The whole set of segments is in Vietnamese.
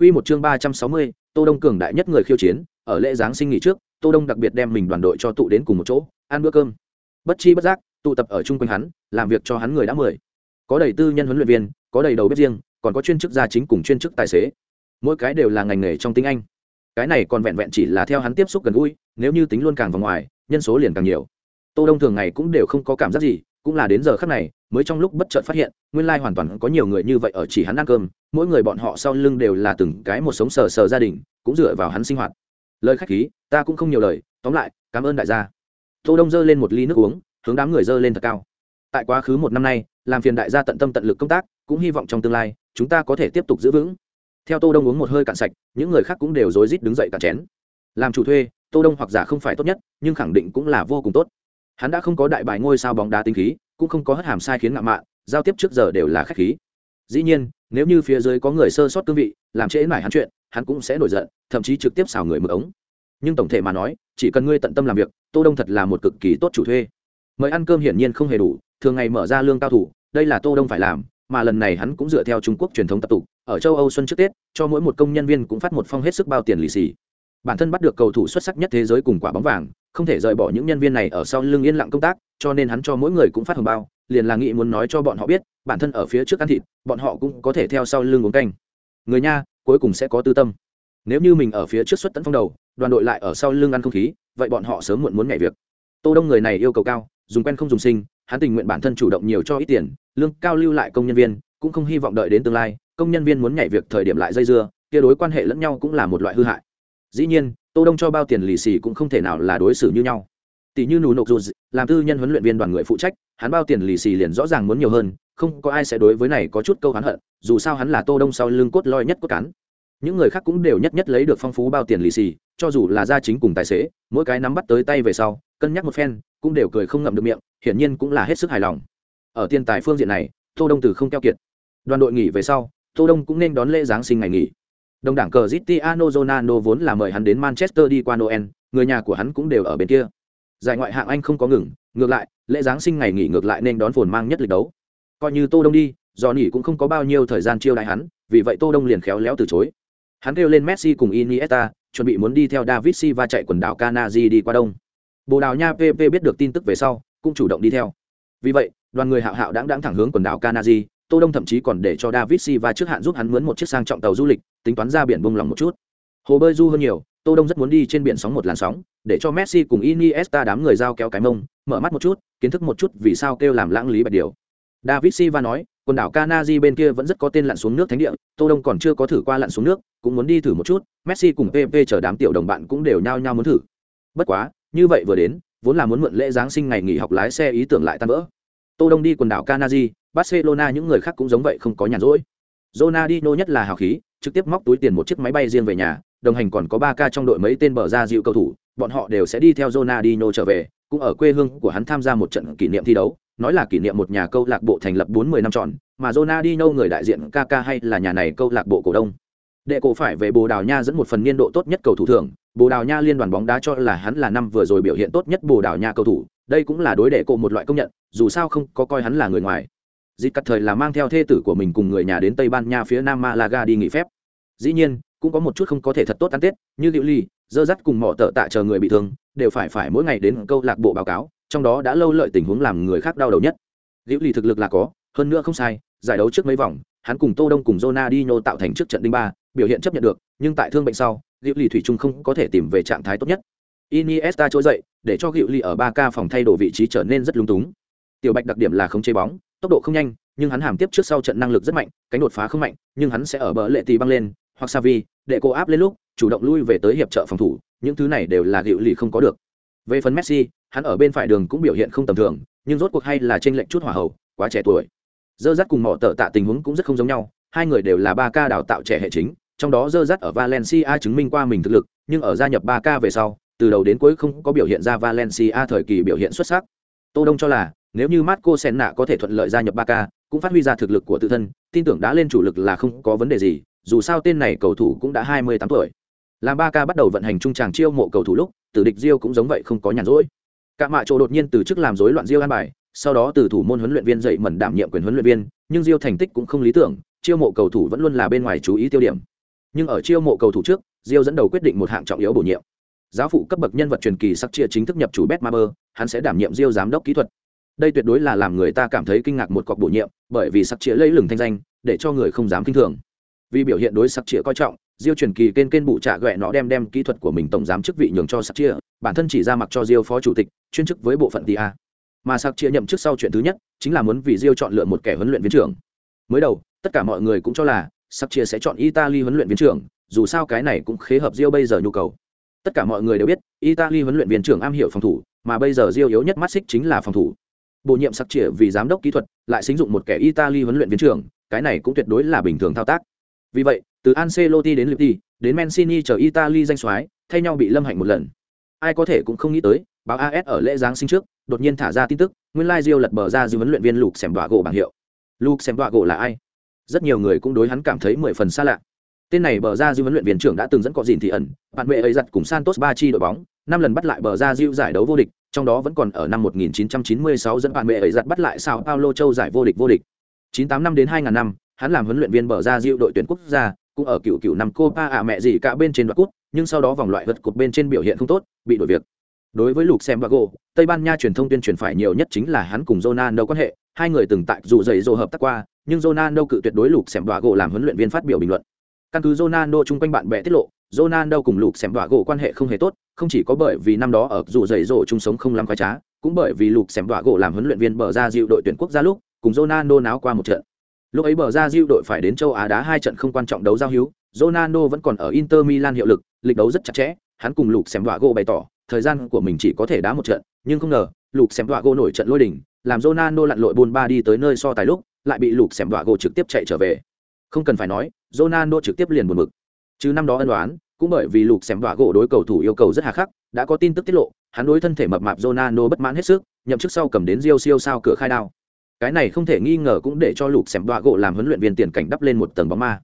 Quy một chương ba trăm sáu mươi, Tô Đông cường đại nhất người khiêu chiến, ở lễ giáng sinh nghỉ trước, Tô Đông đặc biệt đem mình đoàn đội cho tụ đến cùng một chỗ, ăn bữa cơm. Bất chi bất giác, tụ tập ở chung quanh hắn, làm việc cho hắn người đã mười. Có đầy tư nhân huấn luyện viên, có đầy đầu bếp riêng, còn có chuyên chức gia chính cùng chuyên chức tài xế. Mỗi cái đều là ngành nghề trong tiếng Anh. Cái này còn vẹn vẹn chỉ là theo hắn tiếp xúc gần gũi, nếu như tính luôn càng vào ngoài, nhân số liền càng nhiều. Tô Đông thường ngày cũng đều không có cảm giác gì, cũng là đến giờ khắc này, mới trong lúc bất chợt phát hiện, nguyên lai hoàn toàn có nhiều người như vậy ở chỉ hắn ăn cơm, mỗi người bọn họ sau lưng đều là từng cái một sống sờ sờ gia đình, cũng dựa vào hắn sinh hoạt. Lời khách khí, ta cũng không nhiều lời, tóm lại, cảm ơn đại gia. Tô đông dơ lên một ly nước uống, hướng đám người dơ lên thật cao. Tại quá khứ một năm nay, làm phiền đại gia tận tâm tận lực công tác, cũng hy vọng trong tương lai, chúng ta có thể tiếp tục giữ vững. Theo tô đông uống một hơi cạn sạch, những người khác cũng đều rối rít đứng dậy cạn chén. Làm chủ thuê, tô đông hoặc giả không phải tốt nhất, nhưng khẳng định cũng là vô cùng tốt hắn đã không có đại bài ngôi sao bóng đá tinh khí, cũng không có hất hàm sai khiến ngạo mạn, giao tiếp trước giờ đều là khách khí. Dĩ nhiên, nếu như phía dưới có người sơ sót cương vị, làm trễ mải hắn chuyện, hắn cũng sẽ nổi giận, thậm chí trực tiếp xào người mực ống. Nhưng tổng thể mà nói, chỉ cần ngươi tận tâm làm việc, tô đông thật là một cực kỳ tốt chủ thuê. Mời ăn cơm hiển nhiên không hề đủ, thường ngày mở ra lương cao thủ, đây là tô đông phải làm, mà lần này hắn cũng dựa theo trung quốc truyền thống tập tục, ở châu âu xuân trước tết, cho mỗi một công nhân viên cũng phát một phong hết sức bao tiền lì xì. Bản thân bắt được cầu thủ xuất sắc nhất thế giới cùng quả bóng vàng không thể rời bỏ những nhân viên này ở sau lưng yên lặng công tác, cho nên hắn cho mỗi người cũng phát hồng bao, liền là nghĩ muốn nói cho bọn họ biết, bản thân ở phía trước ăn thịt, bọn họ cũng có thể theo sau lưng uống canh. Người nha, cuối cùng sẽ có tư tâm. Nếu như mình ở phía trước xuất tận phong đầu, đoàn đội lại ở sau lưng ăn không khí, vậy bọn họ sớm muộn muốn nhảy việc. Tô đông người này yêu cầu cao, dùng quen không dùng sinh, hắn tình nguyện bản thân chủ động nhiều cho ít tiền, lương cao lưu lại công nhân viên, cũng không hy vọng đợi đến tương lai, công nhân viên muốn nhảy việc thời điểm lại dây dưa, kia đối quan hệ lẫn nhau cũng là một loại hư hại dĩ nhiên, tô đông cho bao tiền lì xì cũng không thể nào là đối xử như nhau. Tỷ như nụ nộp dù làm tư nhân huấn luyện viên đoàn người phụ trách, hắn bao tiền lì xì liền rõ ràng muốn nhiều hơn, không có ai sẽ đối với này có chút câu hắn hận, dù sao hắn là tô đông sau lưng cốt loi nhất cốt cán. Những người khác cũng đều nhất nhất lấy được phong phú bao tiền lì xì, cho dù là gia chính cùng tài xế, mỗi cái nắm bắt tới tay về sau, cân nhắc một phen, cũng đều cười không ngậm được miệng, hiển nhiên cũng là hết sức hài lòng. Ở tiền tài phương diện này, tô đông từ không keo kiệt. Đoàn đội nghỉ về sau, tô đông cũng nên đón lễ giáng sinh ngày nghỉ đồng đảng cờ Cristiano Ronaldo vốn là mời hắn đến Manchester đi qua Noel, người nhà của hắn cũng đều ở bên kia. Giải ngoại hạng anh không có ngừng, ngược lại, lễ giáng sinh ngày nghỉ ngược lại nên đón phồn mang nhất lịch đấu. Coi như tô đông đi do nghỉ cũng không có bao nhiêu thời gian chiêu đãi hắn, vì vậy tô đông liền khéo léo từ chối. Hắn kêu lên messi cùng iniesta, chuẩn bị muốn đi theo david silva chạy quần đảo canary đi qua đông. Bồ đào nha pp biết được tin tức về sau, cũng chủ động đi theo. Vì vậy, đoàn người hạo hạo đáng đáng thẳng hướng quần đảo canary tô đông thậm chí còn để cho david silva trước hạn giúp hắn mướn một chiếc sang trọng tàu du lịch tính toán ra biển buông lòng một chút hồ bơi du hơn nhiều tô đông rất muốn đi trên biển sóng một làn sóng để cho messi cùng iniesta đám người giao kéo cái mông mở mắt một chút kiến thức một chút vì sao kêu làm lãng lý bạch điều david silva nói quần đảo Canary bên kia vẫn rất có tên lặn xuống nước thánh địa, Tô Đông còn chưa có thử qua lặn xuống nước, cũng muốn đi thử một chút, Messi cùng PP chờ đám tiểu đồng bạn cũng đều nhao nhao muốn thử. Bất quá, như vậy vừa đến, vốn là muốn mượn lễ giáng sinh ngày nghỉ học lái xe ý tưởng lại tan vỡ. Tô Đông đi quần đảo Canary, Barcelona những người khác cũng giống vậy không có nhàn rỗi. Ronaldinho nhất là hào khí, trực tiếp móc túi tiền một chiếc máy bay riêng về nhà, đồng hành còn có 3 ca trong đội mấy tên bờ ra dịu cầu thủ, bọn họ đều sẽ đi theo Ronaldinho trở về, cũng ở quê hương của hắn tham gia một trận kỷ niệm thi đấu, nói là kỷ niệm một nhà câu lạc bộ thành lập 40 năm tròn, mà Ronaldinho người đại diện Kaka hay là nhà này câu lạc bộ cổ đông. Đệ cổ phải về Bồ Đào Nha dẫn một phần niên độ tốt nhất cầu thủ thưởng, Bồ Đào Nha liên đoàn bóng đá cho là hắn là năm vừa rồi biểu hiện tốt nhất Bồ Đào Nha cầu thủ, đây cũng là đối đệ cổ một loại công nhận, dù sao không có coi hắn là người ngoài dịp cắt thời là mang theo thê tử của mình cùng người nhà đến Tây Ban Nha phía Nam Malaga đi nghỉ phép. Dĩ nhiên, cũng có một chút không có thể thật tốt ăn Tết, như Diệu Ly, dơ dắt cùng mỏ tợ tạ chờ người bị thương, đều phải phải mỗi ngày đến câu lạc bộ báo cáo, trong đó đã lâu lợi tình huống làm người khác đau đầu nhất. Diệu Ly thực lực là có, hơn nữa không sai, giải đấu trước mấy vòng, hắn cùng Tô Đông cùng Ronaldinho tạo thành trước trận đinh ba, biểu hiện chấp nhận được, nhưng tại thương bệnh sau, Diệu Ly thủy chung không có thể tìm về trạng thái tốt nhất. Iniesta trỗi dậy, để cho Diệu Ly ở ba ca phòng thay đổi vị trí trở nên rất lung túng. Tiểu Bạch đặc điểm là không chế bóng, tốc độ không nhanh, nhưng hắn hàm tiếp trước sau trận năng lực rất mạnh, cánh đột phá không mạnh, nhưng hắn sẽ ở bờ lệ tì băng lên, hoặc Savi, để cô áp lên lúc, chủ động lui về tới hiệp trợ phòng thủ, những thứ này đều là hiệu lì không có được. Về phần Messi, hắn ở bên phải đường cũng biểu hiện không tầm thường, nhưng rốt cuộc hay là trên lệnh chút hỏa hậu, quá trẻ tuổi dơ dắt cùng mỏ tợ tạ tình huống cũng rất không giống nhau hai người đều là ba ca đào tạo trẻ hệ chính trong đó dơ dắt ở valencia chứng minh qua mình thực lực nhưng ở gia nhập ba ca về sau từ đầu đến cuối không có biểu hiện ra valencia thời kỳ biểu hiện xuất sắc tô đông cho là nếu như marco senna có thể thuận lợi gia nhập ba cũng phát huy ra thực lực của tự thân, tin tưởng đã lên chủ lực là không có vấn đề gì, dù sao tên này cầu thủ cũng đã hai mươi tám tuổi. Làm ba bắt đầu vận hành trung tràng chiêu mộ cầu thủ lúc, tử địch Rio cũng giống vậy không có nhàn rỗi. Cả mạ chỗ đột nhiên từ chức làm rối loạn Rio an bài, sau đó từ thủ môn huấn luyện viên dậy mẩn đảm nhiệm quyền huấn luyện viên, nhưng diêu thành tích cũng không lý tưởng, chiêu mộ cầu thủ vẫn luôn là bên ngoài chú ý tiêu điểm. Nhưng ở chiêu mộ cầu thủ trước Rio dẫn đầu quyết định một hạng trọng yếu bổ nhiệm. Giáo phụ cấp bậc nhân vật truyền kỳ sắc chia chính thức nhập chủ Betmaber hắn sẽ đảm nhiệm Rio giám đốc kỹ thuật đây tuyệt đối là làm người ta cảm thấy kinh ngạc một cọc bổ nhiệm bởi vì sắc chĩa lấy lừng thanh danh để cho người không dám kinh thường vì biểu hiện đối sắc chĩa coi trọng Diêu truyền kỳ kênh kênh bụ trả ghẹ nó đem đem kỹ thuật của mình tổng giám chức vị nhường cho Sắc chĩa bản thân chỉ ra mặc cho Diêu phó chủ tịch, chuyên chức với bộ phận TIA. Mà Sắc chĩa nhậm chức sau chuyện thứ nhất, chính là muốn vì Diêu chọn lựa một kẻ huấn luyện viên trưởng. Mới đầu, tất cả mọi người cũng cho là Sắc chĩa sẽ chọn Italy huấn luyện viên trưởng, dù sao cái này cũng khế hợp Diêu bây giờ nhu cầu. Tất cả mọi người đều biết, Italy huấn luyện viên trưởng am hiểu phòng thủ, mà bây giờ Diêu yếu nhất mắt xích chính là phòng thủ. Bổ nhiệm sặc Chia vì giám đốc kỹ thuật, lại xính dụng một kẻ Italy huấn luyện viên trưởng, cái này cũng tuyệt đối là bình thường thao tác. Vì vậy, từ Ancelotti đến Lippi, đến Mancini chờ Italy danh soái, thay nhau bị lâm hạnh một lần. Ai có thể cũng không nghĩ tới, báo AS ở lễ giáng sinh trước, đột nhiên thả ra tin tức, nguyên lai Rio lật bờ ra dư huấn luyện viên Lục Xem Đoạ gỗ bảng hiệu. Lục Xem Đoạ gỗ là ai? Rất nhiều người cũng đối hắn cảm thấy mười phần xa lạ. Tên này bờ ra dư huấn luyện viên trưởng đã từng dẫn cọ dìn thì ẩn, bạn mẹ ấy giặt cùng Santos ba chi đội bóng, năm lần bắt lại bờ ra dư giải đấu vô địch, trong đó vẫn còn ở năm 1996 dẫn bạn mẹ ấy giặt bắt lại Sao Paulo Châu giải vô địch vô địch. 98 năm đến 2000 năm, hắn làm huấn luyện viên bờ ra diệu đội tuyển quốc gia, cũng ở cựu cựu năm Copa ạ mẹ gì cả bên trên đoạt cút, nhưng sau đó vòng loại vật cột bên trên biểu hiện không tốt, bị đổi việc. Đối với Lục Sembago, Tây Ban Nha truyền thông tuyên truyền phải nhiều nhất chính là hắn cùng Ronaldo quan hệ, hai người từng tại dù dày dồ hợp tác qua, nhưng Ronaldo cự tuyệt đối Lục Sembago làm huấn luyện viên phát biểu bình luận. Căn cứ Ronaldo chung quanh bạn bè tiết lộ, Ronaldo cùng Lục Sembago quan hệ không hề tốt, không chỉ có bởi vì năm đó ở dù dày dỗ chung sống không lắm khoái trá, cũng bởi vì Lục xem đọa gỗ làm huấn luyện viên bờ ra dịu đội tuyển quốc gia lúc, cùng Ronaldo náo qua một trận. Lúc ấy bờ ra dịu đội phải đến châu Á đá hai trận không quan trọng đấu giao hữu, Ronaldo vẫn còn ở Inter Milan hiệu lực, lịch đấu rất chặt chẽ, hắn cùng Lục Xem gỗ bày tỏ, thời gian của mình chỉ có thể đá một trận, nhưng không ngờ, Lục Xem gỗ nổi trận lôi đỉnh, làm Ronaldo lặn lội buôn ba đi tới nơi so tài lúc, lại bị Lục Xem gỗ trực tiếp chạy trở về. Không cần phải nói, Ronaldo trực tiếp liền buồn bực. Chứ năm đó ân đoán cũng bởi vì Lục Xem gỗ đối cầu thủ yêu cầu rất hà khắc, đã có tin tức tiết lộ, hắn đối thân thể mập mạp Ronaldo bất mãn hết sức, nhậm chức sau cầm đến Rio siêu sao cửa khai đao. Cái này không thể nghi ngờ cũng để cho Lục Xem gỗ làm huấn luyện viên tiền cảnh đắp lên một tầng bóng ma.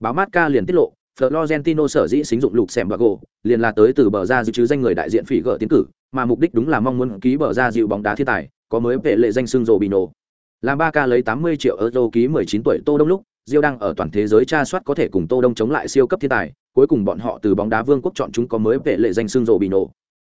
Báo Marca liền tiết lộ, Florentino sở dĩ sử dụng lục xem gỗ liền là tới từ bờ ra dự chứ danh người đại diện phỉ gỡ tiến cử, mà mục đích đúng là mong muốn ký bờ ra dịu bóng đá thiên tài, có mới vệ lệ danh xưng Robinho. Làm Barca lấy 80 triệu euro ký 19 tuổi Tô Đông lúc, Diêu đang ở toàn thế giới tra soát có thể cùng Tô Đông chống lại siêu cấp thiên tài, cuối cùng bọn họ từ bóng đá vương quốc chọn chúng có mới vệ lệ danh xưng Robinho.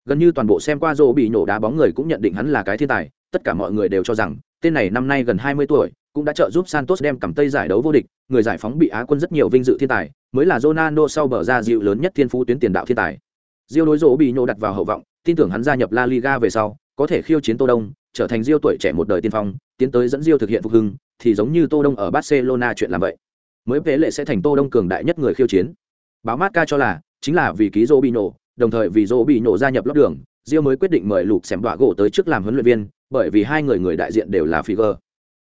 Gần như toàn bộ xem qua Robinho đá bóng người cũng nhận định hắn là cái thiên tài, tất cả mọi người đều cho rằng tên này năm nay gần 20 tuổi, cũng đã trợ giúp Santos đem cầm tây giải đấu vô địch, người giải phóng bị Á quân rất nhiều vinh dự thiên tài, mới là Ronaldo sau bờ ra dịu lớn nhất thiên phú tuyến tiền đạo thiên tài. Diêu đối rỗ bị nổ đặt vào hậu vọng, tin tưởng hắn gia nhập La Liga về sau, có thể khiêu chiến Tô Đông, trở thành Diêu tuổi trẻ một đời tiên phong, tiến tới dẫn Rio thực hiện phục hưng, thì giống như Tô Đông ở Barcelona chuyện làm vậy. Mới vế lệ sẽ thành Tô Đông cường đại nhất người khiêu chiến. Báo Marca cho là, chính là vì ký Robinho, đồng thời vì Robinho gia nhập lót đường, Rio mới quyết định mời Lục Xem Đoạ gỗ tới trước làm huấn luyện viên, bởi vì hai người người đại diện đều là figure.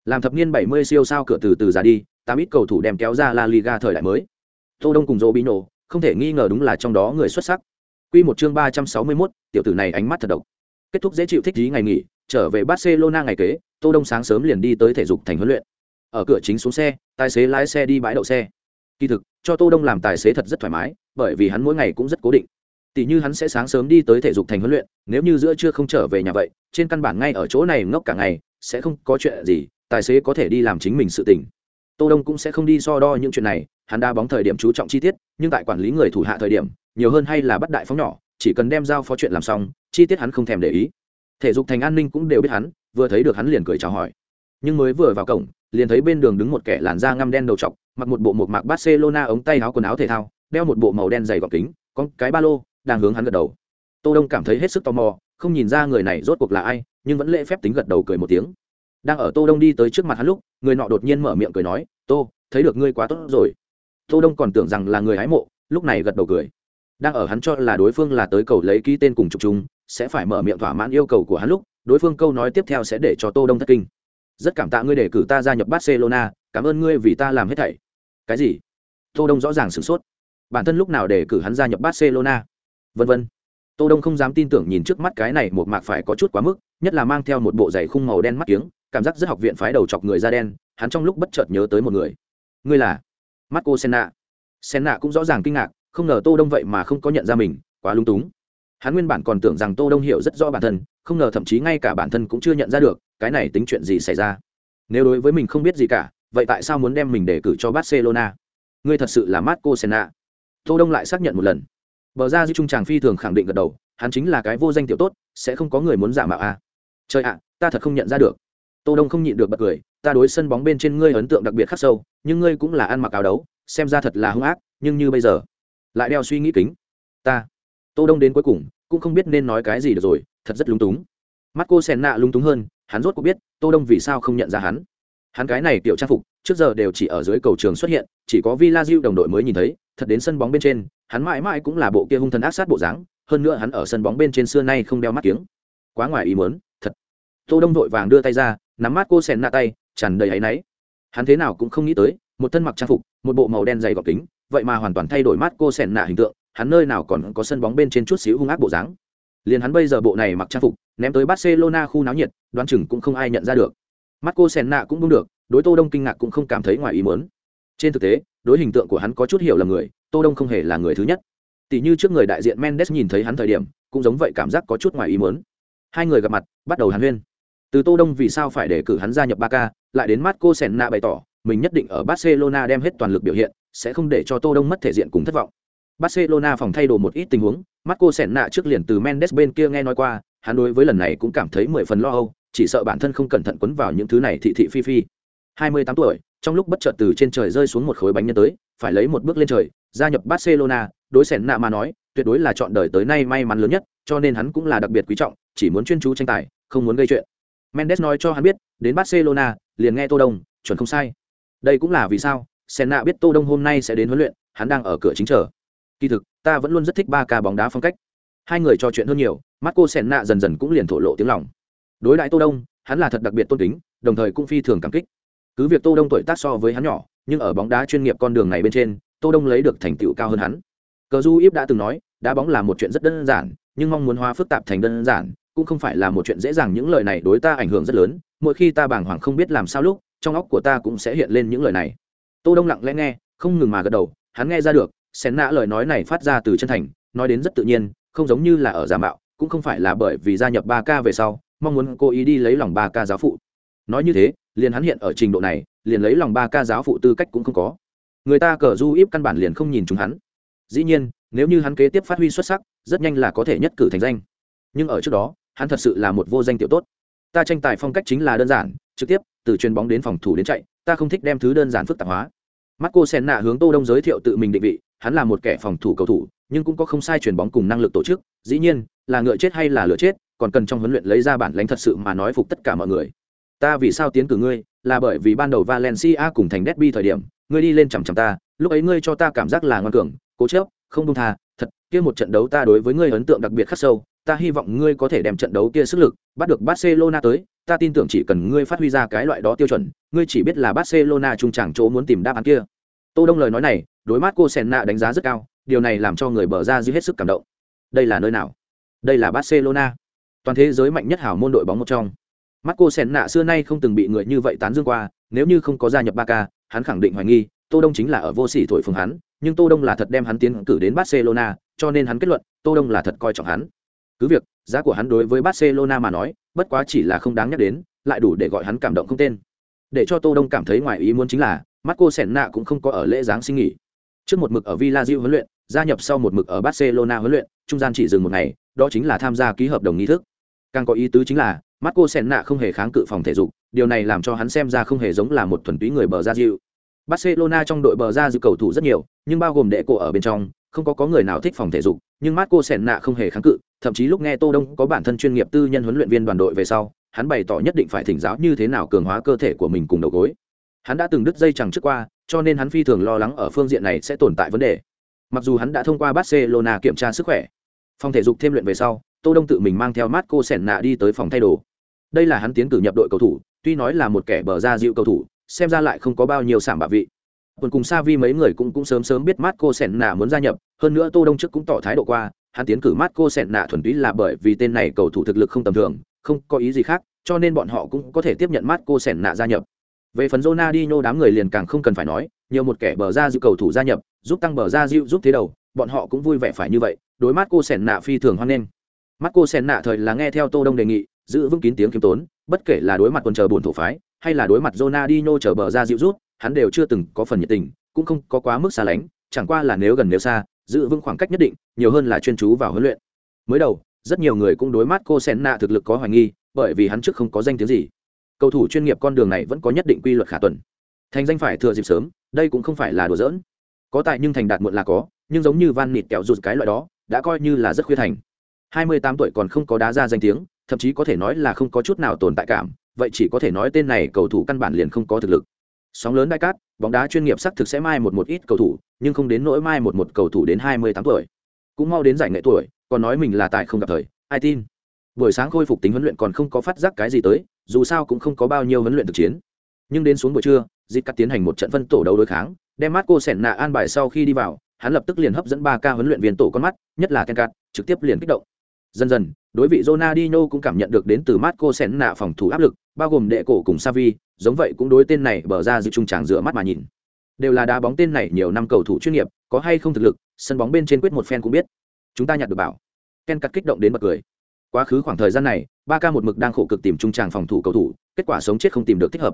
Làm thập niên 70 siêu sao cửa từ từ ra đi, tám ít cầu thủ đem kéo ra La Liga thời đại mới. Tô Đông cùng Robinho, không thể nghi ngờ đúng là trong đó người xuất sắc. Quy một chương 361, tiểu tử này ánh mắt thật độc. Kết thúc dễ chịu thích trí ngày nghỉ, trở về Barcelona ngày kế, Tô Đông sáng sớm liền đi tới thể dục thành huấn luyện. Ở cửa chính xuống xe, tài xế lái xe đi bãi đậu xe. Kỳ thực, cho Tô Đông làm tài xế thật rất thoải mái, bởi vì hắn mỗi ngày cũng rất cố định. Tỷ như hắn sẽ sáng sớm đi tới thể dục thành huấn luyện, nếu như giữa trưa không trở về nhà vậy, trên căn bản ngay ở chỗ này ngốc cả ngày, sẽ không có chuyện gì, tài xế có thể đi làm chính mình sự tình tô đông cũng sẽ không đi so đo những chuyện này hắn đá bóng thời điểm chú trọng chi tiết nhưng tại quản lý người thủ hạ thời điểm nhiều hơn hay là bắt đại phóng nhỏ chỉ cần đem giao phó chuyện làm xong chi tiết hắn không thèm để ý thể dục thành an ninh cũng đều biết hắn, vừa thấy được hắn liền cười chào hỏi. Nhưng mới vừa vào cổng, liền thấy bên đường đứng một kẻ làn da ngăm đen đầu trọc, mặc một bộ một mạc barcelona ống tay áo quần áo thể thao, đeo một bộ màu đen dày gọc kính, có cái ba lô, đang hướng hắn gật đầu. Tô đông cảm thấy hết sức tò mò, không nhìn ra người này rốt cuộc là ai, nhưng vẫn lễ phép tính gật đầu cười một tiếng. Đang ở tô đông đi tới trước mặt hắn lúc, người nọ đột nhiên mở miệng cười nói, tô, thấy được ngươi quá tốt rồi. Tô đông còn tưởng rằng là người hái mộ, lúc này gật đầu cười. Đang ở hắn cho là đối phương là tới cầu lấy ký tên cùng chụp chung sẽ phải mở miệng thỏa mãn yêu cầu của hắn lúc, đối phương câu nói tiếp theo sẽ để cho tô đông thất kinh. Rất cảm tạ ngươi để cử ta gia nhập barcelona, cảm ơn ngươi vì ta làm hết thảy. Cái gì? Tô đông rõ ràng sửng sốt. Bản thân lúc nào để cử hắn gia nhập barcelona? Vân vân. Tô đông không dám tin tưởng nhìn trước mắt cái này một mạc phải có chút quá mức, nhất là mang theo một bộ giày khung màu đen mắt kiếng, cảm giác rất học viện phái đầu chọc người da đen, hắn trong lúc bất chợt nhớ tới một người. Ngươi là? Marco senna. Senna cũng rõ ràng kinh ngạc, không ngờ tô đông vậy mà không có nhận ra mình, quá lung túng hắn nguyên bản còn tưởng rằng tô đông hiểu rất rõ bản thân, không ngờ thậm chí ngay cả bản thân cũng chưa nhận ra được, cái này tính chuyện gì xảy ra. Nếu đối với mình không biết gì cả, vậy tại sao muốn đem mình đề cử cho barcelona? Ngươi thật sự là marco senna. Tô đông lại xác nhận một lần. Bờ ra di trung tràng phi thường khẳng định gật đầu, hắn chính là cái vô danh tiểu tốt, sẽ không có người muốn giả mạo a. À. trời ạ, ta thật không nhận ra được. Tô đông không nhịn được bật cười, ta đối sân bóng bên trên ngươi ấn tượng đặc biệt khắc sâu, nhưng ngươi cũng là ăn mặc áo đấu, xem ra thật là hung ác, nhưng như bây giờ, lại đeo suy nghĩ kính. Ta tô đông đến cuối cùng, cũng không biết nên nói cái gì được rồi, thật rất lúng túng. Mắt cô sen nạ lúng túng hơn, hắn rốt cuộc biết tô đông vì sao không nhận ra hắn. Hắn cái này tiểu trang phục, trước giờ đều chỉ ở dưới cầu trường xuất hiện, chỉ có villa diêu đồng đội mới nhìn thấy, thật đến sân bóng bên trên, hắn mãi mãi cũng là bộ kia hung thần ác sát bộ dáng, hơn nữa hắn ở sân bóng bên trên xưa nay không đeo mắt kiếng. Quá ngoài ý muốn, thật. Tô đông vội vàng đưa tay ra, nắm mắt cô sen nạ tay, tràn đầy áy náy. Hắn thế nào cũng không nghĩ tới, một thân mặc trang phục, một bộ màu đen dày gọc kính, vậy mà hoàn toàn thay đổi mắt cô sen nạ hình tượng hắn nơi nào còn có sân bóng bên trên chút xíu hung ác bộ dáng. Liền hắn bây giờ bộ này mặc trang phục ném tới barcelona khu náo nhiệt đoán chừng cũng không ai nhận ra được. Mắt cô sen nạ cũng không được đối tô đông kinh ngạc cũng không cảm thấy ngoài ý muốn. Trên thực tế đối hình tượng của hắn có chút hiểu là người tô đông không hề là người thứ nhất. Tỷ như trước người đại diện mendes nhìn thấy hắn thời điểm cũng giống vậy cảm giác có chút ngoài ý muốn. Hai người gặp mặt bắt đầu hàn huyên. Từ tô đông vì sao phải để cử hắn gia nhập Barca, lại đến mắt cô sen nạ bày tỏ mình nhất định ở barcelona đem hết toàn lực biểu hiện sẽ không để cho tô đông mất thể diện cùng thất vọng barcelona phòng thay đồ một ít tình huống, Marco Senna trước liền từ mendes bên kia nghe nói qua, hắn đối với lần này cũng cảm thấy mười phần lo âu, chỉ sợ bản thân không cẩn thận quấn vào những thứ này thị thị phi phi. Hai mươi tám tuổi, trong lúc bất chợt từ trên trời rơi xuống một khối bánh nhân tới, phải lấy một bước lên trời, gia nhập barcelona, đối Senna mà nói, tuyệt đối là chọn đời tới nay may mắn lớn nhất, cho nên hắn cũng là đặc biệt quý trọng, chỉ muốn chuyên chú tranh tài, không muốn gây chuyện. Mendes nói cho hắn biết, đến barcelona, liền nghe tô đông, chuẩn không sai. Đây cũng là vì sao, Senna biết tô đông hôm nay sẽ đến huấn luyện, hắn đang ở cửa chính chờ kỳ thực, ta vẫn luôn rất thích ba ca bóng đá phong cách. Hai người trò chuyện hơn nhiều mắt cô sẻn nạ dần dần cũng liền thổ lộ tiếng lòng. Đối đại tô đông, hắn là thật đặc biệt tôn kính, đồng thời cũng phi thường cảm kích. Cứ việc tô đông tuổi tác so với hắn nhỏ, nhưng ở bóng đá chuyên nghiệp con đường này bên trên, tô đông lấy được thành tựu cao hơn hắn. Cờ du íp đã từng nói, đá bóng là một chuyện rất đơn giản, nhưng mong muốn hóa phức tạp thành đơn giản, cũng không phải là một chuyện dễ dàng, những lời này đối ta ảnh hưởng rất lớn, mỗi khi ta bàng hoàng không biết làm sao lúc, trong óc của ta cũng sẽ hiện lên những lời này. Tô đông lặng lẽ nghe, không ngừng mà gật đầu, hắn nghe ra được xén nã lời nói này phát ra từ chân thành, nói đến rất tự nhiên, không giống như là ở giả mạo, cũng không phải là bởi vì gia nhập ba k về sau, mong muốn cố ý đi lấy lòng ba ca giáo phụ. Nói như thế, liền hắn hiện ở trình độ này, liền lấy lòng ba ca giáo phụ tư cách cũng không có. Người ta cờ du íp căn bản liền không nhìn chúng hắn. Dĩ nhiên, nếu như hắn kế tiếp phát huy xuất sắc, rất nhanh là có thể nhất cử thành danh. Nhưng ở trước đó, hắn thật sự là một vô danh tiểu tốt. Ta tranh tài phong cách chính là đơn giản, trực tiếp, từ chuyền bóng đến phòng thủ đến chạy, ta không thích đem thứ đơn giản phức tạp hóa. Marco Senna hướng tô đông giới thiệu tự mình định vị hắn là một kẻ phòng thủ cầu thủ nhưng cũng có không sai chuyển bóng cùng năng lực tổ chức. Dĩ nhiên là ngựa chết hay là lửa chết còn cần trong huấn luyện lấy ra bản lãnh thật sự mà nói phục tất cả mọi người. Ta vì sao tiến cử ngươi? Là bởi vì ban đầu valencia cùng thành derby thời điểm ngươi đi lên chằm chằm ta lúc ấy ngươi cho ta cảm giác là ngoan cường cố chấp, không buông tha thật kia một trận đấu ta đối với ngươi ấn tượng đặc biệt khắc sâu ta hy vọng ngươi có thể đem trận đấu kia sức lực bắt được barcelona tới ta tin tưởng chỉ cần ngươi phát huy ra cái loại đó tiêu chuẩn ngươi chỉ biết là barcelona trung chẳng chỗ muốn tìm đáp án kia. Tô đông lời nói này đối mắt cô senna đánh giá rất cao điều này làm cho người bờ ra dư hết sức cảm động. Đây là nơi nào? Đây là barcelona. Toàn thế giới mạnh nhất hảo môn đội bóng một trong. Marco Senna xưa nay không từng bị người như vậy tán dương qua, nếu như không có gia nhập Barca, hắn khẳng định hoài nghi, Tô Đông chính là ở vô sỉ thổi phồng hắn, nhưng Tô Đông là thật đem hắn tiến cử đến Barcelona, cho nên hắn kết luận, Tô Đông là thật coi trọng hắn. Cứ việc, giá của hắn đối với Barcelona mà nói, bất quá chỉ là không đáng nhắc đến, lại đủ để gọi hắn cảm động không tên. Để cho Tô Đông cảm thấy ngoài ý muốn chính là, Marco Senna cũng không có ở lễ giáng sinh nghỉ. Trước một mực ở Villa Rio huấn luyện, gia nhập sau một mực ở Barcelona huấn luyện, trung gian chỉ dừng một ngày, đó chính là tham gia ký hợp đồng nghi thức. Càng có ý tứ chính là, Marco Senna không hề kháng cự phòng thể dục, điều này làm cho hắn xem ra không hề giống là một thuần túy người bờ ra dịu. Barcelona trong đội bờ ra dịu cầu thủ rất nhiều, nhưng bao gồm đệ cổ ở bên trong, không có có người nào thích phòng thể dục, nhưng Marco Senna không hề kháng cự, thậm chí lúc nghe Tô Đông có bản thân chuyên nghiệp tư nhân huấn luyện viên đoàn đội về sau, hắn bày tỏ nhất định phải thỉnh giáo như thế nào cường hóa cơ thể của mình cùng đầu gối. Hắn đã từng đứt dây chẳng trước qua, cho nên hắn phi thường lo lắng ở phương diện này sẽ tồn tại vấn đề. Mặc dù hắn đã thông qua Barcelona kiểm tra sức khỏe, phòng thể dục thêm luyện về sau, Tô Đông tự mình mang theo Marco Senna đi tới phòng thay đồ đây là hắn tiến cử nhập đội cầu thủ tuy nói là một kẻ bờ ra dịu cầu thủ xem ra lại không có bao nhiêu sảm bạ vị còn cùng sa vi mấy người cũng cũng sớm sớm biết Marco Senna muốn gia nhập, hơn nữa Tô Đông trước cũng tỏ thái độ qua, hắn tiến cử Marco Senna thuần túy là bởi vì tên này cầu thủ thực lực không tầm thường, không có ý gì khác, cho nên bọn họ cũng có thể tiếp nhận Marco Senna gia nhập. Về phần Ronaldinho đám người liền càng không cần phải nói, nhiều một kẻ bờ ra dịu cầu thủ gia nhập, giúp tăng bờ ra dịu giúp thế đầu, bọn họ cũng vui vẻ phải như vậy, đối Marco Senna phi thường hoan nghênh. Marco Senna thời là nghe theo Tô Đông đề nghị, giữ vững kín tiếng kiếm tốn, bất kể là đối mặt quân chờ buồn thổ phái, hay là đối mặt Ronaldinho chờ bờ ra dịu rút, hắn đều chưa từng có phần nhiệt tình, cũng không có quá mức xa lánh, chẳng qua là nếu gần nếu xa giữ vững khoảng cách nhất định nhiều hơn là chuyên chú vào huấn luyện. Mới đầu rất nhiều người cũng đối mắt cô sen nạ thực lực có hoài nghi bởi vì hắn trước không có danh tiếng gì. Cầu thủ chuyên nghiệp con đường này vẫn có nhất định quy luật khả tuần. Thành danh phải thừa dịp sớm đây cũng không phải là đùa giỡn. Có tài nhưng thành đạt muộn là có nhưng giống như van nịt kẹo rụt cái loại đó đã coi như là rất khuya thành. Hai mươi tám tuổi còn không có đá ra danh tiếng thậm chí có thể nói là không có chút nào tồn tại cảm vậy chỉ có thể nói tên này cầu thủ căn bản liền không có thực lực sóng lớn đại cát, bóng đá chuyên nghiệp xác thực sẽ mai một một ít cầu thủ, nhưng không đến nỗi mai một một cầu thủ đến hai mươi tám tuổi. Cũng mau đến giải nghệ tuổi, còn nói mình là tài không gặp thời, ai tin? Buổi sáng khôi phục tính huấn luyện còn không có phát giác cái gì tới, dù sao cũng không có bao nhiêu huấn luyện thực chiến. Nhưng đến xuống buổi trưa dịp cắt tiến hành một trận phân tổ đấu đối kháng, đem mắt cô sẻn nạ an bài sau khi đi vào, hắn lập tức liền hấp dẫn ba ca huấn luyện viên tổ con mắt, nhất là ken cắt trực tiếp liền kích động dần dần đối vị Ronaldinho cũng cảm nhận được đến từ Marco Senna phòng thủ áp lực, bao gồm đệ cổ cùng Savi, giống vậy cũng đối tên này bờ ra giữ trung tràng dựa mắt mà nhìn. Đều là đá bóng tên này nhiều năm cầu thủ chuyên nghiệp, có hay không thực lực, sân bóng bên trên quyết một phen cũng biết. Chúng ta nhặt được bảo. Ken cắt kích động đến bật cười. Quá khứ khoảng thời gian này, ba ca một mực đang khổ cực tìm trung tràng phòng thủ cầu thủ, kết quả sống chết không tìm được thích hợp.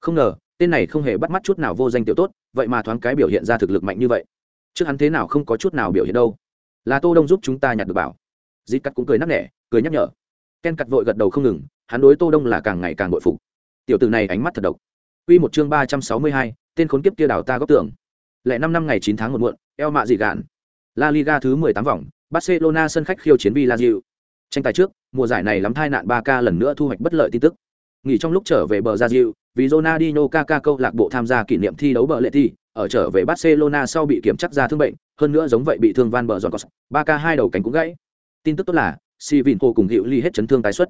Không ngờ, tên này không hề bắt mắt chút nào vô danh tiểu tốt, vậy mà thoáng cái biểu hiện ra thực lực mạnh như vậy. Trước hắn thế nào không có chút nào biểu hiện đâu. Là Tô Đông giúp chúng ta nhặt được bảo dít cắt cũng cười nắc nẻ cười nhắc nhở ken cắt vội gật đầu không ngừng hắn đối tô đông là càng ngày càng bội phục tiểu tử này ánh mắt thật độc Quy một chương ba trăm sáu mươi hai, tên khốn kiếp kia đảo ta góp tưởng. lẽ năm năm ngày chín tháng một muộn, eo mạ dị gạn. La Liga thứ mười tám vòng, Barcelona sân khách khiêu chiến Villarreal. Tranh tài trước, mùa giải này lắm thai nạn ba k lần nữa thu hoạch bất lợi tin tức. Nghỉ trong lúc trở về bờ Brazil, vì Ronaldinho Kaká câu lạc bộ tham gia kỷ niệm thi đấu bờ lệ thi, ở trở về Barcelona sau bị kiểm chắc ra thương bệnh, hơn nữa giống vậy bị thương van bờ giòn cos, ba k hai đầu cánh cũng gãy tin tức tốt là xì vịn hồ cùng hữu ly hết chấn thương tái xuất.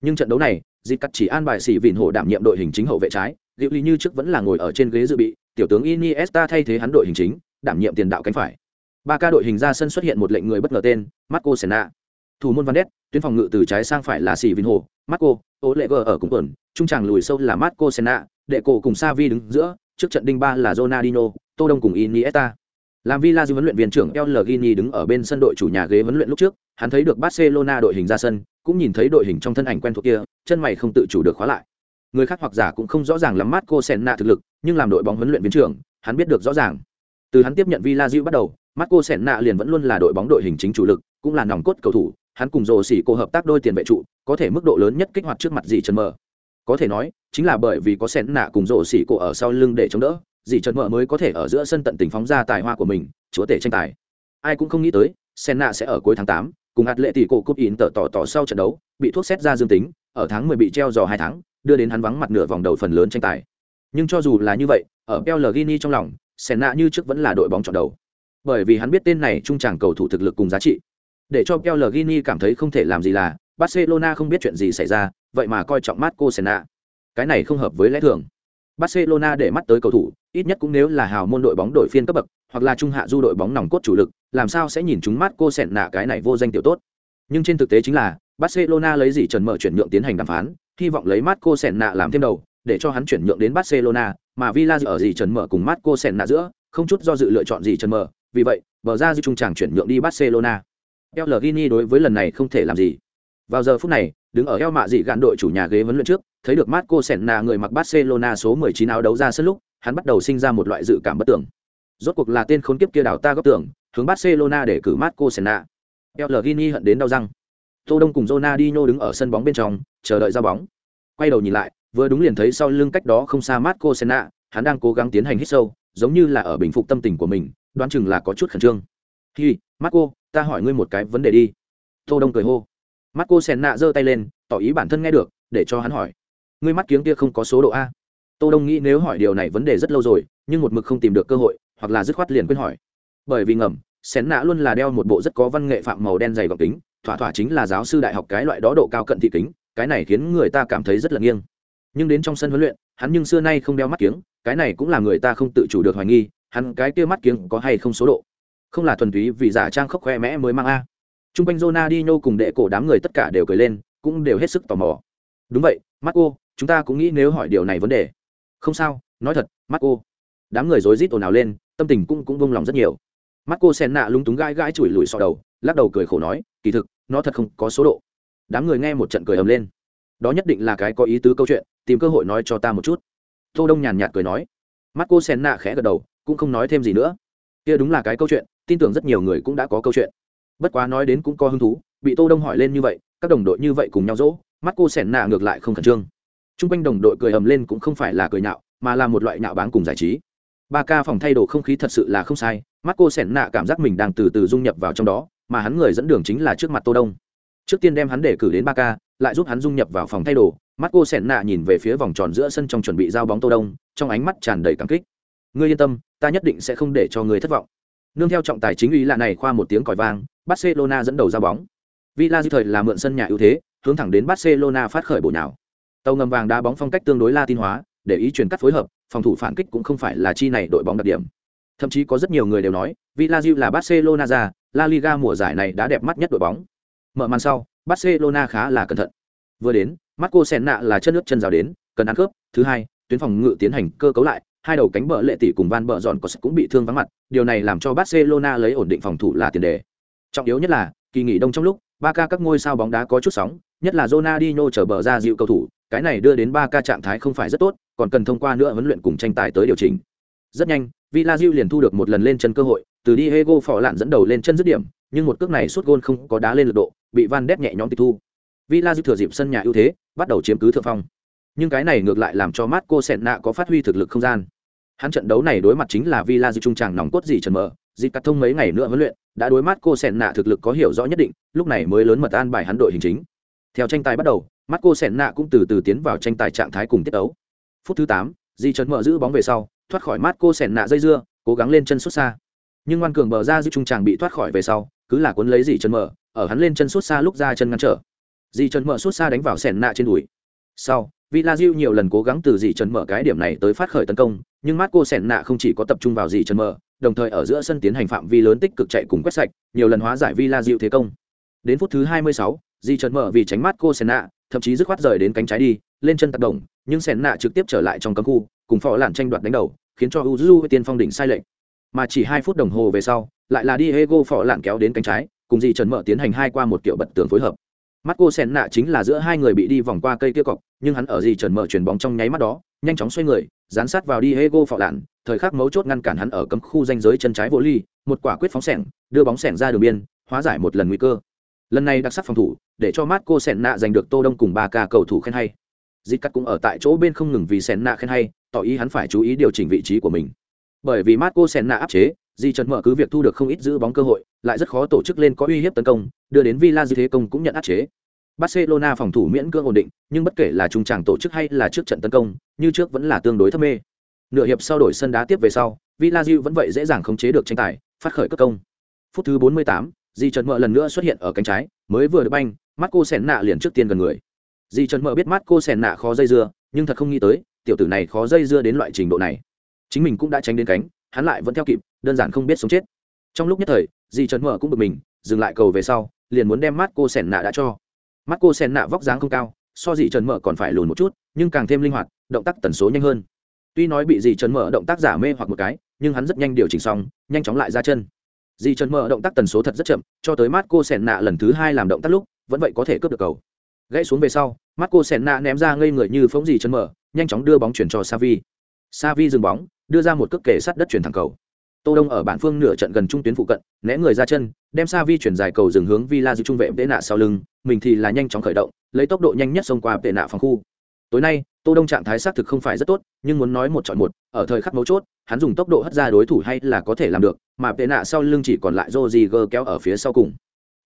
Nhưng trận đấu này dịp cắt chỉ an bài xì vịn hồ đảm nhiệm đội hình chính hậu vệ trái. Hữu ly như trước vẫn là ngồi ở trên ghế dự bị, tiểu tướng iniesta thay thế hắn đội hình chính, đảm nhiệm tiền đạo cánh phải. Ba ca đội hình ra sân xuất hiện một lệnh người bất ngờ tên, marco senna. Thủ môn van tuyến phòng ngự từ trái sang phải là xì vịn hồ, marco ô lệ g ở cùng tuần, trung tràng lùi sâu là marco senna đệ cổ cùng savi đứng giữa, trước trận đinh ba là ronaldinho, tô đông cùng iniesta làm Villa huấn luyện viên trưởng El Gini đứng ở bên sân đội chủ nhà ghế huấn luyện lúc trước, hắn thấy được Barcelona đội hình ra sân, cũng nhìn thấy đội hình trong thân ảnh quen thuộc kia, chân mày không tự chủ được khóa lại. Người khác hoặc giả cũng không rõ ràng lắm Marco Senna thực lực, nhưng làm đội bóng huấn luyện viên trưởng, hắn biết được rõ ràng. Từ hắn tiếp nhận Villa bắt đầu, Marco Senna liền vẫn luôn là đội bóng đội hình chính chủ lực, cũng là nòng cốt cầu thủ, hắn cùng Rồ Sĩ cô hợp tác đôi tiền vệ trụ, có thể mức độ lớn nhất kích hoạt trước mặt gì chân mở. Có thể nói, chính là bởi vì có Senna cùng Rồ Sĩ cô ở sau lưng để chống đỡ, dì trần mở mới có thể ở giữa sân tận tình phóng ra tài hoa của mình chúa tể tranh tài. Ai cũng không nghĩ tới senna sẽ ở cuối tháng tám cùng hạt lệ tỷ cổ cúp in tờ tỏ tỏ sau trận đấu bị thuốc xét ra dương tính ở tháng mười bị treo dò hai tháng đưa đến hắn vắng mặt nửa vòng đầu phần lớn tranh tài. Nhưng cho dù là như vậy ở Pellegrini trong lòng senna như trước vẫn là đội bóng chọn đầu. Bởi vì hắn biết tên này trung tràng cầu thủ thực lực cùng giá trị. Để cho Pellegrini cảm thấy không thể làm gì là Barcelona không biết chuyện gì xảy ra vậy mà coi trọng Marco Senna. Cái này không hợp với lẽ thường. Barcelona để mắt tới cầu thủ, ít nhất cũng nếu là hào môn đội bóng đội phiên cấp bậc, hoặc là trung hạ du đội bóng nòng cốt chủ lực, làm sao sẽ nhìn chúng mắt cô sẹn nạ cái này vô danh tiểu tốt. Nhưng trên thực tế chính là, Barcelona lấy gì trần mở chuyển nhượng tiến hành đàm phán, hy vọng lấy mắt cô sẹn nạ làm thêm đầu, để cho hắn chuyển nhượng đến Barcelona, mà Villa ở gì trần mở cùng mắt cô sẹn nạ giữa, không chút do dự lựa chọn gì trần mở, vì vậy, bờ ra dư trung tràng chuyển nhượng đi Barcelona. El Gini đối với lần này không thể làm gì. Vào giờ phút này, đứng ở eo mạ dị gạn đội chủ nhà ghế vấn luyện trước, thấy được Marco Senna người mặc Barcelona số 19 áo đấu ra sân lúc, hắn bắt đầu sinh ra một loại dự cảm bất tưởng. Rốt cuộc là tên khốn kiếp kia đảo ta góp tưởng, hướng Barcelona để cử Marco Senna. El Gini hận đến đau răng. Tô Đông cùng Ronaldinho đứng ở sân bóng bên trong, chờ đợi ra bóng. Quay đầu nhìn lại, vừa đúng liền thấy sau lưng cách đó không xa Marco Senna, hắn đang cố gắng tiến hành hít sâu, giống như là ở bình phục tâm tình của mình, đoán chừng là có chút khẩn trương. "Hi, Marco, ta hỏi ngươi một cái vấn đề đi." Tô Đông cười hô mắt cô sen nạ giơ tay lên, tỏ ý bản thân nghe được, để cho hắn hỏi. Ngươi mắt kiếng kia không có số độ a. Tô đông nghĩ nếu hỏi điều này vấn đề rất lâu rồi nhưng một mực không tìm được cơ hội hoặc là dứt khoát liền quên hỏi. Bởi vì ngầm xén nạ luôn là đeo một bộ rất có văn nghệ phạm màu đen dày gọc kính thỏa thỏa chính là giáo sư đại học cái loại đó độ cao cận thị kính cái này khiến người ta cảm thấy rất là nghiêng. Nhưng đến trong sân huấn luyện hắn nhưng xưa nay không đeo mắt kiếng cái này cũng là người ta không tự chủ được hoài nghi hắn cái kia mắt kiếng có hay không số độ? Không là thuần túy vì giả trang khóc khoe mẽ mới mang a t r u n g quanh Ronaldinho cùng đệ cổ đám người tất cả đều cười lên cũng đều hết sức tò mò. Đúng vậy Marco chúng ta cũng nghĩ nếu hỏi điều này vấn đề. Không sao nói thật Marco, đám người rối rít ồn ào lên tâm tình cũng cũng vung lòng rất nhiều. Marco sen nạ lúng túng gãi gãi chùi lùi sọ đầu lắc đầu cười khổ nói kỳ thực nó thật không có số độ. Đám người nghe một trận cười ầm lên. Đó nhất định là cái có ý tứ câu chuyện tìm cơ hội nói cho ta một chút. Tô đông nhàn nhạt cười nói. Marco sen nạ khẽ gật đầu cũng không nói thêm gì nữa. Kia đúng là cái câu chuyện tin tưởng rất nhiều người cũng đã có câu chuyện bất quá nói đến cũng có hứng thú, bị tô đông hỏi lên như vậy, các đồng đội như vậy cùng nhau dỗ, mắt cô sẻn nạ ngược lại không khẩn trương. Trung quanh đồng đội cười ầm lên cũng không phải là cười nhạo, mà là một loại nhạo báng cùng giải trí. Ba ca phòng thay đồ không khí thật sự là không sai, mắt cô sẻn nạ cảm giác mình đang từ từ dung nhập vào trong đó, mà hắn người dẫn đường chính là trước mặt tô đông. Trước tiên đem hắn để cử đến ba ca, lại giúp hắn dung nhập vào phòng thay đồ, mắt cô sẻn nạ nhìn về phía vòng tròn giữa sân trong chuẩn bị giao bóng tô đông, trong ánh mắt tràn đầy cảm kích. Ngươi yên tâm, ta nhất định sẽ không để cho ngươi thất vọng. Nương theo trọng tài chính ủy lạ này khoa một tiếng còi vang barcelona dẫn đầu ra bóng. Villa dư thời là mượn sân nhà ưu thế hướng thẳng đến barcelona phát khởi bổ nhào. Tàu ngầm vàng đá bóng phong cách tương đối latin hóa để ý chuyển cắt phối hợp phòng thủ phản kích cũng không phải là chi này đội bóng đặc điểm. Thậm chí có rất nhiều người đều nói villa là barcelona già, la liga mùa giải này đã đẹp mắt nhất đội bóng. Mở màn sau barcelona khá là cẩn thận. Vừa đến marco senna là chân nước chân rào đến cần ăn cướp thứ hai tuyến phòng ngự tiến hành cơ cấu lại hai đầu cánh bờ lệ tỷ cùng van bờ dọn có cũng bị thương vắng mặt. Điều này làm cho barcelona lấy ổn định phòng thủ là tiền đề trọng yếu nhất là, kỳ nghỉ đông trong lúc, ba ca các ngôi sao bóng đá có chút sóng, nhất là Ronaldinho trở bờ ra dịu cầu thủ, cái này đưa đến ba ca trạng thái không phải rất tốt, còn cần thông qua nữa huấn luyện cùng tranh tài tới điều chỉnh. Rất nhanh Villa liền thu được một lần lên chân cơ hội, từ Diego phỏ lạn dẫn đầu lên chân dứt điểm, nhưng một cước này suốt gôn không có đá lên lực độ, bị van đét nhẹ nhõm tịch thu. Villa thừa dịp sân nhà ưu thế, bắt đầu chiếm cứ thượng phong. Nhưng cái này ngược lại làm cho Marco Senna có phát huy thực lực không gian. Hắn trận đấu này đối mặt chính là Villa trung tràng nòng cốt gì trần mở dịp cắt thông mấy ngày nữa huấn luyện đã đối mắt cô sẻn nạ thực lực có hiểu rõ nhất định lúc này mới lớn mật an bài hắn đội hình chính. Theo tranh tài bắt đầu mắt cô sẻn nạ cũng từ từ tiến vào tranh tài trạng thái cùng tiết ấu. phút thứ tám di trấn mở giữ bóng về sau thoát khỏi mắt cô sẻn nạ dây dưa cố gắng lên chân xuất xa. Nhưng ngoan cường bờ ra giữ trung tràng bị thoát khỏi về sau cứ là cuốn lấy dì trần mở ở hắn lên chân xuất xa lúc ra chân ngăn trở. Dì trần mở xuất xa đánh vào sẻn nạ trên đùi. Sau Villa nhiều lần cố gắng từ dì trần mở cái điểm này tới phát khởi tấn công, nhưng mắt cô sẹn nạ không chỉ có tập trung vào dì trần mở, đồng thời ở giữa sân tiến hành phạm vi lớn tích cực chạy cùng quét sạch, nhiều lần hóa giải Villa dịu thế công. Đến phút thứ 26, Di chợt mở vì tránh mắt cô Senna, thậm chí dứt khoát rời đến cánh trái đi, lên chân tác động, nhưng Senna trực tiếp trở lại trong cấm khu, cùng phò lạn tranh đoạt đánh đầu, khiến cho Uzu tiên phong đỉnh sai lệch. Mà chỉ 2 phút đồng hồ về sau, lại là Diego phò lạn kéo đến cánh trái, cùng Di Trần mở tiến hành hai qua một kiểu bật tường phối hợp. Marco Senna chính là giữa hai người bị đi vòng qua cây kia cọc, nhưng hắn ở Di Trần mở chuyển bóng trong nháy mắt đó, nhanh chóng xoay người, dán sát vào Diego phọ lạn, thời khắc mấu chốt ngăn cản hắn ở cấm khu danh giới chân trái vô ly, một quả quyết phóng sẻng, đưa bóng sẻng ra đường biên, hóa giải một lần nguy cơ. Lần này đặc sắc phòng thủ, để cho Marco nạ giành được Tô Đông cùng ba ca cầu thủ khen hay. Dịch cắt cũng ở tại chỗ bên không ngừng vì Senna khen hay, tỏ ý hắn phải chú ý điều chỉnh vị trí của mình. Bởi vì Marco nạ áp chế, Di Trần mở cứ việc thu được không ít giữ bóng cơ hội, lại rất khó tổ chức lên có uy hiếp tấn công, đưa đến Villa Di thế công cũng nhận áp chế. Barcelona phòng thủ miễn cưỡng ổn định, nhưng bất kể là trung tràng tổ chức hay là trước trận tấn công, như trước vẫn là tương đối thấp mê. Nửa hiệp sau đổi sân đá tiếp về sau, Villarreal vẫn vậy dễ dàng khống chế được tranh tài, phát khởi cất công. Phút thứ 48, Di Trần Mợ lần nữa xuất hiện ở cánh trái, mới vừa được banh, Marco Senna liền trước tiên gần người. Di Trần Mợ biết Marco Senna khó dây dưa, nhưng thật không nghĩ tới, tiểu tử này khó dây dưa đến loại trình độ này. Chính mình cũng đã tránh đến cánh, hắn lại vẫn theo kịp, đơn giản không biết sống chết. Trong lúc nhất thời, Di Trần Mợ cũng bực mình, dừng lại cầu về sau, liền muốn đem Marco Senna đã cho. Mắt cô sen nạ vóc dáng không cao, so dị Trần mở còn phải lùn một chút, nhưng càng thêm linh hoạt, động tác tần số nhanh hơn. Tuy nói bị dì trần mở động tác giả mê hoặc một cái nhưng hắn rất nhanh điều chỉnh xong nhanh chóng lại ra chân. Dì trần mở động tác tần số thật rất chậm cho tới mắt cô sen nạ lần thứ hai làm động tác lúc vẫn vậy có thể cướp được cầu. Gãy xuống về sau mắt cô sen nạ ném ra ngây người như phóng dì trần mở nhanh chóng đưa bóng chuyển cho savi savi dừng bóng đưa ra một cước kể sát đất chuyển thẳng cầu. Tô đông ở bản phương nửa trận gần trung tuyến phụ cận né người ra chân đem savi chuyển dài cầu dừng hướng villa giữ trung vệ tệ nạ sau lưng mình thì là nhanh chóng khởi động, lấy tốc độ nhanh nhất xông qua tệ nạ phòng khu. Tối nay, tô đông trạng thái xác thực không phải rất tốt, nhưng muốn nói một chọn một, ở thời khắc mấu chốt, hắn dùng tốc độ hất ra đối thủ hay là có thể làm được, mà tệ nạ sau lưng chỉ còn lại Rodriguez kéo ở phía sau cùng.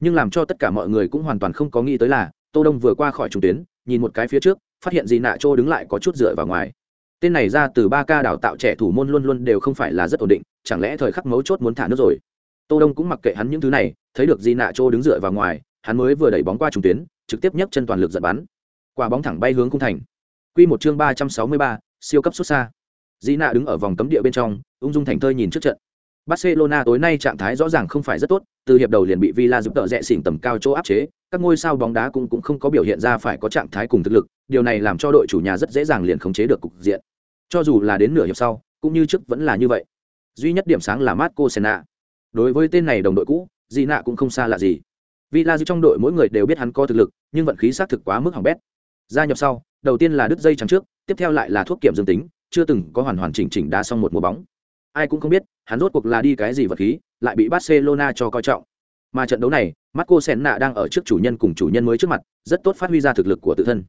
Nhưng làm cho tất cả mọi người cũng hoàn toàn không có nghĩ tới là, tô đông vừa qua khỏi trung tuyến, nhìn một cái phía trước, phát hiện gì nạ trô đứng lại có chút dựa vào ngoài. Tên này ra từ ba ca đào tạo trẻ thủ môn luôn luôn đều không phải là rất ổn định, chẳng lẽ thời khắc mấu chốt muốn thả nước rồi? Tô đông cũng mặc kệ hắn những thứ này, thấy được gì nạ trô đứng dựa vào ngoài hắn mới vừa đẩy bóng qua trung tuyến trực tiếp nhấc chân toàn lực giật bắn quả bóng thẳng bay hướng khung thành Quy một chương 363, siêu cấp xuất xa. Di nạ đứng ở vòng cấm địa bên trong, ung dung thành thơi nhìn trước trận. Barcelona tối nay trạng thái rõ ràng không phải rất tốt, từ hiệp đầu liền bị Villa giúp đỡ rẽ xỉn tầm cao chỗ áp chế, các ngôi sao bóng đá cũng cũng không có biểu hiện ra phải có trạng thái cùng thực lực, điều này làm cho đội chủ nhà rất dễ dàng liền khống chế được cục diện. Cho dù là đến nửa hiệp sau, cũng như trước vẫn là như vậy. Duy nhất điểm sáng là Marco Senna. Đối với tên này đồng đội cũ, Di nạ cũng không xa lạ gì. Villa trong đội mỗi người đều biết hắn có thực lực, nhưng vận khí xác thực quá mức hỏng bét. Gia nhập sau, đầu tiên là đứt dây trắng trước tiếp theo lại là thuốc kiểm dương tính chưa từng có hoàn hoàn chỉnh chỉnh đá xong một mùa bóng. Ai cũng không biết hắn rốt cuộc là đi cái gì vật khí lại bị barcelona cho coi trọng. Mà trận đấu này marco senna đang ở trước chủ nhân cùng chủ nhân mới trước mặt rất tốt phát huy ra thực lực của tự thân.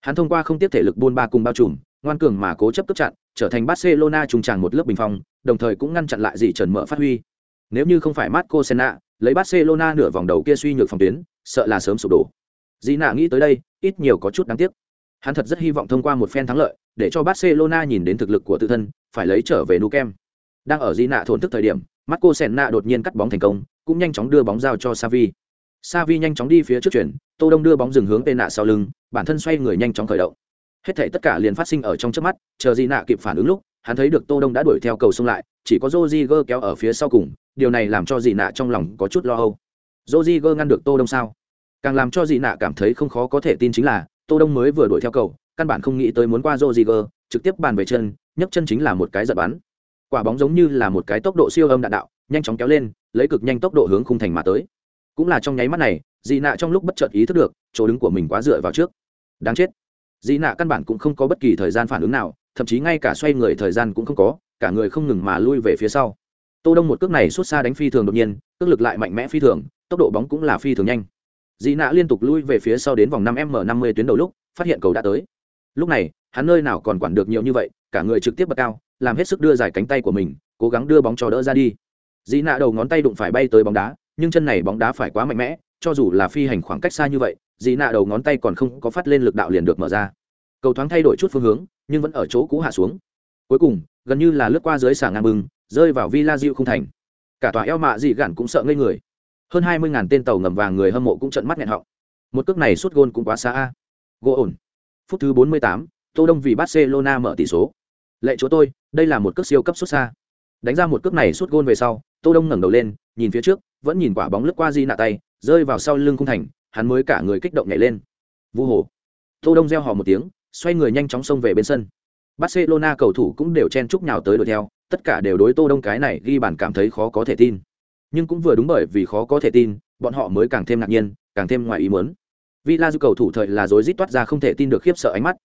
Hắn thông qua không tiếp thể lực buôn ba cùng bao trùm ngoan cường mà cố chấp cướp chặn trở thành barcelona trùng tràng một lớp bình phong đồng thời cũng ngăn chặn lại gì trần mở phát huy. Nếu như không phải marco senna lấy barcelona nửa vòng đầu kia suy nhược phòng tuyến, sợ là sớm sụp đổ. Dĩ nạ nghĩ tới đây, ít nhiều có chút đáng tiếc. Hắn thật rất hy vọng thông qua một phen thắng lợi, để cho barcelona nhìn đến thực lực của tự thân, phải lấy trở về nu kem đang ở dĩ nạ thổn thức thời điểm, marco senna đột nhiên cắt bóng thành công, cũng nhanh chóng đưa bóng giao cho savi savi nhanh chóng đi phía trước chuyển, tô đông đưa bóng dừng hướng tên nạ sau lưng, bản thân xoay người nhanh chóng khởi động. Hết thảy tất cả liền phát sinh ở trong trước mắt, chờ dĩ nạ kịp phản ứng lúc, hắn thấy được tô đông đã đuổi theo cầu xông lại, chỉ có Rodrigo kéo ở phía sau cùng điều này làm cho dĩ nạ trong lòng có chút lo âu. Rodriguez ngăn được tô đông sao? Càng làm cho dị nạ cảm thấy không khó có thể tin chính là tô đông mới vừa đuổi theo cầu căn bản không nghĩ tới muốn qua Rodriguez, trực tiếp bàn về chân nhấc chân chính là một cái giật bắn. Quả bóng giống như là một cái tốc độ siêu âm đạn đạo nhanh chóng kéo lên lấy cực nhanh tốc độ hướng khung thành mà tới. Cũng là trong nháy mắt này dị nạ trong lúc bất chợt ý thức được chỗ đứng của mình quá dựa vào trước. Đáng chết. Dị nạ căn bản cũng không có bất kỳ thời gian phản ứng nào thậm chí ngay cả xoay người thời gian cũng không có cả người không ngừng mà lui về phía sau tô đông một cước này xuất xa đánh phi thường đột nhiên, cước lực lại mạnh mẽ phi thường, tốc độ bóng cũng là phi thường nhanh. Dị nạ liên tục lui về phía sau đến vòng năm m năm mươi tuyến đầu lúc, phát hiện cầu đã tới. Lúc này, hắn nơi nào còn quản được nhiều như vậy, cả người trực tiếp bật cao, làm hết sức đưa dài cánh tay của mình, cố gắng đưa bóng cho đỡ ra đi. Dị nạ đầu ngón tay đụng phải bay tới bóng đá, nhưng chân này bóng đá phải quá mạnh mẽ, cho dù là phi hành khoảng cách xa như vậy dị nạ đầu ngón tay còn không có phát lên lực đạo liền được mở ra. Cầu thoáng thay đổi chút phương hướng, nhưng vẫn ở chỗ cũ hạ xuống. Cuối cùng, gần như là lướt qua dưới xà ngang bừng rơi vào villa diệu không thành. Cả tòa eo mạ dị gạn cũng sợ ngây người. Hơn hai mươi ngàn tên tàu ngầm vàng người hâm mộ cũng trận mắt nghẹn họng. Một cước này suốt gôn cũng quá xa a. Gỗ ổn. Phút thứ bốn mươi tám, tô đông vì barcelona mở tỷ số. Lệ chúa tôi, đây là một cước siêu cấp xuất xa. Đánh ra một cước này suốt gôn về sau, tô đông ngẩng đầu lên, nhìn phía trước, vẫn nhìn quả bóng lướt qua di nạ tay, rơi vào sau lưng khung thành, hắn mới cả người kích động nhảy lên. Vu hồ. Tô đông reo hò một tiếng, xoay người nhanh chóng xông về bên sân. Barcelona cầu thủ cũng đều chen chúc nhào tới đuổi theo tất cả đều đối tô đông cái này ghi bàn cảm thấy khó có thể tin. Nhưng cũng vừa đúng bởi vì khó có thể tin, bọn họ mới càng thêm ngạc nhiên, càng thêm ngoài ý muốn. Villa du cầu thủ thời là rối rít toát ra không thể tin được khiếp sợ ánh mắt.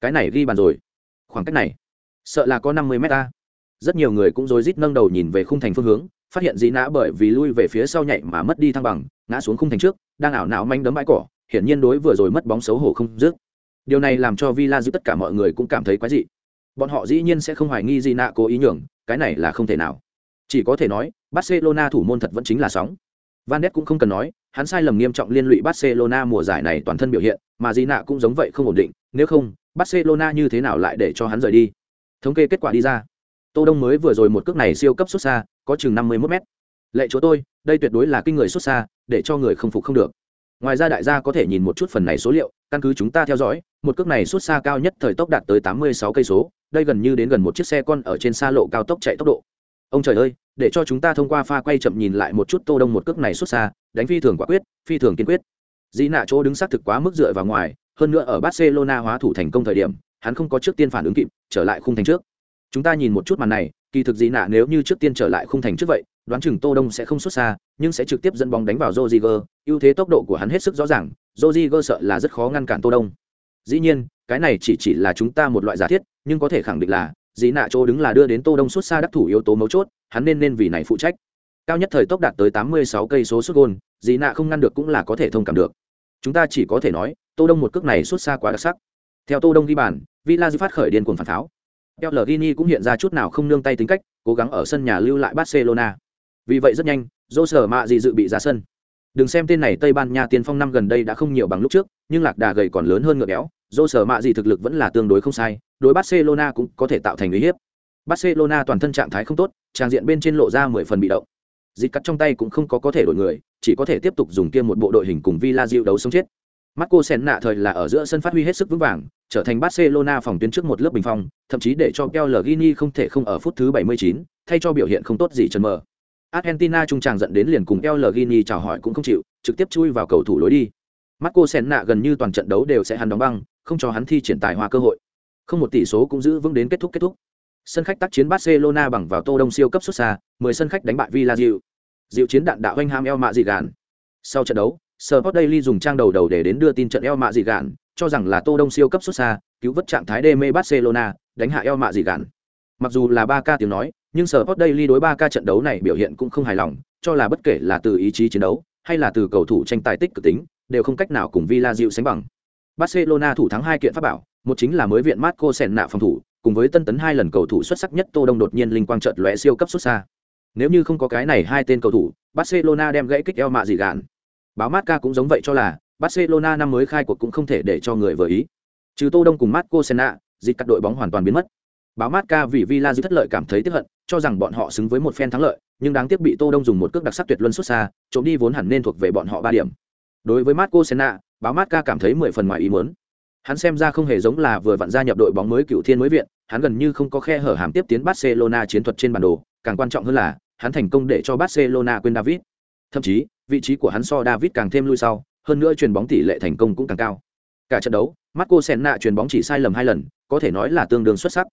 Cái này ghi bàn rồi. Khoảng cách này, sợ là có năm mươi mét ta. Rất nhiều người cũng rối rít nâng đầu nhìn về khung thành phương hướng, phát hiện dĩ nã bởi vì lui về phía sau nhảy mà mất đi thăng bằng, ngã xuống khung thành trước, đang ảo não manh đấm bãi cỏ, hiển nhiên đối vừa rồi mất bóng xấu hổ không dứt. Điều này làm cho villa giữ tất cả mọi người cũng cảm thấy quái dị. Bọn họ dĩ nhiên sẽ không hoài nghi dĩ nã cố ý nhường cái này là không thể nào. Chỉ có thể nói, barcelona thủ môn thật vẫn chính là sóng. Van Ness cũng không cần nói, hắn sai lầm nghiêm trọng liên lụy barcelona mùa giải này toàn thân biểu hiện, mà Gina cũng giống vậy không ổn định, nếu không, barcelona như thế nào lại để cho hắn rời đi? Thống kê kết quả đi ra. Tô đông mới vừa rồi một cước này siêu cấp xuất xa, có chừng năm mươi 51 mét. Lệ chúa tôi, đây tuyệt đối là kinh người xuất xa, để cho người không phục không được. Ngoài ra đại gia có thể nhìn một chút phần này số liệu, căn cứ chúng ta theo dõi, một cước này xuất xa cao nhất thời tốc đạt tới 86 cây số đây gần như đến gần một chiếc xe con ở trên xa lộ cao tốc chạy tốc độ. Ông trời ơi để cho chúng ta thông qua pha quay chậm nhìn lại một chút tô đông một cước này xuất xa đánh phi thường quả quyết phi thường kiên quyết. Dĩ nạ chỗ đứng xác thực quá mức dựa vào ngoài hơn nữa ở barcelona hóa thủ thành công thời điểm hắn không có trước tiên phản ứng kịp trở lại khung thành trước. Chúng ta nhìn một chút màn này kỳ thực dĩ nạ nếu như trước tiên trở lại khung thành trước vậy đoán chừng tô đông sẽ không xuất xa nhưng sẽ trực tiếp dẫn bóng đánh vào Rodriguez, ưu thế tốc độ của hắn hết sức rõ ràng Rodriguez sợ là rất khó ngăn cản tô đông. Dĩ nhiên cái này chỉ chỉ là chúng ta một loại giả thiết nhưng có thể khẳng định là, dĩ nạ chỗ đứng là đưa đến tô đông xuất xa đắc thủ yếu tố mấu chốt, hắn nên nên vì này phụ trách. Cao nhất thời tốc đạt tới 86 cây số xuất gôn, dĩ nạ không ngăn được cũng là có thể thông cảm được. Chúng ta chỉ có thể nói, tô đông một cước này xuất xa quá đặc sắc. Theo tô đông ghi bàn villa phát khởi điên cuồng phản tháo Pellegrini cũng hiện ra chút nào không nương tay tính cách, cố gắng ở sân nhà lưu lại barcelona. Vì vậy rất nhanh, jose mạ gì dự bị ra sân. Đừng xem tên này tây ban nha tiên phong năm gần đây đã không nhiều bằng lúc trước, nhưng lạc đà gầy còn lớn hơn ngựa béo dô sở mạ gì thực lực vẫn là tương đối không sai đối barcelona cũng có thể tạo thành uy hiếp barcelona toàn thân trạng thái không tốt trang diện bên trên lộ ra mười phần bị động dịch cắt trong tay cũng không có có thể đổi người chỉ có thể tiếp tục dùng kia một bộ đội hình cùng villa diệu đấu sống chết Marco Senna thời là ở giữa sân phát huy hết sức vững vàng, trở thành Barcelona phòng tuyến trước một lớp bình phong, thậm chí để cho Pellegrini không thể không ở phút thứ 79, thay cho biểu hiện không tốt gì trần mờ. Argentina trung tràng giận đến liền cùng El Gini chào hỏi cũng không chịu, trực tiếp chui vào cầu thủ lối đi. Marco Senna gần như toàn trận đấu đều sẽ hắn đóng băng, không cho hắn thi triển tài hoa cơ hội. Không một tỷ số cũng giữ vững đến kết thúc kết thúc. Sân khách tác chiến Barcelona bằng vào Tô Đông siêu cấp xuất xa, 10 sân khách đánh bại Villarreal. Diệu chiến đạn đạo Ham El Mạ Dị gạn. Sau trận đấu, Sport Daily dùng trang đầu đầu để đến đưa tin trận El Mạ Dị gạn, cho rằng là Tô Đông siêu cấp xuất xa, cứu vớt trạng thái đê mê Barcelona, đánh hạ El Mạ Dị gạn. Mặc dù là 3 ca tiếng nói, nhưng Sport Daily đối 3 ca trận đấu này biểu hiện cũng không hài lòng, cho là bất kể là từ ý chí chiến đấu hay là từ cầu thủ tranh tài tích cực tính, đều không cách nào cùng Villa sánh bằng. Barcelona thủ thắng hai kiện pháp bảo, một chính là mới viện Marco Senna phòng thủ, cùng với tân tấn hai lần cầu thủ xuất sắc nhất Tô Đông đột nhiên linh quang chợt lóe siêu cấp xuất xa. Nếu như không có cái này hai tên cầu thủ, Barcelona đem gãy kích eo mạ gì gạn. Báo Marca cũng giống vậy cho là Barcelona năm mới khai cuộc cũng không thể để cho người vừa ý. Trừ Tô Đông cùng Marco Senna, dịch cắt đội bóng hoàn toàn biến mất. Báo Marca vì Villa giữ thất lợi cảm thấy tiếc hận, cho rằng bọn họ xứng với một phen thắng lợi, nhưng đáng tiếc bị Tô Đông dùng một cước đặc sắc tuyệt luân xuất xa, trộm đi vốn hẳn nên thuộc về bọn họ ba điểm. Đối với Marco Senna, báo mát ca cảm thấy mười phần ngoài ý muốn. Hắn xem ra không hề giống là vừa vặn gia nhập đội bóng mới cựu thiên mới viện, hắn gần như không có khe hở hàm tiếp tiến Barcelona chiến thuật trên bản đồ, càng quan trọng hơn là, hắn thành công để cho Barcelona quên David. Thậm chí, vị trí của hắn so David càng thêm lui sau, hơn nữa chuyền bóng tỷ lệ thành công cũng càng cao. Cả trận đấu, Marco Senna chuyền bóng chỉ sai lầm hai lần, có thể nói là tương đương xuất sắc.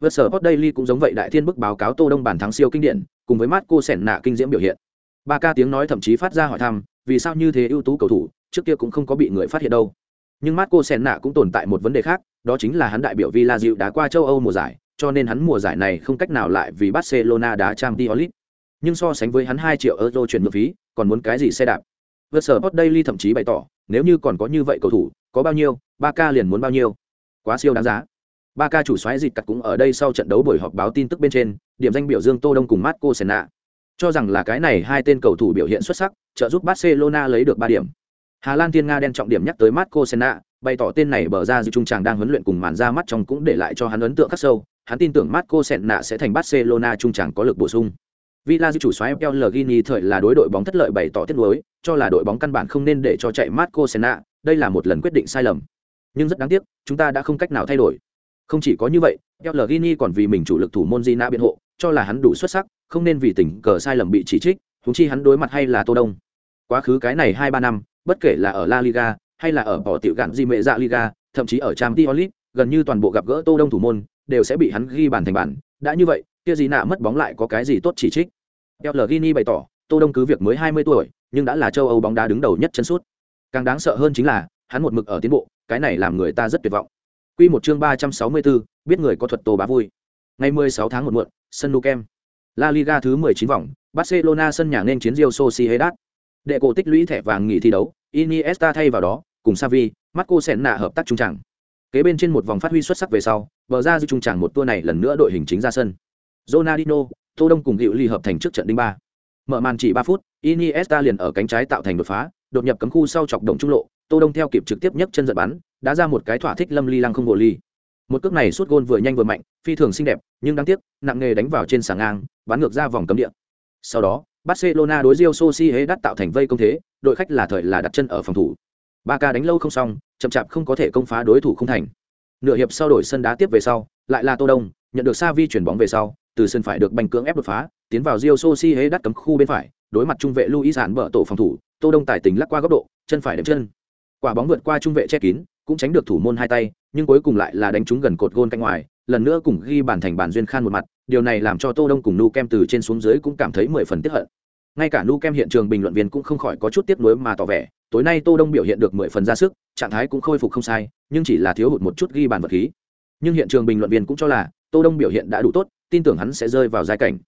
Vượt sở Hot Daily cũng giống vậy đại thiên bức báo cáo Tô Đông bản thắng siêu kinh điển, cùng với Marco Senna kinh diễm biểu hiện. Ba ca tiếng nói thậm chí phát ra hỏi thăm, vì sao như thế ưu tú cầu thủ, trước kia cũng không có bị người phát hiện đâu. Nhưng Marco Senna cũng tồn tại một vấn đề khác, đó chính là hắn đại biểu Villa Dịu đá qua châu Âu mùa giải, cho nên hắn mùa giải này không cách nào lại vì Barcelona đá Champions League. Nhưng so sánh với hắn 2 triệu euro chuyển nhượng phí, còn muốn cái gì xe đạp? Vượt sở Hot Daily thậm chí bày tỏ, nếu như còn có như vậy cầu thủ, có bao nhiêu, ba liền muốn bao nhiêu. Quá siêu đáng giá. Ba ca chủ soái dịch cắt cũng ở đây sau trận đấu buổi họp báo tin tức bên trên, điểm danh biểu dương Tô Đông cùng Marco Senna. Cho rằng là cái này hai tên cầu thủ biểu hiện xuất sắc, trợ giúp Barcelona lấy được 3 điểm. Hà Lan thiên Nga đen trọng điểm nhắc tới Marco Senna, bày tỏ tên này bờ ra dư trung tràng đang huấn luyện cùng màn ra mắt trong cũng để lại cho hắn ấn tượng khắc sâu, hắn tin tưởng Marco Senna sẽ thành Barcelona trung tràng có lực bổ sung. Villa dư chủ soái Pellegrini thời là đối đội bóng thất lợi bày tỏ tiếc nuối, cho là đội bóng căn bản không nên để cho chạy Marco Senna, đây là một lần quyết định sai lầm. Nhưng rất đáng tiếc, chúng ta đã không cách nào thay đổi. Không chỉ có như vậy, Pellegrini còn vì mình chủ lực thủ môn Gina biện hộ, cho là hắn đủ xuất sắc, không nên vì tình cờ sai lầm bị chỉ trích, huống chi hắn đối mặt hay là Tô Đông. Quá khứ cái này 2 3 năm, bất kể là ở La Liga hay là ở bỏ tiểu gạn gì mẹ dạ Liga, thậm chí ở Champions League, gần như toàn bộ gặp gỡ Tô Đông thủ môn đều sẽ bị hắn ghi bàn thành bàn. Đã như vậy, kia gì nạ mất bóng lại có cái gì tốt chỉ trích. Pellegrini bày tỏ, Tô Đông cứ việc mới 20 tuổi, nhưng đã là châu Âu bóng đá đứng đầu nhất chân suốt. Càng đáng sợ hơn chính là, hắn một mực ở tiến bộ, cái này làm người ta rất tuyệt vọng. Quy một chương 364, biết người có thuật tô bá vui. Ngày 16 tháng 1 muộn, sân Nou Camp. La Liga thứ 19 vòng, Barcelona sân nhà nên chiến Real Sociedad. Đệ cổ tích lũy thẻ vàng nghỉ thi đấu, Iniesta thay vào đó, cùng Savi, Marco Senna hợp tác trung tràng Kế bên trên một vòng phát huy xuất sắc về sau, bờ ra dư trung tràng một tour này lần nữa đội hình chính ra sân. Ronaldinho, Tô Đông cùng Diệu Ly hợp thành trước trận đinh ba. Mở màn chỉ ba phút, Iniesta liền ở cánh trái tạo thành đột phá, đột nhập cấm khu sau chọc động trung lộ, Tô Đông theo kịp trực tiếp nhấc chân giật bắn, đã ra một cái thỏa thích lâm ly lăng không bộ ly. Một cước này suốt gôn vừa nhanh vừa mạnh, phi thường xinh đẹp, nhưng đáng tiếc, nặng nghề đánh vào trên sàng ngang, bắn ngược ra vòng cấm địa. Sau đó, Barcelona đối Real Sociedad tạo thành vây công thế, đội khách là thời là đặt chân ở phòng thủ. Barca đánh lâu không xong, chậm chạp không có thể công phá đối thủ không thành. Nửa hiệp sau đổi sân đá tiếp về sau, lại là Tô Đông, nhận được Xavi chuyển bóng về sau, từ sân phải được bành cưỡng ép đột phá, tiến vào Real Sociedad cấm khu bên phải, đối mặt trung vệ Luis Hàn bở tổ phòng thủ, Tô Đông tài tình lắc qua góc độ, chân phải đệm chân. Quả bóng vượt qua trung vệ che kín, cũng tránh được thủ môn hai tay, nhưng cuối cùng lại là đánh trúng gần cột gôn cạnh ngoài, lần nữa cùng ghi bàn thành bàn duyên khan một mặt, điều này làm cho Tô Đông cùng Nu Kem từ trên xuống dưới cũng cảm thấy mười phần tiếc hận. Ngay cả Nu Kem hiện trường bình luận viên cũng không khỏi có chút tiếc nuối mà tỏ vẻ, tối nay Tô Đông biểu hiện được mười phần ra sức, trạng thái cũng khôi phục không sai, nhưng chỉ là thiếu hụt một chút ghi bàn vật khí. Nhưng hiện trường bình luận viên cũng cho là Tô Đông biểu hiện đã đủ tốt, tin tưởng hắn sẽ rơi vào giai cảnh.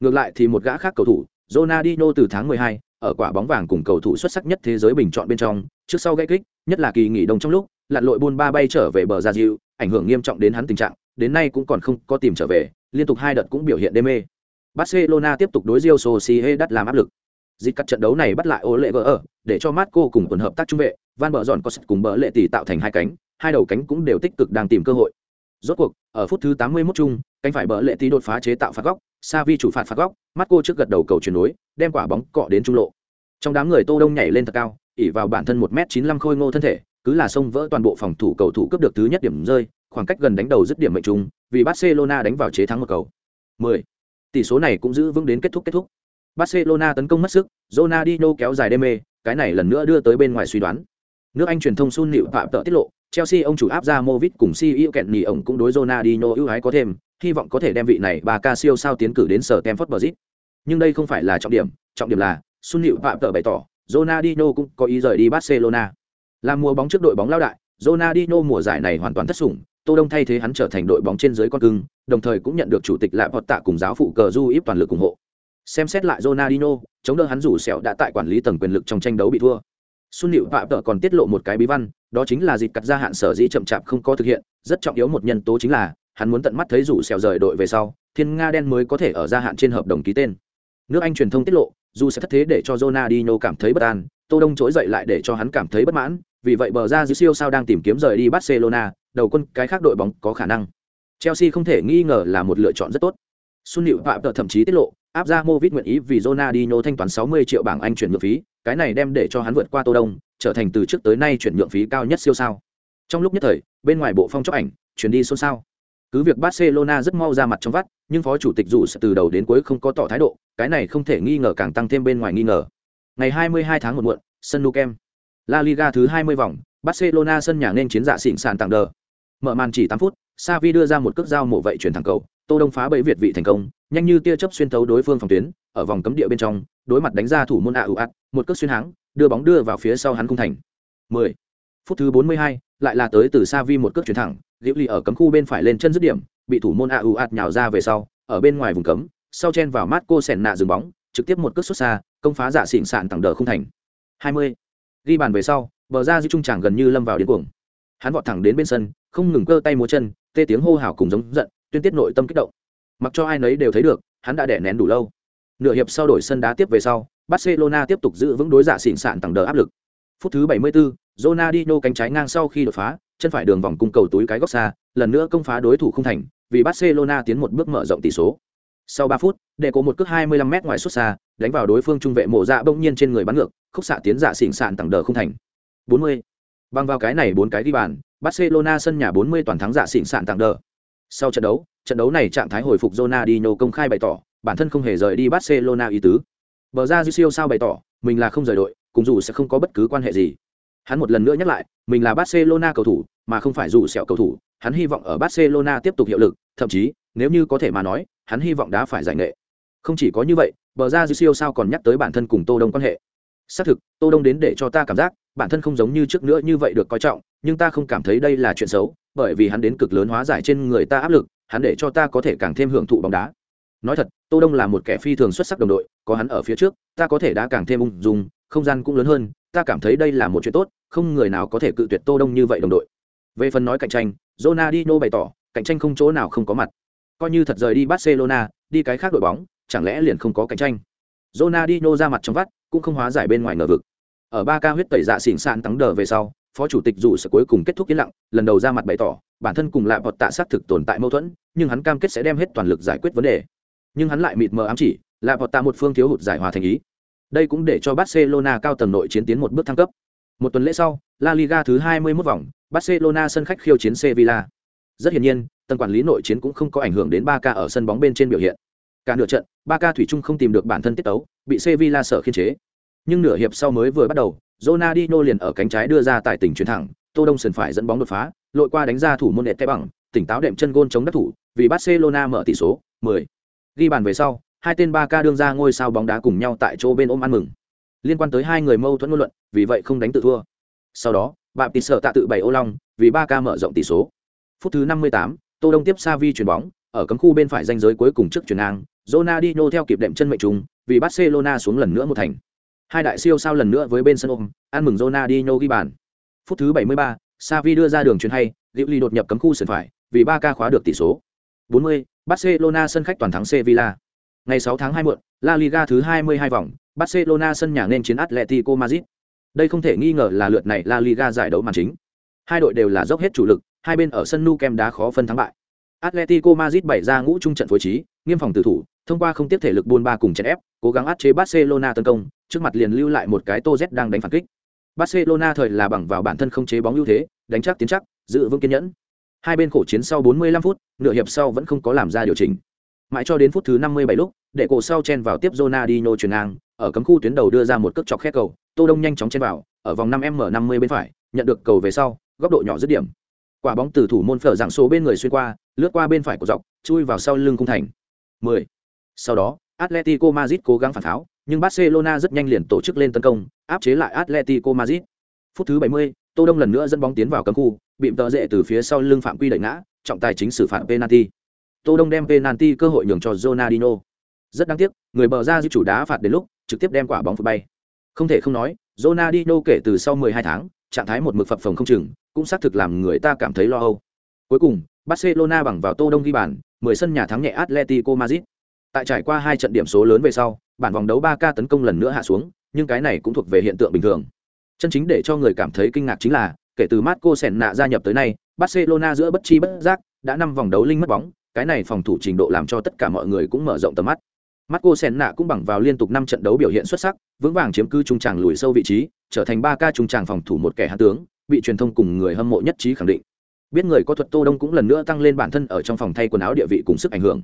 Ngược lại thì một gã khác cầu thủ, Ronaldinho từ tháng 12, ở quả bóng vàng cùng cầu thủ xuất sắc nhất thế giới bình chọn bên trong, trước sau gây kích, nhất là kỳ nghỉ đông trong lúc, lặn lội buôn ba bay trở về bờ ra dịu, ảnh hưởng nghiêm trọng đến hắn tình trạng, đến nay cũng còn không có tìm trở về, liên tục hai đợt cũng biểu hiện đê mê. Barcelona tiếp tục đối Real Sociedad làm áp lực. Dịch cắt trận đấu này bắt lại Ole ở, để cho Marco cùng tuần hợp tác trung vệ, Van Bợ dọn có cùng bờ lệ tỷ tạo thành hai cánh, hai đầu cánh cũng đều tích cực đang tìm cơ hội. Rốt cuộc, ở phút thứ 81 chung, cánh phải bờ lệ tỷ đột phá chế tạo phạt góc, Savi chủ phạt phạt góc, Marco trước gật đầu cầu chuyển nối, đem quả bóng cọ đến trung lộ. Trong đám người Tô Đông nhảy lên thật cao, ỉ vào bản thân 1m95 khôi ngô thân thể, cứ là xông vỡ toàn bộ phòng thủ cầu thủ cướp được thứ nhất điểm rơi, khoảng cách gần đánh đầu dứt điểm mệnh trung, vì Barcelona đánh vào chế thắng một cầu. 10. Tỷ số này cũng giữ vững đến kết thúc kết thúc. Barcelona tấn công mất sức, Ronaldinho kéo dài đê mê, cái này lần nữa đưa tới bên ngoài suy đoán. Nước Anh truyền thông Sun Nịu phạm tợ tiết lộ, Chelsea ông chủ áp ra Movit cùng CEO kẹn nhì ổng cũng đối Ronaldinho ưu ái có thêm, hy vọng có thể đem vị này bà ca siêu sao tiến cử đến sở Stamford Bridge. Nhưng đây không phải là trọng điểm, trọng điểm là Sun Nịu phạm tợ bày tỏ, Ronaldinho cũng có ý rời đi Barcelona. Làm mùa bóng trước đội bóng lao đại, Ronaldinho mùa giải này hoàn toàn thất sủng, Tô Đông thay thế hắn trở thành đội bóng trên dưới con cưng, đồng thời cũng nhận được chủ tịch lạp Vọt Tạ cùng giáo phụ cờ Du íp toàn lực ủng hộ. Xem xét lại Ronaldinho, chống đỡ hắn rủ sẹo đã tại quản lý tầng quyền lực trong tranh đấu bị thua. Xuân Liễu Phạm Tợ còn tiết lộ một cái bí văn, đó chính là dịp cắt gia hạn sở dĩ chậm chạp không có thực hiện, rất trọng yếu một nhân tố chính là hắn muốn tận mắt thấy rủ sẹo rời đội về sau, Thiên Nga đen mới có thể ở gia hạn trên hợp đồng ký tên. Nước Anh truyền thông tiết lộ, dù sẽ thất thế để cho Ronaldinho cảm thấy bất an, Tô Đông trỗi dậy lại để cho hắn cảm thấy bất mãn, vì vậy bờ ra dư siêu sao đang tìm kiếm rời đi Barcelona, đầu quân cái khác đội bóng có khả năng. Chelsea không thể nghi ngờ là một lựa chọn rất tốt. Sun Liễu Phạm thậm chí tiết lộ, áp ra Movit nguyện ý vì Ronaldinho thanh toán 60 triệu bảng Anh chuyển nhượng phí, cái này đem để cho hắn vượt qua Tô Đông, trở thành từ trước tới nay chuyển nhượng phí cao nhất siêu sao. Trong lúc nhất thời, bên ngoài bộ phong chốc ảnh, chuyển đi xôn xao. Cứ việc Barcelona rất mau ra mặt trong vắt, nhưng phó chủ tịch dù từ đầu đến cuối không có tỏ thái độ, cái này không thể nghi ngờ càng tăng thêm bên ngoài nghi ngờ. Ngày 22 tháng 1 muộn, sân Nou Camp. La Liga thứ 20 vòng, Barcelona sân nhà nên chiến dạ xịn sàn tặng đờ. Mở màn chỉ 8 phút, Savi đưa ra một cước giao mổ vậy chuyển thẳng cầu, Tô Đông phá bẫy Việt vị thành công, nhanh như tia chớp xuyên thấu đối phương phòng tuyến, ở vòng cấm địa bên trong, đối mặt đánh ra thủ môn A Uat, một cước xuyên háng, đưa bóng đưa vào phía sau hắn cung thành. 10. Phút thứ 42, lại là tới từ Savi một cước chuyển thẳng, Diệu Ly ở cấm khu bên phải lên chân dứt điểm, bị thủ môn A Uat nhào ra về sau, ở bên ngoài vùng cấm, sau chen vào Marco Senna dừng bóng, trực tiếp một cước xuất xa, công phá giả xịn sạn tặng đỡ không thành. 20. Ghi bàn về sau, bờ ra dư trung tràng gần như lâm vào điên cuồng. Hắn vọt thẳng đến bên sân, không ngừng cơ tay múa chân, tê tiếng hô hào cùng giống giận, tuyên tiết nội tâm kích động. Mặc cho ai nấy đều thấy được, hắn đã đè nén đủ lâu. Nửa hiệp sau đổi sân đá tiếp về sau, Barcelona tiếp tục giữ vững đối giả xỉn sạn tặng đỡ áp lực. Phút thứ 74, Ronaldinho cánh trái ngang sau khi đột phá, chân phải đường vòng cung cầu túi cái góc xa, lần nữa công phá đối thủ không thành, vì Barcelona tiến một bước mở rộng tỷ số. Sau 3 phút, để có một cước 25 m ngoài xuất xa, đánh vào đối phương trung vệ mổ dạ bỗng nhiên trên người bắn ngược, khúc xạ tiến giả xỉn sạn tặng đỡ không thành. 40. Bằng vào cái này bốn cái ghi bàn, Barcelona sân nhà 40 toàn thắng dạ xỉn sạn tặng đỡ. Sau trận đấu, trận đấu này trạng thái hồi phục Ronaldinho công khai bày tỏ, bản thân không hề rời đi Barcelona ý tứ. Bờ ra siêu sao bày tỏ, mình là không rời đội, cùng dù sẽ không có bất cứ quan hệ gì. Hắn một lần nữa nhắc lại, mình là Barcelona cầu thủ, mà không phải dù sẹo cầu thủ, hắn hy vọng ở Barcelona tiếp tục hiệu lực, thậm chí, nếu như có thể mà nói, hắn hy vọng đã phải giải nghệ. Không chỉ có như vậy, bờ ra siêu sao còn nhắc tới bản thân cùng Tô Đông quan hệ. Xác thực, Tô Đông đến để cho ta cảm giác, bản thân không giống như trước nữa như vậy được coi trọng, nhưng ta không cảm thấy đây là chuyện xấu, bởi vì hắn đến cực lớn hóa giải trên người ta áp lực, hắn để cho ta có thể càng thêm hưởng thụ bóng đá. Nói thật tô đông là một kẻ phi thường xuất sắc đồng đội có hắn ở phía trước ta có thể đã càng thêm ung dung không gian cũng lớn hơn ta cảm thấy đây là một chuyện tốt không người nào có thể cự tuyệt tô đông như vậy đồng đội. Về phần nói cạnh tranh Ronaldinho bày tỏ cạnh tranh không chỗ nào không có mặt. Coi như thật rời đi Barcelona đi cái khác đội bóng chẳng lẽ liền không có cạnh tranh? Ronaldinho ra mặt trong vắt cũng không hóa giải bên ngoài ngờ vực. Ở ba ca huyết tẩy dạ xỉn sạn tắng đờ về sau, phó chủ tịch dù sẽ cuối cùng kết thúc yên lặng, lần đầu ra mặt bày tỏ, bản thân cùng lại bọt tạ xác thực tồn tại mâu thuẫn, nhưng hắn cam kết sẽ đem hết toàn lực giải quyết vấn đề. Nhưng hắn lại mịt mờ ám chỉ lại bọt tạ một phương thiếu hụt giải hòa thành ý. Đây cũng để cho barcelona cao tầng nội chiến tiến một bước thăng cấp. Một tuần lễ sau, la liga thứ 21 vòng, barcelona sân khách khiêu chiến sevilla. Rất hiển nhiên, tầng quản lý nội chiến cũng không có ảnh hưởng đến ba ca ở sân bóng bên trên biểu hiện. Cả nửa trận, ba ca thủy chung không tìm được bản thân tiết tấu bị sevilla sở khiên chế nhưng nửa hiệp sau mới vừa bắt đầu Ronaldinho liền ở cánh trái đưa ra tại tỉnh chuyển thẳng, Tô Đông sườn phải dẫn bóng đột phá, lội qua đánh ra thủ môn đệ tay bằng, tỉnh táo đệm chân gôn chống đất thủ, vì Barcelona mở tỷ số 10. Ghi bàn về sau, hai tên Barca đương ra ngôi sao bóng đá cùng nhau tại chỗ bên ôm ăn mừng. Liên quan tới hai người mâu thuẫn ngôn luận, vì vậy không đánh tự thua. Sau đó, bạn tỷ sợ tạ tự bảy ô long, vì Barca mở rộng tỷ số. Phút thứ 58, Tô Đông tiếp Savi chuyển bóng, ở cấm khu bên phải danh giới cuối cùng trước chuyển ngang, Ronaldinho theo kịp đệm chân mệnh trùng, vì Barcelona xuống lần nữa một thành. Hai đại siêu sao lần nữa với bên sân ôm, ăn mừng Ronaldinho ghi bàn. Phút thứ 73, Xavi đưa ra đường chuyền hay, Diệu đột nhập cấm khu sân phải, vì Barca khóa được tỷ số. 40, Barcelona sân khách toàn thắng Sevilla. Ngày 6 tháng 2 muộn, La Liga thứ 22 vòng, Barcelona sân nhà nên chiến Atletico Madrid. Đây không thể nghi ngờ là lượt này La Liga giải đấu màn chính. Hai đội đều là dốc hết chủ lực, hai bên ở sân Nou Camp đá khó phân thắng bại. Atletico Madrid bày ra ngũ trung trận phối trí, nghiêm phòng tử thủ, thông qua không tiếp thể lực buôn ba cùng chèn ép, cố gắng áp chế Barcelona tấn công, trước mặt liền lưu lại một cái Tô Z đang đánh phản kích. Barcelona thời là bằng vào bản thân không chế bóng ưu thế, đánh chắc tiến chắc, giữ vững kiên nhẫn. Hai bên khổ chiến sau 45 phút, nửa hiệp sau vẫn không có làm ra điều chỉnh. Mãi cho đến phút thứ 57 lúc, để cổ sau chen vào tiếp Ronaldinho chuyển ngang, ở cấm khu tuyến đầu đưa ra một cước chọc khét cầu, Tô Đông nhanh chóng chen vào, ở vòng 5m50 bên phải, nhận được cầu về sau, góc độ nhỏ dứt điểm. Quả bóng từ thủ môn phở dạng số bên người xuyên qua, lướt qua bên phải của dọc, chui vào sau lưng cung thành. 10. Sau đó, Atletico Madrid cố gắng phản tháo, nhưng Barcelona rất nhanh liền tổ chức lên tấn công, áp chế lại Atletico Madrid. Phút thứ 70, tô đông lần nữa dẫn bóng tiến vào cấm khu bị tợ dệ từ phía sau lưng phạm quy đẩy ngã trọng tài chính xử phạt penalty. Tô đông đem penalty cơ hội nhường cho Ronaldinho. Rất đáng tiếc người bờ ra giữ chủ đá phạt đến lúc trực tiếp đem quả bóng phụt bay. Không thể không nói Ronaldinho kể từ sau 12 tháng trạng thái một mực phập phồng không chừng cũng xác thực làm người ta cảm thấy lo âu. Cuối cùng Barcelona bằng vào tô đông ghi bàn 10 sân nhà thắng nhẹ Atletico Madrid tại trải qua hai trận điểm số lớn về sau bản vòng đấu ba ca tấn công lần nữa hạ xuống nhưng cái này cũng thuộc về hiện tượng bình thường chân chính để cho người cảm thấy kinh ngạc chính là kể từ Marco Senna gia nhập tới nay Barcelona giữa bất chi bất giác đã năm vòng đấu linh mất bóng cái này phòng thủ trình độ làm cho tất cả mọi người cũng mở rộng tầm mắt Marco Senna cũng bằng vào liên tục năm trận đấu biểu hiện xuất sắc, vững vàng chiếm cứ trung tràng lùi sâu vị trí, trở thành ba ca trung tràng phòng thủ một kẻ hạ tướng, bị truyền thông cùng người hâm mộ nhất trí khẳng định. Biết người có thuật Tô Đông cũng lần nữa tăng lên bản thân ở trong phòng thay quần áo địa vị cùng sức ảnh hưởng.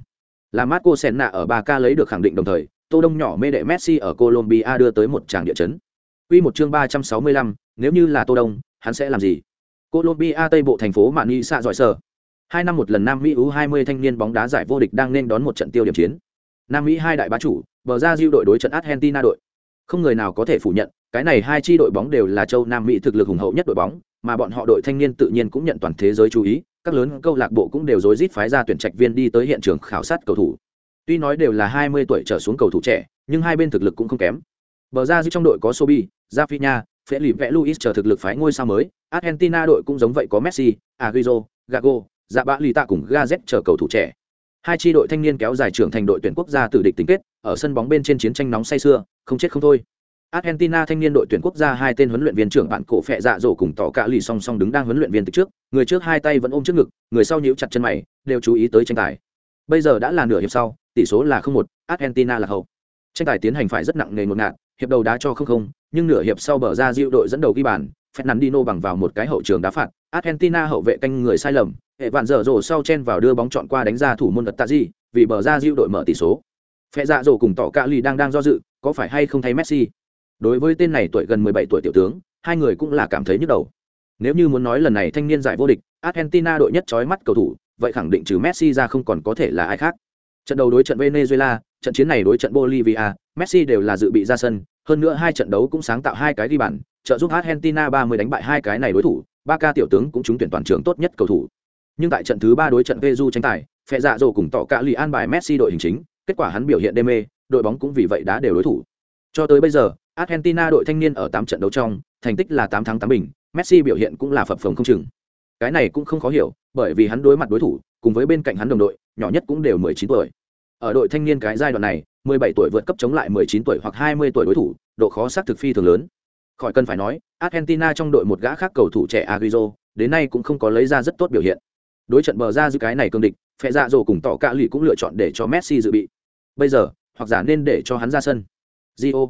Là Marco Senna ở Barca lấy được khẳng định đồng thời, Tô Đông nhỏ mê đệ Messi ở Colombia đưa tới một tràng địa chấn. Quy một chương 365, nếu như là Tô Đông, hắn sẽ làm gì? Colombia Tây bộ thành phố Mani xạ giỏi sở. Hai năm một lần Nam Mỹ U20 thanh niên bóng đá giải vô địch đang nên đón một trận tiêu điểm chiến. Nam Mỹ hai đại bá chủ, bờ ra diêu đội đối trận Argentina đội. Không người nào có thể phủ nhận, cái này hai chi đội bóng đều là châu Nam Mỹ thực lực hùng hậu nhất đội bóng, mà bọn họ đội thanh niên tự nhiên cũng nhận toàn thế giới chú ý, các lớn câu lạc bộ cũng đều rối rít phái ra tuyển trạch viên đi tới hiện trường khảo sát cầu thủ. Tuy nói đều là 20 tuổi trở xuống cầu thủ trẻ, nhưng hai bên thực lực cũng không kém. Bờ ra giữa trong đội có Sobi, Rafinha, Felipe Luis chờ thực lực phái ngôi sao mới, Argentina đội cũng giống vậy có Messi, aguizo Gago, Dạ Bạ Lì Tạ cùng Gazet chờ cầu thủ trẻ. Hai chi đội thanh niên kéo dài trưởng thành đội tuyển quốc gia tử địch tính kết, ở sân bóng bên trên chiến tranh nóng say sưa, không chết không thôi. Argentina thanh niên đội tuyển quốc gia hai tên huấn luyện viên trưởng bạn cổ phệ dạ dỗ cùng tỏ cả lì song song đứng đang huấn luyện viên từ trước, người trước hai tay vẫn ôm trước ngực, người sau nhíu chặt chân mày, đều chú ý tới tranh tài. Bây giờ đã là nửa hiệp sau, tỷ số là 0-1, Argentina là hậu. Tranh tài tiến hành phải rất nặng nề một ngạt, hiệp đầu đá cho không không, nhưng nửa hiệp sau bờ ra Diệu đội dẫn đầu ghi bàn, Fernandinho bằng vào một cái hậu trường đá phạt, Argentina hậu vệ canh người sai lầm, hệ vạn dở rổ sau chen vào đưa bóng chọn qua đánh ra thủ môn đặt gì, vì bờ ra Diệu đội mở tỷ số. Phệ dạ rổ cùng tỏ cả lì đang đang do dự, có phải hay không thấy Messi. Đối với tên này tuổi gần 17 tuổi tiểu tướng, hai người cũng là cảm thấy nhức đầu. Nếu như muốn nói lần này thanh niên giải vô địch, Argentina đội nhất chói mắt cầu thủ, vậy khẳng định trừ Messi ra không còn có thể là ai khác. Trận đầu đối trận Venezuela, trận chiến này đối trận Bolivia, Messi đều là dự bị ra sân, hơn nữa hai trận đấu cũng sáng tạo hai cái ghi bàn, trợ giúp Argentina 30 đánh bại hai cái này đối thủ, ba ca tiểu tướng cũng trúng tuyển toàn trường tốt nhất cầu thủ. Nhưng tại trận thứ ba đối trận Peru tranh tài, phe dạ dỗ cùng tỏ cả lì an bài Messi đội hình chính, kết quả hắn biểu hiện đê mê, đội bóng cũng vì vậy đã đều đối thủ. Cho tới bây giờ, Argentina đội thanh niên ở 8 trận đấu trong, thành tích là 8 thắng 8 bình, Messi biểu hiện cũng là phập phồng không chừng. Cái này cũng không khó hiểu, bởi vì hắn đối mặt đối thủ, cùng với bên cạnh hắn đồng đội, nhỏ nhất cũng đều 19 tuổi. Ở đội thanh niên cái giai đoạn này, 17 tuổi vượt cấp chống lại 19 tuổi hoặc 20 tuổi đối thủ, độ khó xác thực phi thường lớn. Khỏi cần phải nói, Argentina trong đội một gã khác cầu thủ trẻ Agüero, đến nay cũng không có lấy ra rất tốt biểu hiện. Đối trận bờ ra giữ cái này cương địch, phe dạ dồ cùng tỏ cả lì cũng lựa chọn để cho Messi dự bị. Bây giờ, hoặc giả nên để cho hắn ra sân. Gio.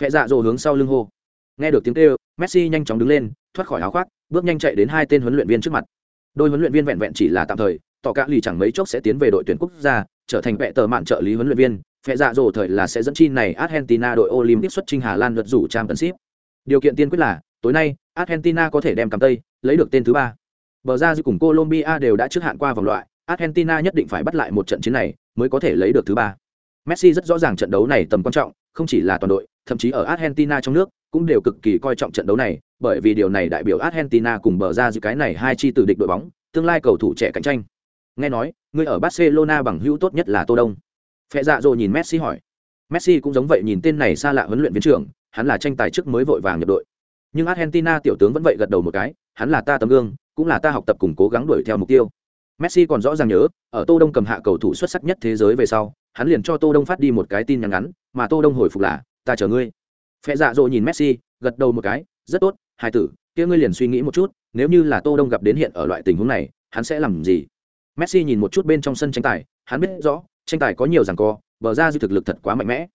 Phe dạ dồ hướng sau lưng hô. Nghe được tiếng kêu, Messi nhanh chóng đứng lên, thoát khỏi áo khoác, bước nhanh chạy đến hai tên huấn luyện viên trước mặt. Đôi huấn luyện viên vẹn vẹn chỉ là tạm thời, tỏ cả lì chẳng mấy chốc sẽ tiến về đội tuyển quốc gia, trở thành vệ tờ mạn trợ lý huấn luyện viên, phe dạ dỗ thời là sẽ dẫn chi này Argentina đội Olympic xuất chinh Hà Lan luật rủ Championship. Điều kiện tiên quyết là tối nay Argentina có thể đem cầm tây, lấy được tên thứ ba. Bờ ra dư cùng Colombia đều đã trước hạn qua vòng loại, Argentina nhất định phải bắt lại một trận chiến này mới có thể lấy được thứ ba. Messi rất rõ ràng trận đấu này tầm quan trọng, không chỉ là toàn đội, thậm chí ở Argentina trong nước cũng đều cực kỳ coi trọng trận đấu này, bởi vì điều này đại biểu Argentina cùng bờ ra giữa cái này hai chi tử địch đội bóng, tương lai cầu thủ trẻ cạnh tranh. Nghe nói, người ở Barcelona bằng hữu tốt nhất là Tô Đông. Phệ dạ rồi nhìn Messi hỏi. Messi cũng giống vậy nhìn tên này xa lạ huấn luyện viên trưởng, hắn là tranh tài trước mới vội vàng nhập đội. Nhưng Argentina tiểu tướng vẫn vậy gật đầu một cái, hắn là ta tấm gương, cũng là ta học tập cùng cố gắng đuổi theo mục tiêu. Messi còn rõ ràng nhớ, ở Tô Đông cầm hạ cầu thủ xuất sắc nhất thế giới về sau, hắn liền cho Tô Đông phát đi một cái tin nhắn ngắn, mà Tô Đông hồi phục là, ta chờ ngươi. Phệ dạ rồi nhìn Messi, gật đầu một cái, rất tốt, hai tử, kia ngươi liền suy nghĩ một chút, nếu như là Tô Đông gặp đến hiện ở loại tình huống này, hắn sẽ làm gì? Messi nhìn một chút bên trong sân tranh tài, hắn biết rõ, tranh tài có nhiều giằng co, bờ ra dư thực lực thật quá mạnh mẽ.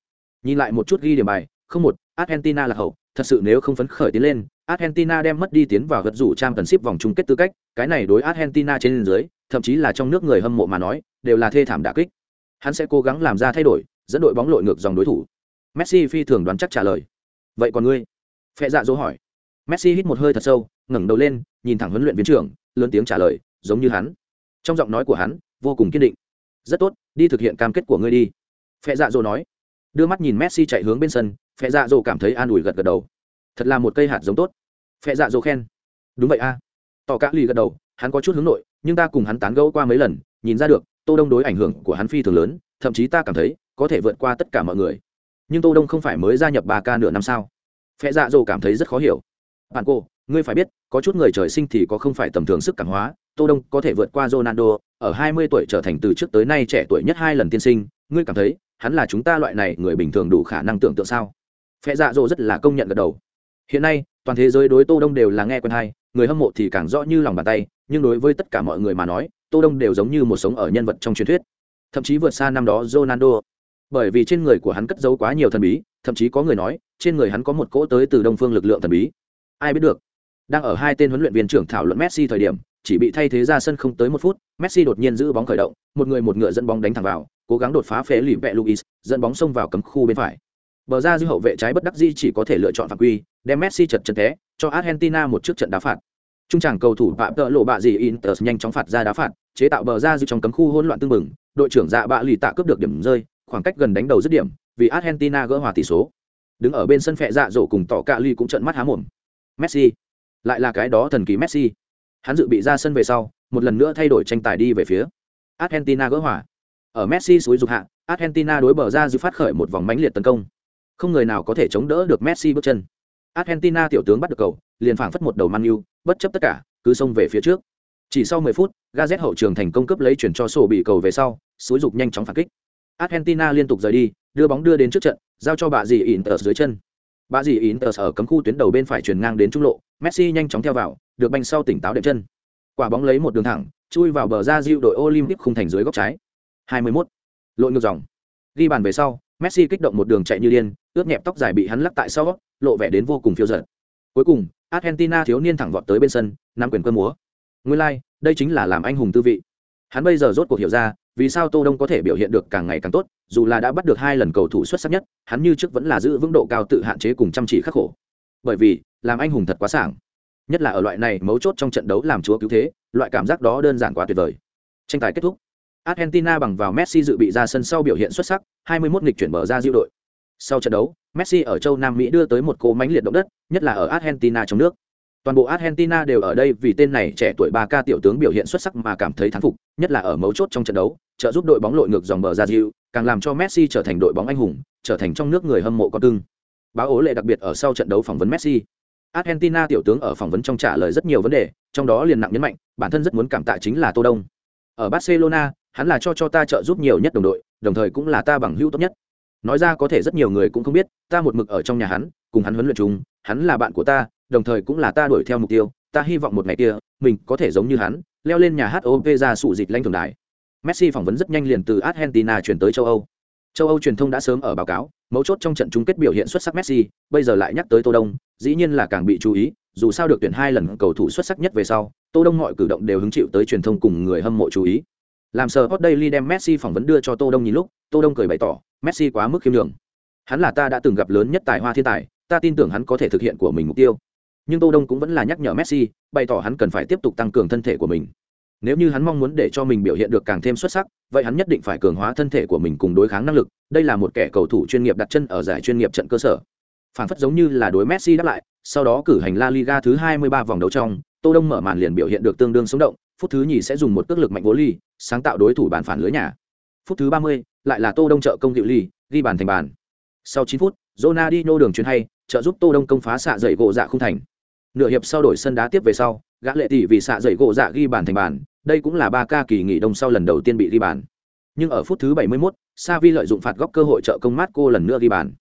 Nhìn lại một chút ghi điểm bài, không một, Argentina là hậu, thật sự nếu không phấn khởi tiến lên, Argentina đem mất đi tiến vào gật rủ trang cần ship vòng chung kết tư cách, cái này đối Argentina trên dưới, thậm chí là trong nước người hâm mộ mà nói, đều là thê thảm đả kích. Hắn sẽ cố gắng làm ra thay đổi, dẫn đội bóng lội ngược dòng đối thủ. Messi phi thường đoán chắc trả lời. Vậy còn ngươi? Phệ dạ dỗ hỏi. Messi hít một hơi thật sâu, ngẩng đầu lên, nhìn thẳng huấn luyện viên trưởng, lớn tiếng trả lời, giống như hắn. Trong giọng nói của hắn, vô cùng kiên định rất tốt đi thực hiện cam kết của ngươi đi phe dạ dỗ nói đưa mắt nhìn messi chạy hướng bên sân phe dạ dỗ cảm thấy an ủi gật gật đầu thật là một cây hạt giống tốt phe dạ dỗ khen đúng vậy a tỏ cả lì gật đầu hắn có chút hướng nội nhưng ta cùng hắn tán gẫu qua mấy lần nhìn ra được tô đông đối ảnh hưởng của hắn phi thường lớn thậm chí ta cảm thấy có thể vượt qua tất cả mọi người nhưng tô đông không phải mới gia nhập ba ca nửa năm sao? Phe dạ dỗ cảm thấy rất khó hiểu. Bạn cô, ngươi phải biết, có chút người trời sinh thì có không phải tầm thường sức cảm hóa. Tô đông có thể vượt qua ronaldo, ở 20 tuổi trở thành từ trước tới nay trẻ tuổi nhất hai lần tiên sinh. Ngươi cảm thấy, hắn là chúng ta loại này người bình thường đủ khả năng tưởng tượng sao? Phe dạ dỗ rất là công nhận gật đầu. Hiện nay, toàn thế giới đối tô đông đều là nghe quen hay, người hâm mộ thì càng rõ như lòng bàn tay, nhưng đối với tất cả mọi người mà nói, tô đông đều giống như một sống ở nhân vật trong truyền thuyết. Thậm chí vượt xa năm đó ronaldo bởi vì trên người của hắn cất giấu quá nhiều thần bí, thậm chí có người nói, trên người hắn có một cỗ tới từ đông phương lực lượng thần bí. Ai biết được, đang ở hai tên huấn luyện viên trưởng thảo luận messi thời điểm, chỉ bị thay thế ra sân không tới một phút, messi đột nhiên giữ bóng khởi động, một người một ngựa dẫn bóng đánh thẳng vào, cố gắng đột phá phế lì vẹ luis, dẫn bóng xông vào cấm khu bên phải. Bờ ra dư hậu vệ trái bất đắc di chỉ có thể lựa chọn phạm quy, đem messi chật chân té cho argentina một trước trận đá phạt. Trung tràng cầu thủ phạm tợ lộ bạ gì inter nhanh chóng phạt ra đá phạt, chế tạo bờ ra dư trong cấm khu hỗn loạn tương mừng đội trưởng dạ bạ lì tạ cướp được điểm rơi khoảng cách gần đánh đầu dứt điểm, vì argentina gỡ hòa tỷ số. Đứng ở bên sân phẹ dạ dỗ cùng tỏ cạ ly cũng trận mắt há mồm. Messi. Lại là cái đó thần kỳ messi. Hắn dự bị ra sân về sau, một lần nữa thay đổi tranh tài đi về phía argentina gỡ hòa. Ở messi suối dục hạ, argentina đối bờ ra dư phát khởi một vòng mãnh liệt tấn công. Không người nào có thể chống đỡ được messi bước chân. Argentina tiểu tướng bắt được cầu, liền phảng phất một đầu man yêu bất chấp tất cả, cứ xông về phía trước. Chỉ sau 10 phút gazet hậu trường thành công cấp lấy chuyển cho sổ bị cầu về sau, suối dục nhanh chóng phản kích argentina liên tục rời đi đưa bóng đưa đến trước trận giao cho bà dì inter dưới chân. Bà dì inter ở cấm khu tuyến đầu bên phải chuyển ngang đến trung lộ messi nhanh chóng theo vào được banh sau tỉnh táo đệm chân. Quả bóng lấy một đường thẳng chui vào bờ ra diệu đội olympic khung thành dưới góc trái. 21. lội ngược dòng. Ghi bàn về sau messi kích động một đường chạy như điên ướt nhẹp tóc dài bị hắn lắc tại sau lộ vẻ đến vô cùng phiêu dật. Cuối cùng argentina thiếu niên thẳng vọt tới bên sân nắm quyền cơ múa. Nguyên lai、like, đây chính là làm anh hùng tư vị. Hắn bây giờ rốt cuộc hiểu ra vì sao tô đông có thể biểu hiện được càng ngày càng tốt, dù là đã bắt được hai lần cầu thủ xuất sắc nhất, hắn như trước vẫn là giữ vững độ cao tự hạn chế cùng chăm chỉ khắc khổ. Bởi vì, làm anh hùng thật quá sảng. Nhất là ở loại này mấu chốt trong trận đấu làm chúa cứu thế, loại cảm giác đó đơn giản quá tuyệt vời. Tranh tài kết thúc. Argentina bằng vào messi dự bị ra sân sau biểu hiện xuất sắc 21 nghịch chuyển mở ra diệu đội. Sau trận đấu, messi ở châu nam mỹ đưa tới một cỗ mánh liệt động đất, nhất là ở argentina trong nước toàn bộ argentina đều ở đây vì tên này trẻ tuổi ba ca tiểu tướng biểu hiện xuất sắc mà cảm thấy thắng phục, nhất là ở mấu chốt trong trận đấu, trợ giúp đội bóng lội ngược dòng bờ ra diệu càng làm cho messi trở thành đội bóng anh hùng, trở thành trong nước người hâm mộ con cưng. Báo ố lệ đặc biệt ở sau trận đấu phỏng vấn messi. Argentina tiểu tướng ở phỏng vấn trong trả lời rất nhiều vấn đề, trong đó liền nặng nhấn mạnh, bản thân rất muốn cảm tạ chính là tô đông. Ở barcelona, hắn là cho cho ta trợ giúp nhiều nhất đồng đội, đồng thời cũng là ta bằng hữu tốt nhất. Nói ra có thể rất nhiều người cũng không biết, ta một mực ở trong nhà hắn, cùng hắn huấn luyện chúng hắn là bạn của ta đồng thời cũng là ta đuổi theo mục tiêu, ta hy vọng một ngày kia, mình có thể giống như hắn, leo lên nhà hop ra sụ dịch lanh thường đài. Messi phỏng vấn rất nhanh liền từ argentina chuyển tới châu âu. Châu âu truyền thông đã sớm ở báo cáo, mấu chốt trong trận chung kết biểu hiện xuất sắc messi, bây giờ lại nhắc tới tô đông, dĩ nhiên là càng bị chú ý, dù sao được tuyển hai lần cầu thủ xuất sắc nhất về sau, tô đông mọi cử động đều hứng chịu tới truyền thông cùng người hâm mộ chú ý. Làm sờ hot daily đem messi phỏng vấn đưa cho tô đông nhìn lúc, tô đông cười bày tỏ, messi quá mức khiêm nhường. Hắn là ta đã từng gặp lớn nhất tài hoa thiên tài, ta tin tưởng hắn có thể thực hiện của mình mục tiêu nhưng tô đông cũng vẫn là nhắc nhở messi bày tỏ hắn cần phải tiếp tục tăng cường thân thể của mình. Nếu như hắn mong muốn để cho mình biểu hiện được càng thêm xuất sắc vậy hắn nhất định phải cường hóa thân thể của mình cùng đối kháng năng lực đây là một kẻ cầu thủ chuyên nghiệp đặt chân ở giải chuyên nghiệp trận cơ sở. Phản phất giống như là đối messi đáp lại sau đó cử hành la liga thứ 23 vòng đấu trong tô đông mở màn liền biểu hiện được tương đương sống động phút thứ nhì sẽ dùng một cước lực mạnh vô ly sáng tạo đối thủ bàn phản lưới nhà. Phút thứ 30, lại là tô đông trợ công hiệu ly ghi bàn thành bàn. Sau 9 phút Ronaldinho đường chuyền hay trợ giúp tô đông công phá xạ dậy gỗ dạ không thành nửa hiệp sau đổi sân đá tiếp về sau gã lệ tỷ vì xạ dậy gỗ dạ ghi bàn thành bàn đây cũng là ba ca kỳ nghỉ đông sau lần đầu tiên bị ghi bàn nhưng ở phút thứ 71, Savi lợi dụng phạt góc cơ hội trợ công Marco lần nữa ghi bàn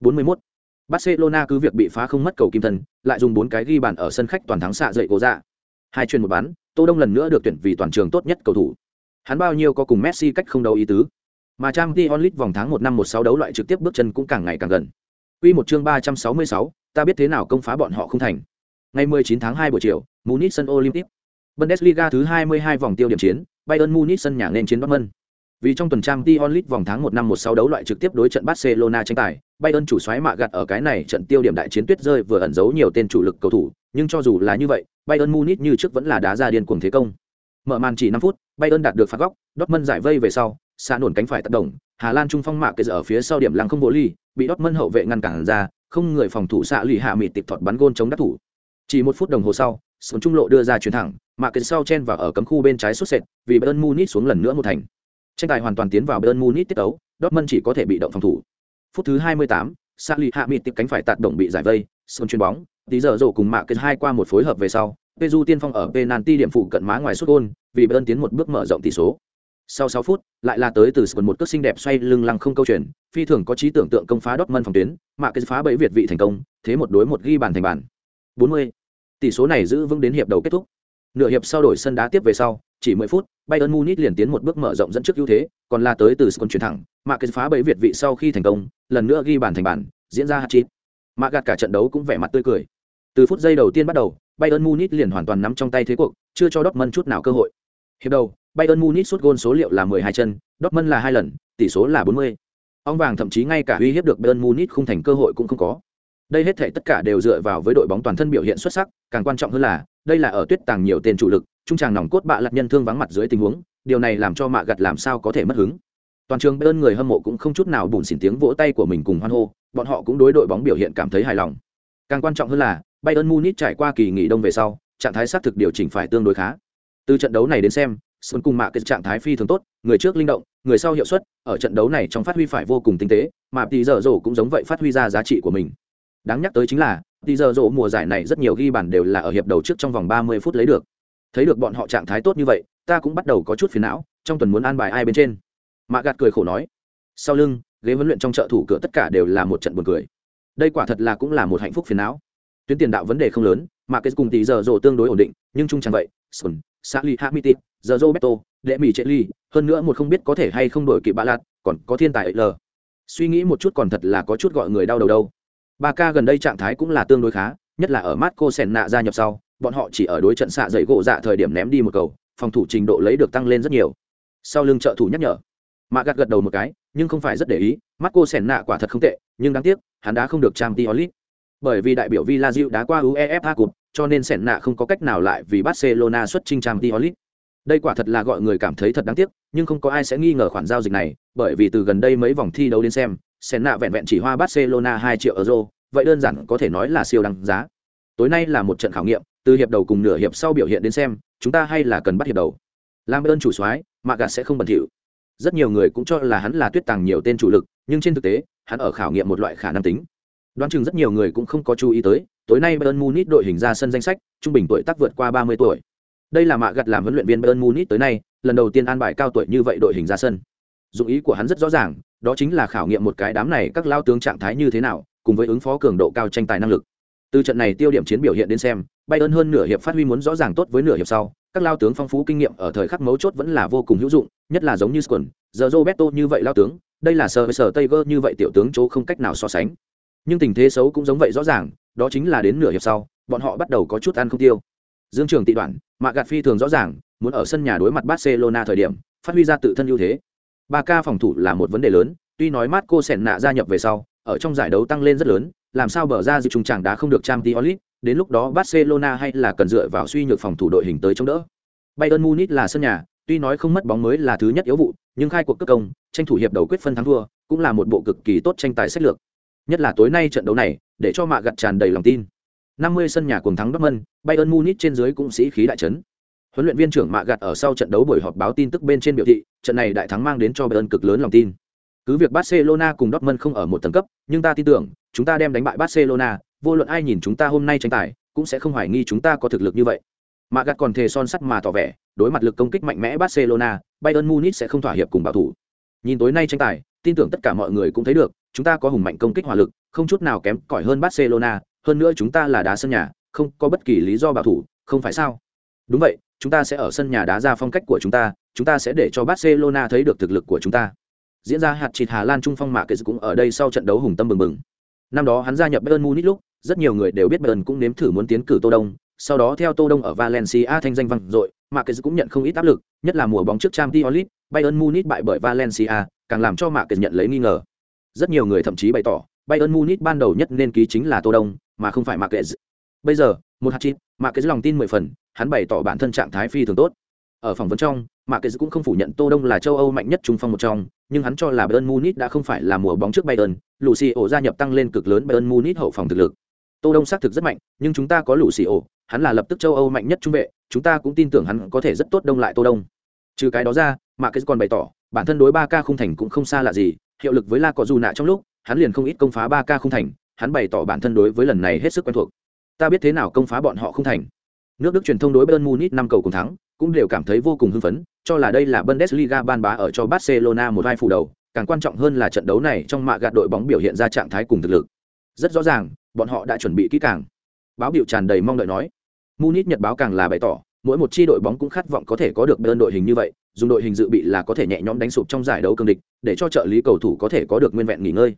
41. Barcelona cứ việc bị phá không mất cầu kim thân, lại dùng bốn cái ghi bàn ở sân khách toàn thắng xạ dậy gỗ dạ. Hai chuyền một bán, Tô Đông lần nữa được tuyển vì toàn trường tốt nhất cầu thủ. Hắn bao nhiêu có cùng Messi cách không đấu ý tứ. Mà Champions League vòng tháng 1 năm 16 đấu loại trực tiếp bước chân cũng càng ngày càng gần. Quy một chương 366, ta biết thế nào công phá bọn họ không thành. Ngày 19 tháng 2 buổi chiều, Munich sân Olympic. Bundesliga thứ 22 vòng tiêu điểm chiến, Bayern Munich sân nhà nên chiến Dortmund. Vì trong tuần trang Champions League vòng tháng 1 năm 16 đấu loại trực tiếp đối trận Barcelona tranh tài, Bayern chủ soái mạ gặt ở cái này trận tiêu điểm đại chiến tuyết rơi vừa ẩn giấu nhiều tên chủ lực cầu thủ, nhưng cho dù là như vậy, Bayern Munich như trước vẫn là đá ra điên cuồng thế công. Mở màn chỉ 5 phút, Bayern đạt được phạt góc, Dortmund giải vây về sau, xa nổn cánh phải tác động, Hà Lan trung phong mạ kê ở phía sau điểm lăng không bộ ly, bị Dortmund hậu vệ ngăn cản ra, không người phòng thủ xạ lì hạ mịt tịp thọt bắn gôn chống đắc thủ chỉ một phút đồng hồ sau sườn trung lộ đưa ra chuyến thẳng mà kiến sau chen vào ở cấm khu bên trái xuất sệt vì bayern munich xuống lần nữa một thành. Tranh tài hoàn toàn tiến vào bayern munich tiết tấu dortmund chỉ có thể bị động phòng thủ. Phút thứ 28, Sally hạ mịt tiếp cánh phải tạt động bị giải vây sườn chuyền bóng tí giờ rổ cùng mạ kiến hai qua một phối hợp về sau Peju tiên phong ở penalty điểm phụ cận má ngoài sút gôn vì bayern tiến một bước mở rộng tỷ số. Sau 6 phút lại là tới từ sườn một cước xinh đẹp xoay lưng lăng không câu chuyện phi thường có trí tưởng tượng công phá Dortmund phòng tuyến Mạc cái phá bẫy việt vị thành công thế một đối một ghi bàn thành bàn. 40 Tỷ số này giữ vững đến hiệp đầu kết thúc. Nửa hiệp sau đổi sân đá tiếp về sau, chỉ 10 phút, Bayern Munich liền tiến một bước mở rộng dẫn trước ưu thế, còn là tới từ Scon chuyển thẳng, mà cái phá bẫy Việt vị sau khi thành công, lần nữa ghi bàn thành bàn, diễn ra hat-trick. Mà gạt cả trận đấu cũng vẻ mặt tươi cười. Từ phút giây đầu tiên bắt đầu, Bayern Munich liền hoàn toàn nắm trong tay thế cuộc, chưa cho Dortmund chút nào cơ hội. Hiệp đầu, Bayern Munich sút gôn số liệu là 12 chân, Dortmund là hai lần, tỷ số là 40. Ông vàng thậm chí ngay cả uy hiếp được Bayern Munich không thành cơ hội cũng không có đây hết thể tất cả đều dựa vào với đội bóng toàn thân biểu hiện xuất sắc, càng quan trọng hơn là, đây là ở tuyết tàng nhiều tên chủ lực, trung tràng nòng cốt bạ lặt nhân thương vắng mặt dưới tình huống, điều này làm cho mạ gặt làm sao có thể mất hứng. Toàn trường bên người hâm mộ cũng không chút nào bùn xỉn tiếng vỗ tay của mình cùng hoan hô, bọn họ cũng đối đội bóng biểu hiện cảm thấy hài lòng. Càng quan trọng hơn là, bayern munich trải qua kỳ nghỉ đông về sau, trạng thái xác thực điều chỉnh phải tương đối khá. Từ trận đấu này đến xem xuân cùng mạ kết trạng thái phi thường tốt, người trước linh động, người sau hiệu suất, ở trận đấu này trong phát huy phải vô cùng tinh tế, mà tỷ giờ rổ cũng giống vậy phát huy ra giá trị của mình đáng nhắc tới chính là, thì giờ rộ mùa giải này rất nhiều ghi bàn đều là ở hiệp đầu trước trong vòng ba mươi phút lấy được. Thấy được bọn họ trạng thái tốt như vậy, ta cũng bắt đầu có chút phiền não, trong tuần muốn an bài ai bên trên. Mạ gạt cười khổ nói, sau lưng, ghế huấn luyện trong chợ thủ cửa tất cả đều là một trận buồn cười. Đây quả thật là cũng là một hạnh phúc phiền não. Tuyến tiền đạo vấn đề không lớn, mà cái cùng tỷ giờ rộ tương đối ổn định, nhưng chung chẳng vậy, sùn sali hamitit giờ roberto đệ mỹ chạy ly hơn nữa một không biết có thể hay không đổi kịp bạ lạt, còn có thiên tài l. Suy nghĩ một chút còn thật là có chút gọi người đau đầu đâu ba ca gần đây trạng thái cũng là tương đối khá nhất là ở Marco Senna gia nhập sau, bọn họ chỉ ở đối trận xạ dậy gỗ dạ thời điểm ném đi một cầu, phòng thủ trình độ lấy được tăng lên rất nhiều. Sau lưng trợ thủ nhắc nhở, Mạ gật gật đầu một cái, nhưng không phải rất để ý, mắt cô Marco nạ quả thật không tệ, nhưng đáng tiếc, hắn đã không được Champions olit Bởi vì đại biểu Villa Diệu đã qua UEFA Cup, cho nên Senna không có cách nào lại vì Barcelona xuất trình Champions olit Đây quả thật là gọi người cảm thấy thật đáng tiếc, nhưng không có ai sẽ nghi ngờ khoản giao dịch này, bởi vì từ gần đây mấy vòng thi đấu đến xem, Senna vẹn vẹn chỉ hoa Barcelona 2 triệu euro, vậy đơn giản có thể nói là siêu đăng giá. Tối nay là một trận khảo nghiệm, từ hiệp đầu cùng nửa hiệp sau biểu hiện đến xem, chúng ta hay là cần bắt hiệp đầu. Làm ơn chủ soái, mà gạt sẽ không bẩn thỉu. Rất nhiều người cũng cho là hắn là tuyết tàng nhiều tên chủ lực, nhưng trên thực tế, hắn ở khảo nghiệm một loại khả năng tính. Đoán chừng rất nhiều người cũng không có chú ý tới, tối nay Bayern Munich đội hình ra sân danh sách, trung bình tuổi tác vượt qua 30 tuổi. Đây là mạ gặt làm huấn luyện viên Bayern Munich tới nay, lần đầu tiên an bài cao tuổi như vậy đội hình ra sân. Dụng ý của hắn rất rõ ràng, đó chính là khảo nghiệm một cái đám này các lao tướng trạng thái như thế nào, cùng với ứng phó cường độ cao tranh tài năng lực. Từ trận này tiêu điểm chiến biểu hiện đến xem, bay ơn hơn nửa hiệp phát huy muốn rõ ràng tốt với nửa hiệp sau, các lao tướng phong phú kinh nghiệm ở thời khắc mấu chốt vẫn là vô cùng hữu dụng, nhất là giống như Scon, giờ Roberto như vậy lao tướng, đây là sở sở Tiger như vậy tiểu tướng chỗ không cách nào so sánh. Nhưng tình thế xấu cũng giống vậy rõ ràng, đó chính là đến nửa hiệp sau, bọn họ bắt đầu có chút ăn không tiêu. Dương Trường tị đoạn, Mạ Gạt Phi thường rõ ràng, muốn ở sân nhà đối mặt Barcelona thời điểm, phát huy ra tự thân ưu thế. Ba ca phòng thủ là một vấn đề lớn, tuy nói mát cô sẻn nạ gia nhập về sau, ở trong giải đấu tăng lên rất lớn, làm sao bờ ra dự trùng chẳng đá không được Champions League, đến lúc đó Barcelona hay là cần dựa vào suy nhược phòng thủ đội hình tới chống đỡ. Bayern Munich là sân nhà, tuy nói không mất bóng mới là thứ nhất yếu vụ, nhưng khai cuộc cấp công, tranh thủ hiệp đầu quyết phân thắng thua, cũng là một bộ cực kỳ tốt tranh tài sách lược. Nhất là tối nay trận đấu này, để cho mạ gặt tràn đầy lòng tin. 50 sân nhà cùng thắng Dortmund, Bayern Munich trên dưới cũng sĩ khí đại chấn. Huấn luyện viên trưởng Mạ Gạt ở sau trận đấu buổi họp báo tin tức bên trên biểu thị, trận này đại thắng mang đến cho Bayern cực lớn lòng tin. Cứ việc Barcelona cùng Dortmund không ở một tầng cấp, nhưng ta tin tưởng, chúng ta đem đánh bại Barcelona, vô luận ai nhìn chúng ta hôm nay tranh tài, cũng sẽ không hoài nghi chúng ta có thực lực như vậy. Mạ Gạt còn thề son sắt mà tỏ vẻ, đối mặt lực công kích mạnh mẽ Barcelona, Bayern Munich sẽ không thỏa hiệp cùng bảo thủ. Nhìn tối nay tranh tài, tin tưởng tất cả mọi người cũng thấy được, chúng ta có hùng mạnh công kích hỏa lực, không chút nào kém cỏi hơn Barcelona, hơn nữa chúng ta là đá sân nhà, không có bất kỳ lý do bảo thủ, không phải sao? Đúng vậy, chúng ta sẽ ở sân nhà đá ra phong cách của chúng ta, chúng ta sẽ để cho Barcelona thấy được thực lực của chúng ta. Diễn ra hạt chịt Hà Lan trung phong mạ kệ cũng ở đây sau trận đấu hùng tâm bừng bừng. Năm đó hắn gia nhập Bayern Munich lúc, rất nhiều người đều biết Bayern cũng nếm thử muốn tiến cử Tô Đông, sau đó theo Tô Đông ở Valencia thanh danh vang dội, mạ kệ cũng nhận không ít áp lực, nhất là mùa bóng trước Champions League, Bayern Munich bại bởi Valencia, càng làm cho mạ kệ nhận lấy nghi ngờ. Rất nhiều người thậm chí bày tỏ, Bayern Munich ban đầu nhất nên ký chính là Tô Đông, mà không phải mạ kệ. Bây giờ, một hạt chít, mạ kệ lòng tin mười phần, hắn bày tỏ bản thân trạng thái phi thường tốt. Ở phỏng vấn trong, Mạc Kệ cũng không phủ nhận Tô Đông là châu Âu mạnh nhất trung phong một trong, nhưng hắn cho là Bayern Munich đã không phải là mùa bóng trước Bayern, Lucio gia nhập tăng lên cực lớn Bayern Munich hậu phòng thực lực. tô đông xác thực rất mạnh nhưng chúng ta có lũ ổ hắn là lập tức châu âu mạnh nhất trung vệ chúng ta cũng tin tưởng hắn có thể rất tốt đông lại tô đông trừ cái đó ra mạc kệ còn bày tỏ bản thân đối ba ca không thành cũng không xa lạ gì hiệu lực với la có dù nạ trong lúc hắn liền không ít công phá ba ca không thành hắn bày tỏ bản thân đối với lần này hết sức quen thuộc ta biết thế nào công phá bọn họ không thành nước đức truyền thông đối bayern munich năm cầu cùng thắng, cũng đều cảm thấy vô cùng hưng phấn, cho là đây là bundesliga ban bá ở cho barcelona một vai phủ đầu, càng quan trọng hơn là trận đấu này trong mạ gạt đội bóng biểu hiện ra trạng thái cùng thực lực. Rất rõ ràng, bọn họ đã chuẩn bị kỹ càng. Báo biểu tràn đầy mong đợi nói, munich, nhật báo càng là bày tỏ, mỗi một chi đội bóng cũng khát vọng có thể có được Bayern đội hình như vậy, dùng đội hình dự bị là có thể nhẹ nhõm đánh sụp trong giải đấu cương địch, để cho trợ lý cầu thủ có thể có được nguyên vẹn nghỉ ngơi.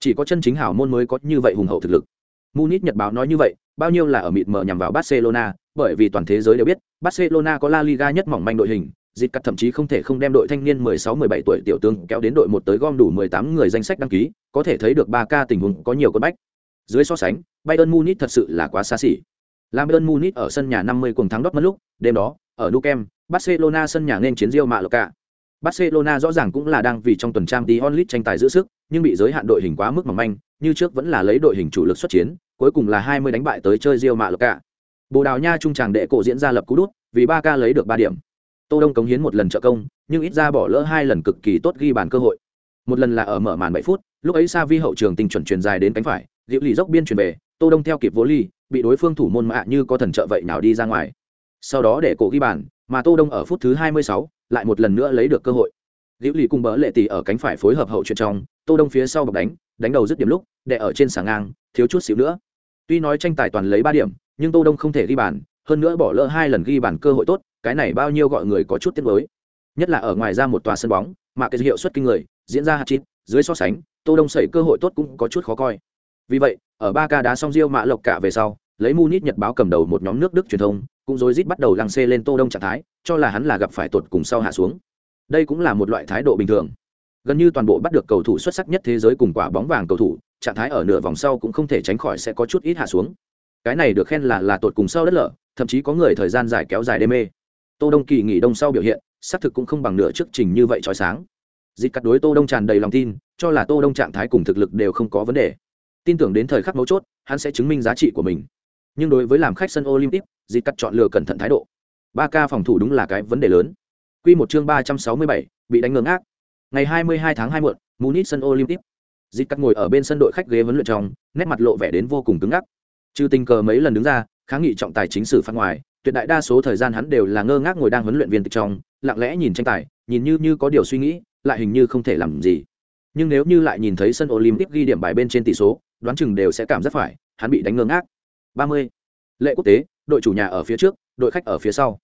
Chỉ có chân chính hảo môn mới có như vậy hùng hậu thực lực munich nhật báo nói như vậy bao nhiêu là ở mịt mờ nhằm vào barcelona bởi vì toàn thế giới đều biết barcelona có la liga nhất mỏng manh đội hình dịp cắt thậm chí không thể không đem đội thanh niên 16-17 tuổi tiểu tướng kéo đến đội một tới gom đủ 18 người danh sách đăng ký có thể thấy được ba ca tình huống có nhiều con bách dưới so sánh bayern munich thật sự là quá xa xỉ làm bayern munich ở sân nhà 50 cùng thắng mất lúc đêm đó ở Nou Camp, Barcelona sân nhà nên chiến Real Mallorca. Barcelona rõ ràng cũng là đang vì trong tuần trang tí onlit tranh tài giữ sức, nhưng bị giới hạn đội hình quá mức mỏng manh, như trước vẫn là lấy đội hình chủ lực xuất chiến, cuối cùng là 20 đánh bại tới chơi riêu mạ lộc cả. Bồ Đào Nha trung tràng đệ cổ diễn ra lập cú đút, vì Barca lấy được 3 điểm. Tô Đông cống hiến một lần trợ công, nhưng ít ra bỏ lỡ hai lần cực kỳ tốt ghi bàn cơ hội. Một lần là ở mở màn 7 phút, lúc ấy Sa Vi hậu trường tình chuẩn truyền dài đến cánh phải, Diệu Lì dốc biên truyền về, Tô Đông theo kịp vô ly, bị đối phương thủ môn mạ như có thần trợ vậy nào đi ra ngoài. Sau đó để cổ ghi bàn, mà Tô Đông ở phút thứ 26 lại một lần nữa lấy được cơ hội. Diệu Lì cùng bỡ lệ tỷ ở cánh phải phối hợp hậu chuyện trong, Tô Đông phía sau bọc đánh, đánh đầu dứt điểm lúc, để ở trên sàng ngang, thiếu chút xíu nữa. Tuy nói tranh tài toàn lấy 3 điểm, nhưng Tô Đông không thể ghi bàn, hơn nữa bỏ lỡ hai lần ghi bàn cơ hội tốt, cái này bao nhiêu gọi người có chút tiếc nuối. Nhất là ở ngoài ra một tòa sân bóng, mà cái hiệu suất kinh người, diễn ra hạt chín, dưới so sánh, Tô Đông sẩy cơ hội tốt cũng có chút khó coi. Vì vậy, ở 3K đá xong Rio Mã Lộc cả về sau, lấy Munich Nhật báo cầm đầu một nhóm nước Đức truyền thông, cũng rối rít bắt đầu lăng xê lên Tô Đông trạng thái, cho là hắn là gặp phải tột cùng sau hạ xuống. Đây cũng là một loại thái độ bình thường. Gần như toàn bộ bắt được cầu thủ xuất sắc nhất thế giới cùng quả bóng vàng cầu thủ, trạng thái ở nửa vòng sau cũng không thể tránh khỏi sẽ có chút ít hạ xuống. Cái này được khen là là tột cùng sau đất lở, thậm chí có người thời gian dài kéo dài đê mê. Tô Đông kỳ nghỉ đông sau biểu hiện, xác thực cũng không bằng nửa trước trình như vậy chói sáng. Dịch cắt đối Tô Đông tràn đầy lòng tin, cho là Tô Đông trạng thái cùng thực lực đều không có vấn đề. Tin tưởng đến thời khắc mấu chốt, hắn sẽ chứng minh giá trị của mình. Nhưng đối với làm khách sân Olympic, Dịch cắt chọn lựa cẩn thận thái độ. Ba ca phòng thủ đúng là cái vấn đề lớn. Quy một chương ba trăm sáu mươi bảy, bị đánh ngưỡng ác. Ngày hai mươi hai tháng hai muộn, Munich sân Olympic. Dịch cắt ngồi ở bên sân đội khách ghế huấn luyện trong, nét mặt lộ vẻ đến vô cùng cứng ngắc. Trừ tình cờ mấy lần đứng ra, kháng nghị trọng tài chính sử phạt ngoài, tuyệt đại đa số thời gian hắn đều là ngơ ngác ngồi đang huấn luyện viên tịch trong, lặng lẽ nhìn tranh tài, nhìn như như có điều suy nghĩ, lại hình như không thể làm gì. Nhưng nếu như lại nhìn thấy sân Olympic ghi điểm bài bên trên tỷ số, đoán chừng đều sẽ cảm giác phải, hắn bị đánh ngơ ngác. 30. Lệ quốc tế, đội chủ nhà ở phía trước, đội khách ở phía sau.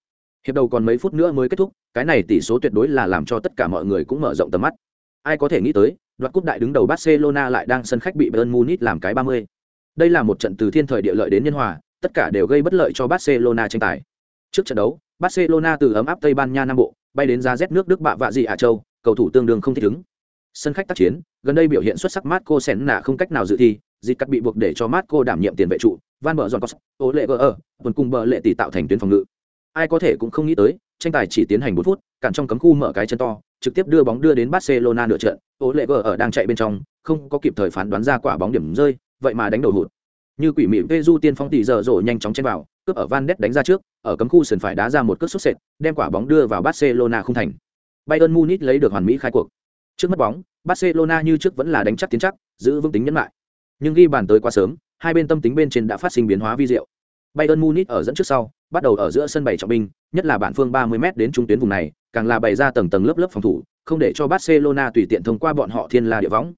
Hiệp đầu còn mấy phút nữa mới kết thúc, cái này tỷ số tuyệt đối là làm cho tất cả mọi người cũng mở rộng tầm mắt. Ai có thể nghĩ tới, đoạt cúp đại đứng đầu Barcelona lại đang sân khách bị Bayern Munich làm cái 30. Đây là một trận từ thiên thời địa lợi đến nhân hòa, tất cả đều gây bất lợi cho Barcelona tranh tài. Trước trận đấu, Barcelona từ ấm áp Tây Ban Nha Nam Bộ, bay đến ra rét nước Đức bạ vạ gì à châu, cầu thủ tương đương không thích ứng. Sân khách tác chiến, gần đây biểu hiện xuất sắc Marco Senna không cách nào dự thi, dịch cắt bị buộc để cho Marco đảm nhiệm tiền vệ trụ, Van Bở Giòn Cos, Ô Lệ ở, tuần cùng bờ lệ tỷ tạo thành tuyến phòng ngự. Ai có thể cũng không nghĩ tới, tranh tài chỉ tiến hành 4 phút, cản trong cấm khu mở cái chân to, trực tiếp đưa bóng đưa đến Barcelona nửa trận, Ô Lệ Gở ở đang chạy bên trong, không có kịp thời phán đoán ra quả bóng điểm rơi, vậy mà đánh đầu hụt. Như quỷ mị Peju tiên phong tỷ giờ rổ nhanh chóng chen vào, cướp ở Van Ness đánh ra trước, ở cấm khu sườn phải đá ra một cước sút sệt, đem quả bóng đưa vào Barcelona không thành. Bayern Munich lấy được hoàn mỹ khai cuộc. Trước mất bóng, Barcelona như trước vẫn là đánh chắc tiến chắc, giữ vững tính nhẫn lại. Nhưng ghi bàn tới quá sớm, hai bên tâm tính bên trên đã phát sinh biến hóa vi diệu. Bayern Munich ở dẫn trước sau, bắt đầu ở giữa sân bày trọng binh, nhất là bản phương 30m đến trung tuyến vùng này, càng là bày ra tầng tầng lớp lớp phòng thủ, không để cho Barcelona tùy tiện thông qua bọn họ thiên la địa võng.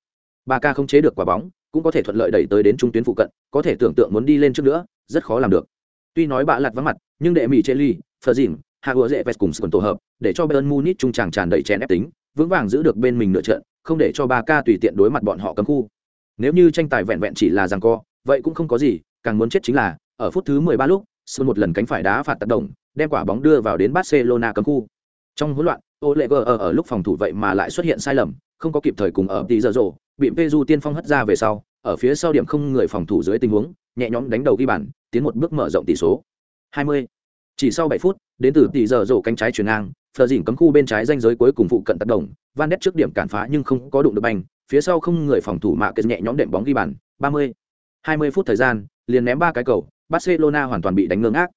Barca không chế được quả bóng, cũng có thể thuận lợi đẩy tới đến trung tuyến phụ cận, có thể tưởng tượng muốn đi lên trước nữa, rất khó làm được. Tuy nói bạ lật vắng mặt, nhưng đệ mỹ Cheli, Phở Hagua dễ vẹt cùng Sòn tổ hợp, để cho Bayern Munich trung tràng tràn đầy chèn ép tính, vững vàng giữ được bên mình nửa trận, không để cho Barca tùy tiện đối mặt bọn họ cấm khu. Nếu như tranh tài vẹn vẹn chỉ là giằng co, vậy cũng không có gì, càng muốn chết chính là, ở phút thứ 13 lúc, Sơn một lần cánh phải đá phạt tác động, đem quả bóng đưa vào đến Barcelona cấm khu. Trong hỗn loạn, Oleger ở, ở lúc phòng thủ vậy mà lại xuất hiện sai lầm, không có kịp thời cùng ở tí giờ rổ, bị Peju tiên phong hất ra về sau, ở phía sau điểm không người phòng thủ dưới tình huống, nhẹ nhõm đánh đầu ghi bàn, tiến một bước mở rộng tỷ số. 20. Chỉ sau 7 phút, đến từ tỷ giờ rổ cánh trái chuyển ngang, Phờ dỉn cấm khu bên trái danh giới cuối cùng phụ cận tác động, Van Ness trước điểm cản phá nhưng không có đụng được banh, phía sau không người phòng thủ mạ kết nhẹ nhõm đệm bóng ghi bàn, 30. 20 phút thời gian, liền ném ba cái cầu barcelona hoàn toàn bị đánh ngơ ngác.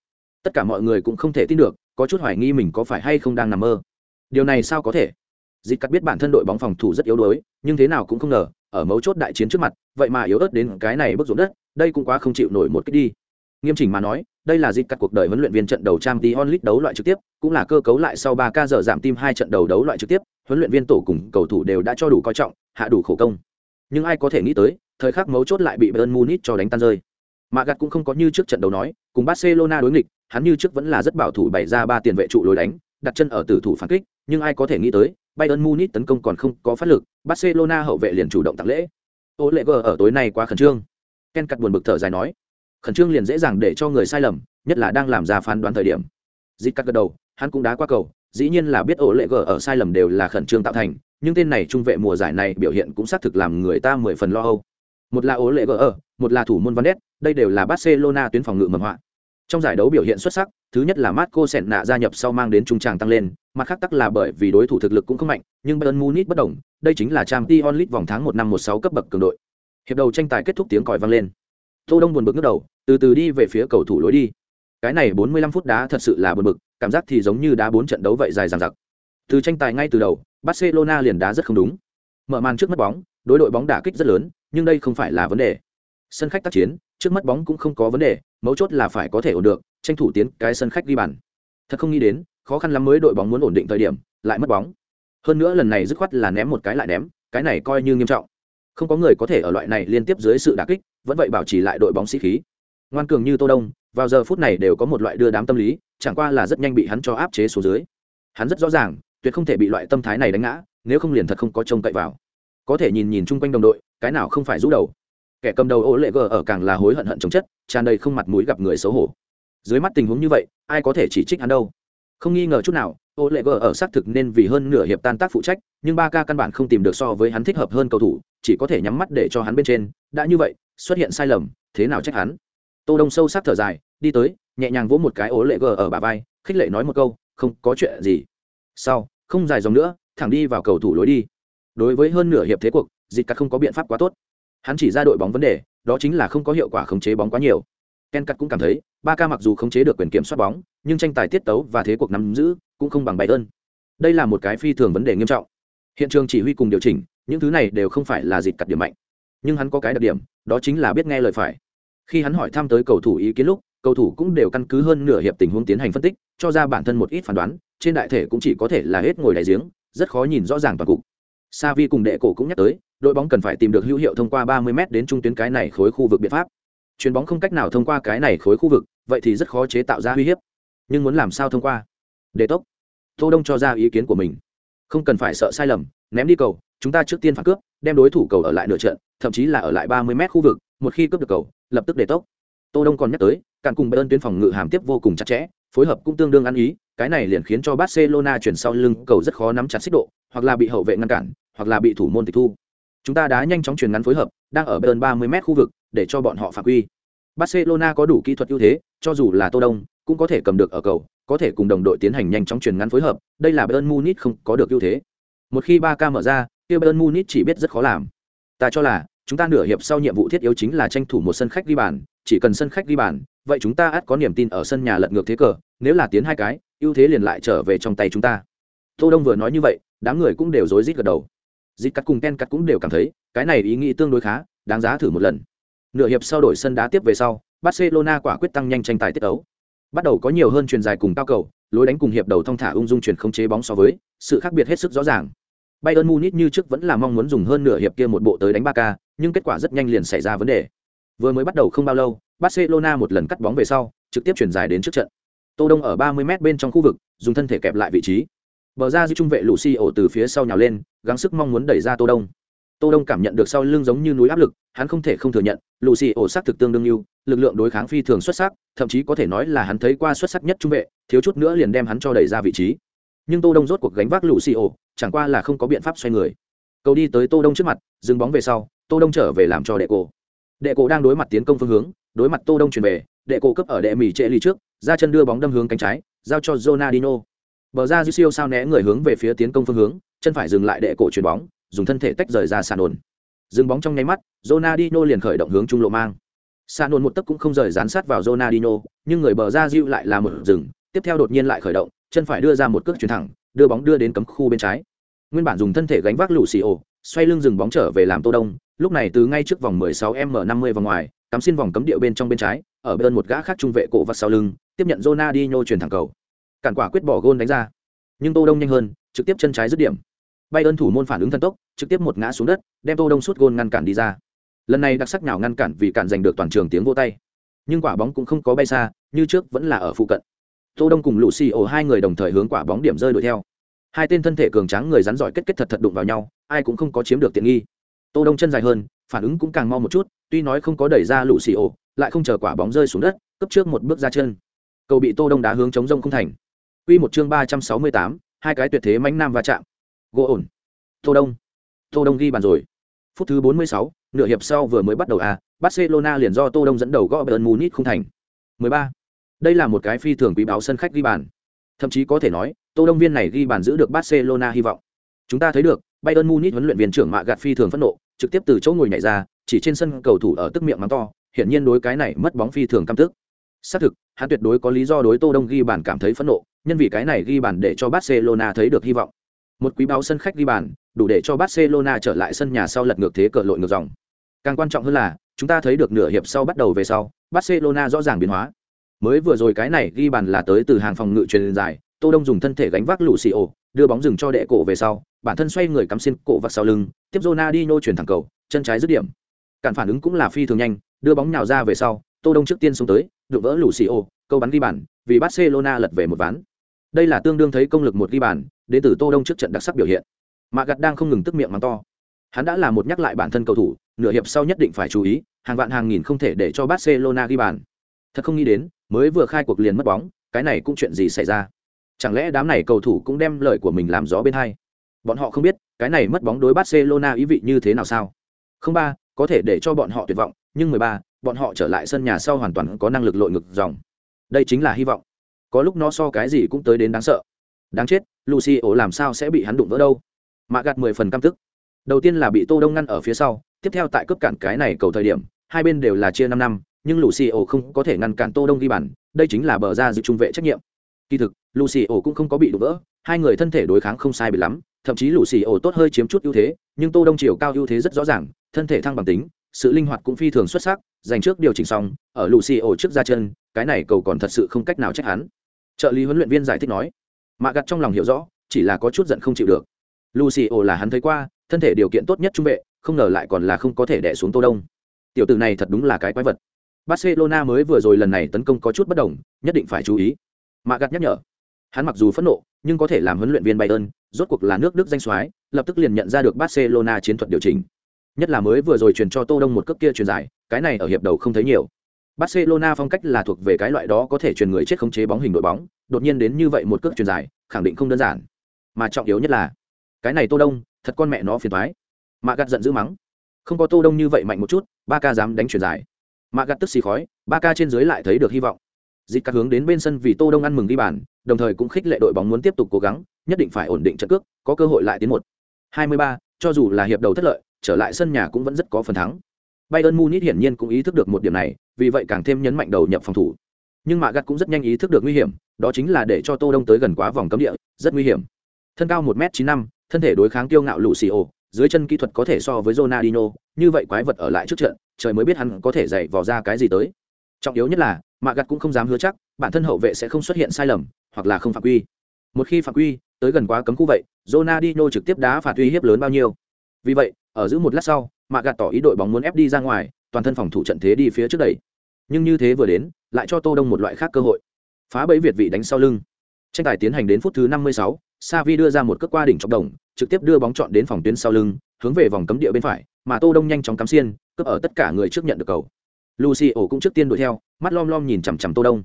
Tất cả mọi người cũng không thể tin được, có chút hoài nghi mình có phải hay không đang nằm mơ. Điều này sao có thể? Dịch cắt biết bản thân đội bóng phòng thủ rất yếu đuối, nhưng thế nào cũng không ngờ, ở mấu chốt đại chiến trước mặt, vậy mà yếu ớt đến cái này bước ruộng đất, đây cũng quá không chịu nổi một cách đi. Nghiêm chỉnh mà nói, đây là dịch cắt cuộc đời huấn luyện viên trận đầu trang tí onlit đấu loại trực tiếp, cũng là cơ cấu lại sau ba ca giờ giảm tim hai trận đầu đấu loại trực tiếp, huấn luyện viên tổ cùng cầu thủ đều đã cho đủ coi trọng, hạ đủ khổ công. Nhưng ai có thể nghĩ tới, thời khắc mấu chốt lại bị bayern munich cho đánh tan rơi mạ gặt cũng không có như trước trận đấu nói, cùng barcelona đối nghịch, hắn như trước vẫn là rất bảo thủ bày ra ba tiền vệ trụ lối đánh, đặt chân ở tử thủ phản kích, nhưng ai có thể nghĩ tới, bayern munich tấn công còn không có phát lực, barcelona hậu vệ liền chủ động tặng lễ. Ô lệ g ở tối nay quá khẩn trương. Ken cắt buồn bực thở dài nói, khẩn trương liền dễ dàng để cho người sai lầm, nhất là đang làm ra phán đoán thời điểm. Dịp cắt gật đầu, hắn cũng đá qua cầu, dĩ nhiên là biết ổ lệ gờ ở sai lầm đều là khẩn trương tạo thành, nhưng tên này trung vệ mùa giải này biểu hiện cũng xác thực làm người ta mười phần lo âu. Một là ổ lệ gờ ở, một là thủ môn van đét đây đều là barcelona tuyến phòng ngự mầm họa. Trong giải đấu biểu hiện xuất sắc, thứ nhất là marco Senna gia nhập sau mang đến trung tràng tăng lên, mặt khác tắc là bởi vì đối thủ thực lực cũng không mạnh, nhưng bayern munich bất đồng, đây chính là Champions League vòng tháng một năm một sáu cấp bậc cường đội. Hiệp đầu tranh tài kết thúc tiếng còi vang lên. Tô đông buồn bực ngước đầu, từ từ đi về phía cầu thủ lối đi. Cái này 45 phút đá thật sự là buồn bực, cảm giác thì giống như đá bốn trận đấu vậy dài dằng dặc. Từ tranh tài ngay từ đầu, barcelona liền đá rất không đúng. Mở màn trước mất bóng, đối đội bóng đả kích rất lớn, nhưng đây không phải là vấn đề. Sân khách tác chiến trước mất bóng cũng không có vấn đề, mấu chốt là phải có thể ổn được, tranh thủ tiến cái sân khách ghi bàn. Thật không nghĩ đến, khó khăn lắm mới đội bóng muốn ổn định thời điểm, lại mất bóng. Hơn nữa lần này dứt khoát là ném một cái lại ném, cái này coi như nghiêm trọng. Không có người có thể ở loại này liên tiếp dưới sự đả kích, vẫn vậy bảo trì lại đội bóng sĩ khí. Ngoan cường như tô đông, vào giờ phút này đều có một loại đưa đám tâm lý, chẳng qua là rất nhanh bị hắn cho áp chế số dưới. Hắn rất rõ ràng, tuyệt không thể bị loại tâm thái này đánh ngã, nếu không liền thật không có trông cậy vào. Có thể nhìn nhìn chung quanh đồng đội, cái nào không phải rũ đầu kẻ cầm đầu ô lệ gờ ở càng là hối hận hận chống chất, tràn đầy không mặt mũi gặp người xấu hổ. Dưới mắt tình huống như vậy, ai có thể chỉ trích hắn đâu? Không nghi ngờ chút nào, ô lệ gờ ở xác thực nên vì hơn nửa hiệp tan tác phụ trách, nhưng ba ca căn bản không tìm được so với hắn thích hợp hơn cầu thủ, chỉ có thể nhắm mắt để cho hắn bên trên. Đã như vậy, xuất hiện sai lầm, thế nào trách hắn? Tô đông sâu sắc thở dài, đi tới, nhẹ nhàng vỗ một cái ô lệ gờ ở bà vai, khích lệ nói một câu, không có chuyện gì. Sau, không dài dòng nữa, thẳng đi vào cầu thủ lối đi. Đối với hơn nửa hiệp thế cuộc, dịch cắt không có biện pháp quá tốt hắn chỉ ra đội bóng vấn đề, đó chính là không có hiệu quả khống chế bóng quá nhiều. Ken cắt cũng cảm thấy, ba ca mặc dù khống chế được quyền kiểm soát bóng, nhưng tranh tài tiết tấu và thế cuộc nắm giữ cũng không bằng bay ơn đây là một cái phi thường vấn đề nghiêm trọng. Hiện trường chỉ huy cùng điều chỉnh, những thứ này đều không phải là dịch cặt điểm mạnh. Nhưng hắn có cái đặc điểm, đó chính là biết nghe lời phải. Khi hắn hỏi thăm tới cầu thủ ý kiến lúc, cầu thủ cũng đều căn cứ hơn nửa hiệp tình huống tiến hành phân tích, cho ra bản thân một ít phán đoán, trên đại thể cũng chỉ có thể là hết ngồi đại giếng, rất khó nhìn rõ ràng toàn cục. Sa vi cùng đệ cổ cũng nhắc tới đội bóng cần phải tìm được hữu hiệu thông qua 30 m đến trung tuyến cái này khối khu vực biện pháp. Chuyền bóng không cách nào thông qua cái này khối khu vực, vậy thì rất khó chế tạo ra uy hiếp. Nhưng muốn làm sao thông qua? Để tốc. Tô đông cho ra ý kiến của mình. Không cần phải sợ sai lầm, ném đi cầu, chúng ta trước tiên phản cướp, đem đối thủ cầu ở lại nửa trận, thậm chí là ở lại 30 m khu vực, một khi cướp được cầu, lập tức để tốc. Tô đông còn nhắc tới càng cùng bayern tuyến phòng ngự hàm tiếp vô cùng chặt chẽ, phối hợp cũng tương đương ăn ý, cái này liền khiến cho barcelona chuyển sau lưng cầu rất khó nắm chặt xích độ, hoặc là bị hậu vệ ngăn cản, hoặc là bị thủ môn tịch thu chúng ta đã nhanh chóng chuyển ngắn phối hợp, đang ở bên 30 m khu vực, để cho bọn họ phạm quy. Barcelona có đủ kỹ thuật ưu thế, cho dù là tô đông, cũng có thể cầm được ở cầu, có thể cùng đồng đội tiến hành nhanh chóng chuyển ngắn phối hợp, đây là bayern munich không có được ưu thế. Một khi ba ca mở ra, kia bayern munich chỉ biết rất khó làm. Ta cho là, chúng ta nửa hiệp sau nhiệm vụ thiết yếu chính là tranh thủ một sân khách ghi bàn, chỉ cần sân khách ghi bàn, vậy chúng ta ắt có niềm tin ở sân nhà lật ngược thế cờ, nếu là tiến hai cái, ưu thế liền lại trở về trong tay chúng ta. Tô đông vừa nói như vậy, đám người cũng đều rối rít gật đầu dít cắt cùng ken cắt cũng đều cảm thấy cái này ý nghĩ tương đối khá đáng giá thử một lần nửa hiệp sau đổi sân đá tiếp về sau barcelona quả quyết tăng nhanh tranh tài tiết ấu bắt đầu có nhiều hơn truyền dài cùng cao cầu lối đánh cùng hiệp đầu thong thả ung dung chuyển không chế bóng so với sự khác biệt hết sức rõ ràng Bayern Munich như trước vẫn là mong muốn dùng hơn nửa hiệp kia một bộ tới đánh ba k nhưng kết quả rất nhanh liền xảy ra vấn đề. Vừa mới bắt đầu không bao lâu, Barcelona một lần cắt bóng về sau, trực tiếp chuyển dài đến trước trận. Tô Đông ở 30m bên trong khu vực, dùng thân thể kẹp lại vị trí. Bờ ra giữ trung vệ Lucio từ phía sau nhào lên, gắng sức mong muốn đẩy ra Tô Đông. Tô Đông cảm nhận được sau lưng giống như núi áp lực, hắn không thể không thừa nhận, Lucio sắc thực tương đương lưu, lực lượng đối kháng phi thường xuất sắc, thậm chí có thể nói là hắn thấy qua xuất sắc nhất trung vệ, thiếu chút nữa liền đem hắn cho đẩy ra vị trí. Nhưng Tô Đông rốt cuộc gánh vác Lucio, chẳng qua là không có biện pháp xoay người. Cầu đi tới Tô Đông trước mặt, dừng bóng về sau, Tô Đông trở về làm cho đệ cổ. Đệ cổ đang đối mặt tiến công phương hướng, đối mặt Tô Đông chuyển về, đệ cổ cấp ở đệ mỉ trệ ly trước, ra chân đưa bóng đâm hướng cánh trái, giao cho Ronaldinho. Bờ ra siêu sao né người hướng về phía tiến công phương hướng, chân phải dừng lại đệ cổ chuyển bóng, dùng thân thể tách rời ra sàn ổn. Dừng bóng trong nháy mắt, Ronaldinho liền khởi động hướng trung lộ mang. sàn nôn một tấc cũng không rời dán sát vào Ronaldinho, nhưng người bờ ra dư lại là một dừng, tiếp theo đột nhiên lại khởi động, chân phải đưa ra một cước chuyền thẳng, đưa bóng đưa đến cấm khu bên trái. Nguyên bản dùng thân thể gánh vác Lucio, xoay lưng dừng bóng trở về làm Tô Đông, lúc này từ ngay trước vòng 16m50 vòng ngoài, cắm xin vòng cấm địa bên trong bên trái, ở bên một gã khác trung vệ cổ vắt sau lưng, tiếp nhận Ronaldinho chuyền thẳng cầu. Cản quả quyết bỏ gôn đánh ra. Nhưng Tô Đông nhanh hơn, trực tiếp chân trái dứt điểm. Bay ơn thủ môn phản ứng thần tốc, trực tiếp một ngã xuống đất, đem Tô Đông suốt gôn ngăn cản đi ra. Lần này đặc sắc nhào ngăn cản vì cản giành được toàn trường tiếng vô tay. Nhưng quả bóng cũng không có bay xa, như trước vẫn là ở phụ cận. Tô Đông cùng lũ xì ổ hai người đồng thời hướng quả bóng điểm rơi đuổi theo. Hai tên thân thể cường tráng người rắn giỏi kết kết thật thật đụng vào nhau, ai cũng không có chiếm được tiện nghi. Tô Đông chân dài hơn, phản ứng cũng càng mau một chút, tuy nói không có đẩy ra lũ xì ổ lại không chờ quả bóng rơi xuống đất, cấp trước một bước ra chân. Cầu bị Tô Đông đá hướng chống rông không thành. Quy một chương ba trăm sáu mươi tám, hai cái tuyệt thế mãnh nam va chạm. Gỗ ổn. Tô Đông. Tô Đông ghi bàn rồi. Phút thứ 46, nửa hiệp sau vừa mới bắt đầu à, Barcelona liền do Tô Đông dẫn đầu gõ Bayern Munich không thành. 13. Đây là một cái phi thường quý báo sân khách ghi bàn. Thậm chí có thể nói, Tô Đông viên này ghi bàn giữ được Barcelona hy vọng. Chúng ta thấy được, Bayern Munich huấn luyện viên trưởng Mạ Gạt phi thường phẫn nộ, trực tiếp từ chỗ ngồi nhảy ra, chỉ trên sân cầu thủ ở tức miệng mắng to, hiển nhiên đối cái này mất bóng phi thường căm tức. Xác thực, hắn tuyệt đối có lý do đối Tô Đông ghi bàn cảm thấy phẫn nộ, nhân vì cái này ghi bàn để cho Barcelona thấy được hy vọng. Một quý báo sân khách ghi bàn, đủ để cho Barcelona trở lại sân nhà sau lật ngược thế cờ lội ngược dòng. Càng quan trọng hơn là, chúng ta thấy được nửa hiệp sau bắt đầu về sau, Barcelona rõ ràng biến hóa. Mới vừa rồi cái này ghi bàn là tới từ hàng phòng ngự truyền dài, Tô Đông dùng thân thể gánh vác Lucio, đưa bóng dừng cho đệ cổ về sau, bản thân xoay người cắm xin cổ vặt sau lưng, tiếp Ronaldinho chuyển thẳng cầu, chân trái dứt điểm. Cản phản ứng cũng là phi thường nhanh, đưa bóng nhào ra về sau, Tô Đông trước tiên xuống tới, đụng vỡ Lucio, câu bắn ghi bàn, vì Barcelona lật về một ván. Đây là tương đương thấy công lực một ghi bàn, đến từ Tô Đông trước trận đặc sắc biểu hiện. Mạ Gặt đang không ngừng tức miệng mắng to. Hắn đã là một nhắc lại bản thân cầu thủ, nửa hiệp sau nhất định phải chú ý, hàng vạn hàng nghìn không thể để cho Barcelona ghi bàn. Thật không nghĩ đến, mới vừa khai cuộc liền mất bóng, cái này cũng chuyện gì xảy ra? Chẳng lẽ đám này cầu thủ cũng đem lời của mình làm gió bên hai? Bọn họ không biết, cái này mất bóng đối Barcelona ý vị như thế nào sao? Không ba, có thể để cho bọn họ tuyệt vọng, nhưng mười ba, bọn họ trở lại sân nhà sau hoàn toàn có năng lực lội ngược dòng. Đây chính là hy vọng. Có lúc nó so cái gì cũng tới đến đáng sợ. Đáng chết, Lucio làm sao sẽ bị hắn đụng vỡ đâu? Mạ gạt mười phần căm tức. Đầu tiên là bị Tô Đông ngăn ở phía sau, tiếp theo tại cướp cản cái này cầu thời điểm, hai bên đều là chia năm năm, nhưng Lucio không có thể ngăn cản Tô Đông ghi bàn, đây chính là bờ ra dự trung vệ trách nhiệm. Kỳ thực, Lucio cũng không có bị đụng vỡ, hai người thân thể đối kháng không sai biệt lắm, thậm chí Lucio tốt hơi chiếm chút ưu thế, nhưng Tô Đông chiều cao ưu thế rất rõ ràng, thân thể thăng bằng tính, sự linh hoạt cũng phi thường xuất sắc, dành trước điều chỉnh xong, ở Lucio trước ra chân, cái này cầu còn thật sự không cách nào trách hắn. Trợ lý huấn luyện viên giải thích nói, Mạ gặt trong lòng hiểu rõ, chỉ là có chút giận không chịu được. lucy ồ là hắn thấy qua, thân thể điều kiện tốt nhất trung vệ, không ngờ lại còn là không có thể đè xuống Tô Đông. Tiểu tử này thật đúng là cái quái vật. Barcelona mới vừa rồi lần này tấn công có chút bất đồng, nhất định phải chú ý. Mạ gặt nhắc nhở. Hắn mặc dù phẫn nộ, nhưng có thể làm huấn luyện viên Bayern, rốt cuộc là nước Đức danh soái, lập tức liền nhận ra được Barcelona chiến thuật điều chỉnh. Nhất là mới vừa rồi truyền cho Tô Đông một cước kia truyền giải, cái này ở hiệp đầu không thấy nhiều. Barcelona phong cách là thuộc về cái loại đó có thể truyền người chết khống chế bóng hình đội bóng, đột nhiên đến như vậy một cước truyền dài, khẳng định không đơn giản. Mà trọng yếu nhất là, cái này Tô Đông, thật con mẹ nó phiền toái. Mạ gạt giận dữ mắng, không có Tô Đông như vậy mạnh một chút, ba ca dám đánh truyền dài. Mạ gạt tức xì khói, ba ca trên dưới lại thấy được hy vọng. Dịch các hướng đến bên sân vì Tô Đông ăn mừng đi bàn, đồng thời cũng khích lệ đội bóng muốn tiếp tục cố gắng, nhất định phải ổn định trận cước, có cơ hội lại tiến một. 23, cho dù là hiệp đầu thất lợi, trở lại sân nhà cũng vẫn rất có phần thắng. Bayern Munich hiển nhiên cũng ý thức được một điểm này, vì vậy càng thêm nhấn mạnh đầu nhập phòng thủ. Nhưng Mạ Gạt cũng rất nhanh ý thức được nguy hiểm, đó chính là để cho Tô Đông tới gần quá vòng cấm địa, rất nguy hiểm. Thân cao 1m95, thân thể đối kháng kiêu ngạo Lucio, dưới chân kỹ thuật có thể so với Ronaldinho, như vậy quái vật ở lại trước trận, trời mới biết hắn có thể dạy vò ra cái gì tới. Trọng yếu nhất là, Mạ Gạt cũng không dám hứa chắc, bản thân hậu vệ sẽ không xuất hiện sai lầm, hoặc là không phạm quy. Một khi phạm quy, tới gần quá cấm khu vậy, Ronaldinho trực tiếp đá phạt uy hiếp lớn bao nhiêu. Vì vậy, ở giữ một lát sau, Mạ Gạt tỏ ý đội bóng muốn ép đi ra ngoài, toàn thân phòng thủ trận thế đi phía trước đẩy. Nhưng như thế vừa đến, lại cho Tô Đông một loại khác cơ hội. Phá bẫy Việt vị đánh sau lưng. Tranh tài tiến hành đến phút thứ 56, Savi đưa ra một cước qua đỉnh trọng đồng, trực tiếp đưa bóng chọn đến phòng tuyến sau lưng, hướng về vòng cấm địa bên phải, mà Tô Đông nhanh chóng cắm xiên, cướp ở tất cả người trước nhận được cầu. Lucio cũng trước tiên đuổi theo, mắt lom lom nhìn chằm chằm Tô Đông.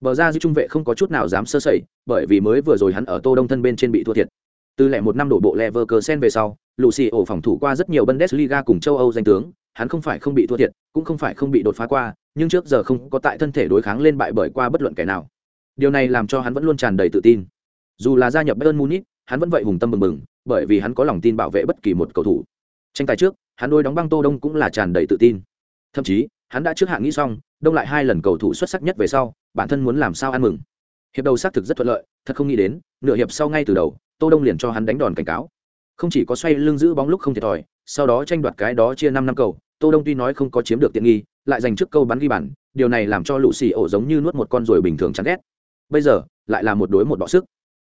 Bờ ra giữ trung vệ không có chút nào dám sơ sẩy, bởi vì mới vừa rồi hắn ở Tô Đông thân bên trên bị thua thiệt. Từ lẻ một năm đổ bộ Leverkusen về sau, Lucio phòng thủ qua rất nhiều Bundesliga cùng châu Âu danh tướng, hắn không phải không bị thua thiệt, cũng không phải không bị đột phá qua, nhưng trước giờ không có tại thân thể đối kháng lên bại bởi qua bất luận kẻ nào. Điều này làm cho hắn vẫn luôn tràn đầy tự tin. Dù là gia nhập Bayern Munich, hắn vẫn vậy hùng tâm bừng bừng, bởi vì hắn có lòng tin bảo vệ bất kỳ một cầu thủ. Tranh tài trước, hắn đối đóng băng Tô Đông cũng là tràn đầy tự tin. Thậm chí, hắn đã trước hạ nghĩ xong đông lại hai lần cầu thủ xuất sắc nhất về sau bản thân muốn làm sao ăn mừng hiệp đầu xác thực rất thuận lợi thật không nghĩ đến nửa hiệp sau ngay từ đầu tô đông liền cho hắn đánh đòn cảnh cáo không chỉ có xoay lưng giữ bóng lúc không thiệt thòi sau đó tranh đoạt cái đó chia năm năm cầu tô đông tuy nói không có chiếm được tiện nghi lại giành trước câu bắn ghi bàn điều này làm cho lũ xì ổ giống như nuốt một con ruồi bình thường chán ghét. Bây giờ, lại là một đối một bọ sức.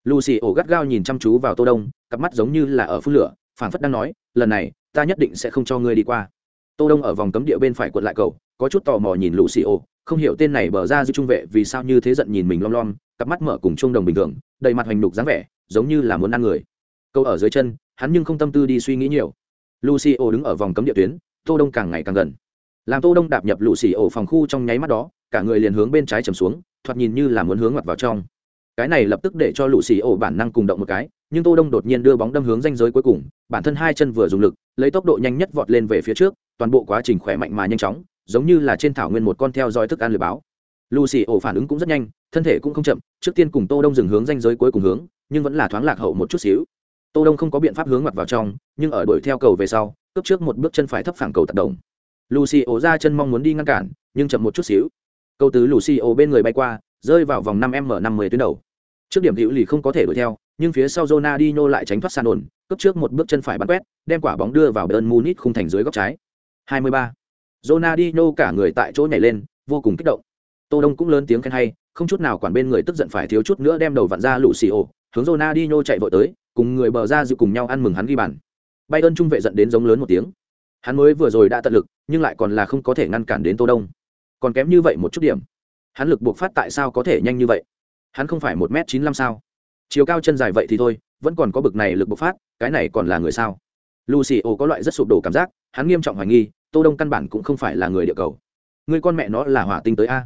Lũ xì ổ gắt gao nhìn chăm chú vào tô đông, cặp mắt giống như là ở phun lửa, phảng phất đang nói, lần này, ta nhất định sẽ không cho ngươi đi qua. Tô đông ở vòng cấm địa bên phải cuộn lại cầu, có chút tò mò nhìn lũ xì ổ, không hiểu tên này bờ ra dư trung vệ vì sao như thế giận nhìn mình lom lom cặp mắt mở cùng trung đồng bình thường, đầy mặt hoành đục dáng vẻ, giống như là muốn ăn người. Câu ở dưới chân, hắn nhưng không tâm tư đi suy nghĩ nhiều. Lucio đứng ở vòng cấm địa tuyến, tô đông càng ngày càng gần. Làm tô đông đạp nhập lũ xì ổ phòng khu trong nháy mắt đó, cả người liền hướng bên trái chầm xuống, thoạt nhìn như là muốn hướng mặt vào trong. Cái này lập tức để cho lũ xì ổ bản năng cùng động một cái, nhưng tô đông đột nhiên đưa bóng đâm hướng danh giới cuối cùng, bản thân hai chân vừa dùng lực, lấy tốc độ nhanh nhất vọt lên về phía trước, toàn bộ quá trình khỏe mạnh mà nhanh chóng, giống như là trên thảo nguyên một con theo dõi thức ăn lười báo lucy ổ phản ứng cũng rất nhanh, thân thể cũng không chậm, trước tiên cùng tô đông dừng hướng danh giới cuối cùng hướng, nhưng vẫn là thoáng lạc hậu một chút xíu. Tô đông không có biện pháp hướng mặt vào trong, nhưng ở đuổi theo cầu về sau, cướp trước một bước chân phải thấp phẳng cầu tạt động. Lucy ổ ra chân mong muốn đi ngăn cản, nhưng chậm một chút xíu. Cầu tứ lucy ổ bên người bay qua, rơi vào vòng năm m năm mươi tuyến đầu. Trước điểm hữu lì không có thể đuổi theo, nhưng phía sau Ronaldinho lại tránh thoát san ổn cướp trước một bước chân phải bắn quét, đem quả bóng đưa vào bên Munich khung thành dưới góc trái. 23. Ronaldinho cả người tại chỗ nhảy lên, vô cùng kích động tô đông cũng lớn tiếng khen hay, không chút nào quản bên người tức giận phải thiếu chút nữa đem đầu vặn ra lũ xì ổ hướng Ronaldinho chạy vội tới, cùng người bờ ra dự cùng nhau ăn mừng hắn ghi bàn. Bay ơn trung vệ giận đến giống lớn một tiếng. Hắn mới vừa rồi đã tận lực, nhưng lại còn là không có thể ngăn cản đến tô đông. Còn kém như vậy một chút điểm. Hắn lực buộc phát tại sao có thể nhanh như vậy? Hắn không phải một m chín mươi sao? Chiều cao chân dài vậy thì thôi, vẫn còn có bực này lực bộc phát, cái này còn là người sao? Lucio có loại rất sụp đổ cảm giác, hắn nghiêm trọng hoài nghi, tô đông căn bản cũng không phải là người địa cầu. Người con mẹ nó là hỏa tinh tới a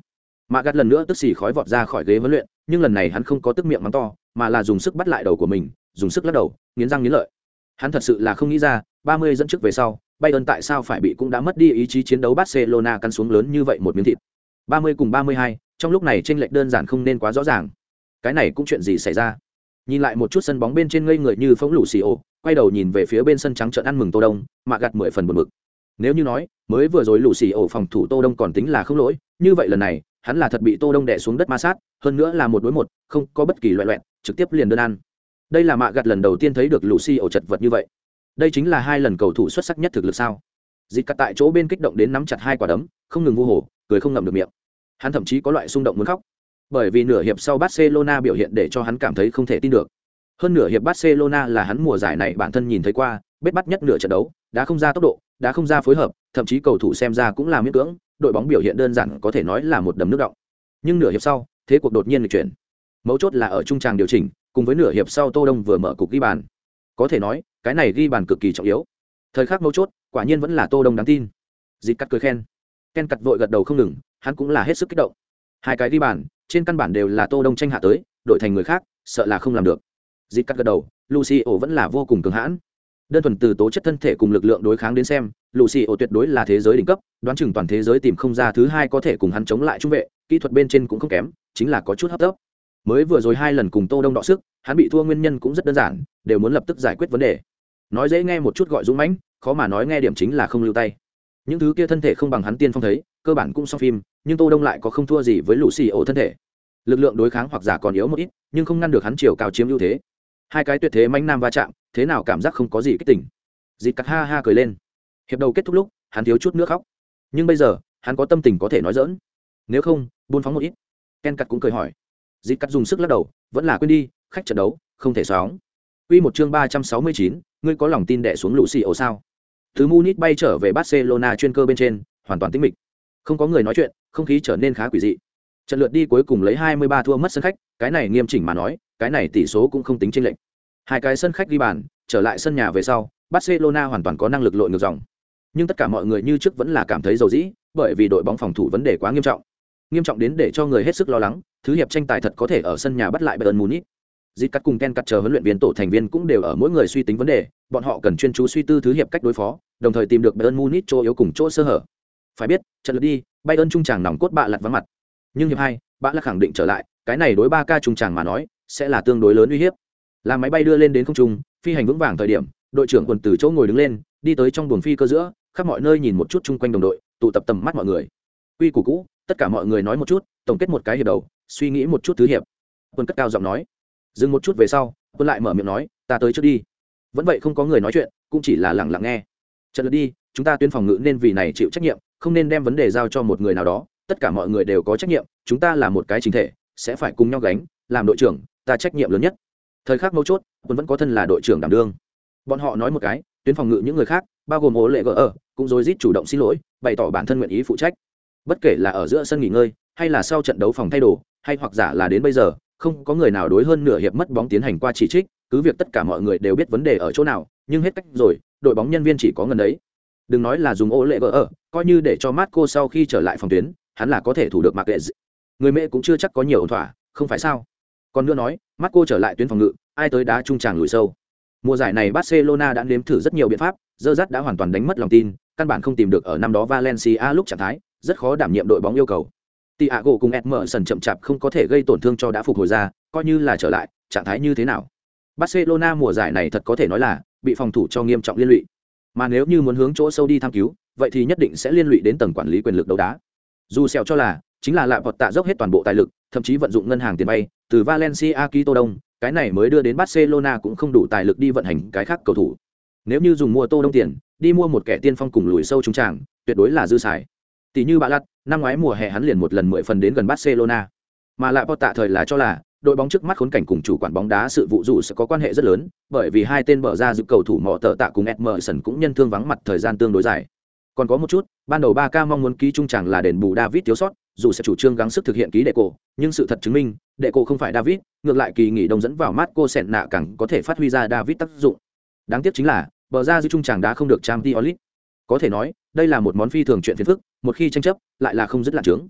mạ gắt lần nữa tức xì khói vọt ra khỏi ghế huấn luyện nhưng lần này hắn không có tức miệng mắng to mà là dùng sức bắt lại đầu của mình dùng sức lắc đầu nghiến răng nghiến lợi hắn thật sự là không nghĩ ra ba mươi dẫn trước về sau Bayern tại sao phải bị cũng đã mất đi ý chí chiến đấu Barcelona căn xuống lớn như vậy một miếng thịt. Ba mươi cùng ba mươi hai, trong lúc này tranh lệch đơn giản không nên quá rõ ràng. Cái này cũng chuyện gì xảy ra? Nhìn lại một chút sân bóng bên trên ngây người như phóng lũ xì ô quay đầu nhìn về phía bên sân trắng trợn ăn mừng Tô Đông, mà gạt mười phần buồn bực. Nếu như nói, mới vừa rồi lũ xì ổ phòng thủ Tô Đông còn tính là không lỗi, như vậy lần này, hắn là thật bị tô đông đè xuống đất ma sát, hơn nữa là một đối một, không có bất kỳ loại loẹn trực tiếp liền đơn ăn. Đây là mạ gặt lần đầu tiên thấy được lũ xi ổ chật vật như vậy. Đây chính là hai lần cầu thủ xuất sắc nhất thực lực sao? Dịch cắt tại chỗ bên kích động đến nắm chặt hai quả đấm, không ngừng vu hồ, cười không ngậm được miệng. Hắn thậm chí có loại xung động muốn khóc. Bởi vì nửa hiệp sau barcelona biểu hiện để cho hắn cảm thấy không thể tin được. Hơn nửa hiệp barcelona là hắn mùa giải này bản thân nhìn thấy qua, bết bắt nhất nửa trận đấu, đã không ra tốc độ đã không ra phối hợp, thậm chí cầu thủ xem ra cũng là miễn cưỡng, đội bóng biểu hiện đơn giản có thể nói là một đầm nước động. Nhưng nửa hiệp sau, thế cuộc đột nhiên lịch chuyển. Mấu chốt là ở trung tràng điều chỉnh, cùng với nửa hiệp sau tô đông vừa mở cục ghi bàn. Có thể nói, cái này ghi bàn cực kỳ trọng yếu. Thời khắc mấu chốt, quả nhiên vẫn là tô đông đáng tin. Dịch cắt cười khen. Ken cật vội gật đầu không ngừng, hắn cũng là hết sức kích động. Hai cái ghi bàn, trên căn bản đều là tô đông tranh hạ tới đội thành người khác, sợ là không làm được. Dịch cắt gật đầu, Lucio vẫn là vô cùng cường hãn đơn thuần từ tố chất thân thể cùng lực lượng đối kháng đến xem, lucy tuyệt đối là thế giới đỉnh cấp, đoán chừng toàn thế giới tìm không ra thứ hai có thể cùng hắn chống lại trung vệ, kỹ thuật bên trên cũng không kém, chính là có chút hấp tấp. Mới vừa rồi hai lần cùng tô đông đọ sức, hắn bị thua nguyên nhân cũng rất đơn giản, đều muốn lập tức giải quyết vấn đề. Nói dễ nghe một chút gọi dũng mãnh, khó mà nói nghe điểm chính là không lưu tay. Những thứ kia thân thể không bằng hắn tiên phong thấy, cơ bản cũng xong phim, nhưng tô đông lại có không thua gì với lũ xì ổ thân thể. Lực lượng đối kháng hoặc giả còn yếu một ít, nhưng không ngăn được hắn chiều cao chiếm ưu thế. Hai cái tuyệt thế mãnh nam va chạm thế nào cảm giác không có gì kích tỉnh dịp cắt ha ha cười lên hiệp đầu kết thúc lúc hắn thiếu chút nước khóc nhưng bây giờ hắn có tâm tình có thể nói dỡn nếu không buôn phóng một ít ken cắt cũng cười hỏi dịp cắt dùng sức lắc đầu vẫn là quên đi khách trận đấu không thể xóa Quy một chương ba trăm sáu mươi chín, ngươi có lòng tin đè xuống lũ xì ổ sao? Thứ Munich bay trở về Barcelona chuyên cơ bên trên, hoàn toàn tĩnh mịch. Không có người nói chuyện, không khí trở nên khá quỷ dị. Trận lượt đi cuối cùng lấy 23 thua mất sân khách, cái này nghiêm chỉnh mà nói, cái này tỷ số cũng không tính chênh lệch. Hai cái sân khách đi bàn, trở lại sân nhà về sau, Barcelona hoàn toàn có năng lực lội ngược dòng. Nhưng tất cả mọi người như trước vẫn là cảm thấy dầu dĩ, bởi vì đội bóng phòng thủ vấn đề quá nghiêm trọng. Nghiêm trọng đến để cho người hết sức lo lắng, thứ hiệp tranh tài thật có thể ở sân nhà bắt lại Bayern Munich. Dít cắt cùng Ken cắt chờ huấn luyện viên tổ thành viên cũng đều ở mỗi người suy tính vấn đề, bọn họ cần chuyên chú suy tư thứ hiệp cách đối phó, đồng thời tìm được Bayern Munich chỗ yếu cùng chỗ sơ hở. Phải biết, trận lượt đi, Bayern trung tràng nòng cốt bạ lật vắng mặt. Nhưng hiệp hai, bạ là khẳng định trở lại, cái này đối ba ca trung tràng mà nói, sẽ là tương đối lớn uy hiếp. Làm máy bay đưa lên đến không trung, phi hành vững vàng thời điểm, đội trưởng quần từ chỗ ngồi đứng lên, đi tới trong buồng phi cơ giữa, khắp mọi nơi nhìn một chút chung quanh đồng đội, tụ tập tầm mắt mọi người. quy củ cũ tất cả mọi người nói một chút tổng kết một cái hiệp đầu suy nghĩ một chút thứ hiệp. Quân cất cao giọng nói. Dừng một chút về sau quân lại mở miệng nói ta tới trước đi. Vẫn vậy không có người nói chuyện cũng chỉ là lẳng lặng nghe. Trận lượt đi chúng ta tuyên phòng ngự nên vì này chịu trách nhiệm không nên đem vấn đề giao cho một người nào đó tất cả mọi người đều có trách nhiệm chúng ta là một cái chính thể sẽ phải cùng nhau gánh làm đội trưởng ta trách nhiệm lớn nhất thời khắc mấu chốt quân vẫn có thân là đội trưởng đảm đương. Bọn họ nói một cái, tuyến phòng ngự những người khác, bao gồm ố lệ gỡ ở cũng rối rít chủ động xin lỗi, bày tỏ bản thân nguyện ý phụ trách. Bất kể là ở giữa sân nghỉ ngơi, hay là sau trận đấu phòng thay đồ, hay hoặc giả là đến bây giờ, không có người nào đối hơn nửa hiệp mất bóng tiến hành qua chỉ trích, cứ việc tất cả mọi người đều biết vấn đề ở chỗ nào, nhưng hết cách rồi, đội bóng nhân viên chỉ có ngần đấy. Đừng nói là dùng ô lệ gỡ ở coi như để cho mát cô sau khi trở lại phòng tuyến, hắn là có thể thủ được mặc lệ người mẹ cũng chưa chắc có nhiều ổn thỏa, không phải sao? Còn nữa nói Marco trở lại tuyến phòng ngự ai tới đá trung tràng lùi sâu mùa giải này barcelona đã nếm thử rất nhiều biện pháp dơ dắt đã hoàn toàn đánh mất lòng tin căn bản không tìm được ở năm đó valencia lúc trạng thái rất khó đảm nhiệm đội bóng yêu cầu Tiago cùng Sần chậm chạp không có thể gây tổn thương cho đã phục hồi ra, coi như là trở lại, trạng thái như thế nào? Barcelona mùa giải này thật có thể nói là bị phòng thủ cho nghiêm trọng liên lụy. Mà nếu như muốn hướng chỗ sâu đi tham cứu, vậy thì nhất định sẽ liên lụy đến tầng quản lý quyền lực đấu đá. Dù sẹo cho là, chính là lạ vọt tạ dốc hết toàn bộ tài lực, thậm chí vận dụng ngân hàng tiền vay, từ Valencia Quito Đông, cái này mới đưa đến Barcelona cũng không đủ tài lực đi vận hành cái khác cầu thủ. Nếu như dùng mua Tô Đông tiền, đi mua một kẻ tiên phong cùng lùi sâu trung tràng, tuyệt đối là dư xài. Tỷ như Bạ Lật, năm ngoái mùa hè hắn liền một lần mười phần đến gần Barcelona. Mà lại Potta thời là cho là đội bóng trước mắt khốn cảnh cùng chủ quản bóng đá sự vụ dụ sẽ có quan hệ rất lớn, bởi vì hai tên mở ra giúp cầu thủ mọ tợ tạ cùng Emerson cũng nhân thương vắng mặt thời gian tương đối dài. Còn có một chút, ban đầu Barca mong muốn ký trung chẳng là đền bù David thiếu sót, dù sẽ chủ trương gắng sức thực hiện ký đệ cổ, nhưng sự thật chứng minh, đệ cổ không phải David, ngược lại kỳ nghỉ đông dẫn vào mát cô sẹn nạ càng có thể phát huy ra David tác dụng. Đáng tiếc chính là, bờ ra giữ trung chàng đá không được trang t olit Có thể nói, đây là một món phi thường chuyện phiền phức, một khi tranh chấp, lại là không dứt lạn trướng.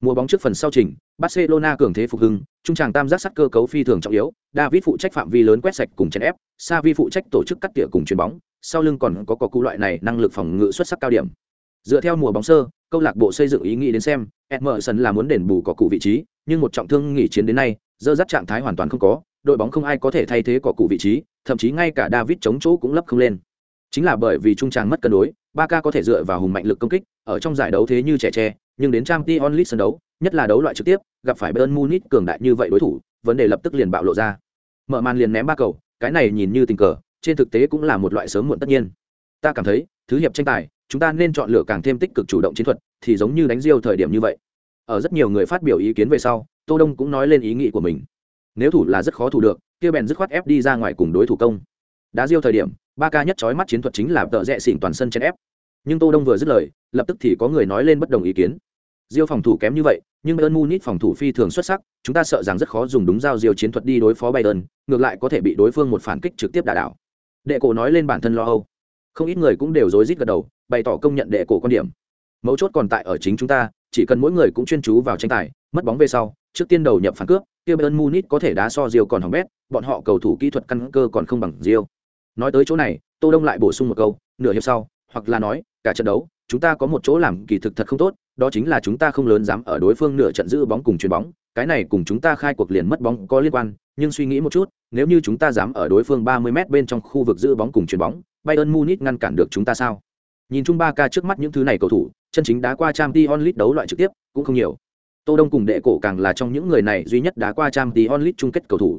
Mùa bóng trước phần sau trình, Barcelona cường thế phục hưng, trung tràng tam giác sắt cơ cấu phi thường trọng yếu, David phụ trách phạm vi lớn quét sạch cùng chèn ép, Xavi phụ trách tổ chức cắt tỉa cùng chuyền bóng, sau lưng còn có có cú loại này năng lực phòng ngự xuất sắc cao điểm. Dựa theo mùa bóng sơ, câu lạc bộ xây dựng ý nghĩ đến xem, Emerson là muốn đền bù có cụ vị trí, nhưng một trọng thương nghỉ chiến đến nay, dơ dắt trạng thái hoàn toàn không có, đội bóng không ai có thể thay thế có cụ vị trí, thậm chí ngay cả David chống chỗ cũng lấp không lên. Chính là bởi vì trung tràng mất cân đối, Barca có thể dựa vào hùng mạnh lực công kích, ở trong giải đấu thế như trẻ tre, nhưng đến Champions League sân đấu, nhất là đấu loại trực tiếp, gặp phải Bayern Munich cường đại như vậy đối thủ, vấn đề lập tức liền bạo lộ ra. Mở màn liền ném ba cầu, cái này nhìn như tình cờ, trên thực tế cũng là một loại sớm muộn tất nhiên. Ta cảm thấy, thứ hiệp tranh tài, chúng ta nên chọn lựa càng thêm tích cực chủ động chiến thuật, thì giống như đánh riêu thời điểm như vậy. Ở rất nhiều người phát biểu ý kiến về sau, Tô Đông cũng nói lên ý nghĩ của mình. Nếu thủ là rất khó thủ được, kia bèn dứt khoát ép đi ra ngoài cùng đối thủ công. Đá riêu thời điểm, ba ca nhất chói mắt chiến thuật chính là tợ rẽ xỉn toàn sân chen ép. Nhưng Tô Đông vừa dứt lời, lập tức thì có người nói lên bất đồng ý kiến. Diêu phòng thủ kém như vậy, nhưng Bayern Munich phòng thủ phi thường xuất sắc, chúng ta sợ rằng rất khó dùng đúng giao diêu chiến thuật đi đối phó Bayern, ngược lại có thể bị đối phương một phản kích trực tiếp đả đảo. Đệ cổ nói lên bản thân lo âu. Không ít người cũng đều rối rít gật đầu, bày tỏ công nhận đệ cổ quan điểm. Mấu chốt còn tại ở chính chúng ta, chỉ cần mỗi người cũng chuyên chú vào tranh tài, mất bóng về sau, trước tiên đầu nhập phản cướp, kia Bayern Munich có thể đá so Diêu còn hỏng bét, bọn họ cầu thủ kỹ thuật căn cơ còn không bằng Diêu. Nói tới chỗ này, Tô Đông lại bổ sung một câu, nửa hiệp sau, hoặc là nói, cả trận đấu, chúng ta có một chỗ làm kỳ thực thật không tốt, đó chính là chúng ta không lớn dám ở đối phương nửa trận giữ bóng cùng chuyền bóng, cái này cùng chúng ta khai cuộc liền mất bóng có liên quan, nhưng suy nghĩ một chút, nếu như chúng ta dám ở đối phương 30m bên trong khu vực giữ bóng cùng chuyền bóng, Bayern Munich ngăn cản được chúng ta sao? Nhìn chung ba ca trước mắt những thứ này cầu thủ, chân chính đá qua Champions League đấu loại trực tiếp cũng không nhiều. Tô Đông cùng đệ cổ càng là trong những người này duy nhất đá qua Champions League chung kết cầu thủ.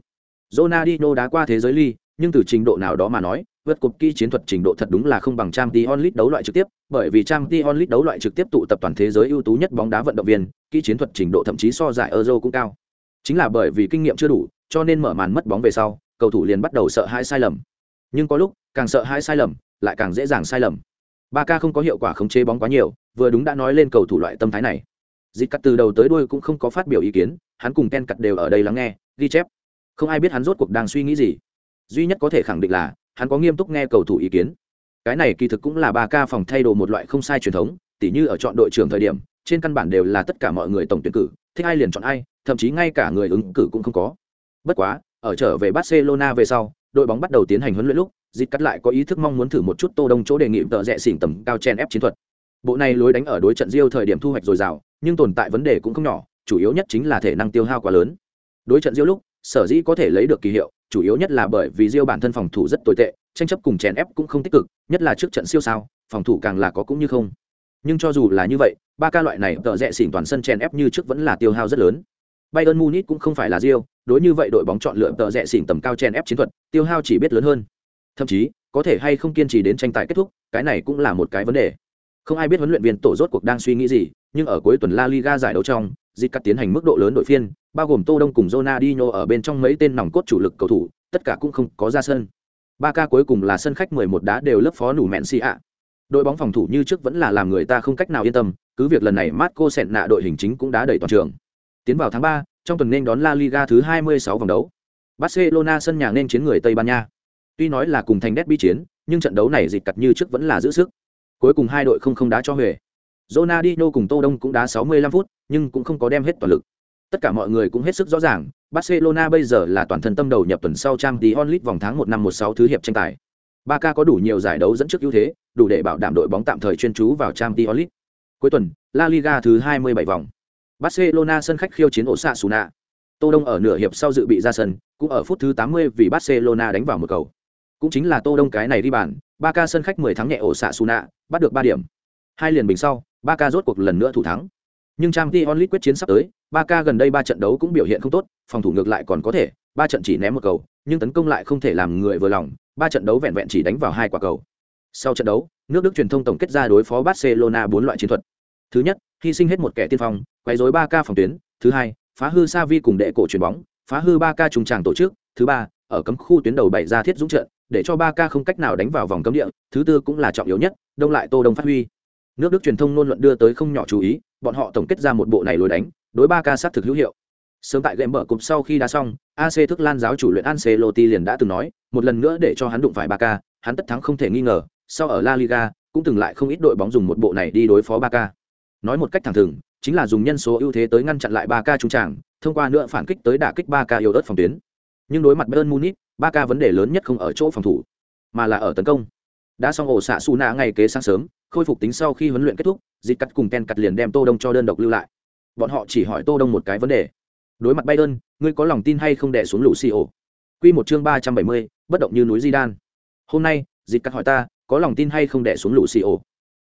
Ronaldinho đá qua thế giới ly, nhưng từ trình độ nào đó mà nói, vượt cột kỹ chiến thuật trình độ thật đúng là không bằng Champions League đấu loại trực tiếp, bởi vì Champions League đấu loại trực tiếp tụ tập toàn thế giới ưu tú nhất bóng đá vận động viên, kỹ chiến thuật trình độ thậm chí so giải Euro cũng cao. Chính là bởi vì kinh nghiệm chưa đủ, cho nên mở màn mất bóng về sau, cầu thủ liền bắt đầu sợ hãi sai lầm. Nhưng có lúc, càng sợ hai sai lầm, lại càng dễ dàng sai lầm. Barca không có hiệu quả khống chế bóng quá nhiều, vừa đúng đã nói lên cầu thủ loại tâm thái này. Dịch cắt từ đầu tới đuôi cũng không có phát biểu ý kiến, hắn cùng Ken cắt đều ở đây lắng nghe, ghi chép. Không ai biết hắn rốt cuộc đang suy nghĩ gì. Duy nhất có thể khẳng định là, hắn có nghiêm túc nghe cầu thủ ý kiến cái này kỳ thực cũng là ba ca phòng thay đồ một loại không sai truyền thống tỉ như ở chọn đội trưởng thời điểm trên căn bản đều là tất cả mọi người tổng tuyển cử thích ai liền chọn ai thậm chí ngay cả người ứng cử cũng không có bất quá ở trở về barcelona về sau đội bóng bắt đầu tiến hành huấn luyện lúc dịp cắt lại có ý thức mong muốn thử một chút tô đông chỗ đề nghị tợ rẽ xỉn tầm cao chen ép chiến thuật bộ này lối đánh ở đối trận Rio thời điểm thu hoạch dồi dào nhưng tồn tại vấn đề cũng không nhỏ chủ yếu nhất chính là thể năng tiêu hao quá lớn đối trận Rio lúc sở dĩ có thể lấy được kỳ hiệu chủ yếu nhất là bởi vì Rio bản thân phòng thủ rất tồi tệ, tranh chấp cùng chèn ép cũng không tích cực, nhất là trước trận siêu sao, phòng thủ càng là có cũng như không. Nhưng cho dù là như vậy, ba ca loại này tợ rẽ xỉn toàn sân chen ép như trước vẫn là tiêu hao rất lớn. Bayern Munich cũng không phải là Rio, đối như vậy đội bóng chọn lựa tợ rẽ xỉn tầm cao chen ép chiến thuật, tiêu hao chỉ biết lớn hơn. Thậm chí, có thể hay không kiên trì đến tranh tài kết thúc, cái này cũng là một cái vấn đề. Không ai biết huấn luyện viên tổ rốt cuộc đang suy nghĩ gì, nhưng ở cuối tuần La Liga giải đấu trong, dịch cắt tiến hành mức độ lớn đội phiên, bao gồm Tô Đông cùng Ronaldinho ở bên trong mấy tên nòng cốt chủ lực cầu thủ, tất cả cũng không có ra sân. Ba ca cuối cùng là sân khách 11 đá đều lớp phó nủ mẹn si ạ. Đội bóng phòng thủ như trước vẫn là làm người ta không cách nào yên tâm, cứ việc lần này Marco Senna đội hình chính cũng đã đầy toàn trường. Tiến vào tháng 3, trong tuần nên đón La Liga thứ 26 vòng đấu. Barcelona sân nhà nên chiến người Tây Ban Nha. Tuy nói là cùng thành derby chiến, nhưng trận đấu này dịch cặt như trước vẫn là giữ sức. Cuối cùng hai đội không không đá cho huề. Ronaldinho cùng Tô Đông cũng đá 65 phút, nhưng cũng không có đem hết toàn lực. Tất cả mọi người cũng hết sức rõ ràng, Barcelona bây giờ là toàn thân tâm đầu nhập tuần sau Champions League vòng tháng 1 năm 16 thứ hiệp tranh tài. Barca có đủ nhiều giải đấu dẫn trước ưu thế, đủ để bảo đảm đội bóng tạm thời chuyên chú vào Champions League. Cuối tuần, La Liga thứ 27 vòng. Barcelona sân khách khiêu chiến Osasuna. Tô Đông ở nửa hiệp sau dự bị ra sân, cũng ở phút thứ 80 vì Barcelona đánh vào một cầu. Cũng chính là Tô Đông cái này đi bàn, Barca sân khách 10 thắng nhẹ Osasuna, bắt được 3 điểm. Hai liền bình sau, Barca rốt cuộc lần nữa thủ thắng. Nhưng Champions League quyết chiến sắp tới, Barca gần đây 3 trận đấu cũng biểu hiện không tốt, phòng thủ ngược lại còn có thể, 3 trận chỉ ném một cầu, nhưng tấn công lại không thể làm người vừa lòng, 3 trận đấu vẹn vẹn chỉ đánh vào hai quả cầu. Sau trận đấu, nước Đức truyền thông tổng kết ra đối phó Barcelona bốn loại chiến thuật. Thứ nhất, hy sinh hết một kẻ tiên phong, quấy rối 3K phòng tuyến, thứ hai, phá hư Savi cùng đệ cổ chuyền bóng, phá hư 3K trùng tràng tổ chức, thứ ba, ở cấm khu tuyến đầu bảy ra thiết dũng trận, để cho 3K không cách nào đánh vào vòng cấm địa, thứ tư cũng là trọng yếu nhất, đông lại Tô Đông phát huy. Nước Đức truyền thông luôn luận đưa tới không nhỏ chú ý, bọn họ tổng kết ra một bộ này lối đánh, đối 3K sát thực hữu hiệu. Sớm tại game mở cục sau khi đá xong, AC thức Lan giáo chủ luyện Ancelotti liền đã từng nói, một lần nữa để cho hắn đụng phải 3K, hắn tất thắng không thể nghi ngờ, sau ở La Liga, cũng từng lại không ít đội bóng dùng một bộ này đi đối phó ba ca Nói một cách thẳng thừng, chính là dùng nhân số ưu thế tới ngăn chặn lại ba ca trung tràng, thông qua nữa phản kích tới đả kích ba ca yếu ớt phòng tuyến. Nhưng đối mặt Bayern Munich, ba ca vấn đề lớn nhất không ở chỗ phòng thủ, mà là ở tấn công. Đã xong ổ xạ Suna ngày kế sáng sớm, khôi phục tính sau khi huấn luyện kết thúc, Dịt cắt cùng Ken cắt liền đem Tô Đông cho đơn độc lưu lại. Bọn họ chỉ hỏi Tô Đông một cái vấn đề. Đối mặt Bayern, ngươi có lòng tin hay không đẻ xuống Lucio? Quy một chương 370, bất động như núi Di Đan. Hôm nay, Dịt cắt hỏi ta, có lòng tin hay không đẻ xuống Lucio?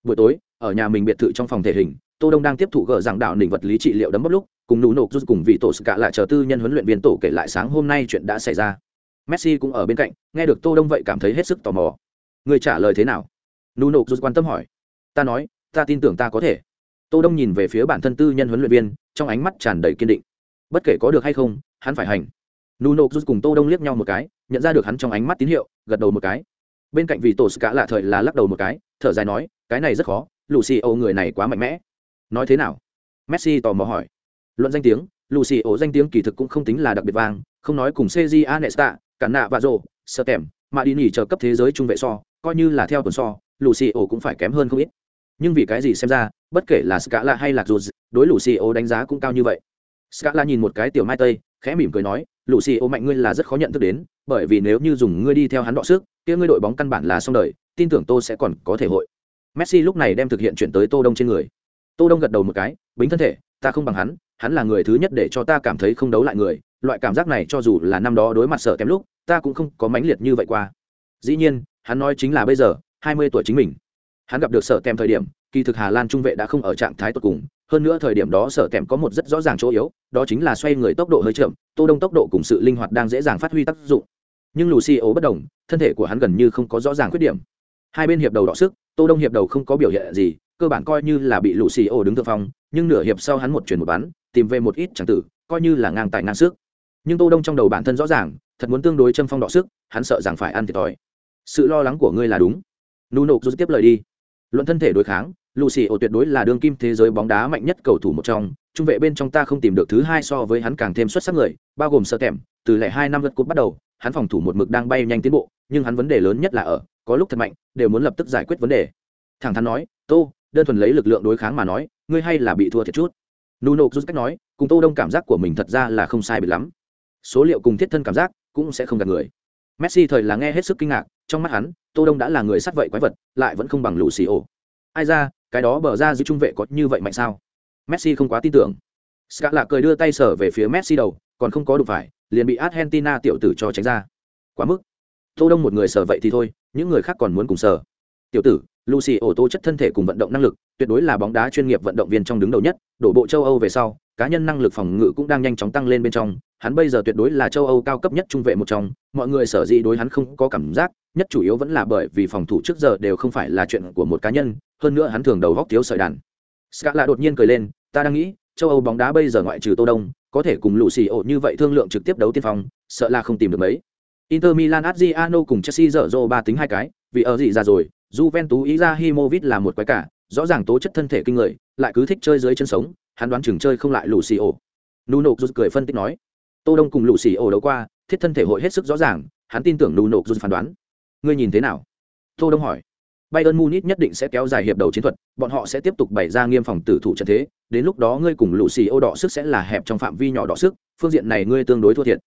Buổi tối, ở nhà mình biệt thự trong phòng thể hình, Tô Đông đang tiếp thụ gỡ giảng đạo đỉnh vật lý trị liệu đấm bóp lúc, cùng nụ nộp rút cùng vị tổ sự cả lại chờ tư nhân huấn luyện viên tổ kể lại sáng hôm nay chuyện đã xảy ra. Messi cũng ở bên cạnh, nghe được Tô Đông vậy cảm thấy hết sức tò mò. Người trả lời thế nào? Nụ nộp rút quan tâm hỏi. Ta nói, ta tin tưởng ta có thể. Tô Đông nhìn về phía bản thân tư nhân huấn luyện viên, trong ánh mắt tràn đầy kiên định. Bất kể có được hay không, hắn phải hành. Nuno rút cùng Tô Đông liếc nhau một cái, nhận ra được hắn trong ánh mắt tín hiệu, gật đầu một cái. Bên cạnh vị tổ cả lạ thời là lắc đầu một cái, thở dài nói, cái này rất khó, Lucio người này quá mạnh mẽ. Nói thế nào? Messi tò mò hỏi. Luận danh tiếng, Lucio danh tiếng kỳ thực cũng không tính là đặc biệt vang, không nói cùng Cezi Anesta, Cản nạ và rồ, sơ tèm, mà đi nghỉ chờ cấp thế giới trung vệ so, coi như là theo tuần so, Lucio cũng phải kém hơn không ít. Nhưng vì cái gì xem ra, bất kể là Scala hay là Juz, đối Lucio đánh giá cũng cao như vậy. Scala nhìn một cái tiểu mai tây, khẽ mỉm cười nói, Lucio mạnh ngươi là rất khó nhận thức đến, bởi vì nếu như dùng ngươi đi theo hắn đọ sức, kia ngươi đội bóng căn bản là xong đời, tin tưởng tôi sẽ còn có thể hội. Messi lúc này đem thực hiện chuyển tới Tô Đông trên người. Tô Đông gật đầu một cái, bính thân thể, ta không bằng hắn, hắn là người thứ nhất để cho ta cảm thấy không đấu lại người, loại cảm giác này cho dù là năm đó đối mặt sợ kém lúc, ta cũng không có mãnh liệt như vậy qua. Dĩ nhiên, hắn nói chính là bây giờ, 20 tuổi chính mình. Hắn gặp được sợ kèm thời điểm, kỳ thực Hà Lan trung vệ đã không ở trạng thái tốt cùng, hơn nữa thời điểm đó sợ kèm có một rất rõ ràng chỗ yếu, đó chính là xoay người tốc độ hơi chậm, Tô Đông tốc độ cùng sự linh hoạt đang dễ dàng phát huy tác dụng. Nhưng Lucio bất đồng, thân thể của hắn gần như không có rõ ràng khuyết điểm. Hai bên hiệp đầu đọ sức, Tô Đông hiệp đầu không có biểu hiện gì, cơ bản coi như là bị Lucio đứng thượng phong, nhưng nửa hiệp sau hắn một chuyển một bắn, tìm về một ít chẳng tử, coi như là ngang tài ngang sức. Nhưng Tô Đông trong đầu bản thân rõ ràng, thật muốn tương đối châm phong đọ sức, hắn sợ rằng phải ăn thiệt thòi. Sự lo lắng của ngươi là đúng. Nuno rút tiếp lời đi. Luận thân thể đối kháng, Lucio tuyệt đối là đương kim thế giới bóng đá mạnh nhất cầu thủ một trong, trung vệ bên trong ta không tìm được thứ hai so với hắn càng thêm xuất sắc người, bao gồm sơ kèm, từ lẻ hai năm lượt cúp bắt đầu, hắn phòng thủ một mực đang bay nhanh tiến bộ, nhưng hắn vấn đề lớn nhất là ở, có lúc thật mạnh, đều muốn lập tức giải quyết vấn đề. Thẳng thắn nói, Tô, đơn thuần lấy lực lượng đối kháng mà nói, ngươi hay là bị thua thiệt chút. Nuno rút cách nói, cùng Tô Đông cảm giác của mình thật ra là không sai biệt lắm. Số liệu cùng thiết thân cảm giác cũng sẽ không gạt người. Messi thời là nghe hết sức kinh ngạc, trong mắt hắn, Tô Đông đã là người sát vậy quái vật, lại vẫn không bằng lù xì ổ Ai ra, cái đó bờ ra giữa trung vệ có như vậy mạnh sao? Messi không quá tin tưởng. Scala cười đưa tay sở về phía Messi đầu, còn không có đủ phải, liền bị Argentina tiểu tử cho tránh ra. Quá mức. Tô Đông một người sở vậy thì thôi, những người khác còn muốn cùng sở. Tiểu tử, lucy ổ tô chất thân thể cùng vận động năng lực, tuyệt đối là bóng đá chuyên nghiệp vận động viên trong đứng đầu nhất đổ bộ châu âu về sau cá nhân năng lực phòng ngự cũng đang nhanh chóng tăng lên bên trong hắn bây giờ tuyệt đối là châu âu cao cấp nhất trung vệ một trong mọi người sở dĩ đối hắn không có cảm giác nhất chủ yếu vẫn là bởi vì phòng thủ trước giờ đều không phải là chuyện của một cá nhân hơn nữa hắn thường đầu góc thiếu sợi đàn scala là đột nhiên cười lên ta đang nghĩ châu âu bóng đá bây giờ ngoại trừ tô đông có thể cùng lũ xì ổ như vậy thương lượng trực tiếp đấu tiên phong sợ là không tìm được mấy inter milan adriano cùng chelsea dở dồ ba tính hai cái vì ở gì ra rồi juventus izahimovic là một quái cả rõ ràng tố chất thân thể kinh người lại cứ thích chơi dưới chân sống hắn đoán chừng chơi không lại lũ xì nuno rụt cười phân tích nói tô đông cùng lũ xì đấu qua thiết thân thể hội hết sức rõ ràng hắn tin tưởng nuno rụt phán đoán. Ngươi nhìn thế nào? Tô đông hỏi. Bayern Munich nhất định sẽ kéo dài hiệp đầu chiến thuật, bọn họ sẽ tiếp tục bày ra nghiêm phòng tử thủ trận thế, đến lúc đó ngươi cùng Lucio đỏ sức sẽ là hẹp trong phạm vi nhỏ đỏ sức, phương diện này ngươi tương đối thua thiệt.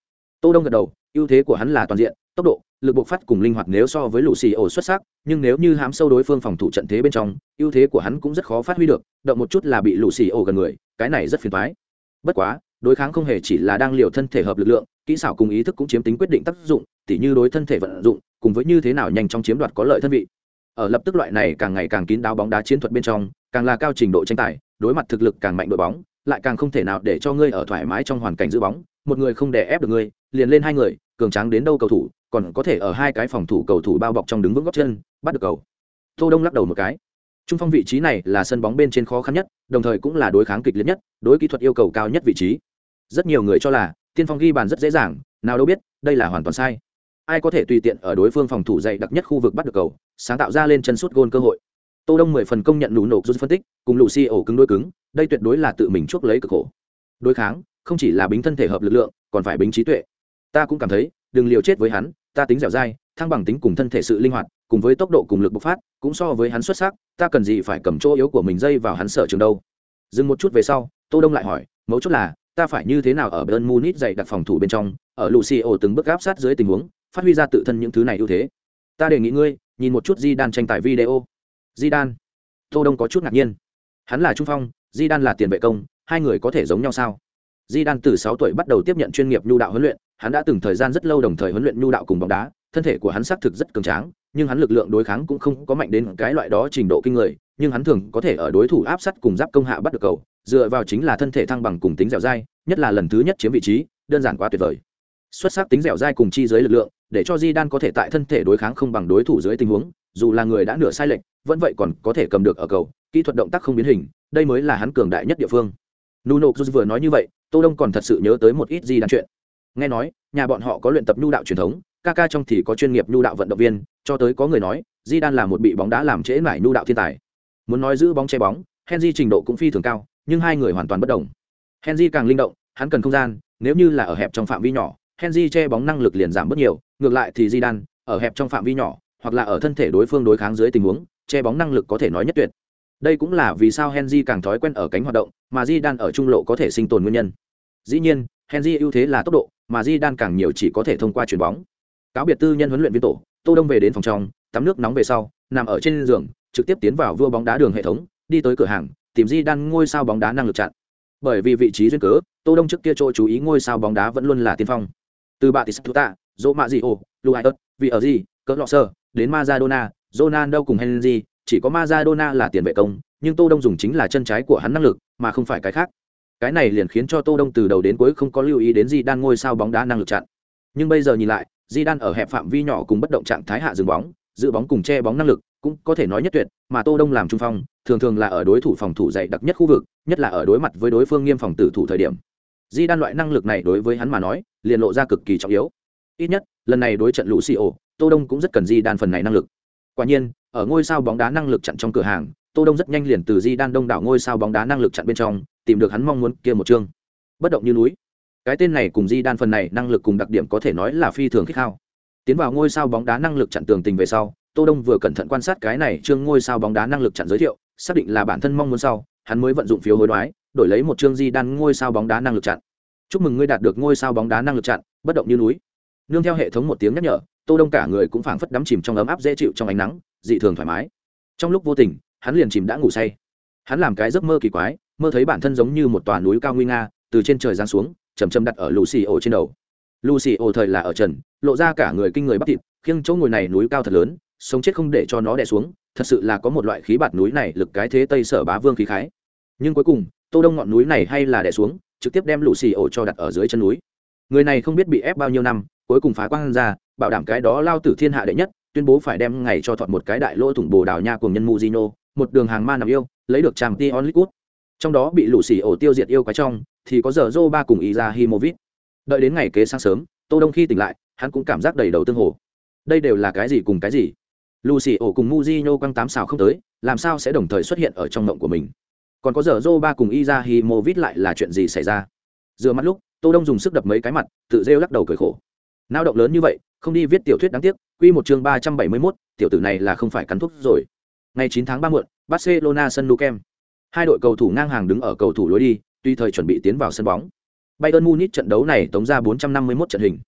Tô Đông gật đầu, ưu thế của hắn là toàn diện, tốc độ, lực bộc phát cùng linh hoạt nếu so với lũ sỉu xuất sắc, nhưng nếu như hám sâu đối phương phòng thủ trận thế bên trong, ưu thế của hắn cũng rất khó phát huy được, động một chút là bị lũ xì ổ gần người, cái này rất phiền toái. Bất quá, đối kháng không hề chỉ là đang liều thân thể hợp lực lượng, kỹ xảo cùng ý thức cũng chiếm tính quyết định tác dụng, tỉ như đối thân thể vận dụng, cùng với như thế nào nhanh chóng chiếm đoạt có lợi thân vị ở lập tức loại này càng ngày càng kín đáo bóng đá chiến thuật bên trong càng là cao trình độ tranh tài đối mặt thực lực càng mạnh đội bóng lại càng không thể nào để cho ngươi ở thoải mái trong hoàn cảnh giữ bóng một người không đè ép được ngươi, liền lên hai người, cường tráng đến đâu cầu thủ, còn có thể ở hai cái phòng thủ cầu thủ bao bọc trong đứng vững góc chân, bắt được cầu. Tô đông lắc đầu một cái. Trung phong vị trí này là sân bóng bên trên khó khăn nhất, đồng thời cũng là đối kháng kịch liệt nhất, đối kỹ thuật yêu cầu cao nhất vị trí. Rất nhiều người cho là, tiên phong ghi bàn rất dễ dàng, nào đâu biết, đây là hoàn toàn sai. Ai có thể tùy tiện ở đối phương phòng thủ dày đặc nhất khu vực bắt được cầu, sáng tạo ra lên chân sút gôn cơ hội. Tô đông mười phần công nhận nụ nổ rút phân tích, cùng lũ si ổ cứng đối cứng, đây tuyệt đối là tự mình chuốc lấy cực khổ. Đối kháng không chỉ là bính thân thể hợp lực lượng, còn phải bính trí tuệ. Ta cũng cảm thấy, đừng liều chết với hắn, ta tính dẻo dai, thăng bằng tính cùng thân thể sự linh hoạt, cùng với tốc độ cùng lực bộc phát, cũng so với hắn xuất sắc, ta cần gì phải cầm chỗ yếu của mình dây vào hắn sở trường đâu? Dừng một chút về sau, tô đông lại hỏi, mấu chốt là, ta phải như thế nào ở bern munich dày đặt phòng thủ bên trong, ở lucio từng bước áp sát dưới tình huống, phát huy ra tự thân những thứ này ưu thế. Ta đề nghị ngươi, nhìn một chút di đan tranh tài video. Di đan tô đông có chút ngạc nhiên. Hắn là trung phong di đan là tiền vệ công, hai người có thể giống nhau sao? Di đan từ sáu tuổi bắt đầu tiếp nhận chuyên nghiệp nhu đạo huấn luyện, hắn đã từng thời gian rất lâu đồng thời huấn luyện nhu đạo cùng bóng đá, thân thể của hắn xác thực rất cường tráng, nhưng hắn lực lượng đối kháng cũng không có mạnh đến cái loại đó trình độ kinh người, nhưng hắn thường có thể ở đối thủ áp sát cùng giáp công hạ bắt được cầu, dựa vào chính là thân thể thăng bằng cùng tính dẻo dai, nhất là lần thứ nhất chiếm vị trí, đơn giản quá tuyệt vời. Xuất sắc tính dẻo dai cùng chi dưới lực lượng, để cho di đan có thể tại thân thể đối kháng không bằng đối thủ dưới tình huống, dù là người đã nửa sai lệch, vẫn vậy còn có thể cầm được ở cầu, kỹ thuật động tác không biến hình, đây mới là hắn cường đại nhất địa phương. Nuno Cruz vừa nói như vậy tô đông còn thật sự nhớ tới một ít gì đan chuyện. Nghe nói, nhà bọn họ có luyện tập nhu đạo truyền thống, ca ca trong thì có chuyên nghiệp nhu đạo vận động viên, cho tới có người nói di đan là một bị bóng đá làm trễ mải nhu đạo thiên tài. Muốn nói giữ bóng che bóng, henry trình độ cũng phi thường cao, nhưng hai người hoàn toàn bất đồng. Henry càng linh động, hắn cần không gian, nếu như là ở hẹp trong phạm vi nhỏ, henry che bóng năng lực liền giảm bớt nhiều, ngược lại thì di đan ở hẹp trong phạm vi nhỏ, hoặc là ở thân thể đối phương đối kháng dưới tình huống, che bóng năng lực có thể nói nhất tuyệt. Đây cũng là vì sao henry càng thói quen ở cánh hoạt động, mà di đan ở trung lộ có thể sinh tồn nguyên nhân dĩ nhiên henry ưu thế là tốc độ mà di đan càng nhiều chỉ có thể thông qua chuyền bóng. Cáo biệt tư nhân huấn luyện viên tổ tô đông về đến phòng trong tắm nước nóng về sau nằm ở trên giường trực tiếp tiến vào vua bóng đá đường hệ thống đi tới cửa hàng tìm di đan ngôi sao bóng đá năng lực chặn. Bởi vì vị trí duyên cớ tô đông trước kia chỗ chú ý ngôi sao bóng đá vẫn luôn là tiên phong. Từ bạ Tisuta, tuta dỗ mạ vì ở gì cỡ lọ sơ đến Maradona, Ronaldo cùng Henry, chỉ có Maradona là tiền vệ công, nhưng Tô Đông dùng chính là chân trái của hắn năng lực, mà không phải cái khác. Cái này liền khiến cho Tô Đông từ đầu đến cuối không có lưu ý đến Zidane ngôi sao bóng đá năng lực chặn. Nhưng bây giờ nhìn lại, di đan ở hẹp phạm vi nhỏ cùng bất động trạng thái hạ dừng bóng, giữ bóng cùng che bóng năng lực, cũng có thể nói nhất tuyệt, mà Tô Đông làm trung phong, thường thường là ở đối thủ phòng thủ dày đặc nhất khu vực, nhất là ở đối mặt với đối phương nghiêm phòng tử thủ thời điểm. di đan loại năng lực này đối với hắn mà nói, liền lộ ra cực kỳ trọng yếu. Ít nhất, lần này đối trận Lucio, Tô Đông cũng rất cần Di Đan phần này năng lực. Quả nhiên, ở ngôi sao bóng đá năng lực chặn trong cửa hàng, Tô Đông rất nhanh liền từ Di Đan đông đảo ngôi sao bóng đá năng lực chặn bên trong, tìm được hắn mong muốn kia một chương. Bất động như núi. Cái tên này cùng Di Đan phần này năng lực cùng đặc điểm có thể nói là phi thường khích hao. Tiến vào ngôi sao bóng đá năng lực chặn tường tình về sau, Tô Đông vừa cẩn thận quan sát cái này chương ngôi sao bóng đá năng lực chặn giới thiệu, xác định là bản thân mong muốn sau, hắn mới vận dụng phiếu hối đoái, đổi lấy một chương Di Đan ngôi sao bóng đá năng lực chặn. Chúc mừng ngươi đạt được ngôi sao bóng đá năng lực chặn, bất động như núi. Nương theo hệ thống một tiếng nhắc nhở, tô đông cả người cũng phảng phất đắm chìm trong ấm áp dễ chịu trong ánh nắng dị thường thoải mái trong lúc vô tình hắn liền chìm đã ngủ say hắn làm cái giấc mơ kỳ quái mơ thấy bản thân giống như một tòa núi cao nguy nga từ trên trời giáng xuống chầm chầm đặt ở lù xì ổ trên đầu. Lù xì ổ thời là ở trần lộ ra cả người kinh người bắp thịt khiêng chỗ ngồi này núi cao thật lớn sống chết không để cho nó đè xuống thật sự là có một loại khí bạt núi này lực cái thế tây sở bá vương khí khái. Nhưng cuối cùng tô đông ngọn núi này hay là đè xuống trực tiếp đem lù xì ổ cho đặt ở dưới chân núi. Người này không biết bị ép bao nhiêu năm cuối cùng phá quang ra bảo đảm cái đó lao tử thiên hạ đệ nhất tuyên bố phải đem ngày cho thọt một cái đại lỗ thủng bồ đào nha cùng nhân Mujino, một đường hàng ma nằm yêu, lấy được trang Tion onlit trong đó bị lũ xì ổ tiêu diệt yêu quái trong, thì có giờ dô ba cùng Izahimovic. Đợi đến ngày kế sáng sớm, Tô Đông khi tỉnh lại, hắn cũng cảm giác đầy đầu tương hồ. Đây đều là cái gì cùng cái gì? Lucy ổ cùng Mujino quăng tám xào không tới, làm sao sẽ đồng thời xuất hiện ở trong mộng của mình? Còn có giờ dô ba cùng Izahimovic lại là chuyện gì xảy ra? Dựa mắt lúc, Tô Đông dùng sức đập mấy cái mặt, tự rêu lắc đầu cười khổ. Nao động lớn như vậy, không đi viết tiểu thuyết đáng tiếc, quy một chương ba trăm bảy mươi 371, tiểu tử này là không phải cắn thuốc rồi. Ngày chín tháng ba muộn, Barcelona sân Nou Camp. Hai đội cầu thủ ngang hàng đứng ở cầu thủ lối đi, tuy thời chuẩn bị tiến vào sân bóng. Bayern Munich trận đấu này tống ra 451 trận hình.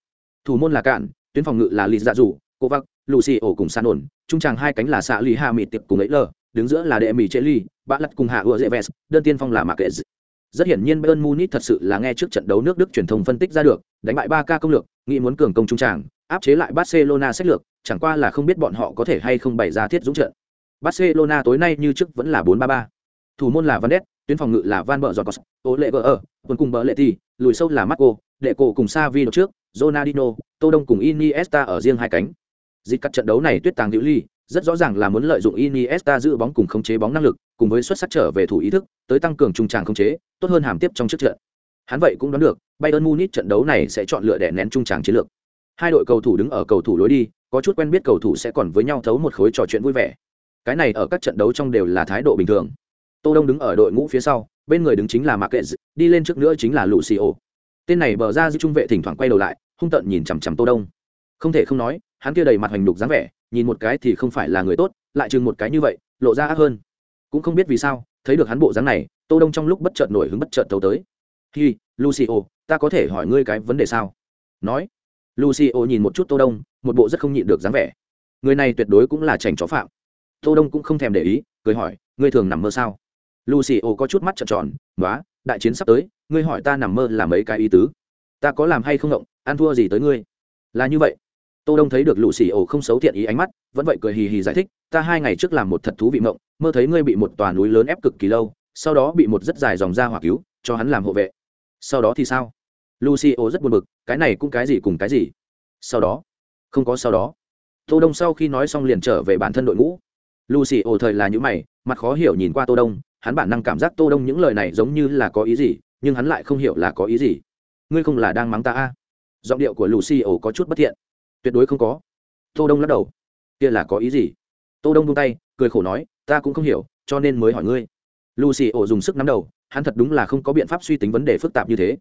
Thủ môn là Cạn, tuyến phòng ngự là Lý Dạ Dụ, Kovac, Lucio cùng San ổn, trung tràng hai cánh là Sạ Lý Hạ Mịt tiệp cùng ấy lờ, đứng giữa là Đệ Mỹ Cheli, Bã Lật cùng Hạ Ưa Dễ đơn tiên phong là Marquez. Rất hiển nhiên Bayern Munich thật sự là nghe trước trận đấu nước Đức truyền thông phân tích ra được, đánh bại 3K công lược, nghĩ muốn cường công trung tràng, áp chế lại Barcelona sách lược, chẳng qua là không biết bọn họ có thể hay không bày ra thiết dũng trận. Barcelona tối nay như trước vẫn là 4-3-3. Thủ môn là Van Ness, tuyến phòng ngự là Van Bợ Giọt, Ô Lệ ở, quân cùng Bợ Lệ Thì, lùi sâu là Marco, đệ cổ cùng Savi đầu trước, Ronaldinho, Tô Đông cùng Iniesta ở riêng hai cánh. Dịch cắt trận đấu này tuyết tàng diệu ly, rất rõ ràng là muốn lợi dụng Iniesta giữ bóng cùng khống chế bóng năng lực, cùng với xuất sắc trở về thủ ý thức, tới tăng cường trung tràng khống chế, tốt hơn hàm tiếp trong trước trận. Hắn vậy cũng đoán được, Bayern Munich trận đấu này sẽ chọn lựa đè nén trung tràng chiến lược. Hai đội cầu thủ đứng ở cầu thủ lối đi, có chút quen biết cầu thủ sẽ còn với nhau thấu một khối trò chuyện vui vẻ. Cái này ở các trận đấu trong đều là thái độ bình thường. Tô Đông đứng ở đội ngũ phía sau, bên người đứng chính là Marquez, đi lên trước nữa chính là Lucio. Tên này bờ ra giữ trung vệ thỉnh thoảng quay đầu lại, hung tợn nhìn chằm chằm Tô Đông. Không thể không nói, hắn kia đầy mặt hoành đục dáng vẻ, nhìn một cái thì không phải là người tốt, lại chừng một cái như vậy, lộ ra ác hơn. Cũng không biết vì sao, thấy được hắn bộ dáng này, Tô Đông trong lúc bất chợt nổi hứng bất chợt tấu tới. "Hi, Lucio, ta có thể hỏi ngươi cái vấn đề sao?" Nói. Lucio nhìn một chút Tô Đông, một bộ rất không nhịn được dáng vẻ. Người này tuyệt đối cũng là chảnh chó phạm. Tô Đông cũng không thèm để ý, cười hỏi, "Ngươi thường nằm mơ sao?" Lucio có chút mắt trợn tròn, nói đại chiến sắp tới, ngươi hỏi ta nằm mơ là mấy cái ý tứ? Ta có làm hay không ngộng, ăn thua gì tới ngươi?" Là như vậy. Tô Đông thấy được Lucio không xấu thiện ý ánh mắt, vẫn vậy cười hì hì giải thích, "Ta hai ngày trước làm một thật thú vị mộng, mơ thấy ngươi bị một tòa núi lớn ép cực kỳ lâu, sau đó bị một rất dài dòng ra hỏa cứu, cho hắn làm hộ vệ. Sau đó thì sao?" Lucio rất buồn bực, cái này cũng cái gì cùng cái gì? Sau đó? Không có sau đó. Tô Đông sau khi nói xong liền trở về bản thân đội ngũ. Lucio thời là những mày, mặt khó hiểu nhìn qua Tô Đông, hắn bản năng cảm giác tô đông những lời này giống như là có ý gì, nhưng hắn lại không hiểu là có ý gì. Ngươi không là đang mắng ta à? giọng điệu của lucy ổ có chút bất thiện. Tuyệt đối không có. Tô đông lắc đầu. Kia là có ý gì? Tô đông buông tay, cười khổ nói, ta cũng không hiểu, cho nên mới hỏi ngươi. Lucy ổ dùng sức nắm đầu, hắn thật đúng là không có biện pháp suy tính vấn đề phức tạp như thế.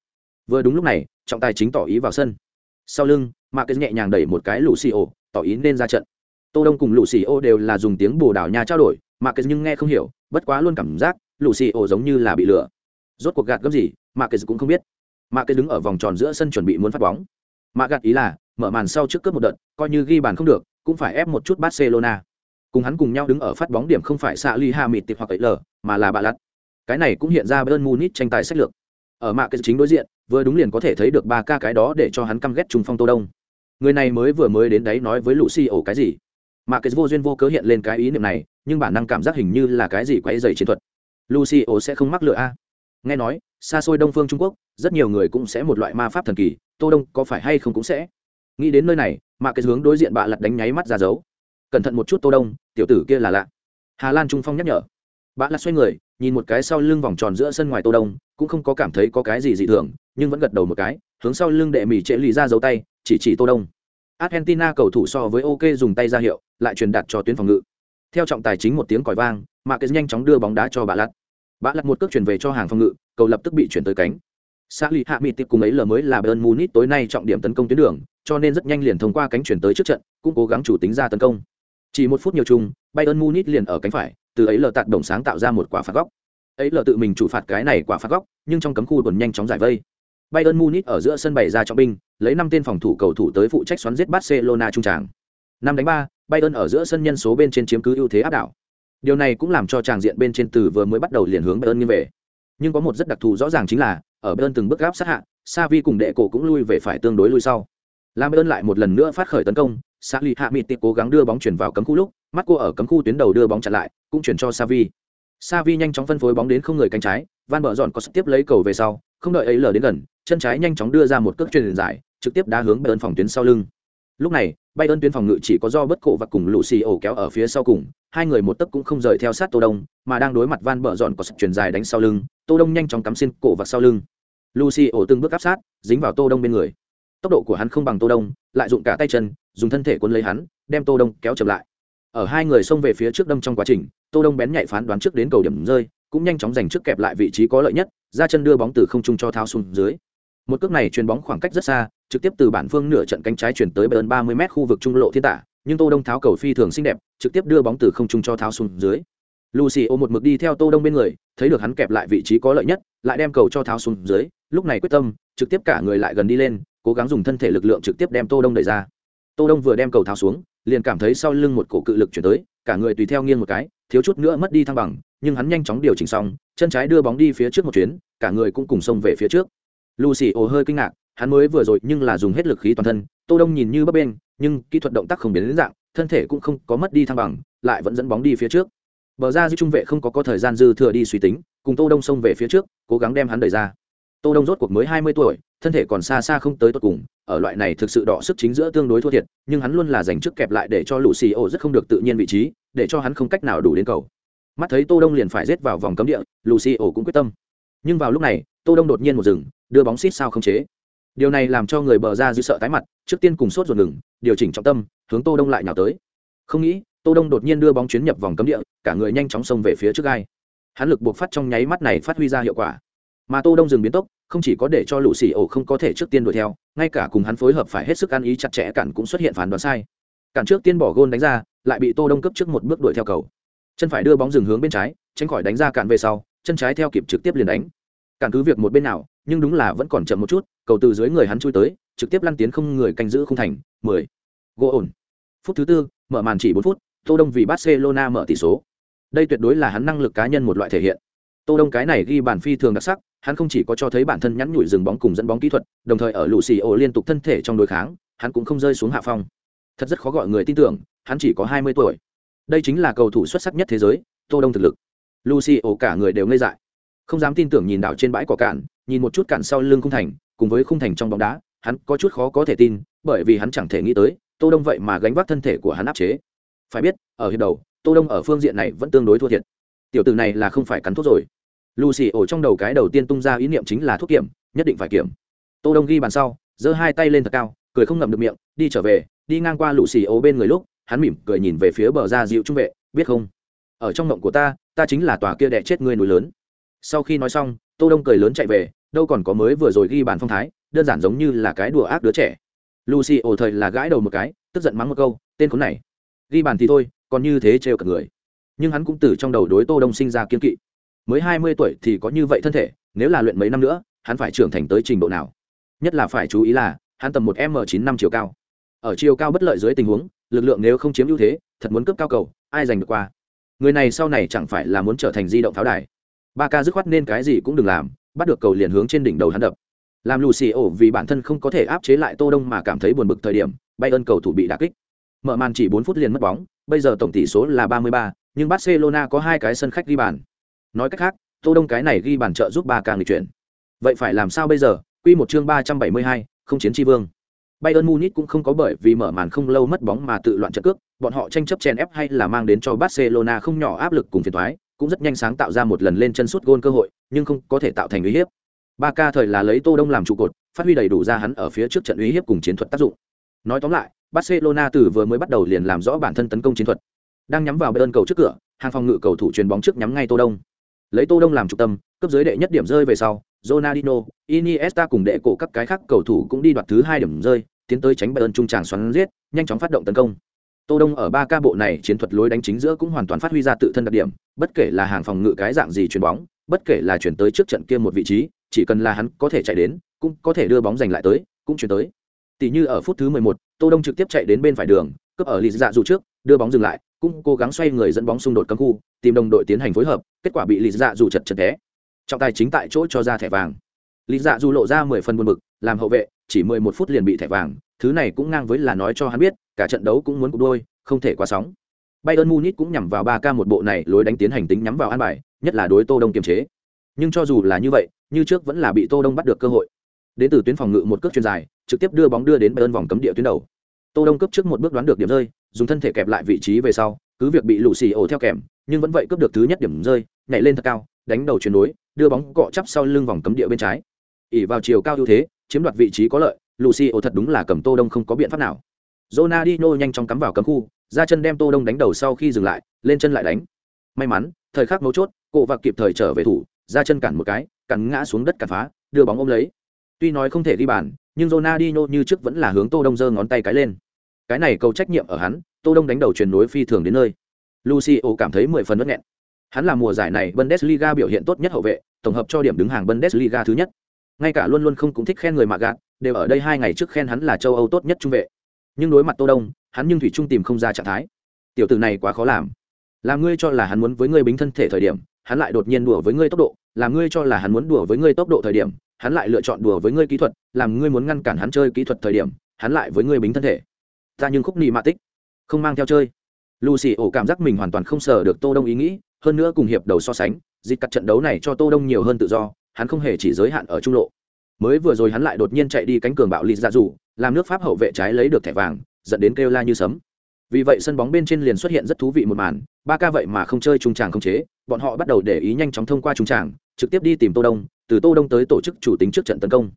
Vừa đúng lúc này, trọng tài chính tỏ ý vào sân. Sau lưng mạ kết nhẹ nhàng đẩy một cái lucy ổ tỏ ý nên ra trận. Tô đông cùng lucy ổ đều là dùng tiếng bồ đào nha trao đổi mạ kết nhưng nghe không hiểu bất quá luôn cảm giác lù xì ổ giống như là bị lừa. Rốt cuộc gạt gấp gì mà kệ cũng không biết. Mà kệ đứng ở vòng tròn giữa sân chuẩn bị muốn phát bóng. Mà gạt ý là, mở màn sau trước cướp một đợt, coi như ghi bàn không được, cũng phải ép một chút barcelona. Cùng hắn cùng nhau đứng ở phát bóng điểm không phải xạ ly ha mịt tịp hoặc ấy lờ, mà là bà lặt. Cái này cũng hiện ra bayern munich tranh tài sách lược. Ở mạ kệ chính đối diện, vừa đúng liền có thể thấy được ba ca cái đó để cho hắn căm ghét trung phong tô đông. Người này mới vừa mới đến đấy nói với lũ xì ổ cái gì? Mạ kệ vô duyên vô cớ hiện lên cái ý niệm này nhưng bản năng cảm giác hình như là cái gì quay dày chiến thuật. Lucio sẽ không mắc lựa a. Nghe nói, xa xôi đông phương trung quốc, rất nhiều người cũng sẽ một loại ma pháp thần kỳ, tô đông có phải hay không cũng sẽ. Nghĩ đến nơi này, mà cái hướng đối diện bạ lật đánh nháy mắt ra dấu. Cẩn thận một chút tô đông, tiểu tử kia là lạ. Hà lan trung phong nhắc nhở. Bạ lật xoay người, nhìn một cái sau lưng vòng tròn giữa sân ngoài tô đông, cũng không có cảm thấy có cái gì dị thường, nhưng vẫn gật đầu một cái, hướng sau lưng đệ mỹ trễ lì ra dấu tay, chỉ chỉ tô đông. Argentina cầu thủ so với ok dùng tay ra hiệu, lại truyền đạt cho tuyến phòng ngự theo trọng tài chính một tiếng còi vang mà cái nhanh chóng đưa bóng đá cho bà lặt bà lặt một cước chuyển về cho hàng phòng ngự cầu lập tức bị chuyển tới cánh Sa lì hạ mịt tiếp cùng ấy lờ mới là Bayern Munich tối nay trọng điểm tấn công tuyến đường, cho nên rất nhanh liền thông qua cánh chuyển tới trước trận, cũng cố gắng chủ tính ra tấn công. Chỉ một phút nhiều chung, Bayern Munich liền ở cánh phải, từ ấy lờ tạt đồng sáng tạo ra một quả phạt góc. Ấy lờ tự mình chủ phạt cái này quả phạt góc, nhưng trong cấm khu còn nhanh chóng giải vây. Bayern Munich ở giữa sân bày ra trọng binh, lấy năm tên phòng thủ cầu thủ tới phụ trách xoắn giết Barcelona trung tràng. Năm đánh ba, Bayern ở giữa sân nhân số bên trên chiếm cứ ưu thế áp đảo. Điều này cũng làm cho tràng diện bên trên từ vừa mới bắt đầu liền hướng Bayern nghiêng về. Nhưng có một rất đặc thù rõ ràng chính là, ở Bayern từng bước gáp sát hạ, Savi cùng đệ cổ cũng lui về phải tương đối lui sau. Làm Bayern lại một lần nữa phát khởi tấn công, Sally hạ mịt cố gắng đưa bóng chuyển vào cấm khu lúc, mắt cô ở cấm khu tuyến đầu đưa bóng chặn lại cũng chuyển cho savi savi nhanh chóng phân phối bóng đến không người cánh trái van Bở dọn có sức tiếp lấy cầu về sau không đợi ấy lờ đến gần chân trái nhanh chóng đưa ra một cước truyền dài trực tiếp đá hướng bayern phòng tuyến sau lưng lúc này bay ơn tuyến phòng ngự chỉ có do bất cổ và cùng lũ xì ổ kéo ở phía sau cùng, hai người một tấc cũng không rời theo sát tô đông, mà đang đối mặt van bờ dọn có sức truyền dài đánh sau lưng, tô đông nhanh chóng cắm xin cổ và sau lưng. Lucy ổ từng bước áp sát, dính vào tô đông bên người. Tốc độ của hắn không bằng tô đông, lại dụng cả tay chân, dùng thân thể cuốn lấy hắn, đem tô đông kéo chậm lại. Ở hai người xông về phía trước đâm trong quá trình, tô đông bén nhạy phán đoán trước đến cầu điểm rơi, cũng nhanh chóng giành trước kẹp lại vị trí có lợi nhất, ra chân đưa bóng từ không trung cho thao xuống dưới. Một cước này chuyền bóng khoảng cách rất xa trực tiếp từ bản phương nửa trận cánh trái chuyển tới bên 30 m khu vực trung lộ thiên tả, nhưng tô đông tháo cầu phi thường xinh đẹp, trực tiếp đưa bóng từ không trung cho tháo xuống dưới. Lucio một mực đi theo tô đông bên người, thấy được hắn kẹp lại vị trí có lợi nhất, lại đem cầu cho tháo xuống dưới, lúc này quyết tâm, trực tiếp cả người lại gần đi lên, cố gắng dùng thân thể lực lượng trực tiếp đem tô đông đẩy ra. Tô đông vừa đem cầu tháo xuống, liền cảm thấy sau lưng một cổ cự lực chuyển tới, cả người tùy theo nghiêng một cái, thiếu chút nữa mất đi thăng bằng, nhưng hắn nhanh chóng điều chỉnh xong, chân trái đưa bóng đi phía trước một chuyến, cả người cũng cùng xông về phía trước. Lucy ồ hơi kinh ngạc hắn mới vừa rồi nhưng là dùng hết lực khí toàn thân, tô đông nhìn như bấp bênh, nhưng kỹ thuật động tác không biến đến dạng, thân thể cũng không có mất đi thăng bằng, lại vẫn dẫn bóng đi phía trước. Bờ ra giữa trung vệ không có có thời gian dư thừa đi suy tính, cùng tô đông xông về phía trước, cố gắng đem hắn đẩy ra. Tô đông rốt cuộc mới hai mươi tuổi, thân thể còn xa xa không tới tốt cùng, ở loại này thực sự đỏ sức chính giữa tương đối thua thiệt, nhưng hắn luôn là giành trước kẹp lại để cho lũ xì ô rất không được tự nhiên vị trí, để cho hắn không cách nào đủ đến cầu. Mắt thấy tô đông liền phải rết vào vòng cấm địa lù xì ô cũng quyết tâm. Nhưng vào lúc này, tô đông đột nhiên một dừng, đưa bóng xít sao không chế điều này làm cho người bờ ra dư sợ tái mặt, trước tiên cùng sốt ruột ngừng, điều chỉnh trọng tâm, hướng tô đông lại nhào tới. Không nghĩ, tô đông đột nhiên đưa bóng chuyến nhập vòng cấm địa, cả người nhanh chóng xông về phía trước gai. Hắn lực buộc phát trong nháy mắt này phát huy ra hiệu quả. Mà tô đông dừng biến tốc, không chỉ có để cho lũ xì ổ không có thể trước tiên đuổi theo, ngay cả cùng hắn phối hợp phải hết sức ăn ý chặt chẽ cản cũng xuất hiện phán đoán sai. Cản trước tiên bỏ gôn đánh ra, lại bị tô đông cấp trước một bước đuổi theo cầu. Chân phải đưa bóng dừng hướng bên trái, tránh khỏi đánh ra cản về sau, chân trái theo kịp trực tiếp liền đánh. Cản cứ việc một bên nào nhưng đúng là vẫn còn chậm một chút, cầu từ dưới người hắn chui tới, trực tiếp lăn tiến không người canh giữ không thành, mười. Gỗ ổn. Phút thứ tư, mở màn chỉ bốn phút, tô đông vì barcelona mở tỷ số. Đây tuyệt đối là hắn năng lực cá nhân một loại thể hiện. Tô đông cái này ghi bàn phi thường đặc sắc, hắn không chỉ có cho thấy bản thân nhắn nhủi dừng bóng cùng dẫn bóng kỹ thuật, đồng thời ở lù xì ổ liên tục thân thể trong đối kháng, hắn cũng không rơi xuống hạ phong. Thật rất khó gọi người tin tưởng, hắn chỉ có hai mươi tuổi. Đây chính là cầu thủ xuất sắc nhất thế giới, tô đông thực lực. Lucy ổ cả người đều ngây dại. Không dám tin tưởng nhìn đảo trên bãi cỏ cạn nhìn một chút cản sau lưng khung thành, cùng với khung thành trong bóng đá, hắn có chút khó có thể tin, bởi vì hắn chẳng thể nghĩ tới, tô đông vậy mà gánh vác thân thể của hắn áp chế. Phải biết, ở hiệp đầu, tô đông ở phương diện này vẫn tương đối thua thiệt. Tiểu tử này là không phải cắn thuốc rồi. Lucy ổ trong đầu cái đầu tiên tung ra ý niệm chính là thuốc kiểm, nhất định phải kiểm. Tô đông ghi bàn sau, giơ hai tay lên thật cao, cười không ngậm được miệng, đi trở về, đi ngang qua lucy ổ bên người lúc, hắn mỉm cười nhìn về phía bờ ra dịu trung vệ, biết không? Ở trong mộng của ta ta chính là tòa kia đẻ chết người núi lớn. Sau khi nói xong tô đông cười lớn chạy về, đâu còn có mới vừa rồi ghi bàn phong thái, đơn giản giống như là cái đùa ác đứa trẻ. Lucy ồ thời là gãi đầu một cái, tức giận mắng một câu, tên khốn này. Ghi bàn thì thôi, còn như thế trêu cả người. Nhưng hắn cũng từ trong đầu đối tô đông sinh ra kiên kỵ. Mới hai mươi tuổi thì có như vậy thân thể, nếu là luyện mấy năm nữa, hắn phải trưởng thành tới trình độ nào? Nhất là phải chú ý là, hắn tầm một m chín năm chiều cao. Ở chiều cao bất lợi dưới tình huống, lực lượng nếu không chiếm ưu thế, thật muốn cướp cao cầu, ai giành được qua? Người này sau này chẳng phải là muốn trở thành di động pháo đài ba ca dứt khoát nên cái gì cũng đừng làm bắt được cầu liền hướng trên đỉnh đầu hắn đập. Làm lù xì ổ vì bản thân không có thể áp chế lại tô đông mà cảm thấy buồn bực thời điểm bay ơn cầu thủ bị đả kích. Mở màn chỉ bốn phút liền mất bóng bây giờ tổng tỷ số là ba mươi ba, nhưng barcelona có hai cái sân khách ghi bàn. Nói cách khác tô đông cái này ghi bàn trợ giúp ba ca người chuyển. Vậy phải làm sao bây giờ? Quy một chương ba trăm bảy mươi hai, không chiến tri vương. Bayern Munich cũng không có bởi vì mở màn không lâu mất bóng mà tự loạn trận cước, bọn họ tranh chấp chèn ép hay là mang đến cho Barcelona không nhỏ áp lực cùng phiền toái, cũng rất nhanh sáng tạo ra một lần lên chân sút gôn cơ hội, nhưng không có thể tạo thành uy hiếp. Barca thời là lấy Tô Đông làm trụ cột, phát huy đầy đủ ra hắn ở phía trước trận uy hiếp cùng chiến thuật tác dụng. Nói tóm lại, Barcelona từ vừa mới bắt đầu liền làm rõ bản thân tấn công chiến thuật. Đang nhắm vào Bayern cầu trước cửa, hàng phòng ngự cầu thủ chuyền bóng trước nhắm ngay Tô Đông lấy tô đông làm trung tâm cấp dưới đệ nhất điểm rơi về sau Ronaldinho, Iniesta cùng đệ cổ các cái khác cầu thủ cũng đi đoạt thứ hai điểm rơi tiến tới tránh Bayern trung tràng xoắn giết nhanh chóng phát động tấn công tô đông ở ba ca bộ này chiến thuật lối đánh chính giữa cũng hoàn toàn phát huy ra tự thân đặc điểm bất kể là hàng phòng ngự cái dạng gì chuyền bóng bất kể là chuyển tới trước trận kia một vị trí chỉ cần là hắn có thể chạy đến cũng có thể đưa bóng giành lại tới cũng chuyển tới. Tỷ như ở phút thứ 11, tô đông trực tiếp chạy đến bên phải đường cướp ở lì dạ dù trước đưa bóng dừng lại cũng cố gắng xoay người dẫn bóng xung đột cấm khu tìm đồng đội tiến hành phối hợp kết quả bị lì dạ dù chật chật té. Trọng tài chính tại chỗ cho ra thẻ vàng. Lý dạ dù lộ ra mười phần buồn bực làm hậu vệ chỉ mười một phút liền bị thẻ vàng thứ này cũng ngang với là nói cho hắn biết cả trận đấu cũng muốn cục đôi không thể quá sóng Bayern Munich cũng nhằm vào 3K một bộ này lối đánh tiến hành tính nhắm vào an bài, nhất là đối Tô Đông kiềm chế. Nhưng cho dù là như vậy, như trước vẫn là bị Tô Đông bắt được cơ hội. Đến từ tuyến phòng ngự một cước chuyền dài, trực tiếp đưa bóng đưa đến Bayern vòng cấm địa tuyến đầu. Tô Đông cấp trước một bước đoán được điểm rơi, dùng thân thể kẹp lại vị trí về sau, cứ việc bị Lucy ổ theo kèm, nhưng vẫn vậy cướp được thứ nhất điểm rơi, nhảy lên thật cao, đánh đầu chuyển đối, đưa bóng cọ chắp sau lưng vòng cấm địa bên trái. ỉ vào chiều cao ưu thế, chiếm đoạt vị trí có lợi, Lucio thật đúng là cầm Tô Đông không có biện pháp nào. Ronaldinho nhanh chóng cắm vào cấm khu, ra chân đem Tô Đông đánh đầu sau khi dừng lại, lên chân lại đánh. May mắn, thời khắc mấu chốt, cổ vạc kịp thời trở về thủ, ra chân cản một cái, cản ngã xuống đất cản phá, đưa bóng ôm lấy. Tuy nói không thể ghi bàn, nhưng Ronaldinho như trước vẫn là hướng Tô Đông giơ ngón tay cái lên. Cái này cầu trách nhiệm ở hắn, Tô Đông đánh đầu chuyển nối phi thường đến nơi. Lucio cảm thấy mười phần bất nghẹn. Hắn là mùa giải này Bundesliga biểu hiện tốt nhất hậu vệ, tổng hợp cho điểm đứng hàng Bundesliga thứ nhất. Ngay cả luôn luôn không cũng thích khen người mà gạt, đều ở đây hai ngày trước khen hắn là châu Âu tốt nhất trung vệ. Nhưng đối mặt Tô Đông, hắn nhưng thủy trung tìm không ra trạng thái. Tiểu tử này quá khó làm. Làm ngươi cho là hắn muốn với ngươi bính thân thể thời điểm, hắn lại đột nhiên đùa với ngươi tốc độ, làm ngươi cho là hắn muốn đùa với ngươi tốc độ thời điểm, hắn lại lựa chọn đùa với ngươi kỹ thuật, làm ngươi muốn ngăn cản hắn chơi kỹ thuật thời điểm, hắn lại với ngươi bính thân thể. Ta nhưng khúc nị mạ tích, không mang theo chơi. Lucy ổ cảm giác mình hoàn toàn không sở được Tô Đông ý nghĩ, hơn nữa cùng hiệp đầu so sánh, dịch cắt trận đấu này cho Tô Đông nhiều hơn tự do, hắn không hề chỉ giới hạn ở trung lộ. Mới vừa rồi hắn lại đột nhiên chạy đi cánh cường bạo lì ra rủ, làm nước Pháp hậu vệ trái lấy được thẻ vàng, dẫn đến kêu la như sấm. Vì vậy sân bóng bên trên liền xuất hiện rất thú vị một màn, ba ca vậy mà không chơi trung tràng không chế, bọn họ bắt đầu để ý nhanh chóng thông qua trung tràng, trực tiếp đi tìm Tô Đông, từ Tô Đông tới tổ chức chủ tính trước trận tấn công.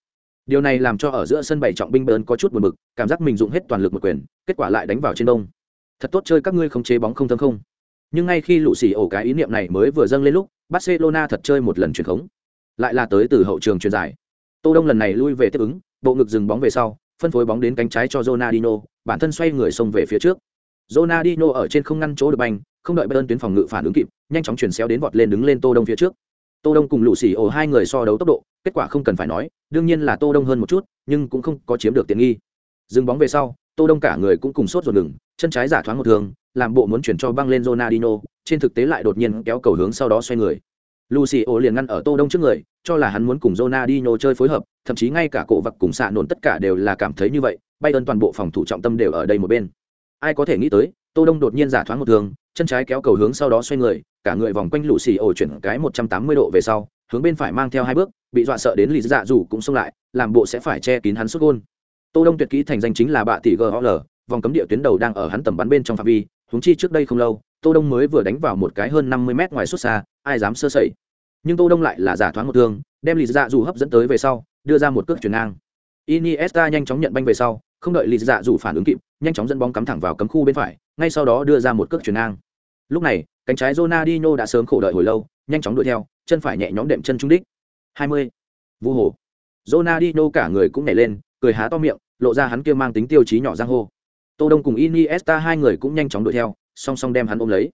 Điều này làm cho ở giữa sân bảy trọng binh bơn có chút buồn bực, cảm giác mình dùng hết toàn lực một quyền, kết quả lại đánh vào trên đông. Thật tốt chơi các ngươi không chế bóng không thâm không. Nhưng ngay khi lũ xì ổ cái ý niệm này mới vừa dâng lên lúc, Barcelona thật chơi một lần truyền khống, lại là tới từ hậu trường truyền giải. Tô Đông lần này lui về tiếp ứng, bộ ngực dừng bóng về sau, phân phối bóng đến cánh trái cho Ronaldinho, bản thân xoay người xông về phía trước. Ronaldinho ở trên không ngăn chỗ được banh, không đợi Bayern tuyến phòng ngự phản ứng kịp, nhanh chóng chuyển xéo đến vọt lên đứng lên Tô Đông phía trước. Tô Đông cùng Lũ Sỉ ổ hai người so đấu tốc độ, kết quả không cần phải nói, đương nhiên là Tô Đông hơn một chút, nhưng cũng không có chiếm được tiện nghi. Dừng bóng về sau, Tô Đông cả người cũng cùng sốt ruột ngừng, chân trái giả thoáng một thường, làm bộ muốn chuyển cho băng lên Ronaldinho, trên thực tế lại đột nhiên kéo cầu hướng sau đó xoay người. Lucio liền ngăn ở Tô Đông trước người, cho là hắn muốn cùng Ronaldinho chơi phối hợp, thậm chí ngay cả cổ vật cùng xạ nổn tất cả đều là cảm thấy như vậy, Bayern toàn bộ phòng thủ trọng tâm đều ở đây một bên. Ai có thể nghĩ tới, Tô Đông đột nhiên giả thoáng một thường, chân trái kéo cầu hướng sau đó xoay người, cả người vòng quanh lũ xì ổ chuyển cái 180 độ về sau, hướng bên phải mang theo hai bước, bị dọa sợ đến lì dạ rủ cũng xông lại, làm bộ sẽ phải che kín hắn sút gôn. Tô Đông tuyệt kỹ thành danh chính là bạ tỷ GOL, vòng cấm địa tuyến đầu đang ở hắn tầm bắn bên trong phạm vi, huống chi trước đây không lâu, Tô Đông mới vừa đánh vào một cái hơn 50 mét ngoài xuất xa, ai dám sơ sẩy nhưng tô đông lại là giả thoáng một thương, đem lì dạ dù hấp dẫn tới về sau, đưa ra một cước chuyển ngang. Iniesta nhanh chóng nhận banh về sau, không đợi lì dạ dù phản ứng kịp, nhanh chóng dẫn bóng cắm thẳng vào cấm khu bên phải, ngay sau đó đưa ra một cước chuyển ngang. Lúc này, cánh trái Ronaldinho đã sớm khổ đợi hồi lâu, nhanh chóng đuổi theo, chân phải nhẹ nhõm đệm chân trung đích. 20. vu hồ. Ronaldinho cả người cũng nhảy lên, cười há to miệng, lộ ra hắn kia mang tính tiêu chí nhỏ giang hô. Tô đông cùng iniesta hai người cũng nhanh chóng đuổi theo, song song đem hắn ôm lấy.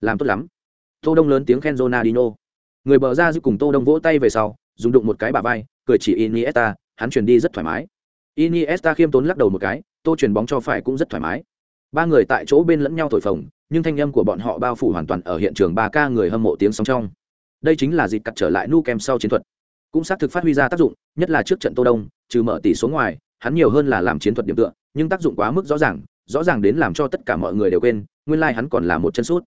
Làm tốt lắm. Tô đông lớn tiếng khen Ronaldinho người bờ ra giữ cùng tô đông vỗ tay về sau, dùng đụng một cái bà vai, cười chỉ iniesta, hắn chuyển đi rất thoải mái. Iniesta khiêm tốn lắc đầu một cái, tô chuyển bóng cho phải cũng rất thoải mái. Ba người tại chỗ bên lẫn nhau thổi phồng, nhưng thanh âm của bọn họ bao phủ hoàn toàn ở hiện trường ba ca người hâm mộ tiếng sóng trong. Đây chính là dịp cặt trở lại nu kem sau chiến thuật. Cũng xác thực phát huy ra tác dụng, nhất là trước trận tô đông, trừ mở tỷ số ngoài, hắn nhiều hơn là làm chiến thuật điểm tựa, nhưng tác dụng quá mức rõ ràng rõ ràng đến làm cho tất cả mọi người đều quên, nguyên lai like hắn còn là một chân sút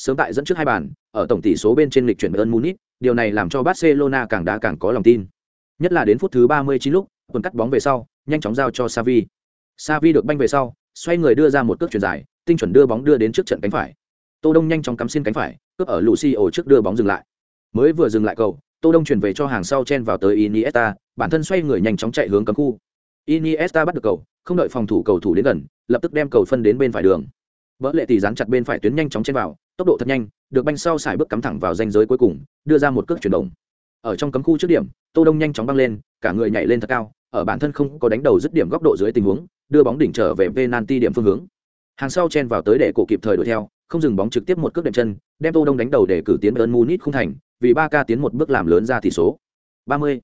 sớm tại dẫn trước hai bàn ở tổng tỷ số bên trên lịch chuyển Bayern Munich, điều này làm cho Barcelona càng đá càng có lòng tin. Nhất là đến phút thứ 39 lúc, quần cắt bóng về sau, nhanh chóng giao cho Xavi. Xavi được banh về sau, xoay người đưa ra một cước chuyền dài, tinh chuẩn đưa bóng đưa đến trước trận cánh phải. Tô Đông nhanh chóng cắm xuyên cánh phải, cướp ở Lucio trước đưa bóng dừng lại. Mới vừa dừng lại cầu, Tô Đông chuyển về cho hàng sau chen vào tới Iniesta, bản thân xoay người nhanh chóng chạy hướng cấm khu. Iniesta bắt được cầu, không đợi phòng thủ cầu thủ đến gần, lập tức đem cầu phân đến bên phải đường. Bỡ lệ tỷ dán chặt bên phải tuyến nhanh chóng chen vào, tốc độ thật nhanh, được banh sau xài bước cắm thẳng vào ranh giới cuối cùng, đưa ra một cước chuyển động. Ở trong cấm khu trước điểm, Tô Đông nhanh chóng băng lên, cả người nhảy lên thật cao, ở bản thân không có đánh đầu dứt điểm góc độ dưới tình huống, đưa bóng đỉnh trở về penalty điểm phương hướng. Hàng sau chen vào tới để cổ kịp thời đuổi theo, không dừng bóng trực tiếp một cước đệm chân, đem Tô Đông đánh đầu để cử tiến Bayern Munich không thành, vì ba ca tiến một bước làm lớn ra tỷ số. 30.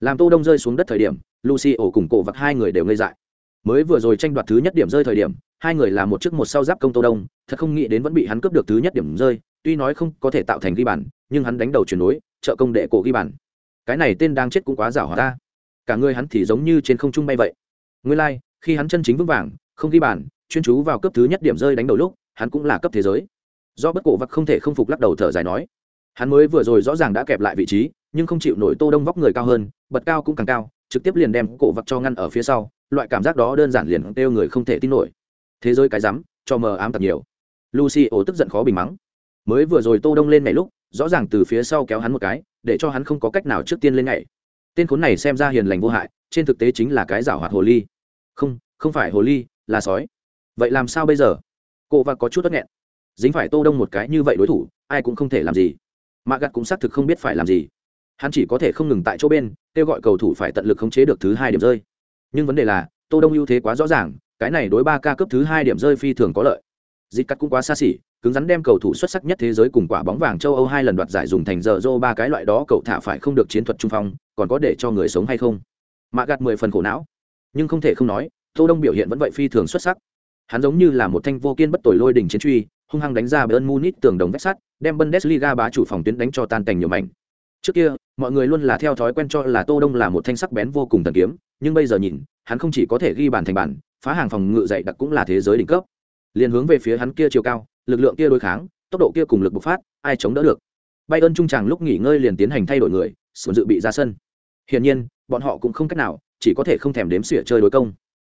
Làm Tô Đông rơi xuống đất thời điểm, Lucio cùng cổ vật hai người đều ngây dại. Mới vừa rồi tranh đoạt thứ nhất điểm rơi thời điểm, hai người là một trước một sau giáp công Tô Đông, thật không nghĩ đến vẫn bị hắn cướp được thứ nhất điểm rơi, tuy nói không có thể tạo thành ghi bàn nhưng hắn đánh đầu chuyển đối trợ công đệ cổ ghi bàn. Cái này tên đang chết cũng quá giả hỏa ta. Cả người hắn thì giống như trên không trung bay vậy. Ngươi lai like, khi hắn chân chính vững vàng không ghi bàn chuyên chú vào cấp thứ nhất điểm rơi đánh đầu lúc hắn cũng là cấp thế giới. Do bất cổ vật không thể không phục lắc đầu thở dài nói. Hắn mới vừa rồi rõ ràng đã kẹp lại vị trí nhưng không chịu nổi tô đông vóc người cao hơn bật cao cũng càng cao trực tiếp liền đem cổ vật cho ngăn ở phía sau loại cảm giác đó đơn giản liền kêu người không thể tin nổi thế giới cái rắm, cho mờ ám tập nhiều. Lucy ổ tức giận khó bình mắng. Mới vừa rồi tô đông lên nhảy lúc, rõ ràng từ phía sau kéo hắn một cái, để cho hắn không có cách nào trước tiên lên nhảy tên khốn này xem ra hiền lành vô hại, trên thực tế chính là cái giảo hoạt hồ ly. Không không phải hồ ly, là sói. Vậy làm sao bây giờ? Cô và có chút tất nghẹn. Dính phải tô đông một cái như vậy đối thủ, ai cũng không thể làm gì. Mạ gặt cũng xác thực không biết phải làm gì. Hắn chỉ có thể không ngừng tại chỗ bên, kêu gọi cầu thủ phải tận lực khống chế được thứ hai điểm rơi. Nhưng vấn đề là, tô đông ưu thế quá rõ ràng cái này đối ba ca cấp thứ hai điểm rơi phi thường có lợi. Dịch cắt cũng quá xa xỉ, cứng rắn đem cầu thủ xuất sắc nhất thế giới cùng quả bóng vàng châu âu hai lần đoạt giải dùng thành giờ dô ba cái loại đó, cậu thả phải không được chiến thuật trung phong, còn có để cho người sống hay không? Mạ gạt mười phần khổ não. Nhưng không thể không nói, tô đông biểu hiện vẫn vậy phi thường xuất sắc. Hắn giống như là một thanh vô kiên bất tội lôi đỉnh chiến truy, hung hăng đánh ra bayern munich tường đồng vách sắt, đem bundesliga bá chủ phòng tuyến đánh cho tan tành nhiều mảnh. Trước kia, mọi người luôn là theo thói quen cho là tô đông là một thanh sắc bén vô cùng thần kiếm, nhưng bây giờ nhìn, hắn không chỉ có thể ghi bàn thành bàn phá hàng phòng ngự dậy đặc cũng là thế giới đỉnh cấp. Liền hướng về phía hắn kia chiều cao lực lượng kia đối kháng tốc độ kia cùng lực bộc phát ai chống đỡ được? Bay ơn trung tràng lúc nghỉ ngơi liền tiến hành thay đổi người sườn dự bị ra sân. Hiển nhiên bọn họ cũng không cách nào chỉ có thể không thèm đếm xỉa chơi đối công.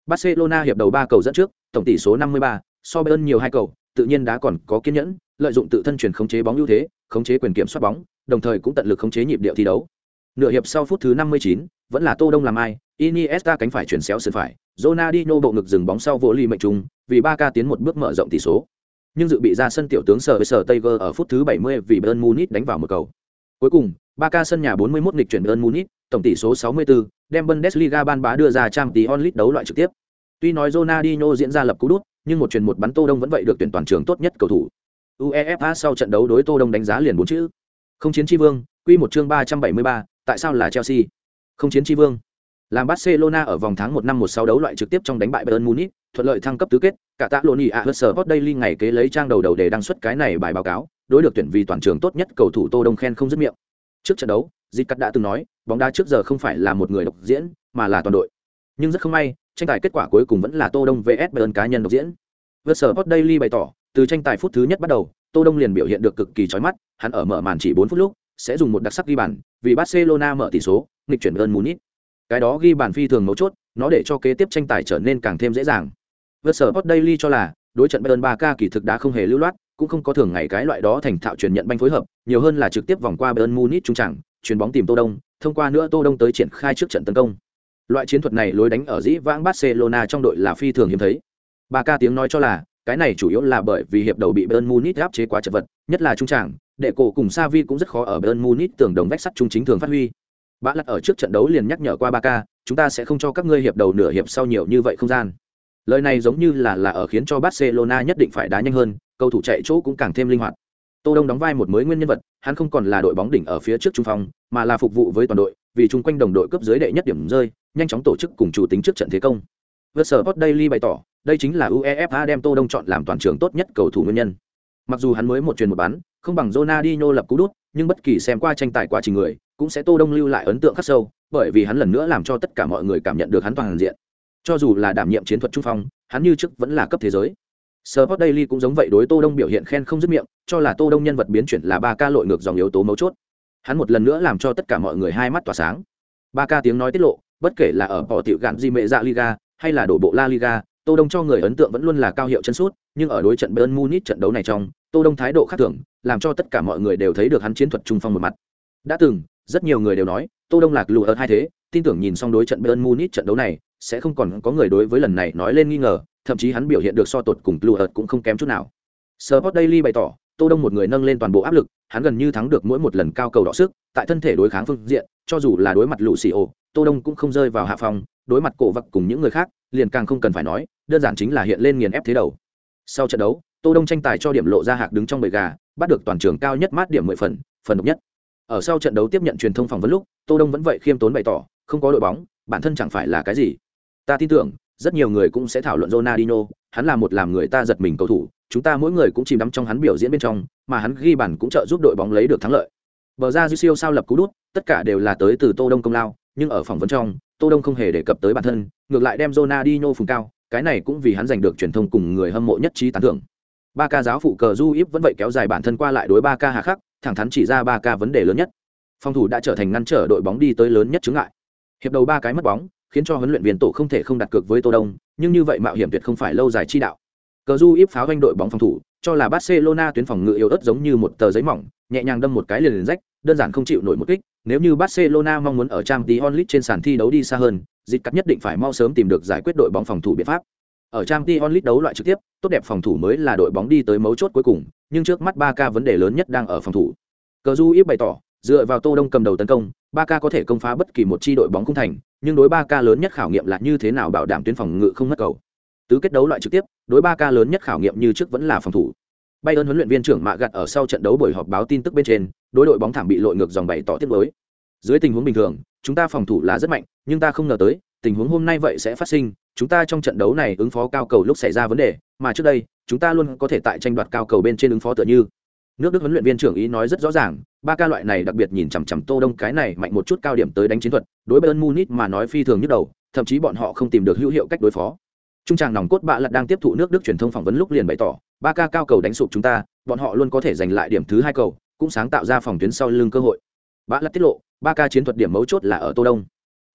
Barcelona hiệp đầu ba cầu dẫn trước tổng tỷ số 53, so bayern nhiều hai cầu tự nhiên đã còn có kiên nhẫn lợi dụng tự thân chuyển khống chế bóng ưu thế khống chế quyền kiểm soát bóng đồng thời cũng tận lực khống chế nhịp điệu thi đấu. Nửa hiệp sau phút thứ 59, vẫn là tô đông làm ai iniesta cánh phải chuyển xéo sườn phải Ronaldinho bộ ngực dừng bóng sau vô ly mệnh trung vì Barca tiến một bước mở rộng tỷ số nhưng dự bị ra sân tiểu tướng sở với sở Tiger ở phút thứ 70 vì Bayern Munich đánh vào một cầu. Cuối cùng, Barca sân nhà 41 nghịch chuyển Bayern Munich, tổng tỷ số 64, đem Bundesliga ban bá đưa ra Champions League đấu loại trực tiếp. Tuy nói Ronaldinho diễn ra lập cú đút, nhưng một truyền một bắn Tô Đông vẫn vậy được tuyển toàn trường tốt nhất cầu thủ. UEFA sau trận đấu đối Tô Đông đánh giá liền bốn chữ. Không chiến chi vương, quy một chương 373, tại sao là Chelsea? Không chiến chi vương. Làm Barcelona ở vòng tháng 1 năm 16 đấu loại trực tiếp trong đánh bại Bayern Munich, thuận lợi thăng cấp tứ kết, cả tạ lộn ạ hớt daily ngày kế lấy trang đầu đầu để đăng xuất cái này bài báo cáo, đối được tuyển vì toàn trường tốt nhất cầu thủ Tô Đông khen không dứt miệng. Trước trận đấu, Dịch Cắt đã từng nói, bóng đá trước giờ không phải là một người độc diễn, mà là toàn đội. Nhưng rất không may, tranh tài kết quả cuối cùng vẫn là Tô Đông vs Bayern cá nhân độc diễn. Vượt Sport Daily bày tỏ, từ tranh tài phút thứ nhất bắt đầu, Tô Đông liền biểu hiện được cực kỳ chói mắt, hắn ở mở màn chỉ 4 phút lúc, sẽ dùng một đặc sắc ghi bàn, vì Barcelona mở tỷ số, nghịch chuyển Bayern Munich. Cái đó ghi bàn phi thường mấu chốt, nó để cho kế tiếp tranh tài trở nên càng thêm dễ dàng. Vượt sở Sport Daily cho là, đối trận Bayern ba k kỳ thực đã không hề lưu loát, cũng không có thường ngày cái loại đó thành thạo truyền nhận banh phối hợp, nhiều hơn là trực tiếp vòng qua Bayern Munich trung trảng, chuyền bóng tìm Tô Đông, thông qua nữa Tô Đông tới triển khai trước trận tấn công. Loại chiến thuật này lối đánh ở dĩ vãng Barcelona trong đội là phi thường hiếm thấy. ba k tiếng nói cho là, cái này chủ yếu là bởi vì hiệp đầu bị Bayern Munich áp chế quá chật vật, nhất là trung trảng, đệ cổ cùng Savi cũng rất khó ở Bayern Munich tưởng đồng vách sắt trung chính thường phát huy. Bã lật ở trước trận đấu liền nhắc nhở qua Barca, chúng ta sẽ không cho các ngươi hiệp đầu nửa hiệp sau nhiều như vậy không gian. Lời này giống như là là ở khiến cho Barcelona nhất định phải đá nhanh hơn, cầu thủ chạy chỗ cũng càng thêm linh hoạt. Tô Đông đóng vai một mới nguyên nhân vật, hắn không còn là đội bóng đỉnh ở phía trước trung phong, mà là phục vụ với toàn đội, vì chung quanh đồng đội cấp dưới đệ nhất điểm rơi, nhanh chóng tổ chức cùng chủ tính trước trận thế công. Versport Daily bày tỏ, đây chính là UEFA đem Tô Đông chọn làm toàn trường tốt nhất cầu thủ nguyên nhân. Mặc dù hắn mới một truyền một bán, không bằng Ronaldinho lập cú đút, nhưng bất kỳ xem qua tranh tài quá trình người, cũng sẽ Tô Đông lưu lại ấn tượng khắc sâu, bởi vì hắn lần nữa làm cho tất cả mọi người cảm nhận được hắn toàn diện. Cho dù là đảm nhiệm chiến thuật trung phong, hắn như trước vẫn là cấp thế giới. Sport Daily cũng giống vậy đối Tô Đông biểu hiện khen không dứt miệng, cho là Tô Đông nhân vật biến chuyển là ba ca lội ngược dòng yếu tố mấu chốt. Hắn một lần nữa làm cho tất cả mọi người hai mắt tỏa sáng. Ba ca tiếng nói tiết lộ, bất kể là ở bỏ tiểu gạn di mệ dạ Liga hay là đổ bộ La Liga, Tô Đông cho người ấn tượng vẫn luôn là cao hiệu chân suốt, nhưng ở đối trận Bayern Munich trận đấu này trong, Tô Đông thái độ khác thường, làm cho tất cả mọi người đều thấy được hắn chiến thuật trung phong một mặt. Đã từng, rất nhiều người đều nói, Tô Đông lạc lùa ở hai thế, tin tưởng nhìn xong đối trận Bayern Munich trận đấu này, sẽ không còn có người đối với lần này nói lên nghi ngờ, thậm chí hắn biểu hiện được so tột cùng lùa cũng không kém chút nào. Sport Daily bày tỏ, Tô Đông một người nâng lên toàn bộ áp lực, hắn gần như thắng được mỗi một lần cao cầu đọ sức, tại thân thể đối kháng phương diện, cho dù là đối mặt Lucio, Tô Đông cũng không rơi vào hạ phòng, đối mặt cổ vật cùng những người khác, liền càng không cần phải nói, đơn giản chính là hiện lên nghiền ép thế đầu. Sau trận đấu, Tô Đông tranh tài cho điểm lộ ra hạc đứng trong bầy gà, bắt được toàn trường cao nhất mát điểm 10 phần, phần độc nhất. Ở sau trận đấu tiếp nhận truyền thông phỏng vấn lúc, Tô Đông vẫn vậy khiêm tốn bày tỏ, không có đội bóng, bản thân chẳng phải là cái gì. Ta tin tưởng, rất nhiều người cũng sẽ thảo luận Ronaldinho, hắn là một làm người ta giật mình cầu thủ, chúng ta mỗi người cũng chìm đắm trong hắn biểu diễn bên trong, mà hắn ghi bàn cũng trợ giúp đội bóng lấy được thắng lợi. Bờ ra siêu sao lập cú đút, tất cả đều là tới từ Tô Đông công lao, nhưng ở phỏng vấn trong, Tô Đông không hề đề cập tới bản thân, ngược lại đem Ronaldinho phùng cao, cái này cũng vì hắn giành được truyền thông cùng người hâm mộ nhất trí tán thưởng. ba ca giáo phụ cờ du íp vẫn vậy kéo dài bản thân qua lại đối ba ca hà khắc thẳng thắn chỉ ra ba ca vấn đề lớn nhất. Phòng thủ đã trở thành ngăn trở đội bóng đi tới lớn nhất chướng ngại. Hiệp đầu ba cái mất bóng, khiến cho huấn luyện viên tổ không thể không đặt cược với tô đông, nhưng như vậy mạo hiểm tuyệt không phải lâu dài chi đạo. Cờ du íp pháo doanh đội bóng phòng thủ, cho là barcelona tuyến phòng ngự yếu ớt giống như một tờ giấy mỏng, nhẹ nhàng đâm một cái liền liền rách, đơn giản không chịu nổi một kích. Nếu như barcelona mong muốn ở trang tí onlit trên sàn thi đấu đi xa hơn dịch cắt nhất định phải mau sớm tìm được giải quyết đội bóng phòng thủ biện pháp ở trang tí đấu loại trực tiếp tốt đẹp phòng thủ mới là đội bóng đi tới mấu chốt cuối cùng nhưng trước mắt Barca vấn đề lớn nhất đang ở phòng thủ. Cờ du ít bày tỏ dựa vào tô đông cầm đầu tấn công Barca có thể công phá bất kỳ một chi đội bóng cung thành nhưng đối Barca lớn nhất khảo nghiệm là như thế nào bảo đảm tuyến phòng ngự không mất cầu. Tứ kết đấu loại trực tiếp đối Barca lớn nhất khảo nghiệm như trước vẫn là phòng thủ. Bayern huấn luyện viên trưởng Mạ gặt ở sau trận đấu buổi họp báo tin tức bên trên, đối đội bóng thảm bị lội ngược dòng bảy tỏ tiết đối. Dưới tình huống bình thường, chúng ta phòng thủ là rất mạnh, nhưng ta không ngờ tới, tình huống hôm nay vậy sẽ phát sinh, chúng ta trong trận đấu này ứng phó cao cầu lúc xảy ra vấn đề, mà trước đây, chúng ta luôn có thể tại tranh đoạt cao cầu bên trên ứng phó tựa như. Nước Đức huấn luyện viên trưởng ý nói rất rõ ràng, ba ca loại này đặc biệt nhìn chằm chằm Tô Đông cái này mạnh một chút cao điểm tới đánh chiến thuật, đối Bayern Munich mà nói phi thường nhức đầu, thậm chí bọn họ không tìm được hữu hiệu cách đối phó. Trung tràng nòng cốt bạ lật đang tiếp thụ nước Đức truyền thông phỏng vấn lúc liền bày tỏ, ba ca cao cầu đánh sụp chúng ta, bọn họ luôn có thể giành lại điểm thứ hai cầu, cũng sáng tạo ra phòng tuyến sau lưng cơ hội. Bạ lật tiết lộ, ba ca chiến thuật điểm mấu chốt là ở Tô Đông.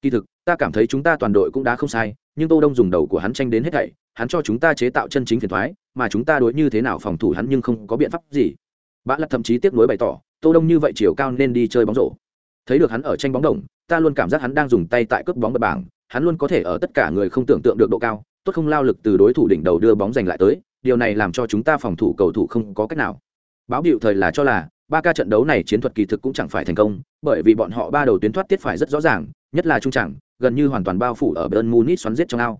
Kỳ thực, ta cảm thấy chúng ta toàn đội cũng đã không sai, nhưng Tô Đông dùng đầu của hắn tranh đến hết thảy, hắn cho chúng ta chế tạo chân chính phiền thoái, mà chúng ta đối như thế nào phòng thủ hắn nhưng không có biện pháp gì. bã lật thậm chí tiếc nuối bày tỏ, Tô Đông như vậy chiều cao nên đi chơi bóng rổ. Thấy được hắn ở tranh bóng đồng, ta luôn cảm giác hắn đang dùng tay tại cướp bóng bật bảng, hắn luôn có thể ở tất cả người không tưởng tượng được độ cao, tốt không lao lực từ đối thủ đỉnh đầu đưa bóng giành lại tới điều này làm cho chúng ta phòng thủ cầu thủ không có cách nào báo hiệu thời là cho là ba ca trận đấu này chiến thuật kỳ thực cũng chẳng phải thành công bởi vì bọn họ ba đầu tuyến thoát tiết phải rất rõ ràng nhất là trung chẳng gần như hoàn toàn bao phủ ở bern munich xoắn giết trong ao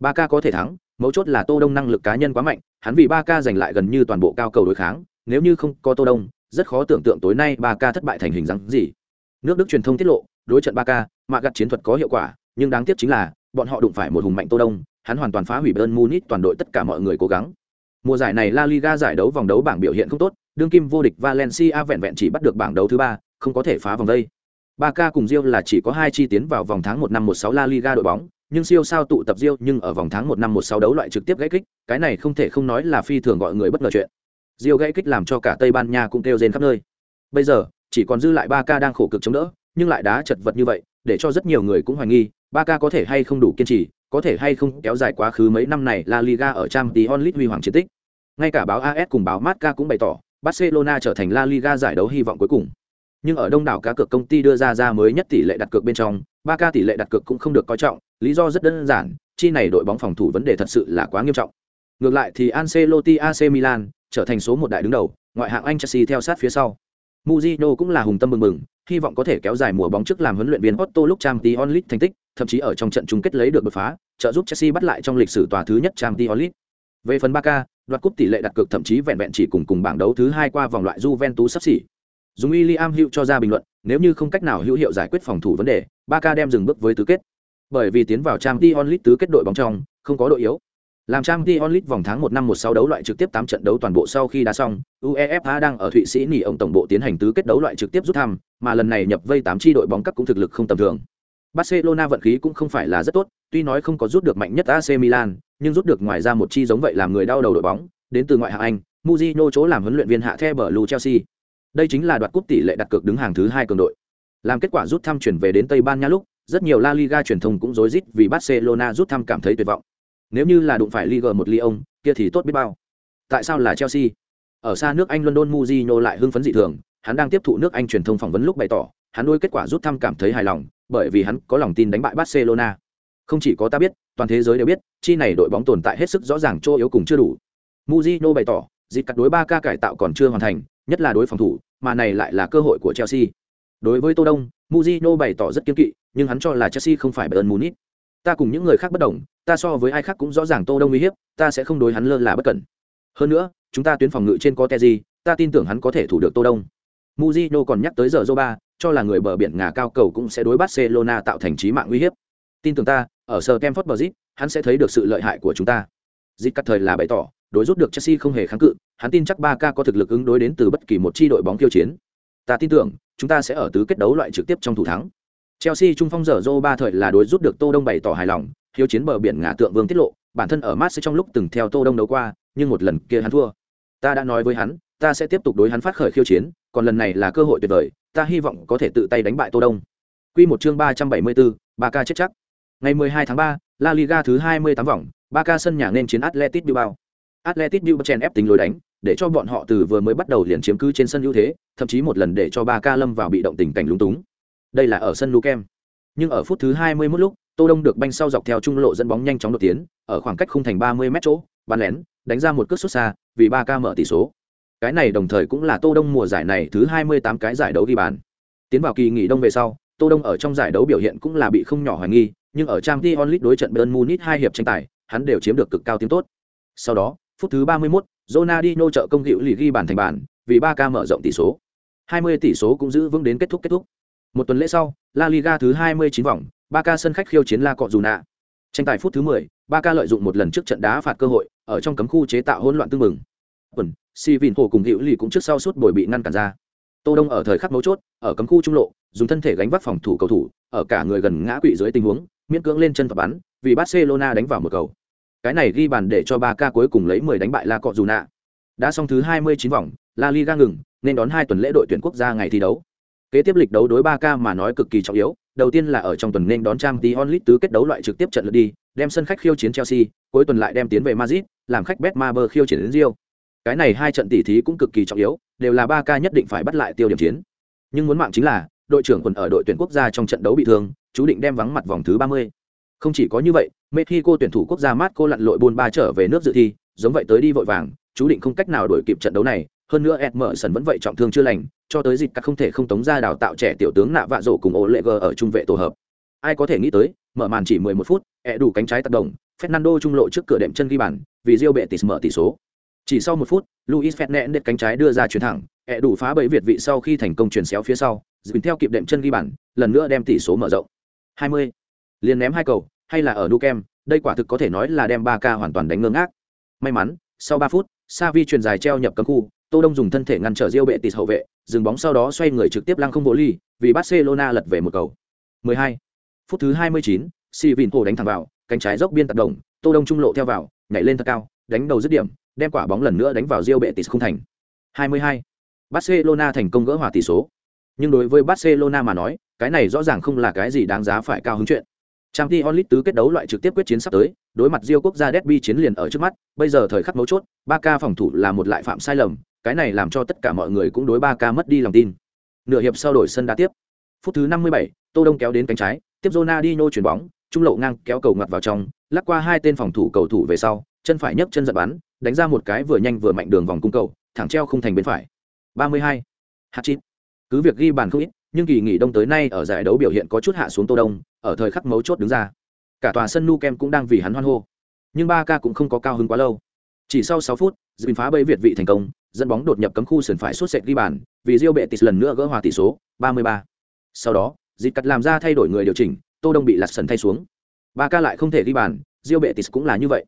ba ca có thể thắng mấu chốt là tô đông năng lực cá nhân quá mạnh hắn vì ba ca giành lại gần như toàn bộ cao cầu đối kháng nếu như không có tô đông rất khó tưởng tượng tối nay ba ca thất bại thành hình dáng gì nước đức truyền thông tiết lộ đối trận ba ca mạ gặt chiến thuật có hiệu quả nhưng đáng tiếc chính là bọn họ đụng phải một hùng mạnh tô đông hắn hoàn toàn phá hủy Bayern Munich toàn đội tất cả mọi người cố gắng. Mùa giải này La Liga giải đấu vòng đấu bảng biểu hiện không tốt, đương kim vô địch Valencia vẹn vẹn chỉ bắt được bảng đấu thứ ba, không có thể phá vòng đây. Barca cùng Real là chỉ có hai chi tiến vào vòng tháng 1 năm 16 La Liga đội bóng, nhưng siêu sao tụ tập Real nhưng ở vòng tháng 1 năm 16 đấu loại trực tiếp gãy kích, cái này không thể không nói là phi thường gọi người bất ngờ chuyện. Real gãy kích làm cho cả Tây Ban Nha cũng kêu rên khắp nơi. Bây giờ, chỉ còn dư lại Barca đang khổ cực chống đỡ, nhưng lại đá chật vật như vậy, để cho rất nhiều người cũng hoài nghi, Barca có thể hay không đủ kiên trì, có thể hay không kéo dài quá khứ mấy năm này La Liga ở Champions League huy hoàng chiến tích. Ngay cả báo AS cùng báo Marca cũng bày tỏ, Barcelona trở thành La Liga giải đấu hy vọng cuối cùng. Nhưng ở đông đảo cá cược công ty đưa ra ra mới nhất tỷ lệ đặt cược bên trong, Barca tỷ lệ đặt cược cũng không được coi trọng, lý do rất đơn giản, chi này đội bóng phòng thủ vấn đề thật sự là quá nghiêm trọng. Ngược lại thì Ancelotti AC Milan trở thành số một đại đứng đầu, ngoại hạng Anh Chelsea theo sát phía sau. Mourinho cũng là hùng tâm mừng mừng, hy vọng có thể kéo dài mùa bóng trước làm huấn luyện viên Otto lúc Champions League thành tích, thậm chí ở trong trận chung kết lấy được đột phá, trợ giúp Chelsea bắt lại trong lịch sử tòa thứ nhất Champions League. Về phần Barca, đoạt cúp tỷ lệ đặt cược thậm chí vẹn vẹn chỉ cùng cùng bảng đấu thứ hai qua vòng loại Juventus sắp xỉ. Dùng William hữu cho ra bình luận, nếu như không cách nào hữu hiệu giải quyết phòng thủ vấn đề, Barca đem dừng bước với tứ kết. Bởi vì tiến vào Champions League tứ kết đội bóng trong, không có đội yếu. Làm Champions League vòng tháng 1 năm 16 đấu loại trực tiếp 8 trận đấu toàn bộ sau khi đá xong, UEFA đang ở Thụy Sĩ nghỉ ông tổng bộ tiến hành tứ kết đấu loại trực tiếp rút thăm, mà lần này nhập vây 8 chi đội bóng các cũng thực lực không tầm thường. Barcelona vận khí cũng không phải là rất tốt, tuy nói không có rút được mạnh nhất AC Milan, nhưng rút được ngoài ra một chi giống vậy làm người đau đầu đội bóng, đến từ ngoại hạng Anh, Mourinho chỗ làm huấn luyện viên hạ The Blue Chelsea. Đây chính là đoạt cúp tỷ lệ đặt cược đứng hàng thứ hai cường đội. Làm kết quả rút thăm chuyển về đến Tây Ban Nha lúc, rất nhiều La Liga truyền thông cũng rối rít vì Barcelona rút thăm cảm thấy tuyệt vọng. Nếu như là đụng phải Liga một Lyon, kia thì tốt biết bao. Tại sao là Chelsea? Ở xa nước Anh London Mourinho lại hưng phấn dị thường, hắn đang tiếp thụ nước Anh truyền thông phỏng vấn lúc bày tỏ, hắn đối kết quả rút thăm cảm thấy hài lòng, bởi vì hắn có lòng tin đánh bại Barcelona. Không chỉ có ta biết, toàn thế giới đều biết, chi này đội bóng tồn tại hết sức rõ ràng chỗ yếu cùng chưa đủ. Mujino bày tỏ, dịch cắt đối ba ca cải tạo còn chưa hoàn thành, nhất là đối phòng thủ, mà này lại là cơ hội của Chelsea. Đối với Tô Đông, Mujino bày tỏ rất kiên kỵ, nhưng hắn cho là Chelsea không phải Bayern Munich. Ta cùng những người khác bất đồng, ta so với ai khác cũng rõ ràng Tô Đông uy hiếp, ta sẽ không đối hắn lơ là bất cẩn. Hơn nữa, chúng ta tuyến phòng ngự trên có Teji, ta tin tưởng hắn có thể thủ được Tô Đông. Mujino còn nhắc tới giờ Zoba, cho là người bờ biển ngà cao cầu cũng sẽ đối Barcelona tạo thành chí mạng nguy hiểm. Tin tưởng ta, ở Stamford Bridge, hắn sẽ thấy được sự lợi hại của chúng ta. Dịch cắt thời là bày tỏ, đối rút được Chelsea không hề kháng cự, hắn tin chắc Barca có thực lực ứng đối đến từ bất kỳ một chi đội bóng tiêu chiến. Ta tin tưởng, chúng ta sẽ ở tứ kết đấu loại trực tiếp trong thủ thắng. Chelsea trung phong giờ ba thời là đối rút được Tô Đông bày tỏ hài lòng, hiếu chiến bờ biển ngả tượng vương tiết lộ, bản thân ở Marseille trong lúc từng theo Tô Đông đấu qua, nhưng một lần kia hắn thua. ta đã nói với hắn ta sẽ tiếp tục đối hắn phát khởi khiêu chiến còn lần này là cơ hội tuyệt vời ta hy vọng có thể tự tay đánh bại tô đông. Quy một chương ba trăm bảy mươi bốn ba ca chết chắc. Ngày 12 tháng 3, la liga thứ 28 vòng ba ca sân nhà nên chiến Atletico bilbao. Atletico bilbao chèn ép tính lối đánh để cho bọn họ từ vừa mới bắt đầu liền chiếm cứ trên sân ưu thế thậm chí một lần để cho ba ca lâm vào bị động tình cảnh lúng túng. Đây là ở sân lukem nhưng ở phút thứ 21 lúc tô đông được banh sau dọc theo trung lộ dẫn bóng nhanh chóng đột tiến ở khoảng cách khung thành 30 mét chỗ bắn lén đánh ra một cước xuất xa vì ba ca mở tỷ số cái này đồng thời cũng là tô đông mùa giải này thứ 28 cái giải đấu ghi bàn. Tiến vào kỳ nghỉ đông về sau tô đông ở trong giải đấu biểu hiện cũng là bị không nhỏ hoài nghi nhưng ở trang t onlit đối trận bayern munich hai hiệp tranh tài hắn đều chiếm được cực cao tiếng tốt. Sau đó phút thứ 31, Ronaldinho trợ công hữu lì ghi bàn thành bàn vì ba ca mở rộng tỷ số. 20 tỷ số cũng giữ vững đến kết thúc kết thúc. Một tuần lễ sau la liga thứ 29 vòng ba ca sân khách khiêu chiến la cọ dù nạ tranh tài phút thứ 10, ba ca lợi dụng một lần trước trận đá phạt cơ hội ở trong cấm khu chế tạo hỗn loạn tương mừng quần, si vìn hồ cùng hữu lì cũng trước sau suốt bồi bị ngăn cản ra. Tô đông ở thời khắc mấu chốt, ở cấm khu trung lộ, dùng thân thể gánh vác phòng thủ cầu thủ, ở cả người gần ngã quỵ dưới tình huống, miễn cưỡng lên chân và bắn, vì barcelona đánh vào một cầu. Cái này ghi bàn để cho ba ca cuối cùng lấy 10 đánh bại la cọ dù nạ đã xong thứ 29 vòng, la liga ngừng, nên đón hai tuần lễ đội tuyển quốc gia ngày thi đấu. Kế tiếp lịch đấu đối ba ca mà nói cực kỳ trọng yếu, đầu tiên là ở trong tuần nên đón trang tí onlit tứ kết đấu loại trực tiếp trận lượt đi, đem sân khách khiêu chiến chelsea, cuối tuần lại đem tiến về madrid, làm khách betmaber khiêu chiến đến rio cái này hai trận tỷ thí cũng cực kỳ trọng yếu, đều là ba ca nhất định phải bắt lại tiêu điểm chiến. Nhưng muốn mạng chính là, đội trưởng quần ở đội tuyển quốc gia trong trận đấu bị thương, chú định đem vắng mặt vòng thứ ba mươi. Không chỉ có như vậy, mexico tuyển thủ quốc gia mát cô lặn lội buôn ba trở về nước dự thi, giống vậy tới đi vội vàng, chú định không cách nào đổi kịp trận đấu này. Hơn nữa ed mở sần vẫn vậy trọng thương chưa lành, cho tới dịch các không thể không tống ra đào tạo trẻ tiểu tướng nạ vạ rổ cùng ô lệ g ở trung vệ tổ hợp. Ai có thể nghĩ tới, mở màn chỉ 11 phút ẹ đủ cánh trái tác động, fernando trung lộ trước cửa đệm chân ghi bàn, vì rio bệ tis mở tỷ số chỉ sau một phút luis fernandez cánh trái đưa ra chuyền thẳng hẹ đủ phá bẫy việt vị sau khi thành công chuyển xéo phía sau dừng theo kịp đệm chân ghi bàn lần nữa đem tỷ số mở rộng 20. liền ném hai cầu hay là ở nukem đây quả thực có thể nói là đem ba ca hoàn toàn đánh ngơ ngác may mắn sau ba phút Savi truyền dài treo nhập cấm khu Tô Đông dùng thân thể ngăn trở diêu bệ tịt hậu vệ, dừng bóng sau đó xoay người trực tiếp lăng không vô ly, vì Barcelona lật về một cầu. 12. Phút thứ 29, Sivinho đánh thẳng vào, cánh trái dốc biên tạt động, Tô Đông trung lộ theo vào, nhảy lên thật cao, đánh đầu dứt điểm, đem quả bóng lần nữa đánh vào Real Betis không thành. 22. Barcelona thành công gỡ hòa tỷ số. Nhưng đối với Barcelona mà nói, cái này rõ ràng không là cái gì đáng giá phải cao hứng chuyện. Champions League tứ kết đấu loại trực tiếp quyết chiến sắp tới, đối mặt Real quốc gia derby chiến liền ở trước mắt, bây giờ thời khắc mấu chốt, Barca phòng thủ là một lại phạm sai lầm, cái này làm cho tất cả mọi người cũng đối Barca mất đi lòng tin. Nửa hiệp sau đổi sân đá tiếp. Phút thứ 57, Tô Đông kéo đến cánh trái, tiếp Ronaldinho chuyển bóng, trung lộ ngang kéo cầu ngoặt vào trong, lắc qua hai tên phòng thủ cầu thủ về sau, chân phải nhấc chân giật bắn, đánh ra một cái vừa nhanh vừa mạnh đường vòng cung cầu, thẳng treo không thành bên phải. 32. hạt chín, Cứ việc ghi bàn không ít, nhưng kỳ nghỉ đông tới nay ở giải đấu biểu hiện có chút hạ xuống Tô Đông, ở thời khắc mấu chốt đứng ra. Cả tòa sân nu kem cũng đang vì hắn hoan hô. Nhưng Barca cũng không có cao hứng quá lâu. Chỉ sau 6 phút, Duyên phá bẫy Việt vị thành công, dẫn bóng đột nhập cấm khu sườn phải suốt sệt ghi bàn, vì diêu bệ tịt lần nữa gỡ hòa tỷ số, 33. Sau đó, Dịch cắt làm ra thay đổi người điều chỉnh, Tô Đông bị lật sần thay xuống. Barca lại không thể ghi bàn, diêu bệ tịt cũng là như vậy.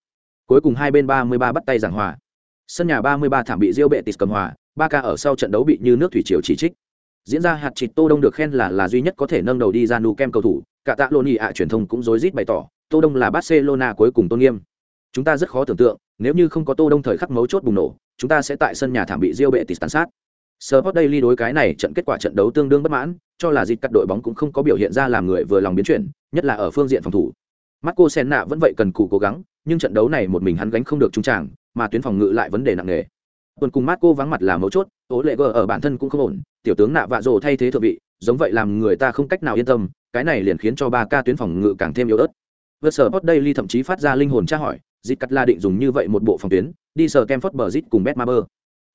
Cuối cùng hai bên 33 bắt tay giảng hòa. Sân nhà 33 thảm bị Real Betis cầm hòa, Barca ở sau trận đấu bị như nước thủy triều chỉ trích. Diễn ra hạt chịt Tô Đông được khen là là duy nhất có thể nâng đầu đi ra nu kem cầu thủ, cả tạ Loni ạ truyền thông cũng rối rít bày tỏ, Tô Đông là Barcelona cuối cùng tôn nghiêm. Chúng ta rất khó tưởng tượng, nếu như không có Tô Đông thời khắc mấu chốt bùng nổ, chúng ta sẽ tại sân nhà thảm bị Real Betis tàn sát. Sport Daily đối cái này trận kết quả trận đấu tương đương bất mãn, cho là dịch cắt đội bóng cũng không có biểu hiện ra làm người vừa lòng biến chuyển, nhất là ở phương diện phòng thủ. Marco Senna vẫn vậy cần cù cố gắng, nhưng trận đấu này một mình hắn gánh không được trung tràng, mà tuyến phòng ngự lại vấn đề nặng nề. Tuần cùng Marco vắng mặt là mấu chốt, ố Lệ gờ ở bản thân cũng không ổn, tiểu tướng nạ vạ rồ thay thế thượng vị, giống vậy làm người ta không cách nào yên tâm, cái này liền khiến cho ba ca tuyến phòng ngự càng thêm yếu ớt. Vượt sở Sport Daily thậm chí phát ra linh hồn tra hỏi, dịch cắt la định dùng như vậy một bộ phòng tuyến, đi sở Kemford Bridge cùng Betmaber.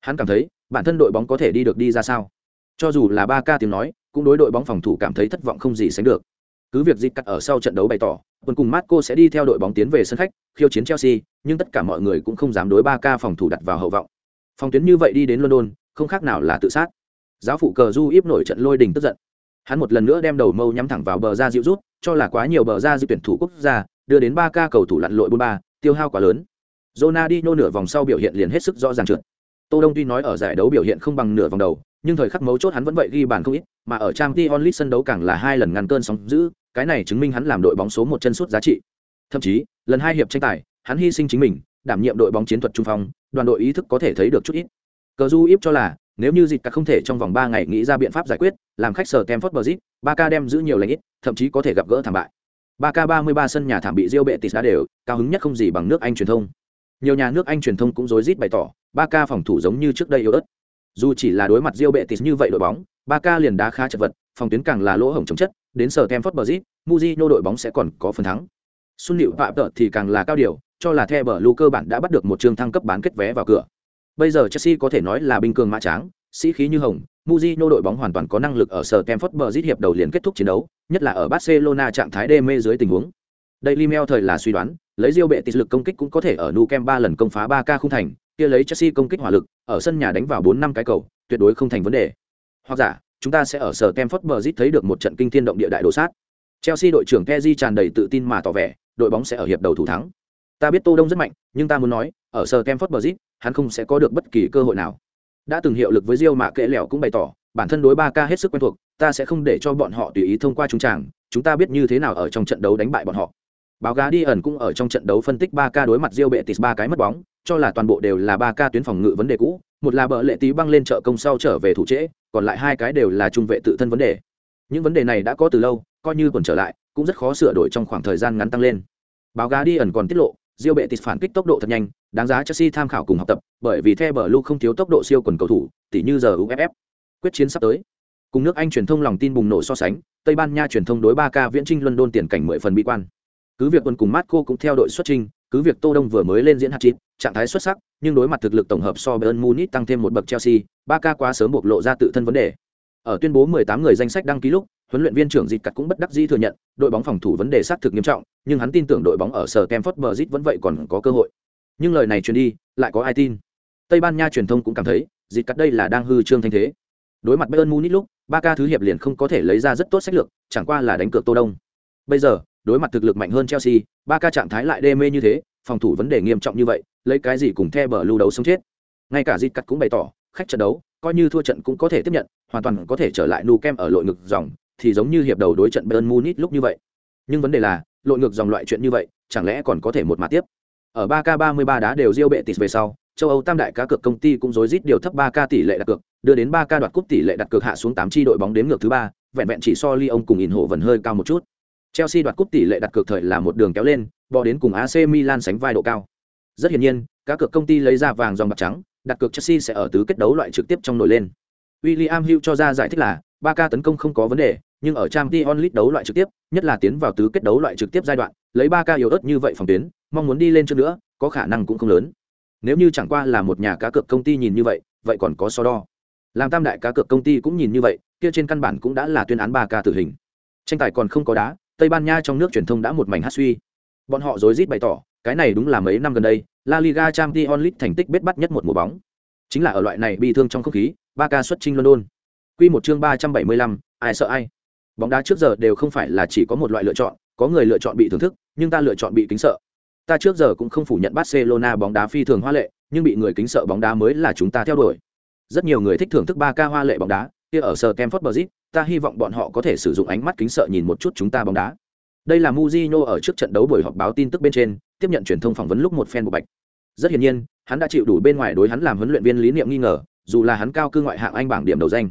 Hắn cảm thấy, bản thân đội bóng có thể đi được đi ra sao? Cho dù là ba ca tiếng nói, cũng đối đội bóng phòng thủ cảm thấy thất vọng không gì sánh được. Cứ việc dịch cắt ở sau trận đấu bày tỏ, quân cùng Marco sẽ đi theo đội bóng tiến về sân khách, khiêu chiến Chelsea, nhưng tất cả mọi người cũng không dám đối ba ca phòng thủ đặt vào hậu vọng. Phòng tuyến như vậy đi đến London, không khác nào là tự sát. Giáo phụ cờ Du íp nổi trận lôi đình tức giận. Hắn một lần nữa đem đầu mâu nhắm thẳng vào bờ ra dịu rút, cho là quá nhiều bờ ra dịu tuyển thủ quốc gia, đưa đến ba ca cầu thủ lặn lội 43, tiêu hao quá lớn. Ronaldinho nửa vòng sau biểu hiện liền hết sức rõ ràng trượt. Tô Đông tuy nói ở giải đấu biểu hiện không bằng nửa vòng đầu, nhưng thời khắc mấu chốt hắn vẫn vậy ghi bàn không ít, mà ở Champions League sân đấu càng là hai lần ngăn cơn sóng dữ, cái này chứng minh hắn làm đội bóng số một chân suốt giá trị. Thậm chí, lần hai hiệp tranh tài, hắn hy sinh chính mình, đảm nhiệm đội bóng chiến thuật trung phong đoàn đội ý thức có thể thấy được chút ít. Cờ du íp cho là nếu như dịch cả không thể trong vòng ba ngày nghĩ ra biện pháp giải quyết làm khách sở kem Bridge, Barca ba đem giữ nhiều lành ít thậm chí có thể gặp gỡ thảm bại. Ba k ba mươi ba sân nhà thảm bị Real Betis đá đều cao hứng nhất không gì bằng nước anh truyền thông. Nhiều nhà nước anh truyền thông cũng rối rít bày tỏ ba phòng thủ giống như trước đây yếu ớt dù chỉ là đối mặt diêu bệ như vậy đội bóng Barca liền đá khá chật vật phòng tuyến càng là lỗ hổng chống chất đến sở kem Bridge, Mujinho đội bóng sẽ còn có phần thắng xuân Liễu phạm tợ thì càng là cao điều cho là the Blue cơ bản đã bắt được một trường thăng cấp bán kết vé vào cửa bây giờ chelsea có thể nói là binh cường mã tráng sĩ khí như hồng Mujino đội bóng hoàn toàn có năng lực ở sở Stamford Bridge hiệp đầu liền kết thúc chiến đấu, nhất là ở Barcelona trạng thái đê mê dưới tình huống. Daily Mail thời là suy đoán, lấy Real Betis lực công kích cũng có thể ở Nou Camp 3 lần công phá 3K không thành, kia lấy Chelsea công kích hỏa lực, ở sân nhà đánh vào 4 năm cái cầu, tuyệt đối không thành vấn đề. Hoặc giả, chúng ta sẽ ở sở Stamford Bridge thấy được một trận kinh thiên động địa đại đồ sát. Chelsea đội trưởng Kessié tràn đầy tự tin mà tỏ vẻ, đội bóng sẽ ở hiệp đầu thủ thắng. Ta biết Tô Đông rất mạnh, nhưng ta muốn nói, ở sở Stamford Bridge, hắn không sẽ có được bất kỳ cơ hội nào. Đã từng hiệu lực với Real mà kệ lẻo cũng bày tỏ, bản thân đối ba k hết sức quen thuộc ta sẽ không để cho bọn họ tùy ý thông qua chúng chàng chúng ta biết như thế nào ở trong trận đấu đánh bại bọn họ báo Guardian đi ẩn cũng ở trong trận đấu phân tích ba k đối mặt Real Betis ba cái mất bóng cho là toàn bộ đều là ba ca tuyến phòng ngự vấn đề cũ, một là bờ lệ tí băng lên trợ công sau trở về thủ trễ, còn lại hai cái đều là trung vệ tự thân vấn đề. Những vấn đề này đã có từ lâu, coi như còn trở lại, cũng rất khó sửa đổi trong khoảng thời gian ngắn tăng lên. Báo gá đi ẩn còn tiết lộ, Diêu Bệ Tịt phản kích tốc độ thật nhanh, đáng giá Chelsea tham khảo cùng học tập, bởi vì The Blue không thiếu tốc độ siêu quần cầu thủ, tỉ như giờ UFF quyết chiến sắp tới. Cùng nước anh truyền thông lòng tin bùng nổ so sánh, tây ban nha truyền thông đối ba k viễn trinh london tiền cảnh mười phần bi quan. Cứ việc quân cùng marco cũng theo đội xuất trình cứ việc tô đông vừa mới lên diễn hạt chít trạng thái xuất sắc, nhưng đối mặt thực lực tổng hợp so với munich tăng thêm một bậc chelsea ba quá sớm bộc lộ ra tự thân vấn đề. Ở tuyên bố 18 người danh sách đăng ký lúc, huấn luyện viên trưởng dịch cắt cũng bất đắc dĩ thừa nhận, đội bóng phòng thủ vấn đề sát thực nghiêm trọng, nhưng hắn tin tưởng đội bóng ở sở Stamford Bridge vẫn vậy còn có cơ hội. Nhưng lời này truyền đi, lại có ai tin? Tây ban nha truyền thông cũng cảm thấy dịch cắt đây là đang hư trương thanh thế. Đối mặt bayern munich lúc ba ca thứ hiệp liền không có thể lấy ra rất tốt sách lược, chẳng qua là đánh cược tô đông. Bây giờ đối mặt thực lực mạnh hơn chelsea ba ca trạng thái lại đê mê như thế phòng thủ vấn đề nghiêm trọng như vậy lấy cái gì cùng the bờ lưu đấu sống chết? Ngay cả Dịch cắt cũng bày tỏ khách trận đấu coi như thua trận cũng có thể tiếp nhận hoàn toàn có thể trở lại nu kem ở lội ngực dòng thì giống như hiệp đầu đối trận bayern munich lúc như vậy. Nhưng vấn đề là lội ngược dòng loại chuyện như vậy chẳng lẽ còn có thể một mà tiếp? Ở 3K33 đá đều giêu bệ tịt về sau châu Âu tam đại cá cược công ty cũng rối rít điều thấp 3K tỷ lệ đặt cược, đưa đến 3K đoạt cúp tỷ lệ đặt cược hạ xuống 8 chi đội bóng đếm ngược thứ 3, vẹn vẹn chỉ so Lyon cùng Inho vẫn hơi cao một chút. Chelsea đoạt cúp tỷ lệ đặt cược thời là một đường kéo lên, bò đến cùng AC Milan sánh vai độ cao. Rất hiển nhiên, cá cược công ty lấy ra vàng dòng bạc trắng, đặt cược Chelsea sẽ ở tứ kết đấu loại trực tiếp trong nổi lên. William Hill cho ra giải thích là, Barca tấn công không có vấn đề, nhưng ở Champions League đấu loại trực tiếp, nhất là tiến vào tứ kết đấu loại trực tiếp giai đoạn, lấy Barca yếu ớt như vậy phòng tuyến, mong muốn đi lên chút nữa, có khả năng cũng không lớn nếu như chẳng qua là một nhà cá cược công ty nhìn như vậy vậy còn có so đo làm tam đại cá cược công ty cũng nhìn như vậy kia trên căn bản cũng đã là tuyên án Barca tử hình tranh tài còn không có đá tây ban nha trong nước truyền thông đã một mảnh hát suy. Bọn họ rối rít bày tỏ cái này đúng là mấy năm gần đây la liga champions league thành tích bết bắt nhất một mùa bóng. Chính là ở loại này bị thương trong không khí ba ca xuất trinh london. Quy một chương ba trăm bảy mươi lăm ai sợ ai? Bóng đá trước giờ đều không phải là chỉ có một loại lựa chọn có người lựa chọn bị thưởng thức nhưng ta lựa chọn bị kính sợ. Ta trước giờ cũng không phủ nhận Barcelona bóng đá phi thường hoa lệ, nhưng bị người kính sợ bóng đá mới là chúng ta theo đuổi. Rất nhiều người thích thưởng thức ba ca hoa lệ bóng đá, kia ở Kemford Bridge, ta hy vọng bọn họ có thể sử dụng ánh mắt kính sợ nhìn một chút chúng ta bóng đá. Đây là Mujino ở trước trận đấu buổi họp báo tin tức bên trên, tiếp nhận truyền thông phỏng vấn lúc một fan bộ bạch. Rất hiển nhiên, hắn đã chịu đủ bên ngoài đối hắn làm huấn luyện viên lý niệm nghi ngờ, dù là hắn cao cư ngoại hạng Anh bảng điểm đầu danh.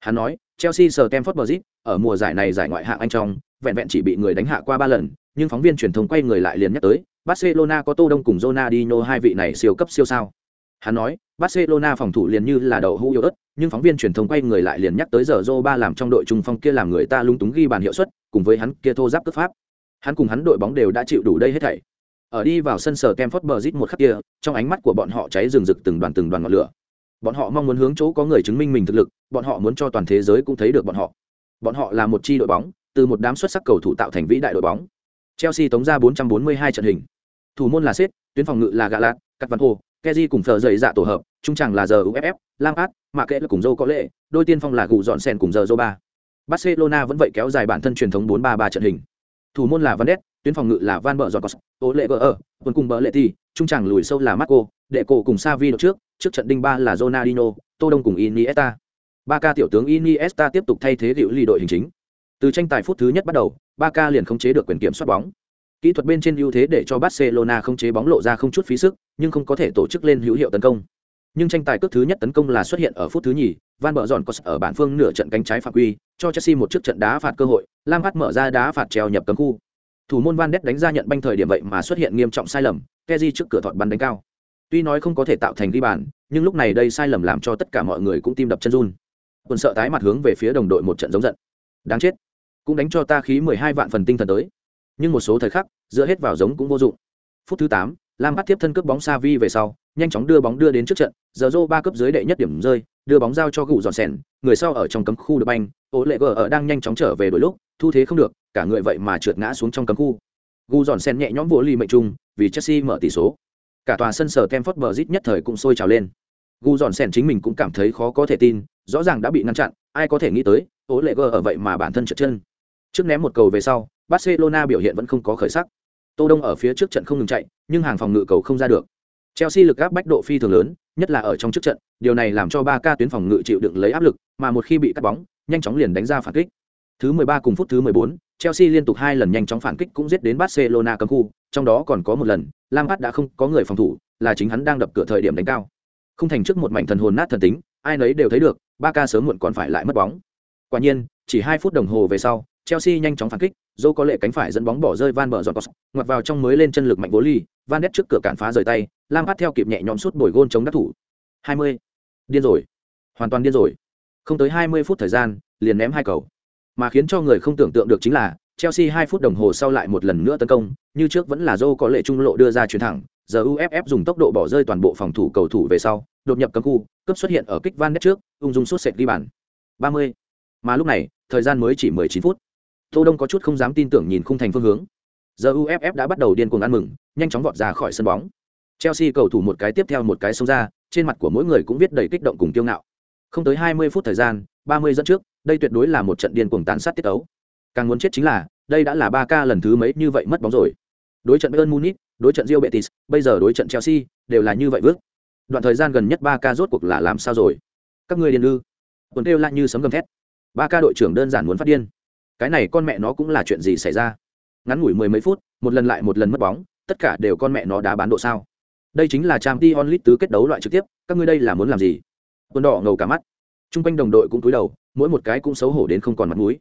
Hắn nói, Chelsea Stamford Bridge ở mùa giải này giải ngoại hạng Anh trong, vẹn vẹn chỉ bị người đánh hạ qua 3 lần, nhưng phóng viên truyền thông quay người lại liền nhắc tới, Barcelona có Tô Đông cùng Ronaldinho hai vị này siêu cấp siêu sao. Hắn nói, Barcelona phòng thủ liền như là đậu hũ yếu ớt, nhưng phóng viên truyền thông quay người lại liền nhắc tới giờ Zoba làm trong đội trung phong kia làm người ta lung túng ghi bàn hiệu suất, cùng với hắn kia thô giáp cướp pháp. Hắn cùng hắn đội bóng đều đã chịu đủ đây hết thảy. Ở đi vào sân sở Campfort Bridge một khắc kia, trong ánh mắt của bọn họ cháy rừng rực từng đoàn từng đoàn ngọn lửa. Bọn họ mong muốn hướng chỗ có người chứng minh mình thực lực, bọn họ muốn cho toàn thế giới cũng thấy được bọn họ. Bọn họ là một chi đội bóng, từ một đám xuất sắc cầu thủ tạo thành vĩ đại đội bóng. Chelsea tống ra 442 trận hình. Thủ môn là Sét, tuyến phòng ngự là Galat, Cắt Văn Hồ, Kezi cùng phở dậy dạ tổ hợp, trung tràng là giờ UFF, Lampard, mà kệ là cùng dâu có lệ, đôi tiên phong là gù dọn sen cùng giờ Zoba. Barcelona vẫn vậy kéo dài bản thân truyền thống 4-3-3 trận hình. Thủ môn là Van Ness, tuyến phòng ngự là Van bờ Giọt, Ô Lệ vợ ở, quân cùng bờ Lệ Thì, trung tràng lùi sâu là Marco, đệ cổ cùng Savi đột trước, trước trận đinh ba là Ronaldinho, Tô Đông cùng Iniesta. Ba ca tiểu tướng Iniesta tiếp tục thay thế liệu lì đội hình chính. Từ tranh tài phút thứ nhất bắt đầu, Ba ca liền khống chế được quyền kiểm soát bóng Kỹ thuật bên trên ưu thế để cho Barcelona không chế bóng lộ ra không chút phí sức, nhưng không có thể tổ chức lên hữu hiệu tấn công. Nhưng tranh tài cước thứ nhất tấn công là xuất hiện ở phút thứ nhì, Van bờ dọn có ở bản phương nửa trận cánh trái phạm quy, cho Chelsea một chiếc trận đá phạt cơ hội, Lam Hát mở ra đá phạt treo nhập cấm khu. Thủ môn Van đét đánh ra nhận banh thời điểm vậy mà xuất hiện nghiêm trọng sai lầm, keji trước cửa thọt bắn đánh cao. Tuy nói không có thể tạo thành ghi bàn, nhưng lúc này đây sai lầm làm cho tất cả mọi người cũng tim đập chân run. Quân sợ tái mặt hướng về phía đồng đội một trận giống giận. Đáng chết, cũng đánh cho ta khí mười hai vạn phần tinh thần tới. Nhưng một số thời khắc, dựa hết vào giống cũng vô dụng. Phút thứ tám, Lam bắt tiếp thân cướp bóng Savi về sau, nhanh chóng đưa bóng đưa đến trước trận, giờ Zoro ba cấp dưới đệ nhất điểm rơi, đưa bóng giao cho gù dọn sèn, người sau ở trong cấm khu được banh, Ố Lệ gờ ở đang nhanh chóng trở về đội lúc, thu thế không được, cả người vậy mà trượt ngã xuống trong cấm khu. gù dọn sèn nhẹ nhõm vỗ ly mệnh trung, vì Chelsea mở tỷ số. Cả tòa sân sở bờ Bridge nhất thời cũng sôi trào lên. Gu dọn sen chính mình cũng cảm thấy khó có thể tin, rõ ràng đã bị ngăn chặn, ai có thể nghĩ tới, Ố Lệ Gở ở vậy mà bản thân trượt chân. Trước ném một cầu về sau, Barcelona biểu hiện vẫn không có khởi sắc. Tô Đông ở phía trước trận không ngừng chạy, nhưng hàng phòng ngự cầu không ra được. Chelsea lực áp bách độ phi thường lớn, nhất là ở trong trước trận, điều này làm cho 3K tuyến phòng ngự chịu đựng lấy áp lực, mà một khi bị cắt bóng, nhanh chóng liền đánh ra phản kích. Thứ 13 cùng phút thứ 14, Chelsea liên tục hai lần nhanh chóng phản kích cũng giết đến Barcelona cấm khu, trong đó còn có một lần, Lampard đã không có người phòng thủ, là chính hắn đang đập cửa thời điểm đánh cao. Không thành trước một mảnh thần hồn nát thần tính, ai nấy đều thấy được, Barca sớm muộn còn phải lại mất bóng. Quả nhiên, chỉ 2 phút đồng hồ về sau, Chelsea nhanh chóng phản kích, Zhou có lệ cánh phải dẫn bóng bỏ rơi Van Bờ giọt ngoặt vào trong mới lên chân lực mạnh vô ly, Van Ness trước cửa cản phá rời tay, Lampard theo kịp nhẹ nhõm suốt bồi gôn chống đắc thủ. 20. Điên rồi. Hoàn toàn điên rồi. Không tới 20 phút thời gian, liền ném hai cầu. Mà khiến cho người không tưởng tượng được chính là, Chelsea 2 phút đồng hồ sau lại một lần nữa tấn công, như trước vẫn là Zhou có lệ trung lộ đưa ra chuyển thẳng, giờ UFF dùng tốc độ bỏ rơi toàn bộ phòng thủ cầu thủ về sau, đột nhập cấm khu, cấp xuất hiện ở kích Van Ness trước, ung dung sút sệt ghi bàn. 30. Mà lúc này, thời gian mới chỉ 19 phút. Tô Đông có chút không dám tin tưởng nhìn khung thành phương hướng. Giờ UFF đã bắt đầu điên cuồng ăn mừng, nhanh chóng vọt ra khỏi sân bóng. Chelsea cầu thủ một cái tiếp theo một cái xông ra, trên mặt của mỗi người cũng viết đầy kích động cùng kiêu ngạo. Không tới 20 phút thời gian, 30 dẫn trước, đây tuyệt đối là một trận điên cuồng tàn sát tiết tấu. Càng muốn chết chính là, đây đã là 3K lần thứ mấy như vậy mất bóng rồi. Đối trận Bayern Munich, đối trận Real Betis, bây giờ đối trận Chelsea, đều là như vậy vước. Đoạn thời gian gần nhất 3K rốt cuộc là làm sao rồi? Các ngươi điên ư? Quần kêu lại như sấm gầm thét. 3K đội trưởng đơn giản muốn phát điên. Cái này con mẹ nó cũng là chuyện gì xảy ra? Ngắn ngủi mười mấy phút, một lần lại một lần mất bóng, tất cả đều con mẹ nó đá bán độ sao? Đây chính là Champions League tứ kết đấu loại trực tiếp, các ngươi đây là muốn làm gì? Quân đỏ ngầu cả mắt. Trung quanh đồng đội cũng cúi đầu, mỗi một cái cũng xấu hổ đến không còn mặt mũi.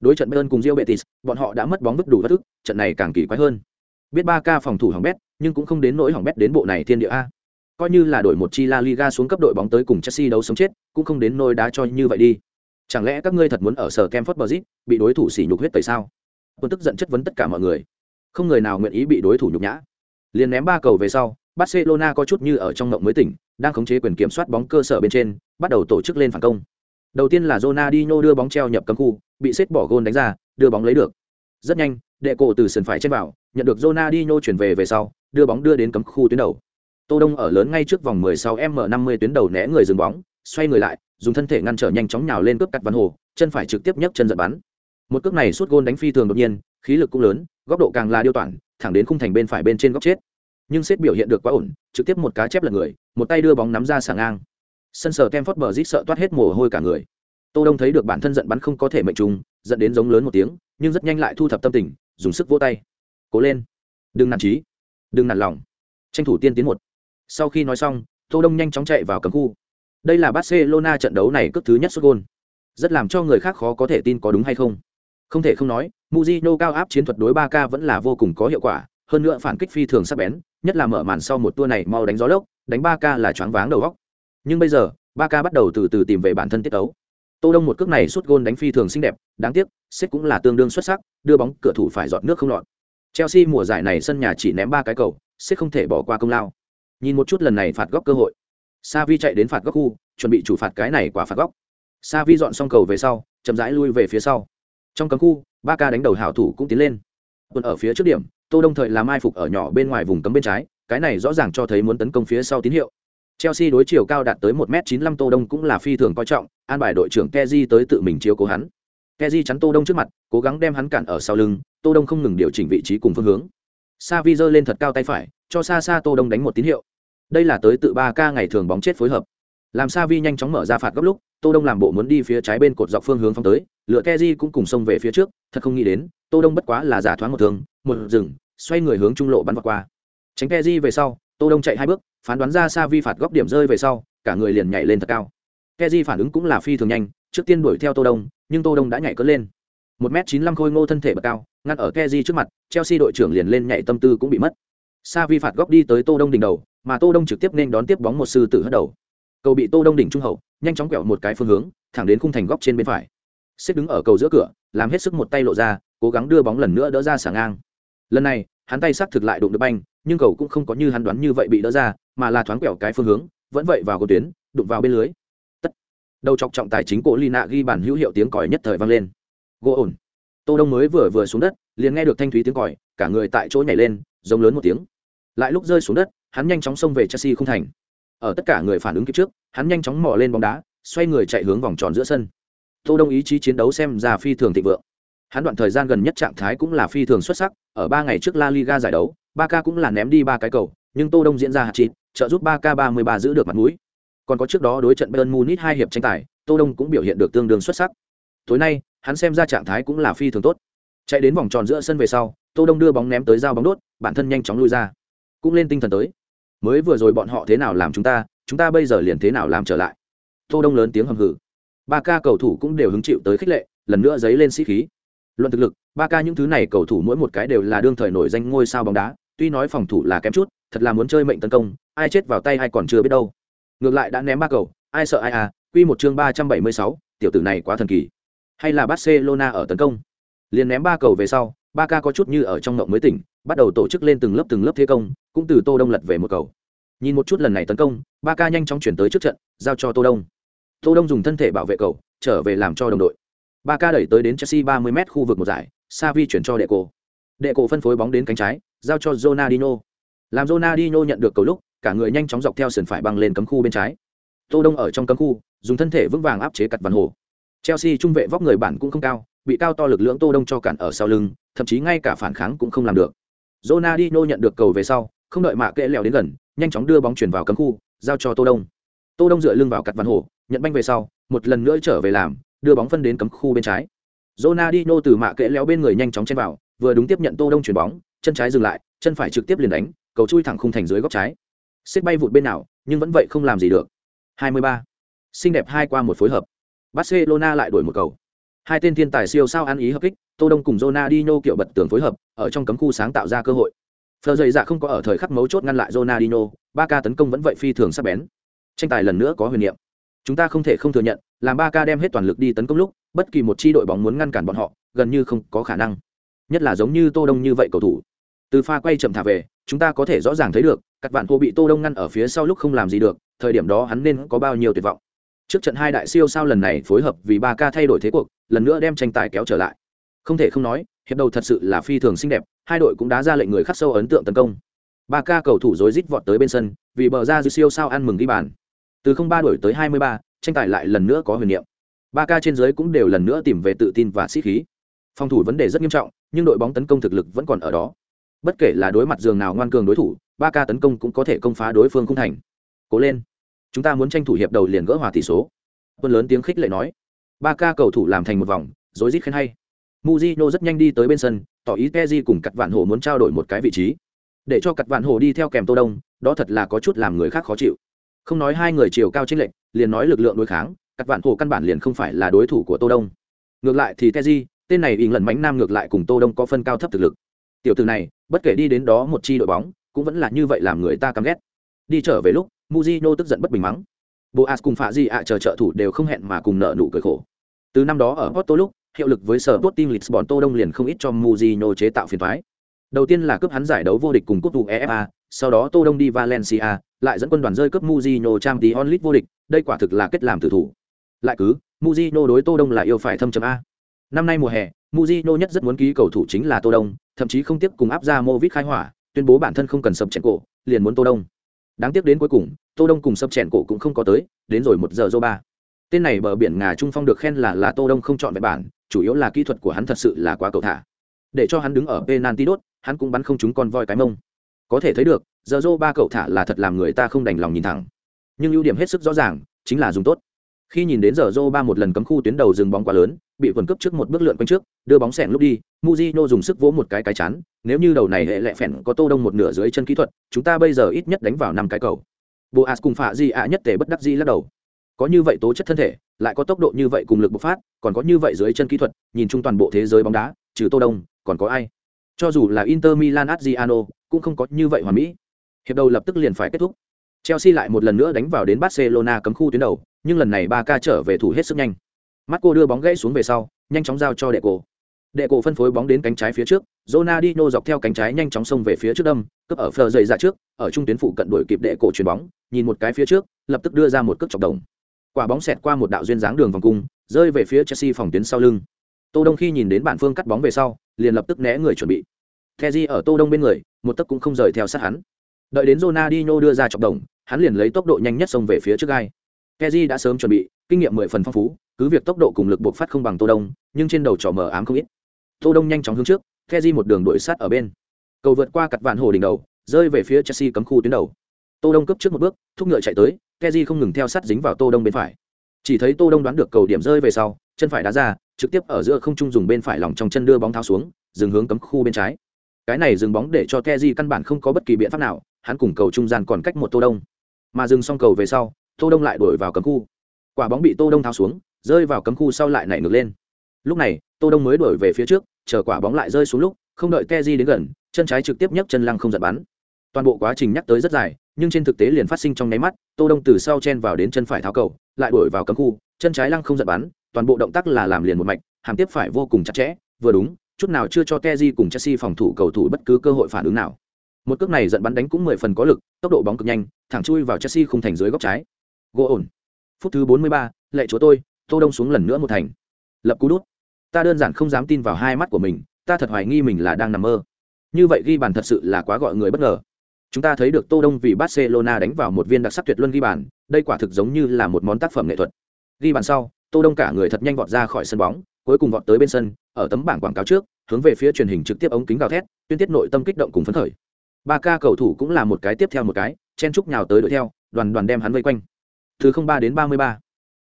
Đối trận Bayern cùng Real Betis, bọn họ đã mất bóng vứt đủ vật thức. trận này càng kỳ quái hơn. Biết ba ca phòng thủ hỏng bét, nhưng cũng không đến nỗi hỏng bét đến bộ này thiên địa a. Coi như là đổi một chi La Liga xuống cấp đội bóng tới cùng Chelsea đấu sống chết, cũng không đến nỗi đá cho như vậy đi. Chẳng lẽ các ngươi thật muốn ở sở Campfort Bridge bị đối thủ sỉ nhục huyết tẩy sao? Quân tức giận chất vấn tất cả mọi người. Không người nào nguyện ý bị đối thủ nhục nhã. Liên ném ba cầu về sau, Barcelona có chút như ở trong ngộng mới tỉnh, đang khống chế quyền kiểm soát bóng cơ sở bên trên, bắt đầu tổ chức lên phản công. Đầu tiên là Ronaldinho đưa bóng treo nhập cấm khu, bị xếp bỏ gôn đánh ra, đưa bóng lấy được. Rất nhanh, đệ cổ từ sườn phải chen vào, nhận được Ronaldinho chuyển về về sau, đưa bóng đưa đến cấm khu tuyến đầu. Tô Đông ở lớn ngay trước vòng 16m50 tuyến đầu né người dừng bóng, xoay người lại, dùng thân thể ngăn trở nhanh chóng nhào lên cướp cắt văn hồ, chân phải trực tiếp nhấc chân giật bắn. Một cước này suốt gôn đánh phi thường đột nhiên, khí lực cũng lớn, góc độ càng là điêu toàn thẳng đến khung thành bên phải bên trên góc chết. Nhưng xếp biểu hiện được quá ổn, trực tiếp một cá chép lật người, một tay đưa bóng nắm ra sàng ngang. Sân sờ kem phớt bờ rít sợ toát hết mồ hôi cả người. Tô Đông thấy được bản thân giận bắn không có thể mệnh trùng, giận đến giống lớn một tiếng, nhưng rất nhanh lại thu thập tâm tình, dùng sức vỗ tay. Cố lên, đừng nản chí, đừng nản lòng. Tranh thủ tiên tiến một. Sau khi nói xong, Tô Đông nhanh chóng chạy vào cấm khu. Đây là Barcelona trận đấu này cướp thứ nhất xuất gôn Rất làm cho người khác khó có thể tin có đúng hay không. Không thể không nói, Mujino cao áp chiến thuật đối 3K vẫn là vô cùng có hiệu quả, hơn nữa phản kích phi thường sắc bén, nhất là mở màn sau một tour này mau đánh gió lốc, đánh 3K là choáng váng đầu óc. Nhưng bây giờ, 3K bắt đầu từ từ tìm về bản thân tiết tấu. Tô Đông một cước này sút gôn đánh phi thường xinh đẹp, đáng tiếc, Sét cũng là tương đương xuất sắc, đưa bóng cửa thủ phải giọt nước không lọt. Chelsea mùa giải này sân nhà chỉ ném 3 cái cầu, Sét không thể bỏ qua công lao. Nhìn một chút lần này phạt góc cơ hội. Savi chạy đến phạt góc khu, chuẩn bị chủ phạt cái này quả phạt góc. Savi dọn xong cầu về sau, chậm rãi lui về phía sau. Trong cấm khu, ba ca đánh đầu hảo thủ cũng tiến lên. Còn ở phía trước điểm, Tô Đông thời làm mai phục ở nhỏ bên ngoài vùng cấm bên trái, cái này rõ ràng cho thấy muốn tấn công phía sau tín hiệu. Chelsea đối chiều cao đạt tới một m chín Tô Đông cũng là phi thường coi trọng, an bài đội trưởng keji tới tự mình chiếu cố hắn. keji chắn Tô Đông trước mặt, cố gắng đem hắn cản ở sau lưng, Tô Đông không ngừng điều chỉnh vị trí cùng phương hướng. Savi giơ lên thật cao tay phải, cho xa xa Tô Đông đánh một tín hiệu. Đây là tới tự ba ca ngày thường bóng chết phối hợp. Làm Savi nhanh chóng mở ra phạt góc lúc, Tô Đông làm bộ muốn đi phía trái bên cột dọc phương hướng phóng tới, lựa keji cũng cùng xông về phía trước, thật không nghĩ đến, Tô Đông bất quá là giả thoáng một thường, một dừng, xoay người hướng trung lộ bắn vào qua. Tránh ke di về sau tô đông chạy hai bước phán đoán ra xa vi phạt góc điểm rơi về sau cả người liền nhảy lên thật cao. Ke di phản ứng cũng là phi thường nhanh trước tiên đuổi theo tô đông nhưng tô đông đã nhảy cất lên. Một m chín mươi khôi ngô thân thể bậc cao ngăn ở ke di trước mặt chelsea đội trưởng liền lên nhảy tâm tư cũng bị mất. Xa vi phạt góc đi tới tô đông đỉnh đầu mà tô đông trực tiếp nên đón tiếp bóng một sư tử hất đầu. Cầu bị tô đông đỉnh trung hậu nhanh chóng quẹo một cái phương hướng thẳng đến khung thành góc trên bên phải. Xếp đứng ở cầu giữa cửa làm hết sức một tay lộ ra cố gắng đưa bóng lần nữa đỡ ra xả ngang lần này, hắn tay xác thực lại đụng được banh, nhưng cầu cũng không có như hắn đoán như vậy bị đỡ ra, mà là thoáng quẹo cái phương hướng, vẫn vậy vào cầu tuyến, đụng vào bên lưới. Tất. Đầu chọc trọng tài chính cổ lina ghi bản hữu hiệu tiếng còi nhất thời vang lên. Gỗ ổn. Tô đông mới vừa vừa xuống đất, liền nghe được thanh thúy tiếng còi, cả người tại chỗ nhảy lên, giống lớn một tiếng. Lại lúc rơi xuống đất, hắn nhanh chóng xông về chelsea không thành. Ở tất cả người phản ứng kịp trước, hắn nhanh chóng mò lên bóng đá, xoay người chạy hướng vòng tròn giữa sân. Tô đông ý chí chiến đấu xem ra phi thường thịnh vượng hắn đoạn thời gian gần nhất trạng thái cũng là phi thường xuất sắc ở ba ngày trước la liga giải đấu Barca cũng là ném đi ba cái cầu nhưng tô đông diễn ra hạt chín, trợ giúp ba k ba ba giữ được mặt mũi. Còn có trước đó đối trận bayern munich hai hiệp tranh tài tô đông cũng biểu hiện được tương đương xuất sắc. Tối nay hắn xem ra trạng thái cũng là phi thường tốt. Chạy đến vòng tròn giữa sân về sau tô đông đưa bóng ném tới giao bóng đốt bản thân nhanh chóng lui ra. Cũng lên tinh thần tới. Mới vừa rồi bọn họ thế nào làm chúng ta chúng ta bây giờ liền thế nào làm trở lại? Tô đông lớn tiếng hầm hừ. ba ca cầu thủ cũng đều hứng chịu tới khích lệ lần nữa giấy lên sĩ khí luận thực lực, ba ca những thứ này cầu thủ mỗi một cái đều là đương thời nổi danh ngôi sao bóng đá, tuy nói phòng thủ là kém chút, thật là muốn chơi mệnh tấn công, ai chết vào tay ai còn chưa biết đâu. Ngược lại đã ném ba cầu, ai sợ ai à quy một chương ba trăm bảy mươi sáu, tiểu tử này quá thần kỳ. Hay là barcelona ở tấn công? Liền ném ba cầu về sau, ba ca có chút như ở trong ngộng mới tỉnh, bắt đầu tổ chức lên từng lớp từng lớp thế công, cũng từ tô đông lật về một cầu. Nhìn một chút lần này tấn công, ba ca nhanh chóng chuyển tới trước trận, giao cho tô đông. Tô đông dùng thân thể bảo vệ cầu, trở về làm cho đồng đội ba ca đẩy tới đến chelsea 30 m khu vực một giải savi chuyển cho đệ cổ đệ cổ phân phối bóng đến cánh trái, giao cho Ronaldinho. Làm Ronaldinho nhận được cầu lúc, cả người nhanh chóng dọc theo sườn phải băng lên cấm khu bên trái. Tô đông ở trong cấm khu, dùng thân thể vững vàng áp chế cặt vằn hồ. Chelsea trung vệ vóc người bản cũng không cao, bị cao to lực lượng tô đông cho cản ở sau lưng, thậm chí ngay cả phản kháng cũng không làm được. Ronaldinho nhận được cầu về sau, không đợi mạ kệ leo đến gần, nhanh chóng đưa bóng chuyển vào cấm khu, giao cho tô đông. Tô đông dựa lưng vào cặt vằn hồ, nhận banh về sau, một lần nữa trở về làm đưa bóng phân đến cấm khu bên trái Ronaldinho từ mạ kệ léo bên người nhanh chóng chen vào vừa đúng tiếp nhận tô đông chuyển bóng chân trái dừng lại chân phải trực tiếp liền đánh cầu chui thẳng khung thành dưới góc trái xếp bay vụt bên nào nhưng vẫn vậy không làm gì được 23. xinh đẹp hai qua một phối hợp barcelona lại đổi một cầu hai tên thiên tài siêu sao ăn ý hợp kích tô đông cùng Ronaldinho kiểu bật tường phối hợp ở trong cấm khu sáng tạo ra cơ hội Fleur dày dạ không có ở thời khắc mấu chốt ngăn lại Ronaldinho, ba ca tấn công vẫn vậy phi thường sắc bén. Tranh tài lần nữa có huyền niệm. Chúng ta không thể không thừa nhận, làm ba ca đem hết toàn lực đi tấn công lúc, bất kỳ một chi đội bóng muốn ngăn cản bọn họ, gần như không có khả năng. Nhất là giống như Tô Đông như vậy cầu thủ. Từ pha quay chậm thả về, chúng ta có thể rõ ràng thấy được, các bạn thua bị Tô Đông ngăn ở phía sau lúc không làm gì được, thời điểm đó hắn nên có bao nhiêu tuyệt vọng. Trước trận hai đại siêu sao lần này phối hợp vì ba ca thay đổi thế cuộc, lần nữa đem tranh tài kéo trở lại. Không thể không nói, hiệp đầu thật sự là phi thường xinh đẹp, hai đội cũng đã ra lệnh người khắc sâu ấn tượng tấn công. Ba ca cầu thủ rối rít vọt tới bên sân, vì bờ ra dư siêu sao ăn mừng ghi bàn. Từ không ba đổi tới 23, tranh tài lại lần nữa có huyền niệm. Ba ca trên dưới cũng đều lần nữa tìm về tự tin và sĩ khí. Phòng thủ vấn đề rất nghiêm trọng, nhưng đội bóng tấn công thực lực vẫn còn ở đó. Bất kể là đối mặt giường nào ngoan cường đối thủ, ba ca tấn công cũng có thể công phá đối phương không thành. Cố lên, chúng ta muốn tranh thủ hiệp đầu liền gỡ hòa tỷ số. Quân lớn tiếng khích lệ nói. Ba ca cầu thủ làm thành một vòng, rối rít khen hay. Mujino rất nhanh đi tới bên sân, tỏ ý Peji cùng Cắt Vạn Hổ muốn trao đổi một cái vị trí. Để cho Cắt Vạn Hổ đi theo kèm Tô Đông, đó thật là có chút làm người khác khó chịu. Không nói hai người chiều cao chênh lệnh liền nói lực lượng đối kháng, các Vạn Hổ căn bản liền không phải là đối thủ của Tô Đông. Ngược lại thì Teji, tên này ỉn lần mánh nam ngược lại cùng Tô Đông có phân cao thấp thực lực. Tiểu tử này, bất kể đi đến đó một chi đội bóng, cũng vẫn là như vậy làm người ta căm ghét. Đi trở về lúc, Mujino tức giận bất bình mắng. Boas cùng Phạ Di ạ chờ trợ thủ đều không hẹn mà cùng nợ nụ cười khổ. Từ năm đó ở Porto lúc, hiệu lực với sở Sporting Lisbon Tô Đông liền không ít cho Mourinho chế tạo phiền toái. Đầu tiên là cướp hắn giải đấu vô địch cùng cúp UEFA, sau đó Tô Đông đi Valencia, lại dẫn quân đoàn rơi cướp Mujino trang tí onlit vô địch, đây quả thực là kết làm tử thủ. Lại cứ, Mujino đối Tô Đông là yêu phải thâm trầm a. Năm nay mùa hè, Mujino nhất rất muốn ký cầu thủ chính là Tô Đông, thậm chí không tiếp cùng áp ra Movit khai hỏa, tuyên bố bản thân không cần sập chèn cổ, liền muốn Tô Đông. Đáng tiếc đến cuối cùng, Tô Đông cùng sập chèn cổ cũng không có tới, đến rồi một giờ ba. Tên này bờ biển ngà trung phong được khen là là Tô Đông không chọn về bản, chủ yếu là kỹ thuật của hắn thật sự là quá cầu thả để cho hắn đứng ở penalty đốt hắn cũng bắn không trúng con voi cái mông có thể thấy được, giờ dô ba cậu thả là thật làm người ta không đành lòng nhìn thẳng. Nhưng ưu điểm hết sức rõ ràng, chính là dùng tốt. Khi nhìn đến giờ dô ba một lần cấm khu tuyến đầu dừng bóng quá lớn, bị quần cướp trước một bước lượn quanh trước, đưa bóng sẻn lúc đi, muzino dùng sức vỗ một cái cái chắn nếu như đầu này hệ lẹ phèn có tô đông một nửa dưới chân kỹ thuật, chúng ta bây giờ ít nhất đánh vào năm cái cầu. Boas cùng phạ di ạ nhất tề bất đắc di lắc đầu. Có như vậy tố chất thân thể, lại có tốc độ như vậy cùng lực bộc phát, còn có như vậy dưới chân kỹ thuật, nhìn chung toàn bộ thế giới bóng đá, trừ tô đông, còn có ai? Cho dù là inter milan adriano cũng không có như vậy hoàn mỹ. Hiệp đầu lập tức liền phải kết thúc. Chelsea lại một lần nữa đánh vào đến barcelona cấm khu tuyến đầu, nhưng lần này ba ca trở về thủ hết sức nhanh. Marco đưa bóng gãy xuống về sau, nhanh chóng giao cho đệ cổ đệ cổ phân phối bóng đến cánh trái phía trước, Ronaldinho dọc theo cánh trái nhanh chóng xông về phía trước đâm, cướp ở phờ dày ra trước, ở trung tuyến phụ cận đuổi kịp đệ cổ chuyền bóng, nhìn một cái phía trước, lập tức đưa ra một cước chọc đồng. Quả bóng xẹt qua một đạo duyên dáng đường vòng cung, rơi về phía chelsea phòng tuyến sau lưng. Tô đông khi nhìn đến bản phương cắt bóng về sau liền lập tức né người chuẩn bị. Kheji ở tô đông bên người, một tấc cũng không rời theo sát hắn. Đợi đến Ronaldinho đưa ra chọc đồng, hắn liền lấy tốc độ nhanh nhất xông về phía trước gai. Kheji đã sớm chuẩn bị, kinh nghiệm mười phần phong phú, cứ việc tốc độ cùng lực buộc phát không bằng tô đông, nhưng trên đầu trò mờ ám không ít. Tô đông nhanh chóng hướng trước Kheji một đường đuổi sát ở bên. Cầu vượt qua cặt vạn hồ đỉnh đầu, rơi về phía chelsea cấm khu tuyến đầu. Tô đông cấp trước một bước, thúc ngựa chạy tới Kheji không ngừng theo sát dính vào tô đông bên phải. Chỉ thấy tô đông đoán được cầu điểm rơi về sau, chân phải đá ra trực tiếp ở giữa không trung dùng bên phải lòng trong chân đưa bóng tháo xuống, dừng hướng cấm khu bên trái. Cái này dừng bóng để cho Kheji căn bản không có bất kỳ biện pháp nào, hắn cùng cầu trung gian còn cách một tô đông. Mà dừng xong cầu về sau, tô đông lại đuổi vào cấm khu. Quả bóng bị tô đông tháo xuống, rơi vào cấm khu sau lại nảy ngược lên. Lúc này, tô đông mới đuổi về phía trước, chờ quả bóng lại rơi xuống lúc, không đợi Kheji đến gần, chân trái trực tiếp nhấc chân lăng không giật bắn. Toàn bộ quá trình nhắc tới rất dài, nhưng trên thực tế liền phát sinh trong nháy mắt, tô đông từ sau chen vào đến chân phải tháo cầu, lại đuổi vào cấm khu, chân trái lăng không giật bắn toàn bộ động tác là làm liền một mạch hàm tiếp phải vô cùng chặt chẽ vừa đúng chút nào chưa cho Teji cùng Chelsea phòng thủ cầu thủ bất cứ cơ hội phản ứng nào. Một cước này giận bắn đánh cũng mười phần có lực tốc độ bóng cực nhanh thẳng chui vào Chelsea khung thành dưới góc trái. Gỗ ổn. Phút thứ bốn mươi ba, lệ chúa tôi tô đông xuống lần nữa một thành. Lập cú đút. Ta đơn giản không dám tin vào hai mắt của mình ta thật hoài nghi mình là đang nằm mơ. Như vậy ghi bàn thật sự là quá gọi người bất ngờ. Chúng ta thấy được tô đông vì barcelona đánh vào một viên đặc sắc tuyệt luân ghi bàn đây quả thực giống như là một món tác phẩm nghệ thuật. Ghi bàn sau tô đông cả người thật nhanh vọt ra khỏi sân bóng, cuối cùng vọt tới bên sân, ở tấm bảng quảng cáo trước, hướng về phía truyền hình trực tiếp ống kính gào thét, tuyên tiết nội tâm kích động cùng phấn khởi. Ba ca cầu thủ cũng là một cái tiếp theo một cái, chen chúc nhào tới đuổi theo, đoàn đoàn đem hắn vây quanh. Từ ba đến ba mươi ba.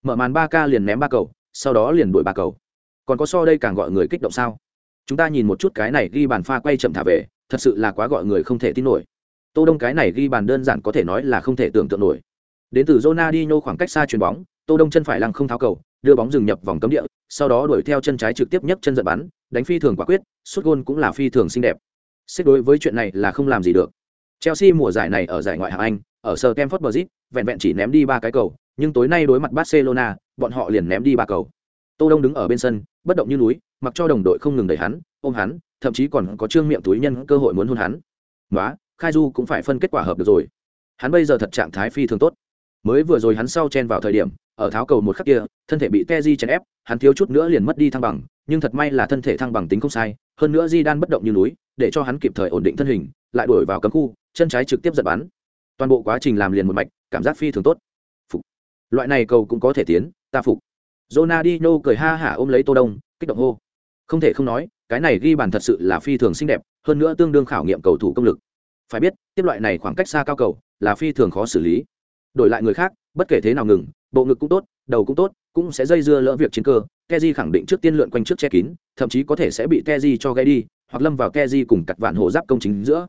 Mở màn ba ca liền ném ba cầu, sau đó liền đuổi ba cầu. Còn có so đây càng gọi người kích động sao? Chúng ta nhìn một chút cái này ghi bàn pha quay chậm thả về, thật sự là quá gọi người không thể tin nổi. Tô đông cái này ghi bàn đơn giản có thể nói là không thể tưởng tượng nổi. Đến từ Ronaldinho khoảng cách xa chuyền bóng, tô đông chân phải lăng không tháo cầu đưa bóng dừng nhập vòng cấm địa sau đó đuổi theo chân trái trực tiếp nhấc chân giật bắn đánh phi thường quả quyết sút gôn cũng là phi thường xinh đẹp. Xét đối với chuyện này là không làm gì được. Chelsea mùa giải này ở giải ngoại hạng anh ở Stamford Bridge, vẹn vẹn chỉ ném đi ba cái cầu nhưng tối nay đối mặt barcelona bọn họ liền ném đi ba cầu. Tô đông đứng ở bên sân bất động như núi mặc cho đồng đội không ngừng đẩy hắn ôm hắn thậm chí còn có trương miệng túi nhân cơ hội muốn hôn hắn. Ngoá, khai du cũng phải phân kết quả hợp được rồi. Hắn bây giờ thật trạng thái phi thường tốt mới vừa rồi hắn sau chen vào thời điểm ở tháo cầu một khắc kia thân thể bị Teji chèn ép hắn thiếu chút nữa liền mất đi thăng bằng nhưng thật may là thân thể thăng bằng tính không sai hơn nữa di đan bất động như núi để cho hắn kịp thời ổn định thân hình lại đuổi vào cấm khu chân trái trực tiếp giật bắn toàn bộ quá trình làm liền một mạch cảm giác phi thường tốt phục loại này cầu cũng có thể tiến ta phục Ronaldinho cười ha hả ôm lấy Tô Đông, kích động hô. Không thể không nói, cái này ghi bàn thật sự là phi thường xinh đẹp, hơn nữa tương đương khảo nghiệm cầu thủ công lực. Phải biết, tiếp loại này khoảng cách xa cao cầu là phi thường khó xử lý. Đổi lại người khác, bất kể thế nào ngừng, bộ ngực cũng tốt, đầu cũng tốt, cũng sẽ dây dưa lỡ việc chiến cơ. Keji khẳng định trước tiên lượn quanh trước che kín, thậm chí có thể sẽ bị Keji cho gây đi, hoặc lâm vào Keji cùng cặt vạn hồ giáp công chính giữa.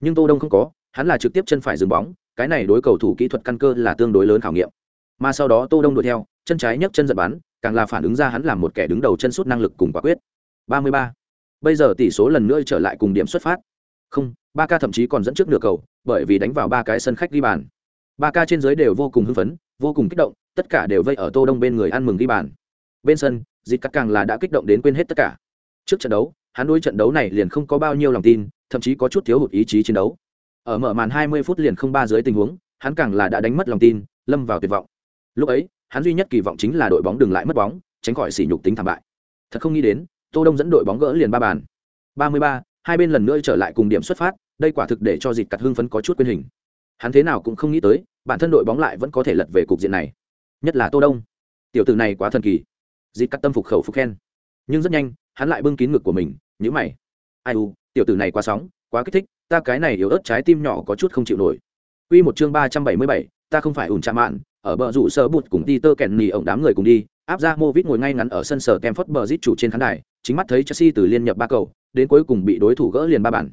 Nhưng Tô Đông không có, hắn là trực tiếp chân phải dừng bóng, cái này đối cầu thủ kỹ thuật căn cơ là tương đối lớn khảo nghiệm. Mà sau đó Tô Đông đuổi theo, chân trái nhấc chân giật bắn, càng là phản ứng ra hắn làm một kẻ đứng đầu chân sút năng lực cùng quả quyết. 33. Bây giờ tỷ số lần nữa trở lại cùng điểm xuất phát. Không, ba ca thậm chí còn dẫn trước nửa cầu, bởi vì đánh vào ba cái sân khách ghi bàn. Ba ca trên giới đều vô cùng hưng phấn, vô cùng kích động, tất cả đều vây ở Tô Đông bên người ăn mừng ghi bàn. Bên sân, dịp cắt càng là đã kích động đến quên hết tất cả. Trước trận đấu, hắn đối trận đấu này liền không có bao nhiêu lòng tin, thậm chí có chút thiếu hụt ý chí chiến đấu. Ở mở màn 20 phút liền không ba dưới tình huống, hắn càng là đã đánh mất lòng tin, lâm vào tuyệt vọng. Lúc ấy, hắn duy nhất kỳ vọng chính là đội bóng đừng lại mất bóng, tránh khỏi sỉ nhục tính thảm bại. Thật không nghĩ đến, Tô Đông dẫn đội bóng gỡ liền ba bàn. 33, hai bên lần nữa trở lại cùng điểm xuất phát, đây quả thực để cho dịp cắt hưng phấn có chút quên hình. Hắn thế nào cũng không nghĩ tới, bản thân đội bóng lại vẫn có thể lật về cục diện này. Nhất là Tô Đông. Tiểu tử này quá thần kỳ. dịp cắt tâm phục khẩu phục khen. Nhưng rất nhanh, hắn lại bưng kín ngực của mình, nhữ mày. Ai u, tiểu tử này quá sóng, quá kích thích, ta cái này yếu ớt trái tim nhỏ có chút không chịu nổi. Quy một chương 377, ta không phải ủn chạm mạn, ở bờ rủ sơ bụt cùng ti tơ kẹn nì ổng đám người cùng đi áp ra Movit ngồi ngay ngắn ở sân sở Kemford Bridge chủ trên khán đài, chính mắt thấy Chelsea từ liên nhập ba cầu, đến cuối cùng bị đối thủ gỡ liền ba bàn.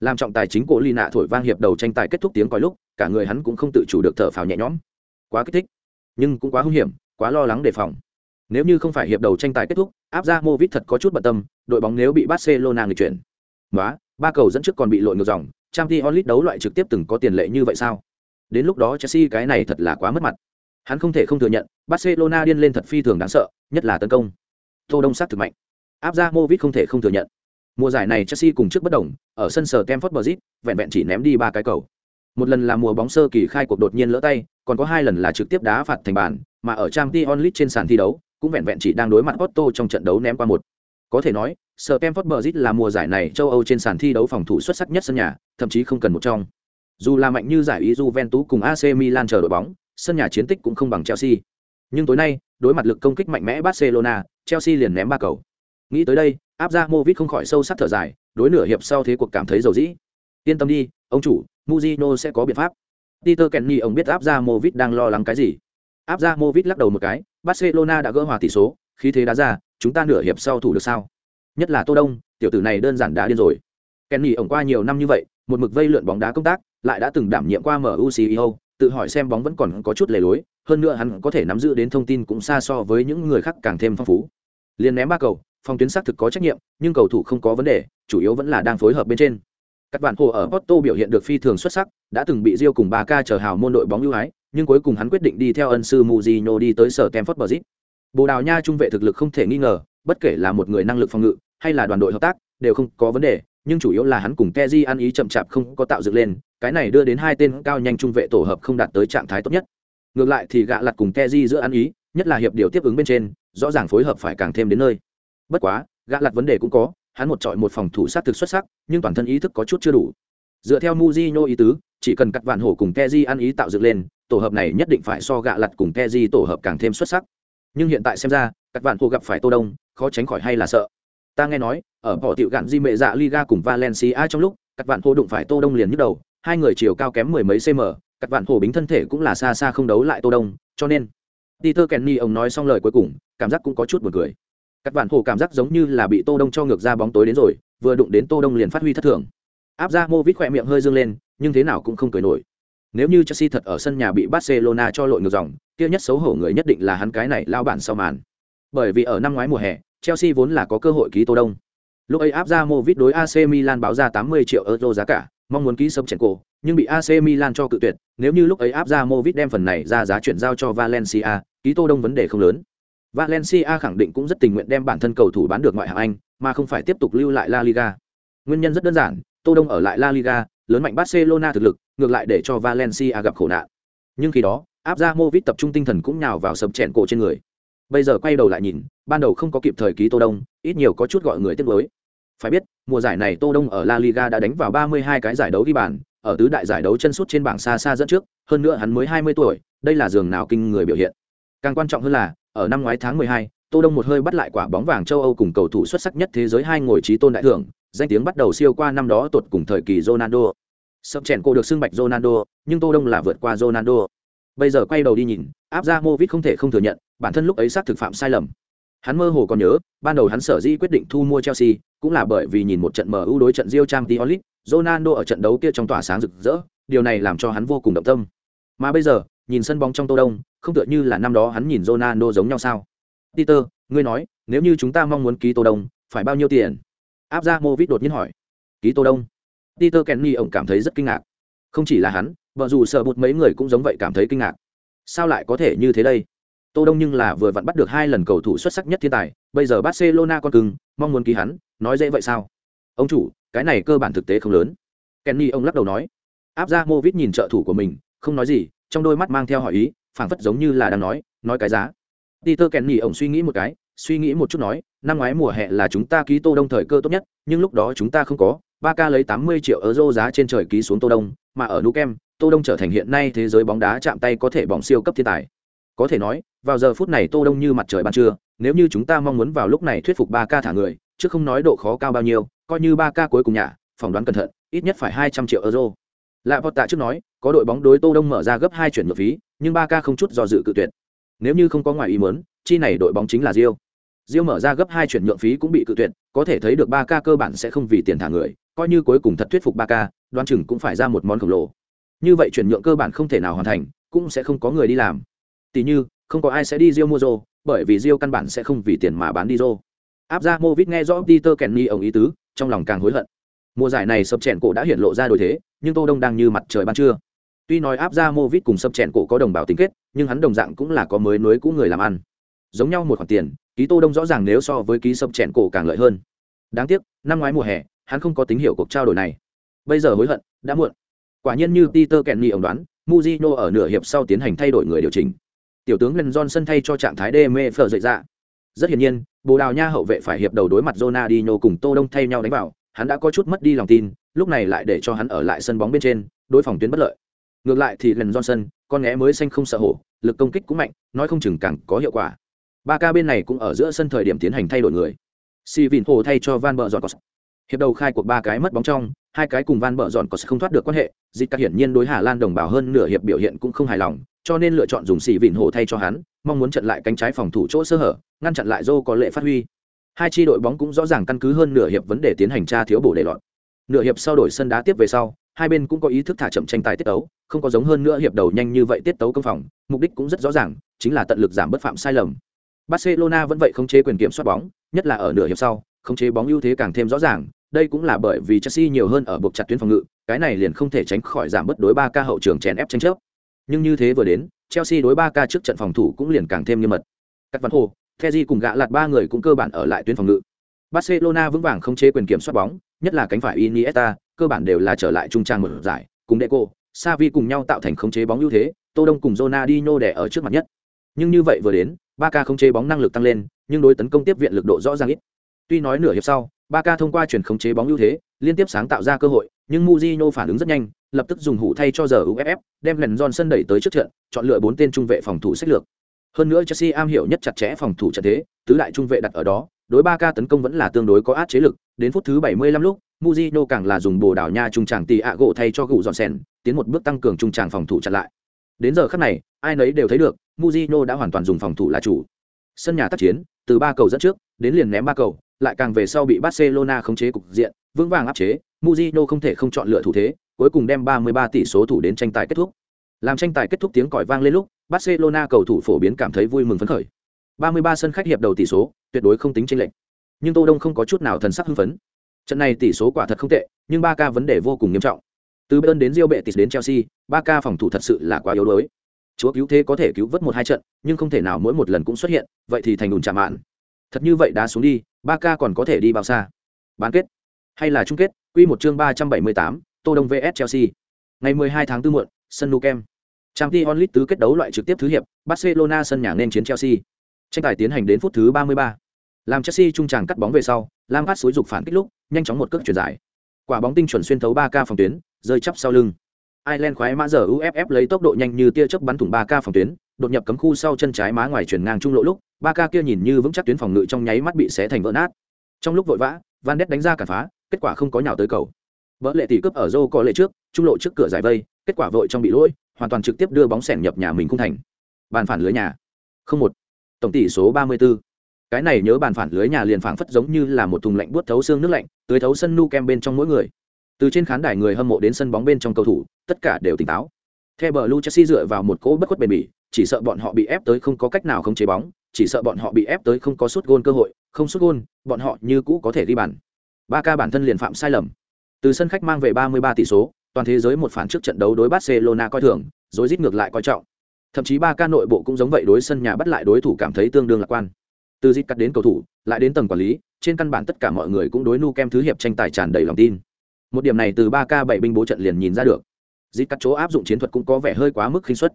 Làm trọng tài chính cổ nạ thổi vang hiệp đầu tranh tài kết thúc tiếng còi lúc, cả người hắn cũng không tự chủ được thở phào nhẹ nhõm. Quá kích thích, nhưng cũng quá hung hiểm, quá lo lắng đề phòng. Nếu như không phải hiệp đầu tranh tài kết thúc, áp ra Movit thật có chút bận tâm, đội bóng nếu bị Barcelona người chuyển. Quá, ba cầu dẫn trước còn bị lội ngược dòng, trang t onlit đấu loại trực tiếp từng có tiền lệ như vậy sao? Đến lúc đó Chelsea cái này thật là quá mất mặt. Hắn không thể không thừa nhận, Barcelona điên lên thật phi thường đáng sợ, nhất là tấn công. Tô Đông sát thực mạnh. Áp ra Movit không thể không thừa nhận. Mùa giải này Chelsea cùng trước bất đồng, ở sân sở Stamford Bridge, vẹn vẹn chỉ ném đi ba cái cầu. Một lần là mùa bóng sơ kỳ khai cuộc đột nhiên lỡ tay, còn có hai lần là trực tiếp đá phạt thành bàn, mà ở Champions League trên sàn thi đấu, cũng vẹn vẹn chỉ đang đối mặt Otto trong trận đấu ném qua một. Có thể nói, Stamford Bridge là mùa giải này châu Âu trên sàn thi đấu phòng thủ xuất sắc nhất sân nhà, thậm chí không cần một trong. Dù là mạnh như giải ý Juventus cùng AC Milan chờ đội bóng, sân nhà chiến tích cũng không bằng Chelsea. Nhưng tối nay, đối mặt lực công kích mạnh mẽ Barcelona, Chelsea liền ném ba cầu. Nghĩ tới đây, áp ra Movit không khỏi sâu sắc thở dài, đối nửa hiệp sau thế cuộc cảm thấy dầu dĩ. Yên tâm đi, ông chủ, Mujino sẽ có biện pháp. Peter Kenny ông biết áp ra Movit đang lo lắng cái gì. Áp ra Movit lắc đầu một cái, Barcelona đã gỡ hòa tỷ số, khí thế đá ra, chúng ta nửa hiệp sau thủ được sao? Nhất là Tô Đông, tiểu tử này đơn giản đã điên rồi. Kenny ông qua nhiều năm như vậy, một mực vây lượn bóng đá công tác, lại đã từng đảm nhiệm qua MU CEO, tự hỏi xem bóng vẫn còn có chút lề lối, hơn nữa hắn có thể nắm giữ đến thông tin cũng xa so với những người khác càng thêm phong phú. Liên ném ba cầu, phòng tuyến xác thực có trách nhiệm, nhưng cầu thủ không có vấn đề, chủ yếu vẫn là đang phối hợp bên trên. Các bạn hồ ở Porto biểu hiện được phi thường xuất sắc, đã từng bị Rio cùng Barca chờ hào môn đội bóng ưu ái, nhưng cuối cùng hắn quyết định đi theo ân sư Mourinho đi tới sở Stamford Bridge. Bồ Đào Nha trung vệ thực lực không thể nghi ngờ, bất kể là một người năng lực phòng ngự hay là đoàn đội hợp tác, đều không có vấn đề, nhưng chủ yếu là hắn cùng Kezi ăn ý chậm chạp không có tạo dựng lên, cái này đưa đến hai tên cao nhanh trung vệ tổ hợp không đạt tới trạng thái tốt nhất. Ngược lại thì gạ lật cùng Kezi giữa ăn ý, nhất là hiệp điều tiếp ứng bên trên, rõ ràng phối hợp phải càng thêm đến nơi. Bất quá, gạ lật vấn đề cũng có, hắn một trọi một phòng thủ sát thực xuất sắc, nhưng toàn thân ý thức có chút chưa đủ. Dựa theo Mujinho ý tứ, chỉ cần cắt vạn hổ cùng Kezi ăn ý tạo dựng lên, tổ hợp này nhất định phải so gạ lật cùng Kezi tổ hợp càng thêm xuất sắc. Nhưng hiện tại xem ra, cắt vạn hổ gặp phải Tô Đông, khó tránh khỏi hay là sợ ta nghe nói ở bỏ tiểu gạn di mệ dạ liga cùng valencia trong lúc cắt vạn hổ đụng phải tô đông liền nhức đầu hai người chiều cao kém mười mấy cm cắt vạn hổ bính thân thể cũng là xa xa không đấu lại tô đông cho nên peter kenny ông nói xong lời cuối cùng cảm giác cũng có chút buồn cười các vạn hồ cảm giác giống như là bị tô đông cho ngược ra bóng tối đến rồi vừa đụng đến tô đông liền phát huy thất thường áp ra mô vít khỏe miệng hơi dương lên nhưng thế nào cũng không cười nổi nếu như chelsea thật ở sân nhà bị barcelona cho lội ngược dòng kia nhất xấu hổ người nhất định là hắn cái này lao bản sau màn bởi vì ở năm ngoái mùa hè Chelsea vốn là có cơ hội ký Tô Đông. Lúc ấy áp ra Movit đối AC Milan báo ra 80 triệu euro giá cả, mong muốn ký sớm chèn cổ, nhưng bị AC Milan cho cự tuyệt, nếu như lúc ấy áp ra Movit đem phần này ra giá chuyển giao cho Valencia, ký Tô Đông vấn đề không lớn. Valencia khẳng định cũng rất tình nguyện đem bản thân cầu thủ bán được ngoại hạng Anh, mà không phải tiếp tục lưu lại La Liga. Nguyên nhân rất đơn giản, Tô Đông ở lại La Liga, lớn mạnh Barcelona thực lực, ngược lại để cho Valencia gặp khổ nạn. Nhưng khi đó, Abramovich tập trung tinh thần cũng nhào vào sập chèn cổ trên người bây giờ quay đầu lại nhìn ban đầu không có kịp thời ký tô đông ít nhiều có chút gọi người tiếc nuối phải biết mùa giải này tô đông ở la liga đã đánh vào 32 cái giải đấu ghi bàn ở tứ đại giải đấu chân sút trên bảng xa xa dẫn trước hơn nữa hắn mới 20 tuổi đây là giường nào kinh người biểu hiện càng quan trọng hơn là ở năm ngoái tháng 12, tô đông một hơi bắt lại quả bóng vàng châu âu cùng cầu thủ xuất sắc nhất thế giới hai ngồi trí tôn đại thưởng danh tiếng bắt đầu siêu qua năm đó tuột cùng thời kỳ ronaldo. Sập chèn cô được xưng bạch ronaldo nhưng tô đông là vượt qua ronaldo. Bây giờ quay đầu đi nhìn áp ra movit không thể không thừa nhận bản thân lúc ấy xác thực phạm sai lầm. Hắn mơ hồ còn nhớ ban đầu hắn sở dĩ quyết định thu mua chelsea cũng là bởi vì nhìn một trận mu đối trận Real champions league ronaldo ở trận đấu kia trong tỏa sáng rực rỡ điều này làm cho hắn vô cùng động tâm. Mà bây giờ nhìn sân bóng trong tô đông, không tựa như là năm đó hắn nhìn ronaldo giống nhau sao? Peter, ngươi nói, nếu như chúng ta mong muốn ký tô đông, phải bao nhiêu tiền? Áp ra movit đột nhiên hỏi. Ký tô đông? Peter kenny ổng cảm thấy rất kinh ngạc. Không chỉ là hắn, vợ dù sợ một mấy người cũng giống vậy cảm thấy kinh ngạc. Sao lại có thể như thế đây? Tô đông nhưng là vừa vặn bắt được hai lần cầu thủ xuất sắc nhất thiên tài, bây giờ barcelona con cưng, mong muốn ký hắn, nói dễ vậy sao? Ông chủ, cái này cơ bản thực tế không lớn. Kenny ông lắc đầu nói. Áp ra movit nhìn trợ thủ của mình, không nói gì trong đôi mắt mang theo hỏi ý, phảng phất giống như là đang nói nói cái giá. Peter kenny ông suy nghĩ một cái, suy nghĩ một chút nói, năm ngoái mùa hè là chúng ta ký tô đông thời cơ tốt nhất, nhưng lúc đó chúng ta không có, ba ca lấy 80 triệu euro giá trên trời ký xuống tô đông, mà ở nukem, tô đông trở thành hiện nay thế giới bóng đá chạm tay có thể bỏng siêu cấp thiên tài. Có thể nói, vào giờ phút này tô đông như mặt trời ban trưa, nếu như chúng ta mong muốn vào lúc này thuyết phục ba ca thả người, chứ không nói độ khó cao bao nhiêu, coi như ba ca cuối cùng nhà, phỏng đoán cẩn thận, ít nhất phải hai trăm triệu euro lạ vọt tạ trước nói có đội bóng đối tô đông mở ra gấp hai chuyển nhượng phí nhưng ba ca không chút do dự cự tuyệt nếu như không có ngoài ý muốn chi này đội bóng chính là Rio. Rio mở ra gấp hai chuyển nhượng phí cũng bị cự tuyệt, có thể thấy được ba k cơ bản sẽ không vì tiền thả người, coi như cuối cùng thật thuyết phục 3K, đoán chừng cũng phải ra một món khổng lồ. Như vậy chuyển nhượng cơ bản không thể nào hoàn thành, cũng sẽ không có người đi làm. Tỷ như, không có ai sẽ đi Rio mua Rio, bởi vì Rio căn bản sẽ không vì tiền mà bán đi Rio. Áp ra Movit nghe rõ Peter Kenny ông ý tứ, trong lòng càng hối hận. Mùa giải này sập chèn cổ đã hiện lộ ra đổi thế, nhưng Tô Đông đang như mặt trời ban trưa. Tuy nói áp ra Movit cùng sập chèn cổ có đồng bào tính kết, nhưng hắn đồng dạng cũng là có mới núi cũ người làm ăn. Giống nhau một khoản tiền, ký Tô Đông rõ ràng nếu so với ký sập chèn cổ càng lợi hơn. Đáng tiếc, năm ngoái mùa hè, hắn không có tín hiệu cuộc trao đổi này. Bây giờ hối hận, đã muộn. Quả nhiên như Peter Kenny ông đoán, Mujino ở nửa hiệp sau tiến hành thay đổi người điều chỉnh. Tiểu tướng Glenn Johnson thay cho trạng thái DME phở dậy ra. Rất hiển nhiên, Bồ Đào Nha hậu vệ phải hiệp đầu đối mặt Ronaldinho cùng Tô Đông thay nhau đánh vào, hắn đã có chút mất đi lòng tin, lúc này lại để cho hắn ở lại sân bóng bên trên, đối phòng tuyến bất lợi. Ngược lại thì Glenn Johnson, con ngẽ mới xanh không sợ hổ, lực công kích cũng mạnh, nói không chừng càng có hiệu quả. Ba ca bên này cũng ở giữa sân thời điểm tiến hành thay đổi người. Si Vin Hồ thay cho Van Bợ Giọt Hiệp đầu khai cuộc ba cái mất bóng trong, hai cái cùng Van Bợ Giọt không thoát được quan hệ, dịch các hiển nhiên đối Hà Lan đồng bào hơn nửa hiệp biểu hiện cũng không hài lòng, cho nên lựa chọn dùng xì vịn hổ thay cho hắn mong muốn trận lại cánh trái phòng thủ chỗ sơ hở ngăn chặn lại dô có lệ phát huy hai tri đội bóng cũng rõ ràng căn cứ hơn nửa hiệp vấn đề tiến hành tra thiếu bổ để lọt. Nửa hiệp sau đổi sân đá tiếp về sau hai bên cũng có ý thức thả chậm tranh tài tiết tấu không có giống hơn nữa hiệp đầu nhanh như vậy tiết tấu công phòng mục đích cũng rất rõ ràng chính là tận lực giảm bất phạm sai lầm. Barcelona vẫn vậy không chế quyền kiểm soát bóng nhất là ở nửa hiệp sau không chế bóng ưu thế càng thêm rõ ràng đây cũng là bởi vì chelsea nhiều hơn ở buộc chặt tuyến phòng ngự cái này liền không thể tránh khỏi giảm bất đối ba ca hậu trường chèn ép tranh chấp. Nhưng như thế vừa đến, Chelsea đối ba ca trước trận phòng thủ cũng liền càng thêm nghiêm mật. Các văn hồ, Kheji cùng gã lạt ba người cũng cơ bản ở lại tuyến phòng ngự. Barcelona vững vàng không chế quyền kiểm soát bóng, nhất là cánh phải Iniesta, cơ bản đều là trở lại trung trang một giải, cùng Deco, Xavi cùng nhau tạo thành không chế bóng ưu thế, Tô Đông cùng Ronaldinho đè ở trước mặt nhất. Nhưng như vậy vừa đến, Barca không chế bóng năng lực tăng lên, nhưng đối tấn công tiếp viện lực độ rõ ràng ít. Tuy nói nửa hiệp sau, Barca thông qua chuyển khống chế bóng ưu thế, liên tiếp sáng tạo ra cơ hội, nhưng Mujinho phản ứng rất nhanh, lập tức dùng hủ thay cho giờ UFF, đem lần Johnson đẩy tới trước trận, chọn lựa bốn tên trung vệ phòng thủ sách lược. Hơn nữa Chelsea am hiểu nhất chặt chẽ phòng thủ trận thế, tứ đại trung vệ đặt ở đó, đối ba ca tấn công vẫn là tương đối có áp chế lực, đến phút thứ 75 lúc, Mujino càng là dùng bồ đảo nha trung tràng tỷ ạ gỗ thay cho gụ dọn sen, tiến một bước tăng cường trung tràng phòng thủ chặn lại. Đến giờ khắc này, ai nấy đều thấy được, Mujino đã hoàn toàn dùng phòng thủ là chủ. Sân nhà tác chiến, từ ba cầu dẫn trước, đến liền ném ba cầu, lại càng về sau bị Barcelona khống chế cục diện, vững vàng áp chế, Mujino không thể không chọn lựa thủ thế, cuối cùng đem 33 tỷ số thủ đến tranh tài kết thúc. Làm tranh tài kết thúc tiếng còi vang lên lúc, Barcelona cầu thủ phổ biến cảm thấy vui mừng phấn khởi. 33 sân khách hiệp đầu tỷ số, tuyệt đối không tính chênh lệch. Nhưng Tô Đông không có chút nào thần sắc hưng phấn. Trận này tỷ số quả thật không tệ, nhưng Barca vấn đề vô cùng nghiêm trọng. Từ Bayern đến Real Betis đến Chelsea, Barca phòng thủ thật sự là quá yếu đuối. Chúa cứu thế có thể cứu vớt một hai trận, nhưng không thể nào mỗi một lần cũng xuất hiện, vậy thì thành đùn chạm mạn. Thật như vậy đá xuống đi, Barca còn có thể đi bao xa? Bán kết hay là chung kết, quy một chương 378, Tô Đông vs Chelsea. Ngày 12 tháng 4 muộn, sân Nou Camp. Champions League tứ kết đấu loại trực tiếp thứ hiệp, Barcelona sân nhà nên chiến Chelsea. Tranh tài tiến hành đến phút thứ 33. Làm Chelsea trung tràng cắt bóng về sau, Lampard xúi dục phản kích lúc, nhanh chóng một cước chuyển giải. Quả bóng tinh chuẩn xuyên thấu 3K phòng tuyến, rơi chắp sau lưng. Ireland khoái mã giờ UFF lấy tốc độ nhanh như tia chớp bắn thủng 3K phòng tuyến, đột nhập cấm khu sau chân trái má ngoài chuyển ngang trung lộ lúc, 3K kia nhìn như vững chắc tuyến phòng ngự trong nháy mắt bị xé thành vỡ nát. Trong lúc vội vã, Van Ness đánh ra cản phá, kết quả không có nhào tới cầu. Vỡ lệ tỷ cướp ở Zhou có lệ trước, trung lộ trước cửa giải vây, kết quả vội trong bị lỗi, hoàn toàn trực tiếp đưa bóng sẻn nhập nhà mình cung thành. Bàn phản lưới nhà. Không một. Tổng tỷ số 34. Cái này nhớ bàn phản lưới nhà liền phảng phất giống như là một thùng lạnh buốt thấu xương nước lạnh, tưới thấu sân nu kem bên trong mỗi người. Từ trên khán đài người hâm mộ đến sân bóng bên trong cầu thủ, tất cả đều tỉnh táo. Theo Blue Chelsea dựa vào một cỗ bất khuất bền bỉ, chỉ sợ bọn họ bị ép tới không có cách nào không chế bóng, chỉ sợ bọn họ bị ép tới không có sút gôn cơ hội, không sút gôn, bọn họ như cũ có thể đi bàn. Ba ca bản thân liền phạm sai lầm. Từ sân khách mang về 33 tỷ số, toàn thế giới một phản trước trận đấu đối Barcelona coi thường, rồi rít ngược lại coi trọng. Thậm chí ba ca nội bộ cũng giống vậy đối sân nhà bắt lại đối thủ cảm thấy tương đương lạc quan. Từ dít cắt đến cầu thủ, lại đến tầng quản lý, trên căn bản tất cả mọi người cũng đối nu kem thứ hiệp tranh tài tràn đầy lòng tin. Một điểm này từ ba ca bảy binh bố trận liền nhìn ra được. Dít cắt chỗ áp dụng chiến thuật cũng có vẻ hơi quá mức khinh suất.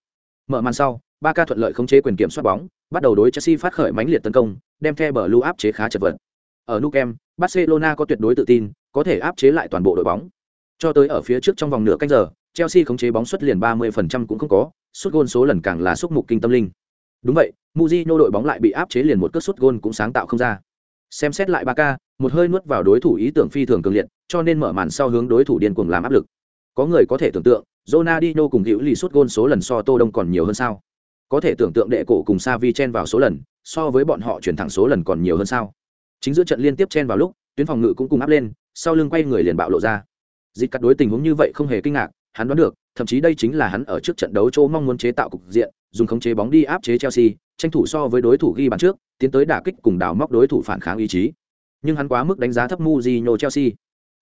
Mở màn sau, ba ca thuận lợi khống chế quyền kiểm soát bóng, bắt đầu đối Chelsea phát khởi mãnh liệt tấn công, đem The Blue áp chế khá chật vật. Ở Nou Camp, Barcelona có tuyệt đối tự tin, có thể áp chế lại toàn bộ đội bóng. Cho tới ở phía trước trong vòng nửa canh giờ, Chelsea khống chế bóng suất liền 30% cũng không có, sút gôn số lần càng là xúc mục kinh tâm linh. Đúng vậy, Mujinho đội bóng lại bị áp chế liền một cước sút gôn cũng sáng tạo không ra. Xem xét lại Barca, một hơi nuốt vào đối thủ ý tưởng phi thường cường liệt, cho nên mở màn sau hướng đối thủ điên cuồng làm áp lực. Có người có thể tưởng tượng, Ronaldinho cùng hữu lì sút gôn số lần so Tô Đông còn nhiều hơn sao? có thể tưởng tượng đệ cổ cùng Savi chen vào số lần, so với bọn họ chuyển thẳng số lần còn nhiều hơn sao? Chính giữa trận liên tiếp chen vào lúc, tuyến phòng ngự cũng cùng áp lên, sau lưng quay người liền bạo lộ ra. Dịch cắt đối tình huống như vậy không hề kinh ngạc, hắn đoán được, thậm chí đây chính là hắn ở trước trận đấu chỗ mong muốn chế tạo cục diện, dùng khống chế bóng đi áp chế Chelsea, tranh thủ so với đối thủ ghi bàn trước, tiến tới đả kích cùng đào móc đối thủ phản kháng ý chí. Nhưng hắn quá mức đánh giá thấp Mourinho Chelsea.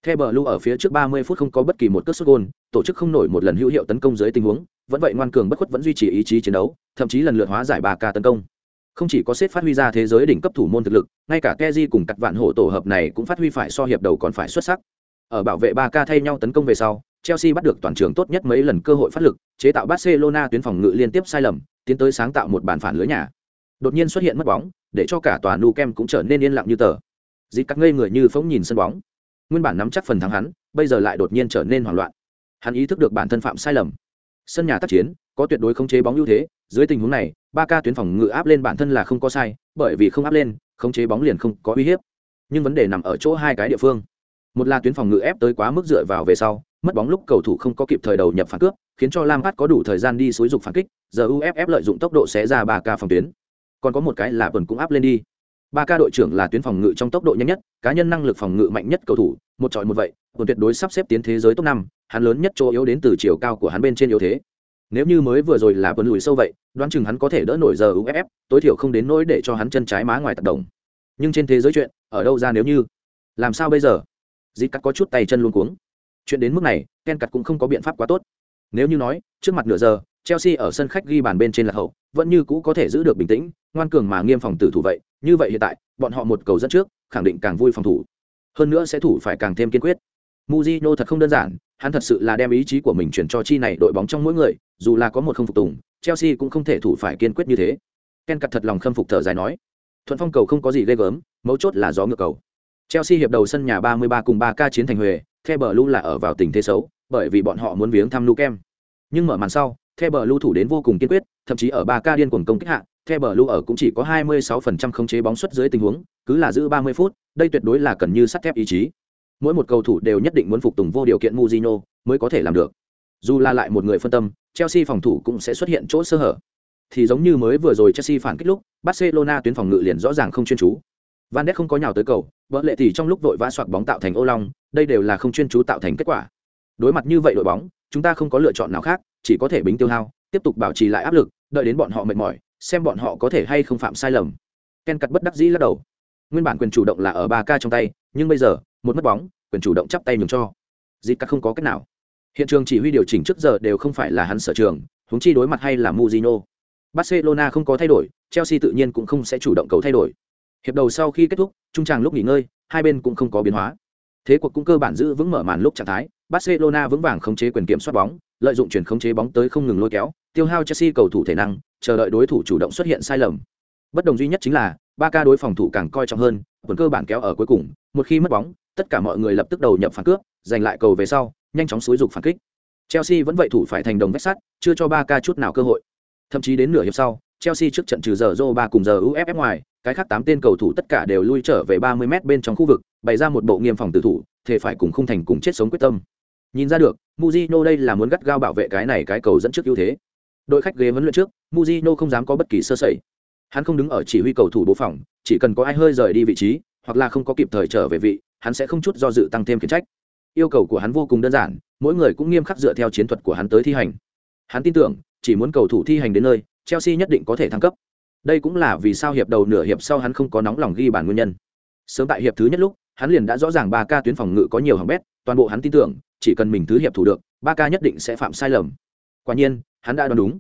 The Blue ở phía trước 30 phút không có bất kỳ một cú sút gol, tổ chức không nổi một lần hữu hiệu tấn công dưới tình huống, vẫn vậy ngoan cường bất khuất vẫn duy trì ý chí chiến đấu, thậm chí lần lượt hóa giải 3 ca tấn công. Không chỉ có xếp phát huy ra thế giới đỉnh cấp thủ môn thực lực, ngay cả keji cùng cặt vạn hổ tổ hợp này cũng phát huy phải so hiệp đầu còn phải xuất sắc. Ở bảo vệ ba ca thay nhau tấn công về sau, Chelsea bắt được toàn trường tốt nhất mấy lần cơ hội phát lực, chế tạo Barcelona tuyến phòng ngự liên tiếp sai lầm, tiến tới sáng tạo một bàn phản lưới nhà. Đột nhiên xuất hiện mất bóng, để cho cả tòa Nu Kem cũng trở nên yên lặng như tờ. dịp cắt ngây người như phóng nhìn sân bóng. Nguyên bản nắm chắc phần thắng hắn, bây giờ lại đột nhiên trở nên hoảng loạn. Hắn ý thức được bản thân phạm sai lầm. Sân nhà tác chiến, có tuyệt đối khống chế bóng ưu thế, dưới tình huống này, ba ca tuyến phòng ngự áp lên bản thân là không có sai, bởi vì không áp lên, khống chế bóng liền không có uy hiếp. Nhưng vấn đề nằm ở chỗ hai cái địa phương. Một là tuyến phòng ngự ép tới quá mức dựa vào về sau, mất bóng lúc cầu thủ không có kịp thời đầu nhập phản cướp, khiến cho lam phát có đủ thời gian đi xúi dục phản kích, giờ UFF lợi dụng tốc độ sẽ ra ba ca phòng tuyến. Còn có một cái là tuần cũng áp lên đi. Ba ca đội trưởng là tuyến phòng ngự trong tốc độ nhanh nhất, cá nhân năng lực phòng ngự mạnh nhất cầu thủ, một chọi một vậy, tuần tuyệt đối sắp xếp tiến thế giới top năm. hắn lớn nhất chỗ yếu đến từ chiều cao của hắn bên trên yếu thế. Nếu như mới vừa rồi là tuần lùi sâu vậy, đoán chừng hắn có thể đỡ nổi giờ UFF, tối thiểu không đến nỗi để cho hắn chân trái má ngoài tác động. Nhưng trên thế giới chuyện, ở đâu ra nếu như? Làm sao bây giờ? Dít cắt có chút tay chân luôn cuống chuyện đến mức này ken Cắt cũng không có biện pháp quá tốt nếu như nói trước mặt nửa giờ chelsea ở sân khách ghi bàn bên trên là hậu vẫn như cũ có thể giữ được bình tĩnh ngoan cường mà nghiêm phòng tử thủ vậy như vậy hiện tại bọn họ một cầu dẫn trước khẳng định càng vui phòng thủ hơn nữa sẽ thủ phải càng thêm kiên quyết muzino thật không đơn giản, hắn thật sự là đem ý chí của mình chuyển cho chi này đội bóng trong mỗi người, dù là có một không phục tùng, Chelsea cũng không thể thủ phải kiên quyết như thế. Ken cật thật lòng khâm phục thở dài nói, thuận phong cầu không có gì ghê gớm, mấu chốt là gió ngược cầu. Chelsea hiệp đầu sân nhà 33 cùng 3 ca chiến thành Huệ, The Blue là ở vào tình thế xấu, bởi vì bọn họ muốn viếng thăm Lukem. Nhưng mở màn sau, The Blue thủ đến vô cùng kiên quyết, thậm chí ở 3 ca điên cuồng công kích hạ, The Blue ở cũng chỉ có 26% khống chế bóng xuất dưới tình huống, cứ là giữ 30 phút, đây tuyệt đối là cần như sắt thép ý chí. Mỗi một cầu thủ đều nhất định muốn phục tùng vô điều kiện Mourinho mới có thể làm được. Dù là lại một người phân tâm, Chelsea phòng thủ cũng sẽ xuất hiện chỗ sơ hở. Thì giống như mới vừa rồi Chelsea phản kích lúc, Barcelona tuyến phòng ngự liền rõ ràng không chuyên chú. Van Dijk không có nhào tới cầu, vỡ lệ thì trong lúc vội vã soạt bóng tạo thành ô long, đây đều là không chuyên chú tạo thành kết quả. Đối mặt như vậy đội bóng, chúng ta không có lựa chọn nào khác, chỉ có thể bính tiêu hao, tiếp tục bảo trì lại áp lực, đợi đến bọn họ mệt mỏi, xem bọn họ có thể hay không phạm sai lầm. Ken cắt bất đắc dĩ lắc đầu. Nguyên bản quyền chủ động là ở 3K trong tay, nhưng bây giờ, một mất bóng, quyền chủ động chắp tay nhường cho. dịp cắt không có cách nào. Hiện trường chỉ huy điều chỉnh trước giờ đều không phải là hắn sở trường, huống chi đối mặt hay là muzino Barcelona không có thay đổi, Chelsea tự nhiên cũng không sẽ chủ động cầu thay đổi. Hiệp đầu sau khi kết thúc, trung tràng lúc nghỉ ngơi, hai bên cũng không có biến hóa. Thế cuộc cũng cơ bản giữ vững mở màn lúc trạng thái, Barcelona vững vàng khống chế quyền kiểm soát bóng, lợi dụng chuyển khống chế bóng tới không ngừng lôi kéo, tiêu hao Chelsea cầu thủ thể năng, chờ đợi đối thủ chủ động xuất hiện sai lầm. Bất đồng duy nhất chính là, ba ca đối phòng thủ càng coi trọng hơn, vẫn cơ bản kéo ở cuối cùng, một khi mất bóng, tất cả mọi người lập tức đầu nhập phản cướp, giành lại cầu về sau, nhanh chóng xúi dục phản kích. Chelsea vẫn vậy thủ phải thành đồng vết sắt, chưa cho ba ca chút nào cơ hội. Thậm chí đến nửa hiệp sau, Chelsea trước trận trừ giờ Zoba cùng giờ UFF ngoài, cái khác tám tên cầu thủ tất cả đều lui trở về 30 m bên trong khu vực, bày ra một bộ nghiêm phòng tử thủ, thể phải cùng không thành cùng chết sống quyết tâm. Nhìn ra được, Mujino đây là muốn gắt gao bảo vệ cái này cái cầu dẫn trước ưu thế. Đội khách ghế huấn luyện trước, Mujino không dám có bất kỳ sơ sẩy. Hắn không đứng ở chỉ huy cầu thủ bố phòng, chỉ cần có ai hơi rời đi vị trí, hoặc là không có kịp thời trở về vị, hắn sẽ không chút do dự tăng thêm khiển trách. Yêu cầu của hắn vô cùng đơn giản, mỗi người cũng nghiêm khắc dựa theo chiến thuật của hắn tới thi hành. Hắn tin tưởng, chỉ muốn cầu thủ thi hành đến nơi, Chelsea nhất định có thể thăng cấp. Đây cũng là vì sao hiệp đầu nửa hiệp sau hắn không có nóng lòng ghi bàn nguyên nhân. Sớm tại hiệp thứ nhất lúc, hắn liền đã rõ ràng ba ca tuyến phòng ngự có nhiều hỏng bét, toàn bộ hắn tin tưởng, chỉ cần mình thứ hiệp thủ được, ba ca nhất định sẽ phạm sai lầm. Quả nhiên, hắn đã đoán đúng.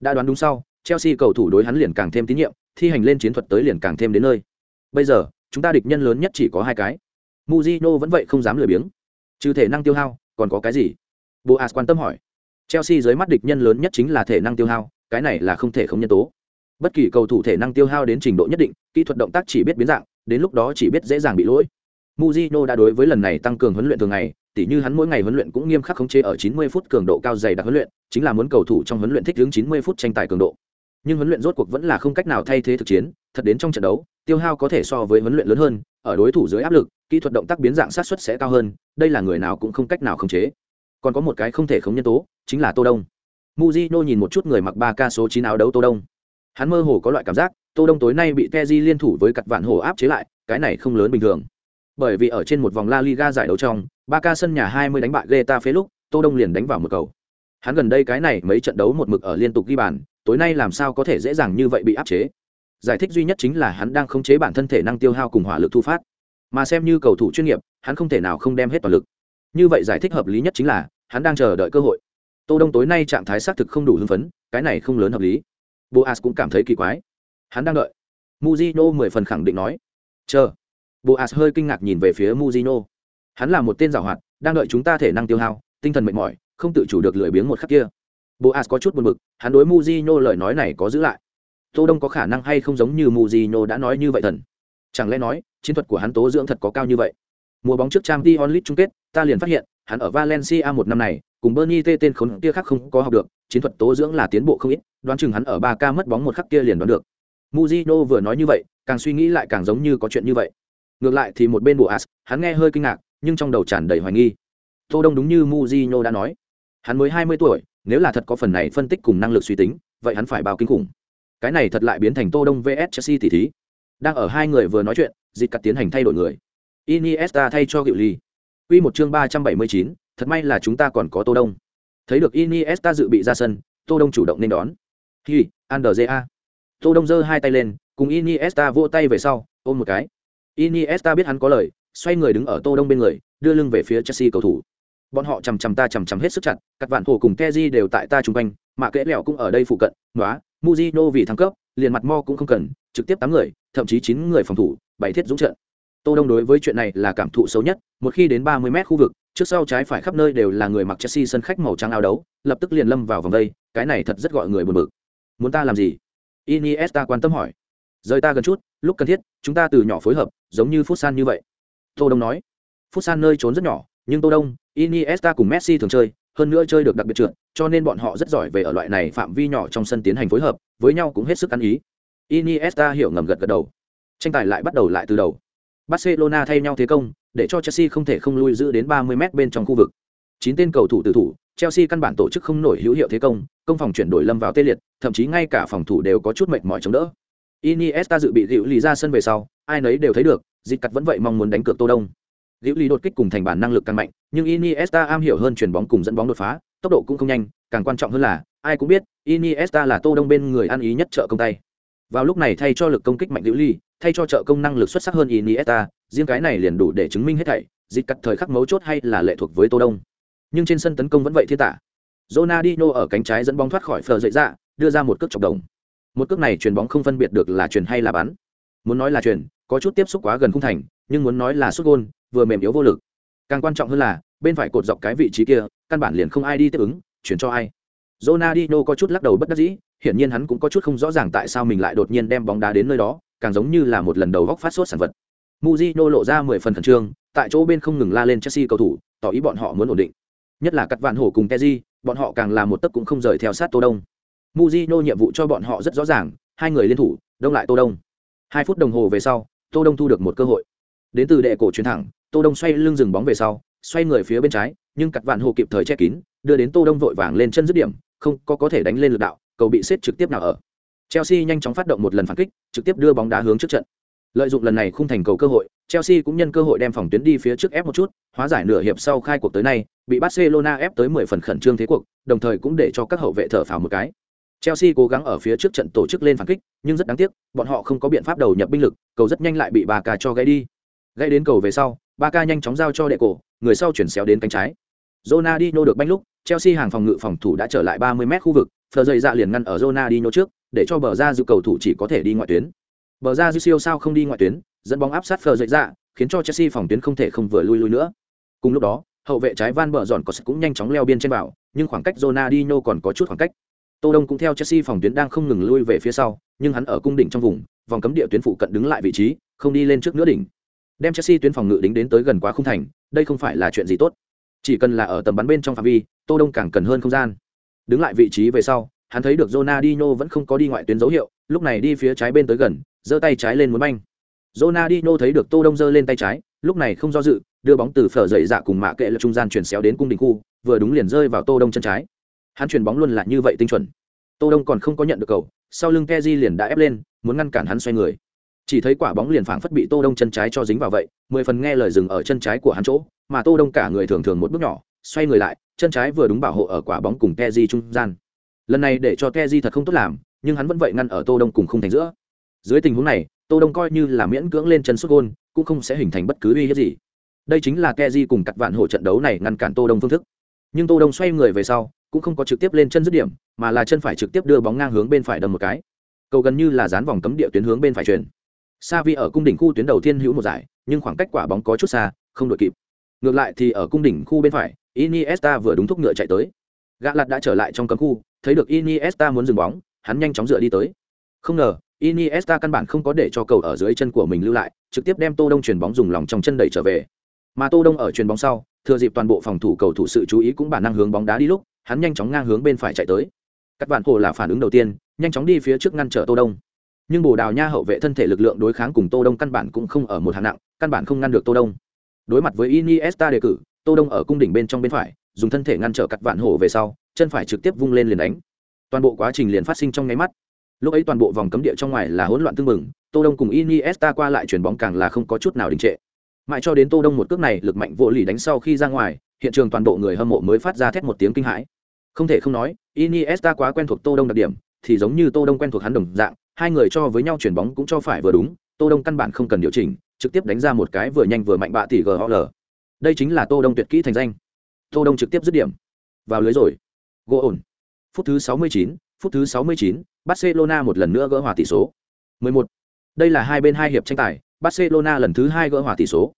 Đã đoán đúng sau, Chelsea cầu thủ đối hắn liền càng thêm tín nhiệm, thi hành lên chiến thuật tới liền càng thêm đến nơi. Bây giờ, chúng ta địch nhân lớn nhất chỉ có hai cái. Mujino vẫn vậy không dám lười biếng. Trừ thể năng tiêu hao, còn có cái gì? Boas quan tâm hỏi. Chelsea dưới mắt địch nhân lớn nhất chính là thể năng tiêu hao, cái này là không thể không nhân tố bất kỳ cầu thủ thể năng tiêu hao đến trình độ nhất định kỹ thuật động tác chỉ biết biến dạng đến lúc đó chỉ biết dễ dàng bị lỗi Mujino đã đối với lần này tăng cường huấn luyện thường ngày tỉ như hắn mỗi ngày huấn luyện cũng nghiêm khắc khống chế ở 90 phút cường độ cao dày đặc huấn luyện chính là muốn cầu thủ trong huấn luyện thích ứng 90 phút tranh tài cường độ nhưng huấn luyện rốt cuộc vẫn là không cách nào thay thế thực chiến thật đến trong trận đấu tiêu hao có thể so với huấn luyện lớn hơn ở đối thủ dưới áp lực kỹ thuật động tác biến dạng sát xuất sẽ cao hơn đây là người nào cũng không cách nào khống chế. Còn có một cái không thể khống nhân tố chính là tô đông. Muzino nhìn một chút người mặc ba ca số chín áo đấu Tô Đông, hắn mơ hồ có loại cảm giác tô đông tối nay bị keji liên thủ với cặp vạn hồ áp chế lại cái này không lớn bình thường. Bởi vì ở trên một vòng la liga giải đấu trong ba ca sân nhà 20 đánh bại geta phế lúc tô đông liền đánh vào một cầu. Hắn gần đây cái này mấy trận đấu một mực ở liên tục ghi bàn tối nay làm sao có thể dễ dàng như vậy bị áp chế? Giải thích duy nhất chính là hắn đang khống chế bản thân thể năng tiêu hao cùng hỏa lực thu phát mà xem như cầu thủ chuyên nghiệp, hắn không thể nào không đem hết toàn lực. Như vậy giải thích hợp lý nhất chính là, hắn đang chờ đợi cơ hội. Tô đông tối nay trạng thái xác thực không đủ hưng phấn, cái này không lớn hợp lý. Boas cũng cảm thấy kỳ quái. Hắn đang đợi. Muzino mười phần khẳng định nói. Chờ. Boas hơi kinh ngạc nhìn về phía muzino hắn là một tên giảo hoạt, đang đợi chúng ta thể năng tiêu hao, tinh thần mệt mỏi, không tự chủ được lười biếng một khắc kia. Boas có chút buồn bực, hắn đối muzino lời nói này có giữ lại. Tô đông có khả năng hay không giống như muzino đã nói như vậy thần? Chẳng lẽ nói chiến thuật của hắn tố dưỡng thật có cao như vậy. Mùa bóng trước trang League chung kết ta liền phát hiện hắn ở valencia một năm này cùng bernie t tên khốn kia khác không có học được chiến thuật tố dưỡng là tiến bộ không ít đoán chừng hắn ở 3K mất bóng một khắc kia liền đoán được. Mujino vừa nói như vậy càng suy nghĩ lại càng giống như có chuyện như vậy. Ngược lại thì một bên Boas, hắn nghe hơi kinh ngạc nhưng trong đầu tràn đầy hoài nghi. Tô đông đúng như Mujino đã nói. Hắn mới hai mươi tuổi nếu là thật có phần này phân tích cùng năng lực suy tính vậy hắn phải bao kinh khủng. Cái này thật lại biến thành tô đông vs chelsea tỷ thí đang ở hai người vừa nói chuyện dịch cắt tiến hành thay đổi người. Iniesta thay cho Diệu ly Quy một chương ba trăm bảy mươi chín, thật may là chúng ta còn có tô đông. Thấy được iniesta dự bị ra sân tô đông chủ động nên đón. Hi andrea tô đông giơ hai tay lên cùng iniesta vỗ tay về sau ôm một cái. Iniesta biết hắn có lời xoay người đứng ở tô đông bên người đưa lưng về phía chelsea cầu thủ. Bọn họ chằm chằm ta chằm chằm hết sức chặt các vạn thủ cùng keji đều tại ta chung quanh mà kẽ lẹo cũng ở đây phụ cận nói muzino vì thăng cấp liền mặt mo cũng không cần trực tiếp tám người, thậm chí chín người phòng thủ bảy thiết dũng trận. Tô đông đối với chuyện này là cảm thụ xấu nhất, một khi đến ba mươi mét khu vực, trước sau trái phải khắp nơi đều là người mặc chelsea sân khách màu trắng áo đấu, lập tức liền lâm vào vòng đây cái này thật rất gọi người buồn bực. Muốn ta làm gì? Iniesta quan tâm hỏi. Rời ta gần chút, lúc cần thiết, chúng ta từ nhỏ phối hợp, giống như phút san như vậy. Tô đông nói. Phút san nơi trốn rất nhỏ, nhưng tô đông, iniesta cùng messi thường chơi, hơn nữa chơi được đặc biệt trượt, cho nên bọn họ rất giỏi về ở loại này phạm vi nhỏ trong sân tiến hành phối hợp, với nhau cũng hết sức ăn ý iniesta hiểu ngầm gật gật đầu. Tranh tài lại bắt đầu lại từ đầu. Barcelona thay nhau thế công để cho chelsea không thể không lui giữ đến 30 m bên trong khu vực. Chín tên cầu thủ tử thủ chelsea căn bản tổ chức không nổi hữu hiệu thế công công phòng chuyển đổi lâm vào tê liệt thậm chí ngay cả phòng thủ đều có chút mệt mỏi chống đỡ. Iniesta dự bị dịu lì ra sân về sau ai nấy đều thấy được dịch cắt vẫn vậy mong muốn đánh cược tô đông. Dịu lì đột kích cùng thành bản năng lực càng mạnh, nhưng Iniesta am hiểu hơn chuyển bóng cùng dẫn bóng đột phá, tốc độ cũng không nhanh, càng quan trọng hơn là, ai cũng biết, Iniesta là Tô Đông bên người ăn ý nhất trợ công tay. Vào lúc này thay cho lực công kích mạnh Liễu ly thay cho trợ công năng lực xuất sắc hơn Iniesta, riêng cái này liền đủ để chứng minh hết thảy, dịch cắt thời khắc mấu chốt hay là lệ thuộc với Tô Đông. Nhưng trên sân tấn công vẫn vậy thiên tả. Ronaldinho ở cánh trái dẫn bóng thoát khỏi phờ dậy ra, đưa ra một cước chọc đồng. Một cước này chuyền bóng không phân biệt được là chuyền hay là bắn. Muốn nói là chuyền, có chút tiếp xúc quá gần khung thành, nhưng muốn nói là sút gôn, vừa mềm yếu vô lực càng quan trọng hơn là bên phải cột dọc cái vị trí kia căn bản liền không ai đi tiếp ứng chuyển cho ai Ronaldinho có chút lắc đầu bất đắc dĩ, hiển nhiên hắn cũng có chút không rõ ràng tại sao mình lại đột nhiên đem bóng đá đến nơi đó, càng giống như là một lần đầu góc phát sốt sản vật. Mujino lộ ra mười phần khẩn trương, tại chỗ bên không ngừng la lên Chelsea cầu thủ, tỏ ý bọn họ muốn ổn định. Nhất là cắt vạn hổ cùng Kezi bọn họ càng là một tấc cũng không rời theo sát Tô Đông. Mujino nhiệm vụ cho bọn họ rất rõ ràng, hai người liên thủ, đông lại Tô Đông. Hai phút đồng hồ về sau, Tô Đông thu được một cơ hội. Đến từ đệ cổ truyền thẳng, tô đông xoay lưng dừng bóng về sau, xoay người phía bên trái, nhưng cặt vạn hổ kịp thời che kín, đưa đến tô đông vội vàng lên chân dứt điểm không có có thể đánh lên lực đạo cầu bị xếp trực tiếp nào ở. Chelsea nhanh chóng phát động một lần phản kích trực tiếp đưa bóng đá hướng trước trận. Lợi dụng lần này không thành cầu cơ hội chelsea cũng nhân cơ hội đem phòng tuyến đi phía trước ép một chút hóa giải nửa hiệp sau khai cuộc tới nay bị barcelona ép tới 10 phần khẩn trương thế cuộc đồng thời cũng để cho các hậu vệ thở phào một cái. Chelsea cố gắng ở phía trước trận tổ chức lên phản kích, nhưng rất đáng tiếc, bọn họ không có biện pháp đầu nhập binh lực, cầu rất nhanh lại bị Barca cho gãy đi. Gãy đến cầu về sau, Barca nhanh chóng giao cho đệ cổ người sau chuyển xéo đến cánh trái. Ronaldinho được banh lúc Chelsea hàng phòng ngự phòng thủ đã trở lại 30 m khu vực phờ dậy dạ liền ngăn ở Ronaldinho trước để cho bờ ra dư cầu thủ chỉ có thể đi ngoại tuyến. Bờ ra dư siêu sao không đi ngoại tuyến dẫn bóng áp sát phờ dậy dạ khiến cho Chelsea phòng tuyến không thể không vừa lui lui nữa. Cùng lúc đó hậu vệ trái van bờ dọn có cũng nhanh chóng leo biên trên bảo nhưng khoảng cách Ronaldinho còn có chút khoảng cách. Tô Đông cũng theo Chelsea phòng tuyến đang không ngừng lui về phía sau, nhưng hắn ở cung đỉnh trong vùng, vòng cấm địa tuyến phụ cận đứng lại vị trí, không đi lên trước nữa đỉnh. Đem chelsea tuyến phòng ngự đính đến tới gần quá không thành đây không phải là chuyện gì tốt chỉ cần là ở tầm bắn bên trong phạm vi, tô đông càng cần hơn không gian. Đứng lại vị trí về sau, hắn thấy được Ronaldinho vẫn không có đi ngoại tuyến dấu hiệu, lúc này đi phía trái bên tới gần, giơ tay trái lên muốn banh. Ronaldinho thấy được tô đông giơ lên tay trái, lúc này không do dự, đưa bóng từ phở dậy dạ cùng mạ kệ lập trung gian chuyển xéo đến cung đình khu, vừa đúng liền rơi vào tô đông chân trái. Hắn chuyển bóng luôn là như vậy tinh chuẩn. Tô đông còn không có nhận được cầu, sau lưng keji liền đã ép lên, muốn ngăn cản hắn xoay người chỉ thấy quả bóng liền phảng phất bị tô đông chân trái cho dính vào vậy, mười phần nghe lời dừng ở chân trái của hắn chỗ, mà tô đông cả người thường thường một bước nhỏ, xoay người lại, chân trái vừa đúng bảo hộ ở quả bóng cùng keji trung gian. Lần này để cho keji thật không tốt làm, nhưng hắn vẫn vậy ngăn ở tô đông cùng không thành giữa. Dưới tình huống này, tô đông coi như là miễn cưỡng lên chân xuất gôn, cũng không sẽ hình thành bất cứ uy hiếp gì. Đây chính là keji cùng cặt vạn hộ trận đấu này ngăn cản tô đông phương thức. Nhưng tô đông xoay người về sau, cũng không có trực tiếp lên chân dứt điểm, mà là chân phải trực tiếp đưa bóng ngang hướng bên phải đâm một cái. Cầu gần như là dán vòng cấm địa tuyến hướng bên phải truyền sa vi ở cung đỉnh khu tuyến đầu tiên hữu một giải, nhưng khoảng cách quả bóng có chút xa, không đội kịp. Ngược lại thì ở cung đỉnh khu bên phải, iniesta vừa đúng thúc ngựa chạy tới. Gã lặt đã trở lại trong cấm khu, thấy được iniesta muốn dừng bóng, hắn nhanh chóng dựa đi tới. Không ngờ, iniesta căn bản không có để cho cầu ở dưới chân của mình lưu lại, trực tiếp đem tô đông chuyền bóng dùng lòng trong chân đẩy trở về. Mà tô đông ở chuyền bóng sau, thừa dịp toàn bộ phòng thủ cầu thủ sự chú ý cũng bản năng hướng bóng đá đi lúc, hắn nhanh chóng ngang hướng bên phải chạy tới. Các bạn hồ là phản ứng đầu tiên, nhanh chóng đi phía trước ngăn trở tô đông nhưng bồ đào nha hậu vệ thân thể lực lượng đối kháng cùng tô đông căn bản cũng không ở một hạng nặng, căn bản không ngăn được tô đông. Đối mặt với iniesta đề cử, tô đông ở cung đỉnh bên trong bên phải, dùng thân thể ngăn trở cắt vạn hổ về sau, chân phải trực tiếp vung lên liền đánh. Toàn bộ quá trình liền phát sinh trong nháy mắt. Lúc ấy toàn bộ vòng cấm địa trong ngoài là hỗn loạn tương mừng tô đông cùng iniesta qua lại chuyển bóng càng là không có chút nào đình trệ. Mãi cho đến tô đông một cước này lực mạnh vô lì đánh sau khi ra ngoài, hiện trường toàn bộ người hâm mộ mới phát ra thét một tiếng kinh hãi. Không thể không nói, iniesta quá quen thuộc tô đông đặc điểm, thì giống như tô đông quen thuộc hắn đồng dạng hai người cho với nhau chuyển bóng cũng cho phải vừa đúng tô đông căn bản không cần điều chỉnh trực tiếp đánh ra một cái vừa nhanh vừa mạnh bạ tỷ gol đây chính là tô đông tuyệt kỹ thành danh. Tô đông trực tiếp dứt điểm. Vào lưới rồi. Gỗ ổn. Phút thứ 69, phút thứ 69, barcelona một lần nữa gỡ hòa tỷ số. 11. đây là hai bên hai hiệp tranh tài barcelona lần thứ hai gỡ hòa tỷ số.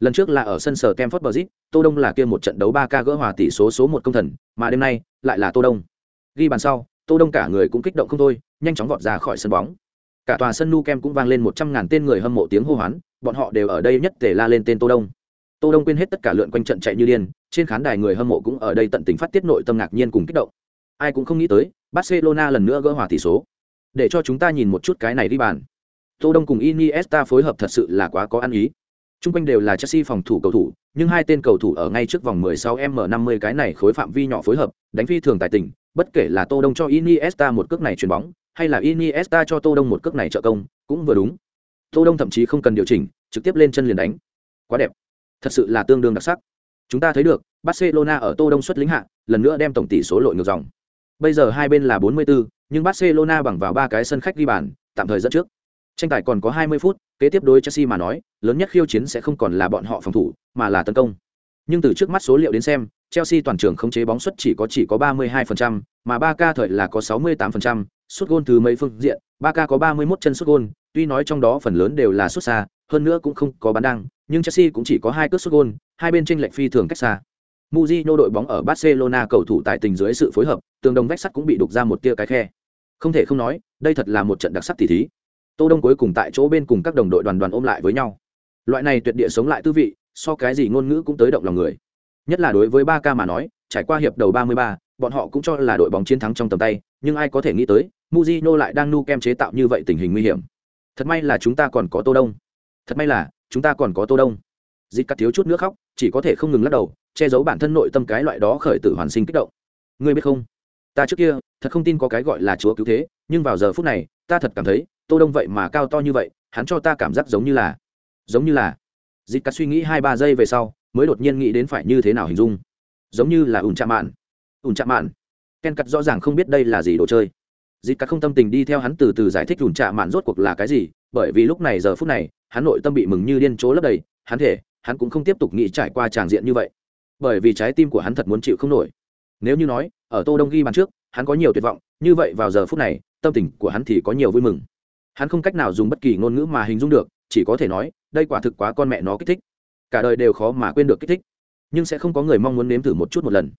Lần trước là ở sân sở Kemford Bridge, Tô Đông là kia một trận đấu 3K gỡ hòa tỷ số số 1 công thần, mà đêm nay lại là Tô Đông. Ghi bàn sau, Tô Đông cả người cũng kích động không thôi, nhanh chóng vọt ra khỏi sân bóng. Cả tòa sân Nu Kem cũng vang lên 100 ngàn tên người hâm mộ tiếng hô hoán, bọn họ đều ở đây nhất tề la lên tên Tô Đông. Tô Đông quên hết tất cả lượn quanh trận chạy như điên, trên khán đài người hâm mộ cũng ở đây tận tình phát tiết nội tâm ngạc nhiên cùng kích động. Ai cũng không nghĩ tới, Barcelona lần nữa gỡ hòa tỷ số. Để cho chúng ta nhìn một chút cái này đi bàn. Tô Đông cùng Iniesta phối hợp thật sự là quá có ăn ý. Trung quanh đều là Chelsea phòng thủ cầu thủ, nhưng hai tên cầu thủ ở ngay trước vòng 16m50 cái này khối phạm vi nhỏ phối hợp, đánh phi thường tài tình, bất kể là Tô Đông cho Iniesta một cước này chuyền bóng, hay là Iniesta cho Tô Đông một cước này trợ công, cũng vừa đúng. Tô Đông thậm chí không cần điều chỉnh, trực tiếp lên chân liền đánh. Quá đẹp. Thật sự là tương đương đặc sắc. Chúng ta thấy được, Barcelona ở Tô Đông xuất lính hạ, lần nữa đem tổng tỷ số lội ngược dòng. Bây giờ hai bên là 44, nhưng Barcelona bằng vào ba cái sân khách ghi bàn, tạm thời dẫn trước. Tranh tài còn có 20 phút, kế tiếp đối Chelsea mà nói, lớn nhất khiêu chiến sẽ không còn là bọn họ phòng thủ, mà là tấn công. Nhưng từ trước mắt số liệu đến xem, Chelsea toàn trường khống chế bóng suất chỉ có chỉ có 32%, mà Barca thời là có 68%, sút gôn từ mấy phương diện, Barca có 31 chân sút gôn, tuy nói trong đó phần lớn đều là sút xa, hơn nữa cũng không có bán đăng, nhưng Chelsea cũng chỉ có hai cước sút gôn, hai bên tranh lệch phi thường cách xa. Mujino đội bóng ở Barcelona cầu thủ tại tình dưới sự phối hợp, tường đồng vách sắt cũng bị đục ra một tia cái khe. Không thể không nói, đây thật là một trận đặc sắc tỷ thí tô đông cuối cùng tại chỗ bên cùng các đồng đội đoàn đoàn ôm lại với nhau. Loại này tuyệt địa sống lại tư vị so cái gì ngôn ngữ cũng tới động lòng người. Nhất là đối với ba ca mà nói trải qua hiệp đầu 33, bọn họ cũng cho là đội bóng chiến thắng trong tầm tay nhưng ai có thể nghĩ tới Mujino lại đang nu kem chế tạo như vậy tình hình nguy hiểm. Thật may là chúng ta còn có tô đông. Thật may là chúng ta còn có tô đông. Dịch cắt thiếu chút nước khóc chỉ có thể không ngừng lắc đầu che giấu bản thân nội tâm cái loại đó khởi tử hoàn sinh kích động. Ngươi biết không? Ta trước kia thật không tin có cái gọi là chúa cứu thế nhưng vào giờ phút này ta thật cảm thấy tô đông vậy mà cao to như vậy, hắn cho ta cảm giác giống như là, giống như là, dịch cắt suy nghĩ hai ba giây về sau, mới đột nhiên nghĩ đến phải như thế nào hình dung. Giống như là ủn chạm mạn ủn chạm mạn. Ken cắt rõ ràng không biết đây là gì đồ chơi. Dịch cắt không tâm tình đi theo hắn từ từ giải thích ủn chạm mạn rốt cuộc là cái gì, bởi vì lúc này giờ phút này, hắn nội tâm bị mừng như điên chỗ lấp đầy, hắn thể, hắn cũng không tiếp tục nghĩ trải qua tràng diện như vậy. Bởi vì trái tim của hắn thật muốn chịu không nổi. Nếu như nói, ở tô đông ghi bàn trước, hắn có nhiều tuyệt vọng, như vậy vào giờ phút này, tâm tình của hắn thì có nhiều vui mừng hắn không cách nào dùng bất kỳ ngôn ngữ mà hình dung được, chỉ có thể nói, đây quả thực quá con mẹ nó kích thích. Cả đời đều khó mà quên được kích thích, nhưng sẽ không có người mong muốn nếm thử một chút một lần.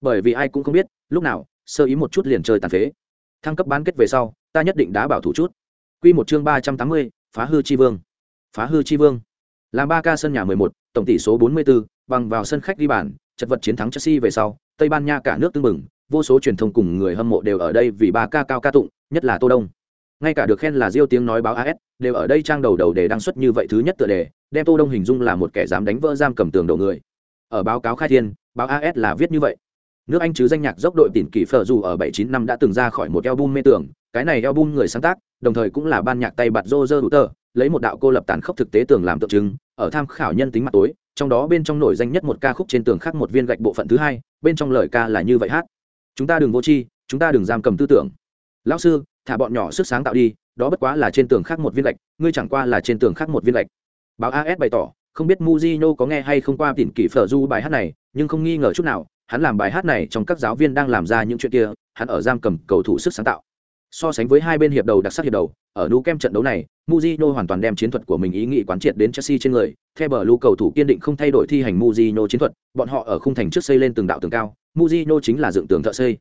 Bởi vì ai cũng không biết, lúc nào, sơ ý một chút liền chơi tàn phế. Thăng cấp bán kết về sau, ta nhất định đã bảo thủ chút. Q một chương ba trăm tám mươi, phá hư chi vương. Phá hư chi vương. Làm ba ca sân nhà mười một, tổng tỷ số bốn mươi bốn bằng vào sân khách đi bàn, chật vật chiến thắng chelsea về sau, tây ban nha cả nước tưng bừng, vô số truyền thông cùng người hâm mộ đều ở đây vì ba ca cao ca tụng, nhất là tô đông ngay cả được khen là diêu tiếng nói báo as đều ở đây trang đầu đầu để đăng xuất như vậy thứ nhất tựa đề, đem tô đông hình dung là một kẻ dám đánh vỡ giam cầm tường đầu người. Ở báo cáo khai thiên, báo as là viết như vậy. Nước anh chứ danh nhạc dốc đội tỉn kỷ phở dù ở 79 năm đã từng ra khỏi một album mê tưởng, cái này album người sáng tác, đồng thời cũng là ban nhạc tay bạt Roger tờ lấy một đạo cô lập tàn khốc thực tế tường làm tượng trưng, ở tham khảo nhân tính mặt tối, trong đó bên trong nổi danh nhất một ca khúc trên tường khác một viên gạch bộ phận thứ hai, bên trong lời ca là như vậy hát. Chúng ta đừng vô tri, chúng ta đừng giam cầm tư tưởng. Lão sư thả bọn nhỏ sức sáng tạo đi, đó bất quá là trên tường khác một viên lệch ngươi chẳng qua là trên tường khác một viên lệch báo as bày tỏ, không biết muzino có nghe hay không qua tìm kỷ phở du bài hát này, nhưng không nghi ngờ chút nào, hắn làm bài hát này trong các giáo viên đang làm ra những chuyện kia, hắn ở giam cầm cầu thủ sức sáng tạo. So sánh với hai bên hiệp đầu đặc sắc hiệp đầu, ở nu kem trận đấu này, muzino hoàn toàn đem chiến thuật của mình ý nghĩ quán triệt đến Chelsea trên người. Theo bờ lưu cầu thủ kiên định không thay đổi thi hành muzino chiến thuật, bọn họ ở khung thành trước xây lên từng đạo tường cao, muzino chính là dựng tường thợ xây.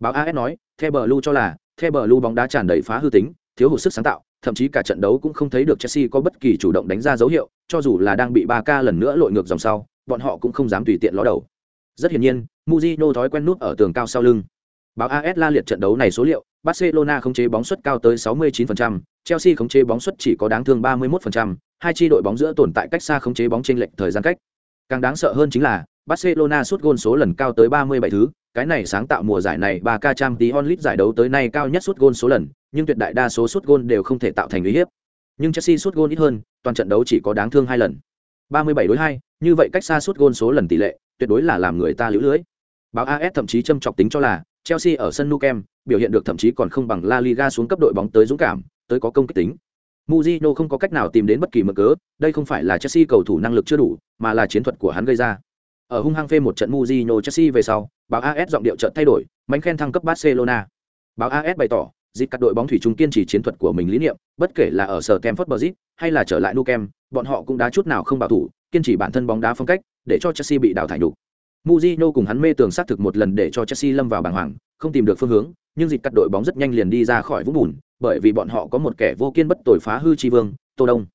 Báo AS nói, theo bờ lưu cho là theo bờ bóng đá tràn đầy phá hư tính thiếu hụt sức sáng tạo thậm chí cả trận đấu cũng không thấy được Chelsea có bất kỳ chủ động đánh ra dấu hiệu cho dù là đang bị 3K lần nữa lội ngược dòng sau bọn họ cũng không dám tùy tiện ló đầu rất hiển nhiên Mujino thói quen nút ở tường cao sau lưng báo AS la liệt trận đấu này số liệu Barcelona khống chế bóng suất cao tới 69%, Chelsea khống chế bóng suất chỉ có đáng thương 31%, hai chi đội bóng giữa tồn tại cách xa khống chế bóng chênh lệch thời gian cách. Càng đáng sợ hơn chính là Barcelona sút gôn số lần cao tới 37 thứ, cái này sáng tạo mùa giải này 3K tí onlit giải đấu tới nay cao nhất suất gôn số lần, nhưng tuyệt đại đa số suất gôn đều không thể tạo thành uy hiếp. Nhưng Chelsea suất gôn ít hơn, toàn trận đấu chỉ có đáng thương hai lần. 37 đối 2, như vậy cách xa suất gôn số lần tỷ lệ, tuyệt đối là làm người ta lưỡi lưới. Báo AS thậm chí châm chọc tính cho là Chelsea ở sân Nou Camp biểu hiện được thậm chí còn không bằng La Liga xuống cấp đội bóng tới dũng cảm, tới có công kích tính. Mourinho không có cách nào tìm đến bất kỳ mở cớ, đây không phải là Chelsea cầu thủ năng lực chưa đủ, mà là chiến thuật của hắn gây ra. Ở hung hăng phê một trận Mourinho Chelsea về sau, báo AS giọng điệu trận thay đổi, mánh khen thăng cấp Barcelona. Báo AS bày tỏ, dịch các đội bóng thủy chung kiên trì chiến thuật của mình lý niệm, bất kể là ở Stamford Bridge hay là trở lại Nou Camp, bọn họ cũng đá chút nào không bảo thủ, kiên trì bản thân bóng đá phong cách, để cho Chelsea bị đào thải đủ. Mourinho cùng hắn mê tường xác thực một lần để cho Chelsea lâm vào bàng hoàng, không tìm được phương hướng, nhưng dịch cắt đội bóng rất nhanh liền đi ra khỏi vũng bùn, bởi vì bọn họ có một kẻ vô kiên bất tồi phá hư chi vương, Tô Đông.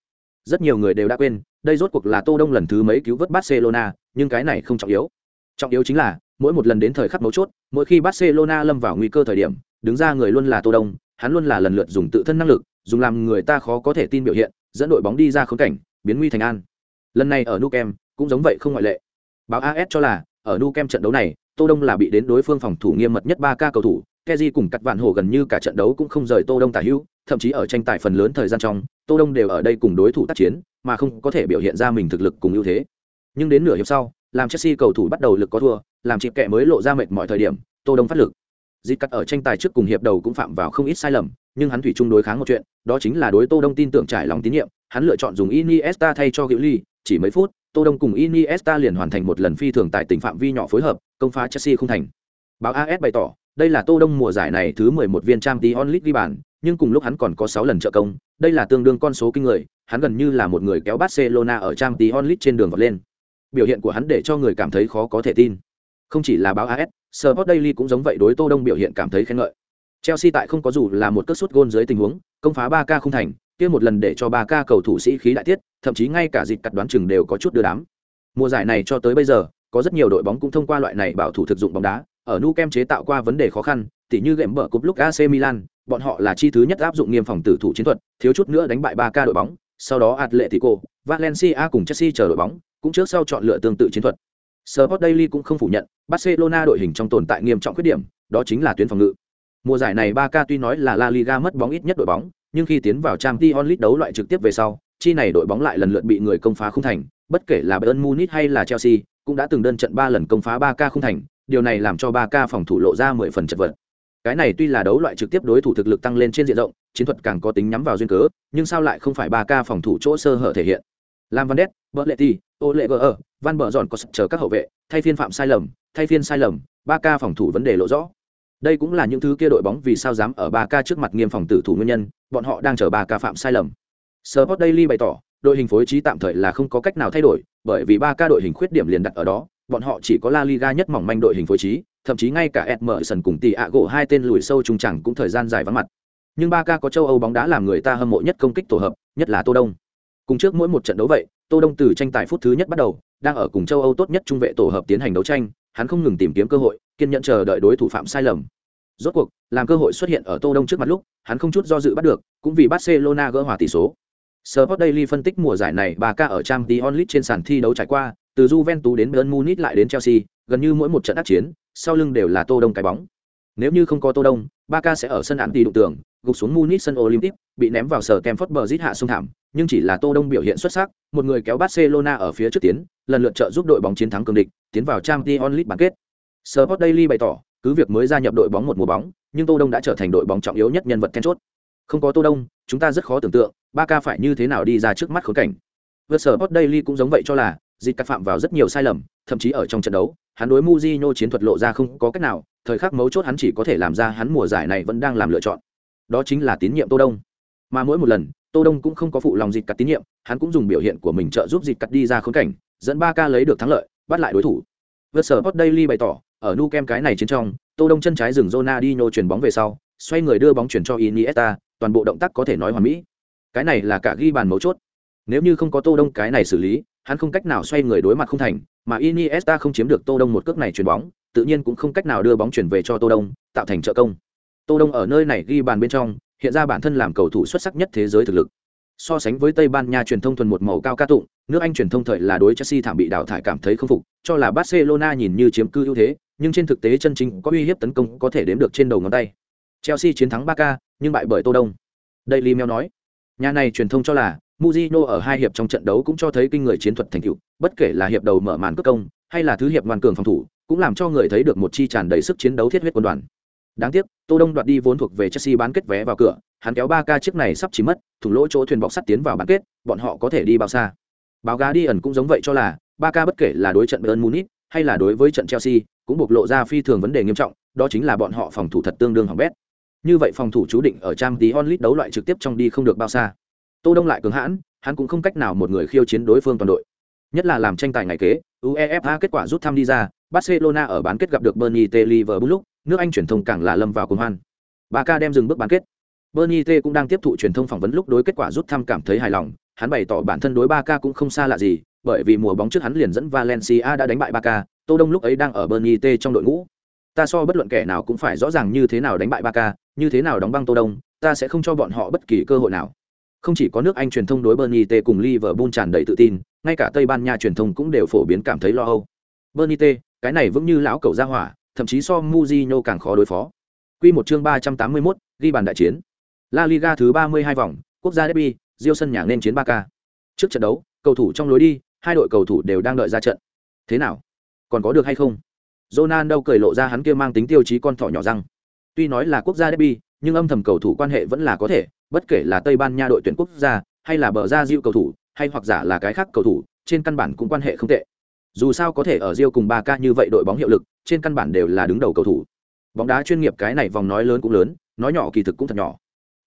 Rất nhiều người đều đã quên, đây rốt cuộc là Tô Đông lần thứ mấy cứu vớt Barcelona, nhưng cái này không trọng yếu. Trọng yếu chính là, mỗi một lần đến thời khắc mấu chốt, mỗi khi Barcelona lâm vào nguy cơ thời điểm, đứng ra người luôn là Tô Đông, hắn luôn là lần lượt dùng tự thân năng lực, dùng làm người ta khó có thể tin biểu hiện, dẫn đội bóng đi ra khốn cảnh, biến nguy thành an. Lần này ở Nou Kem cũng giống vậy không ngoại lệ. Báo AS cho là, ở nu kem trận đấu này tô đông là bị đến đối phương phòng thủ nghiêm mật nhất ba ca cầu thủ keji cùng cắt vạn hổ gần như cả trận đấu cũng không rời tô đông tả hữu thậm chí ở tranh tài phần lớn thời gian trong tô đông đều ở đây cùng đối thủ tác chiến mà không có thể biểu hiện ra mình thực lực cùng ưu thế nhưng đến nửa hiệp sau làm chelsea cầu thủ bắt đầu lực có thua làm chịp kẹ mới lộ ra mệt mọi thời điểm tô đông phát lực dịp cắt ở tranh tài trước cùng hiệp đầu cũng phạm vào không ít sai lầm nhưng hắn thủy chung đối kháng một chuyện đó chính là đối tô đông tin tưởng trải lòng tín nhiệm hắn lựa chọn dùng iniesta thay cho hữu ly chỉ mấy phút Tô Đông cùng Iniesta liền hoàn thành một lần phi thường tại tỉnh phạm vi nhỏ phối hợp, công phá Chelsea không thành. Báo AS bày tỏ, đây là Tô Đông mùa giải này thứ 11 viên Champions League ghi bàn, nhưng cùng lúc hắn còn có 6 lần trợ công, đây là tương đương con số kinh người, hắn gần như là một người kéo Barcelona ở Champions League trên đường vọt lên. Biểu hiện của hắn để cho người cảm thấy khó có thể tin. Không chỉ là báo AS, Sport Daily cũng giống vậy đối Tô Đông biểu hiện cảm thấy khen ngợi. Chelsea tại không có dù là một cất sút gôn dưới tình huống, công phá 3K không thành, kia một lần để cho 3K cầu thủ sĩ khí đại tiết, thậm chí ngay cả dịch cắt đoán chừng đều có chút đưa đám. Mùa giải này cho tới bây giờ, có rất nhiều đội bóng cũng thông qua loại này bảo thủ thực dụng bóng đá, ở Nu Kem chế tạo qua vấn đề khó khăn, tỉ như gệm bở cúp lúc AC Milan, bọn họ là chi thứ nhất áp dụng nghiêm phòng tử thủ chiến thuật, thiếu chút nữa đánh bại 3K đội bóng, sau đó Atletico, Valencia cùng Chelsea chờ đội bóng, cũng trước sau chọn lựa tương tự chiến thuật. Sport Daily cũng không phủ nhận, Barcelona đội hình trong tồn tại nghiêm trọng khuyết điểm, đó chính là tuyến phòng ngự. Mùa giải này Barca tuy nói là La Liga mất bóng ít nhất đội bóng, nhưng khi tiến vào Champions League đấu loại trực tiếp về sau, chi này đội bóng lại lần lượt bị người công phá không thành, bất kể là Bayern Munich hay là Chelsea, cũng đã từng đơn trận 3 lần công phá Barca không thành, điều này làm cho Barca phòng thủ lộ ra 10 phần chật vật. Cái này tuy là đấu loại trực tiếp đối thủ thực lực tăng lên trên diện rộng, chiến thuật càng có tính nhắm vào duyên cớ, nhưng sao lại không phải ba ca phòng thủ chỗ sơ hở thể hiện. Lam Van Ness, Berletti, ở, Van Bờ dọn có chờ các hậu vệ, thay phiên phạm sai lầm, thay phiên sai lầm, ba ca phòng thủ vấn đề lộ rõ. Đây cũng là những thứ kia đội bóng vì sao dám ở ba ca trước mặt nghiêm phòng tử thủ nguyên nhân, bọn họ đang chờ ba ca phạm sai lầm. Sport Daily bày tỏ, đội hình phối trí tạm thời là không có cách nào thay đổi, bởi vì ba ca đội hình khuyết điểm liền đặt ở đó, bọn họ chỉ có La Liga nhất mỏng manh đội hình phối trí, thậm chí ngay cả Emerson cùng thì ạ gỗ hai tên lùi sâu trung chẳng cũng thời gian dài vắng mặt. Nhưng Barca có châu Âu bóng đá làm người ta hâm mộ nhất công kích tổ hợp, nhất là Tô Đông. Cùng trước mỗi một trận đấu vậy, Tô Đông từ tranh tài phút thứ nhất bắt đầu, đang ở cùng châu Âu tốt nhất trung vệ tổ hợp tiến hành đấu tranh, hắn không ngừng tìm kiếm cơ hội, kiên nhẫn chờ đợi đối thủ phạm sai lầm. Rốt cuộc, làm cơ hội xuất hiện ở Tô Đông trước mặt lúc, hắn không chút do dự bắt được, cũng vì Barcelona gỡ hòa tỷ số. Sport Daily phân tích mùa giải này Barca ở Champions League trên sàn thi đấu trải qua, từ Juventus đến Bayern Munich lại đến Chelsea, gần như mỗi một trận đắc chiến, sau lưng đều là Tô Đông cái bóng. Nếu như không có Tô Đông, Barca sẽ ở sân ạn tỷ đụng tường, gục xuống Munich sân Olympic, bị ném vào sở Kempfort bờ giết hạ sông thảm, nhưng chỉ là Tô Đông biểu hiện xuất sắc, một người kéo Barcelona ở phía trước tiến, lần lượt trợ giúp đội bóng chiến thắng cường địch, tiến vào Champions League bán kết. Sport Daily bày tỏ, cứ việc mới gia nhập đội bóng một mùa bóng, nhưng Tô Đông đã trở thành đội bóng trọng yếu nhất nhân vật then chốt. Không có Tô Đông, chúng ta rất khó tưởng tượng, Barca phải như thế nào đi ra trước mắt khốn cảnh. Vượt Sport Daily cũng giống vậy cho là, dịch cắt phạm vào rất nhiều sai lầm, thậm chí ở trong trận đấu, hắn đối muzino chiến thuật lộ ra không có cách nào, thời khắc mấu chốt hắn chỉ có thể làm ra hắn mùa giải này vẫn đang làm lựa chọn. Đó chính là tín nhiệm Tô Đông. Mà mỗi một lần, Tô Đông cũng không có phụ lòng dịch cắt tín nhiệm, hắn cũng dùng biểu hiện của mình trợ giúp dịch cắt đi ra khốn cảnh, dẫn Ba Ca lấy được thắng lợi, bắt lại đối thủ. Vượt Sport Daily bày tỏ, ở nu kem cái này chiến trong, Tô Đông chân trái dừng Ronaldinho chuyển bóng về sau, xoay người đưa bóng chuyển cho Iniesta, toàn bộ động tác có thể nói hoàn mỹ. Cái này là cả ghi bàn mấu chốt. Nếu như không có Tô Đông cái này xử lý, hắn không cách nào xoay người đối mặt không thành, mà Iniesta không chiếm được Tô Đông một cước này chuyền bóng, tự nhiên cũng không cách nào đưa bóng chuyển về cho Tô Đông, tạo thành trợ công. Tô Đông ở nơi này ghi bàn bên trong, hiện ra bản thân làm cầu thủ xuất sắc nhất thế giới thực lực. So sánh với Tây Ban Nha truyền thông thuần một màu cao ca tụng, nước Anh truyền thông thời là đối Chelsea thảm bị đào thải cảm thấy không phục, cho là Barcelona nhìn như chiếm cư ưu thế, nhưng trên thực tế chân chính có uy hiếp tấn công có thể đếm được trên đầu ngón tay. Chelsea chiến thắng Barca, nhưng bại bởi Tô Đông. Daily Mail nói, nhà này truyền thông cho là Mujino ở hai hiệp trong trận đấu cũng cho thấy kinh người chiến thuật thành tựu, bất kể là hiệp đầu mở màn cướp công, hay là thứ hiệp ngoan cường phòng thủ, cũng làm cho người thấy được một chi tràn đầy sức chiến đấu thiết huyết quân đoàn. Đáng tiếc, Tô Đông đoạt đi vốn thuộc về Chelsea bán kết vé vào cửa, hắn kéo 3K chiếc này sắp chỉ mất, thủng lỗ chỗ thuyền bọc sắt tiến vào bán kết, bọn họ có thể đi bao xa. Báo giá đi ẩn cũng giống vậy cho là, 3K bất kể là đối trận Bayern Munich hay là đối với trận Chelsea, cũng bộc lộ ra phi thường vấn đề nghiêm trọng, đó chính là bọn họ phòng thủ thật tương đương hỏng bét. Như vậy phòng thủ chú định ở trang League onlit đấu loại trực tiếp trong đi không được bao xa. Tô Đông lại cứng hãn, hắn cũng không cách nào một người khiêu chiến đối phương toàn đội. Nhất là làm tranh tài ngày kế, UEFA kết quả rút thăm đi ra, Barcelona ở bán kết gặp được Bernie T Liverpool lúc, nước Anh truyền thông càng là lâm vào cuồng hoan. Barca đem dừng bước bán kết. Bernie T cũng đang tiếp thụ truyền thông phỏng vấn lúc đối kết quả rút thăm cảm thấy hài lòng, hắn bày tỏ bản thân đối Barca cũng không xa lạ gì, bởi vì mùa bóng trước hắn liền dẫn Valencia đã đánh bại Barca, Tô Đông lúc ấy đang ở Bernie T trong đội ngũ. Ta so bất luận kẻ nào cũng phải rõ ràng như thế nào đánh bại Barca, như thế nào đóng băng Tô Đông, ta sẽ không cho bọn họ bất kỳ cơ hội nào. Không chỉ có nước Anh truyền thông đối Bernie T cùng Liverpool tràn đầy tự tin, ngay cả Tây Ban Nha truyền thông cũng đều phổ biến cảm thấy lo âu. Bernie T, cái này vững như lão cẩu ra hỏa, thậm chí so Mourinho càng khó đối phó. Quy một chương 381, ghi bàn đại chiến. La Liga thứ 32 vòng, quốc gia derby, Rio sân nhà nên chiến Barca. Trước trận đấu, cầu thủ trong lối đi, hai đội cầu thủ đều đang đợi ra trận. Thế nào? Còn có được hay không? Ronaldo cười lộ ra hắn kia mang tính tiêu chí con thỏ nhỏ răng. Tuy nói là quốc gia derby, nhưng âm thầm cầu thủ quan hệ vẫn là có thể, bất kể là Tây Ban Nha đội tuyển quốc gia, hay là bờ ra diêu cầu thủ, hay hoặc giả là cái khác cầu thủ, trên căn bản cũng quan hệ không tệ. Dù sao có thể ở Rio cùng Barca như vậy đội bóng hiệu lực, trên căn bản đều là đứng đầu cầu thủ. Bóng đá chuyên nghiệp cái này vòng nói lớn cũng lớn, nói nhỏ kỳ thực cũng thật nhỏ.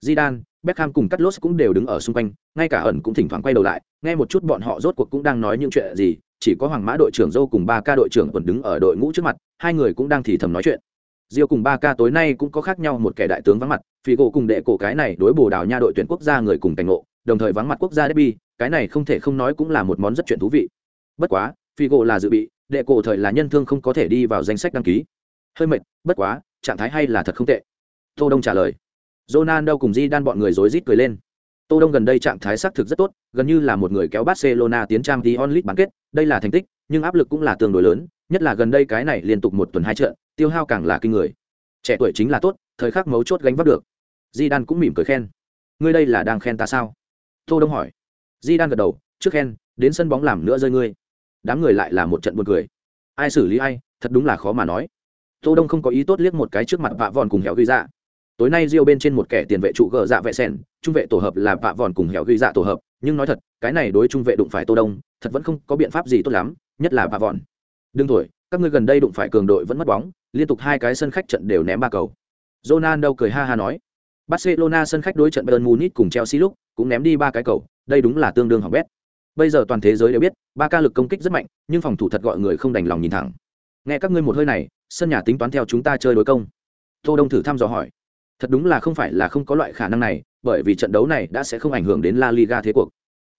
Zidane, Beckham cùng Carlos cũng đều đứng ở xung quanh, ngay cả ẩn cũng thỉnh thoảng quay đầu lại, nghe một chút bọn họ rốt cuộc cũng đang nói những chuyện gì, chỉ có Hoàng Mã đội trưởng Dâu cùng ba ca đội trưởng còn đứng ở đội ngũ trước mặt, hai người cũng đang thì thầm nói chuyện. Diêu cùng ba ca tối nay cũng có khác nhau một kẻ đại tướng vắng mặt, Figo cùng đệ cổ cái này đối bổ Đào nha đội tuyển quốc gia người cùng cảnh ngộ, đồng thời vắng mặt quốc gia derby, cái này không thể không nói cũng là một món rất chuyện thú vị. Bất quá, Figo là dự bị, đệ cổ thời là nhân thương không có thể đi vào danh sách đăng ký. Hơi mệt, bất quá, trạng thái hay là thật không tệ. Tô Đông trả lời. Ronaldo cùng Di đan bọn người rối rít cười lên. Tô Đông gần đây trạng thái sắc thực rất tốt, gần như là một người kéo Barcelona tiến trang Champions League bán kết, đây là thành tích, nhưng áp lực cũng là tương đối lớn, nhất là gần đây cái này liên tục một tuần hai trận, tiêu hao càng là kinh người. Trẻ tuổi chính là tốt, thời khắc mấu chốt gánh vác được. Di Đan cũng mỉm cười khen. Ngươi đây là đang khen ta sao? Tô Đông hỏi. Di Đan gật đầu, trước khen, đến sân bóng làm nữa rơi ngươi. Đám người lại là một trận buồn cười. Ai xử lý ai, thật đúng là khó mà nói. Tô Đông không có ý tốt liếc một cái trước mặt vạ vòn cùng hẻo ghi dạ tối nay Rio bên trên một kẻ tiền vệ trụ gờ dạ vệ sẻn trung vệ tổ hợp là vạ vòn cùng hẻo ghi dạ tổ hợp nhưng nói thật cái này đối trung vệ đụng phải tô đông thật vẫn không có biện pháp gì tốt lắm nhất là vạ vòn đương tuổi các ngươi gần đây đụng phải cường đội vẫn mất bóng liên tục hai cái sân khách trận đều ném ba cầu. Ronaldo cười ha ha nói. Barcelona sân khách đối trận Bayern Munich cùng Chelsea lúc cũng ném đi ba cái cầu đây đúng là tương đương hỏng bét. Bây giờ toàn thế giới đều biết ba ca lực công kích rất mạnh nhưng phòng thủ thật gọi người không đành lòng nhìn thẳng. Nghe các ngươi một hơi này sân nhà tính toán theo chúng ta chơi đối công. Tô đông thử thăm dò hỏi. Thật đúng là không phải là không có loại khả năng này, bởi vì trận đấu này đã sẽ không ảnh hưởng đến La Liga thế cuộc.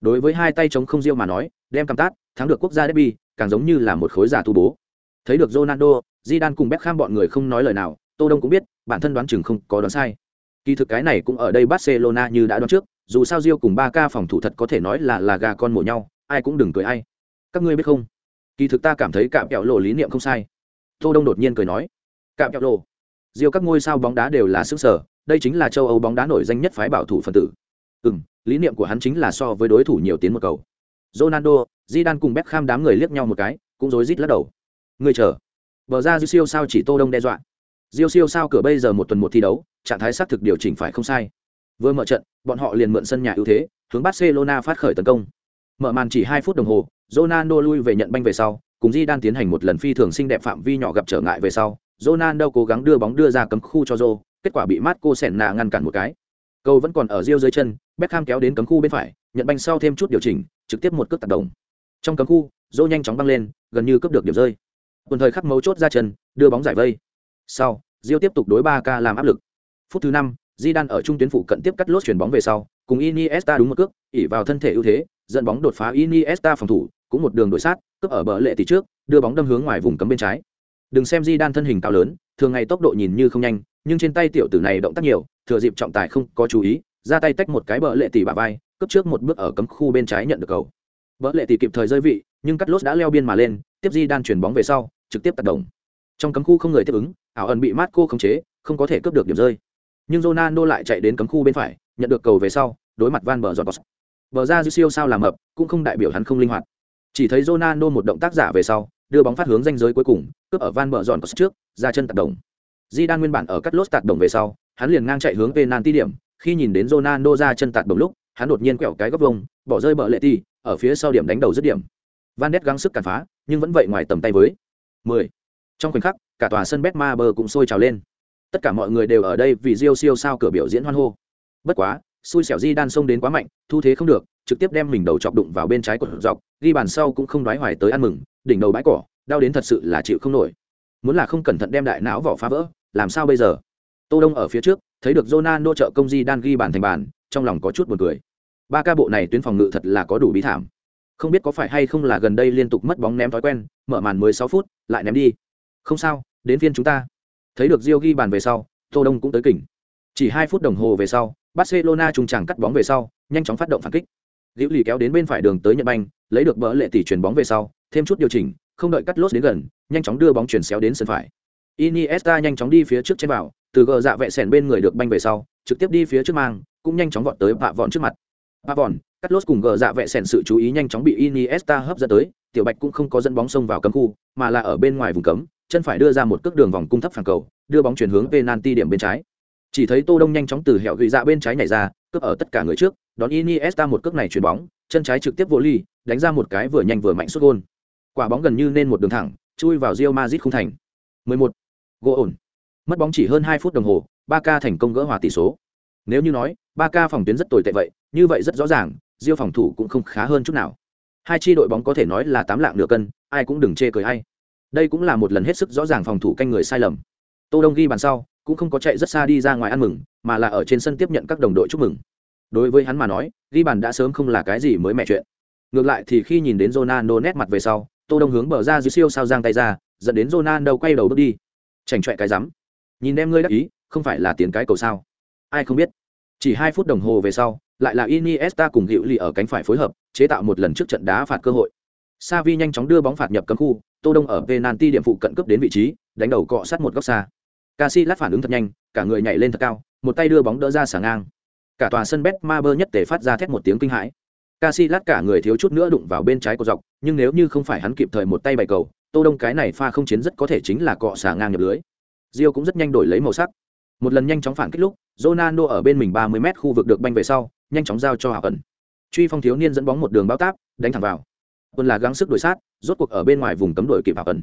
Đối với hai tay chống không diêu mà nói, đem cầm tát, thắng được quốc gia derby, càng giống như là một khối giả tu bố. Thấy được Ronaldo, Zidane cùng Beckham bọn người không nói lời nào, Tô Đông cũng biết, bản thân đoán chừng không có đoán sai. Kỳ thực cái này cũng ở đây Barcelona như đã đoán trước, dù sao Rio cùng Barca phòng thủ thật có thể nói là là gà con mổ nhau, ai cũng đừng cười ai. Các ngươi biết không? Kỳ thực ta cảm thấy cạm kẹo lộ lý niệm không sai. Tô Đông đột nhiên cười nói, cạm kẹo lộ. Rio các ngôi sao bóng đá đều là sức sở, đây chính là châu Âu bóng đá nổi danh nhất phái bảo thủ phân tử. Ừm, lý niệm của hắn chính là so với đối thủ nhiều tiến một cầu. Ronaldo, Zidane cùng Beckham đám người liếc nhau một cái, cũng rối rít lắc đầu. Người chờ. Bờ ra Diêu siêu sao chỉ Tô Đông đe dọa. Diêu siêu sao cửa bây giờ một tuần một thi đấu, trạng thái xác thực điều chỉnh phải không sai. Vừa mở trận, bọn họ liền mượn sân nhà ưu thế, hướng Barcelona phát khởi tấn công. Mở màn chỉ 2 phút đồng hồ, Ronaldo lui về nhận banh về sau, cùng Zidane tiến hành một lần phi thường xinh đẹp phạm vi nhỏ gặp trở ngại về sau, Ronaldo cố gắng đưa bóng đưa ra cấm khu cho Zô, kết quả bị Marco Senna ngăn cản một cái. Cầu vẫn còn ở Rio dưới chân, Beckham kéo đến cấm khu bên phải, nhận banh sau thêm chút điều chỉnh, trực tiếp một cước tác động. Trong cấm khu, Zô nhanh chóng băng lên, gần như cướp được điểm rơi. Tuần thời khắc mấu chốt ra chân, đưa bóng giải vây. Sau, Rio tiếp tục đối 3K làm áp lực. Phút thứ 5, Zidane ở trung tuyến phụ cận tiếp cắt lốt chuyển bóng về sau, cùng Iniesta đúng một cước, ỉ vào thân thể ưu thế, dẫn bóng đột phá Iniesta phòng thủ, cũng một đường đội sát, cướp ở bờ lệ tỷ trước, đưa bóng đâm hướng ngoài vùng cấm bên trái. Đừng xem Zidane thân hình cao lớn, thường ngày tốc độ nhìn như không nhanh, nhưng trên tay tiểu tử này động tác nhiều, thừa dịp trọng tài không có chú ý, ra tay tách một cái bờ lệ tỷ bà vai, cướp trước một bước ở cấm khu bên trái nhận được cầu. Bờ lệ tỷ kịp thời rơi vị, nhưng cắt lốt đã leo biên mà lên, tiếp di đan chuyển bóng về sau, trực tiếp tạt đồng. Trong cấm khu không người tiếp ứng, ảo ẩn bị Marco khống chế, không có thể cướp được điểm rơi. Nhưng Ronaldo lại chạy đến cấm khu bên phải, nhận được cầu về sau, đối mặt Van bờ giọt Bờ ra siêu sao làm mập, cũng không đại biểu hắn không linh hoạt. Chỉ thấy Ronaldo một động tác giả về sau, đưa bóng phát hướng danh giới cuối cùng, cướp ở Van bờ giọt trước, ra chân tạt đồng. di đan nguyên bản ở cắt lốt tạt đồng về sau, hắn liền ngang chạy hướng penalty điểm, khi nhìn đến Ronaldo ra chân tạt bổng lúc, hắn đột nhiên quẹo cái góc vông, bỏ rơi bờ lệ tỷ, ở phía sau điểm đánh đầu dứt điểm. Van Ness gắng sức cản phá, nhưng vẫn vậy ngoài tầm tay với. 10. Trong khoảnh khắc, cả tòa sân Betmaber cũng sôi trào lên. Tất cả mọi người đều ở đây vì Rio siêu sao cửa biểu diễn hoan hô. Bất quá, xui xẻo di đan xông đến quá mạnh thu thế không được trực tiếp đem mình đầu chọc đụng vào bên trái của dọc ghi bàn sau cũng không đoái hoài tới ăn mừng đỉnh đầu bãi cỏ đau đến thật sự là chịu không nổi muốn là không cẩn thận đem đại não vỏ phá vỡ làm sao bây giờ tô đông ở phía trước thấy được Ronaldo trợ công di đan ghi bàn thành bàn trong lòng có chút buồn cười. Ba ca bộ này tuyến phòng ngự thật là có đủ bí thảm. Không biết có phải hay không là gần đây liên tục mất bóng ném thói quen mở màn mới sáu phút lại ném đi. Không sao đến phiên chúng ta. Thấy được Rio ghi bàn về sau tô đông cũng tới kỉnh. Chỉ hai phút đồng hồ về sau Barcelona trùng chẳng cắt bóng về sau, nhanh chóng phát động phản kích. Diễu Lì kéo đến bên phải đường tới nhận Banh, lấy được bỡ lệ tỷ chuyển bóng về sau, thêm chút điều chỉnh, không đợi cắt lốt đến gần, nhanh chóng đưa bóng chuyển xéo đến sân phải. Iniesta nhanh chóng đi phía trước trên vào, từ gờ dạ vệ sẻn bên người được banh về sau, trực tiếp đi phía trước mang, cũng nhanh chóng vọt tới bạ Vọn trước mặt. Bạ Vọn, cắt lốt cùng gờ dạ vệ sẻn sự chú ý nhanh chóng bị Iniesta hấp dẫn tới, Tiểu Bạch cũng không có dẫn bóng xông vào cấm khu, mà là ở bên ngoài vùng cấm, chân phải đưa ra một cước đường vòng cung thấp phản cầu, đưa bóng chuyển hướng penalty điểm bên trái chỉ thấy tô đông nhanh chóng từ hẻo gửi dạ bên trái nhảy ra cướp ở tất cả người trước đón iniesta một cước này chuyển bóng chân trái trực tiếp vô ly đánh ra một cái vừa nhanh vừa mạnh xuất gôn quả bóng gần như nên một đường thẳng chui vào rio mazit không thành 11. gỗ ổn mất bóng chỉ hơn 2 phút đồng hồ, ba ca thành công gỡ hòa tỷ số. Nếu như nói, ba ca phòng tuyến rất tồi tệ vậy, như vậy rất rõ ràng, diêu phòng thủ cũng không khá hơn chút nào. Hai chi đội bóng có thể nói là tám lạng nửa cân, ai cũng đừng chê cười hay đây cũng là một lần hết sức rõ ràng phòng thủ canh người sai lầm. Tô đông ghi bàn sau, cũng không có chạy rất xa đi ra ngoài ăn mừng, mà là ở trên sân tiếp nhận các đồng đội chúc mừng. Đối với hắn mà nói, ghi bàn đã sớm không là cái gì mới mẻ chuyện. Ngược lại thì khi nhìn đến Ronaldo nét mặt về sau, tô đông hướng bờ ra dưới siêu sao giang tay ra, dẫn đến Ronaldo quay đầu bước đi. Chảnh chọe cái rắm nhìn em ngươi đắc ý không phải là tiền cái cầu sao ai không biết chỉ hai phút đồng hồ về sau lại là Iniesta cùng Hữu Lì ở cánh phải phối hợp chế tạo một lần trước trận đá phạt cơ hội Savi nhanh chóng đưa bóng phạt nhập cấm khu tô đông ở penalty điểm phụ cận cấp đến vị trí đánh đầu cọ sát một góc xa Casillas phản ứng thật nhanh, cả người nhảy lên thật cao, một tay đưa bóng đỡ ra xả ngang. Cả tòa sân Betmaber nhất tề phát ra thét một tiếng kinh hãi. Casillas cả người thiếu chút nữa đụng vào bên trái của dọc, nhưng nếu như không phải hắn kịp thời một tay bày cầu, Tô Đông cái này pha không chiến rất có thể chính là cọ xả ngang nhập lưới. Rio cũng rất nhanh đổi lấy màu sắc. Một lần nhanh chóng phản kích lúc, Ronaldo ở bên mình 30m khu vực được banh về sau, nhanh chóng giao cho Hạ ẩn. Truy phong thiếu niên dẫn bóng một đường báo táp, đánh thẳng vào. Quân là gắng sức đuổi sát, rốt cuộc ở bên ngoài vùng cấm đội kịp Hạ ẩn.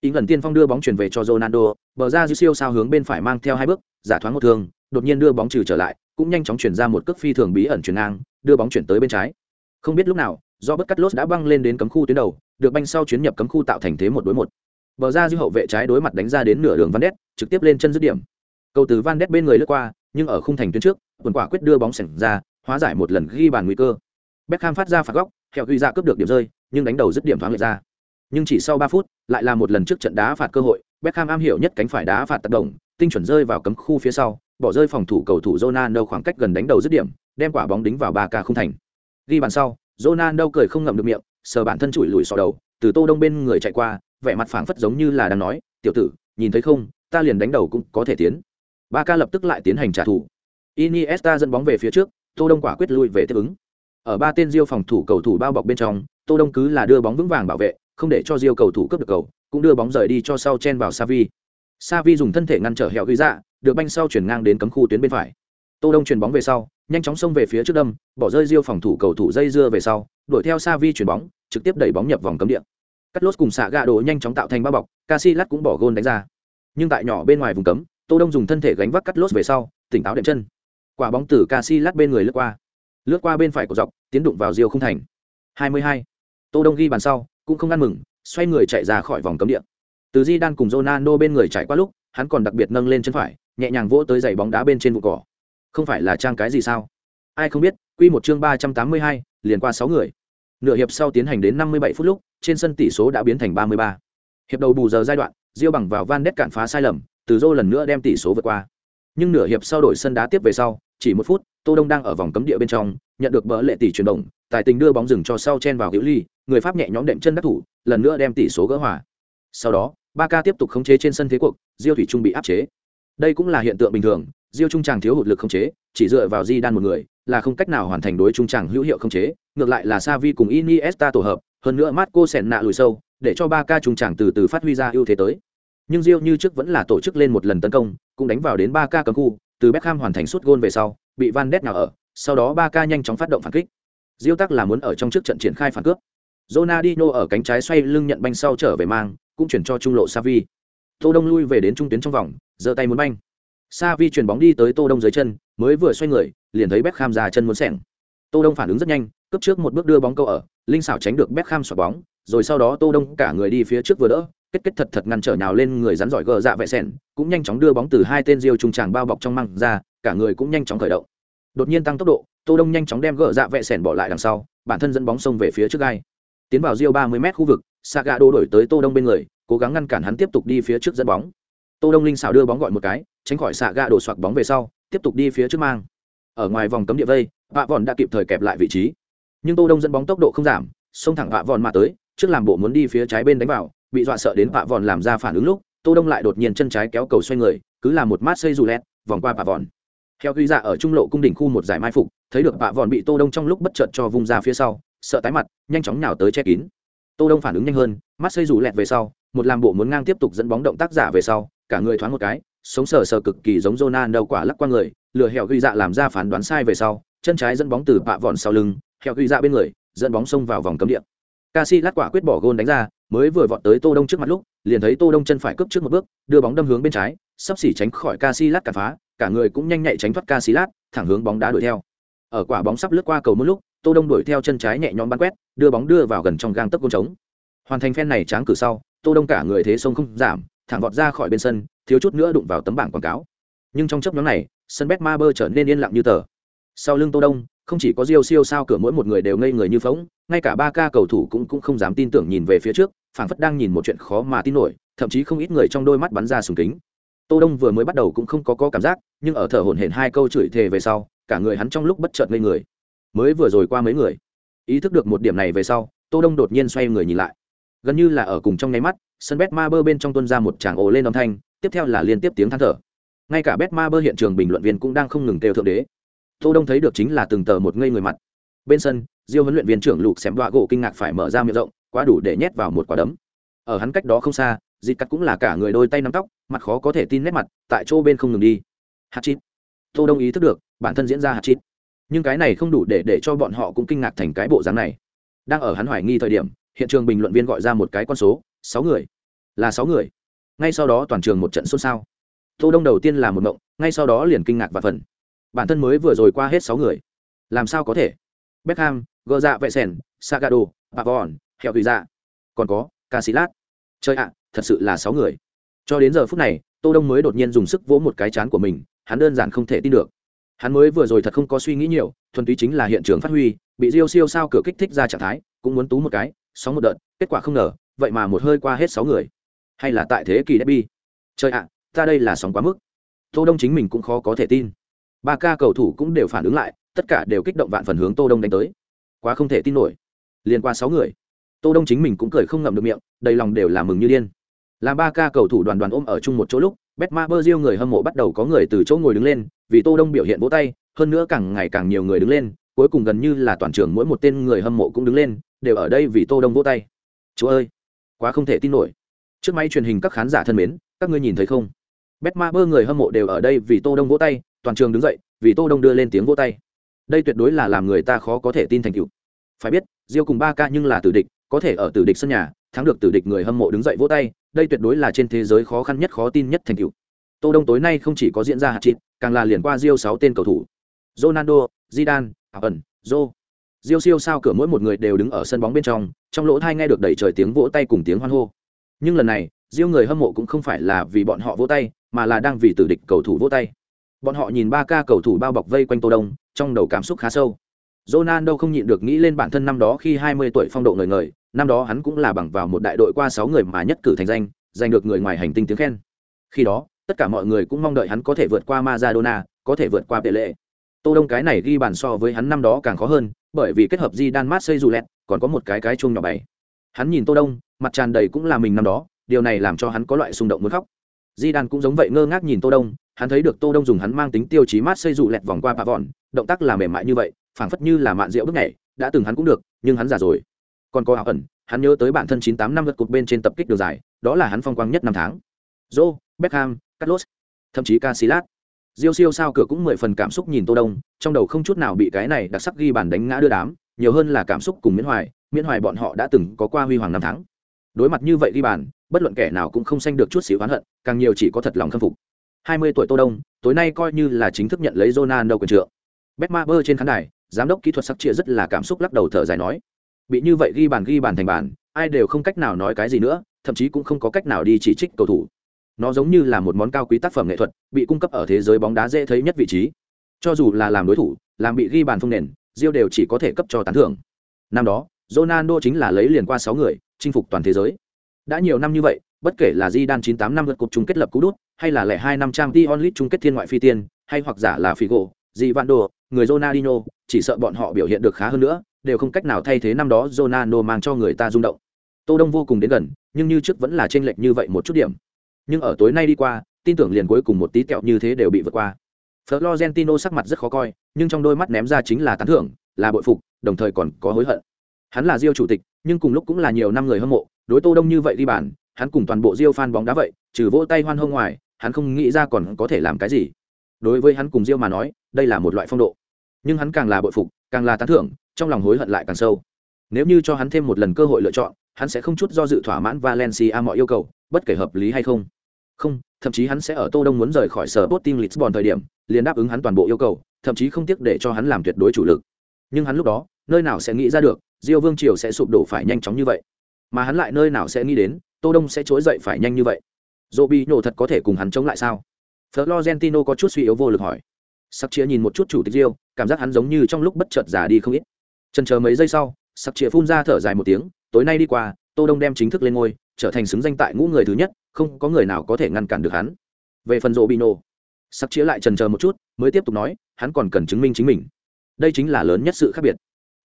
Ý gần tiên phong đưa bóng chuyển về cho Ronaldo, bờ ra dư siêu sao hướng bên phải mang theo hai bước, giả thoáng một thương, đột nhiên đưa bóng trừ trở lại, cũng nhanh chóng chuyển ra một cước phi thường bí ẩn chuyển ngang, đưa bóng chuyển tới bên trái. Không biết lúc nào, do bất cắt lốt đã băng lên đến cấm khu tuyến đầu, được banh sau chuyến nhập cấm khu tạo thành thế một đối một. Bờ ra dư hậu vệ trái đối mặt đánh ra đến nửa đường Van Ness, trực tiếp lên chân dứt điểm. Cầu từ Van Ness bên người lướt qua, nhưng ở khung thành tuyến trước, quần quả quyết đưa bóng sảnh ra, hóa giải một lần ghi bàn nguy cơ. Beckham phát ra phạt góc, theo ghi ra cướp được điểm rơi, nhưng đánh đầu dứt điểm thoáng lệch ra. Nhưng chỉ sau 3 phút, lại là một lần trước trận đá phạt cơ hội, Beckham am hiểu nhất cánh phải đá phạt tác động, tinh chuẩn rơi vào cấm khu phía sau, bỏ rơi phòng thủ cầu thủ Ronaldo khoảng cách gần đánh đầu dứt điểm, đem quả bóng đính vào 3K không thành. Ghi bàn sau, Ronaldo cười không ngậm được miệng, sờ bản thân chùi lùi sọ đầu, từ Tô Đông bên người chạy qua, vẻ mặt phảng phất giống như là đang nói, "Tiểu tử, nhìn thấy không, ta liền đánh đầu cũng có thể tiến. Ba ca lập tức lại tiến hành trả thù. Iniesta dẫn bóng về phía trước tô đông quả quyết lui về tiếp ứng. Ở ba tên diêu phòng thủ cầu thủ bao bọc bên trong tô đông cứ là đưa bóng vững vàng bảo vệ không để cho diêu cầu thủ cướp được cầu cũng đưa bóng rời đi cho sau chen vào savi savi dùng thân thể ngăn trở hẹo ghi dạ được banh sau chuyển ngang đến cấm khu tuyến bên phải. Tô đông chuyển bóng về sau nhanh chóng xông về phía trước đâm bỏ rơi diêu phòng thủ cầu thủ dây dưa về sau đuổi theo savi chuyển bóng trực tiếp đẩy bóng nhập vòng cấm địa cắt lốt cùng xạ gạ đồ nhanh chóng tạo thành bao bọc Casilat cũng bỏ gôn đánh ra. Nhưng tại nhỏ bên ngoài vùng cấm, tô đông dùng thân thể gánh vác cắt lốt về sau, tỉnh táo đệm chân. Quả bóng từ Casilat bên người lướt qua. Lướt qua bên phải của dọc, tiến đụng vào diêu không thành. 22. tô đông ghi bàn sau, cũng không ăn mừng, xoay người chạy ra khỏi vòng cấm địa. Từ di đan cùng Ronaldo bên người chạy qua lúc, hắn còn đặc biệt nâng lên chân phải, nhẹ nhàng vỗ tới giày bóng đá bên trên vụ cỏ. Không phải là trang cái gì sao? Ai không biết, quy một chương ba trăm tám mươi hai, liền qua sáu người nửa hiệp sau tiến hành đến năm mươi bảy phút lúc, trên sân tỷ số đã biến thành ba mươi ba. Hiệp đầu bù giờ giai đoạn, diêu bằng vào van Ness cản phá sai lầm, từ dô lần nữa đem tỷ số vượt qua. Nhưng nửa hiệp sau đổi sân đá tiếp về sau, chỉ một phút, tô đông đang ở vòng cấm địa bên trong, nhận được bỡ lệ tỷ chuyển động, tài tình đưa bóng dừng cho sau chen vào hữu ly, người pháp nhẹ nhõm đệm chân đắc thủ, lần nữa đem tỷ số gỡ hòa. Sau đó ba ca tiếp tục khống chế trên sân thế cuộc, diêu thủy trung bị áp chế. Đây cũng là hiện tượng bình thường diêu trung tràng thiếu hụt lực không chế chỉ dựa vào di đan một người là không cách nào hoàn thành đối trung tràng hữu hiệu không chế ngược lại là savi cùng iniesta tổ hợp hơn nữa marco sèn nạ lùi sâu để cho ba ca trung tràng từ từ phát huy ra ưu thế tới nhưng diêu như trước vẫn là tổ chức lên một lần tấn công cũng đánh vào đến ba ca cấm khu từ Beckham hoàn thành suốt gôn về sau bị van đét nào ở sau đó ba ca nhanh chóng phát động phản kích diêu tắc là muốn ở trong trước trận triển khai phản cướp Ronaldinho ở cánh trái xoay lưng nhận banh sau trở về mang cũng chuyển cho trung lộ Savi. Tô Đông lui về đến trung tuyến trong vòng, giơ tay muốn banh. Savi chuyển bóng đi tới Tô Đông dưới chân, mới vừa xoay người, liền thấy Beckham ra chân muốn sẹn. Tô Đông phản ứng rất nhanh, cấp trước một bước đưa bóng câu ở, linh xảo tránh được Beckham xoạc bóng, rồi sau đó Tô Đông cả người đi phía trước vừa đỡ, kết kết thật thật ngăn trở nhào lên người rắn giỏi gờ dạ vệ sẹn, cũng nhanh chóng đưa bóng từ hai tên diêu trung tràng bao bọc trong măng ra, cả người cũng nhanh chóng khởi động. Đột nhiên tăng tốc độ, Tô Đông nhanh chóng đem gờ dạ vệ sẹn bỏ lại đằng sau, bản thân dẫn bóng xông về phía trước gai. Tiến vào diêu 30 m khu vực, Saga đổ đổi tới Tô Đông bên người, cố gắng ngăn cản hắn tiếp tục đi phía trước dẫn bóng tô đông linh xảo đưa bóng gọi một cái tránh khỏi xạ gạ đổ xoạc bóng về sau, tiếp tục đi phía trước mang. Ở ngoài vòng cấm địa vây, vạ vòn đã kịp thời kẹp lại vị trí. Nhưng tô đông dẫn bóng tốc độ không giảm, xông thẳng vạ vòn mà tới, trước làm bộ muốn đi phía trái bên đánh vào, bị dọa sợ đến vạ vòn làm ra phản ứng lúc, tô đông lại đột nhiên chân trái kéo cầu xoay người, cứ làm một mát xây dù lẹt, vòng qua vạ vòn. Theo ghi dạ ở trung lộ cung đỉnh khu một giải mai phục, thấy được vạ vòn bị tô đông trong lúc bất chợt cho vùng ra phía sau, sợ tái mặt, nhanh chóng nhào tới che kín. Tô đông phản ứng nhanh hơn mắt xây dù lẹt về sau, một làm bộ muốn ngang tiếp tục dẫn bóng động tác giả về sau, cả người thoáng một cái sống sờ sờ cực kỳ giống Jonan đầu quả lắc qua người lừa hẻo ghi dạ làm ra phán đoán sai về sau chân trái dẫn bóng từ bạ vọn sau lưng hẻo ghi dạ bên người dẫn bóng xông vào vòng cấm địa. Casillas quả quyết bỏ gôn đánh ra mới vừa vọt tới Tô Đông trước mặt lúc liền thấy Tô Đông chân phải cướp trước một bước đưa bóng đâm hướng bên trái sắp xỉ tránh khỏi Casillas cả phá cả người cũng nhanh nhạy tránh thoát Casillas, thẳng hướng bóng đá đuổi theo. Ở quả bóng sắp lướt qua cầu một lúc Tô Đông đuổi theo chân trái nhẹ nhõm bắn quét đưa bóng đưa vào gần trong gang tấc gôn trống. Hoàn thành phen này tráng cử sau tô đông cả người thế sông không giảm thẳng vọt ra khỏi bên sân thiếu chút nữa đụng vào tấm bảng quảng cáo. Nhưng trong chấp nhóm này, sân bet ma bơ trở nên yên lặng như tờ. Sau lưng tô đông, không chỉ có diêu siêu sao cửa mỗi một người đều ngây người như phóng ngay cả ba ca cầu thủ cũng cũng không dám tin tưởng nhìn về phía trước, phảng phất đang nhìn một chuyện khó mà tin nổi, thậm chí không ít người trong đôi mắt bắn ra sùng kính. Tô đông vừa mới bắt đầu cũng không có có cảm giác, nhưng ở thở hổn hển hai câu chửi thề về sau, cả người hắn trong lúc bất chợt ngây người. Mới vừa rồi qua mấy người, ý thức được một điểm này về sau, tô đông đột nhiên xoay người nhìn lại. Gần như là ở cùng trong nháy mắt sân bet ma bơ bên trong tuân ra một tràng ồ lên âm thanh, tiếp theo là liên tiếp tiếng than thở. Ngay cả bet ma bơ hiện trường bình luận viên cũng đang không ngừng kêu thượng đế. Tô đông thấy được chính là từng tờ một ngây người mặt. Bên sân, diêu huấn luyện viên trưởng lục xem đoạ gỗ kinh ngạc phải mở ra miệng rộng, quá đủ để nhét vào một quả đấm. Ở hắn cách đó không xa dịt cắt cũng là cả người đôi tay nắm tóc, mặt khó có thể tin nét mặt, tại chỗ bên không ngừng đi. Hạt chít. Tô đông ý thức được, bản thân diễn ra hạt chít. Nhưng cái này không đủ để để cho bọn họ cũng kinh ngạc thành cái bộ dáng này. Đang ở hắn hoài nghi thời điểm, hiện trường bình luận viên gọi ra một cái con số sáu người. Là sáu người. Ngay sau đó toàn trường một trận xôn xao. Tô đông đầu tiên là một mộng ngay sau đó liền kinh ngạc và phần. Bản thân mới vừa rồi qua hết sáu người. Làm sao có thể? Beckham gờ dạ vệ sèn sagado pavon hẹo tùy dạ còn có casilat chơi ạ, thật sự là sáu người. Cho đến giờ phút này, tô đông mới đột nhiên dùng sức vỗ một cái chán của mình, hắn đơn giản không thể tin được. Hắn mới vừa rồi thật không có suy nghĩ nhiều, thuần túy chính là hiện trường phát huy, bị Rio siêu sao cửa kích thích ra trạng thái, cũng muốn tú một cái, sóng một đợt, kết quả không ngờ vậy mà một hơi qua hết sáu người. Hay là tại thế kỷ derby trời ạ ta đây là sóng quá mức. Tô đông chính mình cũng khó có thể tin. Ba ca cầu thủ cũng đều phản ứng lại tất cả đều kích động vạn phần hướng tô đông đánh tới. Quá không thể tin nổi. Liên qua sáu người tô đông chính mình cũng cười không ngậm được miệng đầy lòng đều là mừng như điên. Làm ba ca cầu thủ đoàn đoàn ôm ở chung một chỗ lúc betma bơ riêu người hâm mộ bắt đầu có người từ chỗ ngồi đứng lên, vì Tô Đông biểu hiện vỗ tay, hơn nữa càng ngày càng nhiều người đứng lên, cuối cùng gần như là toàn trường mỗi một tên người hâm mộ cũng đứng lên, đều ở đây vì Tô Đông vỗ tay. Chúa ơi, quá không thể tin nổi. Trước máy truyền hình các khán giả thân mến, các ngươi nhìn thấy không? Betmaber người hâm mộ đều ở đây vì Tô Đông vỗ tay, toàn trường đứng dậy, vì Tô Đông đưa lên tiếng vỗ tay. Đây tuyệt đối là làm người ta khó có thể tin thành tựu. Phải biết, diêu cùng Barca nhưng là tử địch, có thể ở tử địch sân nhà, thắng được tử địch người hâm mộ đứng dậy vỗ tay, đây tuyệt đối là trên thế giới khó khăn nhất khó tin nhất thành tựu. Tô Đông tối nay không chỉ có diễn ra hạt chít, càng là liền qua diêu 6 tên cầu thủ. Ronaldo, Zidane, Ẩn, joe Diêu siêu sao cửa mỗi một người đều đứng ở sân bóng bên trong, trong lỗ tai nghe được đầy trời tiếng vỗ tay cùng tiếng hoan hô. Nhưng lần này, Diêu người hâm mộ cũng không phải là vì bọn họ vỗ tay, mà là đang vì tử địch cầu thủ vỗ tay. Bọn họ nhìn ba ca cầu thủ bao bọc vây quanh Tô Đông, trong đầu cảm xúc khá sâu. Ronaldo không nhịn được nghĩ lên bản thân năm đó khi 20 tuổi phong độ người người, năm đó hắn cũng là bằng vào một đại đội qua 6 người mà nhất cử thành danh, giành được người ngoài hành tinh tiếng khen. Khi đó, tất cả mọi người cũng mong đợi hắn có thể vượt qua Maradona, có thể vượt qua Pele. Tô Đông cái này ghi bàn so với hắn năm đó càng khó hơn, bởi vì kết hợp Di Đan mát xây dù lẹt, còn có một cái cái chuông nhỏ bảy. Hắn nhìn Tô Đông, mặt tràn đầy cũng là mình năm đó, điều này làm cho hắn có loại xung động muốn khóc. Di Đan cũng giống vậy ngơ ngác nhìn Tô Đông, hắn thấy được Tô Đông dùng hắn mang tính tiêu chí mát xây dù lẹt vòng qua Pavon, động tác là mềm mại như vậy, phảng phất như là mạn rượu bước nhảy, đã từng hắn cũng được, nhưng hắn già rồi. Còn có ảo ẩn, hắn nhớ tới bản thân 98 năm lượt cột bên trên tập kích đường dài, đó là hắn phong quang nhất năm tháng. Joe, Beckham, Carlos, thậm chí Casillas. Diêu siêu sao cửa cũng mười phần cảm xúc nhìn Tô Đông, trong đầu không chút nào bị cái này đặc sắc ghi bàn đánh ngã đưa đám, nhiều hơn là cảm xúc cùng miễn hoài, miễn hoài bọn họ đã từng có qua huy hoàng năm tháng. Đối mặt như vậy ghi bàn, bất luận kẻ nào cũng không sanh được chút xíu oán hận, càng nhiều chỉ có thật lòng khâm phục. 20 tuổi Tô Đông, tối nay coi như là chính thức nhận lấy Ronaldo quyền trượng. Betmaber trên khán đài, giám đốc kỹ thuật sắc chia rất là cảm xúc lắc đầu thở dài nói, bị như vậy ghi bàn ghi bàn thành bàn, ai đều không cách nào nói cái gì nữa, thậm chí cũng không có cách nào đi chỉ trích cầu thủ nó giống như là một món cao quý tác phẩm nghệ thuật, bị cung cấp ở thế giới bóng đá dễ thấy nhất vị trí. Cho dù là làm đối thủ, làm bị ghi bàn phong nền, rio đều chỉ có thể cấp cho tán thưởng. Năm đó, ronaldo chính là lấy liền qua sáu người, chinh phục toàn thế giới. Đã nhiều năm như vậy, bất kể là di đan 98 năm lượt cục chung kết lập cú đút, hay là lẻ hai năm trang t onlit chung kết thiên ngoại phi tiên, hay hoặc giả là figo di vando người ronaldinho, chỉ sợ bọn họ biểu hiện được khá hơn nữa, đều không cách nào thay thế năm đó ronaldo mang cho người ta rung động. Tô đông vô cùng đến gần, nhưng như trước vẫn là chênh lệch như vậy một chút điểm nhưng ở tối nay đi qua, tin tưởng liền cuối cùng một tí kẹo như thế đều bị vượt qua. Florentino sắc mặt rất khó coi, nhưng trong đôi mắt ném ra chính là tán thưởng, là bội phục, đồng thời còn có hối hận. Hắn là diêu chủ tịch, nhưng cùng lúc cũng là nhiều năm người hâm mộ, đối tô đông như vậy đi bàn hắn cùng toàn bộ diêu fan bóng đá vậy, trừ vỗ tay hoan hô ngoài, hắn không nghĩ ra còn có thể làm cái gì. Đối với hắn cùng diêu mà nói, đây là một loại phong độ. Nhưng hắn càng là bội phục, càng là tán thưởng, trong lòng hối hận lại càng sâu. Nếu như cho hắn thêm một lần cơ hội lựa chọn, hắn sẽ không chút do dự thỏa mãn valencia mọi yêu cầu, bất kể hợp lý hay không không, thậm chí hắn sẽ ở Tô Đông muốn rời khỏi sở Sporting Lisbon thời điểm, liền đáp ứng hắn toàn bộ yêu cầu, thậm chí không tiếc để cho hắn làm tuyệt đối chủ lực. Nhưng hắn lúc đó, nơi nào sẽ nghĩ ra được, Diêu Vương triều sẽ sụp đổ phải nhanh chóng như vậy. Mà hắn lại nơi nào sẽ nghĩ đến, Tô Đông sẽ trỗi dậy phải nhanh như vậy. Robi nổ thật có thể cùng hắn chống lại sao? Florentino có chút suy yếu vô lực hỏi. Sắc chia nhìn một chút chủ tịch Diêu, cảm giác hắn giống như trong lúc bất chợt già đi không ít. Chần chờ mấy giây sau, Sắc chia phun ra thở dài một tiếng, tối nay đi qua, Tô Đông đem chính thức lên ngôi, trở thành xứng danh tại ngũ người thứ nhất, không có người nào có thể ngăn cản được hắn. Về phần rộ bị nổ sắc chĩa lại trần chờ một chút mới tiếp tục nói hắn còn cần chứng minh chính mình. Đây chính là lớn nhất sự khác biệt.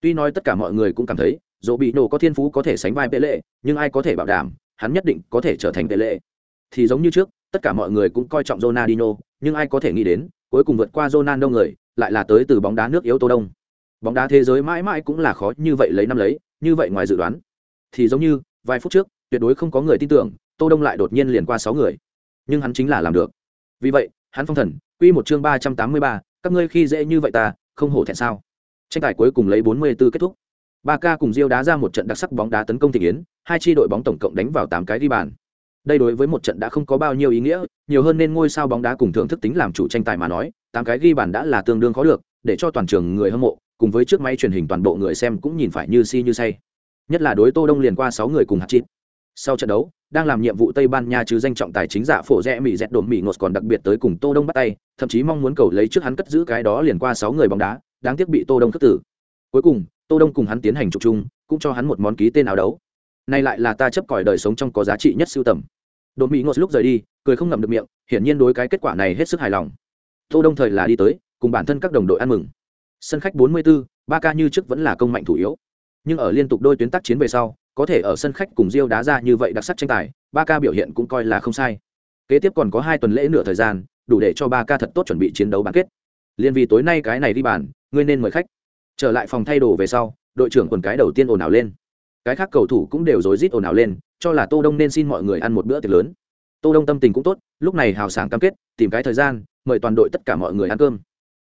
Tuy nói tất cả mọi người cũng cảm thấy dỗ bị nổ có thiên phú có thể sánh vai lệ, nhưng ai có thể bảo đảm hắn nhất định có thể trở thành lệ. thì giống như trước tất cả mọi người cũng coi trọng Ronaldinho nhưng ai có thể nghĩ đến cuối cùng vượt qua Ronaldo người lại là tới từ bóng đá nước yếu tô đông. Bóng đá thế giới mãi mãi cũng là khó như vậy lấy năm lấy như vậy ngoài dự đoán. Thì giống như vài phút trước tuyệt đối không có người tin tưởng tô đông lại đột nhiên liền qua sáu người. Nhưng hắn chính là làm được. Vì vậy, hắn phong thần, quy một chương ba trăm tám mươi ba, các ngươi khi dễ như vậy ta, không hổ thẹn sao? Tranh tài cuối cùng lấy bốn mươi 44 kết thúc. Ba ca cùng diêu đá ra một trận đặc sắc bóng đá tấn công thị yến hai chi đội bóng tổng cộng đánh vào tám cái ghi bàn. Đây đối với một trận đã không có bao nhiêu ý nghĩa, nhiều hơn nên ngôi sao bóng đá cùng thưởng thức tính làm chủ tranh tài mà nói, tám cái ghi bàn đã là tương đương khó được, để cho toàn trường người hâm mộ, cùng với chiếc máy truyền hình toàn bộ người xem cũng nhìn phải như si như say. Nhất là đối tô đông liền qua sáu người cùng hạt chít sau trận đấu đang làm nhiệm vụ tây ban nha chứ danh trọng tài chính giả phổ rẽ mỹ dẹt đồn mỹ ngột còn đặc biệt tới cùng tô đông bắt tay thậm chí mong muốn cầu lấy trước hắn cất giữ cái đó liền qua sáu người bóng đá đáng tiếc bị tô đông cất tử. Cuối cùng tô đông cùng hắn tiến hành trục chung cũng cho hắn một món ký tên áo đấu. Này lại là ta chấp còi đời sống trong có giá trị nhất siêu tầm. Đồn mỹ ngột lúc rời đi cười không ngậm được miệng hiển nhiên đối cái kết quả này hết sức hài lòng. Tô đông thời là đi tới cùng bản thân các đồng đội ăn mừng. Sân khách 44, ba ca như trước vẫn là công mạnh thủ yếu. Nhưng ở liên tục đôi tuyến tác chiến về sau có thể ở sân khách cùng Rio đá ra như vậy đặc sắc tranh tài, Barca biểu hiện cũng coi là không sai. kế tiếp còn có hai tuần lễ nửa thời gian đủ để cho ba ca thật tốt chuẩn bị chiến đấu bán kết. Liên vì tối nay cái này đi bàn ngươi nên mời khách. Trở lại phòng thay đồ về sau đội trưởng quần cái đầu tiên ồn ào lên. Cái khác cầu thủ cũng đều rối rít ồn ào lên cho là tô đông nên xin mọi người ăn một bữa tiệc lớn. Tô đông tâm tình cũng tốt lúc này hào sảng cam kết tìm cái thời gian mời toàn đội tất cả mọi người ăn cơm.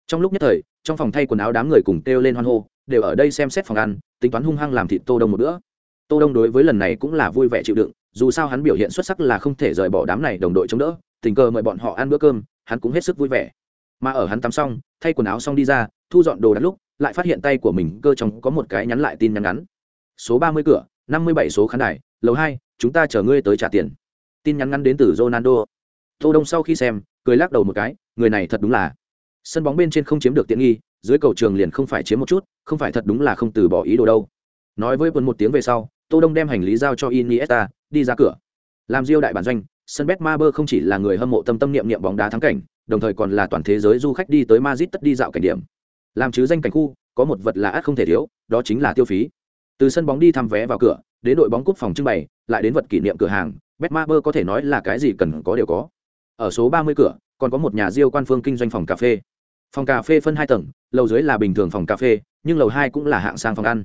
Trong lúc nhất thời trong phòng thay quần áo đám người cùng kêu lên hoan hô đều ở đây xem xét phòng ăn tính toán hung hăng làm thịt tô đông một bữa tô đông đối với lần này cũng là vui vẻ chịu đựng, dù sao hắn biểu hiện xuất sắc là không thể rời bỏ đám này đồng đội chống đỡ, tình cờ mời bọn họ ăn bữa cơm, hắn cũng hết sức vui vẻ. Mà ở hắn tắm xong, thay quần áo xong đi ra, thu dọn đồ đạc lúc, lại phát hiện tay của mình cơ trong có một cái nhắn lại tin nhắn ngắn. Số ba mươi cửa, năm mươi bảy số khán đài, lầu hai, chúng ta chờ ngươi tới trả tiền. Tin nhắn ngắn đến từ ronaldo. Tô đông sau khi xem, cười lắc đầu một cái, người này thật đúng là. Sân bóng bên trên không chiếm được tiện nghi, dưới cầu trường liền không phải chiếm một chút, không phải thật đúng là không từ bỏ ý đồ đâu. Nói với quân một tiếng về sau tô đông đem hành lý giao cho iniesta, đi ra cửa. Làm diêu đại bản doanh, sân Betmaber không chỉ là người hâm mộ tâm tâm niệm niệm bóng đá thắng cảnh, đồng thời còn là toàn thế giới du khách đi tới Madrid tất đi dạo cảnh điểm. Làm chứ danh cảnh khu, có một vật là ắt không thể thiếu, đó chính là tiêu phí. Từ sân bóng đi thăm vé vào cửa, đến đội bóng cúp phòng trưng bày, lại đến vật kỷ niệm cửa hàng, betmaber có thể nói là cái gì cần có đều có. Ở số 30 cửa, còn có một nhà diêu quan phương kinh doanh phòng cà phê. Phòng cà phê phân hai tầng, lầu dưới là bình thường phòng cà phê, nhưng lầu hai cũng là hạng sang phòng ăn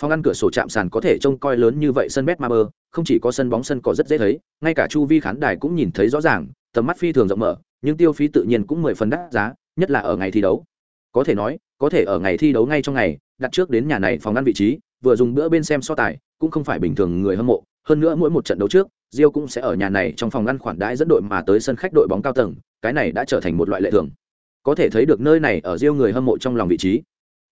phòng ăn cửa sổ chạm sàn có thể trông coi lớn như vậy sân betmaber không chỉ có sân bóng sân cỏ rất dễ thấy, ngay cả chu vi khán đài cũng nhìn thấy rõ ràng, tầm mắt phi thường rộng mở, nhưng tiêu phí tự nhiên cũng mười phần đắt giá, nhất là ở ngày thi đấu. Có thể nói, có thể ở ngày thi đấu ngay trong ngày, đặt trước đến nhà này phòng ăn vị trí, vừa dùng bữa bên xem so tài, cũng không phải bình thường người hâm mộ, hơn nữa mỗi một trận đấu trước Rio cũng sẽ ở nhà này trong phòng ăn khoản đãi dẫn đội mà tới sân khách đội bóng cao tầng, cái này đã trở thành một loại lệ thường. Có thể thấy được nơi này ở Rio người hâm mộ trong lòng vị trí.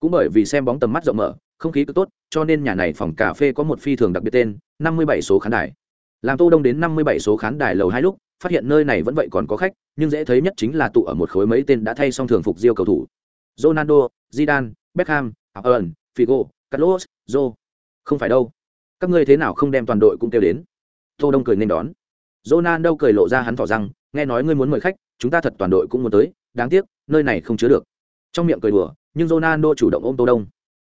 Cũng bởi vì xem bóng tầm mắt rộng mở không khí cứ tốt cho nên nhà này phòng cà phê có một phi thường đặc biệt tên 57 số khán đài làm tô đông đến 57 số khán đài lầu hai lúc phát hiện nơi này vẫn vậy còn có khách nhưng dễ thấy nhất chính là tụ ở một khối mấy tên đã thay xong thường phục diêu cầu thủ Ronaldo, Zidane, Beckham, Aaron, Figo, Carlos, Jo. Không phải đâu. Các ngươi thế nào không đem toàn đội cũng kêu đến? Tô Đông cười nên đón. Ronaldo cười lộ ra hắn tỏ rằng, nghe nói ngươi muốn mời khách, chúng ta thật toàn đội cũng muốn tới, đáng tiếc, nơi này không chứa được. Trong miệng cười đùa, nhưng Ronaldo chủ động ôm Tô Đông.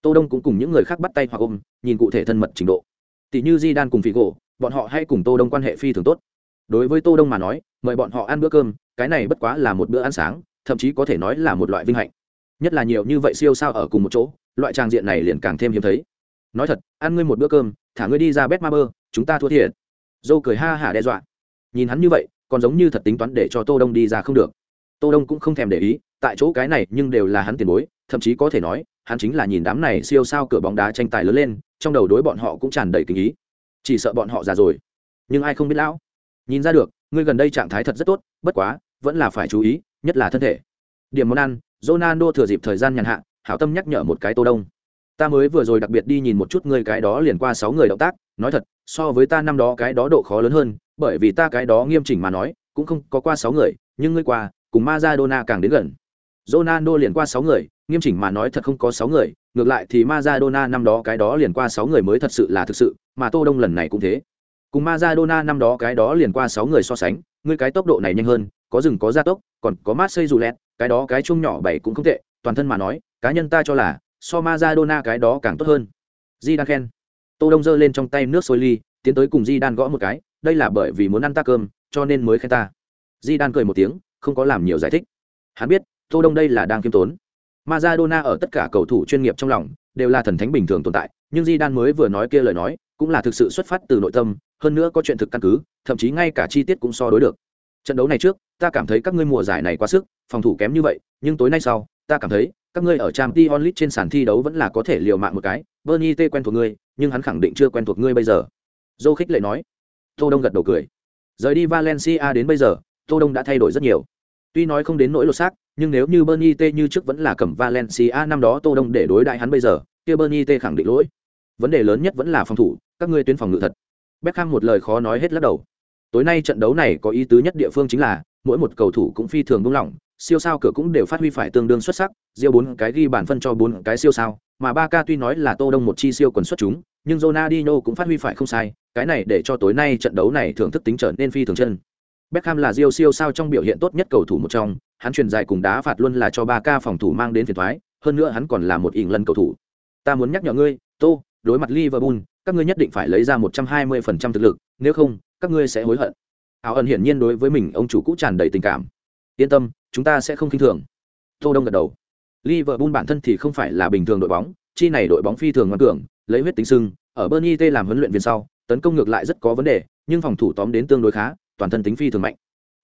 Tô Đông cũng cùng những người khác bắt tay hoặc ôm, nhìn cụ thể thân mật trình độ. Tỷ như di đan cùng Figo, bọn họ hay cùng Tô Đông quan hệ phi thường tốt. Đối với Tô Đông mà nói, mời bọn họ ăn bữa cơm, cái này bất quá là một bữa ăn sáng, thậm chí có thể nói là một loại vinh hạnh. Nhất là nhiều như vậy siêu sao ở cùng một chỗ loại trang diện này liền càng thêm hiếm thấy. Nói thật ăn ngươi một bữa cơm thả ngươi đi ra bét ma bơ chúng ta thua thiệt. Dâu cười ha hả đe dọa. Nhìn hắn như vậy còn giống như thật tính toán để cho tô đông đi ra không được. Tô đông cũng không thèm để ý tại chỗ cái này nhưng đều là hắn tiền bối thậm chí có thể nói hắn chính là nhìn đám này siêu sao cửa bóng đá tranh tài lớn lên trong đầu đối bọn họ cũng tràn đầy kinh ý chỉ sợ bọn họ già rồi nhưng ai không biết lão nhìn ra được ngươi gần đây trạng thái thật rất tốt bất quá vẫn là phải chú ý nhất là thân thể điểm món ăn Ronaldo thừa dịp thời gian nhàn hạ, hảo tâm nhắc nhở một cái Tô Đông. Ta mới vừa rồi đặc biệt đi nhìn một chút ngươi cái đó liền qua sáu người động tác, nói thật, so với ta năm đó cái đó độ khó lớn hơn, bởi vì ta cái đó nghiêm chỉnh mà nói, cũng không có qua sáu người, nhưng ngươi qua, cùng Maradona càng đến gần. Ronaldo liền qua sáu người, nghiêm chỉnh mà nói thật không có 6 người, ngược lại thì Maradona năm đó cái đó liền qua 6 người mới thật sự là thực sự, mà Tô Đông lần này cũng thế. Cùng Maradona năm đó cái đó liền qua 6 người so sánh, ngươi cái tốc độ này nhanh hơn, có dừng có gia tốc, còn có Marseille Julet, cái đó cái chung nhỏ bảy cũng không tệ toàn thân mà nói cá nhân ta cho là so Maradona cái đó càng tốt hơn. Di đan khen. Tô đông giơ lên trong tay nước sôi ly tiến tới cùng di đan gõ một cái đây là bởi vì muốn ăn ta cơm cho nên mới khen ta. Di đan cười một tiếng không có làm nhiều giải thích. Hắn biết tô đông đây là đang kiêm tốn. Maradona ở tất cả cầu thủ chuyên nghiệp trong lòng đều là thần thánh bình thường tồn tại, nhưng di đan mới vừa nói kia lời nói cũng là thực sự xuất phát từ nội tâm, hơn nữa có chuyện thực căn cứ, thậm chí ngay cả chi tiết cũng so đối được. Trận đấu này trước, ta cảm thấy các ngươi mùa giải này quá sức, phòng thủ kém như vậy, nhưng tối nay sau, ta cảm thấy các ngươi ở Champions League trên sàn thi đấu vẫn là có thể liều mạng một cái. Bernie t quen thuộc ngươi, nhưng hắn khẳng định chưa quen thuộc ngươi bây giờ. Dô khích lệ nói. Tô đông gật đầu cười. Rời đi valencia đến bây giờ, tô đông đã thay đổi rất nhiều tuy nói không đến nỗi lột xác, nhưng nếu như bernie t như trước vẫn là cầm valencia năm đó tô đông để đối đại hắn bây giờ, kia bernie t khẳng định lỗi. Vấn đề lớn nhất vẫn là phòng thủ, các ngươi tuyến phòng ngự thật. Beckham một lời khó nói hết lắc đầu. Tối nay trận đấu này có ý tứ nhất địa phương chính là, mỗi một cầu thủ cũng phi thường buông lỏng, siêu sao cửa cũng đều phát huy phải tương đương xuất sắc giêu bốn cái ghi bản phân cho bốn cái siêu sao, mà ba ca tuy nói là tô đông một chi siêu quần xuất chúng, nhưng Ronaldinho cũng phát huy phải không sai, cái này để cho tối nay trận đấu này thưởng thức tính trở nên phi thường chân. Beckham là Rio siêu sao trong biểu hiện tốt nhất cầu thủ một trong, hắn truyền dài cùng đá phạt luôn là cho 3K phòng thủ mang đến phiền toái, hơn nữa hắn còn là một ỉn lần cầu thủ. Ta muốn nhắc nhở ngươi, Tô, đối mặt Liverpool, các ngươi nhất định phải lấy ra 120% thực lực, nếu không, các ngươi sẽ hối hận. Áo ẩn hiển nhiên đối với mình ông chủ cũ tràn đầy tình cảm. Yên tâm chúng ta sẽ không khinh thường. Tô đông gật đầu. Liverpool bản thân thì không phải là bình thường đội bóng chi này đội bóng phi thường ngoan cường lấy huyết tính sưng ở bernie t làm huấn luyện viên sau tấn công ngược lại rất có vấn đề nhưng phòng thủ tóm đến tương đối khá toàn thân tính phi thường mạnh.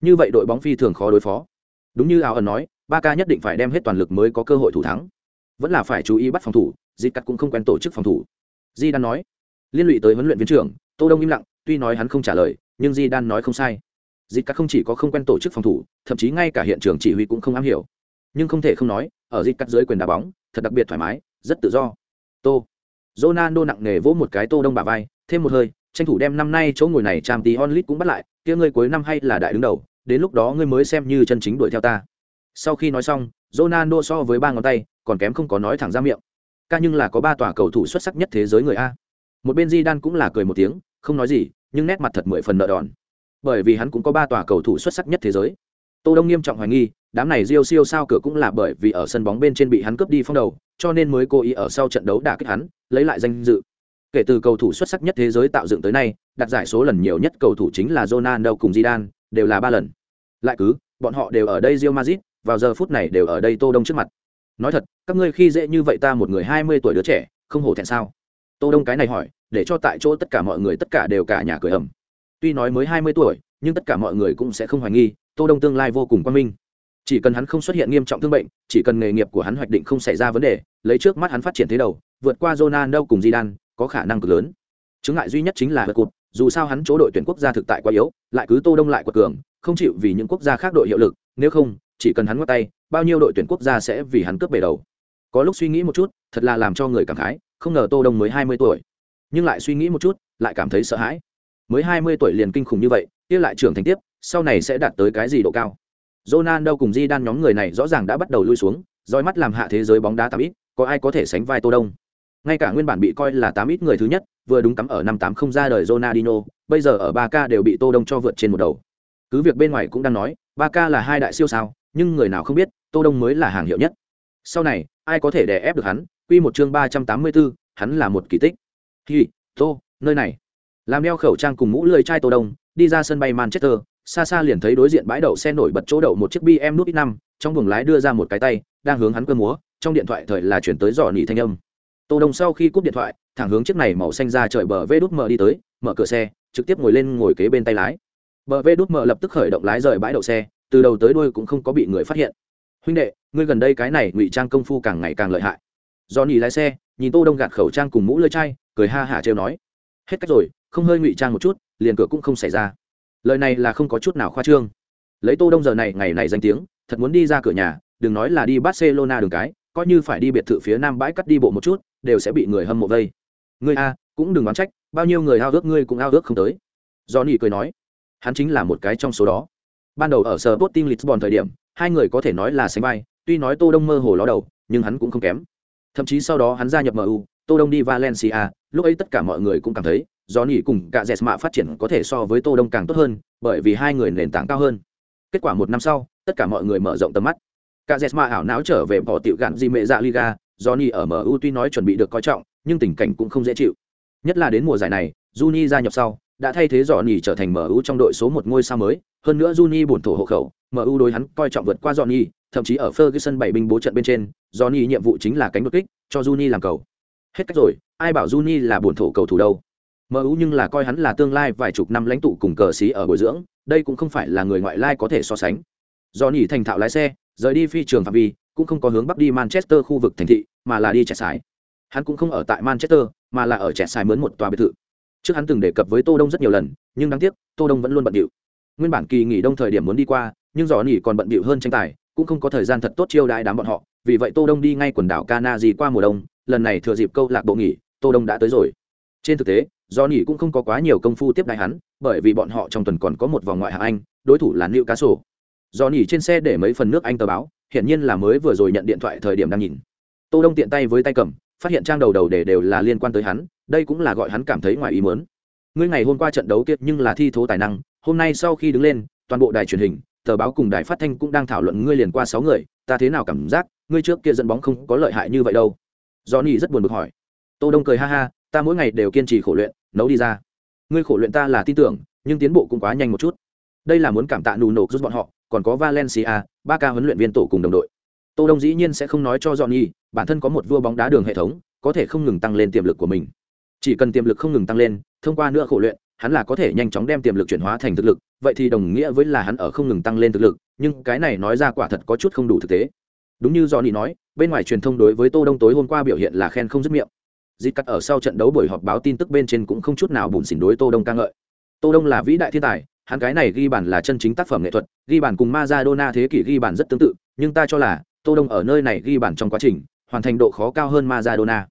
Như vậy đội bóng phi thường khó đối phó. Đúng như áo ẩn nói ba ca nhất định phải đem hết toàn lực mới có cơ hội thủ thắng. Vẫn là phải chú ý bắt phòng thủ di cắt cũng không quen tổ chức phòng thủ. Di đan nói, liên lụy tới huấn luyện viên trưởng, tô đông im lặng, tuy nói hắn không trả lời, nhưng di đan nói không sai. Di cắt không chỉ có không quen tổ chức phòng thủ, thậm chí ngay cả hiện trường chỉ huy cũng không am hiểu. Nhưng không thể không nói, ở di cắt dưới quyền đá bóng, thật đặc biệt thoải mái, rất tự do. Tô, Ronaldo nặng nề vỗ một cái tô đông bả vai, thêm một hơi tranh thủ đem năm nay chỗ ngồi này trang tí onlit cũng bắt lại, kia ngươi cuối năm hay là đại đứng đầu, đến lúc đó ngươi mới xem như chân chính đuổi theo ta. Sau khi nói xong, Ronaldo so với ba ngón tay, còn kém không có nói thẳng ra miệng. Ca nhưng là có ba tòa cầu thủ xuất sắc nhất thế giới người a. Một bên di đan cũng là cười một tiếng, không nói gì, nhưng nét mặt thật mười phần nợ đòn. Bởi vì hắn cũng có ba tòa cầu thủ xuất sắc nhất thế giới. Tô đông nghiêm trọng hoài nghi, đám này Rio siêu sao cửa cũng là bởi vì ở sân bóng bên trên bị hắn cướp đi phong đầu, cho nên mới cố ý ở sau trận đấu đả kích hắn, lấy lại danh dự kể từ cầu thủ xuất sắc nhất thế giới tạo dựng tới nay, đặt giải số lần nhiều nhất cầu thủ chính là Ronaldo cùng Zidane, đều là ba lần. Lại cứ, bọn họ đều ở đây Real Madrid, vào giờ phút này đều ở đây tô đông trước mặt. Nói thật, các ngươi khi dễ như vậy ta một người hai mươi tuổi đứa trẻ, không hổ thẹn sao? Tô đông cái này hỏi, để cho tại chỗ tất cả mọi người tất cả đều cả nhà cười ầm. Tuy nói mới hai mươi tuổi, nhưng tất cả mọi người cũng sẽ không hoài nghi, tô đông tương lai vô cùng quan minh. Chỉ cần hắn không xuất hiện nghiêm trọng thương bệnh, chỉ cần nghề nghiệp của hắn hoạch định không xảy ra vấn đề, lấy trước mắt hắn phát triển thế đầu, vượt qua Ronaldo cùng Zidane có khả năng cực lớn. Chứng ngại duy nhất chính là vượt cụt dù sao hắn chỗ đội tuyển quốc gia thực tại quá yếu lại cứ tô đông lại quật cường không chịu vì những quốc gia khác đội hiệu lực nếu không chỉ cần hắn ngoắc tay bao nhiêu đội tuyển quốc gia sẽ vì hắn cướp bể đầu. Có lúc suy nghĩ một chút thật là làm cho người cảm khái không ngờ tô đông mới hai mươi tuổi. Nhưng lại suy nghĩ một chút lại cảm thấy sợ hãi. Mới hai mươi tuổi liền kinh khủng như vậy kia lại trưởng thành tiếp sau này sẽ đạt tới cái gì độ cao? Ronaldo cùng Di Đan nhóm người này rõ ràng đã bắt đầu lui xuống, dõi mắt làm hạ thế giới bóng đá tạm ít, có ai có thể sánh vai Tô Đông. Ngay cả nguyên bản bị coi là tám ít người thứ nhất, vừa đúng cắm ở năm tám không ra đời Ronaldinho, bây giờ ở ba k đều bị Tô Đông cho vượt trên một đầu. Cứ việc bên ngoài cũng đang nói, ba k là hai đại siêu sao, nhưng người nào không biết, Tô Đông mới là hàng hiệu nhất. Sau này, ai có thể đè ép được hắn? Quy một chương 384, hắn là một kỳ tích. Hi, Tô, nơi này. Làm đeo khẩu trang cùng mũ lưỡi chai Tô Đông, đi ra sân bay Manchester, xa xa liền thấy đối diện bãi đậu xe nổi bật chỗ đậu một chiếc bm nút ít năm trong buồng lái đưa ra một cái tay đang hướng hắn cơ múa trong điện thoại thời là chuyển tới giỏ nỉ thanh âm tô đông sau khi cúp điện thoại, thẳng hướng chiếc này màu xanh ra trời bờ vê đút mở đi tới, mở cửa xe, trực tiếp ngồi lên ngồi kế bên tay lái. Bờ vê đút mở lập tức khởi động lái rời bãi đậu xe, từ đầu tới đuôi cũng không có bị người phát hiện. Huynh đệ, ngươi gần đây cái này ngụy trang công phu càng ngày càng lợi hại. Do nỉ lái xe, nhìn tô đông gạt khẩu trang cùng mũ lưỡi chai, cười ha hả trêu nói. Hết cách rồi, không hơi ngụy trang một chút, liền cửa cũng không xảy ra. Lời này là không có chút nào khoa trương. Lấy tô đông giờ này, ngày này danh tiếng, thật muốn đi ra cửa nhà, đừng nói là đi barcelona đường cái, coi như phải đi biệt thự phía nam bãi cắt đi bộ một chút đều sẽ bị người hâm mộ vây. Ngươi a, cũng đừng đoán trách, bao nhiêu người ao ước ngươi cũng ao ước không tới. Do nỉ cười nói, hắn chính là một cái trong số đó. Ban đầu ở sở tim Lisbon thời điểm, hai người có thể nói là sánh vai, tuy nói tô đông mơ hồ ló đầu, nhưng hắn cũng không kém. Thậm chí sau đó hắn gia nhập mu tô đông đi valencia, lúc ấy tất cả mọi người cũng cảm thấy do nỉ cùng cả dẹt mạ phát triển có thể so với tô đông càng tốt hơn, bởi vì hai người nền tảng cao hơn. Kết quả một năm sau, tất cả mọi người mở rộng tầm mắt. Cả dẹt mạ ảo não trở về bỏ tiểu gạn di mệ dạ liga Johnny ở mu tuy nói chuẩn bị được coi trọng nhưng tình cảnh cũng không dễ chịu nhất là đến mùa giải này Juni gia nhập sau đã thay thế Johnny trở thành MU trong đội số một ngôi sao mới, hơn nữa Juni buồn thổ hộ khẩu, MU đối hắn coi trọng vượt qua Johnny, thậm chí ở Ferguson bảy binh bố trận bên trên, Johnny nhiệm vụ chính là cánh đột kích, cho Juni làm cầu. Hết cách rồi, ai bảo Juni là buồn thổ cầu thủ đâu. MU nhưng là coi hắn là tương lai vài chục năm lãnh tụ cùng cờ sĩ ở bồi dưỡng, đây cũng không phải là người ngoại lai có thể so sánh. Johnny thành thạo lái xe, rời đi phi trường phạm vi, cũng không có hướng bắc đi Manchester khu vực thành thị, mà là đi trẻ sải. Hắn cũng không ở tại Manchester, mà là ở trẻ sải mướn một tòa biệt thự. Trước hắn từng đề cập với Tô Đông rất nhiều lần, nhưng đáng tiếc, Tô Đông vẫn luôn bận rộn. Nguyên bản kỳ nghỉ đông thời điểm muốn đi qua, nhưng dò nỉ còn bận rộn hơn tranh tài, cũng không có thời gian thật tốt chiêu đãi đám bọn họ, vì vậy Tô Đông đi ngay quần đảo Canary qua mùa đông, lần này thừa dịp câu lạc bộ nghỉ, Tô Đông đã tới rồi. Trên thực tế, do nỉ cũng không có quá nhiều công phu tiếp đại hắn bởi vì bọn họ trong tuần còn có một vòng ngoại hạng anh đối thủ là nữ cá sổ do nỉ trên xe để mấy phần nước anh tờ báo hiển nhiên là mới vừa rồi nhận điện thoại thời điểm đang nhìn. Tô đông tiện tay với tay cầm, phát hiện trang đầu đầu để đều là liên quan tới hắn, đây cũng là gọi hắn cảm thấy ngoài ý muốn. Ngươi ngày hôm qua trận đấu kiệt nhưng là thi thố tài năng, hôm nay sau khi đứng lên, toàn bộ đài truyền hình, tờ báo cùng đài phát thanh cũng đang thảo luận ngươi liền qua sáu người, ta thế nào cảm giác, ngươi trước kia dẫn bóng không có lợi hại như vậy đâu? Do rất buồn bực hỏi. Tô đông cười ha ha, ta mỗi ngày đều kiên trì khổ luyện, nấu đi ra. Ngươi khổ luyện ta là tin tưởng, nhưng tiến bộ cũng quá nhanh một chút đây là muốn cảm tạ nụ nổ giúp bọn họ, còn có valencia, ba ca huấn luyện viên tổ cùng đồng đội. Tô đông dĩ nhiên sẽ không nói cho johnny, bản thân có một vua bóng đá đường hệ thống, có thể không ngừng tăng lên tiềm lực của mình. Chỉ cần tiềm lực không ngừng tăng lên, thông qua nữa khổ luyện, hắn là có thể nhanh chóng đem tiềm lực chuyển hóa thành thực lực, vậy thì đồng nghĩa với là hắn ở không ngừng tăng lên thực lực, nhưng cái này nói ra quả thật có chút không đủ thực tế. Đúng như johnny nói, bên ngoài truyền thông đối với tô đông tối hôm qua biểu hiện là khen không dứt miệng. Dịp cắt ở sau trận đấu buổi họp báo tin tức bên trên cũng không chút nào bùn xỉn đối tô đông ca ngợi. Tô đông là vĩ đại thiên tài hắn cái này ghi bàn là chân chính tác phẩm nghệ thuật, ghi bàn cùng Maradona thế kỷ ghi bàn rất tương tự, nhưng ta cho là, tô đông ở nơi này ghi bàn trong quá trình, hoàn thành độ khó cao hơn Maradona.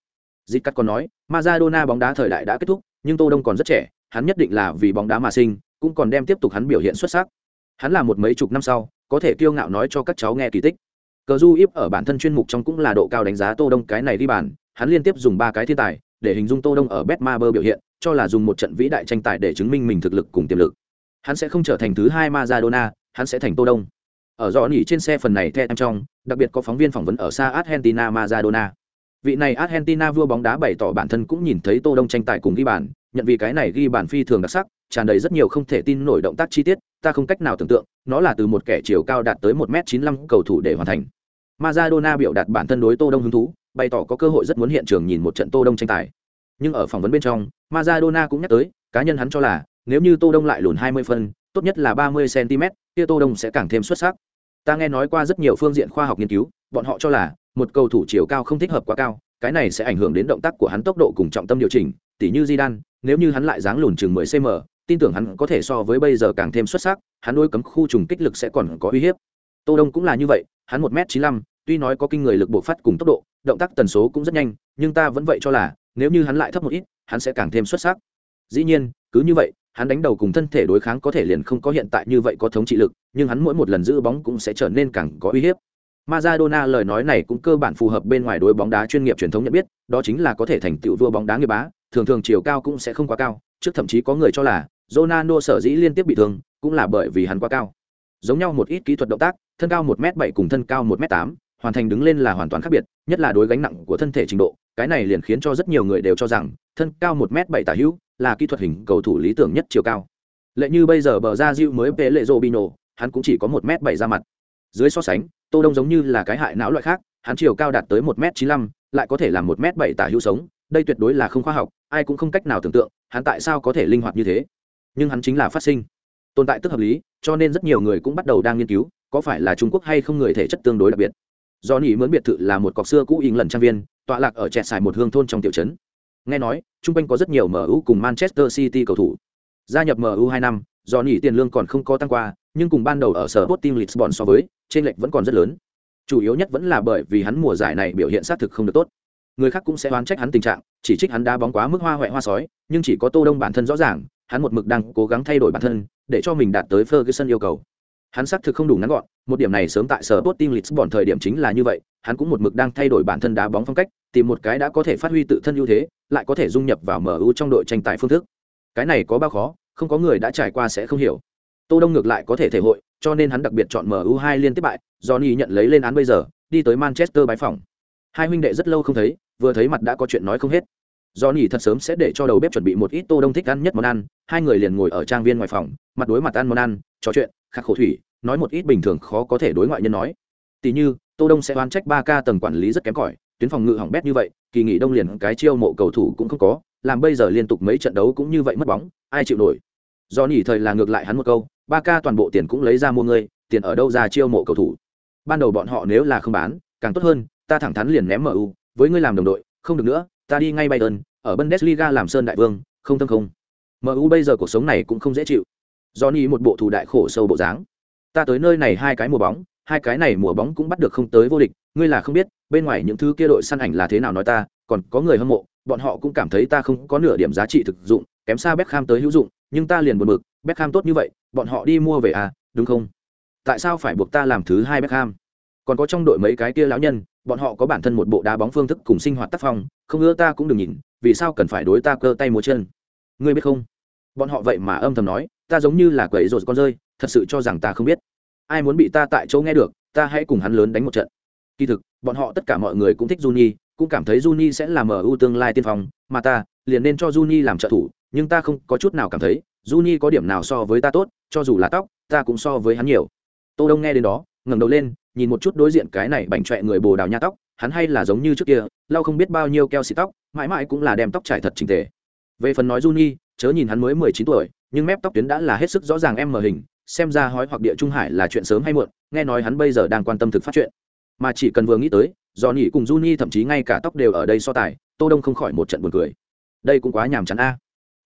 Dịch cắt còn nói, Maradona bóng đá thời đại đã kết thúc, nhưng tô đông còn rất trẻ, hắn nhất định là vì bóng đá mà sinh, cũng còn đem tiếp tục hắn biểu hiện xuất sắc. Hắn là một mấy chục năm sau, có thể kiêu ngạo nói cho các cháu nghe kỳ tích. Cờ du íp ở bản thân chuyên mục trong cũng là độ cao đánh giá tô đông cái này đi bàn, hắn liên tiếp dùng ba cái thiên tài, để hình dung tô đông ở betmaber biểu hiện, cho là dùng một trận vĩ đại tranh tài để chứng minh mình thực lực cùng tiềm lực hắn sẽ không trở thành thứ hai Maradona hắn sẽ thành tô đông. Ở rõ nỉ trên xe phần này theo em trong đặc biệt có phóng viên phỏng vấn ở xa argentina Maradona. Vị này argentina vua bóng đá bày tỏ bản thân cũng nhìn thấy tô đông tranh tài cùng ghi bàn nhận vì cái này ghi bàn phi thường đặc sắc tràn đầy rất nhiều không thể tin nổi động tác chi tiết ta không cách nào tưởng tượng nó là từ một kẻ chiều cao đạt tới một m chín mươi cầu thủ để hoàn thành. Maradona biểu đạt bản thân đối Tô Đông hứng thú, bày tỏ có cơ hội rất muốn hiện trường nhìn một trận Tô Đông tranh tài. Nhưng ở phỏng vấn bên trong, Maradona cũng nhắc tới, cá nhân hắn cho là, nếu như Tô Đông lại lùn 20 phân, tốt nhất là 30 cm, kia Tô Đông sẽ càng thêm xuất sắc. Ta nghe nói qua rất nhiều phương diện khoa học nghiên cứu, bọn họ cho là, một cầu thủ chiều cao không thích hợp quá cao, cái này sẽ ảnh hưởng đến động tác của hắn tốc độ cùng trọng tâm điều chỉnh, tỉ như Zidane, nếu như hắn lại dáng lùn chừng 10 cm, tin tưởng hắn có thể so với bây giờ càng thêm xuất sắc, hắn đối cấm khu trùng kích lực sẽ còn có uy hiếp. Tô Đông cũng là như vậy, hắn 1m95, tuy nói có kinh người lực bộ phát cùng tốc độ, động tác tần số cũng rất nhanh, nhưng ta vẫn vậy cho là, nếu như hắn lại thấp một ít, hắn sẽ càng thêm xuất sắc. Dĩ nhiên, cứ như vậy, hắn đánh đầu cùng thân thể đối kháng có thể liền không có hiện tại như vậy có thống trị lực, nhưng hắn mỗi một lần giữ bóng cũng sẽ trở nên càng có uy hiếp. Maradona lời nói này cũng cơ bản phù hợp bên ngoài đối bóng đá chuyên nghiệp truyền thống nhận biết, đó chính là có thể thành tựu vua bóng đá nghiệp bá, thường thường chiều cao cũng sẽ không quá cao, trước thậm chí có người cho là Ronaldo sở dĩ liên tiếp bị thương, cũng là bởi vì hắn quá cao. Giống nhau một ít kỹ thuật động tác, thân cao 1m7 cùng thân cao 1m8, hoàn thành đứng lên là hoàn toàn khác biệt, nhất là đối gánh nặng của thân thể trình độ, cái này liền khiến cho rất nhiều người đều cho rằng, thân cao một m bảy tả hữu là kỹ thuật hình cầu thủ lý tưởng nhất chiều cao. Lệ như bây giờ bờ ra diệu mới về lệ Robinho, hắn cũng chỉ có một m bảy ra mặt. Dưới so sánh, Tô Đông giống như là cái hại não loại khác, hắn chiều cao đạt tới một m chín mươi lại có thể làm một m bảy tả hữu sống, đây tuyệt đối là không khoa học, ai cũng không cách nào tưởng tượng, hắn tại sao có thể linh hoạt như thế. Nhưng hắn chính là phát sinh tồn tại tức hợp lý cho nên rất nhiều người cũng bắt đầu đang nghiên cứu có phải là trung quốc hay không người thể chất tương đối đặc biệt do nỉ mướn biệt thự là một cọc xưa cũ in lần trang viên, tọa lạc ở trẻ xài một hương thôn trong tiểu trấn. Nghe nói, chung quanh có rất nhiều mu cùng manchester city cầu thủ. Gia nhập mu hai năm, do nỉ tiền lương còn không có tăng qua, nhưng cùng ban đầu ở sở bot team lisbon so với trên lệch vẫn còn rất lớn. Chủ yếu nhất vẫn là bởi vì hắn mùa giải này biểu hiện xác thực không được tốt. Người khác cũng sẽ oán trách hắn tình trạng, chỉ trích hắn đá bóng quá mức hoa huệ hoa sói, nhưng chỉ có tô đông bản thân rõ ràng, hắn một mực đang cố gắng thay đổi bản thân, để cho mình đạt tới Ferguson yêu cầu. Hắn xác thực không đủ ngắn gọn, một điểm này sớm tại sở Sporting Lisbon thời điểm chính là như vậy, hắn cũng một mực đang thay đổi bản thân đá bóng phong cách, tìm một cái đã có thể phát huy tự thân ưu thế, lại có thể dung nhập vào MU trong đội tranh tài phương thức. Cái này có bao khó, không có người đã trải qua sẽ không hiểu. Tô Đông ngược lại có thể thể hội, cho nên hắn đặc biệt chọn MU hai liên tiếp bại, Johnny nhận lấy lên án bây giờ, đi tới Manchester bãi phỏng. Hai huynh đệ rất lâu không thấy, vừa thấy mặt đã có chuyện nói không hết do nhỉ thật sớm sẽ để cho đầu bếp chuẩn bị một ít tô đông thích ăn nhất món ăn hai người liền ngồi ở trang viên ngoài phòng mặt đối mặt ăn món ăn trò chuyện khắc khổ thủy nói một ít bình thường khó có thể đối ngoại nhân nói tỷ như tô đông sẽ oán trách ba ca tầng quản lý rất kém cỏi tuyến phòng ngự hỏng bét như vậy kỳ nghỉ đông liền cái chiêu mộ cầu thủ cũng không có làm bây giờ liên tục mấy trận đấu cũng như vậy mất bóng ai chịu nổi do nhỉ thời là ngược lại hắn một câu ba ca toàn bộ tiền cũng lấy ra mua ngươi tiền ở đâu ra chiêu mộ cầu thủ ban đầu bọn họ nếu là không bán càng tốt hơn ta thẳng thắn liền ném mu với ngươi làm đồng đội không được nữa ta đi ngay Bayern, ở Bundesliga làm sơn đại vương, không tâm không. MU bây giờ cuộc sống này cũng không dễ chịu. Johnny một bộ thủ đại khổ sâu bộ dáng. Ta tới nơi này hai cái mùa bóng, hai cái này mùa bóng cũng bắt được không tới vô địch, ngươi là không biết, bên ngoài những thứ kia đội săn ảnh là thế nào nói ta, còn có người hâm mộ, bọn họ cũng cảm thấy ta không có nửa điểm giá trị thực dụng, kém xa Beckham tới hữu dụng, nhưng ta liền buồn bực, Beckham tốt như vậy, bọn họ đi mua về à, đúng không? Tại sao phải buộc ta làm thứ hai Beckham? Còn có trong đội mấy cái kia lão nhân, bọn họ có bản thân một bộ đá bóng phương thức cùng sinh hoạt tác phong không ưa ta cũng đừng nhìn vì sao cần phải đối ta cơ tay múa chân ngươi biết không bọn họ vậy mà âm thầm nói ta giống như là quẩy rồi con rơi thật sự cho rằng ta không biết ai muốn bị ta tại chỗ nghe được ta hãy cùng hắn lớn đánh một trận kỳ thực bọn họ tất cả mọi người cũng thích Juni, cũng cảm thấy Juni sẽ là mở ưu tương lai tiên phong mà ta liền nên cho Juni làm trợ thủ nhưng ta không có chút nào cảm thấy Juni có điểm nào so với ta tốt, cho dù là tóc, ta cũng so với hắn nhiều. Tô Đông nghe đến đó, ngẩng đầu lên, nhìn một chút đối diện cái này bảnh trọe người bồ đào nha tóc, hắn hay là giống như trước kia, lau không biết bao nhiêu keo xịt tóc, mãi mãi cũng là đem tóc trải thật chỉnh tề. Về phần nói Juni, chớ nhìn hắn mới 19 tuổi, nhưng mép tóc tuyến đã là hết sức rõ ràng em mờ hình, xem ra hói hoặc địa trung hải là chuyện sớm hay muộn, nghe nói hắn bây giờ đang quan tâm thực phát chuyện. Mà chỉ cần vừa nghĩ tới, do nhỉ cùng Juni thậm chí ngay cả tóc đều ở đây so tài, Tô Đông không khỏi một trận buồn cười. Đây cũng quá nhàm chán a.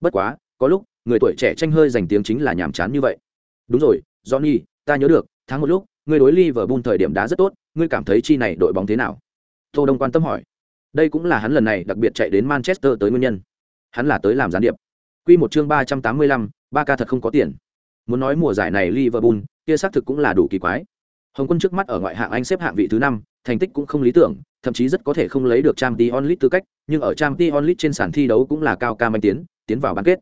Bất quá, có lúc người tuổi trẻ tranh hơi giành tiếng chính là nhàm chán như vậy đúng rồi johnny ta nhớ được tháng một lúc người đối liverpool thời điểm đá rất tốt ngươi cảm thấy chi này đội bóng thế nào tô đông quan tâm hỏi đây cũng là hắn lần này đặc biệt chạy đến manchester tới nguyên nhân hắn là tới làm gián điệp quy một chương ba trăm tám mươi lăm, ba ca thật không có tiền. Muốn nói mùa giải này liverpool kia xác thực cũng là đủ kỳ quái. Hồng quân trước mắt ở ngoại hạng anh xếp hạng vị thứ năm thành tích cũng không lý tưởng thậm chí rất có thể không lấy được trang League tư cách nhưng ở trang League trên sàn thi đấu cũng là cao ca manh tiến tiến vào bán kết.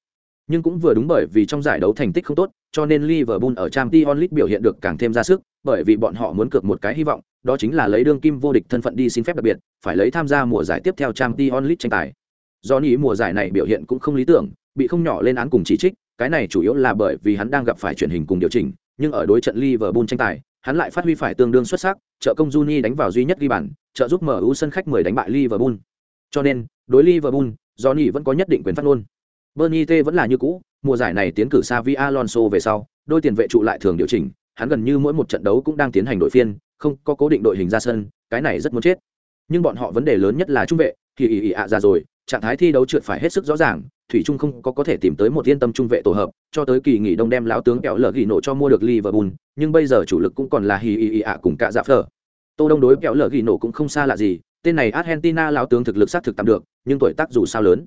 Nhưng cũng vừa đúng bởi vì trong giải đấu thành tích không tốt, cho nên Liverpool ở Champions League biểu hiện được càng thêm ra sức, bởi vì bọn họ muốn cược một cái hy vọng, đó chính là lấy đương kim vô địch thân phận đi xin phép đặc biệt, phải lấy tham gia mùa giải tiếp theo Champions League tranh tài. Do nghĩ mùa giải này biểu hiện cũng không lý tưởng, bị không nhỏ lên án cùng chỉ trích, cái này chủ yếu là bởi vì hắn đang gặp phải chuyển hình cùng điều chỉnh, nhưng ở đối trận Liverpool tranh tài, hắn lại phát huy phải tương đương xuất sắc, trợ công Juni đánh vào duy nhất ghi bàn, trợ giúp MU sân khách 10 đánh bại Liverpool. Cho nên, đối Liverpool, Johnny vẫn có nhất định quyền phát ngôn. Bernie T vẫn là như cũ, mùa giải này tiến cử Xavi Alonso về sau, đôi tiền vệ trụ lại thường điều chỉnh, hắn gần như mỗi một trận đấu cũng đang tiến hành đội phiên, không có cố định đội hình ra sân, cái này rất muốn chết. Nhưng bọn họ vấn đề lớn nhất là trung vệ, thì ỉ ý ạ ra rồi, trạng thái thi đấu trượt phải hết sức rõ ràng, thủy trung không có có thể tìm tới một yên tâm trung vệ tổ hợp, cho tới kỳ nghỉ đông đem lão tướng kẹo lở ghi nổ cho mua được Liverpool, nhưng bây giờ chủ lực cũng còn là hì ì ì ạ cùng cả Dạ Phở. Tô Đông đối kẹo lở ghi nổ cũng không xa lạ gì, tên này Argentina lão tướng thực lực xác thực tạm được, nhưng tuổi tác dù sao lớn.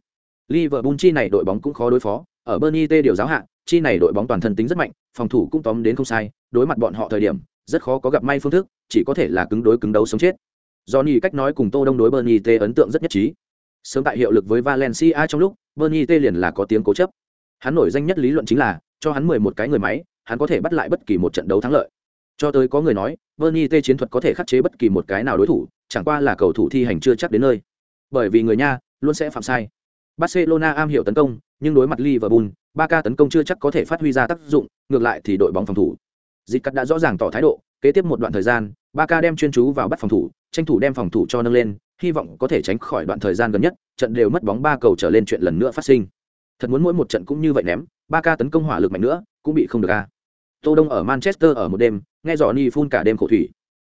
Liverpool chi này đội bóng cũng khó đối phó, ở Bernie T điều giáo hạ, chi này đội bóng toàn thân tính rất mạnh, phòng thủ cũng tóm đến không sai, đối mặt bọn họ thời điểm, rất khó có gặp may phương thức, chỉ có thể là cứng đối cứng đấu sống chết. Johnny cách nói cùng Tô Đông đối Bernie T ấn tượng rất nhất trí. Sớm tại hiệu lực với Valencia trong lúc, Bernie T liền là có tiếng cố chấp. Hắn nổi danh nhất lý luận chính là, cho hắn 11 cái người máy, hắn có thể bắt lại bất kỳ một trận đấu thắng lợi. Cho tới có người nói, Bernie T chiến thuật có thể khắc chế bất kỳ một cái nào đối thủ, chẳng qua là cầu thủ thi hành chưa chắc đến nơi. Bởi vì người nha, luôn sẽ phạm sai. Barcelona am hiểu tấn công, nhưng đối mặt Liverpool, Barca tấn công chưa chắc có thể phát huy ra tác dụng, ngược lại thì đội bóng phòng thủ. Dịch cắt đã rõ ràng tỏ thái độ, kế tiếp một đoạn thời gian, Barca đem chuyên chú vào bắt phòng thủ, tranh thủ đem phòng thủ cho nâng lên, hy vọng có thể tránh khỏi đoạn thời gian gần nhất, trận đều mất bóng ba cầu trở lên chuyện lần nữa phát sinh. Thật muốn mỗi một trận cũng như vậy ném, ba ca tấn công hỏa lực mạnh nữa, cũng bị không được a. Tô Đông ở Manchester ở một đêm, nghe dò ni phun cả đêm khổ thủy.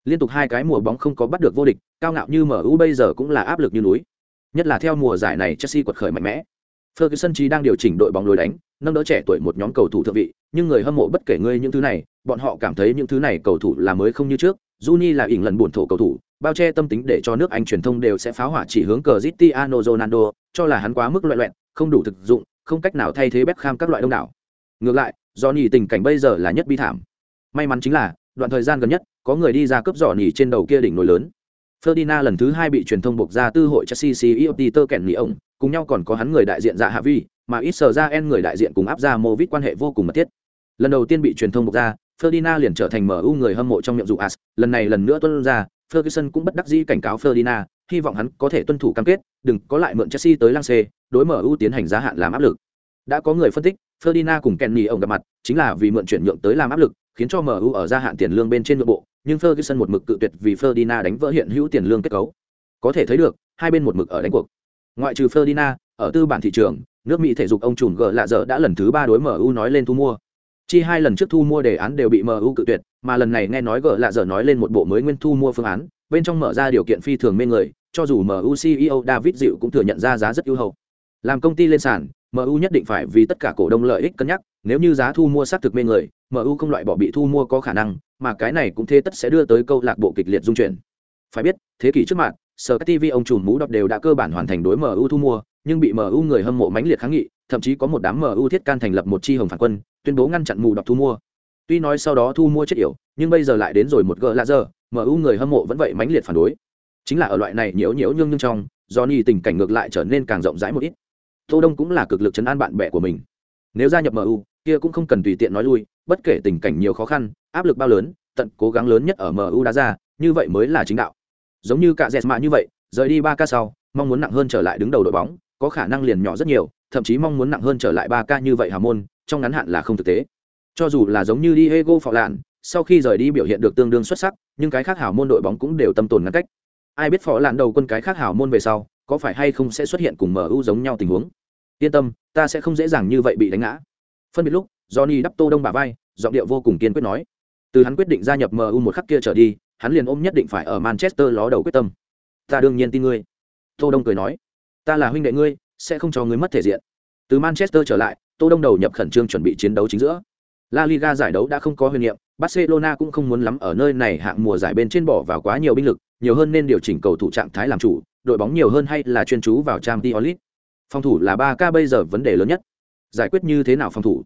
Liên tục hai cái mùa bóng không có bắt được vô địch, cao ngạo như MU bây giờ cũng là áp lực như núi. Nhất là theo mùa giải này Chelsea quật khởi mạnh mẽ. Ferguson chỉ đang điều chỉnh đội bóng lối đánh, nâng đỡ trẻ tuổi một nhóm cầu thủ thượng vị, nhưng người hâm mộ bất kể ngươi những thứ này, bọn họ cảm thấy những thứ này cầu thủ là mới không như trước. Juni là ỉn lần buồn thổ cầu thủ, bao che tâm tính để cho nước Anh truyền thông đều sẽ pháo hỏa chỉ hướng Cristiano Ronaldo, cho là hắn quá mức loạn loạn, không đủ thực dụng, không cách nào thay thế Beckham các loại đông đảo. Ngược lại, Johnny tình cảnh bây giờ là nhất bi thảm. May mắn chính là, đoạn thời gian gần nhất, có người đi ra cướp Johnny trên đầu kia đỉnh nổi lớn. Ferdinand lần thứ hai bị truyền thông buộc ra tư hội Chelsea CEO Peter Kenny ông, cùng nhau còn có hắn người đại diện dạ hạ vi, mà ít sở ra en người đại diện cùng áp ra Movit quan hệ vô cùng mật thiết. Lần đầu tiên bị truyền thông bộc ra, Ferdinand liền trở thành MU người hâm mộ trong miệng vụ As, lần này lần nữa tuân ra, Ferguson cũng bất đắc dĩ cảnh cáo Ferdinand, hy vọng hắn có thể tuân thủ cam kết, đừng có lại mượn Chelsea tới lang xê, đối MU tiến hành giá hạn làm áp lực. Đã có người phân tích, Ferdinand cùng Kenny ông gặp mặt, chính là vì mượn chuyển nhượng tới làm áp lực, khiến cho MU ở gia hạn tiền lương bên trên nội bộ, nhưng Ferguson một mực cự tuyệt vì Ferdinand đánh vỡ hiện hữu tiền lương kết cấu. Có thể thấy được, hai bên một mực ở đánh cuộc. Ngoại trừ Ferdinand, ở tư bản thị trường, nước Mỹ thể dục ông trùm G lạ dở đã lần thứ ba đối MU nói lên thu mua. Chi hai lần trước thu mua đề án đều bị MU cự tuyệt, mà lần này nghe nói G lạ dở nói lên một bộ mới nguyên thu mua phương án, bên trong mở ra điều kiện phi thường mê người, cho dù MU CEO David Dịu cũng thừa nhận ra giá rất ưu hậu. Làm công ty lên sàn, MU nhất định phải vì tất cả cổ đông lợi ích cân nhắc, nếu như giá thu mua xác thực mê người, MU không loại bỏ bị thu mua có khả năng, mà cái này cũng thế tất sẽ đưa tới câu lạc bộ kịch liệt dung chuyển. Phải biết, thế kỷ trước mặt, Sở TV ông trùm mũ đọc đều đã cơ bản hoàn thành đối MU thu mua, nhưng bị MU người hâm mộ mãnh liệt kháng nghị, thậm chí có một đám MU thiết can thành lập một chi hồng phản quân, tuyên bố ngăn chặn mù đọc thu mua. Tuy nói sau đó thu mua chết yểu, nhưng bây giờ lại đến rồi một gỡ lạ giờ, MU người hâm mộ vẫn vậy mãnh liệt phản đối. Chính là ở loại này nhiễu nhiễu nhưng nhưng trong, Johnny tình cảnh ngược lại trở nên càng rộng rãi một ít. Tô Đông cũng là cực lực chấn an bạn bè của mình. Nếu gia nhập MU, kia cũng không cần tùy tiện nói lui, bất kể tình cảnh nhiều khó khăn, áp lực bao lớn, tận cố gắng lớn nhất ở MU đá ra, như vậy mới là chính đạo. Giống như cả Jesma như vậy, rời đi 3 ca sau, mong muốn nặng hơn trở lại đứng đầu đội bóng, có khả năng liền nhỏ rất nhiều, thậm chí mong muốn nặng hơn trở lại ba ca như vậy hào môn trong ngắn hạn là không thực tế. Cho dù là giống như diego phọ lạn sau khi rời đi biểu hiện được tương đương xuất sắc nhưng cái khác hào môn đội bóng cũng đều tâm tồn ngăn cách. Ai biết phọ lạn đầu quân cái khác hào môn về sau có phải hay không sẽ xuất hiện cùng mu giống nhau tình huống? Yên tâm ta sẽ không dễ dàng như vậy bị đánh ngã. Phân biệt lúc johnny đắp tô đông bà vai giọng điệu vô cùng kiên quyết nói. Từ hắn quyết định gia nhập mu một khắc kia trở đi hắn liền ôm nhất định phải ở manchester ló đầu quyết tâm. Ta đương nhiên tin ngươi. Tô đông cười nói ta là huynh đệ ngươi sẽ không cho ngươi mất thể diện. Từ manchester trở lại tô đông đầu nhập khẩn trương chuẩn bị chiến đấu chính giữa. La liga giải đấu đã không có huyền nhiệm, barcelona cũng không muốn lắm ở nơi này hạng mùa giải bên trên bỏ vào quá nhiều binh lực nhiều hơn nên điều chỉnh cầu thủ trạng thái làm chủ đội bóng nhiều hơn hay là chuyên chú vào trang t phòng thủ là ba k bây giờ vấn đề lớn nhất. Giải quyết như thế nào phòng thủ?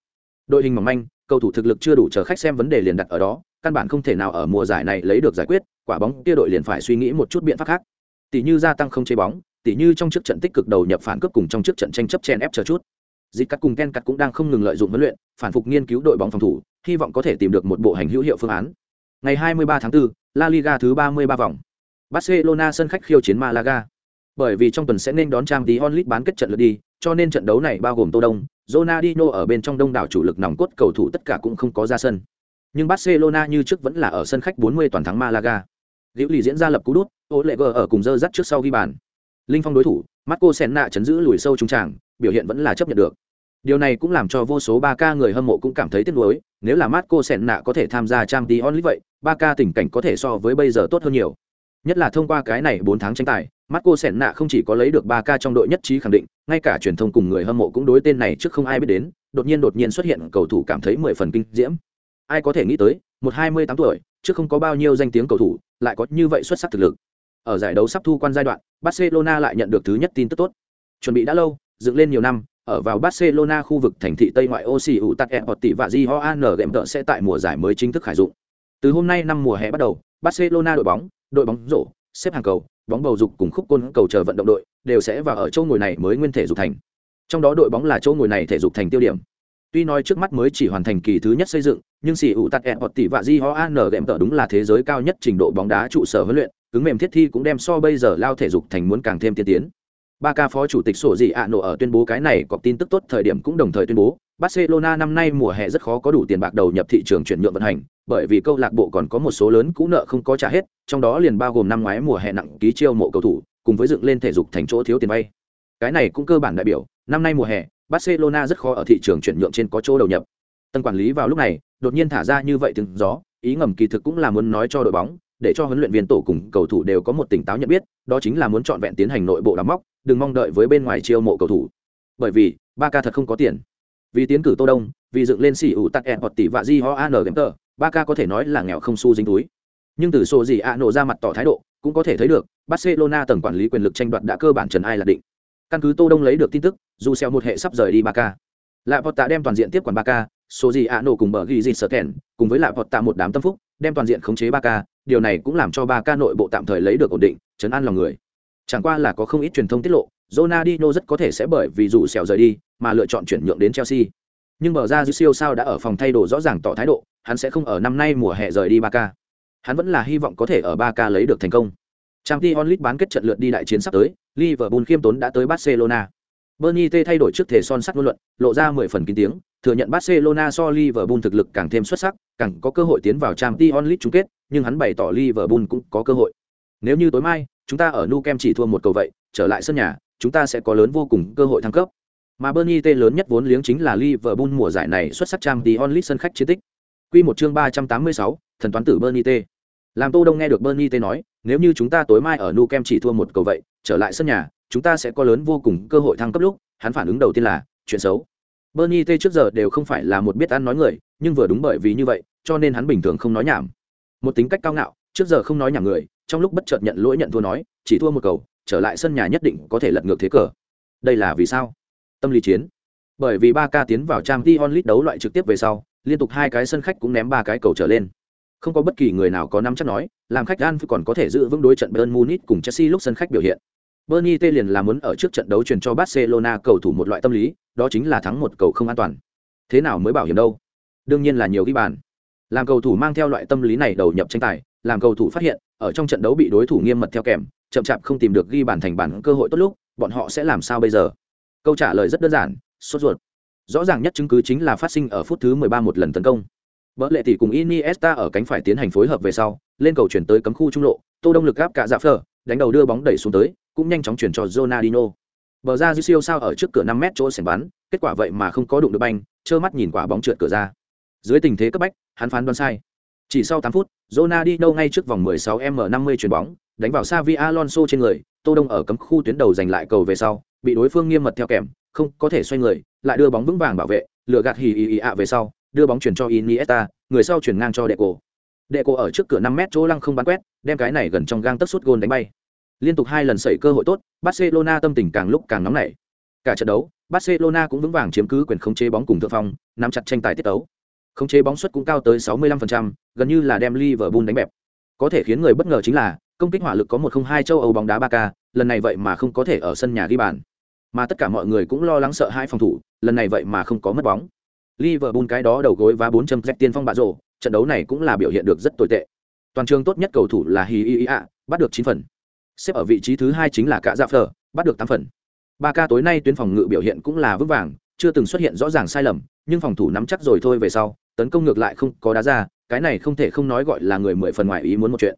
Đội hình mỏng manh cầu thủ thực lực chưa đủ chờ khách xem vấn đề liền đặt ở đó căn bản không thể nào ở mùa giải này lấy được giải quyết quả bóng kia đội liền phải suy nghĩ một chút biện pháp khác. Tỷ như gia tăng không chế bóng tỷ như trong trước trận tích cực đầu nhập phản cướp cùng trong trước trận tranh chấp chen ép chờ chút. Dịp cắt cùng ken cắt cũng đang không ngừng lợi dụng huấn luyện phản phục nghiên cứu đội bóng phòng thủ hy vọng có thể tìm được một bộ hành hữu hiệu phương án. Ngày 23 tháng 4, La Liga thứ 33 vòng. Barcelona sân khách khiêu chiến Malaga. Bởi vì trong tuần sẽ nên đón trang tí onlit bán kết trận lượt đi cho nên trận đấu này bao gồm tô đông Ronaldinho ở bên trong đông đảo chủ lực nòng cốt cầu thủ tất cả cũng không có ra sân. Nhưng barcelona như trước vẫn là ở sân khách 40 toàn thắng malaga. Liễu lì diễn ra lập cú đút ô lệ ở cùng dơ dắt trước sau ghi bàn linh phong đối thủ marco senna chấn giữ lùi sâu trung tràng biểu hiện vẫn là chấp nhận được điều này cũng làm cho vô số ba ca người hâm mộ cũng cảm thấy tiếc nuối nếu là marco senna có thể tham gia trang tí onlit vậy ba ca tình cảnh có thể so với bây giờ tốt hơn nhiều nhất là thông qua cái này bốn tháng tranh tài Marco Senna không chỉ có lấy được ba ca trong đội nhất trí khẳng định, ngay cả truyền thông cùng người hâm mộ cũng đối tên này trước không ai biết đến, đột nhiên đột nhiên xuất hiện cầu thủ cảm thấy 10 phần kinh diễm. Ai có thể nghĩ tới, một 28 tuổi, trước không có bao nhiêu danh tiếng cầu thủ, lại có như vậy xuất sắc thực lực. Ở giải đấu sắp thu quan giai đoạn, Barcelona lại nhận được thứ nhất tin tức tốt. Chuẩn bị đã lâu, dựng lên nhiều năm, ở vào Barcelona khu vực thành thị Tây ngoại Osi Utat tỷ và Gioan Gệm tợ sẽ tại mùa giải mới chính thức khởi dụng. Từ hôm nay năm mùa hè bắt đầu, Barcelona đội bóng, đội bóng rổ, xếp hàng cầu, bóng bầu dục cùng khúc côn cầu chờ vận động đội đều sẽ vào ở chỗ ngồi này mới nguyên thể dục thành trong đó đội bóng là chỗ ngồi này thể dục thành tiêu điểm tuy nói trước mắt mới chỉ hoàn thành kỳ thứ nhất xây dựng nhưng xì ủ tắt ẹ hoặc tỷ vạ di ho an đúng là thế giới cao nhất trình độ bóng đá trụ sở huấn luyện cứng mềm thiết thi cũng đem so bây giờ lao thể dục thành muốn càng thêm tiên tiến. Ba ca phó chủ tịch sổ dị ạ nổ ở tuyên bố cái này có tin tức tốt thời điểm cũng đồng thời tuyên bố, barcelona năm nay mùa hè rất khó có đủ tiền bạc đầu nhập thị trường chuyển nhượng vận hành, bởi vì câu lạc bộ còn có một số lớn cũ nợ không có trả hết, trong đó liền bao gồm năm ngoái mùa hè nặng ký chiêu mộ cầu thủ, cùng với dựng lên thể dục thành chỗ thiếu tiền vay. Cái này cũng cơ bản đại biểu, năm nay mùa hè, barcelona rất khó ở thị trường chuyển nhượng trên có chỗ đầu nhập. Tân quản lý vào lúc này, đột nhiên thả ra như vậy từng gió, ý ngầm kỳ thực cũng là muốn nói cho đội bóng để cho huấn luyện viên tổ cùng cầu thủ đều có một tỉnh táo nhận biết đó chính là muốn chọn vẹn tiến hành nội bộ đắm móc đừng mong đợi với bên ngoài chiêu mộ cầu thủ. Bởi vì Barca thật không có tiền. Vì tiến cử tô đông vì dựng lên sỉ ủ tắc ẹ hoặc tỷ vạ di ho an game tờ Barca có thể nói là nghèo không xu dính túi. Nhưng từ số gì ạ nổ ra mặt tỏ thái độ cũng có thể thấy được barcelona tầng quản lý quyền lực tranh đoạt đã cơ bản trần ai là định. Căn cứ tô đông lấy được tin tức dù xeo một hệ sắp rời đi Barca, ca lại vọt tạ đem toàn diện tiếp quản Barca, số gì ạ nổ cùng bờ ghi gì sở kèn cùng với lại vọt tạ một đám tâm phúc đem toàn diện khống chế Barca điều này cũng làm cho ba ca nội bộ tạm thời lấy được ổn định chấn an lòng người. Chẳng qua là có không ít truyền thông tiết lộ, Ronaldinho rất có thể sẽ bởi vì dù xèo rời đi mà lựa chọn chuyển nhượng đến Chelsea. Nhưng bờ ra dư siêu sao đã ở phòng thay đồ rõ ràng tỏ thái độ, hắn sẽ không ở năm nay mùa hè rời đi Barca. hắn vẫn là hy vọng có thể ở Barca lấy được thành công. Trang League bán kết trận lượt đi đại chiến sắp tới, liverpool khiêm tốn đã tới barcelona bernie t thay đổi trước thể son sắt ngôn luận lộ ra mười phần kín tiếng thừa nhận barcelona so liverpool thực lực càng thêm xuất sắc càng có cơ hội tiến vào Champions League chung kết nhưng hắn bày tỏ liverpool cũng có cơ hội nếu như tối mai chúng ta ở Nou Camp chỉ thua một cầu vậy trở lại sân nhà chúng ta sẽ có lớn vô cùng cơ hội thăng cấp mà Bernie T lớn nhất vốn liếng chính là Liverpool mùa giải này xuất sắc Champions League sân khách chiến tích. Quy một chương 386, thần toán tử Bernie T. Làm Tô Đông nghe được Bernie T nói, nếu như chúng ta tối mai ở Nou Camp chỉ thua một cầu vậy, trở lại sân nhà, chúng ta sẽ có lớn vô cùng cơ hội thăng cấp lúc, hắn phản ứng đầu tiên là chuyện xấu. Bernie T trước giờ đều không phải là một biết ăn nói người, nhưng vừa đúng bởi vì như vậy, cho nên hắn bình thường không nói nhảm. Một tính cách cao ngạo, trước giờ không nói nhảm người, trong lúc bất chợt nhận lỗi nhận thua nói, chỉ thua một cầu, trở lại sân nhà nhất định có thể lật ngược thế cờ. Đây là vì sao? Tâm lý chiến. Bởi vì ba ca tiến vào trang Champions onlit đấu loại trực tiếp về sau, liên tục hai cái sân khách cũng ném ba cái cầu trở lên không có bất kỳ người nào có năm chắc nói làm khách gan còn có thể giữ vững đối trận Bayern Munich cùng Chelsea lúc sân khách biểu hiện Bernie T liền là muốn ở trước trận đấu truyền cho Barcelona cầu thủ một loại tâm lý đó chính là thắng một cầu không an toàn. Thế nào mới bảo hiểm đâu? Đương nhiên là nhiều ghi bàn. Làm cầu thủ mang theo loại tâm lý này đầu nhập tranh tài làm cầu thủ phát hiện ở trong trận đấu bị đối thủ nghiêm mật theo kèm chậm chạp không tìm được ghi bàn thành bản cơ hội tốt lúc bọn họ sẽ làm sao bây giờ? Câu trả lời rất đơn giản sốt ruột. Rõ ràng nhất chứng cứ chính là phát sinh ở phút thứ 13 một lần tấn công. Bỡ lệ tỷ cùng Iniesta ở cánh phải tiến hành phối hợp về sau, lên cầu chuyển tới cấm khu trung lộ, Tô Đông lực gáp cả dạ phở, đánh đầu đưa bóng đẩy xuống tới, cũng nhanh chóng chuyển cho Ronaldinho. Bờ ra dư siêu sao ở trước cửa 5 mét chỗ sảnh bắn, kết quả vậy mà không có đụng được banh, trơ mắt nhìn quả bóng trượt cửa ra. Dưới tình thế cấp bách, hắn phán đoán sai. Chỉ sau 8 phút, Ronaldinho ngay trước vòng 16m50 chuyền bóng, đánh vào Xavi Alonso trên người, Tô Đông ở cấm khu tuyến đầu giành lại cầu về sau, bị đối phương nghiêm mật theo kèm, không có thể xoay người, lại đưa bóng vững vàng bảo vệ, lừa gạt hì hì ạ về sau, đưa bóng chuyển cho Iniesta, người sau chuyển ngang cho Deco. Deco ở trước cửa 5 mét chỗ lăng không bắn quét, đem cái này gần trong gang tấc sút gôn đánh bay. Liên tục hai lần sẩy cơ hội tốt, Barcelona tâm tình càng lúc càng nóng nảy. Cả trận đấu, Barcelona cũng vững vàng chiếm cứ quyền khống chế bóng cùng thượng phong, nắm chặt tranh tài tiết tấu. Khống chế bóng suất cũng cao tới 65%, gần như là đem Liverpool đánh bẹp. Có thể khiến người bất ngờ chính là, công kích hỏa lực có 102 châu Âu bóng đá Barca, lần này vậy mà không có thể ở sân nhà ghi bàn. Mà tất cả mọi người cũng lo lắng sợ hai phòng thủ, lần này vậy mà không có mất bóng. Liverpool cái đó đầu gối và 400 rep tiên phong bạ rổ, trận đấu này cũng là biểu hiện được rất tồi tệ. Toàn trường tốt nhất cầu thủ là Hi bắt được 9 phần. Xếp ở vị trí thứ hai chính là cả Dạ Phở, bắt được tám phần. Ba ca tối nay tuyến phòng ngự biểu hiện cũng là vững vàng, chưa từng xuất hiện rõ ràng sai lầm, nhưng phòng thủ nắm chắc rồi thôi về sau, tấn công ngược lại không có đá ra, cái này không thể không nói gọi là người mười phần ngoài ý muốn một chuyện.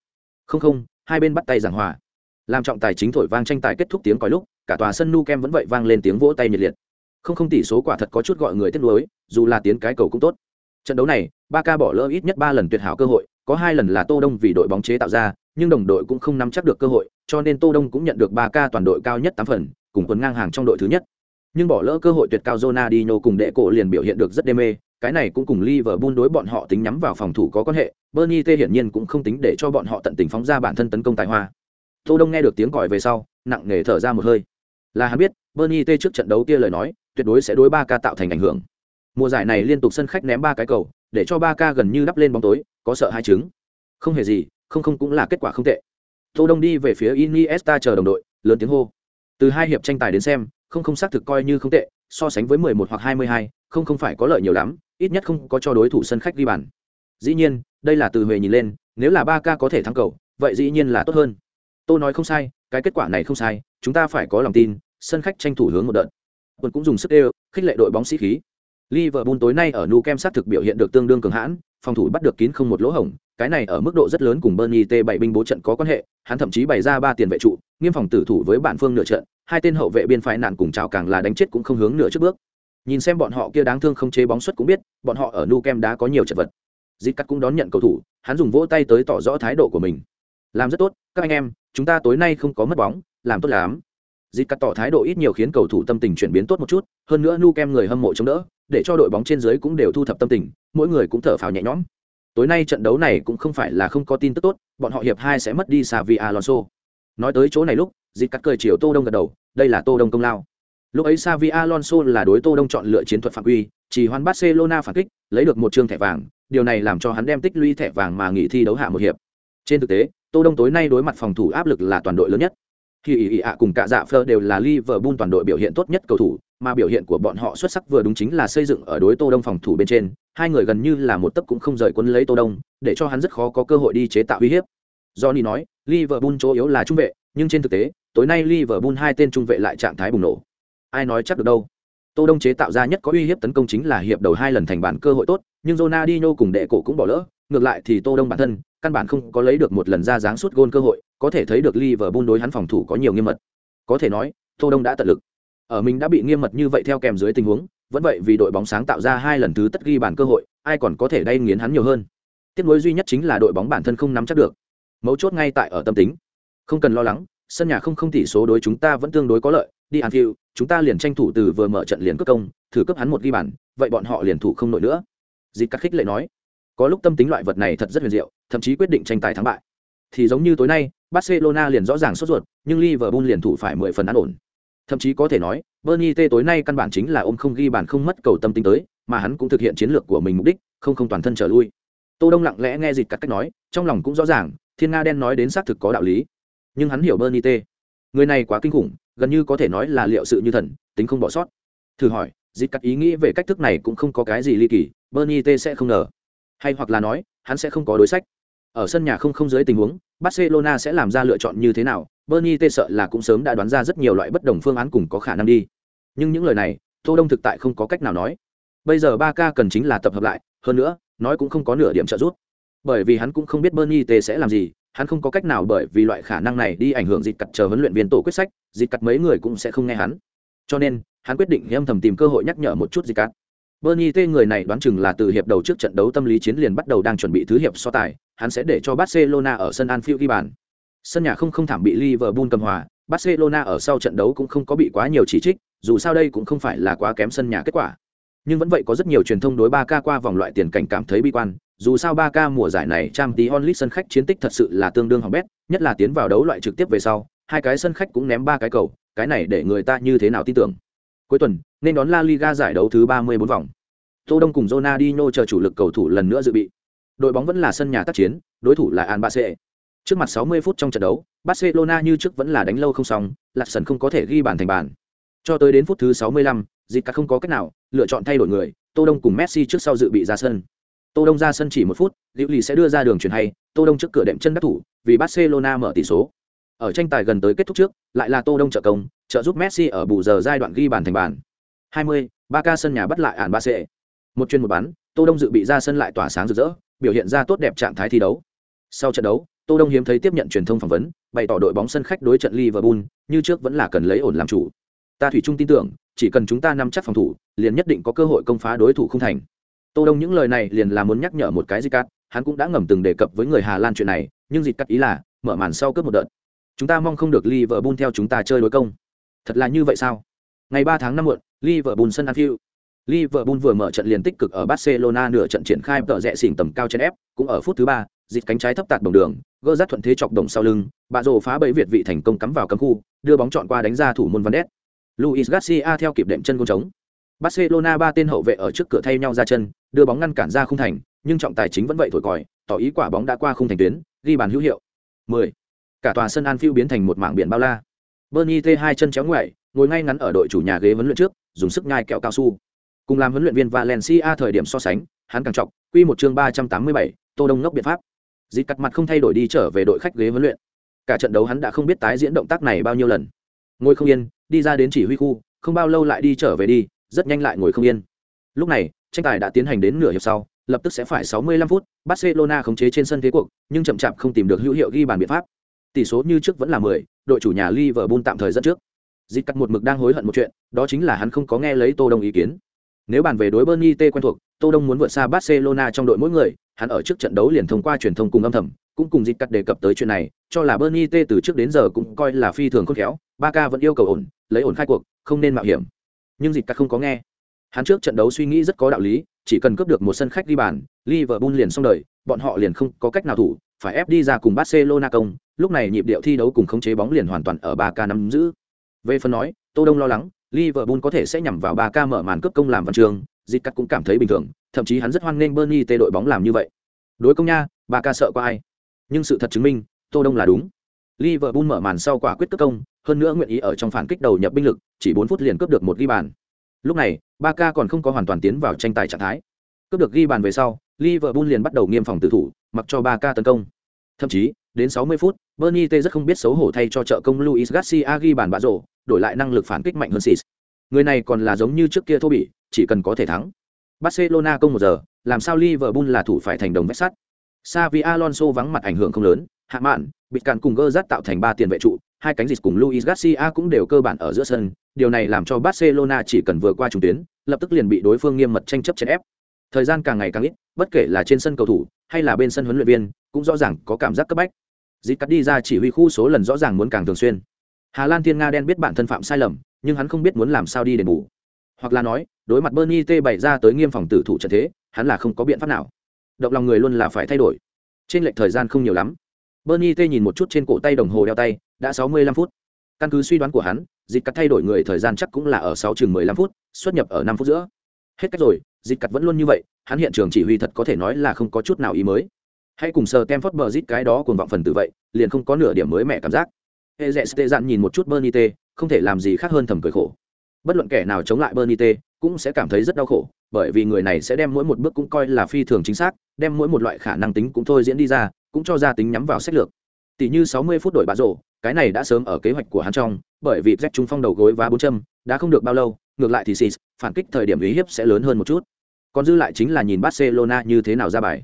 Không không, hai bên bắt tay giảng hòa. Làm trọng tài chính thổi vang tranh tài kết thúc tiếng còi lúc, cả tòa sân nu kem vẫn vậy vang lên tiếng vỗ tay nhiệt liệt không không tỷ số quả thật có chút gọi người tiếc nuối dù là tiến cái cầu cũng tốt trận đấu này ba ca bỏ lỡ ít nhất ba lần tuyệt hảo cơ hội có hai lần là tô đông vì đội bóng chế tạo ra nhưng đồng đội cũng không nắm chắc được cơ hội, cho nên tô đông cũng nhận được ba ca toàn đội cao nhất tám phần, cùng quần ngang hàng trong đội thứ nhất. Nhưng bỏ lỡ cơ hội tuyệt cao Ronaldinho cùng đệ cổ liền biểu hiện được rất đê mê, cái này cũng cùng Liverpool đối bọn họ tính nhắm vào phòng thủ có quan hệ Bernie T hiển nhiên cũng không tính để cho bọn họ tận tình phóng ra bản thân tấn công tài hoa. Tô đông nghe được tiếng còi về sau, nặng nề thở ra một hơi. Là hắn biết Bernie T trước trận đấu kia lời nói, tuyệt đối sẽ đối ba ca tạo thành ảnh hưởng. Mùa giải này liên tục sân khách ném ba cái cầu, để cho ba ca gần như đắp lên bóng tối, có sợ hai trứng không hề gì không không cũng là kết quả không tệ. Tô đông đi về phía iniesta chờ đồng đội lớn tiếng hô. Từ hai hiệp tranh tài đến xem không không xác thực coi như không tệ so sánh với 11 hoặc 22, không không phải có lợi nhiều lắm ít nhất không có cho đối thủ sân khách ghi bàn. Dĩ nhiên đây là từ huệ nhìn lên nếu là ba k có thể thắng cầu vậy dĩ nhiên là tốt hơn. Tôi nói không sai cái kết quả này không sai chúng ta phải có lòng tin sân khách tranh thủ hướng một đợt. Quân cũng dùng sức đều khích lệ đội bóng sĩ khí. Liverpool tối nay ở Nou Camp sát thực biểu hiện được tương đương cường hãn, phòng thủ bắt được kín không một lỗ hổng, cái này ở mức độ rất lớn cùng Bernie T7 binh bố trận có quan hệ, hắn thậm chí bày ra ba tiền vệ trụ, nghiêm phòng tử thủ với bản phương nửa trận, hai tên hậu vệ biên phái nạn cùng chào càng là đánh chết cũng không hướng nửa trước bước. Nhìn xem bọn họ kia đáng thương không chế bóng xuất cũng biết, bọn họ ở Nukem đá đã có nhiều trận vật. Dịch cắt cũng đón nhận cầu thủ, hắn dùng vỗ tay tới tỏ rõ thái độ của mình. Làm rất tốt, các anh em, chúng ta tối nay không có mất bóng, làm tốt lắm Dịch cắt tỏ thái độ ít nhiều khiến cầu thủ tâm tình chuyển biến tốt một chút hơn nữa Nukem người hâm mộ chống đỡ để cho đội bóng trên dưới cũng đều thu thập tâm tình mỗi người cũng thở phào nhẹ nhõm tối nay trận đấu này cũng không phải là không có tin tức tốt bọn họ hiệp hai sẽ mất đi Xavi Alonso. Nói tới chỗ này lúc dịp cắt cười chiều tô đông gật đầu đây là tô đông công lao. Lúc ấy Xavi Alonso là đối tô đông chọn lựa chiến thuật phạm quy chỉ hoan Barcelona phản kích lấy được một trương thẻ vàng điều này làm cho hắn đem tích lũy thẻ vàng mà nghỉ thi đấu hạ một hiệp. Trên thực tế tô đông tối nay đối mặt phòng thủ áp lực là toàn đội lớn nhất. Khi ý ý ạ cùng cả dạ phơ đều là Liverpool toàn đội biểu hiện tốt nhất cầu thủ, mà biểu hiện của bọn họ xuất sắc vừa đúng chính là xây dựng ở đối Tô Đông phòng thủ bên trên, hai người gần như là một tấc cũng không rời quân lấy Tô Đông, để cho hắn rất khó có cơ hội đi chế tạo uy hiếp. Johnny nói, Liverpool chỗ yếu là trung vệ, nhưng trên thực tế, tối nay Liverpool hai tên trung vệ lại trạng thái bùng nổ. Ai nói chắc được đâu. Tô Đông chế tạo ra nhất có uy hiếp tấn công chính là hiệp đầu hai lần thành bản cơ hội tốt, nhưng Ronaldinho cùng đệ cổ cũng bỏ lỡ, ngược lại thì Tô Đông bản thân, căn bản không có lấy được một lần ra dáng suốt gôn cơ hội, có thể thấy được Liverpool đối hắn phòng thủ có nhiều nghiêm mật. Có thể nói, Tô Đông đã tận lực. Ở mình đã bị nghiêm mật như vậy theo kèm dưới tình huống, vẫn vậy vì đội bóng sáng tạo ra hai lần thứ tất ghi bàn cơ hội, ai còn có thể đay nghiến hắn nhiều hơn. Tiếc nối duy nhất chính là đội bóng bản thân không nắm chắc được. Mấu chốt ngay tại ở tâm tính. Không cần lo lắng, sân nhà không không tỷ số đối chúng ta vẫn tương đối có lợi, đi Anfield, chúng ta liền tranh thủ từ vừa mở trận liền cướp công, thử cướp hắn một ghi bàn, vậy bọn họ liền thủ không nổi nữa. dịp cắt khích lệ nói, có lúc tâm tính loại vật này thật rất huyền diệu, thậm chí quyết định tranh tài thắng bại. Thì giống như tối nay, Barcelona liền rõ ràng sốt ruột, nhưng Liverpool liền thủ phải 10 phần an ổn. Thậm chí có thể nói, Bernie T tối nay căn bản chính là ông không ghi bàn không mất cầu tâm tính tới, mà hắn cũng thực hiện chiến lược của mình mục đích, không không toàn thân trở lui. Tô Đông lặng lẽ nghe dịch cắt cách nói, trong lòng cũng rõ ràng, Thiên Nga đen nói đến xác thực có đạo lý. Nhưng hắn hiểu Bernie T. Người này quá kinh khủng, gần như có thể nói là liệu sự như thần, tính không bỏ sót. Thử hỏi, dịch cắt ý nghĩ về cách thức này cũng không có cái gì ly kỳ, Bernie T sẽ không ngờ. Hay hoặc là nói, hắn sẽ không có đối sách. Ở sân nhà không không dưới tình huống, Barcelona sẽ làm ra lựa chọn như thế nào? Bernie tê sợ là cũng sớm đã đoán ra rất nhiều loại bất đồng phương án cùng có khả năng đi. nhưng những lời này tô đông thực tại không có cách nào nói bây giờ ba ca cần chính là tập hợp lại hơn nữa nói cũng không có nửa điểm trợ giúp bởi vì hắn cũng không biết bernie tê sẽ làm gì hắn không có cách nào bởi vì loại khả năng này đi ảnh hưởng dịch cặt chờ huấn luyện viên tổ quyết sách dịch cặt mấy người cũng sẽ không nghe hắn cho nên hắn quyết định âm thầm tìm cơ hội nhắc nhở một chút dịch cặt bernie t người này đoán chừng là từ hiệp đầu trước trận đấu tâm lý chiến liền bắt đầu đang chuẩn bị thứ hiệp so tài, hắn sẽ để cho barcelona ở sân anfield ghi bàn. Sân nhà không không thảm bị liverpool cầm hòa, barcelona ở sau trận đấu cũng không có bị quá nhiều chỉ trích, dù sao đây cũng không phải là quá kém sân nhà kết quả. Nhưng vẫn vậy có rất nhiều truyền thông đối Barca k qua vòng loại tiền cảnh cảm thấy bi quan, dù sao Barca k mùa giải này trang tí onlit sân khách chiến tích thật sự là tương đương hỏng bét, nhất là tiến vào đấu loại trực tiếp về sau, hai cái sân khách cũng ném ba cái cầu, cái này để người ta như thế nào tin tưởng? Cuối tuần nên đón la liga giải đấu thứ ba mươi bốn vòng. Tô đông cùng Ronaldinho chờ chủ lực cầu thủ lần nữa dự bị. Đội bóng vẫn là sân nhà tác chiến đối thủ là Albacete. trước mặt 60 phút trong trận đấu barcelona như trước vẫn là đánh lâu không xong lạc sần không có thể ghi bàn thành bàn. Cho tới đến phút thứ 65, dịch cả không có cách nào lựa chọn thay đổi người tô đông cùng messi trước sau dự bị ra sân. Tô đông ra sân chỉ một phút liễu lì sẽ đưa ra đường chuyển hay tô đông trước cửa đệm chân đắc thủ vì barcelona mở tỷ số ở tranh tài gần tới kết thúc trước lại là tô đông trợ công trợ giúp messi ở bù giờ giai đoạn ghi bàn thành bàn. 20, ba ca sân nhà bắt lại ản ba một chuyên một bán, tô đông dự bị ra sân lại tỏa sáng rực rỡ biểu hiện ra tốt đẹp trạng thái thi đấu. Sau trận đấu tô đông hiếm thấy tiếp nhận truyền thông phỏng vấn bày tỏ đội bóng sân khách đối trận liverpool như trước vẫn là cần lấy ổn làm chủ. Ta thủy chung tin tưởng chỉ cần chúng ta nắm chắc phòng thủ liền nhất định có cơ hội công phá đối thủ không thành. Tô đông những lời này liền là muốn nhắc nhở một cái gì cắt hắn cũng đã ngầm từng đề cập với người hà lan chuyện này nhưng dịch cắt ý là mở màn sau cướp một đợt chúng ta mong không được liverpool theo chúng ta chơi đối công thật là như vậy sao ngày 3 tháng 5 muộn liverpool sân anfield Liverpool vừa mở trận liền tích cực ở Barcelona nửa trận triển khai tợ rẽ xỉn tầm cao trên ép, cũng ở phút thứ ba, dịch cánh trái thấp tạt đồng đường, gỡ rát thuận thế chọc đồng sau lưng, bà rồ phá bẫy Việt vị thành công cắm vào cấm khu, đưa bóng chọn qua đánh ra thủ môn Van Ness. Luis Garcia theo kịp đệm chân gôn trống. Barcelona ba tên hậu vệ ở trước cửa thay nhau ra chân, đưa bóng ngăn cản ra khung thành, nhưng trọng tài chính vẫn vậy thổi còi, tỏ ý quả bóng đã qua khung thành tuyến, ghi bàn hữu hiệu. 10. Cả tòa sân Anfield biến thành một mảng biển bao la. Bernie T hai chân chéo ngoại, ngồi ngay ngắn ở đội chủ nhà ghế huấn luyện trước, dùng sức nhai kẹo cao su. Cùng làm huấn luyện viên Valencia thời điểm so sánh, hắn càng trọng, quy một chương 387, Tô Đông ngốc biện pháp. dịp cắt mặt không thay đổi đi trở về đội khách ghế huấn luyện. Cả trận đấu hắn đã không biết tái diễn động tác này bao nhiêu lần. Ngồi không yên, đi ra đến chỉ huy khu, không bao lâu lại đi trở về đi, rất nhanh lại ngồi không yên. Lúc này, tranh tài đã tiến hành đến nửa hiệp sau, lập tức sẽ phải 65 phút, Barcelona khống chế trên sân thế cuộc, nhưng chậm chạp không tìm được hữu hiệu ghi bàn biện pháp. Tỷ số như trước vẫn là 10, đội chủ nhà Liverpool tạm thời dẫn trước. Dịch cắt một mực đang hối hận một chuyện, đó chính là hắn không có nghe lấy Tô Đông ý kiến. Nếu bàn về đối Bernie T quen thuộc, Tô Đông muốn vượt xa Barcelona trong đội mỗi người, hắn ở trước trận đấu liền thông qua truyền thông cùng âm thầm, cũng cùng dịch cắt đề cập tới chuyện này, cho là Bernie T từ trước đến giờ cũng coi là phi thường khôn khéo, Barca vẫn yêu cầu ổn, lấy ổn khai cuộc, không nên mạo hiểm. Nhưng dịch cắt không có nghe. Hắn trước trận đấu suy nghĩ rất có đạo lý, chỉ cần cướp được một sân khách đi bàn, Liverpool liền xong đời, bọn họ liền không có cách nào thủ, phải ép đi ra cùng Barcelona công, lúc này nhịp điệu thi đấu cùng khống chế bóng liền hoàn toàn ở Barca nắm giữ. Về phần nói, Tô Đông lo lắng, Liverpool có thể sẽ nhằm vào Barca mở màn cướp công làm văn trường, Dịch Cắt cũng cảm thấy bình thường, thậm chí hắn rất hoan nghênh Burnley tê đội bóng làm như vậy. Đối công nha, Barca sợ qua ai? Nhưng sự thật chứng minh, Tô Đông là đúng. Liverpool mở màn sau quả quyết cướp công, hơn nữa nguyện ý ở trong phản kích đầu nhập binh lực, chỉ 4 phút liền cướp được một ghi bàn. Lúc này, Barca còn không có hoàn toàn tiến vào tranh tài trạng thái. Cướp được ghi bàn về sau, Liverpool liền bắt đầu nghiêm phòng tự thủ, mặc cho Barca tấn công. Thậm chí, đến 60 phút, Bernie T rất không biết xấu hổ thay cho trợ công Luis Garcia ghi bàn bạ rổ, đổi lại năng lực phản kích mạnh hơn Sis. Người này còn là giống như trước kia thô bỉ, chỉ cần có thể thắng. Barcelona công một giờ, làm sao Liverpool là thủ phải thành đồng vết sắt. Xavi Alonso vắng mặt ảnh hưởng không lớn, hạ mạn, bị cản cùng Gerrard tạo thành ba tiền vệ trụ, hai cánh dịch cùng Luis Garcia cũng đều cơ bản ở giữa sân, điều này làm cho Barcelona chỉ cần vừa qua trung tuyến, lập tức liền bị đối phương nghiêm mật tranh chấp chèn ép. Thời gian càng ngày càng ít, bất kể là trên sân cầu thủ hay là bên sân huấn luyện viên, cũng rõ ràng có cảm giác cấp bách. Dịt cắt đi ra chỉ huy khu số lần rõ ràng muốn càng thường xuyên. Hà Lan Thiên Nga đen biết bản thân phạm sai lầm, nhưng hắn không biết muốn làm sao đi đền bù. Hoặc là nói, đối mặt Bernie T bày ra tới nghiêm phòng tử thủ trận thế, hắn là không có biện pháp nào. Động lòng người luôn là phải thay đổi. Trên lệch thời gian không nhiều lắm. Bernie T nhìn một chút trên cổ tay đồng hồ đeo tay, đã sáu mươi lăm phút. Căn cứ suy đoán của hắn, dịch cắt thay đổi người thời gian chắc cũng là ở sáu chừng mười lăm phút, xuất nhập ở năm phút giữa. Hết cách rồi, dịch cắt vẫn luôn như vậy, hắn hiện trường chỉ huy thật có thể nói là không có chút nào ý mới. Hãy cùng sờ Kemford bờ rít cái đó cùng vọng phần tử vậy, liền không có nửa điểm mới mẻ cảm giác. Hệ dẹ tê dặn nhìn một chút bernie t không thể làm gì khác hơn thầm cười khổ. Bất luận kẻ nào chống lại bernie t cũng sẽ cảm thấy rất đau khổ bởi vì người này sẽ đem mỗi một bước cũng coi là phi thường chính xác đem mỗi một loại khả năng tính cũng thôi diễn đi ra cũng cho ra tính nhắm vào sách lược. Tỷ như 60 phút đổi bạ rổ cái này đã sớm ở kế hoạch của hắn trong bởi vì rách trung phong đầu gối và bốn châm đã không được bao lâu ngược lại thì sis phản kích thời điểm uy hiếp sẽ lớn hơn một chút. Còn dư lại chính là nhìn barcelona như thế nào ra bài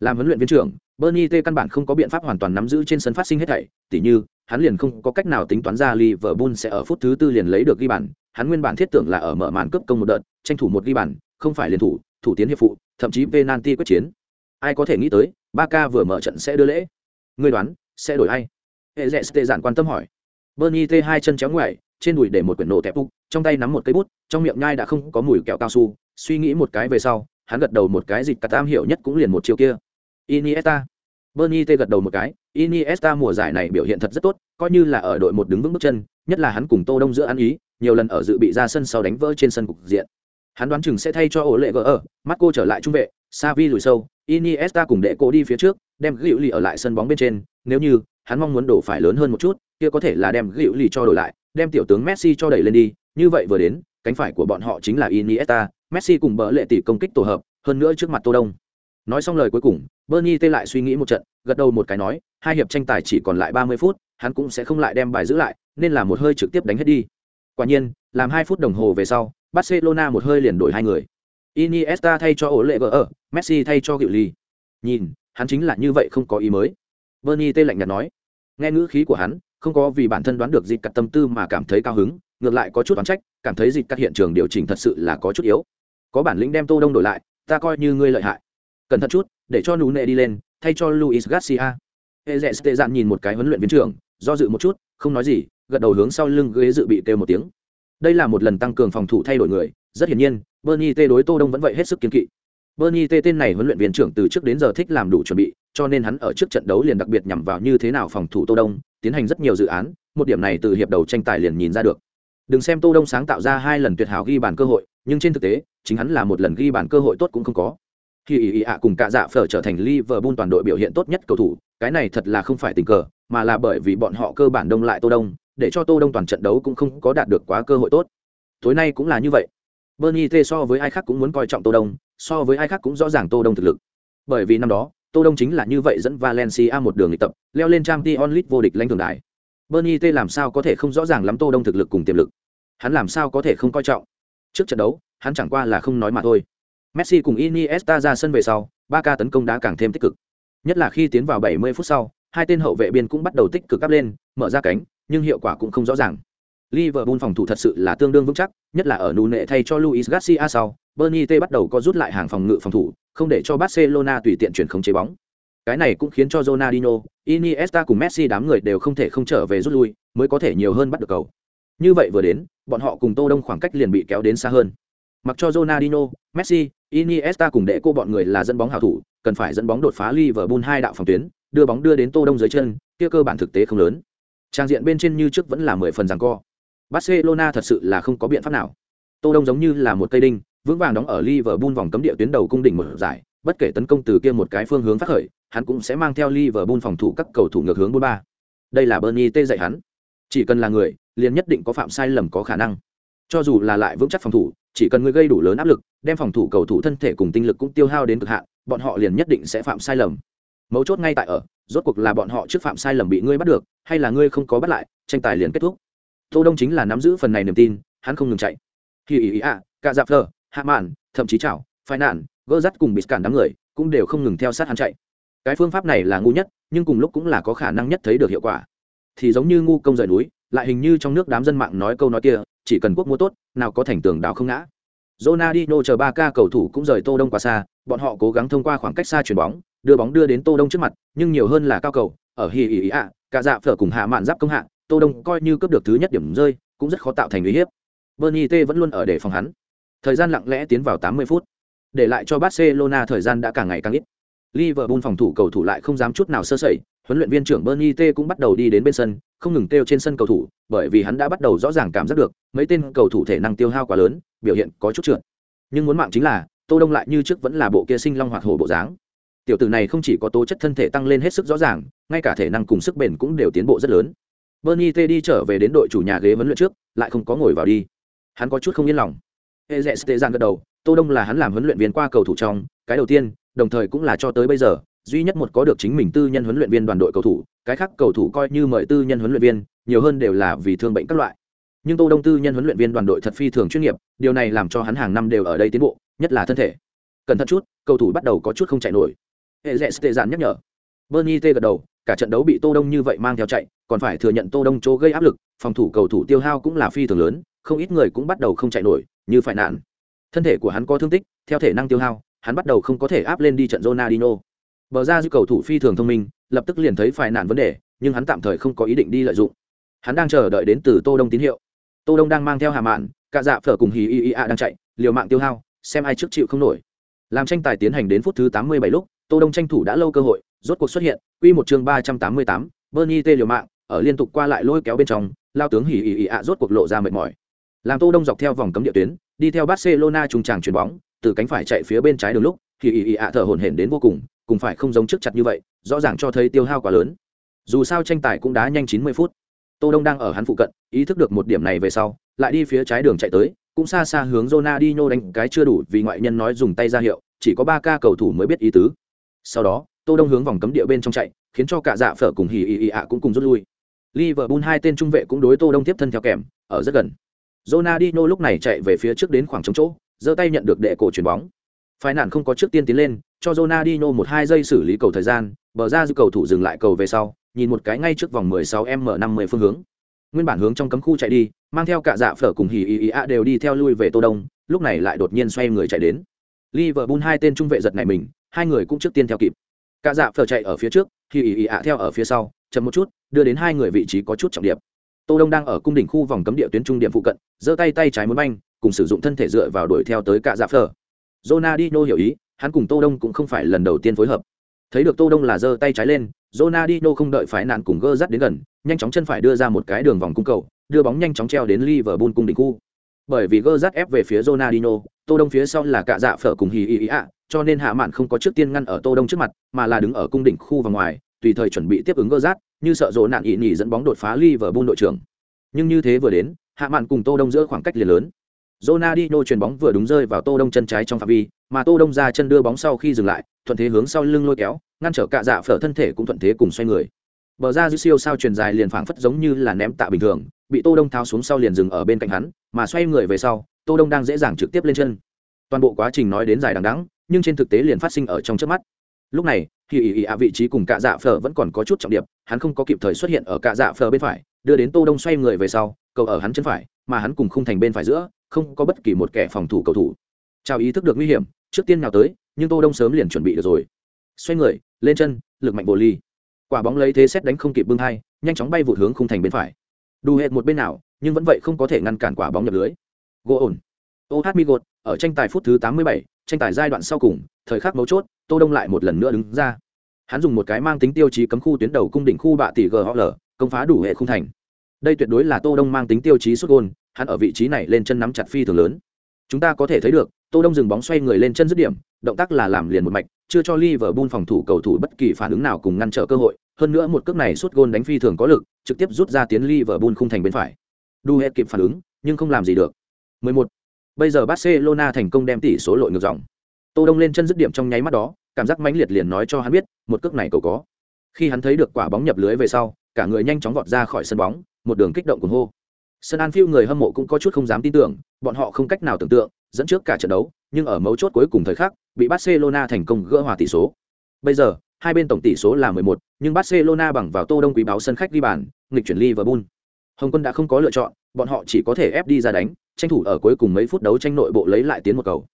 làm huấn luyện viên trưởng, bernie t căn bản không có biện pháp hoàn toàn nắm giữ trên sân phát sinh hết thảy, tỉ như, hắn liền không có cách nào tính toán ra liverpool sẽ ở phút thứ tư liền lấy được ghi bàn, hắn nguyên bản thiết tưởng là ở mở màn cướp công một đợt, tranh thủ một ghi bàn, không phải liền thủ thủ tiến hiệp phụ, thậm chí penalty quyết chiến. Ai có thể nghĩ tới ba k vừa mở trận sẽ đưa lễ. Ngươi đoán, sẽ đổi hay? hệ rẽ tê giản quan tâm hỏi. Bernie t hai chân chéo ngoại trên đùi để một quyển nổ tẹp úc trong tay nắm một cây bút, trong miệng nhai đã không có mùi kẹo cao su, suy nghĩ một cái về sau, hắn gật đầu một cái dịch cả tam hiểu nhất cũng liền một chiều kia iniesta. Bernie t gật đầu một cái, iniesta mùa giải này biểu hiện thật rất tốt, coi như là ở đội một đứng vững bước chân, nhất là hắn cùng tô đông giữa ăn ý, nhiều lần ở dự bị ra sân sau đánh vỡ trên sân cục diện. Hắn đoán chừng sẽ thay cho ổ lệ gỡ ở marco trở lại trung vệ, Xavi lùi sâu, iniesta cùng đệ cô đi phía trước, đem gữu lì ở lại sân bóng bên trên, nếu như hắn mong muốn đổ phải lớn hơn một chút, kia có thể là đem gữu lì cho đổi lại, đem tiểu tướng messi cho đẩy lên đi, như vậy vừa đến, cánh phải của bọn họ chính là iniesta, messi cùng bỡ lệ tỷ công kích tổ hợp, hơn nữa trước mặt tô đông nói xong lời cuối cùng, bernie tê lại suy nghĩ một trận, gật đầu một cái nói, hai hiệp tranh tài chỉ còn lại ba mươi phút, hắn cũng sẽ không lại đem bài giữ lại, nên là một hơi trực tiếp đánh hết đi. Quả nhiên, làm hai phút đồng hồ về sau, barcelona một hơi liền đổi hai người. Iniesta thay cho ổ lệ gỡ ở messi thay cho gựu ly nhìn, hắn chính là như vậy không có ý mới. Bernie tê lạnh nhạt nói. Nghe ngữ khí của hắn, không có vì bản thân đoán được dịp cắt tâm tư mà cảm thấy cao hứng, ngược lại có chút oán trách, cảm thấy dịp cắt hiện trường điều chỉnh thật sự là có chút yếu. Có bản lĩnh đem tô đông đổi lại, ta coi như ngươi lợi hại cẩn thận chút, để cho nú nệ đi lên, thay cho luis garcia. Hệ rẽ tệ dạn nhìn một cái huấn luyện viên trưởng, do dự một chút, không nói gì, gật đầu hướng sau lưng ghế dự bị kêu một tiếng. Đây là một lần tăng cường phòng thủ thay đổi người, rất hiển nhiên bernie t đối tô đông vẫn vậy hết sức kiên kỵ. Bernie t tên này huấn luyện viên trưởng từ trước đến giờ thích làm đủ chuẩn bị, cho nên hắn ở trước trận đấu liền đặc biệt nhằm vào như thế nào phòng thủ tô đông, tiến hành rất nhiều dự án, một điểm này từ hiệp đầu tranh tài liền nhìn ra được. Đừng xem tô đông sáng tạo ra hai lần tuyệt hảo ghi bàn cơ hội, nhưng trên thực tế, chính hắn là một lần ghi bàn cơ hội tốt cũng không có khi ý ý ạ cùng cả dạ phở trở thành Liverpool toàn đội biểu hiện tốt nhất cầu thủ, cái này thật là không phải tình cờ, mà là bởi vì bọn họ cơ bản đông lại Tô Đông, để cho Tô Đông toàn trận đấu cũng không có đạt được quá cơ hội tốt. Tối nay cũng là như vậy. Bernie T so với ai khác cũng muốn coi trọng Tô Đông, so với ai khác cũng rõ ràng Tô Đông thực lực. Bởi vì năm đó, Tô Đông chính là như vậy dẫn Valencia một đường luyện tập, leo lên Champions League vô địch lãnh thượng đại. Bernie T làm sao có thể không rõ ràng lắm Tô Đông thực lực cùng tiềm lực. Hắn làm sao có thể không coi trọng. Trước trận đấu, hắn chẳng qua là không nói mà thôi. Messi cùng Iniesta ra sân về sau, Barca tấn công đã càng thêm tích cực. Nhất là khi tiến vào 70 phút sau, hai tên hậu vệ biên cũng bắt đầu tích cực áp lên, mở ra cánh, nhưng hiệu quả cũng không rõ ràng. Liverpool phòng thủ thật sự là tương đương vững chắc, nhất là ở nụ nệ thay cho Luis Garcia sau, Bernie T bắt đầu có rút lại hàng phòng ngự phòng thủ, không để cho Barcelona tùy tiện chuyển không chế bóng. Cái này cũng khiến cho Ronaldinho, Iniesta cùng Messi đám người đều không thể không trở về rút lui, mới có thể nhiều hơn bắt được cầu. Như vậy vừa đến, bọn họ cùng Tô Đông khoảng cách liền bị kéo đến xa hơn. Mặc cho Ronaldinho, Messi, Iniesta cùng đệ cô bọn người là dẫn bóng hảo thủ, cần phải dẫn bóng đột phá Liverpool hai đạo phòng tuyến, đưa bóng đưa đến Tô Đông dưới chân, kia cơ bản thực tế không lớn. Trang diện bên trên như trước vẫn là mười phần giằng co. Barcelona thật sự là không có biện pháp nào. Tô Đông giống như là một cây đinh, vững vàng đóng ở Liverpool vòng cấm địa tuyến đầu cung đỉnh một giải, bất kể tấn công từ kia một cái phương hướng phát khởi, hắn cũng sẽ mang theo Liverpool phòng thủ các cầu thủ ngược hướng 43. Đây là Bernie T dạy hắn. Chỉ cần là người, liền nhất định có phạm sai lầm có khả năng. Cho dù là lại vững chắc phòng thủ, chỉ cần ngươi gây đủ lớn áp lực, đem phòng thủ cầu thủ thân thể cùng tinh lực cũng tiêu hao đến cực hạn, bọn họ liền nhất định sẽ phạm sai lầm. Mấu chốt ngay tại ở, rốt cuộc là bọn họ trước phạm sai lầm bị ngươi bắt được, hay là ngươi không có bắt lại, tranh tài liền kết thúc. Tô Đông chính là nắm giữ phần này niềm tin, hắn không ngừng chạy. Khi ý ý ạ, cả dạp phờ, hạ mạn, thậm chí chảo, phai nạn, gỡ dắt cùng bị cản đám người, cũng đều không ngừng theo sát hắn chạy. Cái phương pháp này là ngu nhất, nhưng cùng lúc cũng là có khả năng nhất thấy được hiệu quả. Thì giống như ngu công rời núi, lại hình như trong nước đám dân mạng nói câu nói kia, chỉ cần quốc mua tốt, nào có thành tường đảo không ngã. Ronaldinho chờ ba ca cầu thủ cũng rời Tô Đông quá xa, bọn họ cố gắng thông qua khoảng cách xa chuyển bóng, đưa bóng đưa đến Tô Đông trước mặt, nhưng nhiều hơn là cao cầu, ở hì ý ạ, cả dạ phở cùng hạ mạn giáp công hạ, Tô Đông coi như cướp được thứ nhất điểm rơi, cũng rất khó tạo thành uy hiếp. Bernie T vẫn luôn ở để phòng hắn. Thời gian lặng lẽ tiến vào 80 phút, để lại cho Barcelona thời gian đã càng ngày càng ít. Liverpool phòng thủ cầu thủ lại không dám chút nào sơ sẩy, huấn luyện viên trưởng Bernie T cũng bắt đầu đi đến bên sân, không ngừng kêu trên sân cầu thủ, bởi vì hắn đã bắt đầu rõ ràng cảm giác được, mấy tên cầu thủ thể năng tiêu hao quá lớn, biểu hiện có chút trượt. Nhưng muốn mạng chính là, Tô Đông lại như trước vẫn là bộ kia sinh long hoạt hổ bộ dáng. Tiểu tử này không chỉ có tố chất thân thể tăng lên hết sức rõ ràng, ngay cả thể năng cùng sức bền cũng đều tiến bộ rất lớn. Bernie T đi trở về đến đội chủ nhà ghế huấn luyện trước, lại không có ngồi vào đi. Hắn có chút không yên lòng. Ezet Stezan gật đầu, Tô Đông là hắn làm huấn luyện viên qua cầu thủ trong, cái đầu tiên, đồng thời cũng là cho tới bây giờ, duy nhất một có được chính mình tư nhân huấn luyện viên đoàn đội cầu thủ cái khác cầu thủ coi như mời tư nhân huấn luyện viên nhiều hơn đều là vì thương bệnh các loại. Nhưng tô đông tư nhân huấn luyện viên đoàn đội thật phi thường chuyên nghiệp điều này làm cho hắn hàng năm đều ở đây tiến bộ nhất là thân thể. Cẩn thận chút cầu thủ bắt đầu có chút không chạy nổi. Hệ rẽ tệ dạn nhắc nhở. Bernie tê gật đầu cả trận đấu bị tô đông như vậy mang theo chạy còn phải thừa nhận tô đông chỗ gây áp lực phòng thủ cầu thủ tiêu hao cũng là phi thường lớn không ít người cũng bắt đầu không chạy nổi như phải nạn. Thân thể của hắn có thương tích theo thể năng tiêu hao hắn bắt đầu không có thể áp lên đi trận Ronaldinho. Bờ ra dư cầu thủ phi thường thông minh, lập tức liền thấy phải nạn vấn đề, nhưng hắn tạm thời không có ý định đi lợi dụng. Hắn đang chờ đợi đến từ Tô Đông tín hiệu. Tô Đông đang mang theo Hà Mạn, cả dạ phở cùng Hí Y Y A đang chạy, liều mạng tiêu hao, xem ai trước chịu không nổi. Làm tranh tài tiến hành đến phút thứ 87 lúc, Tô Đông tranh thủ đã lâu cơ hội, rốt cuộc xuất hiện, quy một chương 388, Bernie t liều mạng, ở liên tục qua lại lôi kéo bên trong, lao tướng Hí Y Y A rốt cuộc lộ ra mệt mỏi. Làm Tô Đông dọc theo vòng cấm địa tuyến, đi theo Barcelona trùng tràng chuyển bóng, từ cánh phải chạy phía bên trái đường lúc, thì ì ì ạ thở hổn hển đến vô cùng cùng phải không giống trước chặt như vậy, rõ ràng cho thấy tiêu hao quá lớn. Dù sao tranh tài cũng đã nhanh chín mươi phút. Tô đông đang ở hắn phụ cận, ý thức được một điểm này về sau, lại đi phía trái đường chạy tới, cũng xa xa hướng Ronaldinho đánh cái chưa đủ vì ngoại nhân nói dùng tay ra hiệu, chỉ có ba ca cầu thủ mới biết ý tứ. Sau đó, tô đông hướng vòng cấm địa bên trong chạy, khiến cho cả dạ phở cùng hì ì ì ạ cũng cùng rút lui. Liverpool hai tên trung vệ cũng đối tô đông tiếp thân theo kèm, ở rất gần. Ronaldinho lúc này chạy về phía trước đến khoảng trống chỗ giơ tay nhận được đệ cổ chuyền bóng. Phái nạn không có trước tiên tiến lên, cho Ronaldinho một hai giây xử lý cầu thời gian, bờ ra dư cầu thủ dừng lại cầu về sau, nhìn một cái ngay trước vòng 16m50 phương hướng. Nguyên bản hướng trong cấm khu chạy đi, mang theo cả dạ phở cùng hỉ ý ý ạ đều đi theo lui về Tô Đông, lúc này lại đột nhiên xoay người chạy đến. Liverpool hai tên trung vệ giật này mình, hai người cũng trước tiên theo kịp. Cả dạ phở chạy ở phía trước, hỉ ý ý ạ theo ở phía sau, chậm một chút, đưa đến hai người vị trí có chút trọng điểm. Tô Đông đang ở cung đỉnh khu vòng cấm địa tuyến trung điểm phụ cận, giơ tay tay trái muốn banh, cùng sử dụng thân thể dựa vào đuổi theo tới cả dạ phở Ronaldinho hiểu ý, hắn cùng tô đông cũng không phải lần đầu tiên phối hợp. Thấy được tô đông là giơ tay trái lên, Ronaldinho không đợi phải nạn cùng gơ dắt đến gần, nhanh chóng chân phải đưa ra một cái đường vòng cung cầu, đưa bóng nhanh chóng treo đến Liverpool cung đỉnh khu. Bởi vì gơ dắt ép về phía Ronaldinho, tô đông phía sau là cả dạ phở cùng hì ý ạ cho nên hạ mạn không có trước tiên ngăn ở tô đông trước mặt, mà là đứng ở cung đỉnh khu và ngoài, tùy thời chuẩn bị tiếp ứng gơ dắt như sợ rỗ nạn ý nhỉ dẫn bóng đột phá Liverpool đội trưởng. Nhưng như thế vừa đến, hạ mạn cùng tô đông giữa khoảng cách liền lớn. Ronaldinho chuyền bóng vừa đúng rơi vào Tô Đông chân trái trong phạm vi, mà Tô Đông ra chân đưa bóng sau khi dừng lại, thuận thế hướng sau lưng lôi kéo, ngăn trở cả dạ phở thân thể cũng thuận thế cùng xoay người. Bờ ra dư siêu sao truyền dài liền phảng phất giống như là ném tạ bình thường, bị Tô Đông tháo xuống sau liền dừng ở bên cạnh hắn, mà xoay người về sau, Tô Đông đang dễ dàng trực tiếp lên chân. Toàn bộ quá trình nói đến dài đằng đẵng, nhưng trên thực tế liền phát sinh ở trong chớp mắt. Lúc này, khi ý ý ạ vị trí cùng cả dạ phở vẫn còn có chút trọng điểm, hắn không có kịp thời xuất hiện ở cả dạ phở bên phải, đưa đến Tô Đông xoay người về sau, cầu ở hắn chân phải, mà hắn cùng khung thành bên phải giữa, không có bất kỳ một kẻ phòng thủ cầu thủ. Chào ý thức được nguy hiểm trước tiên nào tới nhưng tô đông sớm liền chuẩn bị được rồi. Xoay người lên chân lực mạnh bồ ly. Quả bóng lấy thế xét đánh không kịp bưng hai nhanh chóng bay vụt hướng khung thành bên phải. Đủ hệt một bên nào nhưng vẫn vậy không có thể ngăn cản quả bóng nhập lưới. Gỗ ổn. Ô hát mi gột ở tranh tài phút thứ 87, tranh tài giai đoạn sau cùng thời khắc mấu chốt tô đông lại một lần nữa đứng ra. Hắn dùng một cái mang tính tiêu chí cấm khu tuyến đầu cung đỉnh khu bạ tỷ ghl công phá đủ hệ khung thành. Đây tuyệt đối là tô đông mang tính tiêu chí xuất gôn hắn ở vị trí này lên chân nắm chặt phi thường lớn. Chúng ta có thể thấy được, tô đông dừng bóng xoay người lên chân dứt điểm, động tác là làm liền một mạch, chưa cho liverpool phòng thủ cầu thủ bất kỳ phản ứng nào cùng ngăn trở cơ hội. Hơn nữa một cước này suốt gôn đánh phi thường có lực, trực tiếp rút ra tiến liverpool khung thành bên phải. Đu hết kịp phản ứng, nhưng không làm gì được. 11. bây giờ barcelona thành công đem tỷ số lội ngược dòng. Tô đông lên chân dứt điểm trong nháy mắt đó, cảm giác mãnh liệt liền nói cho hắn biết, một cước này cầu có. Khi hắn thấy được quả bóng nhập lưới về sau, cả người nhanh chóng vọt ra khỏi sân bóng, một đường kích động cuồng hô sân Anfield người hâm mộ cũng có chút không dám tin tưởng bọn họ không cách nào tưởng tượng dẫn trước cả trận đấu nhưng ở mấu chốt cuối cùng thời khắc bị barcelona thành công gỡ hòa tỷ số. Bây giờ hai bên tổng tỷ số là 11, nhưng barcelona bằng vào tô đông quý báo sân khách ghi bàn nghịch chuyển liverpool. Hồng quân đã không có lựa chọn bọn họ chỉ có thể ép đi ra đánh tranh thủ ở cuối cùng mấy phút đấu tranh nội bộ lấy lại tiến một cầu.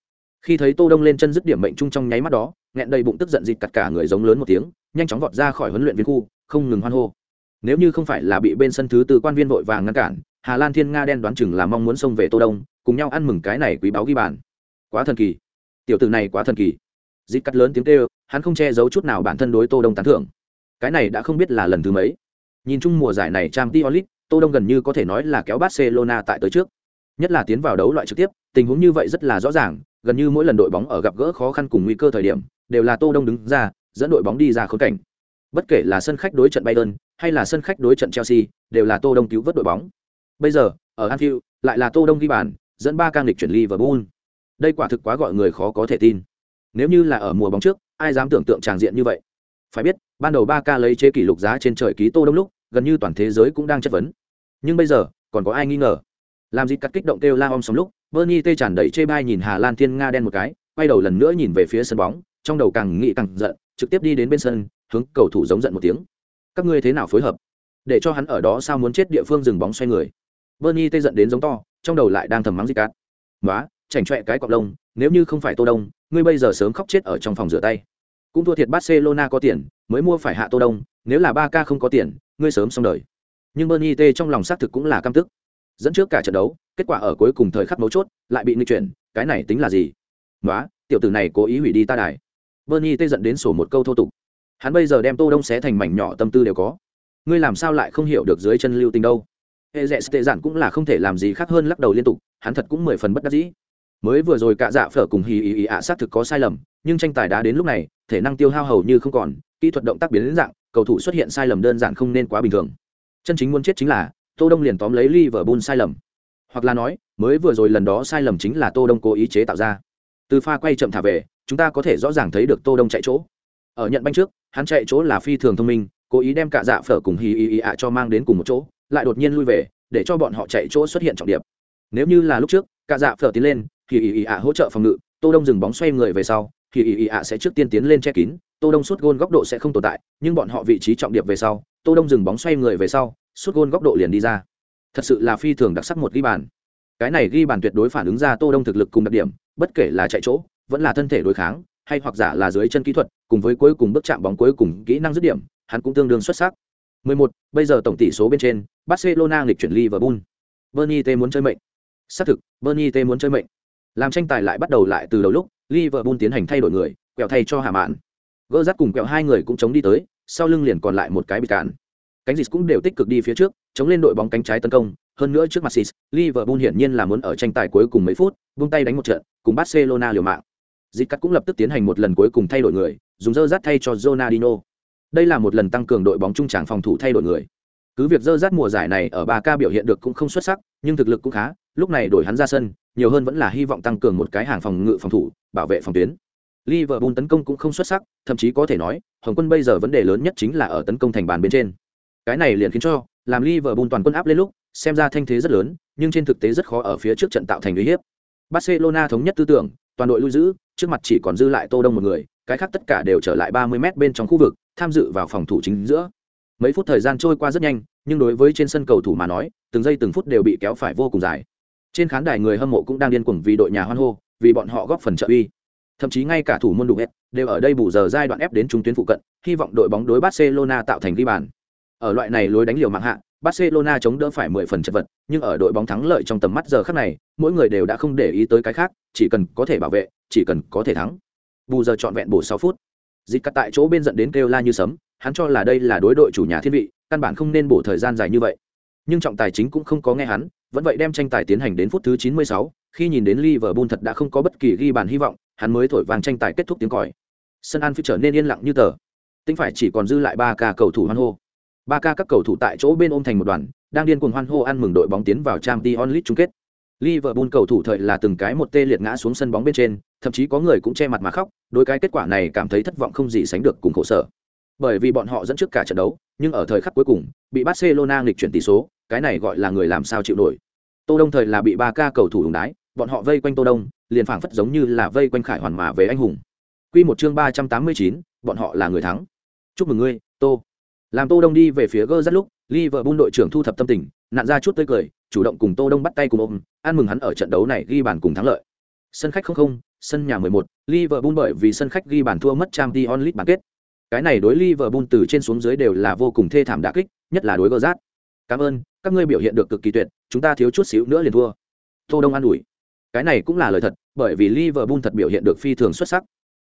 Khi thấy tô đông lên chân dứt điểm mệnh trung trong nháy mắt đó nghẹn đầy bụng tức giận dịt cắt cả người giống lớn một tiếng nhanh chóng vọt ra khỏi huấn luyện viên khu không ngừng hoan hô. Nếu như không phải là bị bên sân thứ tư quan viên vội vàng ngăn cản hà lan thiên nga đen đoán chừng là mong muốn xông về tô đông cùng nhau ăn mừng cái này quý báo ghi bàn. Quá thần kỳ. Tiểu tử này quá thần kỳ. Dịp cắt lớn tiếng kêu hắn không che giấu chút nào bản thân đối tô đông tán thưởng. Cái này đã không biết là lần thứ mấy. Nhìn chung mùa giải này trang Diolit, tô đông gần như có thể nói là kéo barcelona tại tới trước. Nhất là tiến vào đấu loại trực tiếp tình huống như vậy rất là rõ ràng gần như mỗi lần đội bóng ở gặp gỡ khó khăn cùng nguy cơ thời điểm đều là tô đông đứng ra dẫn đội bóng đi ra khốn cảnh. Bất kể là sân khách đối trận bayern hay là sân khách đối trận chelsea đều là tô đông cứu vớt đội bóng. Bây giờ, ở Anfield, lại là Tô Đông ghi bàn, dẫn ba cang lịch chuyển Liverpool. Đây quả thực quá gọi người khó có thể tin. Nếu như là ở mùa bóng trước, ai dám tưởng tượng tràng diện như vậy? Phải biết, ban đầu ba ca lấy chế kỷ lục giá trên trời ký Tô Đông lúc, gần như toàn thế giới cũng đang chất vấn. Nhưng bây giờ, còn có ai nghi ngờ? làm gì cắt kích động kêu la om sóng lúc bernie tê tràn đầy chê bai nhìn hà lan thiên nga đen một cái quay đầu lần nữa nhìn về phía sân bóng trong đầu càng nghĩ càng giận trực tiếp đi đến bên sân hướng cầu thủ giống giận một tiếng các ngươi thế nào phối hợp để cho hắn ở đó sao muốn chết địa phương dừng bóng xoay người bernie tê giận đến giống to, trong đầu lại đang thầm mắng gì cả. nói chảnh chọe cái cọc lông, nếu như không phải tô đông, ngươi bây giờ sớm khóc chết ở trong phòng rửa tay. Cũng thua thiệt barcelona có tiền, mới mua phải hạ tô đông, nếu là ba k không có tiền, ngươi sớm xong đời. Nhưng bernie t trong lòng xác thực cũng là căm tức. Dẫn trước cả trận đấu, kết quả ở cuối cùng thời khắc mấu chốt, lại bị nghịch chuyển, cái này tính là gì? Nói tiểu tử này cố ý hủy đi ta đài. Bernie t giận đến sổ một câu thô tục. Hắn bây giờ đem tô đông xé thành mảnh nhỏ tâm tư đều có. Ngươi làm sao lại không hiểu được dưới chân lưu tình đâu? Hệ rẽ tệ giản cũng là không thể làm gì khác hơn lắc đầu liên tục, hắn thật cũng mười phần bất đắc dĩ. Mới vừa rồi cả dạ phở cùng hì ì ì ạ xác thực có sai lầm, nhưng tranh tài đá đến lúc này, thể năng tiêu hao hầu như không còn, kỹ thuật động tác biến đến dạng, cầu thủ xuất hiện sai lầm đơn giản không nên quá bình thường. Chân chính muốn chết chính là, tô đông liền tóm lấy liverpool sai lầm. Hoặc là nói, mới vừa rồi lần đó sai lầm chính là tô đông cố ý chế tạo ra. Từ pha quay chậm thả về, chúng ta có thể rõ ràng thấy được tô đông chạy chỗ. Ở nhận banh trước, hắn chạy chỗ là phi thường thông minh, cố ý đem cả dạ phở cùng hì ì ì ạ cho mang đến cùng một chỗ lại đột nhiên lui về, để cho bọn họ chạy chỗ xuất hiện trọng điểm. Nếu như là lúc trước cả dạ phở tiến lên, thì ì ì ạ hỗ trợ phòng ngự, tô đông dừng bóng xoay người về sau, thì ì ì ạ sẽ trước tiên tiến lên che kín, tô đông sút gôn góc độ sẽ không tồn tại, nhưng bọn họ vị trí trọng điểm về sau, tô đông dừng bóng xoay người về sau, sút gôn góc độ liền đi ra. Thật sự là phi thường đặc sắc một ghi bàn. Cái này ghi bàn tuyệt đối phản ứng ra tô đông thực lực cùng đặc điểm, bất kể là chạy chỗ, vẫn là thân thể đối kháng, hay hoặc giả là dưới chân kỹ thuật, cùng với cuối cùng bước chạm bóng cuối cùng kỹ năng dứt điểm, hắn cũng tương đương xuất sắc. 11, bây giờ tổng tỷ số bên trên barcelona nghịch chuyển liverpool. Bernie t muốn chơi mệnh. Xác thực bernie t muốn chơi mệnh. Làm tranh tài lại bắt đầu lại từ đầu lúc liverpool tiến hành thay đổi người quẹo thay cho hà mạn. Gỡ dắt cùng quẹo hai người cũng chống đi tới sau lưng liền còn lại một cái bị cản. Cánh dịch cũng đều tích cực đi phía trước chống lên đội bóng cánh trái tấn công. Hơn nữa trước mặt sis liverpool hiển nhiên là muốn ở tranh tài cuối cùng mấy phút buông tay đánh một trận cùng barcelona liều mạng. Dịch cắt cũng lập tức tiến hành một lần cuối cùng thay đổi người dùng dơ dắt thay cho Ronaldinho đây là một lần tăng cường đội bóng trung trảng phòng thủ thay đổi người cứ việc dơ rát mùa giải này ở ba k biểu hiện được cũng không xuất sắc nhưng thực lực cũng khá lúc này đổi hắn ra sân nhiều hơn vẫn là hy vọng tăng cường một cái hàng phòng ngự phòng thủ bảo vệ phòng tuyến Liverpool tấn công cũng không xuất sắc, thậm chí có thể nói, Hồng quân bây giờ vấn đề lớn nhất chính là ở tấn công thành bàn bên trên. Cái này liền khiến cho, làm Liverpool toàn quân áp lên lúc, xem ra thanh thế rất lớn, nhưng trên thực tế rất khó ở phía trước trận tạo thành uy hiếp. Barcelona thống nhất tư tưởng, toàn đội lui giữ, trước mặt chỉ còn dư lại Tô Đông một người, cái khác tất cả đều trở lại 30m bên trong khu vực, tham dự vào phòng thủ chính giữa. Mấy phút thời gian trôi qua rất nhanh, nhưng đối với trên sân cầu thủ mà nói, từng giây từng phút đều bị kéo phải vô cùng dài. Trên khán đài người hâm mộ cũng đang điên cuồng vì đội nhà hoan hô, vì bọn họ góp phần trợ uy thậm chí ngay cả thủ môn đủ ép đều ở đây bù giờ giai đoạn ép đến trung tuyến phụ cận hy vọng đội bóng đối barcelona tạo thành ghi bàn ở loại này lối đánh liều mạng hạ barcelona chống đỡ phải mười phần chật vật nhưng ở đội bóng thắng lợi trong tầm mắt giờ khắc này mỗi người đều đã không để ý tới cái khác chỉ cần có thể bảo vệ chỉ cần có thể thắng bù giờ trọn vẹn bổ 6 phút dịch cắt tại chỗ bên dẫn đến kêu la như sấm hắn cho là đây là đối đội chủ nhà thiên vị căn bản không nên bổ thời gian dài như vậy nhưng trọng tài chính cũng không có nghe hắn vẫn vậy đem tranh tài tiến hành đến phút thứ 96, khi nhìn đến Liverpool thật đã không có bất kỳ ghi bàn hy vọng, hắn mới thổi vàng tranh tài kết thúc tiếng còi. Sân Anfield trở nên yên lặng như tờ. Tính phải chỉ còn dư lại 3 ca cầu thủ hoan hô. 3 ca các cầu thủ tại chỗ bên ôm thành một đoàn, đang điên cuồng hoan hô ăn mừng đội bóng tiến vào Champions League chung kết. Liverpool cầu thủ thời là từng cái một tê liệt ngã xuống sân bóng bên trên, thậm chí có người cũng che mặt mà khóc, đối cái kết quả này cảm thấy thất vọng không gì sánh được cùng khổ sở. Bởi vì bọn họ dẫn trước cả trận đấu, nhưng ở thời khắc cuối cùng, bị Barcelona nghịch chuyển tỷ số, cái này gọi là người làm sao chịu nổi. Tô đông thời là bị ba ca cầu thủ đụng đái bọn họ vây quanh tô đông liền phảng phất giống như là vây quanh khải hoàn mà về anh hùng. Quy một chương ba trăm tám mươi chín, bọn họ là người thắng. Chúc mừng ngươi tô. Làm tô đông đi về phía gơ rất lúc liverpool đội trưởng thu thập tâm tình nạn ra chút tươi cười chủ động cùng tô đông bắt tay cùng ôm ăn mừng hắn ở trận đấu này ghi bàn cùng thắng lợi. Sân khách không không sân nhà 11, liverpool bởi vì sân khách ghi bàn thua mất Champions League bán kết. Cái này đối liverpool từ trên xuống dưới đều là vô cùng thê thảm đả kích nhất là đối Gerrard. cảm ơn các ngươi biểu hiện được cực kỳ tuyệt chúng ta thiếu chút xíu nữa liền thua. Tô đông an ủi. Cái này cũng là lời thật bởi vì liverpool thật biểu hiện được phi thường xuất sắc.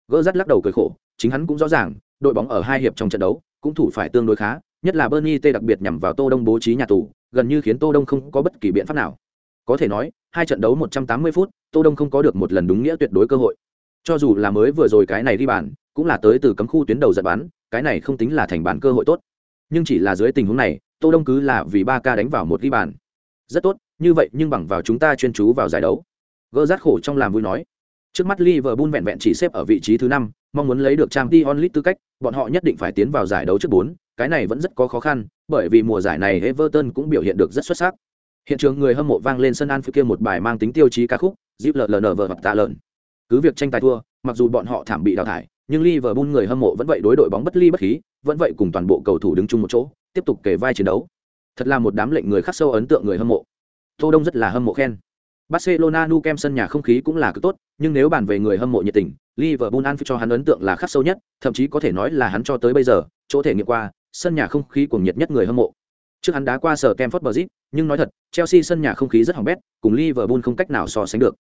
Gỡ lắc đầu cười khổ chính hắn cũng rõ ràng đội bóng ở hai hiệp trong trận đấu cũng thủ phải tương đối khá nhất là bernie t đặc biệt nhằm vào tô đông bố trí nhà tù gần như khiến tô đông không có bất kỳ biện pháp nào. Có thể nói, hai trận đấu 180 phút, tô đông không có được một lần đúng nghĩa tuyệt đối cơ hội. Cho dù là mới vừa rồi cái này đi bàn, cũng là tới từ cấm khu tuyến đầu giật bắn, cái này không tính là thành bàn cơ hội tốt. Nhưng chỉ là dưới tình huống này, tô đông cứ là vì ba ca đánh vào một ghi bàn. Rất tốt, như vậy nhưng bằng vào chúng ta chuyên chú vào giải đấu. Gỡ rát khổ trong làm vui nói. Trước mắt liverpool vẹn vẹn chỉ xếp ở vị trí thứ năm, mong muốn lấy được trang t onlit tư cách, bọn họ nhất định phải tiến vào giải đấu trước bốn, cái này vẫn rất có khó khăn bởi vì mùa giải này everton cũng biểu hiện được rất xuất sắc. Hiện trường người hâm mộ vang lên sân an phía kia một bài mang tính tiêu chí ca khúc Zip LLNV hoặc tạ lợn. Cứ việc tranh tài thua mặc dù bọn họ thảm bị đào thải nhưng Liverpool người hâm mộ vẫn vậy đối đội bóng bất ly bất khí vẫn vậy cùng toàn bộ cầu thủ đứng chung một chỗ tiếp tục kể vai chiến đấu. Thật là một đám lệnh người khắc sâu ấn tượng người hâm mộ. Tô đông rất là hâm mộ khen. Barcelona nu kem sân nhà không khí cũng là cực tốt, nhưng nếu bàn về người hâm mộ nhiệt tình, Liverpool Anfield cho hắn ấn tượng là khắc sâu nhất, thậm chí có thể nói là hắn cho tới bây giờ, chỗ thể nghiệm qua, sân nhà không khí cuồng nhiệt nhất người hâm mộ. Trước hắn đá qua sở Campfort Bridge, nhưng nói thật, Chelsea sân nhà không khí rất hỏng bét, cùng Liverpool không cách nào so sánh được.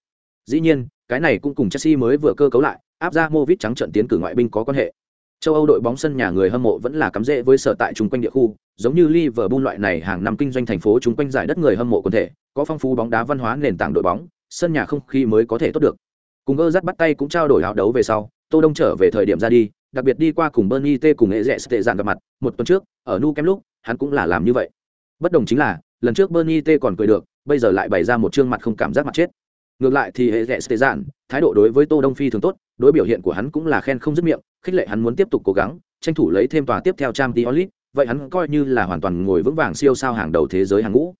Dĩ nhiên, cái này cũng cùng Chelsea mới vừa cơ cấu lại, áp ra Movit trắng trận tiến cử ngoại binh có quan hệ. Châu Âu đội bóng sân nhà người hâm mộ vẫn là cắm rễ với sở tại trung quanh địa khu, giống như Liverpool loại này hàng năm kinh doanh thành phố trung quanh giải đất người hâm mộ quần thể, có phong phú bóng đá văn hóa nền tảng đội bóng, sân nhà không khí mới có thể tốt được. Cùng gơ dắt bắt tay cũng trao đổi áo đấu về sau, Tô Đông trở về thời điểm ra đi, đặc biệt đi qua cùng Bernie T cùng nghệ tệ dạn gặp mặt, một tuần trước, ở Nu Kem lúc, hắn cũng là làm như vậy. Bất đồng chính là, lần trước Bernie T còn cười được, bây giờ lại bày ra một trương mặt không cảm giác mặt chết. Ngược lại thì hệ tệ dạn, thái độ đối với Tô Đông phi thường tốt, đối biểu hiện của hắn cũng là khen không dứt miệng, khích lệ hắn muốn tiếp tục cố gắng, tranh thủ lấy thêm tòa tiếp theo trang Diolit, vậy hắn coi như là hoàn toàn ngồi vững vàng siêu sao hàng đầu thế giới hàng ngũ.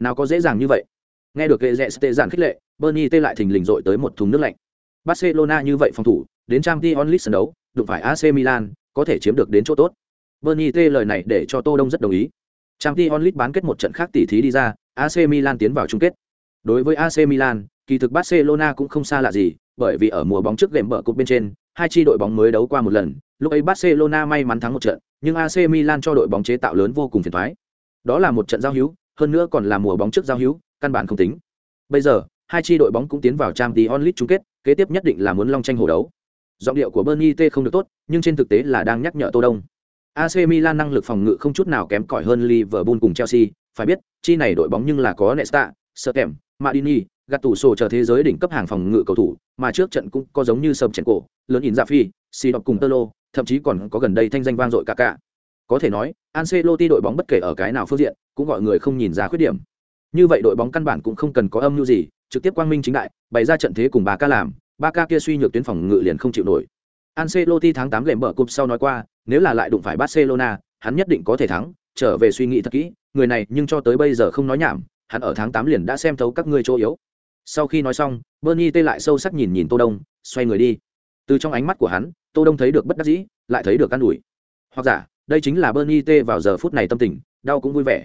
Nào có dễ dàng như vậy. Nghe được hệ tệ dạn khích lệ, Bernie T lại thình lình dội tới một thùng nước lạnh. Barcelona như vậy phòng thủ, đến trang Diolit sân đấu, đụng phải AC Milan, có thể chiếm được đến chỗ tốt. Bernie T lời này để cho Tô Đông rất đồng ý. Champions League bán kết một trận khác tỷ thí đi ra, AC Milan tiến vào chung kết. Đối với AC Milan, kỳ thực Barcelona cũng không xa lạ gì, bởi vì ở mùa bóng trước game bờ cục bên trên, hai chi đội bóng mới đấu qua một lần, lúc ấy Barcelona may mắn thắng một trận, nhưng AC Milan cho đội bóng chế tạo lớn vô cùng phiền toái. Đó là một trận giao hữu, hơn nữa còn là mùa bóng trước giao hữu, căn bản không tính. Bây giờ, hai chi đội bóng cũng tiến vào Champions League chung kết, kế tiếp nhất định là muốn long tranh hổ đấu. Giọng điệu của Bernie T không được tốt, nhưng trên thực tế là đang nhắc nhở Tô Đông. AC Milan năng lực phòng ngự không chút nào kém cỏi hơn Liverpool cùng Chelsea, phải biết, chi này đội bóng nhưng là có Nesta, Sterling, Madini, Gattuso chờ thế giới đỉnh cấp hàng phòng ngự cầu thủ, mà trước trận cũng có giống như sầm trận cổ, lớn in Zafi, Si đọc cùng Tolo, thậm chí còn có gần đây thanh danh vang dội cả cả. Có thể nói, Ancelotti đội bóng bất kể ở cái nào phương diện, cũng gọi người không nhìn ra khuyết điểm. Như vậy đội bóng căn bản cũng không cần có âm mưu gì, trực tiếp quang minh chính đại, bày ra trận thế cùng bà ca làm, ba ca kia suy nhược tuyến phòng ngự liền không chịu nổi. Ancelotti tháng 8 lệm bờ cúp sau nói qua, nếu là lại đụng phải Barcelona, hắn nhất định có thể thắng, trở về suy nghĩ thật kỹ, người này nhưng cho tới bây giờ không nói nhảm, hắn ở tháng 8 liền đã xem thấu các ngươi chỗ yếu. Sau khi nói xong, Bernie tê lại sâu sắc nhìn nhìn Tô Đông, xoay người đi. Từ trong ánh mắt của hắn, Tô Đông thấy được bất đắc dĩ, lại thấy được an ủi. Hoặc giả, đây chính là Bernie tê vào giờ phút này tâm tình, đau cũng vui vẻ.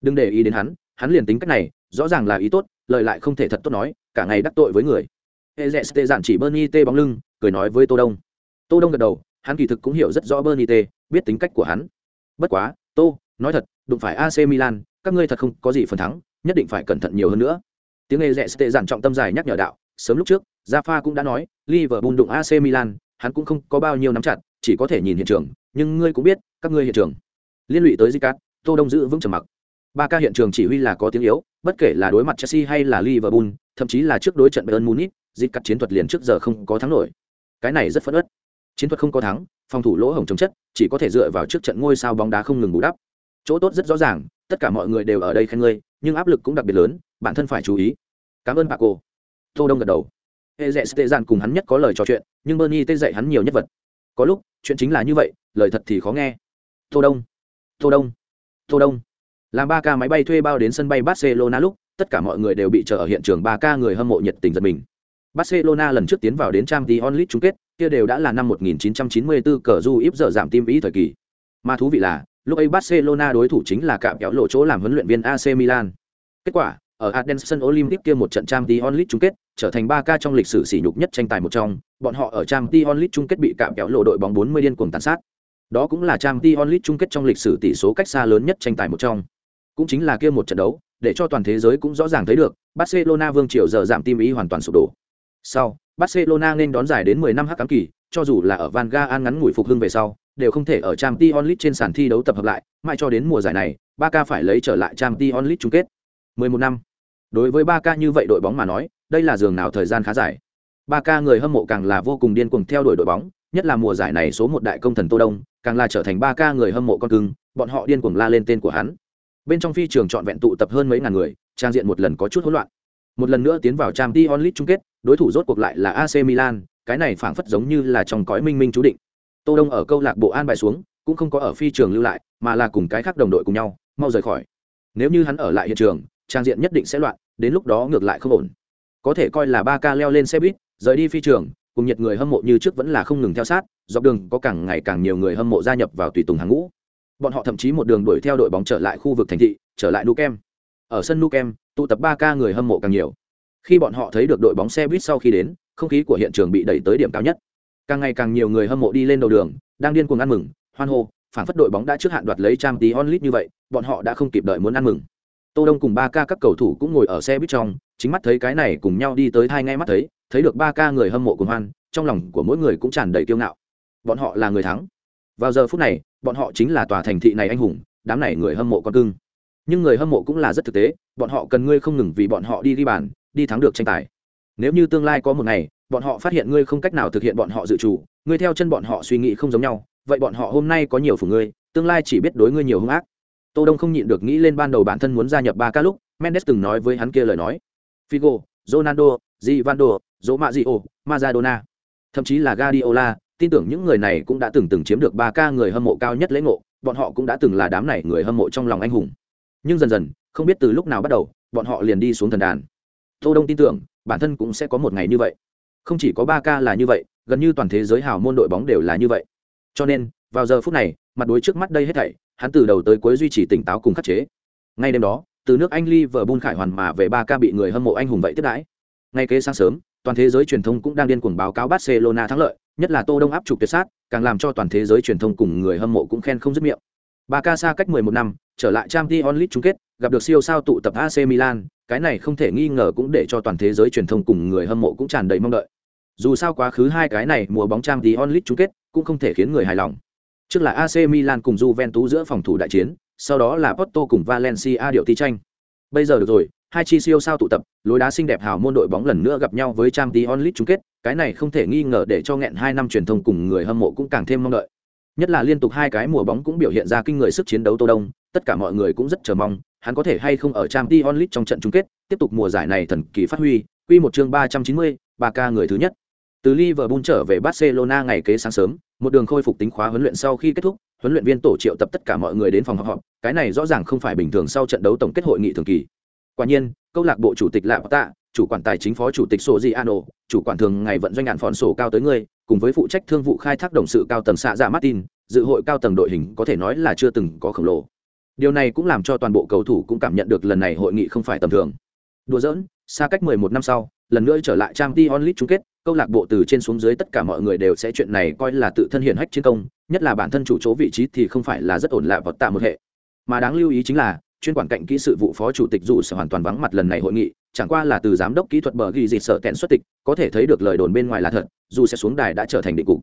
Đừng để ý đến hắn, hắn liền tính cách này, rõ ràng là ý tốt, lời lại không thể thật tốt nói, cả ngày đắc tội với người. Ezeste giản chỉ Bernie tê bóng lưng, cười nói với Tô Đông. Tô Đông gật đầu, hắn kỳ thực cũng hiểu rất rõ Bernie T, biết tính cách của hắn. Bất quá, Tô, nói thật, đụng phải AC Milan, các ngươi thật không có gì phần thắng, nhất định phải cẩn thận nhiều hơn nữa. Tiếng hệ rẻ tê giản trọng tâm giải nhắc nhở đạo, sớm lúc trước, Rafa cũng đã nói, Liverpool đụng AC Milan, hắn cũng không có bao nhiêu nắm chặt, chỉ có thể nhìn hiện trường, nhưng ngươi cũng biết, các ngươi hiện trường. Liên lụy tới Zicat, Tô Đông giữ vững trầm mặc. Ba ca hiện trường chỉ huy là có tiếng yếu, bất kể là đối mặt Chelsea hay là Liverpool, thậm chí là trước đối trận Bayern Munich, Zicat chiến thuật liền trước giờ không có thắng nổi. Cái này rất phẫn uất. Chiến thuật không có thắng, phòng thủ lỗ hổng chống chất, chỉ có thể dựa vào trước trận ngôi sao bóng đá không ngừng bù đắp. Chỗ tốt rất rõ ràng, tất cả mọi người đều ở đây khen ngươi, nhưng áp lực cũng đặc biệt lớn, bản thân phải chú ý. Cảm ơn bà cô tô đông gật đầu. Hệ dẹ tệ dạn cùng hắn nhất có lời trò chuyện, nhưng bernie tê dạy hắn nhiều nhất vật. Có lúc, chuyện chính là như vậy, lời thật thì khó nghe. Tô đông. Tô đông. Tô đông. Làm ba ca máy bay thuê bao đến sân bay barcelona lúc, tất cả mọi người đều bị chờ ở hiện trường ba ca người hâm mộ nhiệt tình giật mình barcelona lần trước tiến vào đến trang t chung kết kia đều đã là năm 1994 cờ du íp giờ giảm tim ý thời kỳ. Mà thú vị là, lúc ấy Barcelona đối thủ chính là cạm kéo lộ chỗ làm huấn luyện viên AC Milan. Kết quả, ở Adenson sân Olympic kia một trận Champions League chung kết, trở thành 3 ca trong lịch sử sỉ nhục nhất tranh tài một trong, bọn họ ở Champions League chung kết bị cạm kéo lộ đội bóng 40 điên cuồng tàn sát. Đó cũng là Champions League chung kết trong lịch sử tỷ số cách xa lớn nhất tranh tài một trong. Cũng chính là kia một trận đấu, để cho toàn thế giới cũng rõ ràng thấy được, Barcelona vương triều giờ giảm tim ý hoàn toàn sụp đổ. Sau, Barcelona nên đón giải đến 10 năm hắc cám kỳ, cho dù là ở Van Gaal ngắn ngủi phục hưng về sau, đều không thể ở Champions League trên sàn thi đấu tập hợp lại, mãi cho đến mùa giải này, Barca phải lấy trở lại Champions League chung kết. 11 năm. Đối với Barca như vậy đội bóng mà nói, đây là giường nào thời gian khá dài. Barca người hâm mộ càng là vô cùng điên cuồng theo đuổi đội bóng, nhất là mùa giải này số một đại công thần Tô Đông, càng là trở thành Barca người hâm mộ con cưng, bọn họ điên cuồng la lên tên của hắn. Bên trong phi trường trọn vẹn tụ tập hơn mấy ngàn người, trang diện một lần có chút hỗn loạn. Một lần nữa tiến vào Champions League chung kết, đối thủ rốt cuộc lại là AC Milan, cái này phảng phất giống như là trong cõi minh minh chú định. Tô Đông ở câu lạc bộ an bài xuống, cũng không có ở phi trường lưu lại, mà là cùng cái khác đồng đội cùng nhau, mau rời khỏi. Nếu như hắn ở lại hiện trường, trang diện nhất định sẽ loạn đến lúc đó ngược lại không ổn có thể coi là ba ca leo lên xe buýt rời đi phi trường cùng nhiệt người hâm mộ như trước vẫn là không ngừng theo sát dọc đường có càng ngày càng nhiều người hâm mộ gia nhập vào tùy tùng hàng ngũ bọn họ thậm chí một đường đuổi theo đội bóng trở lại khu vực thành thị trở lại nukem ở sân nukem tụ tập ba ca người hâm mộ càng nhiều. Khi bọn họ thấy được đội bóng xe buýt sau khi đến, không khí của hiện trường bị đẩy tới điểm cao nhất. Càng ngày càng nhiều người hâm mộ đi lên đầu đường, đang điên cuồng ăn mừng, hoan hô, phản phất đội bóng đã trước hạn đoạt lấy trang tí onlit như vậy, bọn họ đã không kịp đợi muốn ăn mừng. Tô đông cùng ba ca các cầu thủ cũng ngồi ở xe buýt trong, chính mắt thấy cái này cùng nhau đi tới thai ngay mắt thấy thấy được ba ca người hâm mộ cùng hoan, trong lòng của mỗi người cũng tràn đầy kiêu ngạo. Bọn họ là người thắng. Vào giờ phút này, bọn họ chính là tòa thành thị này anh hùng, đám này người hâm mộ con cưng. Nhưng người hâm mộ cũng là rất thực tế bọn họ cần ngươi không ngừng vì bọn họ đi ghi bàn đi thắng được tranh tài. Nếu như tương lai có một ngày bọn họ phát hiện ngươi không cách nào thực hiện bọn họ dự trù ngươi theo chân bọn họ suy nghĩ không giống nhau vậy bọn họ hôm nay có nhiều phủ ngươi tương lai chỉ biết đối ngươi nhiều hung ác. Tô đông không nhịn được nghĩ lên ban đầu bản thân muốn gia nhập ba ca lúc mendes từng nói với hắn kia lời nói. Figo ronaldo Givando, Dỗ Mạ Di Maradona, thậm chí là Guardiola, tin tưởng những người này cũng đã từng từng chiếm được ba ca người hâm mộ cao nhất lễ ngộ, bọn họ cũng đã từng là đám này người hâm mộ trong lòng anh hùng. Nhưng dần dần, không biết từ lúc nào bắt đầu, bọn họ liền đi xuống thần đàn. Tô Đông tin tưởng, bản thân cũng sẽ có một ngày như vậy. Không chỉ có ba ca là như vậy, gần như toàn thế giới hào môn đội bóng đều là như vậy. Cho nên, vào giờ phút này, mặt đối trước mắt đây hết thảy, hắn từ đầu tới cuối duy trì tỉnh táo cùng khắc chế. Ngay đêm đó, từ nước Anh Liverpool khải hoàn mà về ba ca bị người hâm mộ anh hùng vậy tiếp đãi. Ngay kế sáng sớm, toàn thế giới truyền thông cũng đang điên cuồng báo cáo Barcelona thắng lợi, nhất là Tô Đông áp trục tuyệt sát, càng làm cho toàn thế giới truyền thông cùng người hâm mộ cũng khen không dứt miệng. Barca xa cách 11 năm, trở lại Champions League chung kết, gặp được siêu sao tụ tập AC Milan, cái này không thể nghi ngờ cũng để cho toàn thế giới truyền thông cùng người hâm mộ cũng tràn đầy mong đợi. Dù sao quá khứ hai cái này mùa bóng Champions League chung kết cũng không thể khiến người hài lòng. Trước là AC Milan cùng Juventus giữa phòng thủ đại chiến, sau đó là Porto cùng Valencia điệu thi tranh. Bây giờ được rồi, hai chi siêu sao tụ tập, lối đá xinh đẹp hào môn đội bóng lần nữa gặp nhau với Champions League chung kết, cái này không thể nghi ngờ để cho nghẹn hai năm truyền thông cùng người hâm mộ cũng càng thêm mong đợi. Nhất là liên tục hai cái mùa bóng cũng biểu hiện ra kinh người sức chiến đấu Tô Đông, tất cả mọi người cũng rất chờ mong, hắn có thể hay không ở trang t onlit trong trận chung kết, tiếp tục mùa giải này thần kỳ phát huy, quy một chương 390, 3K người thứ nhất. Từ Liverpool trở về Barcelona ngày kế sáng sớm, một đường khôi phục tính khóa huấn luyện sau khi kết thúc, huấn luyện viên tổ triệu tập tất cả mọi người đến phòng họp, cái này rõ ràng không phải bình thường sau trận đấu tổng kết hội nghị thường kỳ quả nhiên câu lạc bộ chủ tịch lạ tạ chủ quản tài chính phó chủ tịch sổ di ano chủ quản thường ngày vận doanh ngạn phòn sổ cao tới ngươi, cùng với phụ trách thương vụ khai thác đồng sự cao tầng xạ dạ martin, dự hội cao tầng đội hình có thể nói là chưa từng có khổng lồ. Điều này cũng làm cho toàn bộ cầu thủ cũng cảm nhận được lần này hội nghị không phải tầm thường. Đùa giỡn, xa cách 11 năm sau, lần nữa trở lại trang t onlit chung kết, câu lạc bộ từ trên xuống dưới tất cả mọi người đều sẽ chuyện này coi là tự thân hiển hách chiến công, nhất là bản thân chủ chỗ vị trí thì không phải là rất ổn lạ vật tạ một hệ. Mà đáng lưu ý chính là chuyên quản cạnh kỹ sự vụ phó chủ tịch dù sẽ hoàn toàn vắng mặt lần này hội nghị, chẳng qua là từ giám đốc kỹ thuật bờ ghi dịt sợ kẹn xuất tịch, có thể thấy được lời đồn bên ngoài là thật, dù sẽ xuống đài đã trở thành định cục.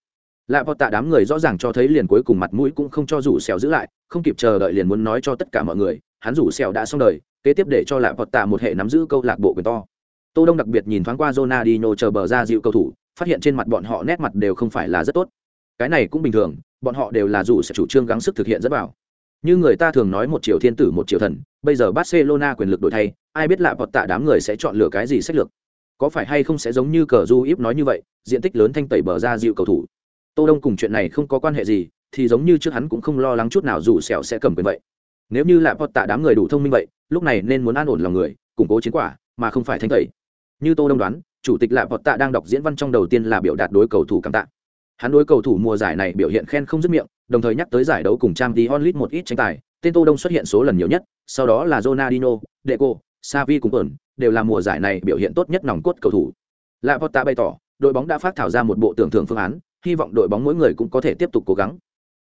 Lạ vọt tạ đám người rõ ràng cho thấy liền cuối cùng mặt mũi cũng không cho rủ xèo giữ lại, không kịp chờ đợi liền muốn nói cho tất cả mọi người, hắn rủ xèo đã xong đời, kế tiếp để cho lạ vọt tạ một hệ nắm giữ câu lạc bộ quyền to. Tô đông đặc biệt nhìn thoáng qua Ronaldinho chờ bờ ra dịu cầu thủ, phát hiện trên mặt bọn họ nét mặt đều không phải là rất tốt. Cái này cũng bình thường, bọn họ đều là dù sẽ chủ trương gắng sức thực hiện rất vào như người ta thường nói một triệu thiên tử một triệu thần, bây giờ Barcelona quyền lực đổi thay, ai biết lạ vọt tạ đám người sẽ chọn lựa cái gì sách lược. Có phải hay không sẽ giống như cờ du íp nói như vậy, diện tích lớn thanh tẩy bờ ra dịu cầu thủ. Tô Đông cùng chuyện này không có quan hệ gì, thì giống như trước hắn cũng không lo lắng chút nào dù sẹo sẽ cầm quyền vậy. Nếu như lạ vọt tạ đám người đủ thông minh vậy, lúc này nên muốn an ổn lòng người, củng cố chiến quả, mà không phải thanh tẩy. Như Tô Đông đoán, chủ tịch lạ vọt tạ đang đọc diễn văn trong đầu tiên là biểu đạt đối cầu thủ cảm tạ. Hắn đối cầu thủ mùa giải này biểu hiện khen không dứt miệng, đồng thời nhắc tới giải đấu cùng Trang Champions lit một ít tranh tài, tên Tô Đông xuất hiện số lần nhiều nhất, sau đó là Ronaldinho, Deco, Xavi cùng ẩn, đều là mùa giải này biểu hiện tốt nhất nòng cốt cầu thủ. Laporta bày tỏ, đội bóng đã phát thảo ra một bộ tưởng thưởng phương án, hy vọng đội bóng mỗi người cũng có thể tiếp tục cố gắng.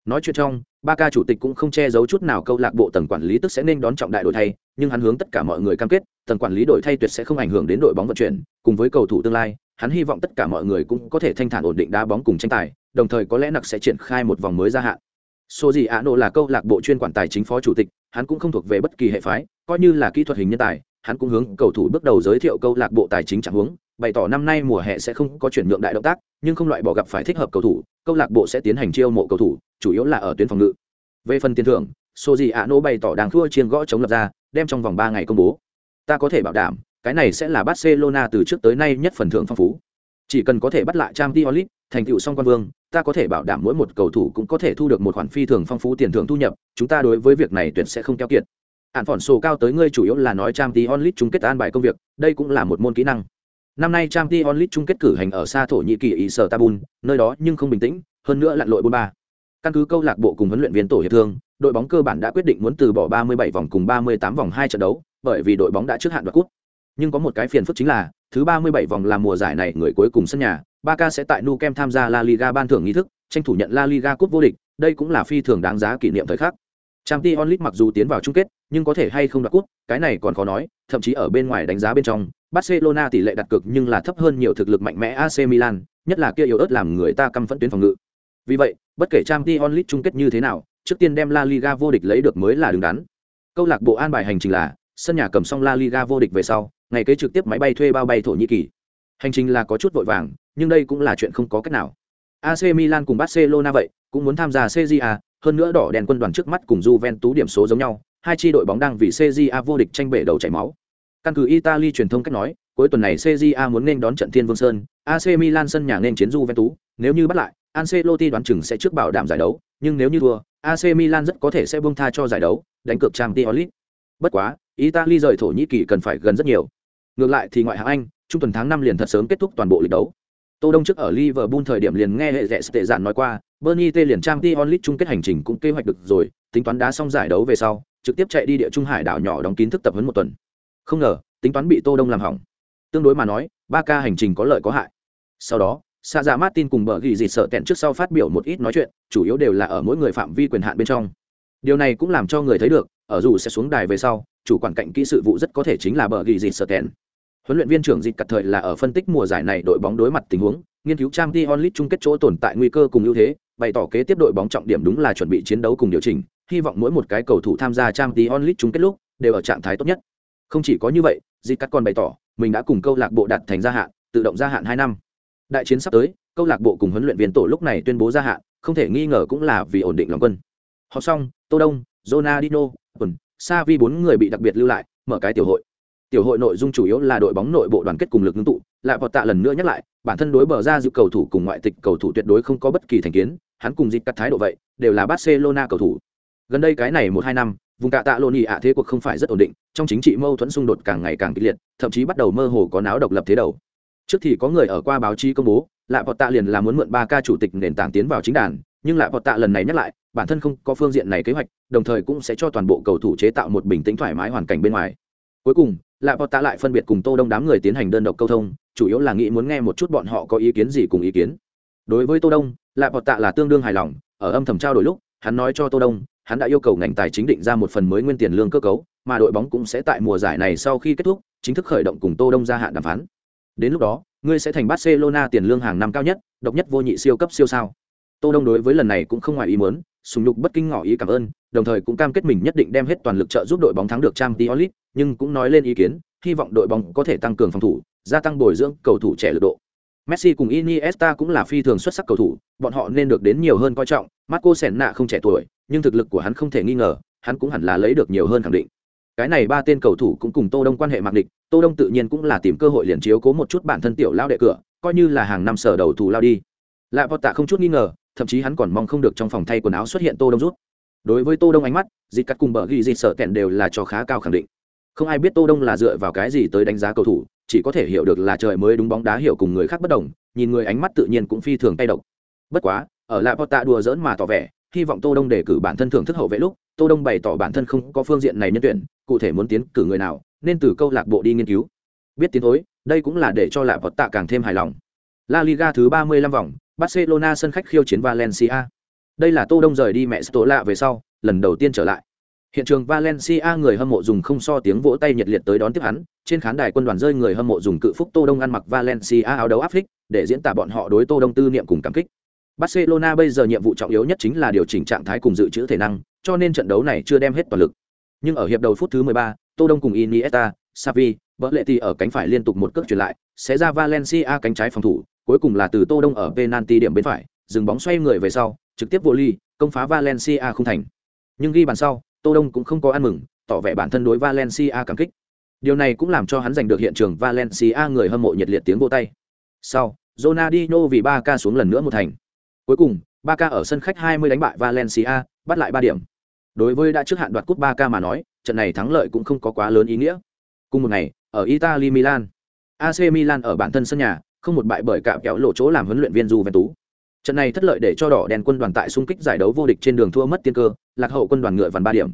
Nói chuyện trong, ba ca chủ tịch cũng không che giấu chút nào câu lạc bộ tầng quản lý tức sẽ nên đón trọng đại đổi thay, nhưng hắn hướng tất cả mọi người cam kết, tầng quản lý đổi thay tuyệt sẽ không ảnh hưởng đến đội bóng vận chuyển, cùng với cầu thủ tương lai, hắn hy vọng tất cả mọi người cũng có thể thanh thản ổn định đá bóng cùng tranh tài, đồng thời có lẽ nặc sẽ triển khai một vòng mới gia hạn. Số gì ạ nộ là câu lạc bộ chuyên quản tài chính phó chủ tịch, hắn cũng không thuộc về bất kỳ hệ phái, coi như là kỹ thuật hình nhân tài, hắn cũng hướng cầu thủ bước đầu giới thiệu câu lạc bộ tài chính chẳng hướng, bày tỏ năm nay mùa hè sẽ không có chuyển nhượng đại động tác, nhưng không loại bỏ gặp phải thích hợp cầu thủ, câu lạc bộ sẽ tiến hành chiêu mộ cầu thủ, chủ yếu là ở tuyến phòng ngự. Về phần tiền thưởng, Số gì ạ Nô bày tỏ đang thua chiên gõ chống lập ra, đem trong vòng 3 ngày công bố. Ta có thể bảo đảm, cái này sẽ là Barcelona từ trước tới nay nhất phần thưởng phong phú. Chỉ cần có thể bắt lại Champions League, thành tựu song quan vương, ta có thể bảo đảm mỗi một cầu thủ cũng có thể thu được một khoản phi thường phong phú tiền thưởng thu nhập, chúng ta đối với việc này tuyệt sẽ không keo kiệt. hạn phỏn sổ cao tới ngươi chủ yếu là nói trang t chung kết an bài công việc đây cũng là một môn kỹ năng. Năm nay trang t chung kết cử hành ở xa thổ nhĩ kỳ ý tabun nơi đó nhưng không bình tĩnh hơn nữa lặn lội bốn ba. Căn cứ câu lạc bộ cùng huấn luyện viên tổ hiệp thương đội bóng cơ bản đã quyết định muốn từ bỏ 37 vòng cùng 38 vòng hai trận đấu bởi vì đội bóng đã trước hạn đoạt cúp. Nhưng có một cái phiền phức chính là thứ 37 vòng là mùa giải này người cuối cùng sân nhà Barca sẽ tại Nou Camp tham gia La Liga ban thưởng nghi thức tranh thủ nhận La Liga cúp vô địch đây cũng là phi thường đáng giá kỷ niệm thời khắc Champions League mặc dù tiến vào chung kết, nhưng có thể hay không đoạt cúp, cái này còn khó nói, thậm chí ở bên ngoài đánh giá bên trong, Barcelona tỷ lệ đặt cược nhưng là thấp hơn nhiều thực lực mạnh mẽ AC Milan, nhất là kia yếu ớt làm người ta căm phẫn tuyến phòng ngự. Vì vậy, bất kể Champions League chung kết như thế nào, trước tiên đem La Liga vô địch lấy được mới là đứng đắn. Câu lạc bộ an bài hành trình là, sân nhà cầm xong La Liga vô địch về sau, ngày kế trực tiếp máy bay thuê bao bay Thổ Nhĩ Kỳ. Hành trình là có chút vội vàng, nhưng đây cũng là chuyện không có cách nào. AC Milan cùng Barcelona vậy, cũng muốn tham gia CJA, hơn nữa đỏ đèn quân đoàn trước mắt cùng Juventus điểm số giống nhau, hai chi đội bóng đang vì CJA vô địch tranh bể đầu chảy máu. Căn cứ Italy truyền thông cách nói, cuối tuần này CJA muốn nên đón trận Thiên Vương Sơn, AC Milan sân nhà nên chiến Juventus, nếu như bắt lại, Ancelotti đoán chừng sẽ trước bảo đảm giải đấu, nhưng nếu như thua, AC Milan rất có thể sẽ buông tha cho giải đấu, đánh cược Champions League. Bất quá, Italy rời Thổ Nhĩ Kỳ cần phải gần rất nhiều. Ngược lại thì ngoại hạng Anh, trung tuần tháng 5 liền thật sớm kết thúc toàn bộ lịch đấu. Tô Đông trước ở Liverpool thời điểm liền nghe hệ rẻ tệ giản nói qua, Bernie T liền trang Champions League chung kết hành trình cũng kế hoạch được rồi, tính toán đá xong giải đấu về sau, trực tiếp chạy đi địa trung hải đảo nhỏ đóng kín thức tập huấn một tuần. Không ngờ, tính toán bị Tô Đông làm hỏng. Tương đối mà nói, ba ca hành trình có lợi có hại. Sau đó, Sa Dạ Martin cùng bờ gỉ dịt sợ tẹn trước sau phát biểu một ít nói chuyện, chủ yếu đều là ở mỗi người phạm vi quyền hạn bên trong. Điều này cũng làm cho người thấy được, ở dù sẽ xuống đài về sau, chủ quản cạnh kỹ sự vụ rất có thể chính là bờ gỉ dịt sợ tẹn. Huấn luyện viên trưởng dịch cật thời là ở phân tích mùa giải này đội bóng đối mặt tình huống, nghiên cứu trang Champions League chung kết chỗ tồn tại nguy cơ cùng ưu thế, bày tỏ kế tiếp đội bóng trọng điểm đúng là chuẩn bị chiến đấu cùng điều chỉnh, hy vọng mỗi một cái cầu thủ tham gia trang Champions League chung kết lúc đều ở trạng thái tốt nhất. Không chỉ có như vậy, dịch Cật còn bày tỏ, mình đã cùng câu lạc bộ đặt thành gia hạn, tự động gia hạn hai năm. Đại chiến sắp tới, câu lạc bộ cùng huấn luyện viên tổ lúc này tuyên bố gia hạn, không thể nghi ngờ cũng là vì ổn định lòng quân. Họ xong, Tô Đông, Ronaldinho, Quần, Savi bốn người bị đặc biệt lưu lại, mở cái tiểu hội. Tiểu hội nội dung chủ yếu là đội bóng nội bộ đoàn kết cùng lực ngưng tụ, lại vọt tạ lần nữa nhắc lại, bản thân đối bờ ra dự cầu thủ cùng ngoại tịch cầu thủ tuyệt đối không có bất kỳ thành kiến, hắn cùng dịch cắt thái độ vậy, đều là Barcelona cầu thủ. Gần đây cái này một hai năm, vùng cạ tạ lộn nhị ạ thế cuộc không phải rất ổn định, trong chính trị mâu thuẫn xung đột càng ngày càng kịch liệt, thậm chí bắt đầu mơ hồ có náo độc lập thế đầu. Trước thì có người ở qua báo chí công bố, lại vọt tạ liền là muốn mượn ba ca chủ tịch nền tảng tiến vào chính đàn, nhưng lại vọt tạ lần này nhắc lại, bản thân không có phương diện này kế hoạch, đồng thời cũng sẽ cho toàn bộ cầu thủ chế tạo một bình tĩnh thoải mái hoàn cảnh bên ngoài. Cuối cùng, Lạ vọt tạ lại phân biệt cùng Tô Đông đám người tiến hành đơn độc câu thông, chủ yếu là nghĩ muốn nghe một chút bọn họ có ý kiến gì cùng ý kiến. Đối với Tô Đông, lạ vọt tạ là tương đương hài lòng, ở âm thầm trao đổi lúc, hắn nói cho Tô Đông, hắn đã yêu cầu ngành tài chính định ra một phần mới nguyên tiền lương cơ cấu, mà đội bóng cũng sẽ tại mùa giải này sau khi kết thúc, chính thức khởi động cùng Tô Đông gia hạn đàm phán. Đến lúc đó, ngươi sẽ thành Barcelona tiền lương hàng năm cao nhất, độc nhất vô nhị siêu cấp siêu sao. Tô Đông đối với lần này cũng không ngoài ý muốn, sùng nhục bất kinh ngỏ ý cảm ơn, đồng thời cũng cam kết mình nhất định đem hết toàn lực trợ giúp đội bóng thắng được Champions League, nhưng cũng nói lên ý kiến, hy vọng đội bóng có thể tăng cường phòng thủ, gia tăng bồi dưỡng cầu thủ trẻ lực độ. Messi cùng Iniesta cũng là phi thường xuất sắc cầu thủ, bọn họ nên được đến nhiều hơn coi trọng, Marco Senna không trẻ tuổi, nhưng thực lực của hắn không thể nghi ngờ, hắn cũng hẳn là lấy được nhiều hơn khẳng định. Cái này ba tên cầu thủ cũng cùng Tô Đông quan hệ mặc định, Tô Đông tự nhiên cũng là tìm cơ hội liền chiếu cố một chút bản thân tiểu lao đệ cửa, coi như là hàng năm sở đầu thủ lao đi. Lại Tạ không chút nghi ngờ, thậm chí hắn còn mong không được trong phòng thay quần áo xuất hiện Tô Đông rút. Đối với Tô Đông ánh mắt, dịch cắt cùng bờ ghi dịch sở kẹn đều là cho khá cao khẳng định. Không ai biết Tô Đông là dựa vào cái gì tới đánh giá cầu thủ, chỉ có thể hiểu được là trời mới đúng bóng đá hiểu cùng người khác bất đồng, nhìn người ánh mắt tự nhiên cũng phi thường tay độc. Bất quá, ở lại Potta đùa giỡn mà tỏ vẻ, hy vọng Tô Đông đề cử bản thân thưởng thức hậu vệ lúc, Tô Đông bày tỏ bản thân không có phương diện này nhân tuyển, cụ thể muốn tiến cử người nào, nên từ câu lạc bộ đi nghiên cứu. Biết tiến thối, đây cũng là để cho lại Potta càng thêm hài lòng. La Liga thứ 35 vòng, Barcelona sân khách khiêu chiến Valencia. Đây là Tô Đông rời đi mẹ Stola về sau, lần đầu tiên trở lại. Hiện trường Valencia người hâm mộ dùng không so tiếng vỗ tay nhiệt liệt tới đón tiếp hắn, trên khán đài quân đoàn rơi người hâm mộ dùng cự phúc Tô Đông ăn mặc Valencia áo đấu áp phích, để diễn tả bọn họ đối Tô Đông tư niệm cùng cảm kích. Barcelona bây giờ nhiệm vụ trọng yếu nhất chính là điều chỉnh trạng thái cùng dự trữ thể năng, cho nên trận đấu này chưa đem hết toàn lực. Nhưng ở hiệp đầu phút thứ 13, Tô Đông cùng Iniesta, Xavi, Berletti ở cánh phải liên tục một cước chuyển lại, sẽ ra Valencia cánh trái phòng thủ, cuối cùng là từ Tô Đông ở penalty điểm bên phải, dừng bóng xoay người về sau, trực tiếp vô ly, công phá Valencia không thành. Nhưng ghi bàn sau, Tô Đông cũng không có ăn mừng, tỏ vẻ bản thân đối Valencia cảm kích. Điều này cũng làm cho hắn giành được hiện trường Valencia người hâm mộ nhiệt liệt tiếng vỗ tay. Sau, Ronaldinho vì Barca xuống lần nữa một thành. Cuối cùng, Barca ở sân khách 20 đánh bại Valencia, bắt lại 3 điểm. Đối với đã trước hạn đoạt cúp Barca mà nói, trận này thắng lợi cũng không có quá lớn ý nghĩa. Cùng một ngày, ở Italy Milan, AC Milan ở bản thân sân nhà, không một bại bởi cả kéo lộ chỗ làm huấn luyện viên Juventus. Trận này thất lợi để cho đỏ đen quân đoàn tại xung kích giải đấu vô địch trên đường thua mất tiên cơ, lạc hậu quân đoàn ngựa vằn ba điểm.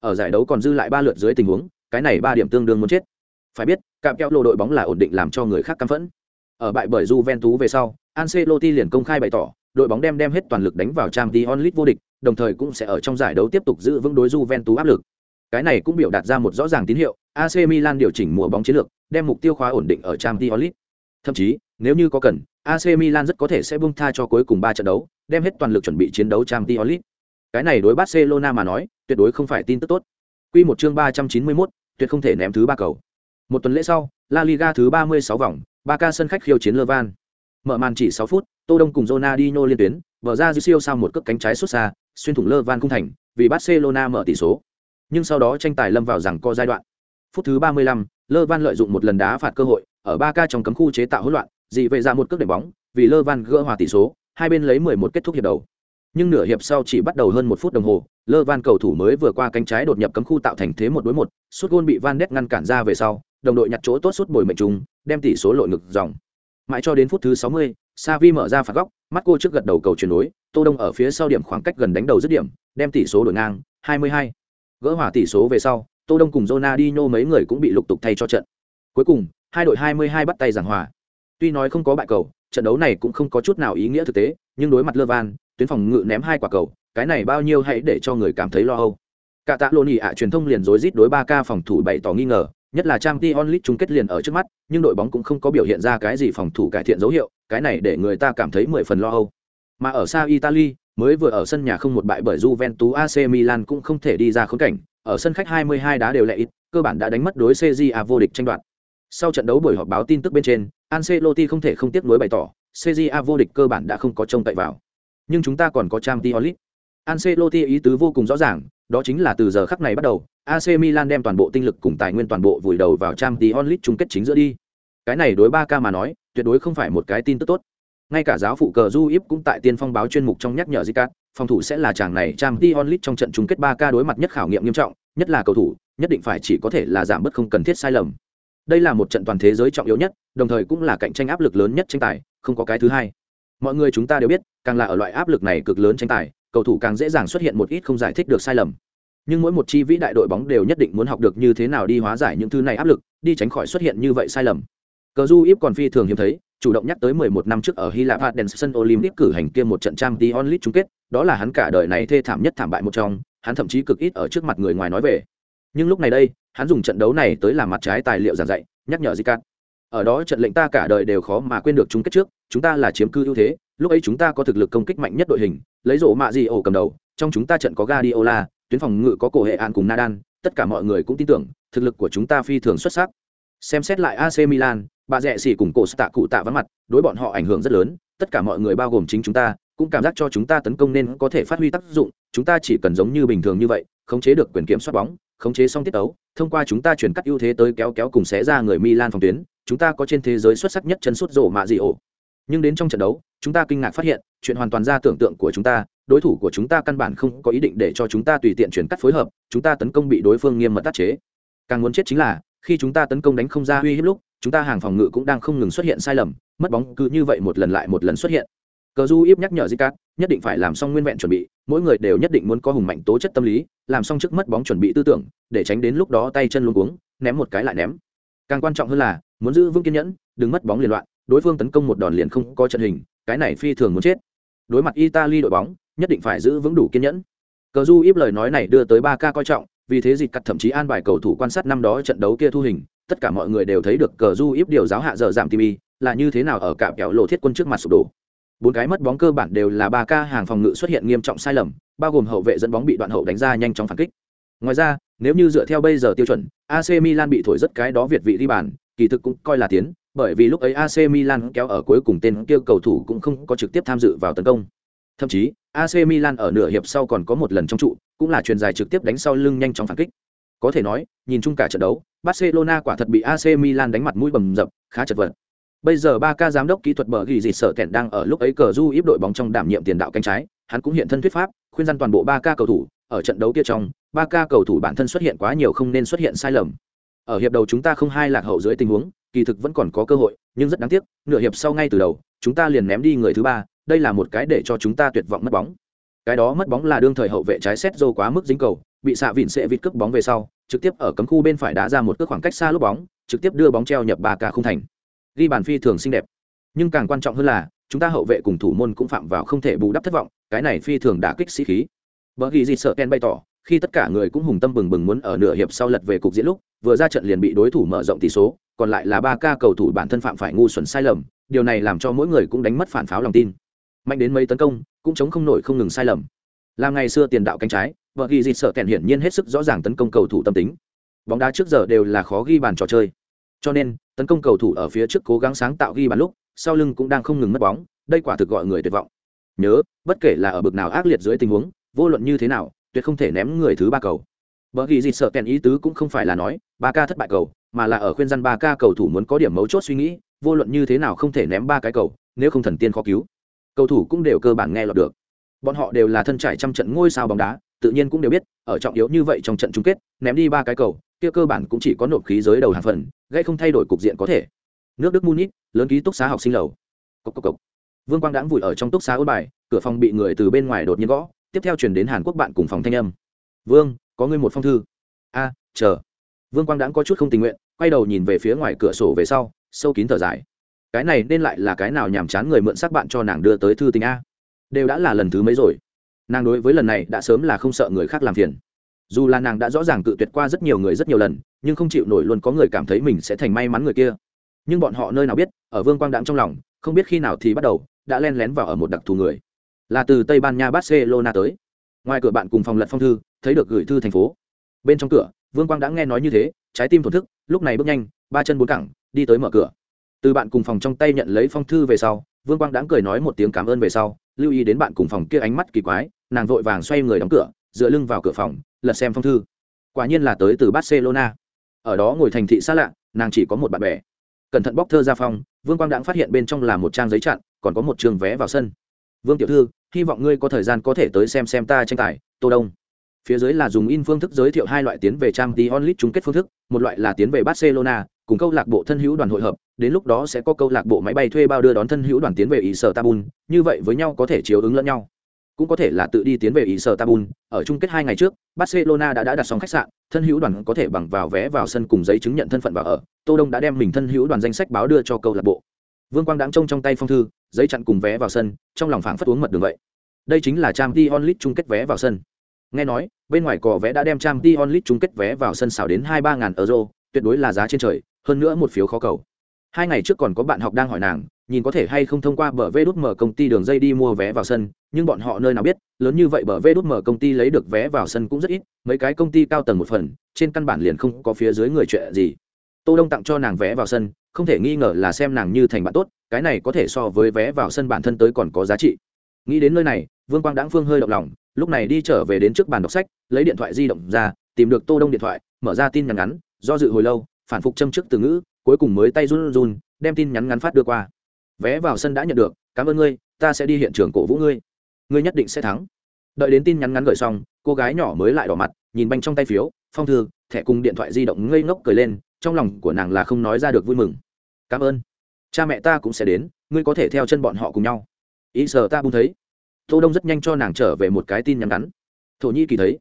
Ở giải đấu còn dư lại ba lượt dưới tình huống, cái này ba điểm tương đương muốn chết. Phải biết, cạm kéo lộ đội bóng là ổn định làm cho người khác căm phẫn. Ở bại bởi Juventus về sau, Ancelotti liền công khai bày tỏ, đội bóng đem đem hết toàn lực đánh vào Champions League vô địch, đồng thời cũng sẽ ở trong giải đấu tiếp tục giữ vững đối Juventus áp lực. Cái này cũng biểu đạt ra một rõ ràng tín hiệu, AC Milan điều chỉnh mùa bóng chiến lược, đem mục tiêu khóa ổn định ở Champions League. Thậm chí, nếu như có cần, AC Milan rất có thể sẽ buông tha cho cuối cùng 3 trận đấu, đem hết toàn lực chuẩn bị chiến đấu Champions League. Cái này đối Barcelona mà nói, tuyệt đối không phải tin tức tốt. Quy một chương 391, tuyệt không thể ném thứ ba cầu. Một tuần lễ sau, La Liga thứ 36 vòng, Barca sân khách khiêu chiến Levan. Mở màn chỉ 6 phút, Tô Đông cùng Ronaldinho liên tuyến, vở ra siêu sao một cước cánh trái xuất xa, xuyên thủng Levan cung thành, vì Barcelona mở tỷ số. Nhưng sau đó tranh tài lâm vào rằng co giai đoạn. Phút thứ 35, Levan lợi dụng một lần đá phạt cơ hội, ở Barca trong cấm khu chế tạo hỗn loạn, dị vệ ra một cước đệm bóng, vì Levan gỡ hòa tỷ số, hai bên lấy 11 kết thúc hiệp đầu. Nhưng nửa hiệp sau chỉ bắt đầu hơn một phút đồng hồ, Levan cầu thủ mới vừa qua cánh trái đột nhập cấm khu tạo thành thế một đối một, sút gôn bị Van Ness ngăn cản ra về sau, đồng đội nhặt chỗ tốt sút bồi mệnh trùng, đem tỷ số lội ngược dòng. Mãi cho đến phút thứ 60, Savi mở ra phạt góc, mắt cô trước gật đầu cầu chuyển đối Tô Đông ở phía sau điểm khoảng cách gần đánh đầu dứt điểm, đem tỷ số đổi ngang, 22. Gỡ hòa tỷ số về sau, Tô Đông cùng Ronaldinho mấy người cũng bị lục tục thay cho trận. Cuối cùng, hai đội 22 bắt tay giảng hòa. Tuy nói không có bại cầu, trận đấu này cũng không có chút nào ý nghĩa thực tế, nhưng đối mặt Levan, tuyến phòng ngự ném hai quả cầu, cái này bao nhiêu hãy để cho người cảm thấy lo âu. Cả tạ lô nhị ạ truyền thông liền rối rít đối 3K phòng thủ bày tỏ nghi ngờ, nhất là Champions League chung kết liền ở trước mắt, nhưng đội bóng cũng không có biểu hiện ra cái gì phòng thủ cải thiện dấu hiệu, cái này để người ta cảm thấy mười phần lo âu. Mà ở xa Italy, mới vừa ở sân nhà không một bại bởi Juventus AC Milan cũng không thể đi ra khốn cảnh, ở sân khách 22 đá đều lệ ít, cơ bản đã đánh mất đối CJA vô địch tranh đoạt. Sau trận đấu buổi họp báo tin tức bên trên, Ancelotti không thể không tiếp nối bày tỏ, CJA vô địch cơ bản đã không có trông cậy vào. Nhưng chúng ta còn có Champions League. Ancelotti ý tứ vô cùng rõ ràng, đó chính là từ giờ khắc này bắt đầu, AC Milan đem toàn bộ tinh lực cùng tài nguyên toàn bộ vùi đầu vào Champions League chung kết chính giữa đi. Cái này đối 3K mà nói, tuyệt đối không phải một cái tin tức tốt. Ngay cả giáo phụ cờ Du cũng tại tiên phong báo chuyên mục trong nhắc nhở Zicat, phòng thủ sẽ là chàng này Champions League trong trận chung kết 3K đối mặt nhất khảo nghiệm nghiêm trọng, nhất là cầu thủ, nhất định phải chỉ có thể là giảm bớt không cần thiết sai lầm. Đây là một trận toàn thế giới trọng yếu nhất, đồng thời cũng là cạnh tranh áp lực lớn nhất tranh tài, không có cái thứ hai. Mọi người chúng ta đều biết, càng là ở loại áp lực này cực lớn tranh tài, cầu thủ càng dễ dàng xuất hiện một ít không giải thích được sai lầm nhưng mỗi một chi vĩ đại đội bóng đều nhất định muốn học được như thế nào đi hóa giải những thứ này áp lực đi tránh khỏi xuất hiện như vậy sai lầm cờ du ít còn phi thường hiếm thấy chủ động nhắc tới 11 năm trước ở Hy Lạp Athens sân Olympic cử hành kia một trận trang Champions League chung kết, đó là hắn cả đời này thê thảm nhất thảm bại một trong, hắn thậm chí cực ít ở trước mặt người ngoài nói về. Nhưng lúc này đây, hắn dùng trận đấu này tới làm mặt trái tài liệu giảng dạy, nhắc nhở Zicat. Ở đó trận lệnh ta cả đời đều khó mà quên được chung kết trước, chúng ta là chiếm cư ưu thế, lúc ấy chúng ta có thực lực công kích mạnh nhất đội hình, lấy rổ mạ gì ổ cầm đầu, trong chúng ta trận có Guardiola, tuyến phòng ngự có cổ hệ an cùng Nadal, tất cả mọi người cũng tin tưởng, thực lực của chúng ta phi thường xuất sắc. Xem xét lại AC Milan, bà rẻ xỉ cùng cổ tạ cụ tạ vắng mặt, đối bọn họ ảnh hưởng rất lớn, tất cả mọi người bao gồm chính chúng ta, cũng cảm giác cho chúng ta tấn công nên có thể phát huy tác dụng, chúng ta chỉ cần giống như bình thường như vậy, khống chế được quyền kiểm soát bóng, khống chế xong tiết tấu, thông qua chúng ta chuyển cắt ưu thế tới kéo kéo cùng xé ra người Milan phòng tuyến, chúng ta có trên thế giới xuất sắc nhất chân sút rổ mạ gì ổ. Nhưng đến trong trận đấu, chúng ta kinh ngạc phát hiện, chuyện hoàn toàn ra tưởng tượng của chúng ta, đối thủ của chúng ta căn bản không có ý định để cho chúng ta tùy tiện chuyển cắt phối hợp chúng ta tấn công bị đối phương nghiêm mật tác chế càng muốn chết chính là khi chúng ta tấn công đánh không ra uy hiếp lúc chúng ta hàng phòng ngự cũng đang không ngừng xuất hiện sai lầm mất bóng cứ như vậy một lần lại một lần xuất hiện cờ du íp nhắc nhở Zicat, nhất định phải làm xong nguyên vẹn chuẩn bị mỗi người đều nhất định muốn có hùng mạnh tố chất tâm lý làm xong trước mất bóng chuẩn bị tư tưởng để tránh đến lúc đó tay chân luôn cuống ném một cái lại ném. Càng quan trọng hơn là muốn giữ vững kiên nhẫn đừng mất bóng liên loạn đối phương tấn công một đòn liền không có trận hình cái này phi thường muốn chết. Đối mặt italy đội bóng nhất định phải giữ vững đủ kiên nhẫn. Cờ du íp lời nói này đưa tới ba ca coi trọng vì thế dịch cắt thậm chí an bài cầu thủ quan sát năm đó trận đấu kia thu hình tất cả mọi người đều thấy được cờ du íp điều giáo hạ giờ giảm tv là như thế nào ở cả kẹo lộ thiết quân trước mặt sụp đổ bốn cái mất bóng cơ bản đều là ba ca hàng phòng ngự xuất hiện nghiêm trọng sai lầm bao gồm hậu vệ dẫn bóng bị đoạn hậu đánh ra nhanh chóng phản kích ngoài ra nếu như dựa theo bây giờ tiêu chuẩn ac milan bị thổi rất cái đó việt vị đi bàn kỳ thực cũng coi là tiến bởi vì lúc ấy ac milan kéo ở cuối cùng tên kia cầu thủ cũng không có trực tiếp tham dự vào tấn công thậm chí AC Milan ở nửa hiệp sau còn có một lần trong trụ, cũng là truyền dài trực tiếp đánh sau lưng nhanh chóng phản kích. Có thể nói, nhìn chung cả trận đấu, Barcelona quả thật bị AC Milan đánh mặt mũi bầm dập, khá chật vật. Bây giờ ba ca giám đốc kỹ thuật bờ ghi dịt sở kẹn đang ở lúc ấy cờ du íp đội bóng trong đảm nhiệm tiền đạo cánh trái, hắn cũng hiện thân thuyết pháp, khuyên răn toàn bộ ba ca cầu thủ, ở trận đấu kia trong ba ca cầu thủ bản thân xuất hiện quá nhiều không nên xuất hiện sai lầm. Ở hiệp đầu chúng ta không hai lạc hậu dưới tình huống kỳ thực vẫn còn có cơ hội nhưng rất đáng tiếc nửa hiệp sau ngay từ đầu chúng ta liền ném đi người thứ ba đây là một cái để cho chúng ta tuyệt vọng mất bóng. Cái đó mất bóng là đương thời hậu vệ trái xét dâu quá mức dính cầu bị xạ vịn sẽ vịt cướp bóng về sau trực tiếp ở cấm khu bên phải đá ra một cước khoảng cách xa lúc bóng trực tiếp đưa bóng treo nhập ba ca không thành ghi bàn phi thường xinh đẹp. Nhưng càng quan trọng hơn là, chúng ta hậu vệ cùng thủ môn cũng phạm vào không thể bù đắp thất vọng, cái này phi thường đã kích sĩ khí. Bởi ghi gì sợ ken bày tỏ, khi tất cả người cũng hùng tâm bừng bừng muốn ở nửa hiệp sau lật về cục diễn lúc, vừa ra trận liền bị đối thủ mở rộng tỷ số, còn lại là ba ca cầu thủ bản thân phạm phải ngu xuẩn sai lầm, điều này làm cho mỗi người cũng đánh mất phản pháo lòng tin. Mạnh đến mấy tấn công, cũng chống không nổi không ngừng sai lầm. Làm ngày xưa tiền đạo cánh trái vợ ghi dịt sợ kèn hiển nhiên hết sức rõ ràng tấn công cầu thủ tâm tính. Bóng đá trước giờ đều là khó ghi bàn trò chơi cho nên tấn công cầu thủ ở phía trước cố gắng sáng tạo ghi bàn lúc sau lưng cũng đang không ngừng mất bóng đây quả thực gọi người tuyệt vọng nhớ bất kể là ở bực nào ác liệt dưới tình huống vô luận như thế nào tuyệt không thể ném người thứ ba cầu Bởi ghi gì sợ kèn ý tứ cũng không phải là nói ba ca thất bại cầu, mà là ở khuyên dân ba ca cầu thủ muốn có điểm mấu chốt suy nghĩ, vô luận như thế nào không thể ném ba cái cầu, nếu không thần tiên khó cứu. Cầu thủ cũng đều cơ bản nghe lọt được. Bọn họ đều là thân trải trăm trận ngôi sao bóng đá, tự nhiên cũng đều biết, ở trọng yếu như vậy trong trận chung kết, ném đi ba cái cầu, kia cơ bản cũng chỉ có nộp khí giới đầu hàng phần, gây không thay đổi cục diện có thể. Nước Đức Munich, lớn ký túc xá học sinh lầu. Cốc cốc cốc. Vương Quang đãng vùi ở trong túc xá ôn bài, cửa phòng bị người từ bên ngoài đột nhiên gõ, tiếp theo chuyển đến Hàn Quốc bạn cùng phòng thanh âm. "Vương, có ngươi một phong thư." "A, chờ." Vương Quang đãng có chút không tình nguyện, quay đầu nhìn về phía ngoài cửa sổ về sau, sâu kín thở dài. Cái này nên lại là cái nào nhàm chán người mượn xác bạn cho nàng đưa tới thư tình a? Đều đã là lần thứ mấy rồi. Nàng đối với lần này đã sớm là không sợ người khác làm phiền. Dù là nàng đã rõ ràng tự tuyệt qua rất nhiều người rất nhiều lần, nhưng không chịu nổi luôn có người cảm thấy mình sẽ thành may mắn người kia. Nhưng bọn họ nơi nào biết, ở Vương Quang đãng trong lòng, không biết khi nào thì bắt đầu, đã len lén vào ở một đặc thù người. Là từ tây ban nha barcelona tới. Ngoài cửa bạn cùng phòng lật phong thư thấy được gửi thư thành phố. Bên trong cửa vương quang đã nghe nói như thế trái tim thổn thức lúc này bước nhanh ba chân bốn cẳng đi tới mở cửa. Từ bạn cùng phòng trong tay nhận lấy phong thư về sau vương quang đã cười nói một tiếng cảm ơn về sau lưu ý đến bạn cùng phòng kia ánh mắt kỳ quái nàng vội vàng xoay người đóng cửa dựa lưng vào cửa phòng, lật xem phong thư. Quả nhiên là tới từ barcelona. Ở đó ngồi thành thị xa lạ, nàng chỉ có một bạn bè. Cẩn thận bóc thơ ra phong vương quang đãng phát hiện bên trong là một trang giấy chặn, còn có một trường vé vào sân. Vương tiểu thư, hy vọng ngươi có thời gian có thể tới xem xem ta tranh tài, tô đông. Phía dưới là dùng in phương thức giới thiệu hai loại tiến về trang t onlit chung kết phương thức, một loại là tiến về barcelona, cùng câu lạc bộ thân hữu đoàn hội hợp, đến lúc đó sẽ có câu lạc bộ máy bay thuê bao đưa đón thân hữu đoàn tiến về ý sở tabun như vậy với nhau có thể chiếu ứng lẫn nhau cũng có thể là tự đi tiến về ý sở tabun ở chung kết hai ngày trước, barcelona đã đã đặt xong khách sạn, thân hữu đoàn có thể bằng vào vé vào sân cùng giấy chứng nhận thân phận vào ở. Tô đông đã đem mình thân hữu đoàn danh sách báo đưa cho câu lạc bộ. Vương quang đáng trông trong tay phong thư, giấy chặn cùng vé vào sân, trong lòng phảng phất uống mật đường vậy. Đây chính là trang t onlit chung kết vé vào sân. Nghe nói, bên ngoài cò vé đã đem trang t onlit chung kết vé vào sân xào đến hai ba ngàn euro, tuyệt đối là giá trên trời, hơn nữa một phiếu khó cầu. Hai ngày trước còn có bạn học đang hỏi nàng nhìn có thể hay không thông qua bờ vê đút mở công ty đường dây đi mua vé vào sân, nhưng bọn họ nơi nào biết, lớn như vậy bờ vê đút mở công ty lấy được vé vào sân cũng rất ít, mấy cái công ty cao tầng một phần, trên căn bản liền không có phía dưới người chuyện gì. Tô đông tặng cho nàng vé vào sân, không thể nghi ngờ là xem nàng như thành bạn tốt, cái này có thể so với vé vào sân bản thân tới còn có giá trị. Nghĩ đến nơi này, vương quang đãng phương hơi động lòng, lúc này đi trở về đến trước bàn đọc sách, lấy điện thoại di động ra, tìm được tô đông điện thoại, mở ra tin nhắn ngắn, do dự hồi lâu, phản phục châm trước từ ngữ, cuối cùng mới tay run run, đem tin nhắn ngắn phát đưa qua vé vào sân đã nhận được, cảm ơn ngươi, ta sẽ đi hiện trường cổ vũ ngươi. Ngươi nhất định sẽ thắng. Đợi đến tin nhắn ngắn gửi xong, cô gái nhỏ mới lại đỏ mặt, nhìn banh trong tay phiếu, phong thư, thẻ cùng điện thoại di động ngây ngốc cười lên, trong lòng của nàng là không nói ra được vui mừng. Cảm ơn. Cha mẹ ta cũng sẽ đến, ngươi có thể theo chân bọn họ cùng nhau. Ý giờ ta bung thấy. Tô đông rất nhanh cho nàng trở về một cái tin nhắn ngắn. Thổ nhĩ kỳ thấy.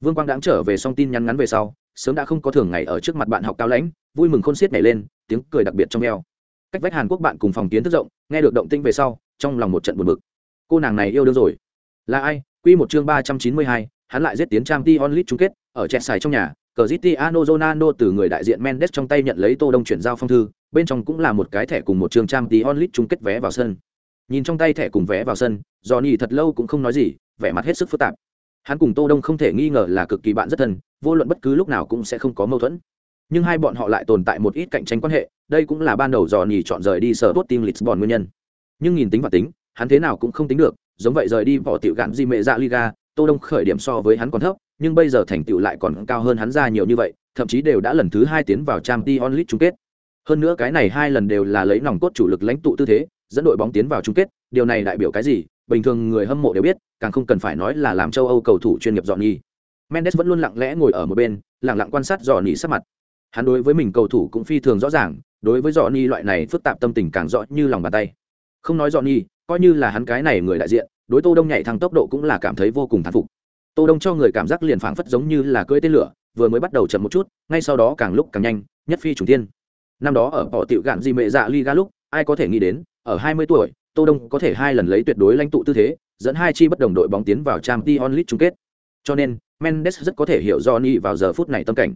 Vương quang đãng trở về xong tin nhắn ngắn về sau, sớm đã không có thường ngày ở trước mặt bạn học cao lãnh, vui mừng khôn xiết nhảy lên, tiếng cười đặc biệt trong eo cách vách hàn quốc bạn cùng phòng kiến thức rộng nghe được động tĩnh về sau trong lòng một trận buồn bực cô nàng này yêu đương rồi là ai quy một chương ba trăm chín mươi hai hắn lại giết tiến trang t onlit chung kết ở chẹt xài trong nhà cờ city ano Ronaldo từ người đại diện Mendes trong tay nhận lấy Tô Đông chuyển giao phong thư, bên trong cũng là một cái thẻ cùng một trường trang t onlit chung kết vé vào sân. Nhìn trong tay thẻ cùng vé vào sân, do Johnny thật lâu cũng không nói gì, vẻ mặt hết sức phức tạp. Hắn cùng Tô Đông không thể nghi ngờ là cực kỳ bạn rất thân, vô luận bất cứ lúc nào cũng sẽ không có mâu thuẫn. Nhưng hai bọn họ lại tồn tại một ít cạnh tranh quan hệ, đây cũng là ban đầu Johnny chọn rời đi sở team Lisbon nguyên nhân. Nhưng nhìn tính và tính, hắn thế nào cũng không tính được, giống vậy rời đi bỏ tiểu gạn gì mẹ dạ Liga, Tô Đông khởi điểm so với hắn còn thấp, nhưng bây giờ thành tựu lại còn cao hơn hắn ra nhiều như vậy, thậm chí đều đã lần thứ hai tiến vào Champions League chung kết. Hơn nữa cái này hai lần đều là lấy nòng cốt chủ lực lãnh tụ tư thế, dẫn đội bóng tiến vào chung kết, điều này đại biểu cái gì? Bình thường người hâm mộ đều biết, càng không cần phải nói là làm châu Âu cầu thủ chuyên nghiệp dọn nhi. mendes vẫn luôn lặng lẽ ngồi ở một bên lặng lặng quan sát dò nhì sắc mặt hắn đối với mình cầu thủ cũng phi thường rõ ràng, đối với dò loại này phức tạp tâm tình càng rõ như lòng bàn tay. Không nói dò coi như là hắn cái này người đại diện, đối tô đông nhảy thăng tốc độ cũng là cảm thấy vô cùng thán phục. Tô đông cho người cảm giác liền phảng phất giống như là cưỡi tên lửa, vừa mới bắt đầu chậm một chút, ngay sau đó càng lúc càng nhanh, nhất phi trùng tiên năm đó ở họ tiểu gạn gì mẹ dạ liga lúc, ai có thể nghĩ đến, ở 20 tuổi, tô đông có thể hai lần lấy tuyệt đối lãnh tụ tư thế, dẫn hai chi bất đồng đội bóng tiến vào Champions League chung kết. Cho nên, mendes rất có thể hiểu johnny vào giờ phút này tâm cảnh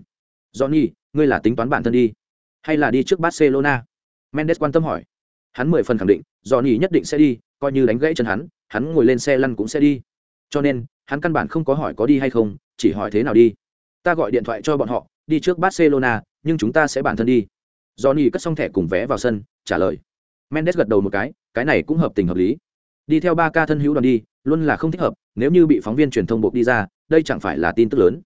johnny, ngươi là tính toán bản thân đi, hay là đi trước barcelona? Mendes quan tâm hỏi. Hắn mười phần khẳng định, johnny nhất định sẽ đi, coi như đánh gãy chân hắn hắn ngồi lên xe lăn cũng sẽ đi. Cho nên, hắn căn bản không có hỏi có đi hay không, chỉ hỏi thế nào đi. Ta gọi điện thoại cho bọn họ, đi trước barcelona, nhưng chúng ta sẽ bản thân đi. Johnny cất xong thẻ cùng vé vào sân, trả lời. Mendes gật đầu một cái cái này cũng hợp tình hợp lý. Đi theo ba ca thân hữu đoàn đi, luôn là không thích hợp, nếu như bị phóng viên truyền thông buộc đi ra, đây chẳng phải là tin tức lớn.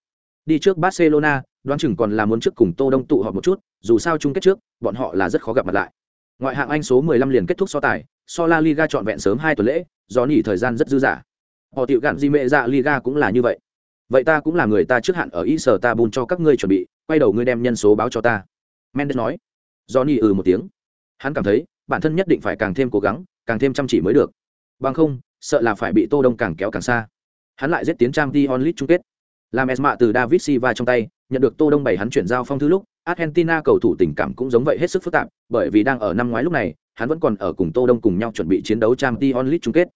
Đi trước barcelona đoán chừng còn là muốn trước cùng tô đông tụ họp một chút, dù sao chung kết trước, bọn họ là rất khó gặp mặt lại. Ngoại hạng anh số 15 liền kết thúc so tài, so la liga chọn vẹn sớm hai tuần lễ, do nghỉ thời gian rất dư dả. Họ tiểu gạn di mẹ dạ liga cũng là như vậy. Vậy ta cũng là người ta trước hạn ở Istanbul ta bùn cho các ngươi chuẩn bị, quay đầu ngươi đem nhân số báo cho ta. Mendes nói. Johnny ừ một tiếng. Hắn cảm thấy, bản thân nhất định phải càng thêm cố gắng, càng thêm chăm chỉ mới được. Bằng không, sợ là phải bị tô đông càng kéo càng xa. Hắn lại giết tiến trang t onlit chung kết. Làm esma từ david silva trong tay nhận được tô đông bảy hắn chuyển giao phong thư lúc, argentina cầu thủ tình cảm cũng giống vậy hết sức phức tạp, bởi vì đang ở năm ngoái lúc này, hắn vẫn còn ở cùng tô đông cùng nhau chuẩn bị chiến đấu trang t onlit chung kết.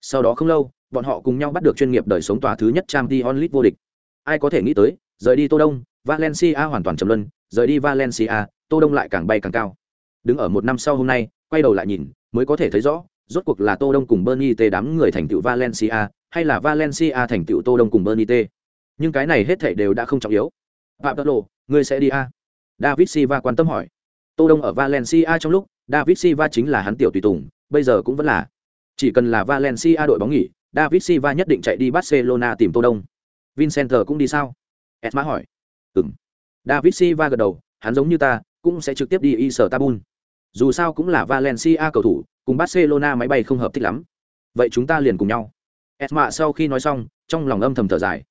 Sau đó không lâu, bọn họ cùng nhau bắt được chuyên nghiệp đời sống tòa thứ nhất trang t onlit vô địch. Ai có thể nghĩ tới, rời đi tô đông, valencia hoàn toàn trầm luân, rời đi valencia, tô đông lại càng bay càng cao. Đứng ở một năm sau hôm nay, quay đầu lại nhìn, mới có thể thấy rõ, rốt cuộc là tô đông cùng bernie t đám người thành tựu valencia, hay là valencia thành tựu tô đông cùng bernie t nhưng cái này hết thảy đều đã không trọng yếu phạm tật lộ ngươi sẽ đi a david silva quan tâm hỏi tô đông ở valencia trong lúc david silva chính là hắn tiểu tùy tùng bây giờ cũng vẫn là chỉ cần là valencia đội bóng nghỉ david silva nhất định chạy đi barcelona tìm tô đông vincent cũng đi sao esma hỏi ừm david silva gật đầu hắn giống như ta cũng sẽ trực tiếp đi Istanbul. Dù sao cũng là Valencia cầu thủ, cùng Barcelona máy bay không hợp thích lắm. Vậy chúng ta liền cùng nhau. Esma sau khi nói xong, trong lòng âm thầm thở dài.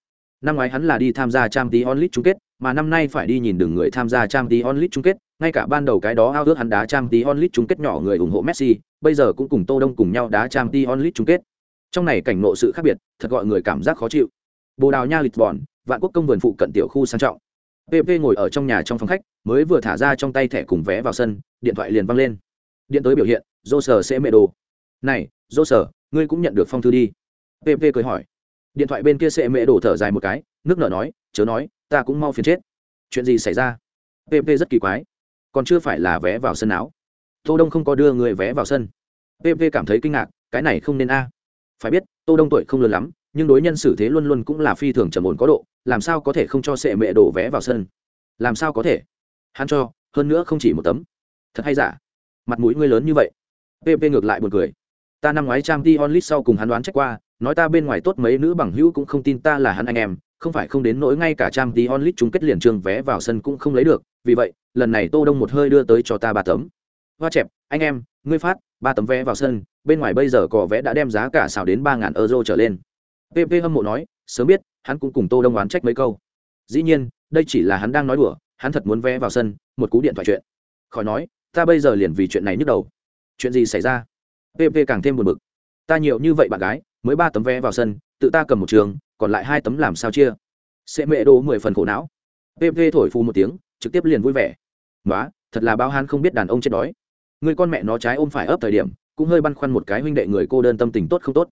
Năm ngoái hắn là đi tham gia Champions League chung kết, mà năm nay phải đi nhìn đường người tham gia Champions League chung kết, ngay cả ban đầu cái đó ao ước hắn đá Champions League chung kết nhỏ người ủng hộ Messi, bây giờ cũng cùng Tô Đông cùng nhau đá Champions League chung kết. Trong này cảnh ngộ sự khác biệt, thật gọi người cảm giác khó chịu. Bồ Đào Nha Lisbon, vạn quốc công vườn phụ cận tiểu khu sang trọng. PP ngồi ở trong nhà trong phòng khách, mới vừa thả ra trong tay thẻ cùng vé vào sân, điện thoại liền vang lên. Điện tới biểu hiện, "Dô sở sẽ mẹ đồ." "Này, Dô sở, ngươi cũng nhận được phong thư đi?" PP cười hỏi. Điện thoại bên kia sệ mẹ đổ thở dài một cái, nước nở nói, "Chớ nói, ta cũng mau phiền chết." "Chuyện gì xảy ra?" PP rất kỳ quái. "Còn chưa phải là vé vào sân áo." Tô Đông không có đưa người vé vào sân. PP cảm thấy kinh ngạc, cái này không nên a. Phải biết, Tô Đông tuổi không lớn lắm, nhưng đối nhân xử thế luôn luôn cũng là phi thường trầm ổn có độ làm sao có thể không cho sệ mẹ đổ vé vào sân làm sao có thể hắn cho hơn nữa không chỉ một tấm thật hay giả mặt mũi ngươi lớn như vậy pp ngược lại buồn cười ta năm ngoái trang t onlit sau cùng hắn đoán trách qua nói ta bên ngoài tốt mấy nữ bằng hữu cũng không tin ta là hắn anh em, không phải không đến nỗi ngay cả trang tí onlit chung kết liền trường vé vào sân cũng không lấy được, vì vậy, lần này tô đông một hơi đưa tới cho ta ba tấm. Hoa chẹp, anh em, ngươi phát, ba tấm vé vào sân, bên ngoài bây giờ cỏ vé đã đem giá cả xào đến ba ngàn euro trở lên. Pp hâm mộ nói, sớm biết, hắn cũng cùng tô đông oán trách mấy câu. Dĩ nhiên, đây chỉ là hắn đang nói đùa, hắn thật muốn vé vào sân, một cú điện thoại chuyện. Khỏi nói, ta bây giờ liền vì chuyện này nhức đầu. Chuyện gì xảy ra? Pp càng thêm buồn bực. Ta nhiều như vậy bạn gái mới ba tấm vé vào sân, tự ta cầm một trường, còn lại hai tấm làm sao chia? Sẽ mẹ đô mười phần khổ não. Pp thổi phù một tiếng, trực tiếp liền vui vẻ. Nói thật là bao han không biết đàn ông chết đói. Người con mẹ nó trái ôm phải ấp thời điểm, cũng hơi băn khoăn một cái huynh đệ người cô đơn tâm tình tốt không tốt.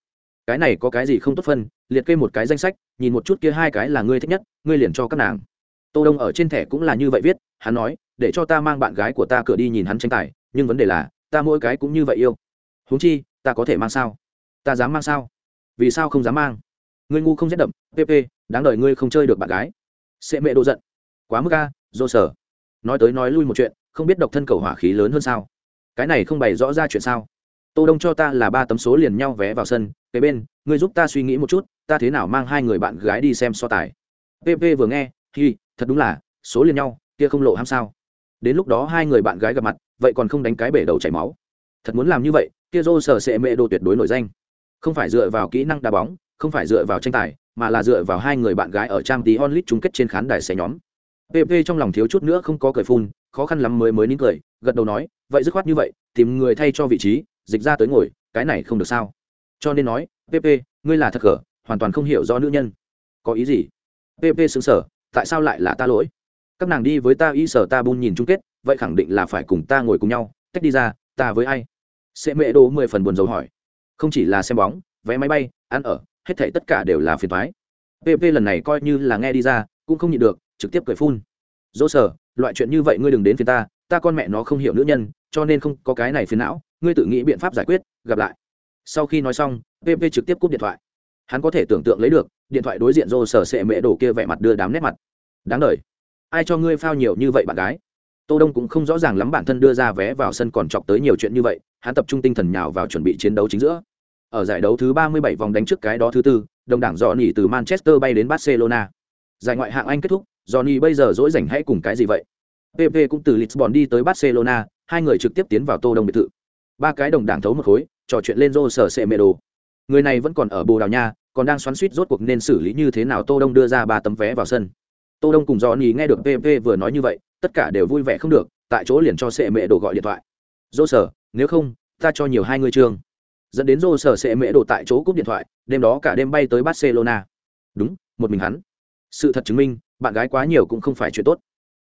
Cái này có cái gì không tốt phân, liệt kê một cái danh sách, nhìn một chút kia hai cái là ngươi thích nhất, ngươi liền cho các nàng. Tô đông ở trên thẻ cũng là như vậy viết, hắn nói, để cho ta mang bạn gái của ta cửa đi nhìn hắn tranh tài, nhưng vấn đề là, ta mỗi cái cũng như vậy yêu. Huống chi, ta có thể mang sao? Ta dám mang sao? Vì sao không dám mang? Ngươi ngu không rét đậm pp đáng đời ngươi không chơi được bạn gái. Sẽ mẹ độ giận. Quá mức ca dô sở nói tới nói lui một chuyện, không biết độc thân cầu hỏa khí lớn hơn sao? Cái này không bày rõ ra chuyện sao? Tô đông cho ta là ba tấm số liền nhau vé vào sân kế bên, ngươi giúp ta suy nghĩ một chút, ta thế nào mang hai người bạn gái đi xem so tài? Pp vừa nghe, hi, thật đúng là, số liền nhau, kia không lộ ham sao? Đến lúc đó hai người bạn gái gặp mặt, vậy còn không đánh cái bể đầu chảy máu. Thật muốn làm như vậy, kia dô sở sẽ mẹ đồ tuyệt đối nổi danh không phải dựa vào kỹ năng đá bóng không phải dựa vào tranh tài mà là dựa vào hai người bạn gái ở trang tí onlit chung kết trên khán đài xe nhóm. Pp trong lòng thiếu chút nữa không có cười phun khó khăn lắm mới mới nín cười gật đầu nói vậy dứt khoát như vậy tìm người thay cho vị trí dịch ra tới ngồi cái này không được sao. Cho nên nói pp ngươi là thật gở, hoàn toàn không hiểu do nữ nhân. Có ý gì? Pp xứng sở tại sao lại là ta lỗi? Các nàng đi với ta y sở ta bun nhìn chung kết vậy khẳng định là phải cùng ta ngồi cùng nhau tách đi ra ta với ai? Sẽ mẹ đồ mười phần buồn dầu hỏi không chỉ là xem bóng, vé máy bay, ăn ở, hết thảy tất cả đều là phiền thoái pp lần này coi như là nghe đi ra, cũng không nhịn được, trực tiếp cười phun. Dỗ sở, loại chuyện như vậy ngươi đừng đến phiền ta ta con mẹ nó không hiểu nữ nhân, cho nên không có cái này phiền não, ngươi tự nghĩ biện pháp giải quyết, gặp lại. Sau khi nói xong pp trực tiếp cúp điện thoại. Hắn có thể tưởng tượng lấy được, điện thoại đối diện dô sở sệ mễ đổ kia vẻ mặt đưa đám nét mặt. Đáng đ ai cho ngươi phao nhiều như vậy bạn gái? Tô đông cũng không rõ ràng lắm bản thân đưa ra vé vào sân còn chọc tới nhiều chuyện như vậy, hắn tập trung tinh thần nhào vào chuẩn bị chiến đấu chính giữa ở giải đấu thứ 37 vòng đánh trước cái đó thứ tư, đồng đảng Johnny từ manchester bay đến barcelona. Giải ngoại hạng anh kết thúc, Johnny bây giờ rỗi rảnh hãy cùng cái gì vậy? Pp cũng từ lisbon đi tới barcelona, hai người trực tiếp tiến vào tô đông biệt thự. Ba cái đồng đảng thấu một khối, trò chuyện lên rô sở người này vẫn còn ở bồ đào nha, còn đang xoắn suýt rốt cuộc nên xử lý như thế nào tô đông đưa ra ba tấm vé vào sân. Tô đông cùng Johnny nghe được pp vừa nói như vậy, tất cả đều vui vẻ không được, tại chỗ liền cho sệ mẹ gọi điện thoại. Dô sở, nếu không, ta cho nhiều hai người trường dẫn đến rô sở sẽ mễ đồ tại chỗ cúp điện thoại, đêm đó cả đêm bay tới barcelona. Đúng, một mình hắn. Sự thật chứng minh, bạn gái quá nhiều cũng không phải chuyện tốt.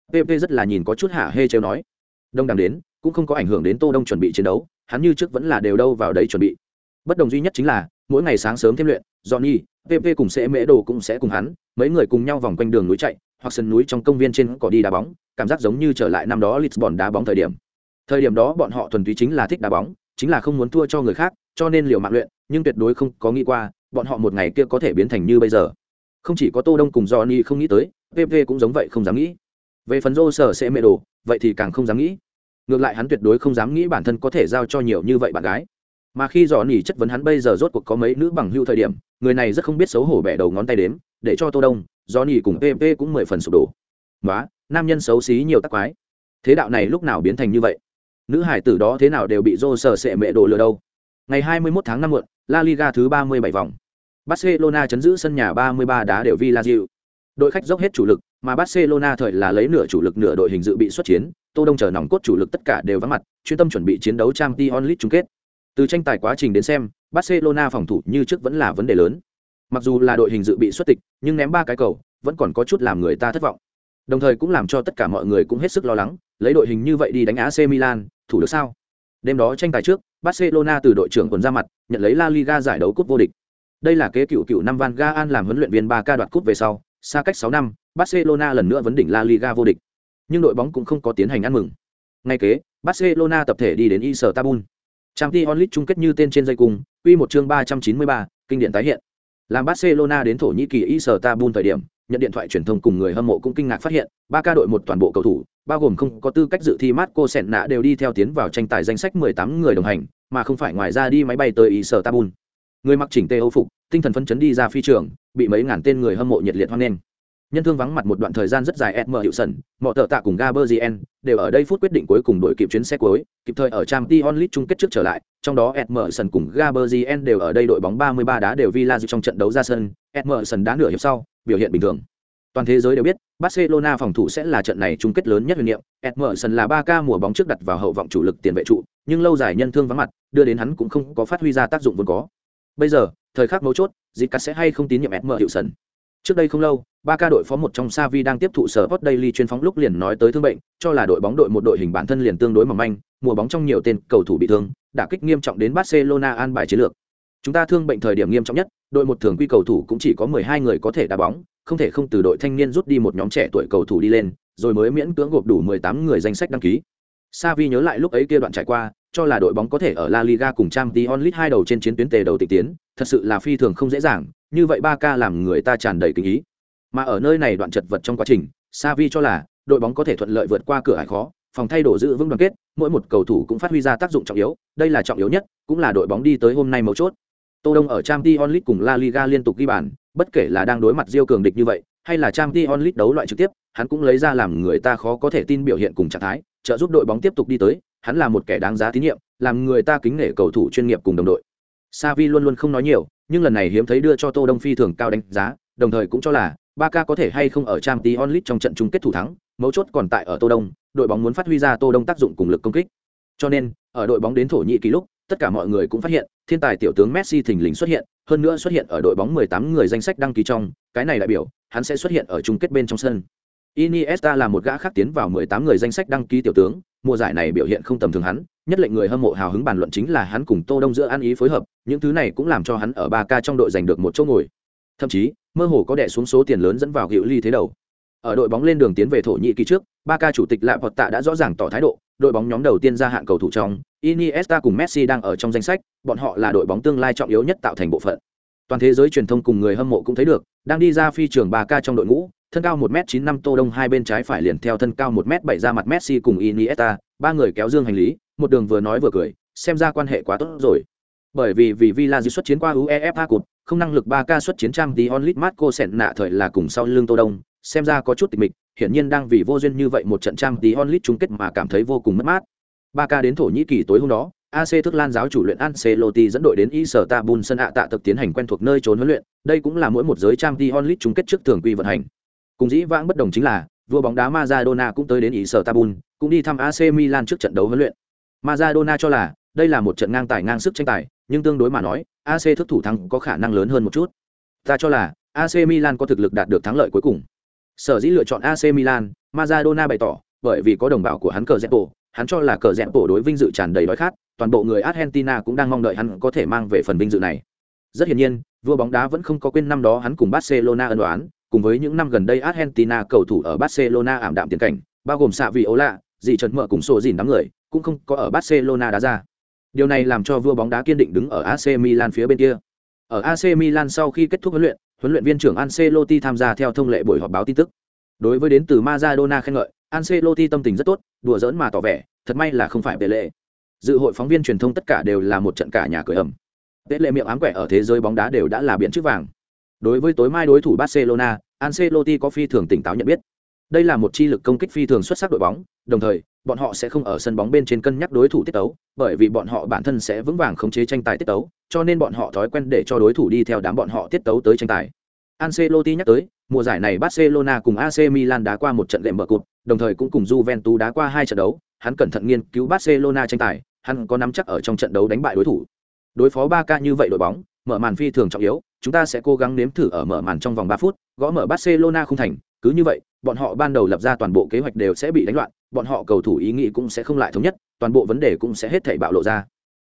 Pp rất là nhìn có chút hả hê trêu nói. Đông đằng đến, cũng không có ảnh hưởng đến tô đông chuẩn bị chiến đấu, hắn như trước vẫn là đều đâu vào đấy chuẩn bị. Bất đồng duy nhất chính là, mỗi ngày sáng sớm thêm luyện, johnny pp cùng sẽ mễ đồ cũng sẽ cùng hắn, mấy người cùng nhau vòng quanh đường núi chạy, hoặc sân núi trong công viên trên cỏ đi đá bóng, cảm giác giống như trở lại năm đó lisbon đá bóng thời điểm. Thời điểm đó bọn họ thuần túy chính là thích đá bóng, chính là không muốn thua cho người khác cho nên liều mạng luyện, nhưng tuyệt đối không có nghĩ qua, bọn họ một ngày kia có thể biến thành như bây giờ. Không chỉ có tô đông cùng johnny không nghĩ tới pp cũng giống vậy không dám nghĩ. Về phần rô sở sẽ mê đồ, vậy thì càng không dám nghĩ. Ngược lại hắn tuyệt đối không dám nghĩ bản thân có thể giao cho nhiều như vậy bạn gái. Mà khi dò nỉ chất vấn hắn bây giờ rốt cuộc có mấy nữ bằng hưu thời điểm, người này rất không biết xấu hổ bẻ đầu ngón tay đếm, để cho tô đông dò nỉ cùng pp cũng mười phần sụp đổ. Nói nam nhân xấu xí nhiều tắc quái. Thế đạo này lúc nào biến thành như vậy? Nữ hải tử đó thế nào đều bị dô sờ sệ mẹ đổ lừa đâu? Ngày 21 tháng 5 muộn, la liga thứ 37 vòng. Barcelona chấn giữ sân nhà 33 đá đều Villarreal. đội khách dốc hết chủ lực, mà barcelona thời là lấy nửa chủ lực nửa đội hình dự bị xuất chiến, tô đông chờ nòng cốt chủ lực tất cả đều vắng mặt, chuyên tâm chuẩn bị chiến đấu Champions League chung kết. Từ tranh tài quá trình đến xem, barcelona phòng thủ như trước vẫn là vấn đề lớn. Mặc dù là đội hình dự bị xuất tịch, nhưng ném ba cái cầu, vẫn còn có chút làm người ta thất vọng. Đồng thời cũng làm cho tất cả mọi người cũng hết sức lo lắng, lấy đội hình như vậy đi đánh AC Milan, thủ được sao? Đêm đó tranh tài trước Barcelona từ đội trưởng quần ra mặt nhận lấy La Liga giải đấu cúp vô địch. Đây là kế cựu cựu năm Van Gaal làm huấn luyện viên ba ca đoạt cúp về sau xa cách sáu năm Barcelona lần nữa vấn đỉnh La Liga vô địch. Nhưng đội bóng cũng không có tiến hành ăn mừng. Ngay kế Barcelona tập thể đi đến Istanbul. Champions League chung kết như tên trên dây cùng, quy một chương 393, kinh điển tái hiện. Làm Barcelona đến Thổ Nhĩ Kỳ Istanbul thời điểm, nhận điện thoại truyền thông cùng người hâm mộ cũng kinh ngạc phát hiện, ba ca đội một toàn bộ cầu thủ, bao gồm không có tư cách dự thi Marco nạ đều đi theo tiến vào tranh tài danh sách 18 người đồng hành, mà không phải ngoài ra đi máy bay tới sở Tabun Người mặc chỉnh tề Âu phục, tinh thần phấn chấn đi ra phi trường, bị mấy ngàn tên người hâm mộ nhiệt liệt hoan nghênh. Nhân thương vắng mặt một đoạn thời gian rất dài Edmer hiệu sần mọi thợ tạ cùng Gaberzien đều ở đây phút quyết định cuối cùng đội kịp chuyến xe cuối kịp thời ở trang t onlit chung kết trước trở lại trong đó Edmerson cùng Gaberzien đều ở đây đội bóng 33 đá đều Villa trong trận đấu ra sân. Edmerson đá nửa hiệp sau biểu hiện bình thường toàn thế giới đều biết Barcelona phòng thủ sẽ là trận này chung kết lớn nhất huyền niệm. Edmerson là 3 ca mùa bóng trước đặt vào hậu vọng chủ lực tiền vệ trụ nhưng lâu dài nhân thương vắng mặt đưa đến hắn cũng không có phát huy ra tác dụng vốn có. Bây giờ thời khắc mấu chốt dịch cắt sẽ hay không tín nhiệm Edmerson Trước đây không lâu, ba ca đội phó một trong Savi đang tiếp thụ sở Hot Daily chuyên phóng lúc liền nói tới thương bệnh, cho là đội bóng đội một đội hình bản thân liền tương đối mỏng manh, mùa bóng trong nhiều tên cầu thủ bị thương, đả kích nghiêm trọng đến Barcelona an bài chiến lược. Chúng ta thương bệnh thời điểm nghiêm trọng nhất, đội một thường quy cầu thủ cũng chỉ có 12 người có thể đá bóng, không thể không từ đội thanh niên rút đi một nhóm trẻ tuổi cầu thủ đi lên, rồi mới miễn cưỡng gộp đủ 18 người danh sách đăng ký. Savi nhớ lại lúc ấy kia đoạn trải qua, cho là đội bóng có thể ở La Liga cùng Champions League hai đầu trên chiến tuyến tề đầu tịch tiến, thật sự là phi thường không dễ dàng, như vậy Barca làm người ta tràn đầy kinh ý mà ở nơi này đoạn chật vật trong quá trình savi cho là đội bóng có thể thuận lợi vượt qua cửa ải khó phòng thay đổi giữ vững đoàn kết mỗi một cầu thủ cũng phát huy ra tác dụng trọng yếu đây là trọng yếu nhất cũng là đội bóng đi tới hôm nay mấu chốt tô đông ở Champions League cùng la liga liên tục ghi bàn bất kể là đang đối mặt diêu cường địch như vậy hay là Champions League đấu loại trực tiếp hắn cũng lấy ra làm người ta khó có thể tin biểu hiện cùng trạng thái trợ giúp đội bóng tiếp tục đi tới hắn là một kẻ đáng giá tín nhiệm làm người ta kính nể cầu thủ chuyên nghiệp cùng đồng đội Savi luôn luôn không nói nhiều, nhưng lần này hiếm thấy đưa cho Tô Đông phi thường cao đánh giá, đồng thời cũng cho là Barca có thể hay không ở Champions League trong trận chung kết thủ thắng, mấu chốt còn tại ở Tô Đông, đội bóng muốn phát huy ra Tô Đông tác dụng cùng lực công kích. Cho nên, ở đội bóng đến thổ nhĩ kỳ lúc, tất cả mọi người cũng phát hiện, thiên tài tiểu tướng Messi thình lình xuất hiện, hơn nữa xuất hiện ở đội bóng 18 người danh sách đăng ký trong, cái này đại biểu, hắn sẽ xuất hiện ở chung kết bên trong sân. Iniesta là một gã khác tiến vào 18 người danh sách đăng ký tiểu tướng, mùa giải này biểu hiện không tầm thường hắn, nhất lệnh người hâm mộ hào hứng bàn luận chính là hắn cùng Tô Đông giữa ăn ý phối hợp, những thứ này cũng làm cho hắn ở 3K trong đội giành được một chỗ ngồi. Thậm chí, mơ hồ có đè xuống số tiền lớn dẫn vào Hữu Ly thế đầu. Ở đội bóng lên đường tiến về thổ nhĩ kỳ trước, 3K chủ tịch Lạ Vật Tạ đã rõ ràng tỏ thái độ, đội bóng nhóm đầu tiên ra hạn cầu thủ trong, Iniesta cùng Messi đang ở trong danh sách, bọn họ là đội bóng tương lai trọng yếu nhất tạo thành bộ phận. Toàn thế giới truyền thông cùng người hâm mộ cũng thấy được, đang đi ra phi trường 3K trong đội ngũ, thân cao 1m95 Tô Đông hai bên trái phải liền theo thân cao 1m7 ra mặt Messi cùng Iniesta, ba người kéo dương hành lý, một đường vừa nói vừa cười, xem ra quan hệ quá tốt rồi. Bởi vì vì Villa xuất chiến qua UEFA Cup, không năng lực 3K xuất chiến trang tí onlit Marco Sẹn nạ thời là cùng sau lưng Tô Đông, xem ra có chút tịch mịch, hiển nhiên đang vì vô duyên như vậy một trận trang tí onlit chung kết mà cảm thấy vô cùng mất mát. Ba ca đến Thổ Nhĩ Kỳ tối hôm đó, AC Thức Lan giáo chủ luyện Ancelotti dẫn đội đến Istanbul sân ạ tạ tập tiến hành quen thuộc nơi trốn huấn luyện, đây cũng là mỗi một giới trang t onlit chung kết trước thường quy vận hành. Cùng dĩ vãng bất đồng chính là, vua bóng đá Maradona cũng tới đến Istanbul, cũng đi thăm AC Milan trước trận đấu huấn luyện. Maradona cho là, đây là một trận ngang tài ngang sức tranh tài, nhưng tương đối mà nói, AC thức thủ thắng có khả năng lớn hơn một chút. Ta cho là, AC Milan có thực lực đạt được thắng lợi cuối cùng. Sở dĩ lựa chọn AC Milan, Maradona bày tỏ, bởi vì có đồng bào của hắn cờ Zepo, hắn cho là cờ Zepo đối vinh dự tràn đầy đói khát, toàn bộ người Argentina cũng đang mong đợi hắn có thể mang về phần vinh dự này. Rất hiển nhiên, vua bóng đá vẫn không có quên năm đó hắn cùng Barcelona ân đoán, cùng với những năm gần đây Argentina cầu thủ ở Barcelona ảm đạm tiền cảnh, bao gồm xạ vị ố lạ, dị trần mở cùng sổ dìn đám người, cũng không có ở Barcelona đá ra. Điều này làm cho vua bóng đá kiên định đứng ở AC Milan phía bên kia. Ở AC Milan sau khi kết thúc huấn luyện, huấn luyện viên trưởng Ancelotti tham gia theo thông lệ buổi họp báo tin tức. Đối với đến từ Maradona khen ngợi, Ancelotti tâm tình rất tốt, đùa giỡn mà tỏ vẻ, thật may là không phải về lệ. Dự hội phóng viên truyền thông tất cả đều là một trận cả nhà cười ầm. Tết lệ miệng ám quẻ ở thế giới bóng đá đều đã là biển chữ vàng. Đối với tối mai đối thủ Barcelona, Ancelotti có phi thường tỉnh táo nhận biết. Đây là một chi lực công kích phi thường xuất sắc đội bóng, đồng thời, bọn họ sẽ không ở sân bóng bên trên cân nhắc đối thủ tiết tấu, bởi vì bọn họ bản thân sẽ vững vàng khống chế tranh tài tiết tấu, cho nên bọn họ thói quen để cho đối thủ đi theo đám bọn họ tiết tấu tới tranh tài. Ancelotti nhắc tới, mùa giải này Barcelona cùng AC Milan đá qua một trận lệm mở cột, đồng thời cũng cùng Juventus đá qua hai trận đấu, hắn cẩn thận nghiên cứu Barcelona tranh tài, hắn có nắm chắc ở trong trận đấu đánh bại đối thủ. Đối phó 3K như vậy đội bóng, mở màn phi thường trọng yếu, chúng ta sẽ cố gắng nếm thử ở mở màn trong vòng 3 phút, gõ mở Barcelona không thành, cứ như vậy, bọn họ ban đầu lập ra toàn bộ kế hoạch đều sẽ bị đánh loạn, bọn họ cầu thủ ý nghĩ cũng sẽ không lại thống nhất, toàn bộ vấn đề cũng sẽ hết thảy bạo lộ ra.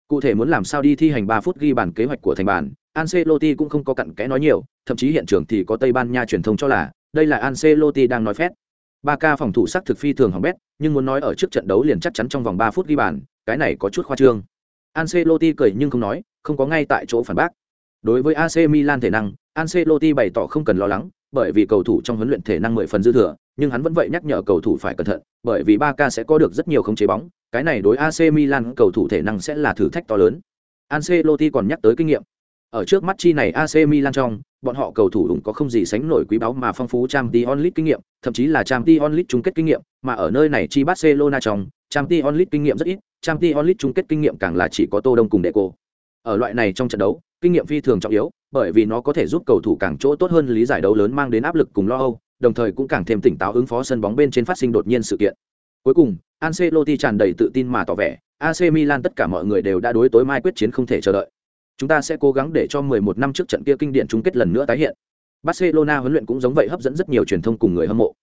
Cụ thể muốn làm sao đi thi hành 3 phút ghi bàn kế hoạch của thành bàn, Ancelotti cũng không có cặn kẽ nói nhiều, thậm chí hiện trường thì có Tây Ban Nha truyền thông cho là, đây là Ancelotti đang nói phét. Barca phòng thủ sắc thực phi thường hỏng bét, nhưng muốn nói ở trước trận đấu liền chắc chắn trong vòng 3 phút ghi bàn, cái này có chút khoa trương. Ancelotti cười nhưng không nói, không có ngay tại chỗ phản bác. Đối với AC Milan thể năng, Ancelotti bày tỏ không cần lo lắng, bởi vì cầu thủ trong huấn luyện thể năng 10 phần dư thừa, nhưng hắn vẫn vậy nhắc nhở cầu thủ phải cẩn thận, bởi vì Barca sẽ có được rất nhiều không chế bóng, cái này đối AC Milan cầu thủ thể năng sẽ là thử thách to lớn. Ancelotti còn nhắc tới kinh nghiệm. Ở trước mắt chi này AC Milan trong, bọn họ cầu thủ đúng có không gì sánh nổi quý báu mà phong phú Champions League kinh nghiệm, thậm chí là Champions League chung kết kinh nghiệm, mà ở nơi này chi Barcelona trong, Champions League kinh nghiệm rất ít, Champions League chung kết kinh nghiệm càng là chỉ có Tô Đông cùng Deco. Ở loại này trong trận đấu, kinh nghiệm phi thường trọng yếu, bởi vì nó có thể giúp cầu thủ càng chỗ tốt hơn lý giải đấu lớn mang đến áp lực cùng lo âu, đồng thời cũng càng thêm tỉnh táo ứng phó sân bóng bên trên phát sinh đột nhiên sự kiện. Cuối cùng, Ancelotti tràn đầy tự tin mà tỏ vẻ, AC Milan tất cả mọi người đều đã đối tối mai quyết chiến không thể chờ đợi. Chúng ta sẽ cố gắng để cho 11 năm trước trận kia kinh điển chung kết lần nữa tái hiện. Barcelona huấn luyện cũng giống vậy hấp dẫn rất nhiều truyền thông cùng người hâm mộ.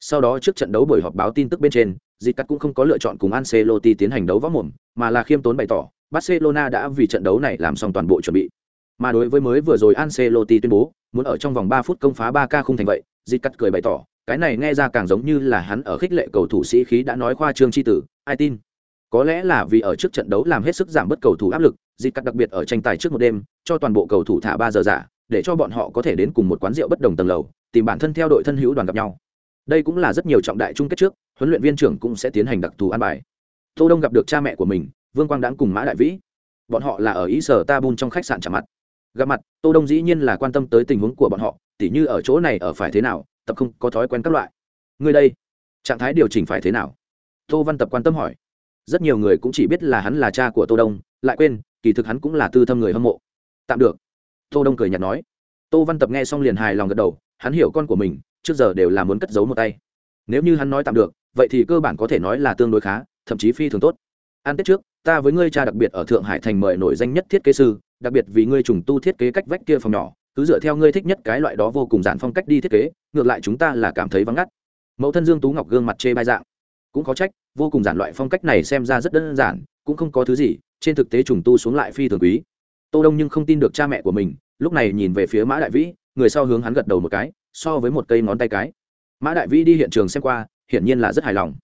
Sau đó trước trận đấu buổi họp báo tin tức bên trên, Zicat cũng không có lựa chọn cùng Ancelotti tiến hành đấu võ mồm, mà là khiêm tốn bày tỏ, Barcelona đã vì trận đấu này làm xong toàn bộ chuẩn bị. Mà đối với mới vừa rồi Ancelotti tuyên bố, muốn ở trong vòng 3 phút công phá 3K không thành vậy, Zicat cười bày tỏ, cái này nghe ra càng giống như là hắn ở khích lệ cầu thủ sĩ khí đã nói khoa trương chi tử, ai tin. Có lẽ là vì ở trước trận đấu làm hết sức giảm bớt cầu thủ áp lực, Zicat đặc biệt ở tranh tài trước một đêm, cho toàn bộ cầu thủ thả 3 giờ giả, để cho bọn họ có thể đến cùng một quán rượu bất đồng tầng lầu, tìm bản thân theo đội thân hữu đoàn gặp nhau. Đây cũng là rất nhiều trọng đại chung kết trước, huấn luyện viên trưởng cũng sẽ tiến hành đặc thù an bài. Tô Đông gặp được cha mẹ của mình, Vương Quang Đãng cùng Mã Đại Vĩ. Bọn họ là ở Ý Sở trong khách sạn chạm mặt. Gặp mặt, Tô Đông dĩ nhiên là quan tâm tới tình huống của bọn họ, tỉ như ở chỗ này ở phải thế nào, tập không có thói quen các loại. Người đây, trạng thái điều chỉnh phải thế nào? Tô Văn Tập quan tâm hỏi. Rất nhiều người cũng chỉ biết là hắn là cha của Tô Đông, lại quên, kỳ thực hắn cũng là tư thâm người hâm mộ. Tạm được. Tô Đông cười nhạt nói. tô văn tập nghe xong liền hài lòng gật đầu hắn hiểu con của mình trước giờ đều là muốn cất giấu một tay nếu như hắn nói tạm được vậy thì cơ bản có thể nói là tương đối khá thậm chí phi thường tốt ăn tết trước ta với ngươi cha đặc biệt ở thượng hải thành mời nổi danh nhất thiết kế sư, đặc biệt vì ngươi trùng tu thiết kế cách vách kia phòng nhỏ, cứ dựa theo ngươi thích nhất cái loại đó vô cùng giản phong cách đi thiết kế, ngược lại chúng ta là cảm thấy vắng ngắt. Mẫu thân dương tú ngọc gương mặt chê bai dạng, cũng có trách, vô cùng giản loại phong cách này xem ra rất đơn giản, cũng không có thứ gì, trên thực tế trùng tu xuống lại phi thường quý. Tô đông nhưng không tin được cha mẹ của mình, lúc này nhìn về phía mã đại vĩ, người sau hướng hắn gật đầu một cái, so với một cây ngón tay cái. Mã đại vĩ đi hiện trường xem qua, hiển nhiên là rất hài lòng.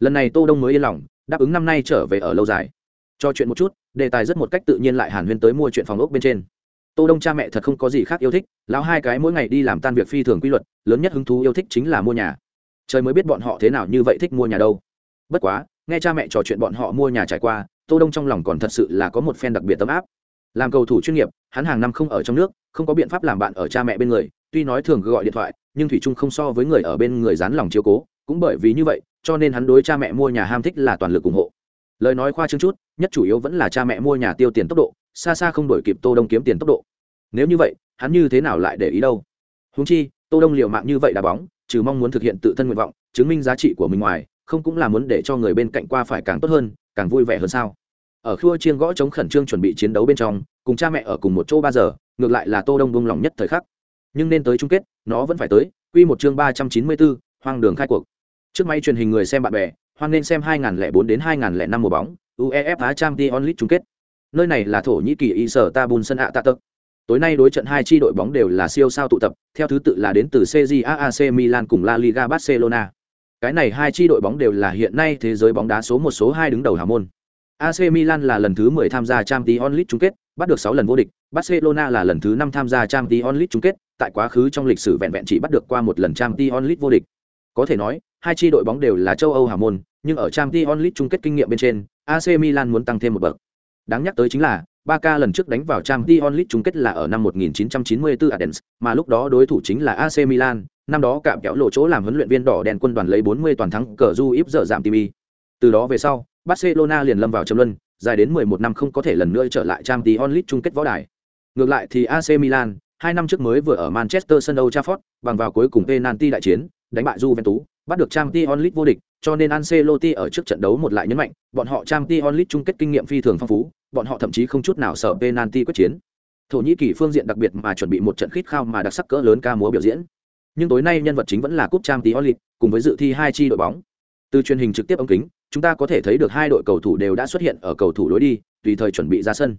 Lần này tô đông mới yên lòng, đáp ứng năm nay trở về ở lâu dài cho chuyện một chút, đề tài rất một cách tự nhiên lại hàn huyên tới mua chuyện phòng ốc bên trên. Tô đông cha mẹ thật không có gì khác yêu thích, lão hai cái mỗi ngày đi làm tan việc phi thường quy luật, lớn nhất hứng thú yêu thích chính là mua nhà. Trời mới biết bọn họ thế nào như vậy thích mua nhà đâu. Bất quá, nghe cha mẹ trò chuyện bọn họ mua nhà trải qua, tô đông trong lòng còn thật sự là có một phen đặc biệt tấm áp. Làm cầu thủ chuyên nghiệp, hắn hàng năm không ở trong nước, không có biện pháp làm bạn ở cha mẹ bên người, tuy nói thường gọi điện thoại, nhưng thủy trung không so với người ở bên người dán lòng chiếu cố, cũng bởi vì như vậy, cho nên hắn đối cha mẹ mua nhà ham thích là toàn lực ủng hộ lời nói khoa trương chút, nhất chủ yếu vẫn là cha mẹ mua nhà tiêu tiền tốc độ, xa xa không đổi kịp tô đông kiếm tiền tốc độ. Nếu như vậy, hắn như thế nào lại để ý đâu? Húng chi, tô đông liều mạng như vậy đá bóng, trừ mong muốn thực hiện tự thân nguyện vọng, chứng minh giá trị của mình ngoài, không cũng là muốn để cho người bên cạnh qua phải càng tốt hơn, càng vui vẻ hơn sao? Ở khua chiên gõ chống khẩn trương chuẩn bị chiến đấu bên trong, cùng cha mẹ ở cùng một chỗ ba giờ, ngược lại là tô đông buông lòng nhất thời khắc. Nhưng nên tới chung kết, nó vẫn phải tới, quy một chương ba trăm chín mươi bốn hoang đường khai cuộc. Trước máy truyền hình người xem bạn bè hoan nên xem 2004 đến 2005 mùa bóng uefa champions league chung kết. Nơi này là thổ nhĩ kỳ Istanbul sân ạ tạ tật tối nay đối trận hai chi đội bóng đều là siêu sao tụ tập theo thứ tự là đến từ CJAAC Milan cùng La Liga Barcelona. Cái này hai chi đội bóng đều là hiện nay thế giới bóng đá số một số hai đứng đầu hào môn. AC Milan là lần thứ 10 tham gia Champions League chung kết, bắt được 6 lần vô địch, Barcelona là lần thứ 5 tham gia Champions League chung kết, tại quá khứ trong lịch sử vẹn vẹn chỉ bắt được qua một lần Champions League vô địch. Có thể nói, hai chi đội bóng đều là châu Âu hào môn, nhưng ở Champions League chung kết kinh nghiệm bên trên, AC Milan muốn tăng thêm một bậc. Đáng nhắc tới chính là, Barca lần trước đánh vào Champions League chung kết là ở năm 1994 ở Athens, mà lúc đó đối thủ chính là AC Milan, năm đó cạm kéo lộ chỗ làm huấn luyện viên đỏ đèn quân đoàn lấy 40 toàn thắng cờ du íp dở giảm TV. Từ đó về sau, Barcelona liền lâm vào trầm luân, dài đến 11 năm không có thể lần nữa trở lại Champions League chung kết võ đài. Ngược lại thì AC Milan, hai năm trước mới vừa ở Manchester sân Old Trafford, bằng vào cuối cùng penalty đại chiến, đánh bại Juventus, bắt được Champions League vô địch, cho nên Ancelotti ở trước trận đấu một lại nhấn mạnh, bọn họ Champions League chung kết kinh nghiệm phi thường phong phú, bọn họ thậm chí không chút nào sợ penalty quyết chiến. Thổ Nhĩ Kỳ phương diện đặc biệt mà chuẩn bị một trận khít khao mà đặc sắc cỡ lớn ca múa biểu diễn. Nhưng tối nay nhân vật chính vẫn là cúp Champions League, cùng với dự thi hai chi đội bóng. Từ truyền hình trực tiếp ống kính, chúng ta có thể thấy được hai đội cầu thủ đều đã xuất hiện ở cầu thủ lối đi, tùy thời chuẩn bị ra sân.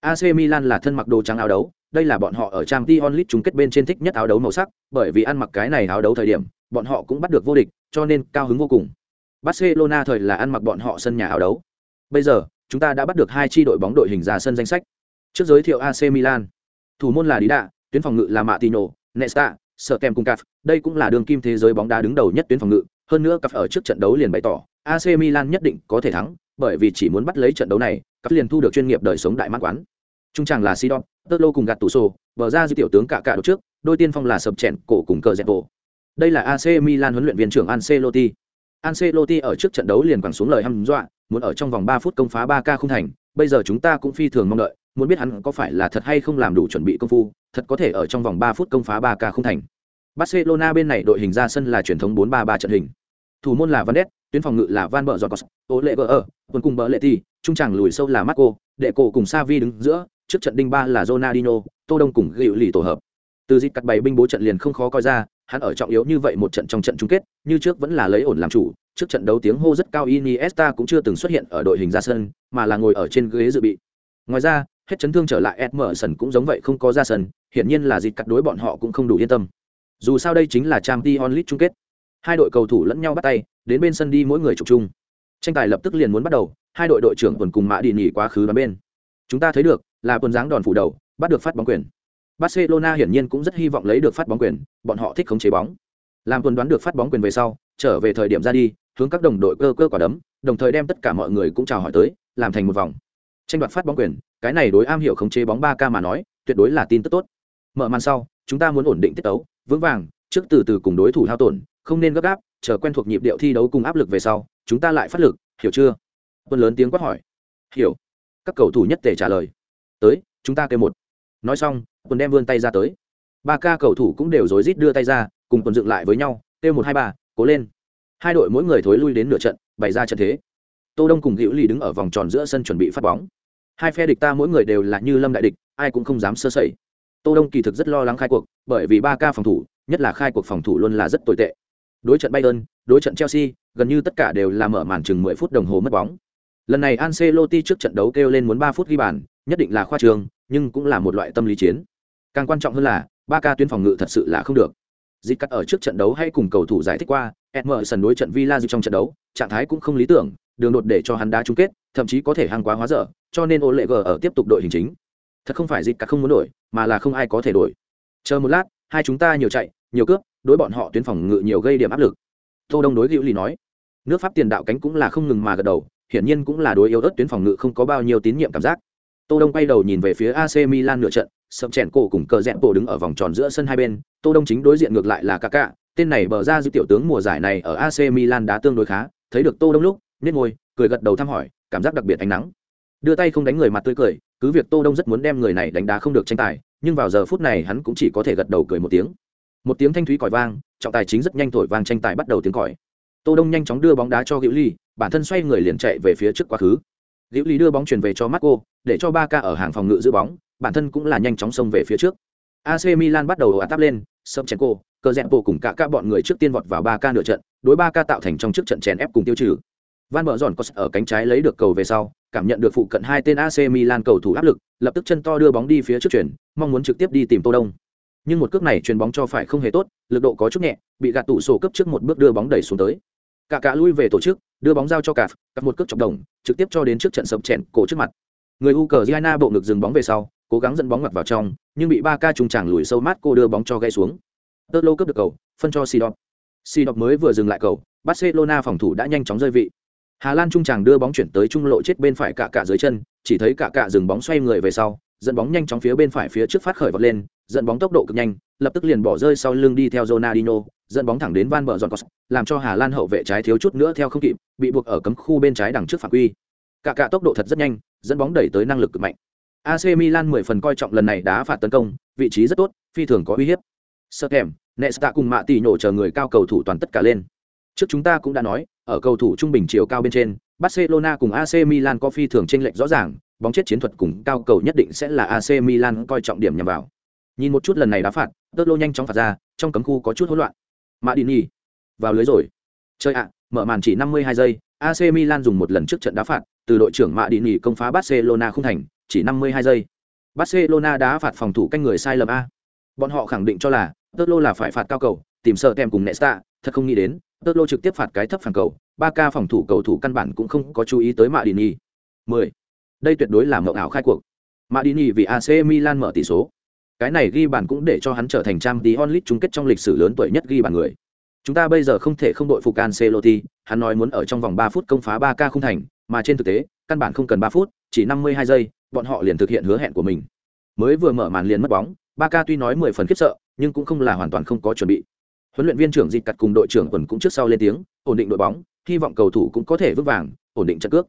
AC Milan là thân mặc đồ trắng áo đấu, đây là bọn họ ở Champions League chung kết bên trên thích nhất áo đấu màu sắc, bởi vì ăn mặc cái này áo đấu thời điểm, bọn họ cũng bắt được vô địch, cho nên cao hứng vô cùng. Barcelona thời là ăn mặc bọn họ sân nhà ảo đấu. Bây giờ, chúng ta đã bắt được hai chi đội bóng đội hình ra sân danh sách. Trước giới thiệu AC Milan. Thủ môn là Lý Đạ, tuyến phòng ngự là Martino, Nesta, sợ kèm cùng Caf, đây cũng là đường kim thế giới bóng đá đứng đầu nhất tuyến phòng ngự, hơn nữa Caf ở trước trận đấu liền bày tỏ, AC Milan nhất định có thể thắng, bởi vì chỉ muốn bắt lấy trận đấu này, Caf liền thu được chuyên nghiệp đời sống đại mãn quán. Trung tràng là Sidon, Totlo cùng gạt tủ sô, bờ ra dư tiểu tướng cả cả đầu trước, đôi tiên phong là sập chèn cổ cùng cờ dẹp bộ. Đây là AC Milan huấn luyện viên trưởng Ancelotti. Ancelotti ở trước trận đấu liền quẳng xuống lời hăm dọa, muốn ở trong vòng 3 phút công phá 3K không thành, bây giờ chúng ta cũng phi thường mong đợi, muốn biết hắn có phải là thật hay không làm đủ chuẩn bị công phu, thật có thể ở trong vòng 3 phút công phá 3K không thành. Barcelona bên này đội hình ra sân là truyền thống 4-3-3 trận hình. Thủ môn là Van Ness, tuyến phòng ngự là Van Bợ Giọt, Ole ở, tuần cùng Bợ Lệ Thì, trung tràng lùi sâu là Marco, đệ cổ cùng Savi đứng giữa, trước trận đinh ba là Ronaldinho, Tô Đông cùng Gự lì tổ hợp. Từ dịch cắt bảy binh bố trận liền không khó coi ra, hắn ở trọng yếu như vậy một trận trong trận chung kết, như trước vẫn là lấy ổn làm chủ, trước trận đấu tiếng hô rất cao Iniesta cũng chưa từng xuất hiện ở đội hình ra sân, mà là ngồi ở trên ghế dự bị. Ngoài ra, hết chấn thương trở lại Emerson cũng giống vậy không có ra sân, hiển nhiên là dịch cắt đối bọn họ cũng không đủ yên tâm. Dù sao đây chính là Champions League chung kết. Hai đội cầu thủ lẫn nhau bắt tay, đến bên sân đi mỗi người chụp chung. Tranh tài lập tức liền muốn bắt đầu, hai đội đội trưởng tuần cùng Mã đi nghỉ quá khứ đoán bên. Chúng ta thấy được, là quần dáng đòn phủ đầu, bắt được phát bóng quyền. Barcelona hiển nhiên cũng rất hy vọng lấy được phát bóng quyền, bọn họ thích khống chế bóng. Làm tuần đoán được phát bóng quyền về sau, trở về thời điểm ra đi, hướng các đồng đội cơ cơ quả đấm, đồng thời đem tất cả mọi người cũng chào hỏi tới, làm thành một vòng. Tranh đoạt phát bóng quyền, cái này đối am hiểu khống chế bóng 3K mà nói, tuyệt đối là tin tức tốt. Mở màn sau, chúng ta muốn ổn định tiết tấu, vững vàng, trước từ từ cùng đối thủ hao tổn, không nên gấp gáp, chờ quen thuộc nhịp điệu thi đấu cùng áp lực về sau, chúng ta lại phát lực, hiểu chưa? Quân lớn tiếng quát hỏi. Hiểu. Các cầu thủ nhất tề trả lời tới chúng ta kêu một nói xong quần đem vươn tay ra tới. Ba ca cầu thủ cũng đều rối rít đưa tay ra, cùng quần dựng lại với nhau, kêu một hai ba, cố lên. Hai đội mỗi người thối lui đến nửa trận, bày ra trận thế. Tô đông cùng hữu ly đứng ở vòng tròn giữa sân chuẩn bị phát bóng. Hai phe địch ta mỗi người đều là như lâm đại địch, ai cũng không dám sơ sẩy. Tô đông kỳ thực rất lo lắng khai cuộc, bởi vì ba ca phòng thủ, nhất là khai cuộc phòng thủ luôn là rất tồi tệ. Đối trận bayern, đối trận chelsea, gần như tất cả đều là mở màn chừng 10 phút đồng hồ mất bóng. Lần này Ancelotti trước trận đấu kêu lên muốn 3 phút ghi bàn, nhất định là khoa trường, nhưng cũng là một loại tâm lý chiến càng quan trọng hơn là, ba ca tuyến phòng ngự thật sự là không được. Dịch cắt ở trước trận đấu hay cùng cầu thủ giải thích qua Emerson đối trận Villa trong trận đấu, trạng thái cũng không lý tưởng, đường đột để cho hắn đá chung kết, thậm chí có thể hàng quá hóa dở, cho nên ô lệ g ở tiếp tục đội hình chính. Thật không phải dịch cắt không muốn đổi, mà là không ai có thể đổi. Chờ một lát, hai chúng ta nhiều chạy, nhiều cướp, đối bọn họ tuyến phòng ngự nhiều gây điểm áp lực. Tô đông đối hữu lý nói, nước pháp tiền đạo cánh cũng là không ngừng mà gật đầu, hiển nhiên cũng là đối yếu ớt tuyến phòng ngự không có bao nhiêu tín nhiệm cảm giác. Tô đông quay đầu nhìn về phía ac milan nửa trận sập chèn cổ cùng cờ rẽn cổ đứng ở vòng tròn giữa sân hai bên, tô đông chính đối diện ngược lại là Kaká, tên này bờ ra dư tiểu tướng mùa giải này ở ac milan đá tương đối khá, thấy được tô đông lúc nên ngồi cười gật đầu thăm hỏi, cảm giác đặc biệt ánh nắng. Đưa tay không đánh người mặt tươi cười, cứ việc tô đông rất muốn đem người này đánh đá không được tranh tài, nhưng vào giờ phút này hắn cũng chỉ có thể gật đầu cười một tiếng. Một tiếng thanh thúy còi vang, trọng tài chính rất nhanh thổi vang tranh tài bắt đầu tiếng còi. Tô đông nhanh chóng đưa bóng đá cho hữu ly, bản thân xoay người liền chạy về phía trước quá khứ. Hữu ly đưa bóng chuyển về cho marco, để cho ba ca ở hàng phòng ngự giữ bóng bản thân cũng là nhanh chóng xông về phía trước. Ac milan bắt đầu ồ ạt lên sâm chèn cờ dẹp bộ cùng cả các bọn người trước tiên vọt vào ba ca nửa trận, đối ba ca tạo thành trong trước trận chèn ép cùng tiêu trừ. Van Bở giòn có ở cánh trái lấy được cầu về sau, cảm nhận được phụ cận hai tên ac milan cầu thủ áp lực, lập tức chân to đưa bóng đi phía trước chuyển, mong muốn trực tiếp đi tìm tô đông. Nhưng một cước này chuyền bóng cho phải không hề tốt, lực độ có chút nhẹ, bị gạt tủ sổ cấp trước một bước đưa bóng đẩy xuống tới. Cả cả lui về tổ chức, đưa bóng giao cho cả cặp một cước chọc đồng, trực tiếp cho đến trước trận sập chèn cổ trước mặt. Người Ukraine bộ ngực dừng bóng về sau cố gắng dẫn bóng ngặt vào trong nhưng bị ba ca trung tràng lùi sâu mát cô đưa bóng cho gây xuống tớt lô cướp được cầu phân cho sidop sidop mới vừa dừng lại cầu barcelona phòng thủ đã nhanh chóng rơi vị hà lan trung tràng đưa bóng chuyển tới trung lộ chết bên phải cả cả dưới chân chỉ thấy cả cả dừng bóng xoay người về sau dẫn bóng nhanh chóng phía bên phải phía trước phát khởi vọt lên dẫn bóng tốc độ cực nhanh lập tức liền bỏ rơi sau lưng đi theo Ronaldinho, dẫn bóng thẳng đến Van Bờ Giòn làm cho Hà Lan hậu vệ trái thiếu chút nữa theo không kịp, bị buộc ở cấm khu bên trái đằng trước phạm quy. Cả cả tốc độ thật rất nhanh, dẫn bóng đẩy tới năng lực cực mạnh. AC Milan 10 phần coi trọng lần này đá phạt tấn công, vị trí rất tốt, phi thường có uy hiếp. Sơ kèm, Nesta cùng Mạ Tỷ nhổ chờ người cao cầu thủ toàn tất cả lên. Trước chúng ta cũng đã nói, ở cầu thủ trung bình chiều cao bên trên, Barcelona cùng AC Milan có phi thường chênh lệch rõ ràng, bóng chết chiến thuật cùng cao cầu nhất định sẽ là AC Milan coi trọng điểm nhằm vào. Nhìn một chút lần này đá phạt, Tớt Lô nhanh chóng phạt ra, trong cấm khu có chút hỗn loạn. Madini vào lưới rồi. Chơi ạ, mở màn chỉ 52 giây, AC Milan dùng một lần trước trận đá phạt, từ đội trưởng Madini công phá Barcelona không thành, chỉ 52 giây. Barcelona đá phạt phòng thủ canh người sai lầm a. Bọn họ khẳng định cho là Tớt là phải phạt cao cầu, tìm sợ kèm cùng Nesta, thật không nghĩ đến, Tớt trực tiếp phạt cái thấp phản cầu, ba ca phòng thủ cầu thủ căn bản cũng không có chú ý tới Madini. 10. Đây tuyệt đối là mộng ảo khai cuộc. Madini vì AC Milan mở tỷ số. Cái này ghi bàn cũng để cho hắn trở thành trang tí onlit chung kết trong lịch sử lớn tuổi nhất ghi bàn người. Chúng ta bây giờ không thể không đội phục Ancelotti, hắn nói muốn ở trong vòng 3 phút công phá 3 ca không thành, mà trên thực tế, căn bản không cần 3 phút, chỉ 52 giây, bọn họ liền thực hiện hứa hẹn của mình. Mới vừa mở màn liền mất bóng, ba ca tuy nói 10 phần khiếp sợ, nhưng cũng không là hoàn toàn không có chuẩn bị. Huấn luyện viên trưởng Dịch cật cùng đội trưởng quần cũng trước sau lên tiếng, ổn định đội bóng, hy vọng cầu thủ cũng có thể vững vàng, ổn định trận cước.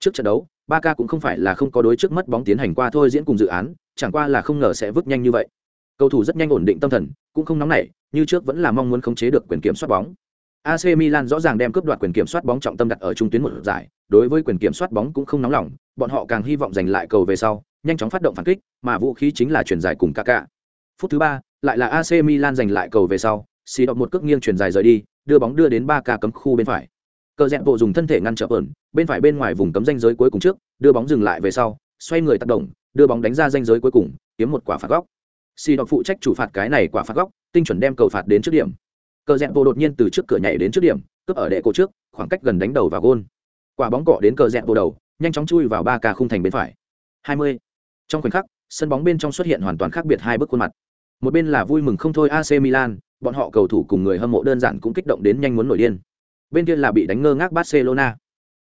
Trước trận đấu, ba ca cũng không phải là không có đối trước mất bóng tiến hành qua thôi diễn cùng dự án chẳng qua là không ngờ sẽ vứt nhanh như vậy cầu thủ rất nhanh ổn định tâm thần cũng không nóng nảy như trước vẫn là mong muốn khống chế được quyền kiểm soát bóng AC Milan rõ ràng đem cướp đoạt quyền kiểm soát bóng trọng tâm đặt ở trung tuyến một giải, đối với quyền kiểm soát bóng cũng không nóng lòng, bọn họ càng hy vọng giành lại cầu về sau, nhanh chóng phát động phản kích, mà vũ khí chính là chuyển dài cùng Kaká. Phút thứ ba, lại là AC Milan giành lại cầu về sau, xì đọc một cước nghiêng chuyển dài rời đi, đưa bóng đưa đến ba ca cấm khu bên phải. Cờ dẹn bộ dùng thân thể ngăn trở ẩn bên phải bên ngoài vùng cấm danh giới cuối cùng trước, đưa bóng dừng lại về sau, xoay người tác động, đưa bóng đánh ra danh giới cuối cùng, kiếm một quả phạt góc. Xì đọc phụ trách chủ phạt cái này quả phạt góc, tinh chuẩn đem cầu phạt đến trước điểm cờ rẽ bộ đột nhiên từ trước cửa nhảy đến trước điểm cướp ở đệ cổ trước khoảng cách gần đánh đầu vào gôn quả bóng cọ đến cờ rẽ bộ đầu nhanh chóng chui vào ba ca khung thành bên phải 20. trong khoảnh khắc sân bóng bên trong xuất hiện hoàn toàn khác biệt hai bức khuôn mặt một bên là vui mừng không thôi AC Milan bọn họ cầu thủ cùng người hâm mộ đơn giản cũng kích động đến nhanh muốn nổi điên bên kia là bị đánh ngơ ngác Barcelona.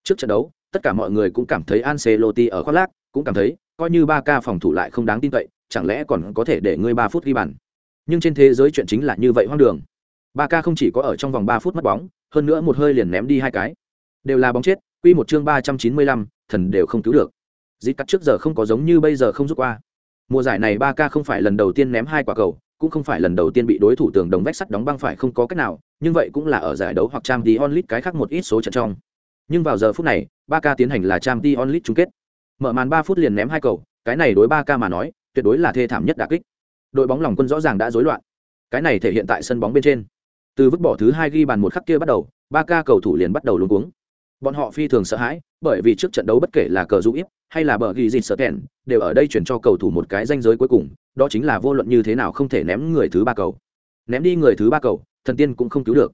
Trước trận đấu, tất cả mọi người cũng cảm thấy Ancelotti ở khoác lác, cũng cảm thấy coi như ba ca phòng thủ lại không đáng tin cậy, chẳng lẽ còn có thể để ngươi ba phút ghi bàn. Nhưng trên thế giới chuyện chính là như vậy hoang đường. Ba ca không chỉ có ở trong vòng ba phút mất bóng, hơn nữa một hơi liền ném đi hai cái. Đều là bóng chết, quy một chương ba trăm chín mươi lăm, thần đều không cứu được. Dít cắt trước giờ không có giống như bây giờ không rút qua. Mùa giải này ba ca không phải lần đầu tiên ném hai quả cầu, cũng không phải lần đầu tiên bị đối thủ tường đồng vách sắt đóng băng phải không có cách nào nhưng vậy cũng là ở giải đấu hoặc trang t onlit cái khác một ít số trận trong nhưng vào giờ phút này ba ca tiến hành là trang t onlit chung kết mở màn ba phút liền ném hai cầu cái này đối ba ca mà nói tuyệt đối là thê thảm nhất đà kích đội bóng lòng quân rõ ràng đã rối loạn cái này thể hiện tại sân bóng bên trên từ vứt bỏ thứ hai ghi bàn một khắc kia bắt đầu, ba ca cầu thủ liền bắt đầu luống cuống. Bọn họ phi thường sợ hãi, bởi vì trước trận đấu bất kể là cờ rũ ít hay là bờ ghi dịt sợ kèn đều ở đây chuyển cho cầu thủ một cái danh giới cuối cùng, đó chính là vô luận như thế nào không thể ném người thứ ba cầu. Ném đi người thứ ba cầu, thần tiên cũng không cứu được.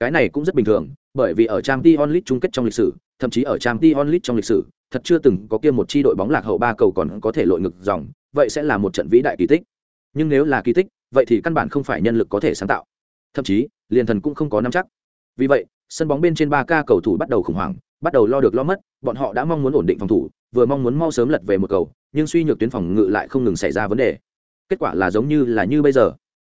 Cái này cũng rất bình thường, bởi vì ở trang t onlit chung kết trong lịch sử, thậm chí ở trang t onlit trong lịch sử, thật chưa từng có kia một chi đội bóng lạc hậu ba cầu còn có thể lội ngực dòng, vậy sẽ là một trận vĩ đại kỳ tích. Nhưng nếu là kỳ tích, vậy thì căn bản không phải nhân lực có thể sáng tạo. Thậm chí liền thần cũng không có nắm chắc. Vì vậy, sân bóng bên trên ba ca cầu thủ bắt đầu khủng hoảng, bắt đầu lo được lo mất, bọn họ đã mong muốn ổn định phòng thủ, vừa mong muốn mau sớm lật về một cầu, nhưng suy nhược tuyến phòng ngự lại không ngừng xảy ra vấn đề. Kết quả là giống như là như bây giờ.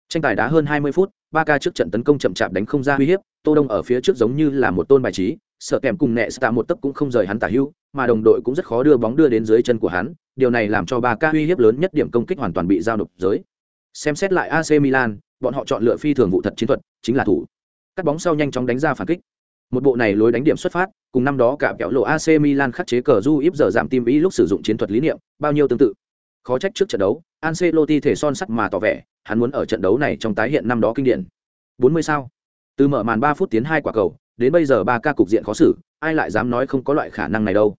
Tranh tài đá hơn 20 phút, ba ca trước trận tấn công chậm chạp đánh không ra uy hiếp, tô đông ở phía trước giống như là một tôn bài trí, sợ kèm cùng nẹ stạ một tấc cũng không rời hắn tả hữu, mà đồng đội cũng rất khó đưa bóng đưa đến dưới chân của hắn, điều này làm cho ba ca uy hiếp lớn nhất điểm công kích hoàn toàn bị giao nộp giới. Xem xét lại ac milan bọn họ chọn lựa phi thường vụ thật chiến thuật, chính là thủ. Cắt bóng sau nhanh chóng đánh ra phản kích. Một bộ này lối đánh điểm xuất phát, cùng năm đó cả kẹo lộ ac milan khắc chế cờ du íp giờ giảm tim ý lúc sử dụng chiến thuật lý niệm, bao nhiêu tương tự. Khó trách trước trận đấu, Ancelotti thể son sắt mà tỏ vẻ, hắn muốn ở trận đấu này trong tái hiện năm đó kinh điển. 40 sao. Từ mở màn 3 phút tiến hai quả cầu, đến bây giờ ba ca cục diện khó xử, ai lại dám nói không có loại khả năng này đâu.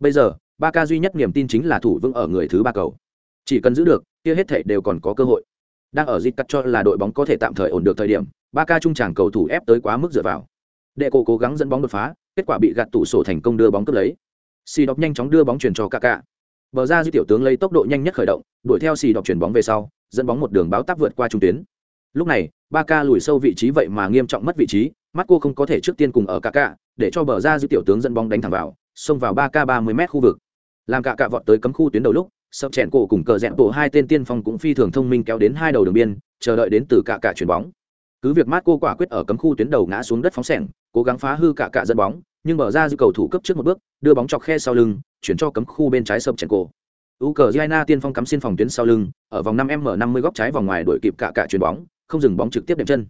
Bây giờ ba ca duy nhất niềm tin chính là thủ vững ở người thứ ba cầu. Chỉ cần giữ được, kia hết thảy đều còn có cơ hội đang ở dịp cắt cho là đội bóng có thể tạm thời ổn được thời điểm ba ca trung tràng cầu thủ ép tới quá mức dựa vào. Đệ cổ cố gắng dẫn bóng đột phá, kết quả bị gạt tủ sổ thành công đưa bóng cướp lấy. Xì đọc nhanh chóng đưa bóng chuyển cho ca ca bờ ra dư tiểu tướng lấy tốc độ nhanh nhất khởi động, đuổi theo xì đọc chuyển bóng về sau, dẫn bóng một đường báo táp vượt qua trung tuyến. Lúc này ba ca lùi sâu vị trí vậy mà nghiêm trọng mất vị trí mắt cô không có thể trước tiên cùng ở ca ca để cho bờ ra dư tiểu tướng dẫn bóng đánh thẳng vào, xông vào ba k ba mươi m khu vực. Làm cả cạ vọt tới cấm khu tuyến đầu lúc sập chèn cổ cùng cờ rẽn bộ hai tên tiên phong cũng phi thường thông minh kéo đến hai đầu đường biên, chờ đợi đến từ cả cạ chuyền bóng. Cứ việc mát cô quả quyết ở cấm khu tuyến đầu ngã xuống đất phóng sẻng cố gắng phá hư cả cạ dẫn bóng, nhưng mở ra dư cầu thủ cấp trước một bước, đưa bóng chọc khe sau lưng, chuyển cho cấm khu bên trái sập chèn cổ. U cờ giana tiên phong cắm xin phòng tuyến sau lưng, ở vòng năm m năm mươi góc trái vòng ngoài đuổi kịp cả cạ chuyền bóng, không dừng bóng trực tiếp đệm chân.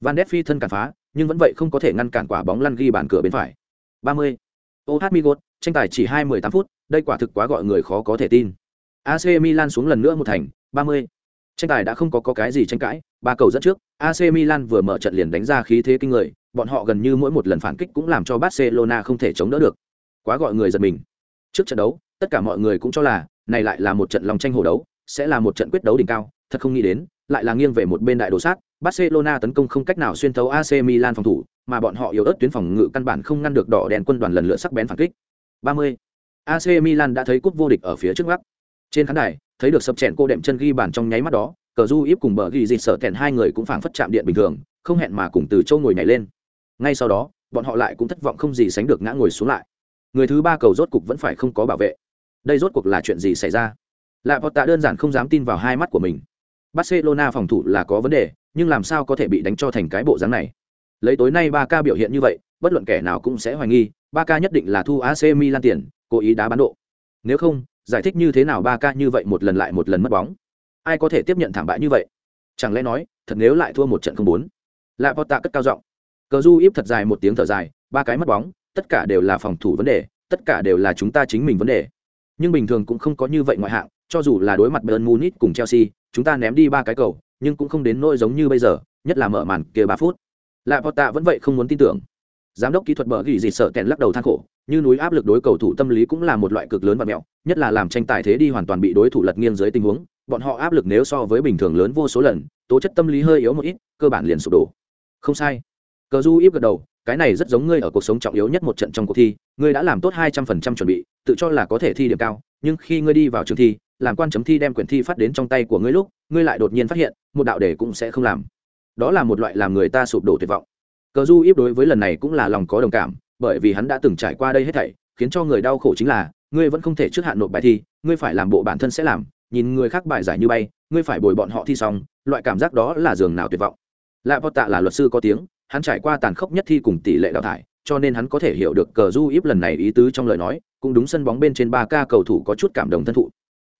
Van đét phi thân cản phá, nhưng vẫn vậy không có thể ngăn cản quả bóng lăn ghi bàn cửa bên phải. Ba mươi. Oh migot, tranh tài chỉ hai mươi tám phút, đây quả thực quá gọi người khó có thể tin. AC Milan xuống lần nữa một thành, 30. Tranh tài đã không có, có cái gì tranh cãi, ba cầu dẫn trước, AC Milan vừa mở trận liền đánh ra khí thế kinh người, bọn họ gần như mỗi một lần phản kích cũng làm cho Barcelona không thể chống đỡ được. Quá gọi người giật mình. Trước trận đấu, tất cả mọi người cũng cho là, này lại là một trận lòng tranh hổ đấu, sẽ là một trận quyết đấu đỉnh cao, thật không nghĩ đến, lại là nghiêng về một bên đại đồ sát, Barcelona tấn công không cách nào xuyên thấu AC Milan phòng thủ, mà bọn họ yếu ớt tuyến phòng ngự căn bản không ngăn được đỏ đèn quân đoàn lần lượt sắc bén phản kích. 30. AC Milan đã thấy cúp vô địch ở phía trước ngắc trên khán đài, thấy được sập chèn cô đệm chân ghi bàn trong nháy mắt đó, cờ du íp cùng bờ ghi dịt sợ tèn hai người cũng phảng phất chạm điện bình thường, không hẹn mà cùng từ châu ngồi nhảy lên. Ngay sau đó, bọn họ lại cũng thất vọng không gì sánh được ngã ngồi xuống lại. Người thứ ba cầu rốt cục vẫn phải không có bảo vệ. Đây rốt cuộc là chuyện gì xảy ra? Lạ vọt tạ đơn giản không dám tin vào hai mắt của mình. Barcelona phòng thủ là có vấn đề, nhưng làm sao có thể bị đánh cho thành cái bộ dáng này? Lấy tối nay ba ca biểu hiện như vậy, bất luận kẻ nào cũng sẽ hoài nghi ba ca nhất định là thu ac milan tiền, cố ý đá bán độ. Nếu không giải thích như thế nào ba ca như vậy một lần lại một lần mất bóng? Ai có thể tiếp nhận thảm bại như vậy? Chẳng lẽ nói, thật nếu lại thua một trận không bốn? Lạ pot tạ cất cao giọng. Cờ du íp thật dài một tiếng thở dài, ba cái mất bóng, tất cả đều là phòng thủ vấn đề, tất cả đều là chúng ta chính mình vấn đề. Nhưng bình thường cũng không có như vậy ngoại hạng, cho dù là đối mặt Bayern Munich cùng Chelsea, chúng ta ném đi ba cái cầu, nhưng cũng không đến nỗi giống như bây giờ, nhất là mở màn kia ba phút. Lạ pot tạ vẫn vậy không muốn tin tưởng. Giám đốc kỹ thuật bờ ghi gì sợ tèn lắc đầu than khổ, như núi áp lực đối cầu thủ tâm lý cũng là một loại cực lớn và mẹo nhất là làm tranh tài thế đi hoàn toàn bị đối thủ lật nghiêng dưới tình huống, bọn họ áp lực nếu so với bình thường lớn vô số lần, tố chất tâm lý hơi yếu một ít, cơ bản liền sụp đổ. Không sai. Cờ du ít gật đầu, cái này rất giống ngươi ở cuộc sống trọng yếu nhất một trận trong cuộc thi, ngươi đã làm tốt hai trăm phần trăm chuẩn bị, tự cho là có thể thi điểm cao, nhưng khi ngươi đi vào trường thi, làm quan chấm thi đem quyển thi phát đến trong tay của ngươi lúc, ngươi lại đột nhiên phát hiện, một đạo đề cũng sẽ không làm. Đó là một loại làm người ta sụp đổ tuyệt vọng. Cờ du ít đối với lần này cũng là lòng có đồng cảm, bởi vì hắn đã từng trải qua đây hết thảy, khiến cho người đau khổ chính là ngươi vẫn không thể trước hạn nộp bài thi, ngươi phải làm bộ bản thân sẽ làm, nhìn người khác bài giải như bay, ngươi phải bồi bọn họ thi xong, loại cảm giác đó là giường nào tuyệt vọng. Lạ vọt tạ là luật sư có tiếng, hắn trải qua tàn khốc nhất thi cùng tỷ lệ đào thải, cho nên hắn có thể hiểu được cờ du íp lần này ý tứ trong lời nói, cũng đúng sân bóng bên trên ba ca cầu thủ có chút cảm động thân thụ.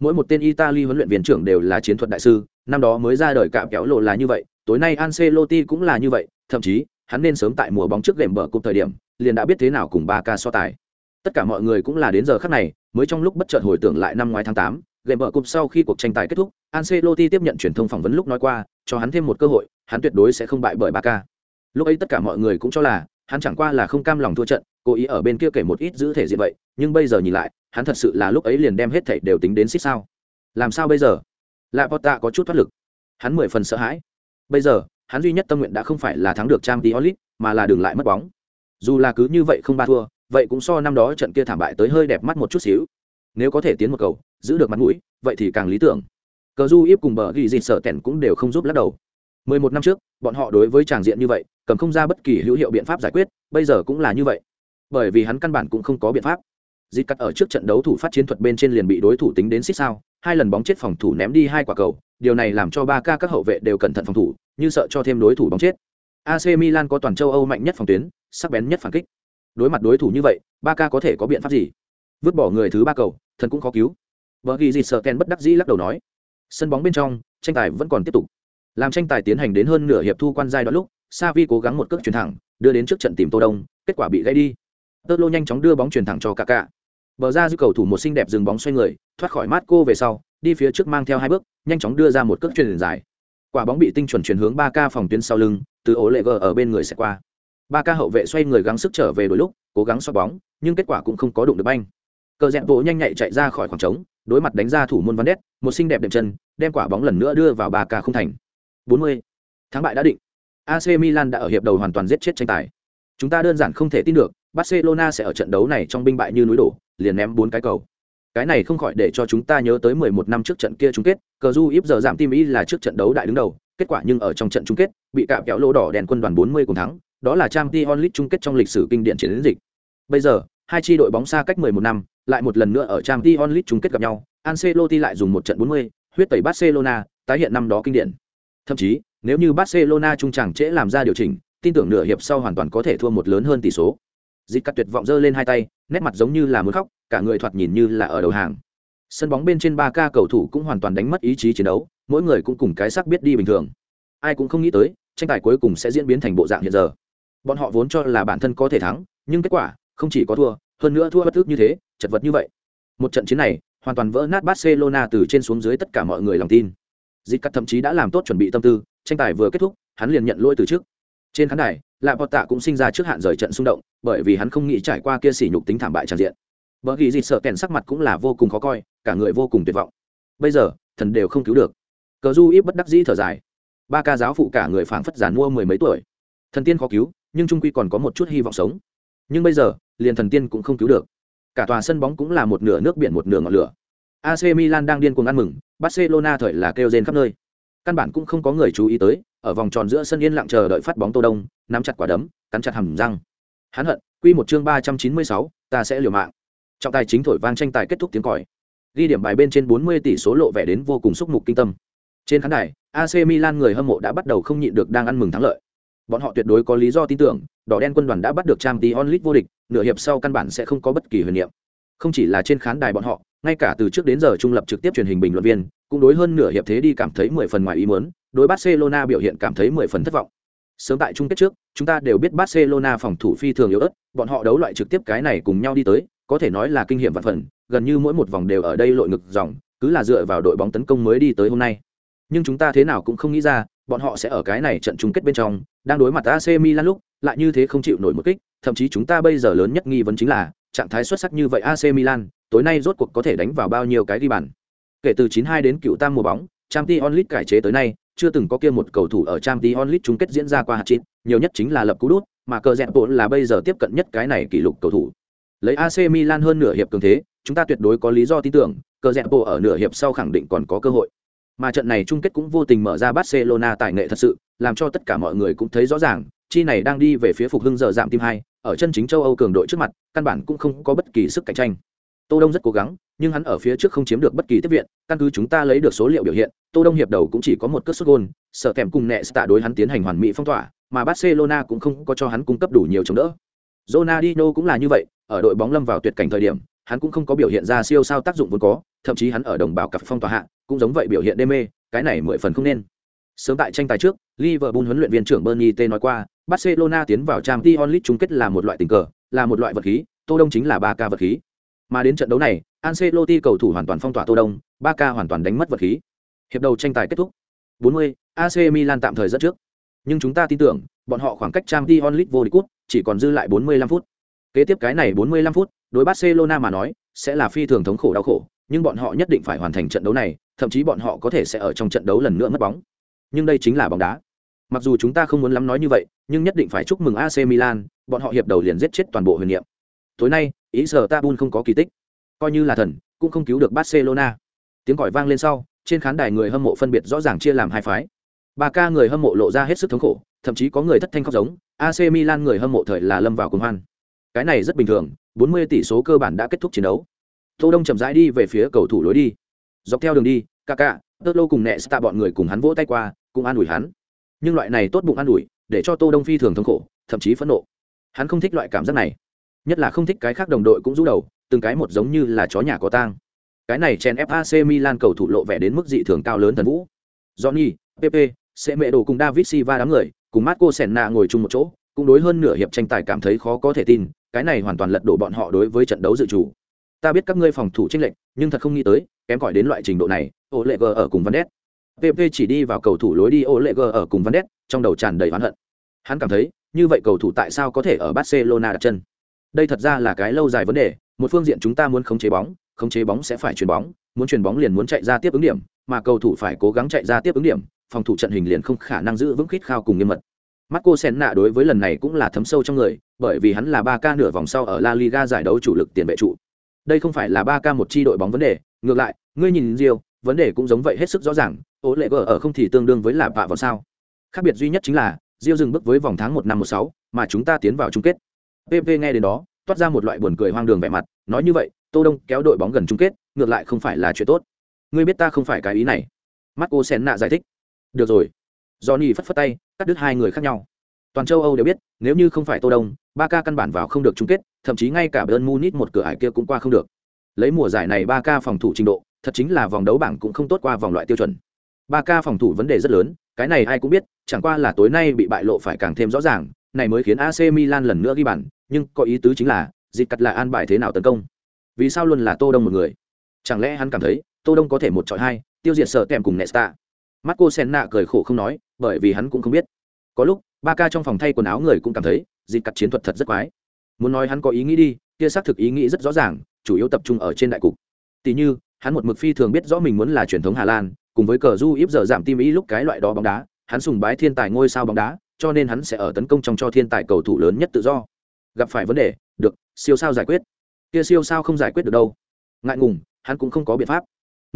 Mỗi một tên italy huấn luyện viên trưởng đều là chiến thuật đại sư, năm đó mới ra đời cạm kéo lộ là như vậy, tối nay ancelotti cũng là như vậy, thậm chí, hắn nên sớm tại mùa bóng trước game bờ cục thời điểm, liền đã biết thế nào cùng ba ca so tài tất cả mọi người cũng là đến giờ khắc này, mới trong lúc bất chợt hồi tưởng lại năm ngoái tháng tám, game bờ cụp sau khi cuộc tranh tài kết thúc, ancelotti tiếp nhận truyền thông phỏng vấn lúc nói qua, cho hắn thêm một cơ hội, hắn tuyệt đối sẽ không bại bởi ba ca lúc ấy tất cả mọi người cũng cho là, hắn chẳng qua là không cam lòng thua trận, cố ý ở bên kia kể một ít giữ thể diện vậy, nhưng bây giờ nhìn lại, hắn thật sự là lúc ấy liền đem hết thảy đều tính đến xích sao. Làm sao bây giờ? Lạ potta có chút thoát lực. Hắn mười phần sợ hãi. Bây giờ, hắn duy nhất tâm nguyện đã không phải là thắng được trang tí mà là đừng lại mất bóng. Dù là cứ như vậy không ba thua vậy cũng so năm đó trận kia thảm bại tới hơi đẹp mắt một chút xíu. Nếu có thể tiến một cầu, giữ được mặt mũi, vậy thì càng lý tưởng. Cờ du íp cùng bờ ghi dịt sợ tẻn cũng đều không giúp lắc đầu. Mười một năm trước, bọn họ đối với tràng diện như vậy, cầm không ra bất kỳ hữu hiệu biện pháp giải quyết, bây giờ cũng là như vậy. Bởi vì hắn căn bản cũng không có biện pháp. Dịt cắt ở trước trận đấu thủ phát chiến thuật bên trên liền bị đối thủ tính đến xích sao, hai lần bóng chết phòng thủ ném đi hai quả cầu, điều này làm cho ba ca các hậu vệ đều cẩn thận phòng thủ, như sợ cho thêm đối thủ bóng chết. Ac milan có toàn châu âu mạnh nhất phòng tuyến, sắc bén nhất phản kích đối mặt đối thủ như vậy, ba ca có thể có biện pháp gì? Vứt bỏ người thứ ba cầu, thần cũng khó cứu. Vợ ghi gì sợ ken bất đắc dĩ lắc đầu nói. Sân bóng bên trong, tranh tài vẫn còn tiếp tục. Làm tranh tài tiến hành đến hơn nửa hiệp thu quan giai đoạn lúc Sa Vi cố gắng một cước chuyển thẳng, đưa đến trước trận tìm tô đông, kết quả bị gãy đi. Tơ lô nhanh chóng đưa bóng chuyển thẳng cho Cả Cả. bờ ra giữ cầu thủ một xinh đẹp dừng bóng xoay người, thoát khỏi mát cô về sau, đi phía trước mang theo hai bước, nhanh chóng đưa ra một cước chuyển dài. Quả bóng bị tinh chuẩn chuyển hướng ba ca phòng tuyến sau lưng, từ ổ lệ gờ ở bên người sẽ qua ba ca hậu vệ xoay người gắng sức trở về đôi lúc, cố gắng xoát bóng, nhưng kết quả cũng không có đụng được banh. Cờ dẹp bộ nhanh nhạy chạy ra khỏi khoảng trống, đối mặt đánh ra thủ môn văn đét một xinh đẹp đệm chân, đem quả bóng lần nữa đưa vào ba ca không thành. 40. thắng bại đã định. Ac milan đã ở hiệp đầu hoàn toàn giết chết tranh tài. Chúng ta đơn giản không thể tin được, barcelona sẽ ở trận đấu này trong binh bại như núi đổ, liền ném bốn cái cầu. Cái này không khỏi để cho chúng ta nhớ tới 11 năm trước trận kia chung kết, cờ du ít giờ giảm tim ý là trước trận đấu đại đứng đầu, kết quả nhưng ở trong trận chung kết, bị cạm kéo lỗ đỏ đèn quân đoàn 40 cùng thắng đó là trang t onlit chung kết trong lịch sử kinh điển chiến dịch bây giờ hai chi đội bóng xa cách 11 năm lại một lần nữa ở trang t onlit chung kết gặp nhau Ancelotti lại dùng một trận 40, huyết tẩy Barcelona, tái hiện năm đó kinh điển. Thậm chí, nếu như Barcelona trung chẳng trễ làm ra điều chỉnh, tin tưởng nửa hiệp sau hoàn toàn có thể thua một lớn hơn tỷ số. Dịch cắt tuyệt vọng giơ lên hai tay, nét mặt giống như là muốn khóc, cả người thoạt nhìn như là ở đầu hàng. Sân bóng bên trên ba ca cầu thủ cũng hoàn toàn đánh mất ý chí chiến đấu, mỗi người cũng cùng cái sắc biết đi bình thường. Ai cũng không nghĩ tới, tranh tài cuối cùng sẽ diễn biến thành bộ dạng hiện giờ. Bọn họ vốn cho là bản thân có thể thắng, nhưng kết quả không chỉ có thua, hơn nữa thua bất ức như thế, chật vật như vậy. Một trận chiến này, hoàn toàn vỡ nát Barcelona từ trên xuống dưới tất cả mọi người lòng tin. dịp cắt thậm chí đã làm tốt chuẩn bị tâm tư, tranh tài vừa kết thúc, hắn liền nhận lỗi từ trước. Trên khán đài, Lạ Tạ cũng sinh ra trước hạn rời trận xung động, bởi vì hắn không nghĩ trải qua kia sỉ nhục tính thảm bại tràn diện. Bở ghi dịp sợ kèn sắc mặt cũng là vô cùng khó coi, cả người vô cùng tuyệt vọng. Bây giờ, thần đều không cứu được. Cờ Du ít bất đắc dĩ thở dài. Ba ca giáo phụ cả người phảng phất giàn mua mười mấy tuổi. Thần tiên khó cứu, nhưng trung quy còn có một chút hy vọng sống. Nhưng bây giờ, liền thần tiên cũng không cứu được. Cả tòa sân bóng cũng là một nửa nước biển một nửa ngọn lửa. AC Milan đang điên cuồng ăn mừng, Barcelona thời là kêu rên khắp nơi. Căn bản cũng không có người chú ý tới, ở vòng tròn giữa sân yên lặng chờ đợi phát bóng Tô Đông, nắm chặt quả đấm, cắn chặt hàm răng. Hắn hận, quy một chương 396, ta sẽ liều mạng. Trọng tài chính thổi vang tranh tài kết thúc tiếng còi. Ghi điểm bài bên trên 40 tỷ số lộ vẻ đến vô cùng xúc mục kinh tâm. Trên khán đài, AC Milan người hâm mộ đã bắt đầu không nhịn được đang ăn mừng thắng lợi. Bọn họ tuyệt đối có lý do tin tưởng, đỏ đen quân đoàn đã bắt được trang tí onlit vô địch, nửa hiệp sau căn bản sẽ không có bất kỳ huyền niệm. Không chỉ là trên khán đài bọn họ, ngay cả từ trước đến giờ trung lập trực tiếp truyền hình bình luận viên, cũng đối hơn nửa hiệp thế đi cảm thấy 10 phần ngoài ý muốn, đối Barcelona biểu hiện cảm thấy 10 phần thất vọng. Sớm tại chung kết trước, chúng ta đều biết Barcelona phòng thủ phi thường yếu ớt, bọn họ đấu loại trực tiếp cái này cùng nhau đi tới, có thể nói là kinh nghiệm vạn phần, gần như mỗi một vòng đều ở đây lội ngực dòng, cứ là dựa vào đội bóng tấn công mới đi tới hôm nay. Nhưng chúng ta thế nào cũng không nghĩ ra, bọn họ sẽ ở cái này trận chung kết bên trong, đang đối mặt AC Milan lúc, lại như thế không chịu nổi một kích, thậm chí chúng ta bây giờ lớn nhất nghi vấn chính là, trạng thái xuất sắc như vậy AC Milan, tối nay rốt cuộc có thể đánh vào bao nhiêu cái ghi bàn. Kể từ 92 đến cựu tam mùa bóng, Champions League cải chế tới nay, chưa từng có kia một cầu thủ ở Champions League chung kết diễn ra qua hạt chín, nhiều nhất chính là lập cú đút, mà cờ rẽ bộ là bây giờ tiếp cận nhất cái này kỷ lục cầu thủ. Lấy AC Milan hơn nửa hiệp cường thế, chúng ta tuyệt đối có lý do tin tưởng, cờ rẽ bộ ở nửa hiệp sau khẳng định còn có cơ hội. Mà trận này chung kết cũng vô tình mở ra Barcelona tài nghệ thật sự, làm cho tất cả mọi người cũng thấy rõ ràng, chi này đang đi về phía phục hưng giờ giảm tim hai, ở chân chính châu Âu cường đội trước mặt, căn bản cũng không có bất kỳ sức cạnh tranh. Tô Đông rất cố gắng, nhưng hắn ở phía trước không chiếm được bất kỳ tiếp viện, căn cứ chúng ta lấy được số liệu biểu hiện, Tô Đông hiệp đầu cũng chỉ có một cất sút gôn, sợ kèm cùng nẹ tạ đối hắn tiến hành hoàn mỹ phong tỏa, mà Barcelona cũng không có cho hắn cung cấp đủ nhiều chống đỡ. Ronaldinho cũng là như vậy, ở đội bóng lâm vào tuyệt cảnh thời điểm, hắn cũng không có biểu hiện ra siêu sao tác dụng vốn có, thậm chí hắn ở đồng bào cặp phong tòa hạ cũng giống vậy biểu hiện đê mê cái này mười phần không nên. Sớm tại tranh tài trước liverpool huấn luyện viên trưởng bernie t nói qua barcelona tiến vào trang t onlit chung kết là một loại tình cờ là một loại vật khí tô đông chính là ba ca vật khí. Mà đến trận đấu này Ancelotti cầu thủ hoàn toàn phong tỏa tô đông ba ca hoàn toàn đánh mất vật khí. Hiệp đầu tranh tài kết thúc. 40, AC Milan tạm thời dẫn trước. Nhưng chúng ta tin tưởng bọn họ khoảng cách trang t onlit vô địch cút chỉ còn dư lại 45 phút. Kế tiếp cái này 45 phút đối barcelona mà nói sẽ là phi thường thống khổ đau khổ nhưng bọn họ nhất định phải hoàn thành trận đấu này, thậm chí bọn họ có thể sẽ ở trong trận đấu lần nữa mất bóng. Nhưng đây chính là bóng đá. Mặc dù chúng ta không muốn lắm nói như vậy, nhưng nhất định phải chúc mừng ac milan, bọn họ hiệp đầu liền giết chết toàn bộ huyền niệm. Tối nay ý giờ ta buôn không có kỳ tích. Coi như là thần, cũng không cứu được barcelona. Tiếng còi vang lên sau, trên khán đài người hâm mộ phân biệt rõ ràng chia làm hai phái. Ba ca người hâm mộ lộ ra hết sức thống khổ, thậm chí có người thất thanh khóc giống ac milan người hâm mộ thời là lâm vào cuồng hoan. Cái này rất bình thường 40 tỷ số cơ bản đã kết thúc chiến đấu tô đông chậm rãi đi về phía cầu thủ lối đi. Dọc theo đường đi ca ca tơ lô cùng nẹ tạ bọn người cùng hắn vỗ tay qua, cũng an ủi hắn. Nhưng loại này tốt bụng an ủi, để cho tô đông phi thường thống khổ, thậm chí phẫn nộ. Hắn không thích loại cảm giác này. Nhất là không thích cái khác đồng đội cũng rũ đầu, từng cái một giống như là chó nhà có tang. Cái này chèn fac milan cầu thủ lộ vẻ đến mức dị thường cao lớn thần vũ. Johnny pp sẽ mẹ đồ cùng david silva đám người, cùng marco senna ngồi chung một chỗ, cũng đối hơn nửa hiệp tranh tài cảm thấy khó có thể tin, cái này hoàn toàn lật đổ bọn họ đối với trận đấu dự chủ ta biết các ngươi phòng thủ tranh lệnh, nhưng thật không nghĩ tới kém cỏi đến loại trình độ này ô lệ g ở cùng văn đét pp chỉ đi vào cầu thủ lối đi ô lệ g ở cùng văn đét trong đầu tràn đầy oán hận. Hắn cảm thấy như vậy cầu thủ tại sao có thể ở barcelona đặt chân? Đây thật ra là cái lâu dài vấn đề một phương diện chúng ta muốn khống chế bóng khống chế bóng sẽ phải chuyền bóng muốn chuyền bóng liền muốn chạy ra tiếp ứng điểm mà cầu thủ phải cố gắng chạy ra tiếp ứng điểm phòng thủ trận hình liền không khả năng giữ vững khít khao cùng nghiêm mật. Marco Senna đối với lần này cũng là thấm sâu trong người, bởi vì hắn là 3 ca nửa vòng sau ở La Liga giải đấu chủ lực tiền vệ trụ. Đây không phải là ba ca một chi đội bóng vấn đề, ngược lại, ngươi nhìn Rio, vấn đề cũng giống vậy hết sức rõ ràng, ố lệ gờ ở không thì tương đương với là vạ vào sao. Khác biệt duy nhất chính là, Rio dừng bước với vòng tháng một năm 16, mà chúng ta tiến vào chung kết. PP nghe đến đó, toát ra một loại buồn cười hoang đường vẻ mặt, nói như vậy, Tô Đông kéo đội bóng gần chung kết, ngược lại không phải là chuyện tốt. Ngươi biết ta không phải cái ý này. Marco Senna giải thích. Được rồi. Johnny phất phất tay, cắt đứt hai người khác nhau. Toàn châu Âu đều biết, nếu như không phải Tô Đông, Barca căn bản vào không được chung kết, thậm chí ngay cả bern Munich một cửa ải kia cũng qua không được. Lấy mùa giải này Barca phòng thủ trình độ, thật chính là vòng đấu bảng cũng không tốt qua vòng loại tiêu chuẩn. Barca phòng thủ vấn đề rất lớn, cái này ai cũng biết, chẳng qua là tối nay bị bại lộ phải càng thêm rõ ràng, này mới khiến AC Milan lần nữa ghi bàn, nhưng có ý tứ chính là, dịch cắt là an bài thế nào tấn công. Vì sao luôn là Tô Đông một người? Chẳng lẽ hắn cảm thấy, Tô Đông có thể một chọi hai, tiêu diệt sở kèm cùng Nesta? Marco Senna cười khổ không nói, bởi vì hắn cũng không biết. Có lúc, ba ca trong phòng thay quần áo người cũng cảm thấy, dịch cắt chiến thuật thật rất quái. Muốn nói hắn có ý nghĩ đi, kia xác thực ý nghĩ rất rõ ràng, chủ yếu tập trung ở trên đại cục. Tỷ như, hắn một mực phi thường biết rõ mình muốn là truyền thống Hà Lan, cùng với cờ du íp giờ giảm tim ý lúc cái loại đó bóng đá, hắn sùng bái thiên tài ngôi sao bóng đá, cho nên hắn sẽ ở tấn công trong cho thiên tài cầu thủ lớn nhất tự do. Gặp phải vấn đề, được, siêu sao giải quyết. Kia siêu sao không giải quyết được đâu. Ngại ngùng, hắn cũng không có biện pháp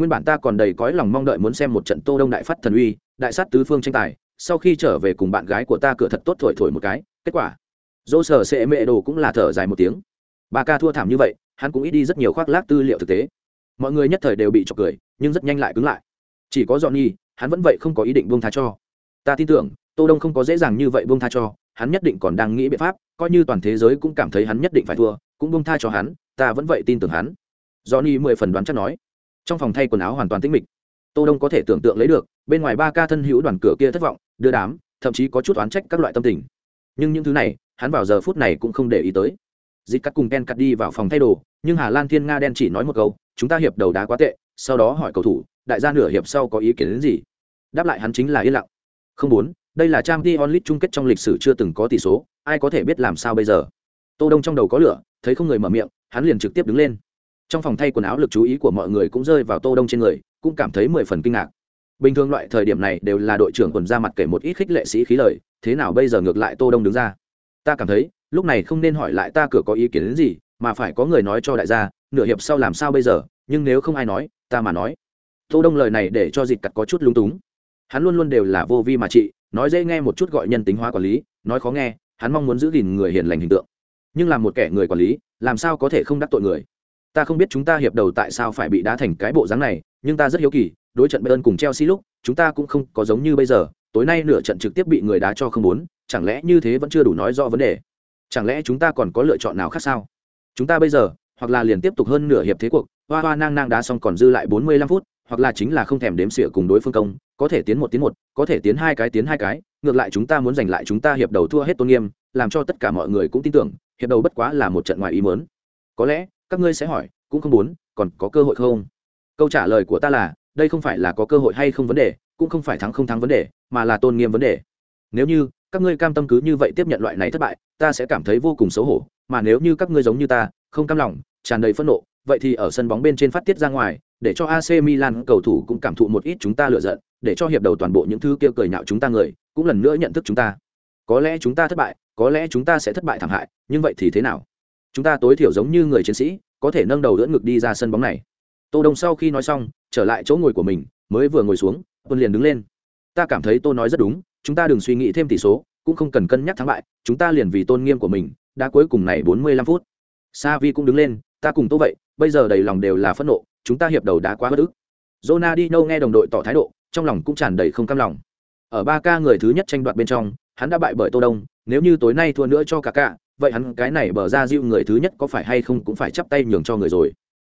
nguyên bản ta còn đầy cõi lòng mong đợi muốn xem một trận tô đông đại phát thần uy đại sát tứ phương tranh tài sau khi trở về cùng bạn gái của ta cửa thật tốt thổi thổi một cái kết quả dỗ sở sẽ mẹ đồ cũng là thở dài một tiếng. Ba ca thua thảm như vậy, hắn cũng ít đi rất nhiều khoác lác tư liệu thực tế. Mọi người nhất thời đều bị trọc cười, nhưng rất nhanh lại cứng lại. Chỉ có dọn nhi hắn vẫn vậy không có ý định buông tha cho. Ta tin tưởng, tô đông không có dễ dàng như vậy buông tha cho, hắn nhất định còn đang nghĩ biện pháp, coi như toàn thế giới cũng cảm thấy hắn nhất định phải thua, cũng buông tha cho hắn, ta vẫn vậy tin tưởng hắn. Johnny mười phần đoán chắc nói. Trong phòng thay quần áo hoàn toàn tĩnh mịch. Tô đông có thể tưởng tượng lấy được, bên ngoài ba ca thân hữu đoàn cửa kia thất vọng, đưa đám, thậm chí có chút oán trách các loại tâm tình. Nhưng những thứ này hắn vào giờ phút này cũng không để ý tới. Dịch cắt cùng ken cắt đi vào phòng thay đồ, nhưng hà lan thiên nga đen chỉ nói một câu, chúng ta hiệp đầu đá quá tệ. Sau đó hỏi cầu thủ, đại gia nửa hiệp sau có ý kiến đến gì? Đáp lại hắn chính là yên lặng. Không muốn, đây là trang t onlit chung kết trong lịch sử chưa từng có tỷ số, ai có thể biết làm sao bây giờ? Tô đông trong đầu có lửa, thấy không người mở miệng, hắn liền trực tiếp đứng lên. Trong phòng thay quần áo lực chú ý của mọi người cũng rơi vào tô đông trên người, cũng cảm thấy mười phần kinh ngạc. Bình thường loại thời điểm này đều là đội trưởng quần ra mặt kể một ít khích lệ sĩ khí lời, thế nào bây giờ ngược lại tô đông đứng ra? Ta cảm thấy, lúc này không nên hỏi lại ta cửa có ý kiến đến gì, mà phải có người nói cho đại gia, nửa hiệp sau làm sao bây giờ, nhưng nếu không ai nói, ta mà nói. Tô đông lời này để cho dịch cặt có chút lung túng. Hắn luôn luôn đều là vô vi mà trị, nói dễ nghe một chút gọi nhân tính hóa quản lý, nói khó nghe, hắn mong muốn giữ gìn người hiền lành hình tượng. Nhưng làm một kẻ người quản lý, làm sao có thể không đắc tội người? Ta không biết chúng ta hiệp đầu tại sao phải bị đá thành cái bộ dáng này, nhưng ta rất hiếu kỳ, đối trận bayern cùng chelsea lúc, chúng ta cũng không có giống như bây giờ, tối nay nửa trận trực tiếp bị người đá cho không muốn chẳng lẽ như thế vẫn chưa đủ nói rõ vấn đề? Chẳng lẽ chúng ta còn có lựa chọn nào khác sao? Chúng ta bây giờ, hoặc là liền tiếp tục hơn nửa hiệp thế cuộc, hoa hoa nang nang đá xong còn dư lại bốn mươi lăm phút, hoặc là chính là không thèm đếm xỉa cùng đối phương công, có thể tiến một tiến một, có thể tiến hai cái tiến hai cái, ngược lại chúng ta muốn giành lại chúng ta hiệp đầu thua hết tôn nghiêm, làm cho tất cả mọi người cũng tin tưởng, hiệp đầu bất quá là một trận ngoài ý mớn có lẽ, các ngươi sẽ hỏi, cũng không muốn, còn có cơ hội không? Câu trả lời của ta là, đây không phải là có cơ hội hay không vấn đề, cũng không phải thắng không thắng vấn đề, mà là tôn nghiêm vấn đề. Nếu như các ngươi cam tâm cứ như vậy tiếp nhận loại này thất bại, ta sẽ cảm thấy vô cùng xấu hổ, mà nếu như các ngươi giống như ta, không cam lòng, tràn đầy phẫn nộ, vậy thì ở sân bóng bên trên phát tiết ra ngoài, để cho AC Milan cầu thủ cũng cảm thụ một ít chúng ta lựa giận, để cho hiệp đầu toàn bộ những thứ kia cười nhạo chúng ta người, cũng lần nữa nhận thức chúng ta. Có lẽ chúng ta thất bại, có lẽ chúng ta sẽ thất bại thảm hại, nhưng vậy thì thế nào? Chúng ta tối thiểu giống như người chiến sĩ, có thể nâng đầu đỡ ngực đi ra sân bóng này. Tô đông sau khi nói xong, trở lại chỗ ngồi của mình, mới vừa ngồi xuống quân liền đứng lên. Ta cảm thấy tô nói rất đúng chúng ta đừng suy nghĩ thêm tỷ số, cũng không cần cân nhắc thắng bại, chúng ta liền vì tôn nghiêm của mình, đã cuối cùng này 45 phút. Sa vi cũng đứng lên, ta cùng tô vậy, bây giờ đầy lòng đều là phẫn nộ, chúng ta hiệp đầu đã quá bất ức. Ronaldinho nghe đồng đội tỏ thái độ, trong lòng cũng tràn đầy không cam lòng. Ở ba ca người thứ nhất tranh đoạt bên trong, hắn đã bại bởi tô đông, nếu như tối nay thua nữa cho cả cả vậy hắn cái này bờ ra diêu người thứ nhất có phải hay không cũng phải chắp tay nhường cho người rồi.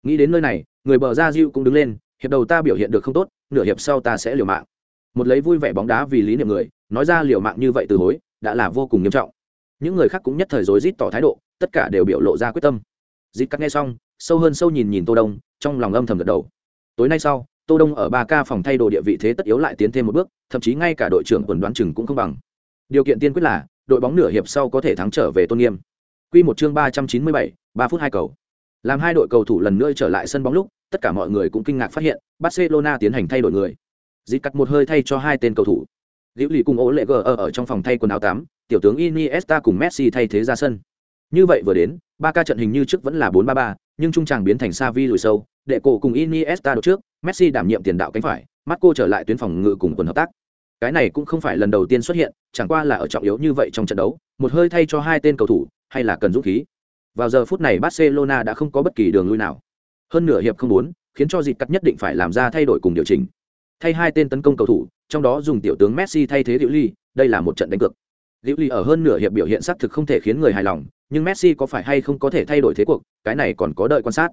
Nghĩ đến nơi này, người bờ ra diêu cũng đứng lên, hiệp đầu ta biểu hiện được không tốt, nửa hiệp sau ta sẽ liều mạng một lấy vui vẻ bóng đá vì lý niệm người nói ra liều mạng như vậy từ hối đã là vô cùng nghiêm trọng. Những người khác cũng nhất thời rối rít tỏ thái độ tất cả đều biểu lộ ra quyết tâm. Dịp cắt nghe xong sâu hơn sâu nhìn nhìn tô đông trong lòng âm thầm gật đầu. Tối nay sau tô đông ở ba ca phòng thay đồ địa vị thế tất yếu lại tiến thêm một bước thậm chí ngay cả đội trưởng quần đoán chừng cũng không bằng. Điều kiện tiên quyết là đội bóng nửa hiệp sau có thể thắng trở về tôn nghiêm. Quy một chương ba trăm chín mươi bảy, ba phút hai cầu. Làm hai đội cầu thủ lần nữa trở lại sân bóng lúc tất cả mọi người cũng kinh ngạc phát hiện barcelona tiến hành thay đổi người dịp cắt một hơi thay cho hai tên cầu thủ liễu lì cùng ố lệ gờ ở, ở trong phòng thay quần áo tám tiểu tướng iniesta cùng messi thay thế ra sân như vậy vừa đến ba ca trận hình như trước vẫn là bốn ba ba nhưng trung tràng biến thành Savi lùi sâu, đệ cổ cùng Iniesta đột trước, Messi đảm nhiệm tiền đạo cánh phải, Marco trở lại tuyến phòng ngự cùng quần hợp tác. Cái này cũng không phải lần đầu tiên xuất hiện, chẳng qua là ở trọng yếu như vậy trong trận đấu, một hơi thay cho hai tên cầu thủ, hay là cần dũng khí. Vào giờ phút này Barcelona đã không có bất kỳ đường lui nào. Hơn nửa hiệp không muốn, khiến cho dịp cắt nhất định phải làm ra thay đổi cùng điều chỉnh. Thay hai tên tấn công cầu thủ, trong đó dùng tiểu tướng Messi thay thế Diệu Ly, đây là một trận đánh cược. Diệu Ly ở hơn nửa hiệp biểu hiện sắc thực không thể khiến người hài lòng, nhưng Messi có phải hay không có thể thay đổi thế cuộc, cái này còn có đợi quan sát.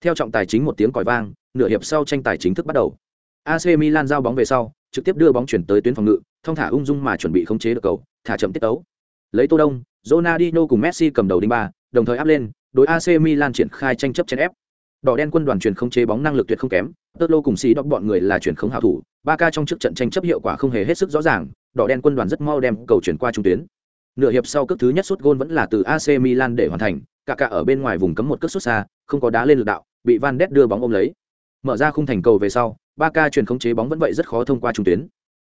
Theo trọng tài chính một tiếng còi vang, nửa hiệp sau tranh tài chính thức bắt đầu. AC Milan giao bóng về sau, trực tiếp đưa bóng chuyển tới tuyến phòng ngự, thông thả ung dung mà chuẩn bị khống chế được cầu, thả chậm tiết tấu. Lấy Tô Đông, Ronaldinho cùng Messi cầm đầu đinh ba, đồng thời áp lên, đối AC Milan triển khai tranh chấp chèn ép. Đỏ đen quân đoàn chuyển khống chế bóng năng lực tuyệt không kém, tơ Lô cùng xì Đọc bọn người là chuyển khống hảo thủ, ba ca trong trước trận tranh chấp hiệu quả không hề hết sức rõ ràng, đỏ đen quân đoàn rất mau đem cầu chuyển qua trung tuyến. Nửa hiệp sau cước thứ nhất sút gôn vẫn là từ AC Milan để hoàn thành, cả cả ở bên ngoài vùng cấm một cước sút xa, không có đá lên lực đạo, bị Van Ness đưa bóng ôm lấy. Mở ra khung thành cầu về sau, Barca chuyển khống chế bóng vẫn vậy rất khó thông qua trung tuyến.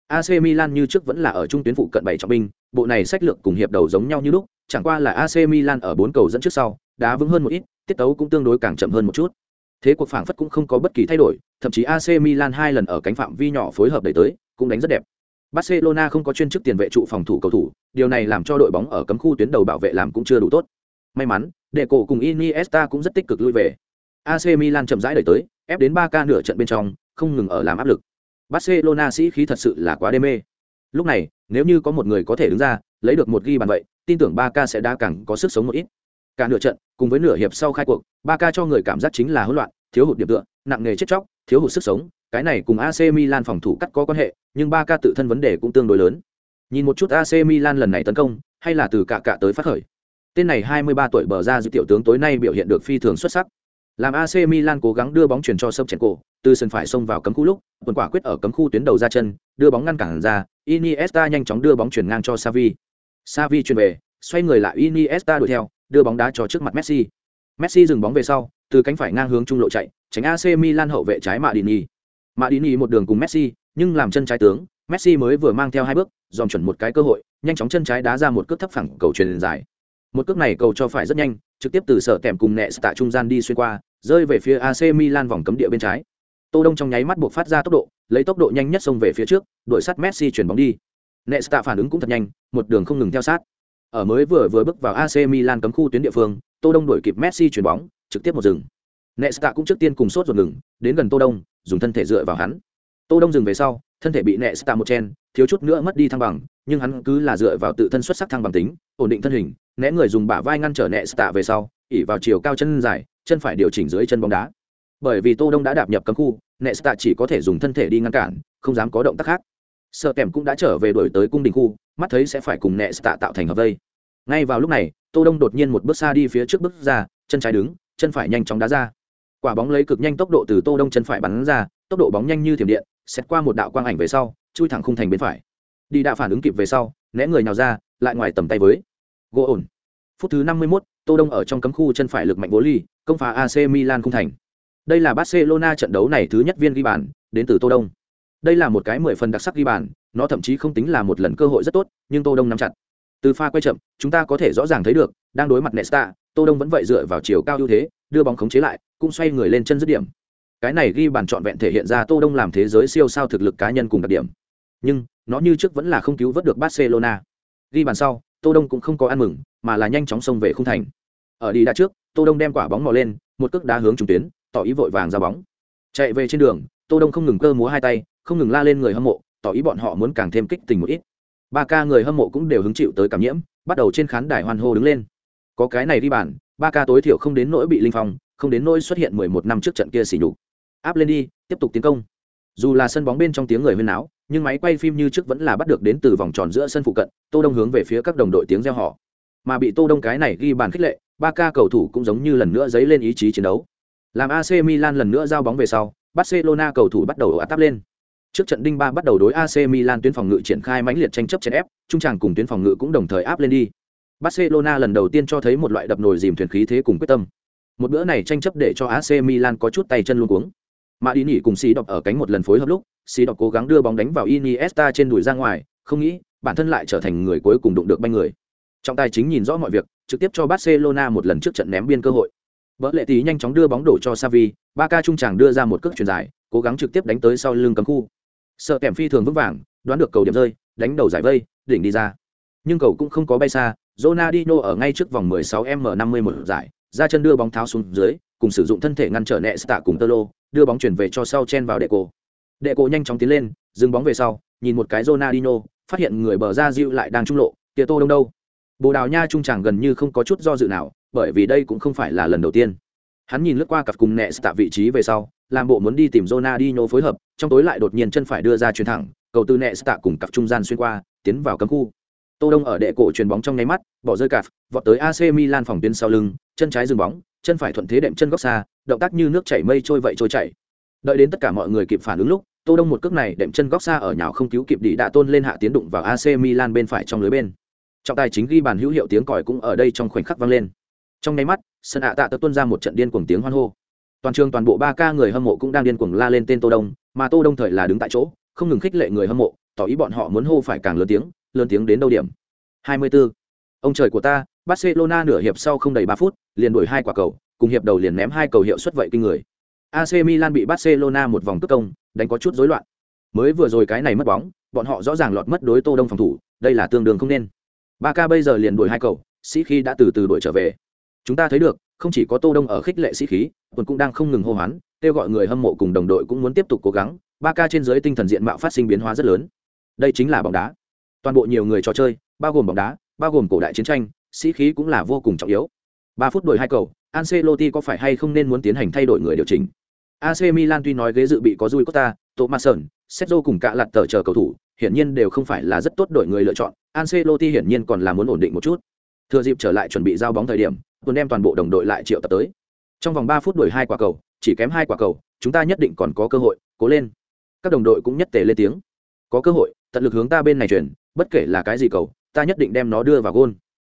AC Milan như trước vẫn là ở trung tuyến phụ cận bảy trọng binh, bộ này sách lược cùng hiệp đầu giống nhau như lúc, chẳng qua là AC Milan ở bốn cầu dẫn trước sau, đá vững hơn một ít, tiết tấu cũng tương đối càng chậm hơn một chút. Thế cuộc phảng phất cũng không có bất kỳ thay đổi, thậm chí AC Milan hai lần ở cánh phạm vi nhỏ phối hợp đẩy tới, cũng đánh rất đẹp. Barcelona không có chuyên chức tiền vệ trụ phòng thủ cầu thủ, điều này làm cho đội bóng ở cấm khu tuyến đầu bảo vệ làm cũng chưa đủ tốt. May mắn, đệ cổ cùng Iniesta cũng rất tích cực lui về. AC Milan chậm rãi đẩy tới, ép đến 3 ca nửa trận bên trong, không ngừng ở làm áp lực. Barcelona sĩ khí thật sự là quá đê mê. Lúc này, nếu như có một người có thể đứng ra, lấy được một ghi bàn vậy, tin tưởng 3 ca sẽ đá càng có sức sống một ít. Cả nửa trận, cùng với nửa hiệp sau khai cuộc, ba ca cho người cảm giác chính là hỗn loạn, thiếu hụt điểm tựa, nặng nề chết chóc, thiếu hụt sức sống, cái này cùng AC Milan phòng thủ cắt có quan hệ, nhưng ba ca tự thân vấn đề cũng tương đối lớn. Nhìn một chút AC Milan lần này tấn công, hay là từ cả cả tới phát khởi. Tên này 23 tuổi bờ ra dự tiểu tướng tối nay biểu hiện được phi thường xuất sắc. Làm AC Milan cố gắng đưa bóng chuyển cho Sopchenko, từ sân phải xông vào cấm khu lúc, quần quả quyết ở cấm khu tuyến đầu ra chân, đưa bóng ngăn cản ra, Iniesta nhanh chóng đưa bóng chuyển ngang cho Xavi. Xavi chuyển về, xoay người lại Iniesta đuổi theo, đưa bóng đá cho trước mặt Messi. Messi dừng bóng về sau, từ cánh phải ngang hướng trung lộ chạy, tránh AC Milan hậu vệ trái Madini. Madini một đường cùng Messi, nhưng làm chân trái tướng, Messi mới vừa mang theo hai bước, dòm chuẩn một cái cơ hội, nhanh chóng chân trái đá ra một cước thấp phẳng cầu truyền dài. Một cước này cầu cho phải rất nhanh, trực tiếp từ sở tèm cùng nẹ tại trung gian đi xuyên qua, rơi về phía AC Milan vòng cấm địa bên trái. Tô Đông trong nháy mắt buộc phát ra tốc độ, lấy tốc độ nhanh nhất xông về phía trước, đuổi sát Messi chuyển bóng đi. Nesta phản ứng cũng thật nhanh, một đường không ngừng theo sát. Ở mới vừa vừa bước vào AC Milan cấm khu tuyến địa phương, Tô Đông đuổi kịp Messi chuyển bóng, trực tiếp một dừng. Nesta cũng trước tiên cùng sốt ruột ngừng, đến gần Tô Đông, dùng thân thể dựa vào hắn. Tô Đông dừng về sau, thân thể bị Nesta một chen, thiếu chút nữa mất đi thăng bằng, nhưng hắn cứ là dựa vào tự thân xuất sắc thăng bằng tính, ổn định thân hình, né người dùng bả vai ngăn trở Nesta về sau, ỉ vào chiều cao chân dài, chân phải điều chỉnh dưới chân bóng đá bởi vì tô đông đã đạp nhập cấm khu nesta chỉ có thể dùng thân thể đi ngăn cản không dám có động tác khác sợ kèm cũng đã trở về đổi tới cung đình khu mắt thấy sẽ phải cùng nesta tạo thành hợp vây. Ngay vào lúc này tô đông đột nhiên một bước xa đi phía trước bước ra chân trái đứng chân phải nhanh chóng đá ra. Quả bóng lấy cực nhanh tốc độ từ tô đông chân phải bắn ra tốc độ bóng nhanh như thiểm điện xét qua một đạo quang ảnh về sau chui thẳng khung thành bên phải. Đi đã phản ứng kịp về sau né người nào ra lại ngoài tầm tay với gỗ ổn. Phút thứ 51, tô đông ở trong cấm khu chân phải lực mạnh bố ly công phá ac milan khung thành. Đây là barcelona trận đấu này thứ nhất viên ghi bàn đến từ tô đông đây là một cái mười phần đặc sắc ghi bàn, nó thậm chí không tính là một lần cơ hội rất tốt, nhưng tô đông nắm chặt. Từ pha quay chậm, chúng ta có thể rõ ràng thấy được, đang đối mặt nesta, tô đông vẫn vậy dựa vào chiều cao ưu thế, đưa bóng khống chế lại, cũng xoay người lên chân dứt điểm. Cái này ghi bàn trọn vẹn thể hiện ra tô đông làm thế giới siêu sao thực lực cá nhân cùng đặc điểm. Nhưng, nó như trước vẫn là không cứu vớt được barcelona. Ghi bàn sau, tô đông cũng không có ăn mừng, mà là nhanh chóng xông về khung thành. Ở đi đã trước, tô đông đem quả bóng mò lên, một cước đá hướng trung tuyến, tỏ ý vội vàng ra bóng. Chạy về trên đường, tô đông không ngừng cơ múa hai tay không ngừng la lên người hâm mộ, tỏ ý bọn họ muốn càng thêm kích tình một ít. Ba ca người hâm mộ cũng đều hứng chịu tới cảm nhiễm, bắt đầu trên khán đài hoan hô đứng lên. Có cái này đi bàn ba ca tối thiểu không đến nỗi bị linh phong, không đến nỗi xuất hiện mười một năm trước trận kia xỉ nhục. Áp lên đi, tiếp tục tiến công. Dù là sân bóng bên trong tiếng người huyên náo, nhưng máy quay phim như trước vẫn là bắt được đến từ vòng tròn giữa sân phụ cận, tô đông hướng về phía các đồng đội tiếng reo họ mà bị tô đông cái này ghi bàn khích lệ, ba ca cầu thủ cũng giống như lần nữa dấy lên ý chí chiến đấu. Làm ac milan lần nữa giao bóng về sau, barcelona cầu thủ bắt đầu áp lên trước trận đinh ba bắt đầu đối ac milan tuyến phòng ngự triển khai mãnh liệt tranh chấp chèn ép, trung tràng cùng tuyến phòng ngự cũng đồng thời áp lên đi. Barcelona lần đầu tiên cho thấy một loại đập nồi dìm thuyền khí thế cùng quyết tâm. Một bữa này tranh chấp để cho ac milan có chút tay chân luôn cuống. Mà đi Nỉ cùng xì đọc ở cánh một lần phối hợp lúc xì đọc cố gắng đưa bóng đánh vào iniesta trên đùi ra ngoài, không nghĩ, bản thân lại trở thành người cuối cùng đụng được banh người. Trọng tài chính nhìn rõ mọi việc, trực tiếp cho barcelona một lần trước trận ném biên cơ hội. Vỡ lệ tí nhanh chóng đưa bóng đổ cho savi ba ca trung tràng đưa ra một cước truyền dài, cố gắng trực tiếp đánh tới sau lưng cấm khu sợ kèm phi thường vững vàng, đoán được cầu điểm rơi, đánh đầu giải vây, đỉnh đi ra. Nhưng cầu cũng không có bay xa, Ronaldinho ở ngay trước vòng 16m51 giải, ra chân đưa bóng tháo xuống dưới, cùng sử dụng thân thể ngăn trở nẹ tạ cùng tơ lô, đưa bóng chuyển về cho sau chen vào đệ cổ. Đệ cổ nhanh chóng tiến lên, dừng bóng về sau, nhìn một cái Ronaldinho, phát hiện người bờ ra dịu lại đang trung lộ, tia tô đông đâu? Bồ đào nha trung tràng gần như không có chút do dự nào, bởi vì đây cũng không phải là lần đầu tiên hắn nhìn lướt qua cặp cùng nẹ tạ vị trí về sau, làm bộ muốn đi tìm Zona đi nhô phối hợp, trong tối lại đột nhiên chân phải đưa ra chuyền thẳng, cầu từ nẹ tạ cùng cặp trung gian xuyên qua, tiến vào cấm khu. Tô đông ở đệ cổ chuyền bóng trong nháy mắt, bỏ rơi cặp vọt tới ac milan phòng tuyến sau lưng, chân trái dừng bóng, chân phải thuận thế đệm chân góc xa, động tác như nước chảy mây trôi vậy trôi chảy. Đợi đến tất cả mọi người kịp phản ứng lúc, tô đông một cước này đệm chân góc xa ở nhào không cứu kịp đi đã tôn lên hạ tiến đụng vào ac milan bên phải trong lưới bên. Trọng tài chính ghi bàn hữu hiệu tiếng còi cũng ở đây trong khoảnh khắc vang lên trong nháy mắt sân hạ tạ tự tuôn ra một trận điên cuồng tiếng hoan hô. Toàn trường toàn bộ ba ca người hâm mộ cũng đang điên cuồng la lên tên tô đông, mà tô đông thời là đứng tại chỗ, không ngừng khích lệ người hâm mộ, tỏ ý bọn họ muốn hô phải càng lớn tiếng lớn tiếng đến đâu điểm. 24. ông trời của ta, barcelona nửa hiệp sau không đầy ba phút, liền đuổi hai quả cầu, cùng hiệp đầu liền ném hai cầu hiệu suất vậy kinh người. Ac milan bị barcelona một vòng tấn công, đánh có chút rối loạn. Mới vừa rồi cái này mất bóng, bọn họ rõ ràng lọt mất đối tô đông phòng thủ, đây là tương đương không nên. Ba ca bây giờ liền đuổi hai cầu, sĩ khí đã từ từ đuổi trở về chúng ta thấy được không chỉ có tô đông ở khích lệ sĩ khí quân cũng đang không ngừng hô hoán kêu gọi người hâm mộ cùng đồng đội cũng muốn tiếp tục cố gắng ba ca trên dưới tinh thần diện mạo phát sinh biến hóa rất lớn. Đây chính là bóng đá. Toàn bộ nhiều người trò chơi bao gồm bóng đá bao gồm cổ đại chiến tranh sĩ khí cũng là vô cùng trọng yếu. Ba phút đổi hai cầu Ancelotti có phải hay không nên muốn tiến hành thay đổi người điều chỉnh? AC Milan tuy nói ghế dự bị có Rui Costa, Thomason, Sergio cùng cả lạt tờ chờ cầu thủ, hiển nhiên đều không phải là rất tốt đội người lựa chọn, Ancelotti hiển nhiên còn là muốn ổn định một chút. Thừa dịp trở lại chuẩn bị giao bóng thời điểm, tuần đem toàn bộ đồng đội lại triệu tập tới. Trong vòng ba phút đuổi hai quả cầu, chỉ kém hai quả cầu, chúng ta nhất định còn có cơ hội, cố lên. Các đồng đội cũng nhất tề lên tiếng. Có cơ hội, tận lực hướng ta bên này chuyển, bất kể là cái gì cầu, ta nhất định đem nó đưa vào gôn.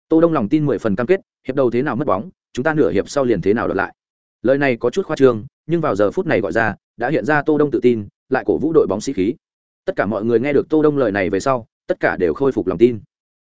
Tô Đông lòng tin mười phần cam kết, hiệp đầu thế nào mất bóng, chúng ta nửa hiệp sau liền thế nào đợt lại. Lời này có chút khoa trương, nhưng vào giờ phút này gọi ra, đã hiện ra Tô Đông tự tin, lại cổ vũ đội bóng sĩ khí. Tất cả mọi người nghe được Tô Đông lời này về sau, tất cả đều khôi phục lòng tin.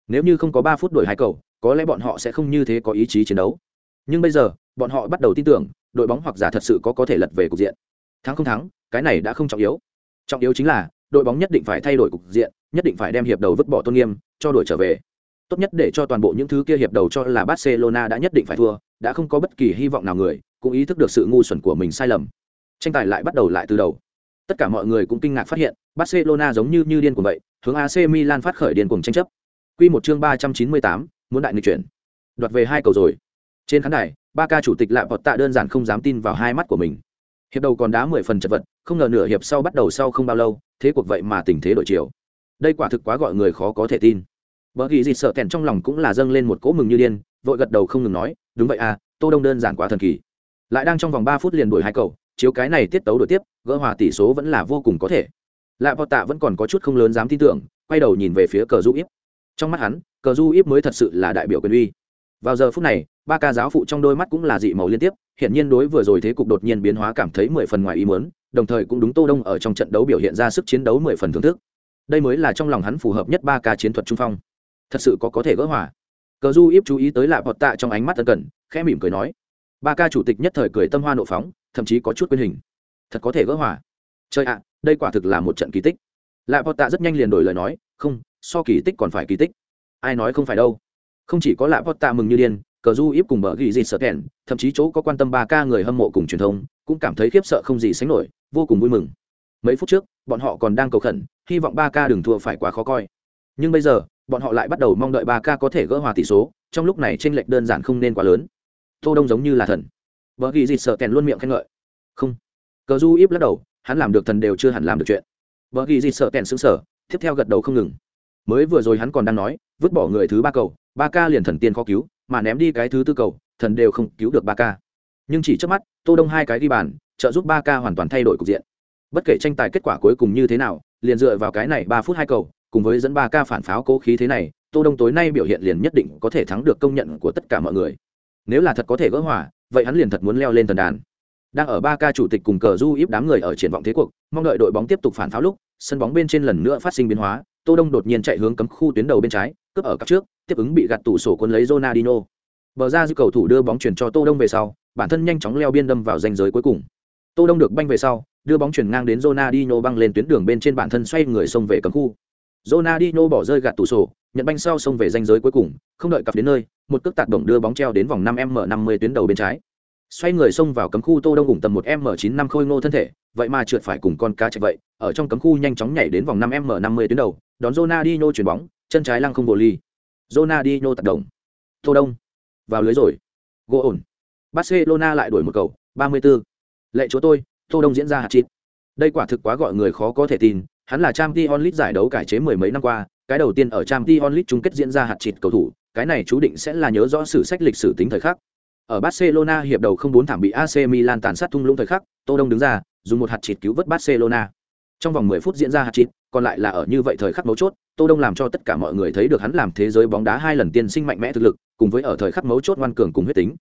Nếu như không có ba phút đổi hai cầu, có lẽ bọn họ sẽ không như thế có ý chí chiến đấu. Nhưng bây giờ bọn họ bắt đầu tin tưởng đội bóng hoặc giả thật sự có có thể lật về cục diện. Thắng không thắng cái này đã không trọng yếu. Trọng yếu chính là đội bóng nhất định phải thay đổi cục diện nhất định phải đem hiệp đầu vứt bỏ tôn nghiêm cho đổi trở về. Tốt nhất để cho toàn bộ những thứ kia hiệp đầu cho là barcelona đã nhất định phải thua đã không có bất kỳ hy vọng nào người cũng ý thức được sự ngu xuẩn của mình sai lầm. Tranh tài lại bắt đầu lại từ đầu. Tất cả mọi người cũng kinh ngạc phát hiện barcelona giống như như điên cuồng vậy hướng ac milan phát khởi điên cuồng tranh chấp. Quy một chương 398, muốn đại nghịch chuyển. Đoạt về hai cầu rồi. Trên khán đài, ba ca chủ tịch lạ vọt tạ đơn giản không dám tin vào hai mắt của mình. hiệp đầu còn đá mười phần chật vật không ngờ nửa hiệp sau bắt đầu sau không bao lâu thế cuộc vậy mà tình thế đổi chiều đây quả thực quá gọi người khó có thể tin vợ ghi gì sợ kèn trong lòng cũng là dâng lên một cỗ mừng như điên vội gật đầu không ngừng nói đúng vậy à tô đông đơn giản quá thần kỳ lại đang trong vòng ba phút liền đuổi hai cầu chiếu cái này tiết tấu đổi tiếp gỡ hòa tỷ số vẫn là vô cùng có thể lạ vọt tạ vẫn còn có chút không lớn dám tin tưởng quay đầu nhìn về phía cờ rũ íp trong mắt hắn cờ du ít mới thật sự là đại biểu quyền uy. Vào giờ phút này, ba ca giáo phụ trong đôi mắt cũng là dị màu liên tiếp hiện nhiên đối vừa rồi thế cục đột nhiên biến hóa cảm thấy mười phần ngoài ý muốn, đồng thời cũng đúng tô đông ở trong trận đấu biểu hiện ra sức chiến đấu mười phần thưởng thức. Đây mới là trong lòng hắn phù hợp nhất ba ca chiến thuật trung phong. Thật sự có có thể gỡ hòa. Cờ du ít chú ý tới lạ bọt tạ trong ánh mắt tân cẩn khẽ mỉm cười nói. Ba ca chủ tịch nhất thời cười tâm hoa nộ phóng, thậm chí có chút quyên hình. Thật có thể gỡ hòa. Trời ạ, đây quả thực là một trận kỳ tích. Lạ bọt tạ rất nhanh liền đổi lời nói, không, so kỳ tích còn phải kỳ tích ai nói không phải đâu. Không chỉ có lạ vót tạ mừng như điên, cờ du íp cùng bờ ghi gì sợ kèn thậm chí chỗ có quan tâm ba ca người hâm mộ cùng truyền thông, cũng cảm thấy khiếp sợ không gì sánh nổi, vô cùng vui mừng. Mấy phút trước, bọn họ còn đang cầu khẩn, hy vọng ba ca đừng thua phải quá khó coi. Nhưng bây giờ, bọn họ lại bắt đầu mong đợi ba ca có thể gỡ hòa tỷ số, trong lúc này tranh lệch đơn giản không nên quá lớn. Tô đông giống như là thần. Vợ ghi dịt sợ kèn luôn miệng khen ngợi. Không. Cờ du íp lắc đầu, hắn làm được thần đều chưa hẳn làm được chuyện. Vợ ghi dịt sợ kèn xứng sở tiếp theo gật đầu không ngừng mới vừa rồi hắn còn đang nói, vứt bỏ người thứ ba cầu, ba ca liền thần tiên khó cứu, mà ném đi cái thứ tư cầu, thần đều không cứu được ba ca. Nhưng chỉ trước mắt, tô đông hai cái đi bàn, trợ giúp ba ca hoàn toàn thay đổi cục diện. Bất kể tranh tài kết quả cuối cùng như thế nào, liền dựa vào cái này ba phút hai cầu, cùng với dẫn ba ca phản pháo cố khí thế này, tô đông tối nay biểu hiện liền nhất định có thể thắng được công nhận của tất cả mọi người. Nếu là thật có thể gỡ hòa, vậy hắn liền thật muốn leo lên thần đàn. Đang ở ba ca chủ tịch cùng cờ du íp đám người ở triển vọng thế cuộc, mong đợi đội bóng tiếp tục phản pháo lúc, sân bóng bên trên lần nữa phát sinh biến hóa tô đông đột nhiên chạy hướng cấm khu tuyến đầu bên trái, cướp ở các trước, tiếp ứng bị gạt tủ sổ cuốn lấy Ronaldinho. Bờ ra dư cầu thủ đưa bóng chuyển cho tô đông về sau, bản thân nhanh chóng leo biên đâm vào danh giới cuối cùng. Tô đông được banh về sau, đưa bóng chuyển ngang đến Ronaldinho băng lên tuyến đường bên trên bản thân xoay người xông về cấm khu. Ronaldinho bỏ rơi gạt tủ sổ, nhận banh sau xông về danh giới cuối cùng, không đợi cặp đến nơi, một cước tạt động đưa bóng treo đến vòng 5 m 50 tuyến đầu bên trái xoay người xông vào cấm khu tô đông ủng tầm một m 95 khôi ngô thân thể, vậy mà trượt phải cùng con cá chạy vậy, ở trong cấm khu nhanh chóng nhảy đến vòng năm m 50 tuyến đầu, đón Ronaldinho chuyển bóng, chân trái lăng không vô ly. Ronaldinho tạt động. Tô đông. Vào lưới rồi. Gỗ ổn. Barcelona lại đuổi một cầu 34. lệ chúa tôi, tô đông diễn ra hạt chít đây quả thực quá gọi người khó có thể tin, hắn là trang t onlit giải đấu cải chế mười mấy năm qua, cái đầu tiên ở trang t onlit chung kết diễn ra hạt chít cầu thủ, cái này chú định sẽ là nhớ rõ sử sách lịch sử tính thời khắc ở barcelona hiệp đầu không bốn thảm bị ac milan tàn sát thung lũng thời khắc, tô đông đứng ra, dùng một hạt chít cứu vớt barcelona. Trong vòng 10 phút diễn ra hạt chít còn lại là ở như vậy thời khắc mấu chốt, tô đông làm cho tất cả mọi người thấy được hắn làm thế giới bóng đá hai lần tiên sinh mạnh mẽ thực lực, cùng với ở thời khắc mấu chốt ngoan cường cùng huyết tính.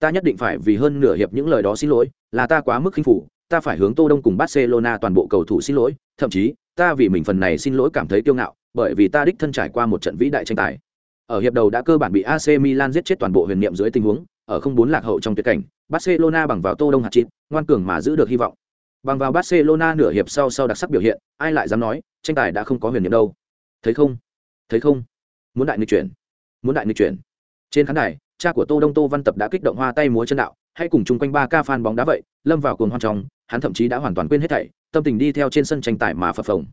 Ta nhất định phải vì hơn nửa hiệp những lời đó xin lỗi, là ta quá mức khinh phủ, ta phải hướng tô đông cùng barcelona toàn bộ cầu thủ xin lỗi, thậm chí, ta vì mình phần này xin lỗi cảm thấy kiêu ngạo, bởi vì ta đích thân trải qua một trận vĩ đại tranh tài. Ở hiệp đầu đã cơ bản bị AC Milan giết chết toàn bộ huyền niệm dưới tình huống ở không bốn lạc hậu trong tuyệt cảnh, Barcelona bằng vào tô đông hạt chín ngoan cường mà giữ được hy vọng. Bằng vào Barcelona nửa hiệp sau sau đặc sắc biểu hiện, ai lại dám nói, tranh tài đã không có huyền niệm đâu. Thấy không? Thấy không? Muốn đại nghịch chuyển. Muốn đại nghịch chuyển. Trên khán đài, cha của tô đông tô văn tập đã kích động hoa tay múa chân đạo, hay cùng chung quanh ba ca fan bóng đá vậy, lâm vào cuồng hoan trong, hắn thậm chí đã hoàn toàn quên hết thảy, tâm tình đi theo trên sân tranh tài mà phập phồng.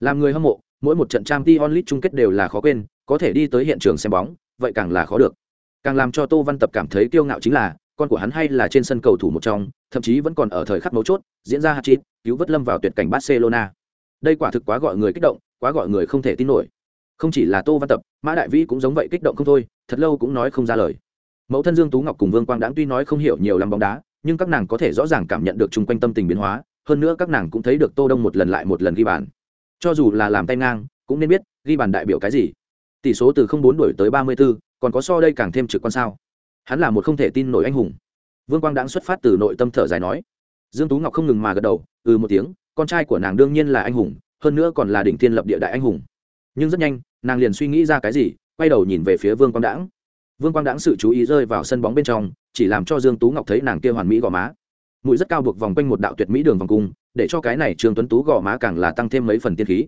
Làm người hâm mộ, mỗi một trận Champions League chung kết đều là khó quên, có thể đi tới hiện trường xem bóng, vậy càng là khó được càng làm cho tô văn tập cảm thấy kiêu ngạo chính là con của hắn hay là trên sân cầu thủ một trong thậm chí vẫn còn ở thời khắc mấu chốt diễn ra hạt chít cứu vớt lâm vào tuyệt cảnh barcelona. Đây quả thực quá gọi người kích động quá gọi người không thể tin nổi. Không chỉ là tô văn tập mã đại vĩ cũng giống vậy kích động không thôi thật lâu cũng nói không ra lời. Mẫu thân dương tú ngọc cùng vương quang đãng tuy nói không hiểu nhiều lắm bóng đá nhưng các nàng có thể rõ ràng cảm nhận được chung quanh tâm tình biến hóa hơn nữa các nàng cũng thấy được tô đông một lần lại một lần ghi bàn. Cho dù là làm tay ngang cũng nên biết ghi bàn đại biểu cái gì. Tỷ số từ không bốn đổi tới ba mươi 34, còn có so đây càng thêm trực quan sao? Hắn là một không thể tin nổi anh hùng. Vương quang đãng xuất phát từ nội tâm thở dài nói. Dương tú ngọc không ngừng mà gật đầu ừ một tiếng, con trai của nàng đương nhiên là anh hùng, hơn nữa còn là đỉnh thiên lập địa đại anh hùng. Nhưng rất nhanh, nàng liền suy nghĩ ra cái gì, quay đầu nhìn về phía vương quang đãng. Vương quang đãng sự chú ý rơi vào sân bóng bên trong, chỉ làm cho dương tú ngọc thấy nàng kia hoàn mỹ gò má. Mũi rất cao buộc vòng quanh một đạo tuyệt mỹ đường vòng cung, để cho cái này trương tuấn tú gò má càng là tăng thêm mấy phần tiên khí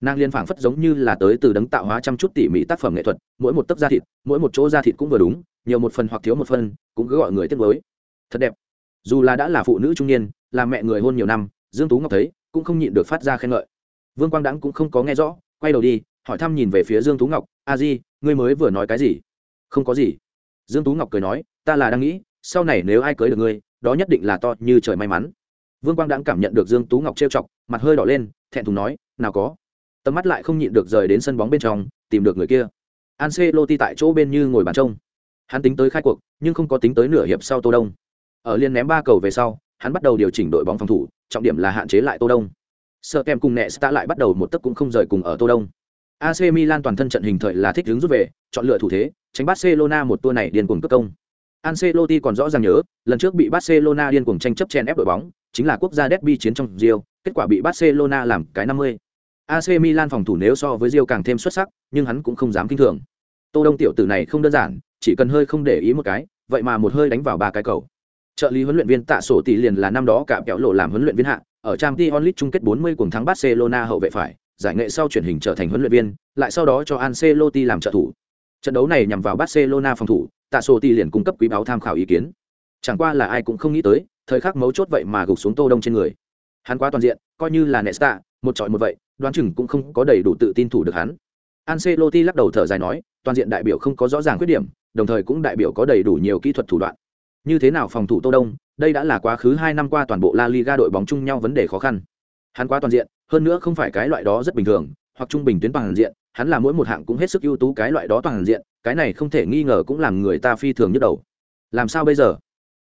nàng liên phảng phất giống như là tới từ đấng tạo hóa chăm chút tỉ mỉ tác phẩm nghệ thuật, mỗi một tấc da thịt, mỗi một chỗ da thịt cũng vừa đúng, nhiều một phần hoặc thiếu một phần, cũng cứ gọi người tiếc mới thật đẹp. Dù là đã là phụ nữ trung niên, là mẹ người hôn nhiều năm, dương tú ngọc thấy, cũng không nhịn được phát ra khen ngợi. Vương quang đãng cũng không có nghe rõ, quay đầu đi, hỏi thăm nhìn về phía dương tú ngọc, a di, ngươi mới vừa nói cái gì? Không có gì. Dương tú ngọc cười nói, ta là đang nghĩ, sau này nếu ai cưới được ngươi, đó nhất định là to như trời may mắn. Vương quang đãng cảm nhận được dương tú ngọc trêu chọc, mặt hơi đỏ lên, thẹn thùng nói, nào có tầm mắt lại không nhịn được rời đến sân bóng bên trong, tìm được người kia. Ancelotti tại chỗ bên như ngồi bàn trông. Hắn tính tới khai cuộc, nhưng không có tính tới nửa hiệp sau tô đông. Ở liên ném ba cầu về sau, hắn bắt đầu điều chỉnh đội bóng phòng thủ, trọng điểm là hạn chế lại tô đông. Sợ kèm cùng nẹ ta lại bắt đầu một tấc cũng không rời cùng ở tô đông. AC Milan toàn thân trận hình thời là thích hướng rút về, chọn lựa thủ thế, tránh Barcelona một tour này điên cuồng cất công. Ancelotti còn rõ ràng nhớ, lần trước bị Barcelona điên cuồng tranh chấp chen ép đội bóng, chính là quốc gia derby chiến trong Rio kết quả bị Barcelona làm cái 50 AC Milan phòng thủ nếu so với Rio càng thêm xuất sắc, nhưng hắn cũng không dám kinh thường. Tô đông tiểu tử này không đơn giản, chỉ cần hơi không để ý một cái, vậy mà một hơi đánh vào ba cái cầu. Trợ lý huấn luyện viên tạ sổ tỷ liền là năm đó cả kéo lộ làm huấn luyện viên hạ, ở Champions League chung kết 40 cùng thắng barcelona hậu vệ phải, giải nghệ sau chuyển hình trở thành huấn luyện viên, lại sau đó cho ancelotti làm trợ thủ. Trận đấu này nhằm vào barcelona phòng thủ, tạ sổ tỷ liền cung cấp quý báo tham khảo ý kiến. Chẳng qua là ai cũng không nghĩ tới, thời khắc mấu chốt vậy mà gục xuống tô đông trên người. Hắn quá toàn diện, coi như là nesta, một trọi một vậy đoán chừng cũng không có đầy đủ tự tin thủ được hắn Ancelotti lắc đầu thở dài nói, toàn diện đại biểu không có rõ ràng khuyết điểm, đồng thời cũng đại biểu có đầy đủ nhiều kỹ thuật thủ đoạn. Như thế nào phòng thủ Tô Đông, đây đã là quá khứ hai năm qua toàn bộ La Liga đội bóng chung nhau vấn đề khó khăn. Hắn quá toàn diện, hơn nữa không phải cái loại đó rất bình thường, hoặc trung bình tuyến toàn diện, hắn là mỗi một hạng cũng hết sức ưu tú cái loại đó toàn diện, cái này không thể nghi ngờ cũng làm người ta phi thường nhức đầu. Làm sao bây giờ?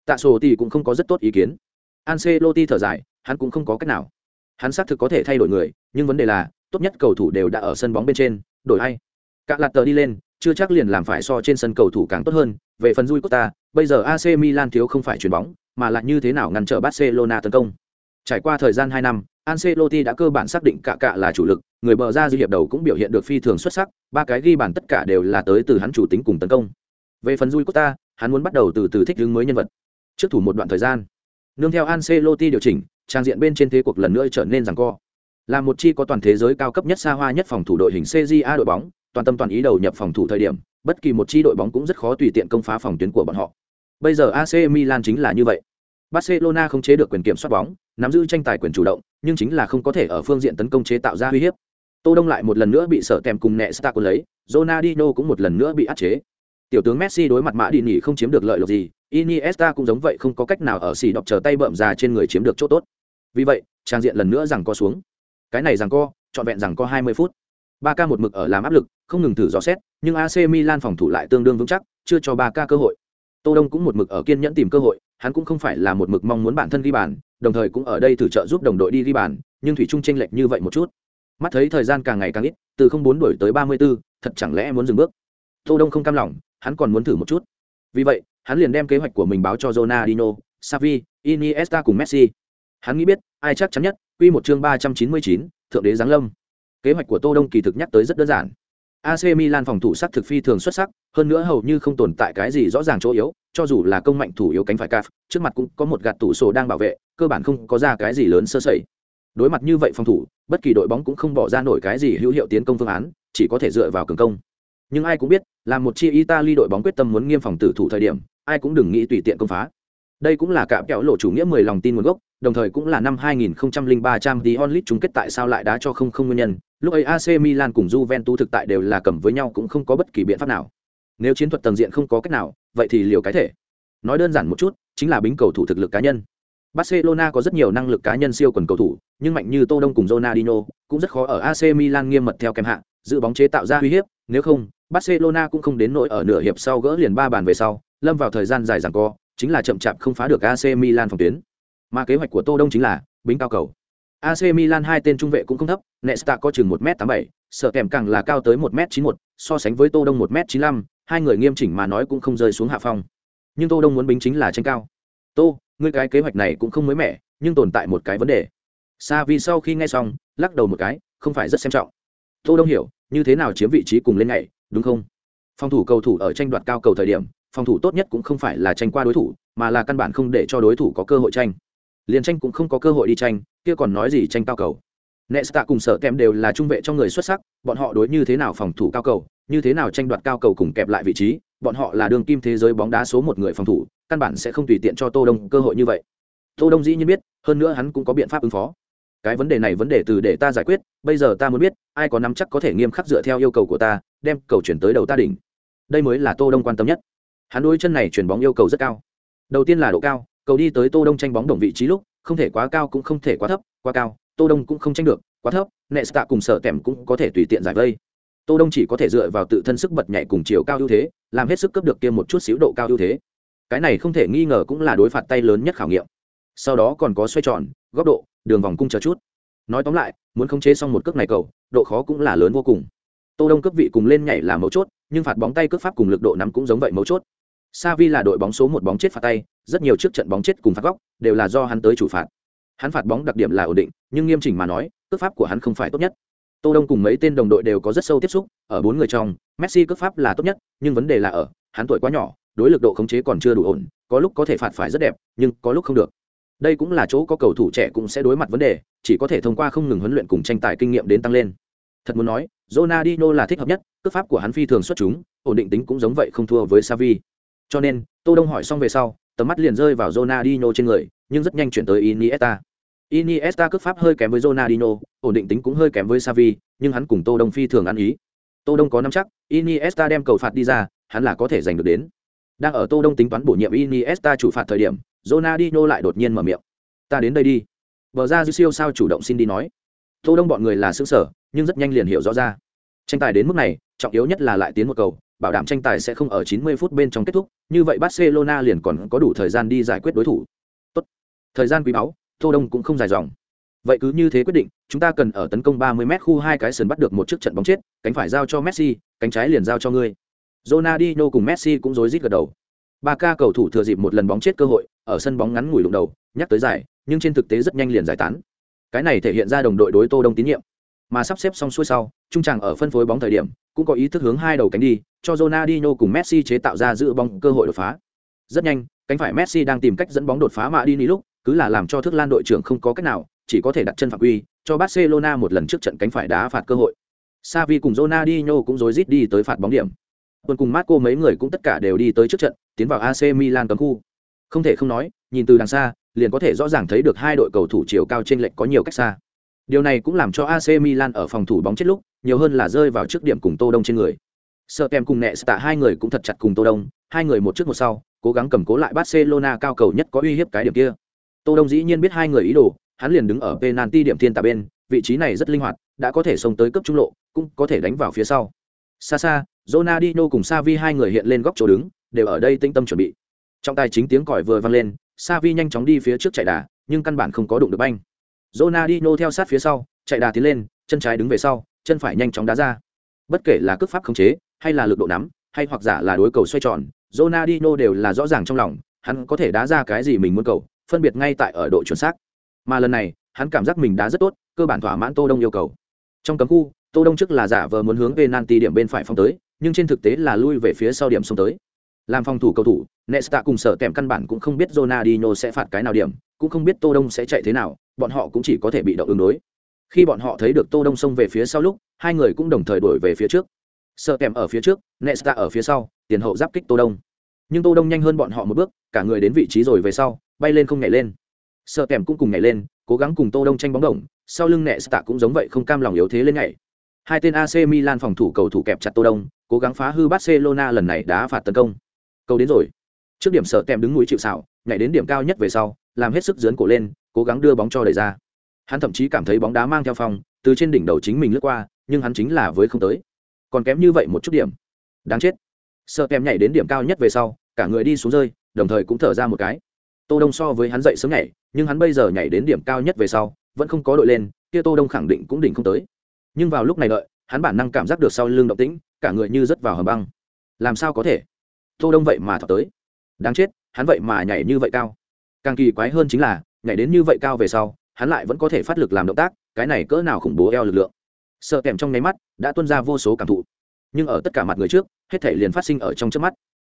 Tạ Sổ thì cũng không có rất tốt ý kiến. Ancelotti thở dài, hắn cũng không có cách nào. Hắn xác thực có thể thay đổi người, nhưng vấn đề là, tốt nhất cầu thủ đều đã ở sân bóng bên trên, đổi hay cả lạt tờ đi lên chưa chắc liền làm phải so trên sân cầu thủ càng tốt hơn về phần Rui Costa bây giờ AC Milan thiếu không phải chuyền bóng mà là như thế nào ngăn trở Barcelona tấn công? Trải qua thời gian hai năm Ancelotti đã cơ bản xác định cả cả là chủ lực người bờ ra dư hiệp đầu cũng biểu hiện được phi thường xuất sắc ba cái ghi bàn tất cả đều là tới từ hắn chủ tính cùng tấn công. Về phần Rui Costa hắn muốn bắt đầu từ từ thích ứng mới nhân vật. Trước thủ một đoạn thời gian nương theo Ancelotti điều chỉnh trang diện bên trên thế cuộc lần nữa trở nên rằng co là một chi có toàn thế giới cao cấp nhất xa hoa nhất phòng thủ đội hình CJA đội bóng, toàn tâm toàn ý đầu nhập phòng thủ thời điểm, bất kỳ một chi đội bóng cũng rất khó tùy tiện công phá phòng tuyến của bọn họ. Bây giờ AC Milan chính là như vậy. Barcelona không chế được quyền kiểm soát bóng, nắm giữ tranh tài quyền chủ động, nhưng chính là không có thể ở phương diện tấn công chế tạo ra uy hiếp. Tô Đông lại một lần nữa bị sở kèm cùng nẹ Star lấy, Ronaldinho cũng một lần nữa bị áp chế. Tiểu tướng Messi đối mặt Mã Đi Nhỉ không chiếm được lợi lộc gì, Iniesta cũng giống vậy không có cách nào ở xì đọc chờ tay bợm ra trên người chiếm được chỗ tốt. Vì vậy, trang diện lần nữa rằng co xuống cái này rằng co trọn vẹn rằng co hai mươi phút. Ba k một mực ở làm áp lực không ngừng thử dò xét nhưng ac milan phòng thủ lại tương đương vững chắc chưa cho ba k cơ hội. Tô đông cũng một mực ở kiên nhẫn tìm cơ hội hắn cũng không phải là một mực mong muốn bản thân ghi bàn đồng thời cũng ở đây thử trợ giúp đồng đội đi ghi bàn nhưng thủy trung chênh lệch như vậy một chút. Mắt thấy thời gian càng ngày càng ít từ không bốn đổi tới ba mươi 34, thật chẳng lẽ muốn dừng bước? Tô đông không cam lòng hắn còn muốn thử một chút. Vì vậy hắn liền đem kế hoạch của mình báo cho Ronaldinho, Xavi, Iniesta cùng Messi. Hắn nghĩ biết, ai chắc chắn nhất, Quy một chương 399, thượng đế giáng lâm. Kế hoạch của Tô Đông kỳ thực nhắc tới rất đơn giản. AC Milan phòng thủ sắc thực phi thường xuất sắc, hơn nữa hầu như không tồn tại cái gì rõ ràng chỗ yếu, cho dù là công mạnh thủ yếu cánh phải caf, trước mặt cũng có một gạt tủ sổ đang bảo vệ, cơ bản không có ra cái gì lớn sơ sẩy. Đối mặt như vậy phòng thủ, bất kỳ đội bóng cũng không bỏ ra nổi cái gì hữu hiệu tiến công phương án, chỉ có thể dựa vào cường công. Nhưng ai cũng biết, làm một chi Italy đội bóng quyết tâm muốn nghiêm phòng tử thủ thời điểm, ai cũng đừng nghĩ tùy tiện công phá. Đây cũng là cạm kẹo lộ chủ nghĩa 10 lòng tin nguồn gốc, đồng thời cũng là năm 2003 Champions League chung kết tại sao lại đá cho không không nguyên nhân. Lúc ấy AC Milan cùng Juventus thực tại đều là cầm với nhau cũng không có bất kỳ biện pháp nào. Nếu chiến thuật tầng diện không có cách nào, vậy thì liều cái thể. Nói đơn giản một chút, chính là bính cầu thủ thực lực cá nhân. Barcelona có rất nhiều năng lực cá nhân siêu quần cầu thủ, nhưng mạnh như Tô Đông cùng Ronaldinho cũng rất khó ở AC Milan nghiêm mật theo kèm hạng, giữ bóng chế tạo ra uy hiếp, nếu không, Barcelona cũng không đến nỗi ở nửa hiệp sau gỡ liền ba bàn về sau, lâm vào thời gian dài giằng co, chính là chậm chạp không phá được AC Milan phòng tuyến. Mà kế hoạch của Tô Đông chính là bính cao cầu. AC Milan hai tên trung vệ cũng không thấp, Nesta có chừng 1m87, sợ kèm càng là cao tới 1m91, so sánh với Tô Đông 1m95, hai người nghiêm chỉnh mà nói cũng không rơi xuống hạ phong. Nhưng Tô Đông muốn bính chính là tranh cao. Tô, ngươi cái kế hoạch này cũng không mới mẻ, nhưng tồn tại một cái vấn đề. Sa sau khi nghe xong, lắc đầu một cái, không phải rất xem trọng. Tô Đông hiểu, như thế nào chiếm vị trí cùng lên ngày, đúng không? Phòng thủ cầu thủ ở tranh đoạt cao cầu thời điểm, phòng thủ tốt nhất cũng không phải là tranh qua đối thủ, mà là căn bản không để cho đối thủ có cơ hội tranh. Liền tranh cũng không có cơ hội đi tranh kia còn nói gì tranh cao cầu. Nesta cùng sở kèm đều là trung vệ trong người xuất sắc bọn họ đối như thế nào phòng thủ cao cầu như thế nào tranh đoạt cao cầu cùng kẹp lại vị trí bọn họ là đường kim thế giới bóng đá số một người phòng thủ căn bản sẽ không tùy tiện cho tô đông cơ hội như vậy. Tô đông dĩ nhiên biết hơn nữa hắn cũng có biện pháp ứng phó. Cái vấn đề này vấn đề từ để ta giải quyết bây giờ ta muốn biết ai có nắm chắc có thể nghiêm khắc dựa theo yêu cầu của ta đem cầu chuyển tới đầu ta đỉnh. Đây mới là tô đông quan tâm nhất hắn đôi chân này chuyển bóng yêu cầu rất cao. Đầu tiên là độ cao, cầu đi tới tô đông tranh bóng đồng vị trí lúc, không thể quá cao cũng không thể quá thấp, quá cao, tô đông cũng không tranh được, quá thấp, nesta cùng sở tèm cũng có thể tùy tiện giải vây. Tô đông chỉ có thể dựa vào tự thân sức bật nhảy cùng chiều cao ưu thế, làm hết sức cướp được kia một chút xíu độ cao ưu thế. Cái này không thể nghi ngờ cũng là đối phạt tay lớn nhất khảo nghiệm. Sau đó còn có xoay tròn, góc độ, đường vòng cung chờ chút. Nói tóm lại, muốn khống chế xong một cước này cầu, độ khó cũng là lớn vô cùng. Tô đông cướp vị cùng lên nhảy là mấu chốt, nhưng phạt bóng tay cướp pháp cùng lực độ nắm cũng giống vậy mấu chốt. Savi là đội bóng số một bóng chết phạt tay, rất nhiều trước trận bóng chết cùng phạt góc đều là do hắn tới chủ phạt. Hắn phạt bóng đặc điểm là ổn định, nhưng nghiêm chỉnh mà nói, cước pháp của hắn không phải tốt nhất. Tô Đông cùng mấy tên đồng đội đều có rất sâu tiếp xúc, ở bốn người trong, Messi cước pháp là tốt nhất, nhưng vấn đề là ở, hắn tuổi quá nhỏ, đối lực độ khống chế còn chưa đủ ổn, có lúc có thể phạt phải rất đẹp, nhưng có lúc không được. Đây cũng là chỗ có cầu thủ trẻ cũng sẽ đối mặt vấn đề, chỉ có thể thông qua không ngừng huấn luyện cùng tranh tài kinh nghiệm đến tăng lên. Thật muốn nói, Ronaldinho là thích hợp nhất, cước pháp của hắn phi thường xuất chúng, ổn định tính cũng giống vậy không thua với Xavi. Cho nên, Tô Đông hỏi xong về sau, tầm mắt liền rơi vào Ronaldinho trên người, nhưng rất nhanh chuyển tới Iniesta. Iniesta cước pháp hơi kém với Ronaldinho, ổn định tính cũng hơi kém với Xavi, nhưng hắn cùng Tô Đông phi thường ăn ý. Tô Đông có nắm chắc, Iniesta đem cầu phạt đi ra, hắn là có thể giành được đến. Đang ở Tô Đông tính toán bổ nhiệm Iniesta chủ phạt thời điểm, Ronaldinho lại đột nhiên mở miệng. "Ta đến đây đi." Bờ ra siêu sao chủ động xin đi nói. Tô Đông bọn người là sướng sở, nhưng rất nhanh liền hiểu rõ ra. Tranh tài đến mức này, trọng yếu nhất là lại tiến một cầu, bảo đảm tranh tài sẽ không ở 90 phút bên trong kết thúc, như vậy Barcelona liền còn có đủ thời gian đi giải quyết đối thủ. Tốt. Thời gian quý báu, Tô Đông cũng không dài dòng. Vậy cứ như thế quyết định, chúng ta cần ở tấn công 30m khu hai cái sườn bắt được một chiếc trận bóng chết, cánh phải giao cho Messi, cánh trái liền giao cho ngươi. Ronaldinho cùng Messi cũng rối rít gật đầu. Ba ca cầu thủ thừa dịp một lần bóng chết cơ hội, ở sân bóng ngắn ngủi lụng đầu, nhắc tới giải, nhưng trên thực tế rất nhanh liền giải tán. Cái này thể hiện ra đồng đội đối Tô Đông tín nhiệm. Mà sắp xếp xong xuôi sau, trung tràng ở phân phối bóng thời điểm, cũng có ý thức hướng hai đầu cánh đi, cho Ronaldinho cùng Messi chế tạo ra giữ bóng cơ hội đột phá. Rất nhanh, cánh phải Messi đang tìm cách dẫn bóng đột phá mà đi lúc, cứ là làm cho Thức Lan đội trưởng không có cách nào, chỉ có thể đặt chân phạm quy, cho Barcelona một lần trước trận cánh phải đá phạt cơ hội. Xavi cùng Ronaldinho cũng rối rít đi tới phạt bóng điểm. cuối cùng Marco mấy người cũng tất cả đều đi tới trước trận, tiến vào AC Milan cấm khu. Không thể không nói, nhìn từ đằng xa, liền có thể rõ ràng thấy được hai đội cầu thủ chiều cao trên lệch có nhiều cách xa. Điều này cũng làm cho AC Milan ở phòng thủ bóng chết lúc, nhiều hơn là rơi vào trước điểm cùng Tô Đông trên người. Sợ kèm cùng nẹ tạ hai người cũng thật chặt cùng Tô Đông, hai người một trước một sau, cố gắng cầm cố lại Barcelona cao cầu nhất có uy hiếp cái điểm kia. Tô Đông dĩ nhiên biết hai người ý đồ, hắn liền đứng ở penalty điểm thiên tà bên, vị trí này rất linh hoạt, đã có thể xông tới cấp trung lộ, cũng có thể đánh vào phía sau. Xa xa, Ronaldinho cùng Xavi hai người hiện lên góc chỗ đứng, đều ở đây tinh tâm chuẩn bị. Trong tai chính tiếng còi vừa vang lên, Xavi nhanh chóng đi phía trước chạy đà, nhưng căn bản không có đụng được banh. Ronaldinho theo sát phía sau, chạy đà tiến lên, chân trái đứng về sau, chân phải nhanh chóng đá ra. Bất kể là cước pháp khống chế, hay là lực độ nắm, hay hoặc giả là đối cầu xoay tròn, Ronaldinho đều là rõ ràng trong lòng, hắn có thể đá ra cái gì mình muốn cầu, phân biệt ngay tại ở độ chuẩn xác. Mà lần này, hắn cảm giác mình đá rất tốt, cơ bản thỏa mãn Tô Đông yêu cầu. Trong cấm khu, Tô Đông trước là giả vờ muốn hướng về penalty điểm bên phải phong tới, nhưng trên thực tế là lui về phía sau điểm xuống tới. Làm phòng thủ cầu thủ, Nesta cùng sở kèm căn bản cũng không biết Ronaldinho sẽ phạt cái nào điểm, cũng không biết Tô Đông sẽ chạy thế nào, bọn họ cũng chỉ có thể bị động ứng đối. Khi bọn họ thấy được Tô Đông xông về phía sau lúc, hai người cũng đồng thời đuổi về phía trước. Sở kèm ở phía trước, Nesta ở phía sau, tiền hậu giáp kích Tô Đông. Nhưng Tô Đông nhanh hơn bọn họ một bước, cả người đến vị trí rồi về sau, bay lên không nhảy lên. Sở kèm cũng cùng nhảy lên, cố gắng cùng Tô Đông tranh bóng đồng, sau lưng Nesta cũng giống vậy không cam lòng yếu thế lên nhảy. Hai tên AC Milan phòng thủ cầu thủ kẹp chặt Tô Đông, cố gắng phá hư Barcelona lần này đá phạt tấn công. Cầu đến rồi. Trước điểm sở kèm đứng núi chịu sào, nhảy đến điểm cao nhất về sau, làm hết sức dướn cổ lên, cố gắng đưa bóng cho đẩy ra. Hắn thậm chí cảm thấy bóng đá mang theo phòng, từ trên đỉnh đầu chính mình lướt qua, nhưng hắn chính là với không tới. Còn kém như vậy một chút điểm. Đáng chết. Sợ kèm nhảy đến điểm cao nhất về sau, cả người đi xuống rơi, đồng thời cũng thở ra một cái. Tô Đông so với hắn dậy sớm nhảy, nhưng hắn bây giờ nhảy đến điểm cao nhất về sau, vẫn không có đội lên, kia Tô Đông khẳng định cũng đỉnh không tới. Nhưng vào lúc này đợi, hắn bản năng cảm giác được sau lưng động tĩnh, cả người như rất vào hầm băng. Làm sao có thể? Tô Đông vậy mà thọ tới. Đáng chết, hắn vậy mà nhảy như vậy cao. Càng kỳ quái hơn chính là, nhảy đến như vậy cao về sau, hắn lại vẫn có thể phát lực làm động tác, cái này cỡ nào khủng bố eo lực lượng. Sợ kèm trong nháy mắt, đã tuôn ra vô số cảm thụ. Nhưng ở tất cả mặt người trước, hết thể liền phát sinh ở trong chớp mắt.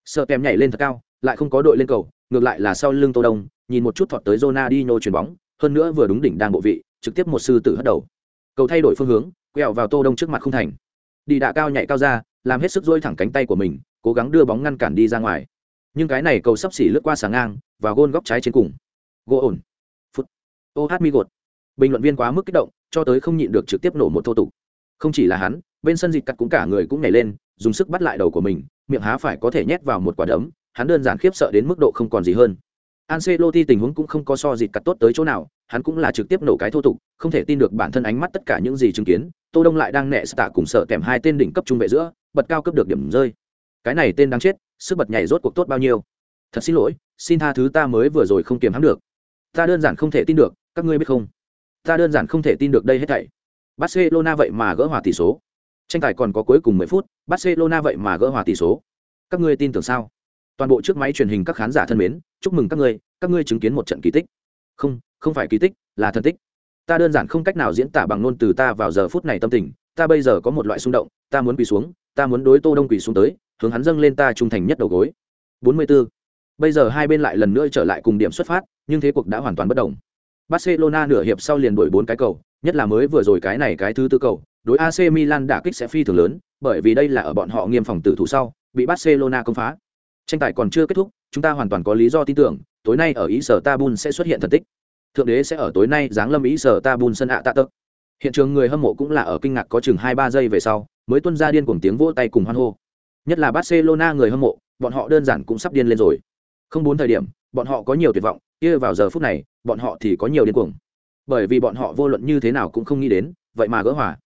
Sợ kèm nhảy lên thật cao, lại không có đội lên cầu, ngược lại là sau lưng Tô Đông, nhìn một chút thọt tới Ronaldinho chuyền bóng, hơn nữa vừa đúng đỉnh đang bộ vị, trực tiếp một sư tử hất đầu. Cầu thay đổi phương hướng, quẹo vào Tô Đông trước mặt không thành. Đi đạ cao nhảy cao ra, làm hết sức duỗi thẳng cánh tay của mình, cố gắng đưa bóng ngăn cản đi ra ngoài. Nhưng cái này cầu sắp xỉ lướt qua sáng ngang, và gôn góc trái trên cùng. Gỗ ổn. Phút. Ô hát mi gột. Bình luận viên quá mức kích động, cho tới không nhịn được trực tiếp nổ một thô tục. Không chỉ là hắn, bên sân dịch cắt cũng cả người cũng nhảy lên, dùng sức bắt lại đầu của mình, miệng há phải có thể nhét vào một quả đấm, hắn đơn giản khiếp sợ đến mức độ không còn gì hơn Ancelotti tình huống cũng không có so dịch cắt tốt tới chỗ nào, hắn cũng là trực tiếp nổ cái thô tục, không thể tin được bản thân ánh mắt tất cả những gì chứng kiến, Tô Đông lại đang nẹ tạ cùng sợ kèm hai tên đỉnh cấp trung vệ giữa, bật cao cấp được điểm rơi. Cái này tên đáng chết, sức bật nhảy rốt cuộc tốt bao nhiêu. Thật xin lỗi, xin tha thứ ta mới vừa rồi không kiềm hãm được. Ta đơn giản không thể tin được, các ngươi biết không? Ta đơn giản không thể tin được đây hết thảy. Barcelona vậy mà gỡ hòa tỷ số. Tranh tài còn có cuối cùng 10 phút, Barcelona vậy mà gỡ hòa tỷ số. Các ngươi tin tưởng sao? Toàn bộ trước máy truyền hình các khán giả thân mến, chúc mừng các ngươi, các ngươi chứng kiến một trận kỳ tích. Không, không phải kỳ tích, là thần tích. Ta đơn giản không cách nào diễn tả bằng ngôn từ ta vào giờ phút này tâm tình, ta bây giờ có một loại xung động, ta muốn quỳ xuống, ta muốn đối Tô Đông quỳ xuống tới, hướng hắn dâng lên ta trung thành nhất đầu gối. 44. Bây giờ hai bên lại lần nữa trở lại cùng điểm xuất phát, nhưng thế cuộc đã hoàn toàn bất động. Barcelona nửa hiệp sau liền đuổi bốn cái cầu, nhất là mới vừa rồi cái này cái thứ tư cầu, đối AC Milan đả kích sẽ phi thường lớn, bởi vì đây là ở bọn họ nghiêm phòng tử thủ sau, bị Barcelona công phá. Tranh tài còn chưa kết thúc, chúng ta hoàn toàn có lý do tin tưởng, tối nay ở ý sở Tabun sẽ xuất hiện thần tích. Thượng đế sẽ ở tối nay giáng lâm ý sở Tabun sân ạ tạ tật. Hiện trường người hâm mộ cũng là ở kinh ngạc có chừng 2-3 giây về sau, mới tuôn ra điên cuồng tiếng vỗ tay cùng hoan hô. Nhất là Barcelona người hâm mộ, bọn họ đơn giản cũng sắp điên lên rồi. Không bốn thời điểm, bọn họ có nhiều tuyệt vọng, kia vào giờ phút này, bọn họ thì có nhiều điên cuồng. Bởi vì bọn họ vô luận như thế nào cũng không nghĩ đến, vậy mà gỡ hòa.